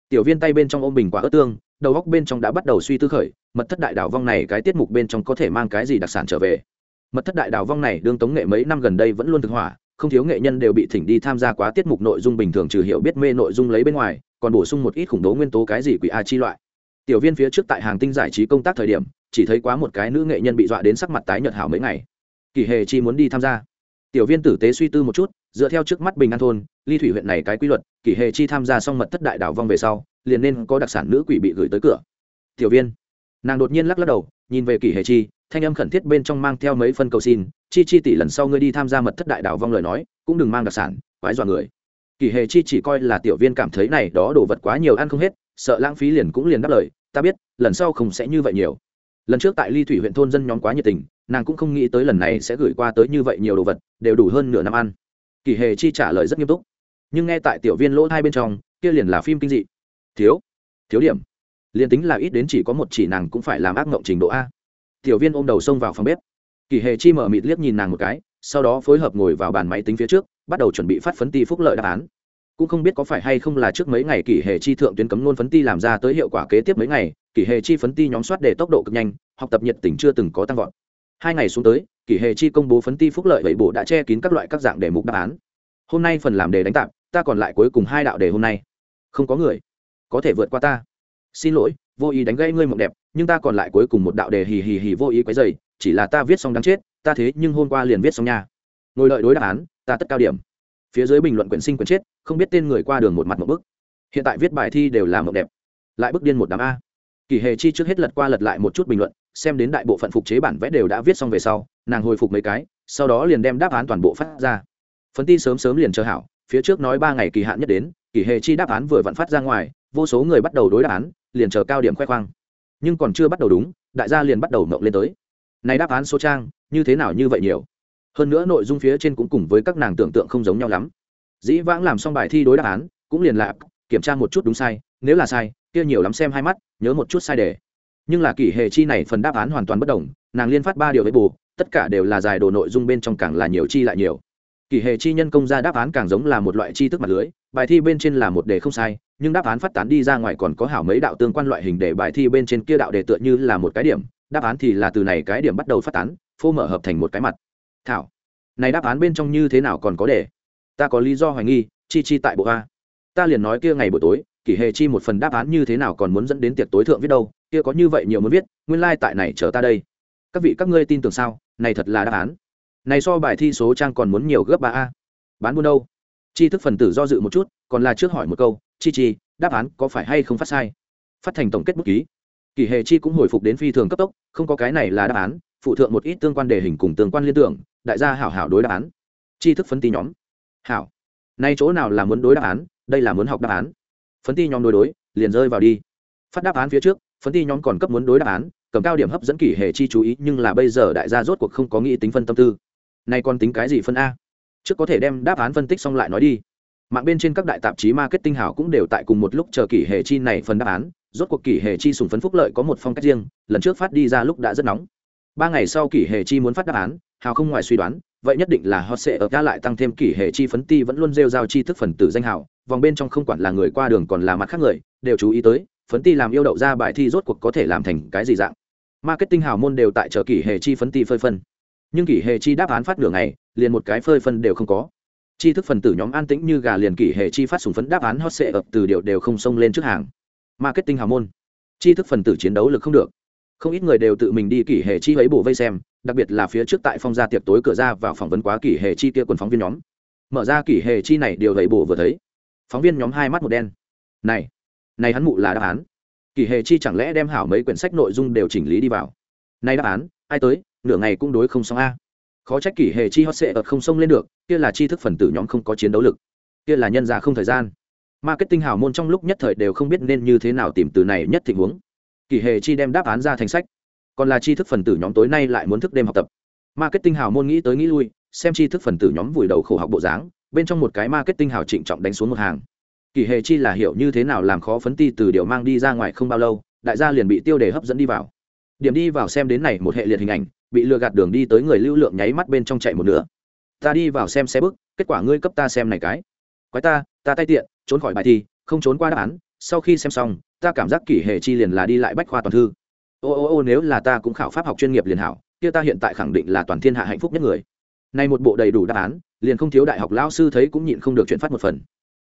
A: Tiểu viên tay bên trong ôm bình quả ớt tương, đầu góc bên trong đã bắt đầu suy tư khởi, mật thất đại đảo vong này cái tiết mục bên trong có thể mang cái gì đặc sản trở về. Mật thất đại đảo vong này đương tống nghệ mấy năm gần đây vẫn luôn thực hỏa không thiếu nghệ nhân đều bị thỉnh đi tham gia quá tiết mục nội dung bình thường trừ hiểu biết mê nội dung lấy bên ngoài, còn bổ sung một ít khủng bố nguyên tố cái gì quỷ a chi loại. Tiểu viên phía trước tại hàng tinh giải trí công tác thời điểm, chỉ thấy quá một cái nữ nghệ nhân bị dọa đến sắc mặt tái nhợt hảo mấy ngày. Kỳ hề chi muốn đi tham gia. Tiểu viên tử tế suy tư một chút, dựa theo trước mắt bình an thôn, ly thủy huyện này cái quy luật, kỳ hề chi tham gia xong mật thất đại đảo vong về sau, liền nên có đặc sản nữ quỷ bị gửi tới cửa. Tiểu viên. Nàng đột nhiên lắc lắc đầu, nhìn về kỳ hề chi, thanh âm khẩn thiết bên trong mang theo mấy phân cầu xin chi chi tỷ lần sau ngươi đi tham gia mật thất đại đảo vong lời nói, cũng đừng mang đặc sản, quái dọa người. Kỳ hề chi chỉ coi là tiểu viên cảm thấy này đó đồ vật quá nhiều ăn không hết, sợ lãng phí liền cũng liền đáp lời, ta biết, lần sau không sẽ như vậy nhiều. Lần trước tại ly thủy huyện thôn dân nhóm quá nhiệt tình, nàng cũng không nghĩ tới lần này sẽ gửi qua tới như vậy nhiều đồ vật, đều đủ hơn nửa năm ăn. Kỳ hề chi trả lời rất nghiêm túc. Nhưng nghe tại tiểu viên lỗ hai bên trong, kia liền là phim kinh dị. Thiếu thiếu điểm. Liền tính là ít đến chỉ có một chỉ nàng cũng phải làm ác mộng trình độ a. Tiểu viên ôm đầu xông vào phòng bếp kỳ hề chi mở mịt liếc nhìn nàng một cái, sau đó phối hợp ngồi vào bàn máy tính phía trước, bắt đầu chuẩn bị phát phấn ti phúc lợi đáp án. Cũng không biết có phải hay không là trước mấy ngày kỳ hệ chi thượng tuyến cấm nôn phấn ti làm ra tới hiệu quả kế tiếp mấy ngày, kỳ hệ chi phấn ti nhóm soát để tốc độ cực nhanh, học tập nhiệt tình chưa từng có tăng vọt. Hai ngày xuống tới, kỳ hệ chi công bố phấn ti phúc lợi bảy bộ đã che kín các loại các dạng đề mục đáp án. Hôm nay phần làm đề đánh tạp, ta còn lại cuối cùng hai đạo đề hôm nay. Không có người. Có thể vượt qua ta. Xin lỗi, vô ý đánh gây ngươi mộng đẹp, nhưng ta còn lại cuối cùng một đạo đề hì hì hì vô ý quấy dày chỉ là ta viết xong đáng chết, ta thế nhưng hôm qua liền viết xong nha. Ngồi đợi đối đáp án, ta tất cao điểm. Phía dưới bình luận quyển sinh quyển chết, không biết tên người qua đường một mặt một bức. Hiện tại viết bài thi đều là mộng đẹp. Lại bức điên một đám a. Kỳ hề chi trước hết lật qua lật lại một chút bình luận, xem đến đại bộ phận phục chế bản vẽ đều đã viết xong về sau, nàng hồi phục mấy cái, sau đó liền đem đáp án toàn bộ phát ra. Phấn ti sớm sớm liền chờ hảo, phía trước nói ba ngày kỳ hạn nhất đến, kỳ hề chi đáp án vừa vặn phát ra ngoài, vô số người bắt đầu đối đáp án, liền chờ cao điểm khoe khoang. Nhưng còn chưa bắt đầu đúng, đại gia liền bắt đầu mộng lên tới này đáp án số trang, như thế nào như vậy nhiều? Hơn nữa nội dung phía trên cũng cùng với các nàng tưởng tượng không giống nhau lắm. Dĩ vãng làm xong bài thi đối đáp án, cũng liền lạc kiểm tra một chút đúng sai, nếu là sai, kia nhiều lắm xem hai mắt, nhớ một chút sai đề. Nhưng là kỷ hệ chi này phần đáp án hoàn toàn bất đồng, nàng liên phát ba điều với bù, tất cả đều là dài đồ nội dung bên trong càng là nhiều chi lại nhiều. Kỷ hệ chi nhân công ra đáp án càng giống là một loại chi thức mặt lưới, bài thi bên trên là một đề không sai, nhưng đáp án phát tán đi ra ngoài còn có hảo mấy đạo tương quan loại hình để bài thi bên trên kia đạo đề tựa như là một cái điểm đáp án thì là từ này cái điểm bắt đầu phát tán, phô mở hợp thành một cái mặt. Thảo, này đáp án bên trong như thế nào còn có để ta có lý do hoài nghi, chi chi tại bộ a. Ta liền nói kia ngày buổi tối, kỷ hệ chi một phần đáp án như thế nào còn muốn dẫn đến tiệc tối thượng viết đâu, kia có như vậy nhiều muốn viết, nguyên lai、like、tại này chờ ta đây. Các vị, các ngươi tin tưởng sao? Này thật là đáp án. Này so bài thi số trang còn muốn nhiều gấp ba a. Bán buôn đâu? Chi thức phần tử do dự một chút, còn là trước hỏi một câu, chi chi, đáp án có phải hay không phát sai? Phát thành tổng kết bút ký kỷ hệ chi cũng hồi phục đến phi thường cấp tốc, không có cái này là đáp án, phụ thượng một ít tương quan đề hình cùng tương quan liên tưởng, đại gia hảo hảo đối đáp án. Chi thức phân ti nhóm. Hảo. Nay chỗ nào là muốn đối đáp án, đây là muốn học đáp án. Phấn ti nhóm đối đối, liền rơi vào đi. Phát đáp án phía trước, phấn ti nhóm còn cấp muốn đối đáp án, cầm cao điểm hấp dẫn kỷ hệ chi chú ý, nhưng là bây giờ đại gia rốt cuộc không có nghĩ tính phân tâm tư. Nay còn tính cái gì phân a? Trước có thể đem đáp án phân tích xong lại nói đi. Mạng bên trên các đại tạp chí marketing hảo cũng đều tại cùng một lúc chờ kỷ hệ chi này phần đáp án rốt cuộc kỷ hệ chi sùng phấn phúc lợi có một phong cách riêng, lần trước phát đi ra lúc đã rất nóng. Ba ngày sau kỷ hệ chi muốn phát đáp án, hào không ngoài suy đoán, vậy nhất định là họ sẽ ở ga lại tăng thêm kỷ hệ chi phấn ti vẫn luôn rêu giao chi thức phần tử danh hào, vòng bên trong không quản là người qua đường còn là mặt khác người, đều chú ý tới, phấn ti làm yêu đậu ra bài thi rốt cuộc có thể làm thành cái gì dạng. Marketing hào môn đều tại chờ kỷ hệ chi phấn ti phơi phân. Nhưng kỷ hệ chi đáp án phát đường này liền một cái phơi phân đều không có. Chi thức phần tử nhóm an tĩnh như gà liền kỷ hệ chi phát sùng phấn đáp án hot sệ ập từ điệu đều không xông lên trước hàng marketing hào môn. Chi thức phần tử chiến đấu lực không được. Không ít người đều tự mình đi kỷ hệ chi ấy bổ vây xem, đặc biệt là phía trước tại phong gia tiệc tối cửa ra vào phỏng vấn quá kỷ hệ chi kia quần phóng viên nhóm. Mở ra kỷ hệ chi này điều ấy bổ vừa thấy, phóng viên nhóm hai mắt một đen. Này này hắn mụ là đáp án. Kỷ hệ chi chẳng lẽ đem hảo mấy quyển sách nội dung đều chỉnh lý đi vào? Này đáp án, ai tới, nửa ngày cũng đối không xong a. Khó trách kỷ hệ chi hot sệ ợt không xông lên được, kia là chi thức phần tử nhóm không có chiến đấu lực. Kia là nhân ra không thời gian marketing hào môn trong lúc nhất thời đều không biết nên như thế nào tìm từ này nhất tình huống. Kỳ hệ chi đem đáp án ra thành sách. Còn là chi thức phần tử nhóm tối nay lại muốn thức đêm học tập. Marketing hào môn nghĩ tới nghĩ lui, xem chi thức phần tử nhóm vùi đầu khổ học bộ dáng, bên trong một cái marketing hào trịnh trọng đánh xuống một hàng. Kỳ hề chi là hiểu như thế nào làm khó phấn ti từ điều mang đi ra ngoài không bao lâu, đại gia liền bị tiêu đề hấp dẫn đi vào. Điểm đi vào xem đến này một hệ liệt hình ảnh, bị lừa gạt đường đi tới người lưu lượng nháy mắt bên trong chạy một nửa. Ta đi vào xem xe bức kết quả ngươi cấp ta xem này cái. Quái ta ta tay tiện trốn khỏi bài thi, không trốn qua đáp án, sau khi xem xong, ta cảm giác kỷ hệ chi liền là đi lại bách khoa toàn thư. Ô ô ô, nếu là ta cũng khảo pháp học chuyên nghiệp liền hảo, kia ta hiện tại khẳng định là toàn thiên hạ hạnh phúc nhất người. Nay một bộ đầy đủ đáp án, liền không thiếu đại học lao sư thấy cũng nhịn không được chuyện phát một phần.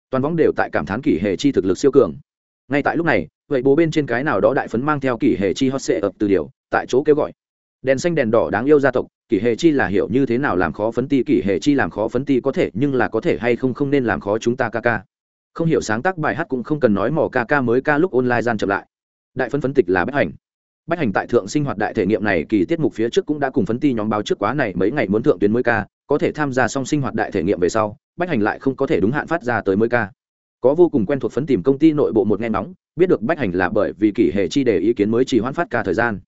A: Toàn võng đều tại cảm thán kỷ hệ chi thực lực siêu cường. Ngay tại lúc này, vậy bố bên trên cái nào đó đại phấn mang theo kỷ hệ chi hot sệ ập từ điều, tại chỗ kêu gọi. Đèn xanh đèn đỏ đáng yêu gia tộc, kỷ hệ chi là hiểu như thế nào làm khó phấn ti, kỷ hệ chi làm khó phấn ti có thể nhưng là có thể hay không không nên làm khó chúng ta ca ca không hiểu sáng tác bài hát cũng không cần nói mỏ ca ca mới ca lúc online gian chậm lại. Đại phân phấn tịch là bách hành. Bách hành tại thượng sinh hoạt đại thể nghiệm này kỳ tiết mục phía trước cũng đã cùng phấn ti nhóm báo trước quá này mấy ngày muốn thượng tuyến mới ca, có thể tham gia xong sinh hoạt đại thể nghiệm về sau, bách hành lại không có thể đúng hạn phát ra tới mới ca. Có vô cùng quen thuộc phấn tìm công ty nội bộ một nghe nóng biết được bách hành là bởi vì kỷ hệ chi đề ý kiến mới chỉ hoãn phát ca thời gian.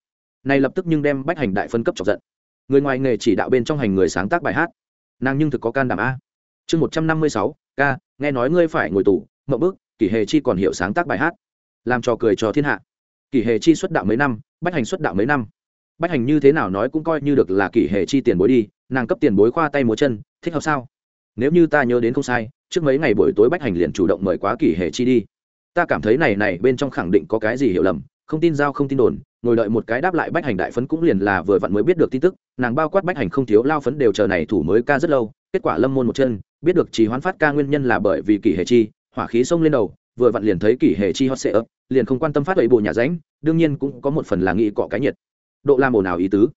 A: Này lập tức nhưng đem bách hành đại phân cấp chọc giận. Người ngoài nghề chỉ đạo bên trong hành người sáng tác bài hát. Nàng nhưng thực có can đảm a. Chương một trăm năm mươi sáu ca, nghe nói ngươi phải ngồi tù, mậu bức, kỷ hệ chi còn hiểu sáng tác bài hát. Làm trò cười cho thiên hạ. Kỷ hệ chi xuất đạo mấy năm, bách hành xuất đạo mấy năm. Bách hành như thế nào nói cũng coi như được là kỷ hệ chi tiền bối đi, nàng cấp tiền bối khoa tay múa chân, thích hợp sao? Nếu như ta nhớ đến không sai, trước mấy ngày buổi tối bách hành liền chủ động mời quá kỷ hệ chi đi. Ta cảm thấy này này bên trong khẳng định có cái gì hiểu lầm, không tin giao không tin đồn, ngồi đợi một cái đáp lại bách hành đại phấn cũng liền là vừa vặn mới biết được tin tức, nàng bao quát bách hành không thiếu lao phấn đều chờ này thủ mới ca rất lâu, kết quả lâm môn một chân biết được chỉ hoán phát ca nguyên nhân là bởi vì kỷ hệ chi, hỏa khí xông lên đầu, vừa vặn liền thấy kỷ hệ chi hot sệ ấp liền không quan tâm phát ấy bộ nhà ránh, đương nhiên cũng có một phần là nghĩ cọ cái nhiệt. Độ làm ồn nào ý tứ.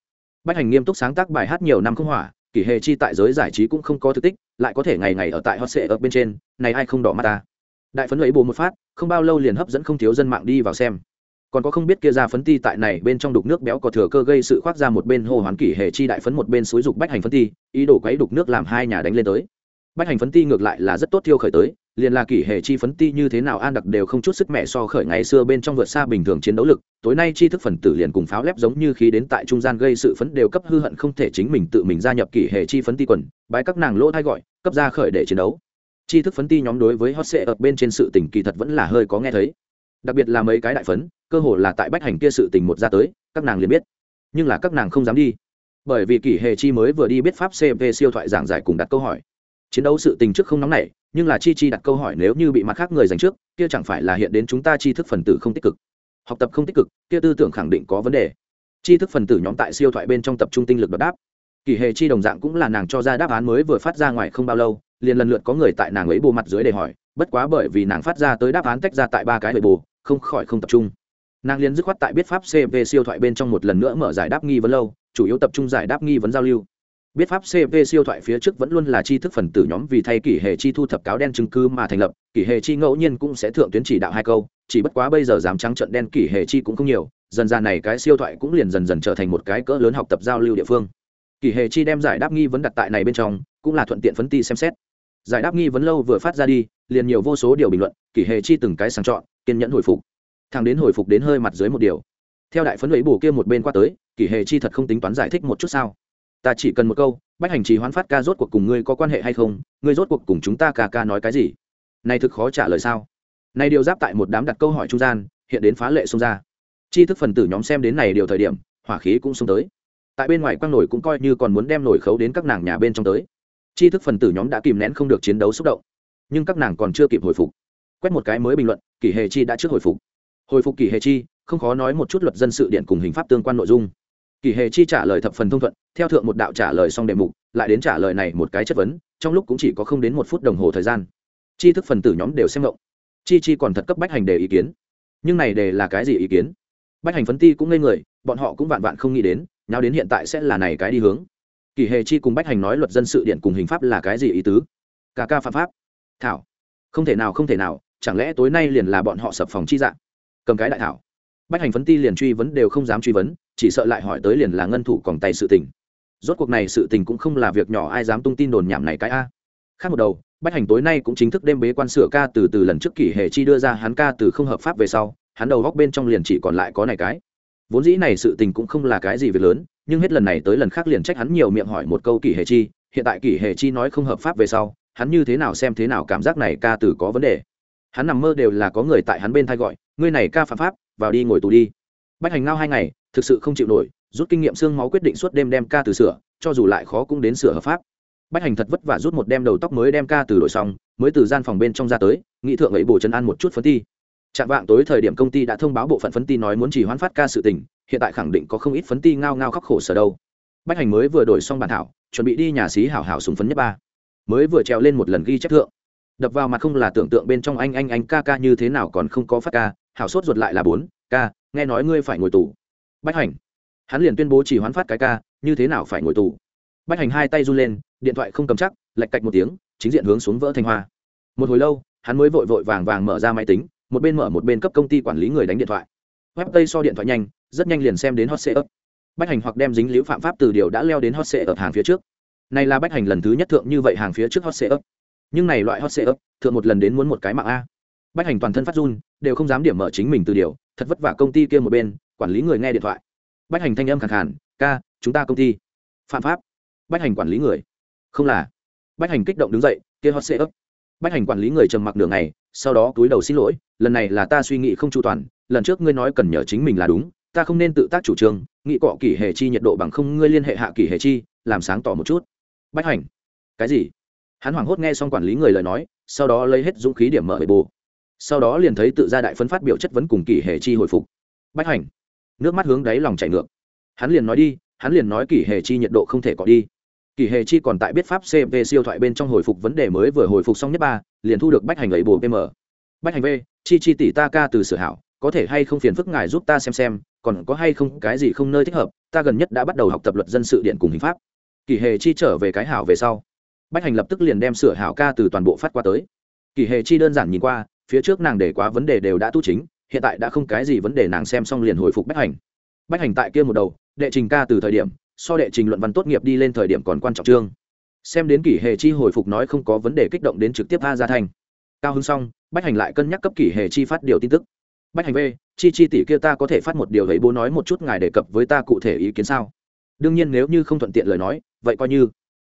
A: Bách hành nghiêm túc sáng tác bài hát nhiều năm không hỏa, kỷ hệ chi tại giới giải trí cũng không có thực tích, lại có thể ngày ngày ở tại hot sệ ấp bên trên, này ai không đỏ mắt ta. Đại phấn ấy bộ một phát, không bao lâu liền hấp dẫn không thiếu dân mạng đi vào xem. Còn có không biết kia ra phấn ti tại này bên trong đục nước béo có thừa cơ gây sự khoác ra một bên hồ hoán kỷ hệ chi đại phấn một bên xúi dục bách hành phấn ti, ý đồ quấy đục nước làm hai nhà đánh lên tới bách hành phấn ti ngược lại là rất tốt thiêu khởi tới, liền là kỷ hệ chi phấn ti như thế nào an đặc đều không chút sức mẹ so khởi ngày xưa bên trong vượt xa bình thường chiến đấu lực, tối nay chi thức phần tử liền cùng pháo lép giống như khí đến tại trung gian gây sự phấn đều cấp hư hận không thể chính mình tự mình gia nhập kỷ hệ chi phấn ti quần, bái các nàng lỗ thay gọi, cấp ra khởi để chiến đấu. Chi thức phấn ti nhóm đối với hot sệ ập bên trên sự tình kỳ thật vẫn là hơi có nghe thấy. Đặc biệt là mấy cái đại phấn, cơ hồ là tại bách hành kia sự tình một ra tới, các nàng liền biết. Nhưng là các nàng không dám đi. Bởi vì kỷ hệ chi mới vừa đi biết pháp cv siêu thoại giảng giải cùng đặt câu hỏi chiến đấu sự tình trước không nóng nảy, nhưng là chi chi đặt câu hỏi nếu như bị mặt khác người giành trước, kia chẳng phải là hiện đến chúng ta chi thức phần tử không tích cực? Học tập không tích cực, kia tư tưởng khẳng định có vấn đề. Chi thức phần tử nhóm tại siêu thoại bên trong tập trung tinh lực đột đáp. Kỳ hệ chi đồng dạng cũng là nàng cho ra đáp án mới vừa phát ra ngoài không bao lâu, liền lần lượt có người tại nàng ấy bù mặt dưới để hỏi, bất quá bởi vì nàng phát ra tới đáp án tách ra tại ba cái bề bù, không khỏi không tập trung. Nàng liền dứt khoát tại biết pháp cv siêu thoại bên trong một lần nữa mở giải đáp nghi vấn lâu, chủ yếu tập trung giải đáp nghi vấn giao lưu biết pháp cp siêu thoại phía trước vẫn luôn là tri thức phần tử nhóm vì thay kỷ hệ chi thu thập cáo đen chứng cứ mà thành lập, kỷ hệ chi ngẫu nhiên cũng sẽ thượng tuyến chỉ đạo hai câu, chỉ bất quá bây giờ dám trắng trận đen kỷ hệ chi cũng không nhiều, dần ra này cái siêu thoại cũng liền dần dần trở thành một cái cỡ lớn học tập giao lưu địa phương. Kỷ hệ chi đem giải đáp nghi vấn đặt tại này bên trong, cũng là thuận tiện phấn ti xem xét. Giải đáp nghi vấn lâu vừa phát ra đi, liền nhiều vô số điều bình luận, kỷ hệ chi từng cái sàng chọn, kiên nhẫn hồi phục. Thằng đến hồi phục đến hơi mặt dưới một điều. Theo đại phấn lẫy bù kia một bên qua tới, kỷ hệ chi thật không tính toán giải thích một chút sao ta chỉ cần một câu, bách hành trì hoán phát ca rốt cuộc cùng ngươi có quan hệ hay không? Ngươi rốt cuộc cùng chúng ta ca ca nói cái gì? Này thực khó trả lời sao? Này điều giáp tại một đám đặt câu hỏi trung gian, hiện đến phá lệ xông ra. Chi thức phần tử nhóm xem đến này điều thời điểm, hỏa khí cũng xông tới. Tại bên ngoài quang nổi cũng coi như còn muốn đem nổi khấu đến các nàng nhà bên trong tới. Chi thức phần tử nhóm đã kìm nén không được chiến đấu xúc động. Nhưng các nàng còn chưa kịp hồi phục. Quét một cái mới bình luận, kỷ hề chi đã trước hồi phục. Hồi phục kỷ hề chi, không khó nói một chút luật dân sự điện cùng hình pháp tương quan nội dung kỳ hề chi trả lời thập phần thông thuận, theo thượng một đạo trả lời xong đề mục, lại đến trả lời này một cái chất vấn, trong lúc cũng chỉ có không đến một phút đồng hồ thời gian. Chi thức phần tử nhóm đều xem ngộng. Chi chi còn thật cấp bách hành đề ý kiến. Nhưng này đề là cái gì ý kiến? Bách hành phấn ti cũng ngây người, bọn họ cũng vạn vạn không nghĩ đến nào đến hiện tại sẽ là này cái đi hướng. Kỳ hề chi cùng bách hành nói luật dân sự điện cùng hình pháp là cái gì ý tứ? Cả ca phạm pháp. Thảo. Không thể nào, không thể nào, chẳng lẽ tối nay liền là bọn họ sập phòng chi dạng cầm cái đại thảo bách hành phấn ti liền truy vấn đều không dám truy vấn, chỉ sợ lại hỏi tới liền là ngân thủ còn tay sự tình. Rốt cuộc này sự tình cũng không là việc nhỏ, ai dám tung tin đồn nhảm này cái a. Khác một đầu, bách hành tối nay cũng chính thức đêm bế quan sửa ca từ từ lần trước kỷ hệ chi đưa ra, hắn ca từ không hợp pháp về sau, hắn đầu góc bên trong liền chỉ còn lại có này cái. Vốn dĩ này sự tình cũng không là cái gì việc lớn, nhưng hết lần này tới lần khác liền trách hắn nhiều miệng hỏi một câu kỷ hệ chi, hiện tại kỷ hệ chi nói không hợp pháp về sau, hắn như thế nào xem thế nào cảm giác này ca từ có vấn đề. Hắn nằm mơ đều là có người tại hắn bên thay gọi, ngươi này ca phạm pháp vào đi ngồi tù đi. Bách hành ngao hai ngày, thực sự không chịu nổi, rút kinh nghiệm xương máu quyết định suốt đêm đem ca từ sửa, cho dù lại khó cũng đến sửa hợp pháp. Bách hành thật vất vả rút một đem đầu tóc mới đem ca từ đổi xong, mới từ gian phòng bên trong ra tới nghị thượng ấy bổ chân ăn một chút phấn ti. Chạm vạng tối thời điểm công ty đã thông báo bộ phận phấn ti nói muốn chỉ hoãn phát ca sự tình, hiện tại khẳng định có không ít phấn ti ngao ngao khóc khổ sở đâu. Bách hành mới vừa đổi xong bàn thảo, chuẩn bị đi nhà xí hảo hảo súng phấn nhất ba. Mới vừa trèo lên một lần ghi chép thượng. Đập vào mặt không là tưởng tượng bên trong anh anh anh ca ca như thế nào còn không có phát ca hảo sốt ruột lại là bốn, ca, nghe nói ngươi phải ngồi tù. Bách hành. Hắn liền tuyên bố chỉ hoán phát cái ca, như thế nào phải ngồi tù? Bách hành hai tay run lên, điện thoại không cầm chắc, lạch cạch một tiếng, chính diện hướng xuống vỡ thanh hoa. Một hồi lâu, hắn mới vội vội vàng vàng mở ra máy tính, một bên mở một bên cấp công ty quản lý người đánh điện thoại. Web tây so điện thoại nhanh, rất nhanh liền xem đến hot sale bách hành hoặc đem dính liễu phạm pháp từ điều đã leo đến hot sale hàng phía trước. Này là bách hành lần thứ nhất thượng như vậy hàng phía trước hot sale nhưng này loại hot sale thượng một lần đến muốn một cái mạng a bách hành toàn thân phát run, đều không dám điểm mở chính mình từ điều, thật vất vả công ty kia một bên, quản lý người nghe điện thoại. Bách hành thanh âm khẳng khàn, ca, chúng ta công ty. Phạm pháp. Bách hành quản lý người. Không là. Bách hành kích động đứng dậy, kia hot ấp. bách hành quản lý người trầm mặc đường này sau đó túi đầu xin lỗi, lần này là ta suy nghĩ không chu toàn, lần trước ngươi nói cần nhờ chính mình là đúng, ta không nên tự tác chủ trương, nghĩ cọ kỷ hệ chi nhiệt độ bằng không ngươi liên hệ hạ kỷ hệ chi, làm sáng tỏ một chút. Bách hành. Cái gì? Hắn hoảng hốt nghe xong quản lý người lời nói, sau đó lấy hết dũng khí điểm mở bề bù sau đó liền thấy tự gia đại phân phát biểu chất vấn cùng kỷ hệ chi hồi phục. Bách hành nước mắt hướng đáy lòng chảy ngược. Hắn liền nói đi, hắn liền nói kỷ hệ chi nhiệt độ không thể có đi. Kỷ hề chi còn tại biết pháp cp siêu thoại bên trong hồi phục vấn đề mới vừa hồi phục xong nhất ba, liền thu được bách hành ấy bồ pm bách hành v, chi chi tỷ ta ca từ sửa hảo, có thể hay không phiền phức ngài giúp ta xem xem, còn có hay không cái gì không nơi thích hợp, ta gần nhất đã bắt đầu học tập luật dân sự điện cùng hình pháp. Kỷ hề chi trở về cái hảo về sau. Bách hành lập tức liền đem sửa hảo ca từ toàn bộ phát qua tới. Kỷ hề chi đơn giản nhìn qua phía trước nàng để quá vấn đề đều đã tu chính, hiện tại đã không cái gì vấn đề nàng xem xong liền hồi phục bách hành. Bách hành tại kia một đầu, đệ trình ca từ thời điểm, so đệ trình luận văn tốt nghiệp đi lên thời điểm còn quan trọng chương. Xem đến kỷ hệ chi hồi phục nói không có vấn đề kích động đến trực tiếp a ra thành cao hứng xong, bách hành lại cân nhắc cấp kỷ hệ chi phát điều tin tức. Bách hành v, chi chi tỷ kia ta có thể phát một điều ấy bố nói một chút ngài đề cập với ta cụ thể ý kiến sao? Đương nhiên nếu như không thuận tiện lời nói, vậy coi như.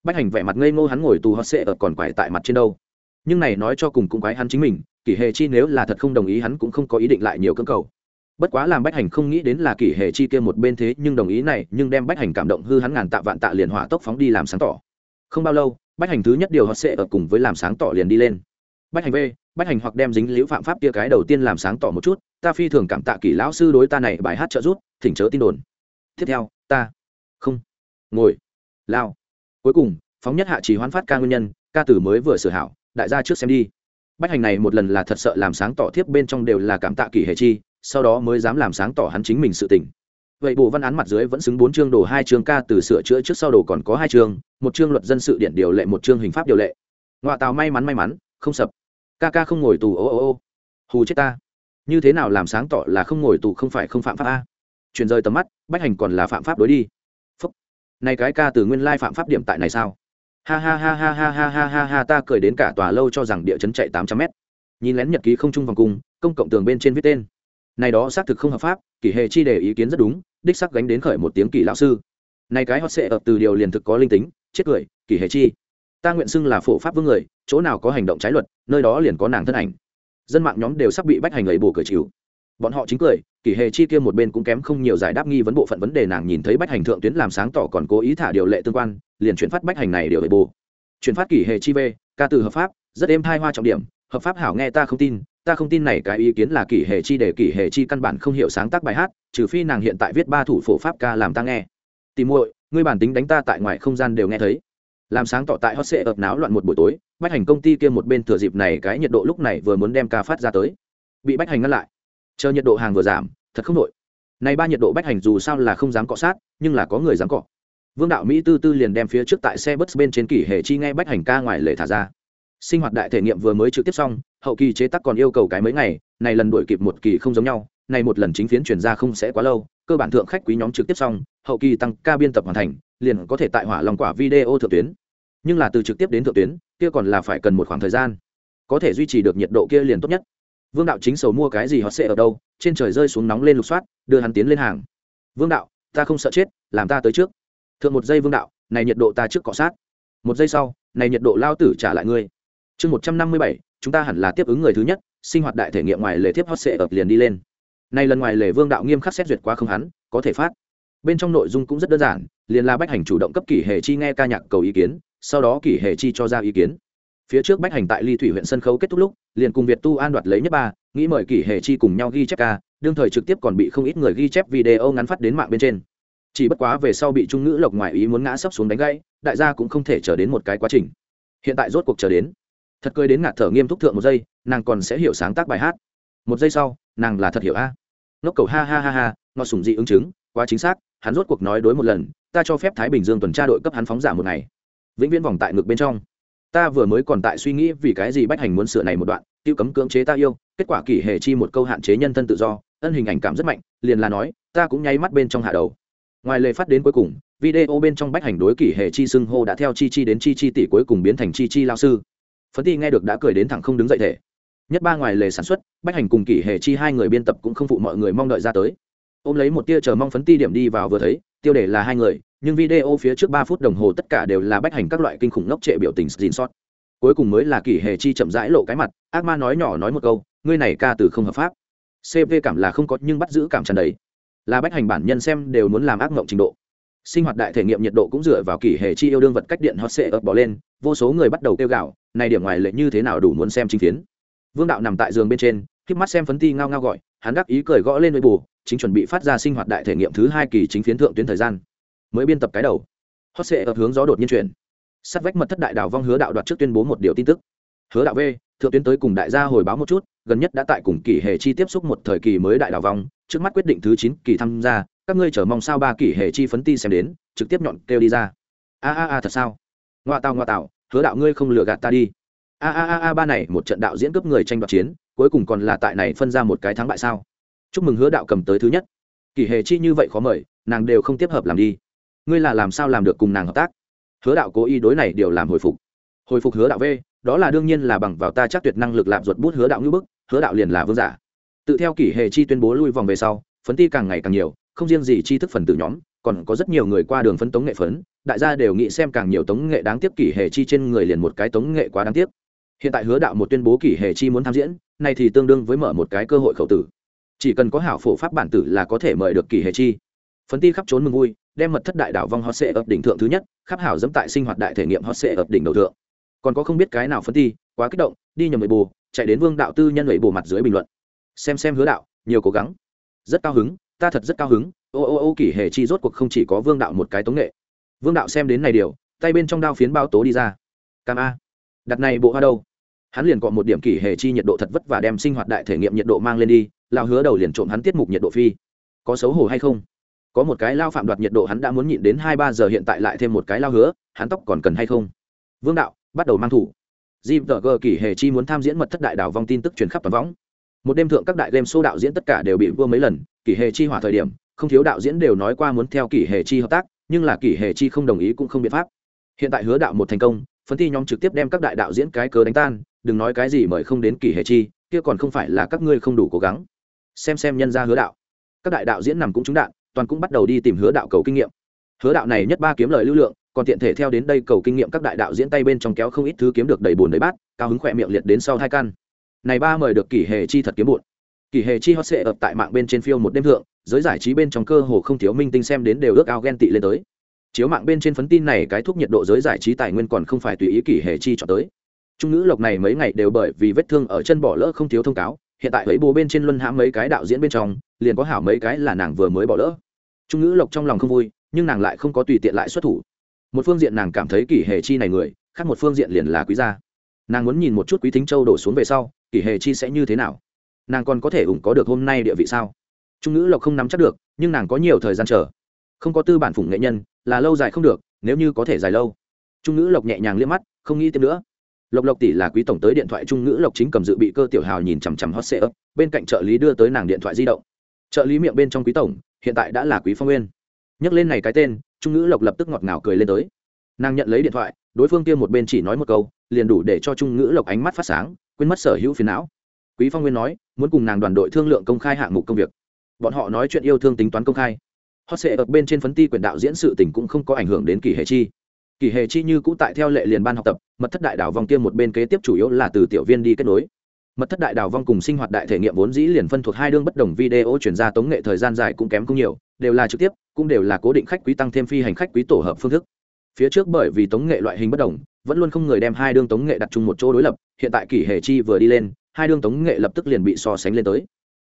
A: Bách hành vẻ mặt ngây ngô hắn ngồi tù hot sệ ở còn quải tại mặt trên đâu nhưng này nói cho cùng cũng quái hắn chính mình, kỷ hệ chi nếu là thật không đồng ý hắn cũng không có ý định lại nhiều cơ cầu. Bất quá làm bách hành không nghĩ đến là kỷ hệ chi kia một bên thế nhưng đồng ý này, nhưng đem bách hành cảm động hư hắn ngàn tạ vạn tạ liền hỏa tốc phóng đi làm sáng tỏ. Không bao lâu, bách hành thứ nhất điều họ sẽ ở cùng với làm sáng tỏ liền đi lên. Bách hành v, bách hành hoặc đem dính liễu phạm pháp kia cái đầu tiên làm sáng tỏ một chút, ta phi thường cảm tạ kỷ lão sư đối ta này bài hát trợ giúp, thỉnh chớ tin đồn. Tiếp theo, ta. Không. Ngồi. Lao. Cuối cùng, phóng nhất hạ chỉ hoán phát ca nguyên nhân, ca tử mới vừa sửa hảo đại gia trước xem đi. Bách hành này một lần là thật sợ làm sáng tỏ thiếp bên trong đều là cảm tạ kỷ hệ chi, sau đó mới dám làm sáng tỏ hắn chính mình sự tình. Vậy bộ văn án mặt dưới vẫn xứng bốn chương đồ, hai chương ca từ sửa chữa trước sau đồ còn có hai chương, một chương luật dân sự điện điều lệ, một chương hình pháp điều lệ. Ngoại tàu may mắn may mắn, không sập. Ca ca không ngồi tù, ô ô ô. Hù chết ta. Như thế nào làm sáng tỏ là không ngồi tù không phải không phạm pháp a? Chuyển rời tầm mắt, bách hành còn là phạm pháp đối đi. Phúc. Này cái ca từ nguyên lai phạm pháp điểm tại này sao? Ha ha ha ha ha ha ha ha ha, ta cười đến cả tòa lâu cho rằng địa chấn chạy tám trăm mét. Nhìn lén nhật ký không trung vòng cung công cộng tường bên trên viết tên. Này đó xác thực không hợp pháp, kỷ hệ chi đề ý kiến rất đúng, đích sắc gánh đến khởi một tiếng kỷ lão sư. Này cái hot sẽ ập từ điều liền thực có linh tính, chết cười, kỷ hệ chi. Ta nguyện xưng là phổ pháp vương người, chỗ nào có hành động trái luật, nơi đó liền có nàng thân ảnh. Dân mạng nhóm đều sắp bị bách hành lấy bổ cởi chịu bọn họ chính cười, kỷ hề chi kia một bên cũng kém không nhiều giải đáp nghi vấn bộ phận vấn đề nàng nhìn thấy bách hành thượng tuyến làm sáng tỏ còn cố ý thả điều lệ tương quan, liền chuyển phát bách hành này điều hệ bù. Chuyển phát kỷ hề chi v ca từ hợp pháp, rất êm thai hoa trọng điểm, hợp pháp hảo nghe ta không tin, ta không tin này cái ý kiến là kỷ hề chi để kỷ hề chi căn bản không hiểu sáng tác bài hát, trừ phi nàng hiện tại viết ba thủ phổ pháp ca làm ta nghe. Tìm muội, ngươi bản tính đánh ta tại ngoài không gian đều nghe thấy. Làm sáng tỏ tại hot sệ ập náo loạn một buổi tối, bách hành công ty kia một bên thừa dịp này cái nhiệt độ lúc này vừa muốn đem ca phát ra tới. Bị bách hành ngăn lại chờ nhiệt độ hàng vừa giảm, thật không nội này ba nhiệt độ bách hành dù sao là không dám cọ sát, nhưng là có người dám cọ. Vương đạo mỹ tư tư liền đem phía trước tại xe bus bên trên kỷ hệ chi nghe bách hành ca ngoài lệ thả ra. Sinh hoạt đại thể nghiệm vừa mới trực tiếp xong, hậu kỳ chế tác còn yêu cầu cái mấy ngày, này lần đổi kịp một kỳ không giống nhau, này một lần chính phiến chuyển ra không sẽ quá lâu, cơ bản thượng khách quý nhóm trực tiếp xong, hậu kỳ tăng ca biên tập hoàn thành, liền có thể tại hỏa lòng quả video thượng tuyến. Nhưng là từ trực tiếp đến thượng tuyến, kia còn là phải cần một khoảng thời gian. Có thể duy trì được nhiệt độ kia liền tốt nhất vương đạo chính sầu mua cái gì họ sẽ ở đâu, trên trời rơi xuống nóng lên lục soát, đưa hắn tiến lên hàng. Vương đạo, ta không sợ chết, làm ta tới trước. Thượng một giây vương đạo, này nhiệt độ ta trước cọ sát. Một giây sau, này nhiệt độ lao tử trả lại ngươi. Chương một trăm năm mươi bảy, chúng ta hẳn là tiếp ứng người thứ nhất, sinh hoạt đại thể nghiệm ngoài lề tiếp hot sệ ập liền đi lên. Này lần ngoài lề vương đạo nghiêm khắc xét duyệt quá không hắn, có thể phát. Bên trong nội dung cũng rất đơn giản, liền là bách hành chủ động cấp kỷ hệ chi nghe ca nhạc cầu ý kiến, sau đó kỷ hệ chi cho ra ý kiến phía trước bách hành tại ly thủy huyện sân khấu kết thúc lúc, liền cùng việt tu an đoạt lấy nhất ba, nghĩ mời kỷ hệ chi cùng nhau ghi chép ca, đương thời trực tiếp còn bị không ít người ghi chép video ngắn phát đến mạng bên trên. Chỉ bất quá về sau bị trung ngữ lộc ngoài ý muốn ngã sấp xuống đánh gãy, đại gia cũng không thể chờ đến một cái quá trình. Hiện tại rốt cuộc chờ đến. Thật cười đến ngạt thở nghiêm túc thượng một giây, nàng còn sẽ hiểu sáng tác bài hát. Một giây sau, nàng là thật hiểu a. À. ngốc cầu ha ha ha ha, ngọt sùng dị ứng chứng, quá chính xác, hắn rốt cuộc nói đối một lần, ta cho phép thái bình dương tuần tra đội cấp hắn phóng giả một ngày. Vĩnh viễn vòng tại ngực bên trong ta vừa mới còn tại suy nghĩ vì cái gì bách hành muốn sửa này một đoạn, tiêu cấm cưỡng chế ta yêu, kết quả kỷ hệ chi một câu hạn chế nhân thân tự do, ân hình ảnh cảm rất mạnh, liền là nói, ta cũng nháy mắt bên trong hạ đầu. Ngoài lề phát đến cuối cùng, video bên trong bách hành đối kỷ hệ chi xưng hô đã theo chi chi đến chi chi tỷ cuối cùng biến thành chi chi lao sư. Phấn ti nghe được đã cười đến thẳng không đứng dậy thể. Nhất ba ngoài lề sản xuất, bách hành cùng kỷ hệ chi hai người biên tập cũng không phụ mọi người mong đợi ra tới. Ôm lấy một tia chờ mong phấn ti điểm đi vào vừa thấy, tiêu đề là hai người nhưng video phía trước ba phút đồng hồ tất cả đều là bách hành các loại kinh khủng ngốc trệ biểu tình xin sót. Cuối cùng mới là kỷ hệ chi chậm rãi lộ cái mặt, ác ma nói nhỏ nói một câu, ngươi này ca từ không hợp pháp. Cv cảm là không có, nhưng bắt giữ cảm tràn đầy. Là bách hành bản nhân xem đều muốn làm ác mộng trình độ. Sinh hoạt đại thể nghiệm nhiệt độ cũng dựa vào kỷ hệ chi yêu đương vật cách điện hot sệ ập bỏ lên, vô số người bắt đầu kêu gạo này điểm ngoài lệ như thế nào đủ muốn xem chính phiến? Vương đạo nằm tại giường bên trên k mắt xem phấn ti ngao ngao gọi, hắn đắc ý cười gõ lên nơi bù, chính chuẩn bị phát ra sinh hoạt đại thể nghiệm thứ hai kỳ chính phiến thượng tuyến thời gian mới biên tập cái đầu. Hot sệ ập hướng gió đột nhiên chuyển. Sát vách mật thất đại đảo vong hứa đạo đoạt trước tuyên bố một điều tin tức. Hứa đạo v, thượng tuyến tới cùng đại gia hồi báo một chút, gần nhất đã tại cùng kỷ hệ chi tiếp xúc một thời kỳ mới đại đảo vong, trước mắt quyết định thứ chín kỳ tham gia, các ngươi chờ mong sao ba kỷ hệ chi phấn ti xem đến, trực tiếp nhọn kêu đi ra. A a a thật sao? Ngoa tào ngoa tào, hứa đạo ngươi không lừa gạt ta đi. A a a a, ba này, một trận đạo diễn cướp người tranh đoạt chiến, cuối cùng còn là tại này phân ra một cái thắng bại sao? Chúc mừng hứa đạo cầm tới thứ nhất. Kỷ hệ chi như vậy khó mời, nàng đều không tiếp hợp làm đi ngươi là làm sao làm được cùng nàng hợp tác? Hứa đạo cố ý đối này điều làm hồi phục. Hồi phục hứa đạo v, đó là đương nhiên là bằng vào ta chắc tuyệt năng lực lạm ruột bút hứa đạo ngữ bức, hứa đạo liền là vương giả. Tự theo kỷ hệ chi tuyên bố lui vòng về sau, phấn ti càng ngày càng nhiều, không riêng gì chi thức phần tử nhóm, còn có rất nhiều người qua đường phấn tống nghệ phấn, đại gia đều nghĩ xem càng nhiều tống nghệ đáng tiếc kỷ hệ chi trên người liền một cái tống nghệ quá đáng tiếc. Hiện tại hứa đạo một tuyên bố kỷ hệ chi muốn tham diễn, này thì tương đương với mở một cái cơ hội khẩu tử. Chỉ cần có hảo phổ pháp bản tử là có thể mời được kỷ hệ chi phấn ti khắp trốn mừng vui, đem mật thất đại đảo vong hot sệ ập đỉnh thượng thứ nhất, khắp hảo dẫm tại sinh hoạt đại thể nghiệm hot sệ ập đỉnh đầu thượng. Còn có không biết cái nào phấn ti, quá kích động, đi nhầm người bù chạy đến vương đạo tư nhân người bù mặt dưới bình luận. Xem xem hứa đạo, nhiều cố gắng. Rất cao hứng, ta thật rất cao hứng. Ô ô ô, kỷ hệ chi rốt cuộc không chỉ có vương đạo một cái tống nghệ. Vương đạo xem đến này điều, tay bên trong đao phiến bao tố đi ra. Cam a. Đặt này bộ hoa đâu? Hắn liền cọ một điểm kỷ hệ chi nhiệt độ thật vất và đem sinh hoạt đại thể nghiệm nhiệt độ mang lên đi lao hứa đầu liền trộm hắn tiết mục nhiệt độ phi. Có xấu hổ hay không? Có một cái lao phạm đoạt nhiệt độ hắn đã muốn nhịn đến hai ba giờ hiện tại lại thêm một cái lao hứa, hắn tóc còn cần hay không? Vương đạo, bắt đầu mang thủ. Jim tờ gờ kỷ hề chi muốn tham diễn mật thất đại đảo vong tin tức truyền khắp toàn võng. Một đêm thượng các đại game show đạo diễn tất cả đều bị vua mấy lần, kỷ hề chi hỏa thời điểm, không thiếu đạo diễn đều nói qua muốn theo kỷ hề chi hợp tác, nhưng là kỷ hề chi không đồng ý cũng không biện pháp. Hiện tại hứa đạo một thành công phấn thi nhóm trực tiếp đem các đại đạo diễn cái cớ đánh tan, đừng nói cái gì mời không đến kỷ hề chi, kia còn không phải là các ngươi không đủ cố gắng. Xem xem nhân ra hứa đạo. Các đại đạo diễn nằm cũng trúng đạn toàn cũng bắt đầu đi tìm hứa đạo cầu kinh nghiệm. Hứa đạo này nhất ba kiếm lời lưu lượng, còn tiện thể theo đến đây cầu kinh nghiệm các đại đạo diễn tay bên trong kéo không ít thứ kiếm được đầy bùn đầy bát, cao hứng khỏe miệng liệt đến sau hai căn. Này ba mời được kỷ hề chi thật kiếm bụn. Kỷ hề chi hot sệ ập tại mạng bên trên phiêu một đêm thượng, giới giải trí bên trong cơ hồ không thiếu minh tinh xem đến đều ước ao ghen tị lên tới. Chiếu mạng bên trên phấn tin này cái thuốc nhiệt độ giới giải trí tài nguyên còn không phải tùy ý kỷ hề chi cho tới. Trung ngữ lộc này mấy ngày đều bởi vì vết thương ở chân bỏ lỡ không thiếu thông cáo, hiện tại ấy bố bên trên luân hãm mấy cái đạo diễn bên trong, liền có hảo mấy cái là nàng vừa mới bỏ lỡ trung ngữ lộc trong lòng không vui, nhưng nàng lại không có tùy tiện lại xuất thủ. Một phương diện nàng cảm thấy kỷ hề chi này người, khác một phương diện liền là quý gia. Nàng muốn nhìn một chút quý thính châu đổ xuống về sau, kỷ hề chi sẽ như thế nào? Nàng còn có thể ủng có được hôm nay địa vị sao? Trung ngữ lộc không nắm chắc được, nhưng nàng có nhiều thời gian chờ. Không có tư bản phủng nghệ nhân, là lâu dài không được, nếu như có thể dài lâu. Trung ngữ lộc nhẹ nhàng liếc mắt, không nghĩ thêm nữa. Lộc lộc tỷ là quý tổng tới điện thoại trung ngữ lộc chính cầm dự bị cơ tiểu hào nhìn chằm chằm hot sệ ấp bên cạnh trợ lý đưa tới nàng điện thoại di động. Trợ lý miệng bên trong quý tổng hiện tại đã là quý phong nguyên. Nhắc lên này cái tên, trung ngữ lộc lập tức ngọt ngào cười lên tới. Nàng nhận lấy điện thoại, đối phương kia một bên chỉ nói một câu, liền đủ để cho trung ngữ lộc ánh mắt phát sáng, quên mất sở hữu phiền não. Quý phong nguyên nói, muốn cùng nàng đoàn đội thương lượng công khai hạng mục công việc. Bọn họ nói chuyện yêu thương tính toán công khai. Họ sẽ ở bên trên phấn ti quyền đạo diễn sự tình cũng không có ảnh hưởng đến kỳ hệ chi. Kỳ hệ chi như cũ tại theo lệ liền ban học tập, mật thất đại đảo vòng kia một bên kế tiếp chủ yếu là từ tiểu viên đi kết nối mật thất đại đào vong cùng sinh hoạt đại thể nghiệm vốn dĩ liền phân thuộc hai đương bất đồng video chuyển ra tống nghệ thời gian dài cũng kém không nhiều, đều là trực tiếp, cũng đều là cố định khách quý tăng thêm phi hành khách quý tổ hợp phương thức. Phía trước bởi vì tống nghệ loại hình bất đồng, vẫn luôn không người đem hai đương tống nghệ đặt chung một chỗ đối lập, hiện tại kỷ hệ chi vừa đi lên, hai đương tống nghệ lập tức liền bị so sánh lên tới.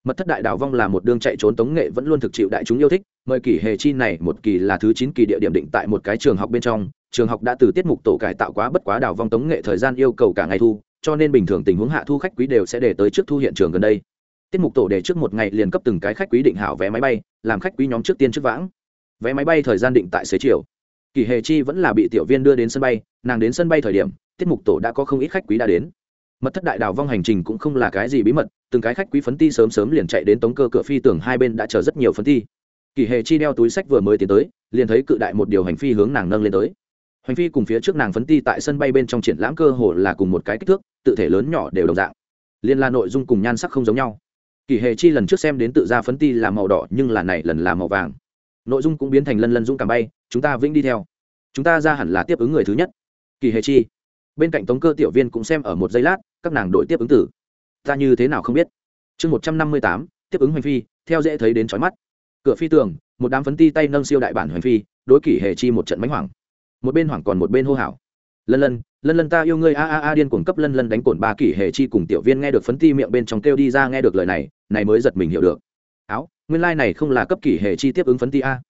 A: Mật thất đại đảo vong là một đương chạy trốn tống nghệ vẫn luôn thực chịu đại chúng yêu thích, mời kỷ hệ chi này một kỳ là thứ chín kỳ địa điểm định tại một cái trường học bên trong, trường học đã từ tiết mục tổ cải tạo quá bất quá đảo vong tống nghệ thời gian yêu cầu cả ngày thu cho nên bình thường tình huống hạ thu khách quý đều sẽ để tới trước thu hiện trường gần đây. Tiết mục tổ để trước một ngày liền cấp từng cái khách quý định hảo vé máy bay, làm khách quý nhóm trước tiên trước vãng. Vé máy bay thời gian định tại xế chiều. Kỳ hề chi vẫn là bị tiểu viên đưa đến sân bay, nàng đến sân bay thời điểm, tiết mục tổ đã có không ít khách quý đã đến. Mật thất đại đào vong hành trình cũng không là cái gì bí mật, từng cái khách quý phấn ti sớm sớm liền chạy đến tống cơ cửa phi tưởng hai bên đã chờ rất nhiều phấn ti. Kỳ hề chi đeo túi sách vừa mới tiến tới, liền thấy cự đại một điều hành phi hướng nàng nâng lên tới hành phi cùng phía trước nàng phấn ti tại sân bay bên trong triển lãm cơ hồ là cùng một cái kích thước, tự thể lớn nhỏ đều đồng dạng. Liên la nội dung cùng nhan sắc không giống nhau. Kỳ hề chi lần trước xem đến tự ra phấn ti là màu đỏ, nhưng là này lần là màu vàng. Nội dung cũng biến thành lân lân dũng cảm bay, chúng ta vĩnh đi theo. Chúng ta ra hẳn là tiếp ứng người thứ nhất. Kỳ hề chi. Bên cạnh tống cơ tiểu viên cũng xem ở một giây lát, các nàng đội tiếp ứng tử. Ta như thế nào không biết? Chương một trăm năm mươi tám, tiếp ứng hoành phi, theo dễ thấy đến trói mắt. Cửa phi tường, một đám phấn ti tay nâng siêu đại bản hoành phi, đối kỷ hề chi một trận mánh hoảng một bên hoảng còn một bên hô hào. Lân lân lân lân ta yêu ngươi, a a a, điên cuồng cấp lân lân đánh cổn ba kỷ hề chi cùng tiểu viên nghe được phấn ti miệng bên trong kêu đi ra nghe được lời này này mới giật mình hiểu được. Áo, nguyên lai、like、này không là cấp kỷ hề chi tiếp ứng phấn ti a.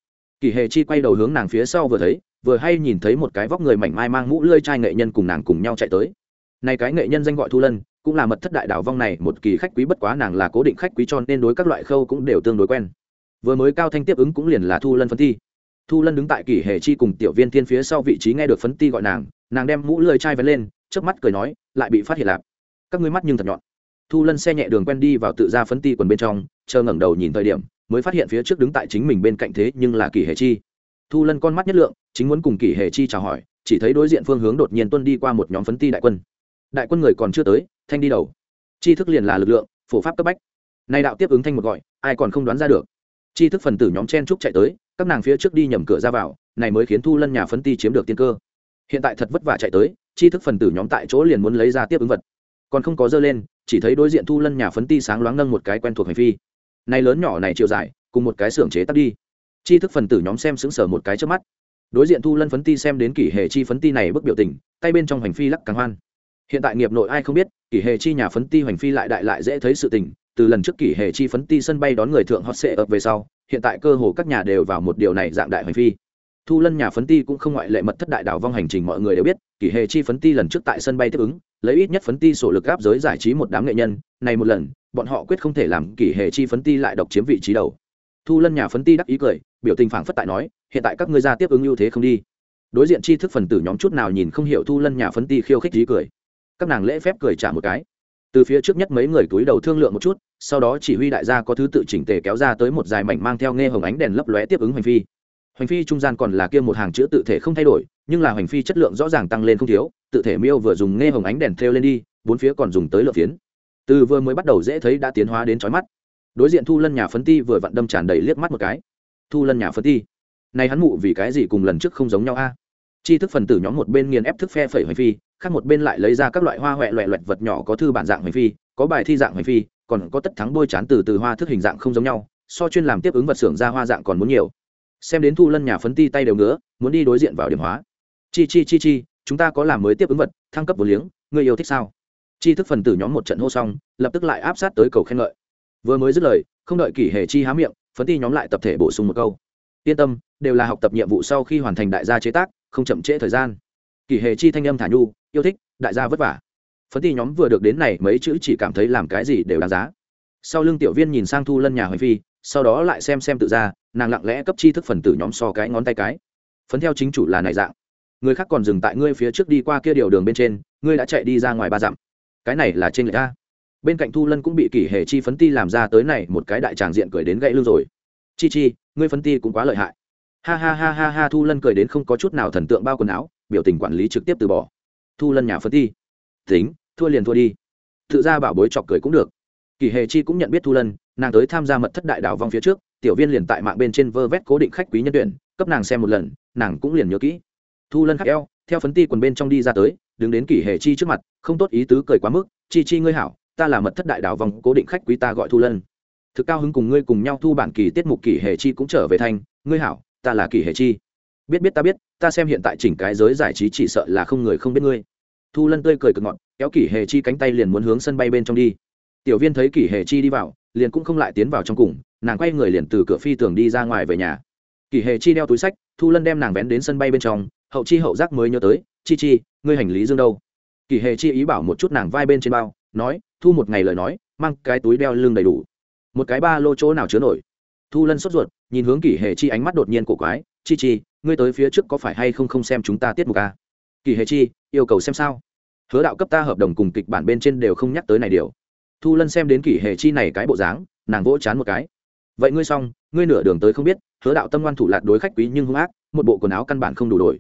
A: Kỷ hề chi quay đầu hướng nàng phía sau vừa thấy, vừa hay nhìn thấy một cái vóc người mảnh mai mang mũ lơi trai nghệ nhân cùng nàng cùng nhau chạy tới. Này cái nghệ nhân danh gọi thu lân, cũng là mật thất đại đảo vong này, một kỳ khách quý bất quá nàng là cố định khách quý cho nên đối các loại khâu cũng đều tương đối quen. Vừa mới cao thanh tiếp ứng cũng liền là thu lân phấn thi thu lân đứng tại kỷ hệ chi cùng tiểu viên thiên phía sau vị trí nghe được phấn ti gọi nàng nàng đem mũ lười chai vén lên, trước mắt cười nói, lại bị phát hiện lạp các ngươi mắt nhưng thật nhọn. Thu lân xe nhẹ đường quen đi vào tự ra phấn ti quần bên trong, chờ ngẩng đầu nhìn thời điểm, mới phát hiện phía trước đứng tại chính mình bên cạnh thế nhưng là kỷ hệ chi. Thu lân con mắt nhất lượng, chính muốn cùng kỷ hệ chi chào hỏi, chỉ thấy đối diện phương hướng đột nhiên tuân đi qua một nhóm phấn ti đại quân. Đại quân người còn chưa tới, thanh đi đầu. Chi thức liền là lực lượng, phổ pháp cấp bách. Nay đạo tiếp ứng thanh một gọi, ai còn không đoán ra được. Chi thức phần tử nhóm chen trúc chạy tới các nàng phía trước đi nhầm cửa ra vào, này mới khiến thu lân nhà phấn ti chiếm được tiên cơ. Hiện tại thật vất vả chạy tới chi thức phần tử nhóm tại chỗ liền muốn lấy ra tiếp ứng vật. Còn không có dơ lên, chỉ thấy đối diện thu lân nhà phấn ti sáng loáng nâng một cái quen thuộc hành phi. Này lớn nhỏ này chiều dài, cùng một cái xưởng chế tắt đi. Chi thức phần tử nhóm xem sững sờ một cái trước mắt. Đối diện thu lân phấn ti xem đến kỷ hệ chi phấn ti này bức biểu tình, tay bên trong hành phi lắc càng hoan. Hiện tại nghiệp nội ai không biết, kỷ hệ chi nhà phấn ti hành phi lại đại lại dễ thấy sự tình, từ lần trước kỷ hệ chi phấn ti sân bay đón người thượng hot sệ ập về sau hiện tại cơ hồ các nhà đều vào một điều này dạng đại hành phi. Thu lân nhà phấn ti cũng không ngoại lệ mật thất đại đảo vong hành trình mọi người đều biết, kỷ hệ chi phấn ti lần trước tại sân bay tiếp ứng, lấy ít nhất phấn ti sổ lực áp giới giải trí một đám nghệ nhân, này một lần, bọn họ quyết không thể làm kỷ hệ chi phấn ti lại độc chiếm vị trí đầu. Thu lân nhà phấn ti đắc ý cười, biểu tình phảng phất tại nói, hiện tại các ngươi ra tiếp ứng ưu thế không đi. Đối diện chi thức phần tử nhóm chút nào nhìn không hiểu thu lân nhà phấn ti khiêu khích trí cười. Các nàng lễ phép cười trả một cái từ phía trước nhất mấy người túi đầu thương lượng một chút, sau đó chỉ huy đại gia có thứ tự chỉnh tề kéo ra tới một dài mảnh mang theo nghe hồng ánh đèn lấp lóe tiếp ứng hành phi. Hành phi trung gian còn là kia một hàng chữ tự thể không thay đổi, nhưng là hành phi chất lượng rõ ràng tăng lên không thiếu, tự thể miêu vừa dùng nghe hồng ánh đèn theo lên đi, bốn phía còn dùng tới lượt phiến. Từ vừa mới bắt đầu dễ thấy đã tiến hóa đến chói mắt. Đối diện thu lân nhà phấn ti vừa vặn đâm tràn đầy liếc mắt một cái. Thu lân nhà phấn ti, này hắn mụ vì cái gì cùng lần trước không giống nhau a? Chi thức phần tử nhóm một bên nghiền ép thức phe phẩy hoành phi, khác một bên lại lấy ra các loại hoa huệ loẹ loẹt vật nhỏ có thư bản dạng hoành phi, có bài thi dạng hoành phi, còn có tất thắng bôi chán từ từ hoa thức hình dạng không giống nhau, so chuyên làm tiếp ứng vật xưởng ra hoa dạng còn muốn nhiều. Xem đến thu lân nhà phấn ti tay đều ngứa, muốn đi đối diện vào điểm hóa. Chi chi chi chi, chúng ta có làm mới tiếp ứng vật, thăng cấp vô liếng, người yêu thích sao? Chi thức phần tử nhóm một trận hô xong, lập tức lại áp sát tới cầu khen ngợi. Vừa mới dứt lời, không đợi kỷ hề chi há miệng, phấn ti nhóm lại tập thể bổ sung một câu. Yên tâm, đều là học tập nhiệm vụ sau khi hoàn thành đại gia chế tác không chậm trễ thời gian. Kỷ hề chi thanh âm thả nhu, yêu thích, đại gia vất vả. Phấn ti nhóm vừa được đến này, mấy chữ chỉ cảm thấy làm cái gì đều đáng giá. Sau lưng tiểu viên nhìn sang thu lân nhà hoành phi, sau đó lại xem xem tự ra nàng lặng lẽ cấp chi thức phần tử nhóm so cái ngón tay cái. Phấn theo chính chủ là này dạng. Người khác còn dừng tại ngươi phía trước đi qua kia điều đường bên trên, ngươi đã chạy đi ra ngoài ba dặm. Cái này là trên lệch ta bên cạnh thu lân cũng bị kỷ hệ chi phấn ti làm ra tới này một cái đại tràng diện cười đến gãy lưng rồi. Chi chi, ngươi phấn ti cũng quá lợi hại ha ha ha ha ha, thu lân cười đến không có chút nào thần tượng bao quần áo, biểu tình quản lý trực tiếp từ bỏ. Thu lân nhà phấn ti. Tính, thua liền thua đi. Tự ra bảo bối chọc cười cũng được. Kỳ hề chi cũng nhận biết thu lân, nàng tới tham gia mật thất đại đảo vong phía trước, tiểu viên liền tại mạng bên trên vơ vét cố định khách quý nhân tuyển, cấp nàng xem một lần, nàng cũng liền nhớ kỹ. Thu lân khắc eo, theo phấn ti quần bên trong đi ra tới, đứng đến kỳ hề chi trước mặt, không tốt ý tứ cười quá mức, chi chi ngươi hảo, ta là mật thất đại đảo vòng cố định khách quý ta gọi thu lân. Thực cao hứng cùng ngươi cùng nhau thu bản kỳ tiết mục kỳ hề chi cũng trở về thành. ngươi hảo ta là kỳ hệ chi. Biết biết ta biết, ta xem hiện tại chỉnh cái giới giải trí chỉ sợ là không người không biết ngươi. Thu lân tươi cười cực ngọt, kéo kỷ hệ chi cánh tay liền muốn hướng sân bay bên trong đi. Tiểu viên thấy kỷ hệ chi đi vào, liền cũng không lại tiến vào trong cùng, nàng quay người liền từ cửa phi tường đi ra ngoài về nhà. Kỷ hệ chi đeo túi sách, thu lân đem nàng vén đến sân bay bên trong, hậu chi hậu giác mới nhớ tới, chi chi, ngươi hành lý dương đâu? Kỷ hệ chi ý bảo một chút nàng vai bên trên bao, nói, thu một ngày lời nói, mang cái túi đeo lưng đầy đủ. Một cái ba lô chỗ nào chứa nổi thu lân sốt ruột, nhìn hướng kỷ hề chi ánh mắt đột nhiên cổ quái, chi chi, ngươi tới phía trước có phải hay không không xem chúng ta tiết mục à? kỷ hề chi, yêu cầu xem sao. Hứa đạo cấp ta hợp đồng cùng kịch bản bên trên đều không nhắc tới này điều. Thu lân xem đến kỷ hệ chi này cái bộ dáng, nàng vỗ chán một cái. Vậy ngươi xong, ngươi nửa đường tới không biết, hứa đạo tâm ngoan thủ lạc đối khách quý nhưng hung ác, một bộ quần áo căn bản không đủ đổi.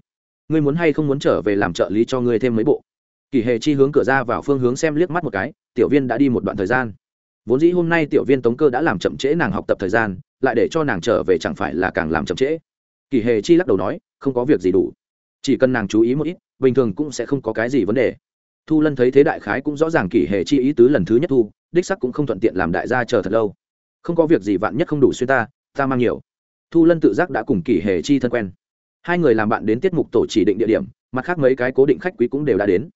A: Ngươi muốn hay không muốn trở về làm trợ lý cho ngươi thêm mấy bộ? Kỷ hệ chi hướng cửa ra vào phương hướng xem liếc mắt một cái, tiểu viên đã đi một đoạn thời gian. Vốn dĩ hôm nay tiểu viên tống cơ đã làm chậm trễ nàng học tập thời gian lại để cho nàng trở về chẳng phải là càng làm chậm trễ. Kỷ Hề chi lắc đầu nói, không có việc gì đủ. Chỉ cần nàng chú ý một ít, bình thường cũng sẽ không có cái gì vấn đề. Thu lân thấy thế đại khái cũng rõ ràng kỷ Hề chi ý tứ lần thứ nhất thu, đích sắc cũng không thuận tiện làm đại gia chờ thật lâu. Không có việc gì vạn nhất không đủ xuyên ta ta mang nhiều. Thu lân tự giác đã cùng kỷ Hề chi thân quen. Hai người làm bạn đến tiết mục tổ chỉ định địa điểm, mặt khác mấy cái cố định khách quý cũng đều đã đến.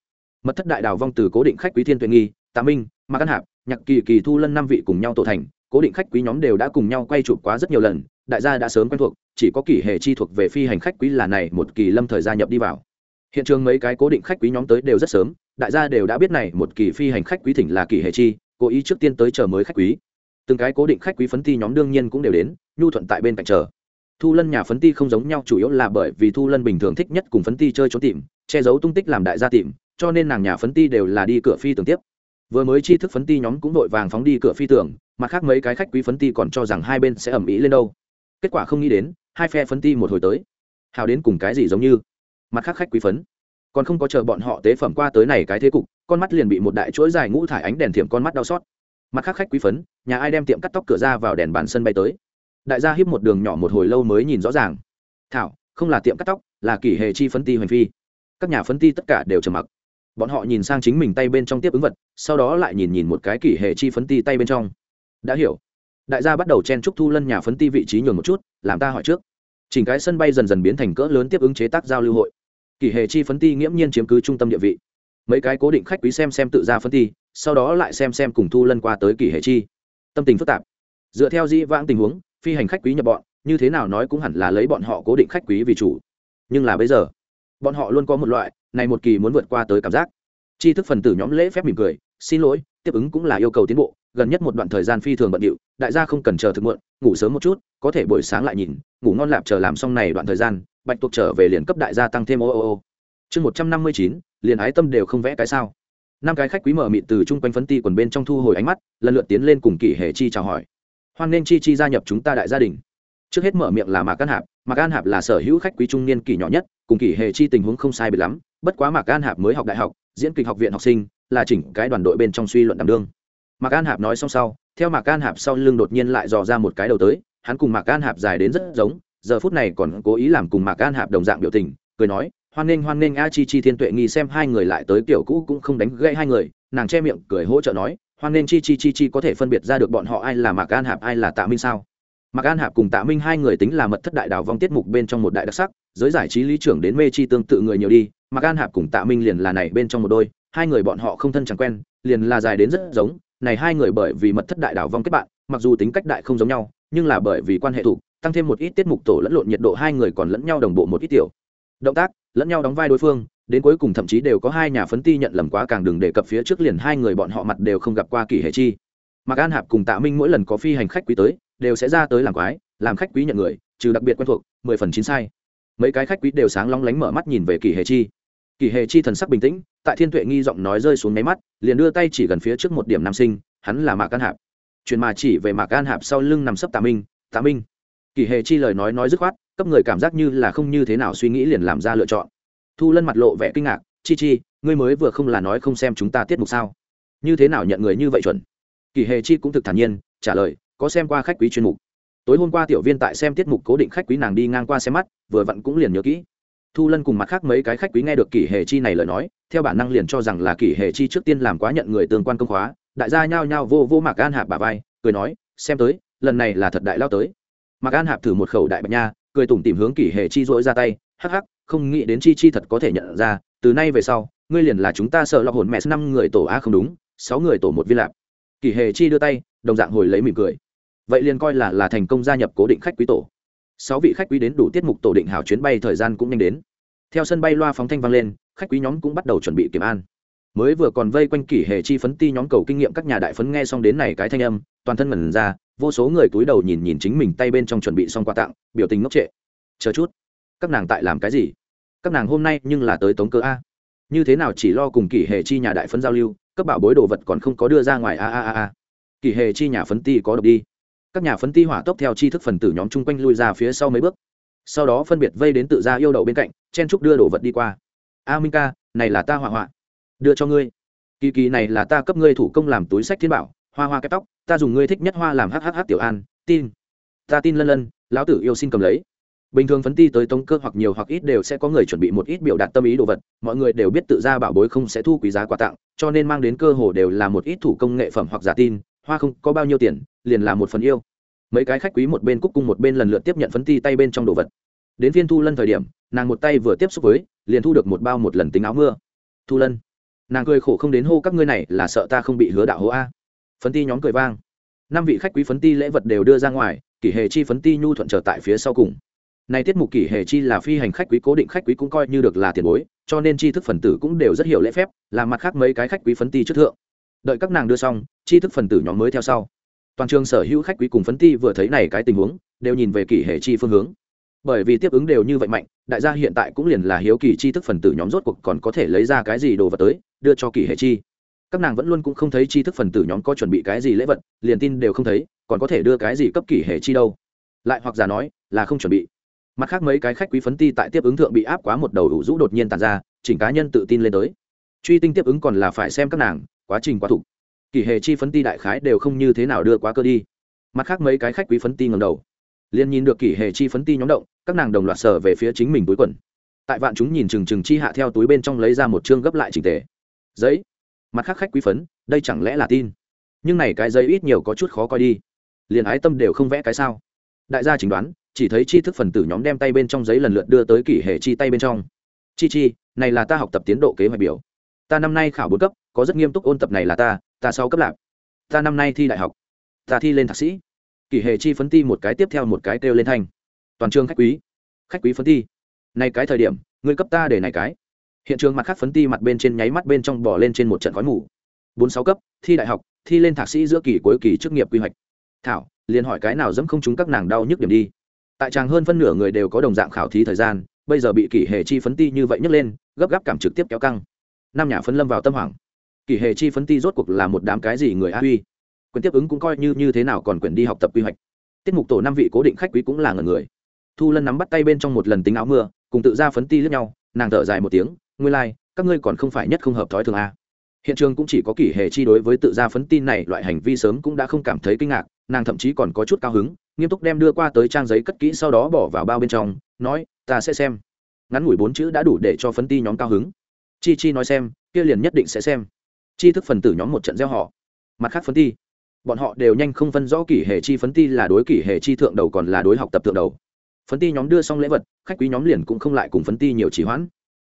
A: Mật thất đại đào vong từ cố định khách quý thiên tuệ nghi, tạ minh, mạc căn hạp, nhạc kỳ kỳ thu lân năm vị cùng nhau tổ thành cố định khách quý nhóm đều đã cùng nhau quay chụp quá rất nhiều lần, đại gia đã sớm quen thuộc, chỉ có kỷ hệ chi thuộc về phi hành khách quý là này một kỳ lâm thời gia nhập đi vào. Hiện trường mấy cái cố định khách quý nhóm tới đều rất sớm, đại gia đều đã biết này một kỳ phi hành khách quý thỉnh là kỷ hệ chi, cố ý trước tiên tới chờ mới khách quý. Từng cái cố định khách quý phấn ti nhóm đương nhiên cũng đều đến, nhu thuận tại bên cạnh chờ. Thu lân nhà phấn ti không giống nhau, chủ yếu là bởi vì thu lân bình thường thích nhất cùng phấn ti chơi trốn tìm, che giấu tung tích làm đại gia tìm, cho nên nàng nhà phấn ti đều là đi cửa phi tường tiếp vừa mới chi thức phấn ti nhóm cũng vội vàng phóng đi cửa phi tường mặt khác mấy cái khách quý phấn ti còn cho rằng hai bên sẽ ẩm ĩ lên đâu. Kết quả không nghĩ đến, hai phe phấn ti một hồi tới. Hào đến cùng cái gì giống như? Mặt khác khách quý phấn. Còn không có chờ bọn họ tế phẩm qua tới này cái thế cục, con mắt liền bị một đại chuỗi dài ngũ thải ánh đèn thiểm con mắt đau xót. Mặt khác khách quý phấn, nhà ai đem tiệm cắt tóc cửa ra vào đèn bàn sân bay tới. Đại gia hiếp một đường nhỏ một hồi lâu mới nhìn rõ ràng. Thảo, không là tiệm cắt tóc, là kỷ hệ chi phấn ti hoành phi. Các nhà phấn ti tất cả đều trầm mặc bọn họ nhìn sang chính mình tay bên trong tiếp ứng vật, sau đó lại nhìn nhìn một cái kỷ hệ chi phấn ti tay bên trong. Đã hiểu. Đại gia bắt đầu chen trúc thu lân nhà phấn ti vị trí nhường một chút, làm ta hỏi trước. Chỉnh cái sân bay dần dần biến thành cỡ lớn tiếp ứng chế tác giao lưu hội. Kỷ hệ chi phấn ti nghiễm nhiên chiếm cứ trung tâm địa vị. Mấy cái cố định khách quý xem xem tự ra phấn ti, sau đó lại xem xem cùng thu lân qua tới kỷ hệ chi. Tâm tình phức tạp. Dựa theo dĩ vãng tình huống, phi hành khách quý nhập bọn, như thế nào nói cũng hẳn là lấy bọn họ cố định khách quý vì chủ. Nhưng là bây giờ, bọn họ luôn có một loại này một kỳ muốn vượt qua tới cảm giác. Tri thức phần tử nhóm lễ phép mỉm cười, xin lỗi, tiếp ứng cũng là yêu cầu tiến bộ, gần nhất một đoạn thời gian phi thường bận điệu, đại gia không cần chờ thực muộn, ngủ sớm một chút, có thể buổi sáng lại nhìn, ngủ ngon lạp chờ làm xong này đoạn thời gian, bạch tuộc trở về liền cấp đại gia tăng thêm ô ô ô. Chương một trăm năm mươi chín, liền ái tâm đều không vẽ cái sao. Năm cái khách quý mở mịt từ chung quanh phấn ti quần bên trong thu hồi ánh mắt, lần lượt tiến lên cùng kỷ hệ chi chào hỏi. Hoan nên chi chi gia nhập chúng ta đại gia đình. Trước hết mở miệng là mạc an hạp, mạc an hạp là sở hữu khách quý trung niên kỷ nhỏ nhất, cùng kỷ hệ chi tình huống không sai biệt lắm bất quá mạc an hạp mới học đại học, diễn kịch học viện học sinh là chỉnh cái đoàn đội bên trong suy luận đảm đương. Mạc an hạp nói xong sau, theo mạc an hạp sau lưng đột nhiên lại dò ra một cái đầu tới, hắn cùng mạc an hạp dài đến rất giống, giờ phút này còn cố ý làm cùng mạc an hạp đồng dạng biểu tình, cười nói, hoan nghênh hoan nghênh a chi chi thiên tuệ nghi xem hai người lại tới kiểu cũ cũng không đánh gãy hai người. Nàng che miệng cười hỗ trợ nói, hoan nghênh chi chi chi chi có thể phân biệt ra được bọn họ ai là mạc an hạp, ai là tạ minh sao? Mạc an hạp cùng tạ minh hai người tính là mật thất đại đào vong tiết mục bên trong một đại đặc sắc, giới giải trí lý trưởng đến mê chi tương tự người nhiều đi, mạc an hạp cùng tạ minh liền là này bên trong một đôi, hai người bọn họ không thân chẳng quen, liền là dài đến rất giống, này hai người bởi vì mật thất đại đào vong kết bạn, mặc dù tính cách đại không giống nhau, nhưng là bởi vì quan hệ thủ tăng thêm một ít tiết mục tổ lẫn lộn nhiệt độ hai người còn lẫn nhau đồng bộ một ít tiểu. Động tác, lẫn nhau đóng vai đối phương, đến cuối cùng thậm chí đều có hai nhà phấn ti nhận lầm quá càng đừng đề cập phía trước liền hai người bọn họ mặt đều không gặp qua kỳ hệ chi. Mạc an hạp cùng tạ minh mỗi lần có phi hành khách quý tới đều sẽ ra tới làm quái, làm khách quý nhận người, trừ đặc biệt quen thuộc, mười phần chín sai. Mấy cái khách quý đều sáng long lánh mở mắt nhìn về kỳ hề chi. Kỳ hề chi thần sắc bình tĩnh, tại thiên tuệ nghi giọng nói rơi xuống máy mắt, liền đưa tay chỉ gần phía trước một điểm nam sinh, hắn là mạc an hạp. Chuyện mà chỉ về mạc an hạp sau lưng nằm sấp tà minh tà minh. Kỳ hề chi lời nói nói dứt khoát, cấp người cảm giác như là không như thế nào suy nghĩ liền làm ra lựa chọn. Thu lân mặt lộ vẻ kinh ngạc, chi chi, ngươi mới vừa không là nói không xem chúng ta tiết mục sao? Như thế nào nhận người như vậy chuẩn? Kỳ hề chi cũng thực thản nhiên, trả lời có xem qua khách quý chuyên mục. Tối hôm qua tiểu viên tại xem tiết mục cố định khách quý nàng đi ngang qua xem mắt, vừa vặn cũng liền nhớ kỹ. Thu lân cùng mặt khác mấy cái khách quý nghe được kỷ hề chi này lời nói, theo bản năng liền cho rằng là kỷ hề chi trước tiên làm quá nhận người tương quan công khóa, đại gia nhao nhao vô vô mạc an hạp bà vai, cười nói, xem tới, lần này là thật đại lao tới. Mạc an hạp thử một khẩu đại bạch nha, cười tủm tìm hướng kỷ hề chi dỗi ra tay, hắc hắc, không nghĩ đến chi chi thật có thể nhận ra, từ nay về sau, ngươi liền là chúng ta sợ lọc hồn mẹ, năm người tổ a không đúng, sáu người tổ một viên lạp. Kỷ hề chi đưa tay, đồng dạng hồi lấy mỉm cười vậy liền coi là là thành công gia nhập cố định khách quý tổ. Sáu vị khách quý đến đủ tiết mục tổ định hảo chuyến bay thời gian cũng nhanh đến. Theo sân bay loa phóng thanh vang lên, khách quý nhóm cũng bắt đầu chuẩn bị kiểm an. Mới vừa còn vây quanh kỷ hệ chi phấn ti nhóm cầu kinh nghiệm các nhà đại phấn nghe xong đến này cái thanh âm, toàn thân ngẩn ra, vô số người cúi đầu nhìn nhìn chính mình tay bên trong chuẩn bị xong quà tặng, biểu tình ngốc trệ. Chờ chút, các nàng tại làm cái gì? Các nàng hôm nay nhưng là tới tống cơ a. Như thế nào chỉ lo cùng kỷ hệ chi nhà đại phấn giao lưu, cấp bảo bối đồ vật còn không có đưa ra ngoài a a a a. Kỷ hệ chi nhà phấn ti có độc đi các nhà phấn ti hỏa tốc theo chi thức phần tử nhóm chung quanh lui ra phía sau mấy bước. Sau đó phân biệt vây đến tự ra yêu đậu bên cạnh, chen trúc đưa đồ vật đi qua. A minh ca, này là ta hỏa hoạn đưa cho ngươi. Kỳ kỳ này là ta cấp ngươi thủ công làm túi sách thiên bảo, hoa hoa kép tóc, ta dùng ngươi thích nhất hoa làm hhh tiểu an, tin. Ta tin lân lân, lão tử yêu xin cầm lấy. Bình thường phấn ti tới tống cơ hoặc nhiều hoặc ít đều sẽ có người chuẩn bị một ít biểu đạt tâm ý đồ vật, mọi người đều biết tự ra bảo bối không sẽ thu quý giá quà tặng, cho nên mang đến cơ hồ đều là một ít thủ công nghệ phẩm hoặc giả tin, hoa không có bao nhiêu tiền liền là một phần yêu. Mấy cái khách quý một bên cúc cung một bên lần lượt tiếp nhận phấn ti tay bên trong đồ vật. Đến phiên thu lân thời điểm, nàng một tay vừa tiếp xúc với, liền thu được một bao một lần tính áo mưa. Thu lân, nàng cười khổ không đến hô các ngươi này là sợ ta không bị hứa đạo hô a. Phấn ti nhóm cười vang. Năm vị khách quý phấn ti lễ vật đều đưa ra ngoài, kỷ hệ chi phấn ti nhu thuận trở tại phía sau cùng. Này tiết mục kỷ hệ chi là phi hành khách quý, cố định khách quý cũng coi như được là tiền bối, cho nên tri thức phần tử cũng đều rất hiểu lễ phép làm mặt khác mấy cái khách quý phấn ti trước thượng. Đợi các nàng đưa xong, tri thức phần tử nhóm mới theo sau toàn trường sở hữu khách quý cùng phấn ti vừa thấy này cái tình huống, đều nhìn về kỷ hệ chi phương hướng. Bởi vì tiếp ứng đều như vậy mạnh, đại gia hiện tại cũng liền là hiếu kỳ chi thức phần tử nhóm rốt cuộc còn có thể lấy ra cái gì đồ vật tới, đưa cho kỷ hệ chi. Các nàng vẫn luôn cũng không thấy chi thức phần tử nhóm có chuẩn bị cái gì lễ vật, liền tin đều không thấy, còn có thể đưa cái gì cấp kỷ hệ chi đâu. Lại hoặc giả nói, là không chuẩn bị. Mặt khác mấy cái khách quý phấn ti tại tiếp ứng thượng bị áp quá một đầu đủ rũ đột nhiên tàn ra, chỉnh cá nhân tự tin lên tới. Truy tinh tiếp ứng còn là phải xem các nàng, quá trình quá thục kỷ hệ chi phấn ti đại khái đều không như thế nào đưa quá cơ đi. Mặt khác mấy cái khách quý phấn ti ngầm đầu. Liền nhìn được kỷ hệ chi phấn ti nhóm động, các nàng đồng loạt sở về phía chính mình túi quần. Tại vạn chúng nhìn chừng chừng chi hạ theo túi bên trong lấy ra một chương gấp lại trình tề. Giấy. Mặt khác khách quý phấn, đây chẳng lẽ là tin? Nhưng này cái giấy ít nhiều có chút khó coi đi. Liền ái tâm đều không vẽ cái sao. Đại gia chỉnh đoán, chỉ thấy chi thức phần tử nhóm đem tay bên trong giấy lần lượt đưa tới kỷ hệ chi tay bên trong. Chi chi, này là ta học tập tiến độ kế hoạch biểu. Ta năm nay khảo bốn cấp, có rất nghiêm túc ôn tập này là ta ta sau cấp lạc. Ta năm nay thi đại học. Ta thi lên thạc sĩ. Kỷ hệ chi phấn ti một cái tiếp theo một cái kêu lên thanh. Toàn trường khách quý. Khách quý phấn ti. Nay cái thời điểm, ngươi cấp ta để này cái. Hiện trường mặt khác phấn ti mặt bên trên nháy mắt bên trong bỏ lên trên một trận khói mù. Bốn sáu cấp, thi đại học, thi lên thạc sĩ giữa kỳ cuối kỳ chức nghiệp quy hoạch. Thảo, liền hỏi cái nào dẫm không chúng các nàng đau nhức điểm đi. Tại tràng hơn phân nửa người đều có đồng dạng khảo thí thời gian, bây giờ bị kỷ hệ chi phấn ti như vậy nhấc lên, gấp gáp cảm trực tiếp kéo căng. Năm nhà phấn lâm vào tâm hoảng kỷ hệ chi phấn ti rốt cuộc là một đám cái gì người a huy? Quyền tiếp ứng cũng coi như như thế nào còn quyền đi học tập quy hoạch. Tiết mục tổ năm vị cố định khách quý cũng là ngần người. Thu lân nắm bắt tay bên trong một lần tính áo mưa cùng tự ra phấn ti lướt nhau nàng thở dài một tiếng nguyên lai、like, các ngươi còn không phải nhất không hợp thói thường a. Hiện trường cũng chỉ có kỷ hệ chi đối với tự ra phấn tin này loại hành vi sớm cũng đã không cảm thấy kinh ngạc nàng thậm chí còn có chút cao hứng nghiêm túc đem đưa qua tới trang giấy cất kỹ sau đó bỏ vào bao bên trong nói ta sẽ xem. Ngắn ngủi bốn chữ đã đủ để cho phấn ti nhóm cao hứng. Chi chi nói xem kia liền nhất định sẽ xem chi thức phần tử nhóm một trận gieo họ. Mặt khác phấn ti. Bọn họ đều nhanh không phân rõ kỷ hệ chi phấn ti là đối kỷ hệ chi thượng đầu còn là đối học tập thượng đầu. Phấn ti nhóm đưa xong lễ vật, khách quý nhóm liền cũng không lại cùng phấn ti nhiều chỉ hoãn.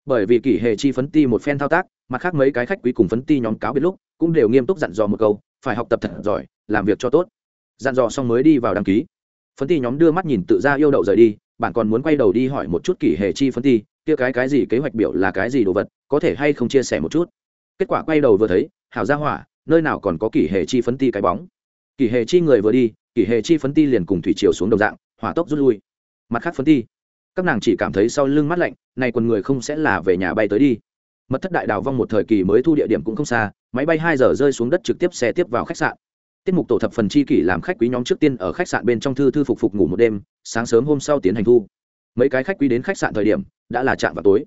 A: Bởi vì kỷ hệ chi phấn ti một phen thao tác, mặt khác mấy cái khách quý cùng phấn ti nhóm cáo biết lúc, cũng đều nghiêm túc dặn dò một câu, phải học tập thật giỏi, làm việc cho tốt. Dặn dò xong mới đi vào đăng ký. Phấn ti nhóm đưa mắt nhìn tự ra yêu đậu rời đi, bạn còn muốn quay đầu đi hỏi một chút kỷ hệ chi phấn ti, kia cái cái gì kế hoạch biểu là cái gì đồ vật, có thể hay không chia sẻ một chút? Kết quả quay đầu vừa thấy, hảo ra hỏa, nơi nào còn có kỷ hệ chi phấn ti cái bóng. Kỷ hệ chi người vừa đi, kỷ hệ chi phấn ti liền cùng thủy triều xuống đồng dạng, hỏa tốc rút lui. Mặt khác phấn ti, các nàng chỉ cảm thấy sau lưng mắt lạnh, này quần người không sẽ là về nhà bay tới đi. Mật thất đại đào vong một thời kỳ mới thu địa điểm cũng không xa, máy bay hai giờ rơi xuống đất trực tiếp xe tiếp vào khách sạn. Tiết mục tổ thập phần chi kỷ làm khách quý nhóm trước tiên ở khách sạn bên trong thư thư phục phục ngủ một đêm, sáng sớm hôm sau tiến hành thu. Mấy cái khách quý đến khách sạn thời điểm, đã là chạm vào tối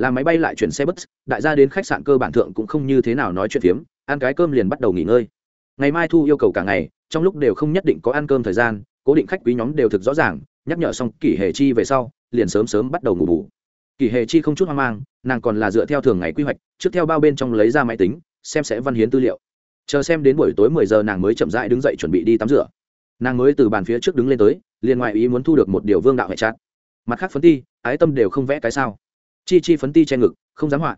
A: là máy bay lại chuyển xe bus, đại gia đến khách sạn cơ bản thượng cũng không như thế nào nói chuyện phiếm, ăn cái cơm liền bắt đầu nghỉ ngơi. Ngày mai thu yêu cầu cả ngày, trong lúc đều không nhất định có ăn cơm thời gian, cố định khách quý nhóm đều thực rõ ràng, nhắc nhở xong kỷ hệ chi về sau, liền sớm sớm bắt đầu ngủ bù. Kỷ hệ chi không chút hoang mang, nàng còn là dựa theo thường ngày quy hoạch, trước theo bao bên trong lấy ra máy tính, xem sẽ văn hiến tư liệu. Chờ xem đến buổi tối mười giờ nàng mới chậm rãi đứng dậy chuẩn bị đi tắm rửa. Nàng mới từ bàn phía trước đứng lên tới, liền ngoại ý muốn thu được một điều vương đạo hệ chát. Mặt khác phấn ti, ái tâm đều không vẽ cái sao chi chi phấn ti che ngực không dám họa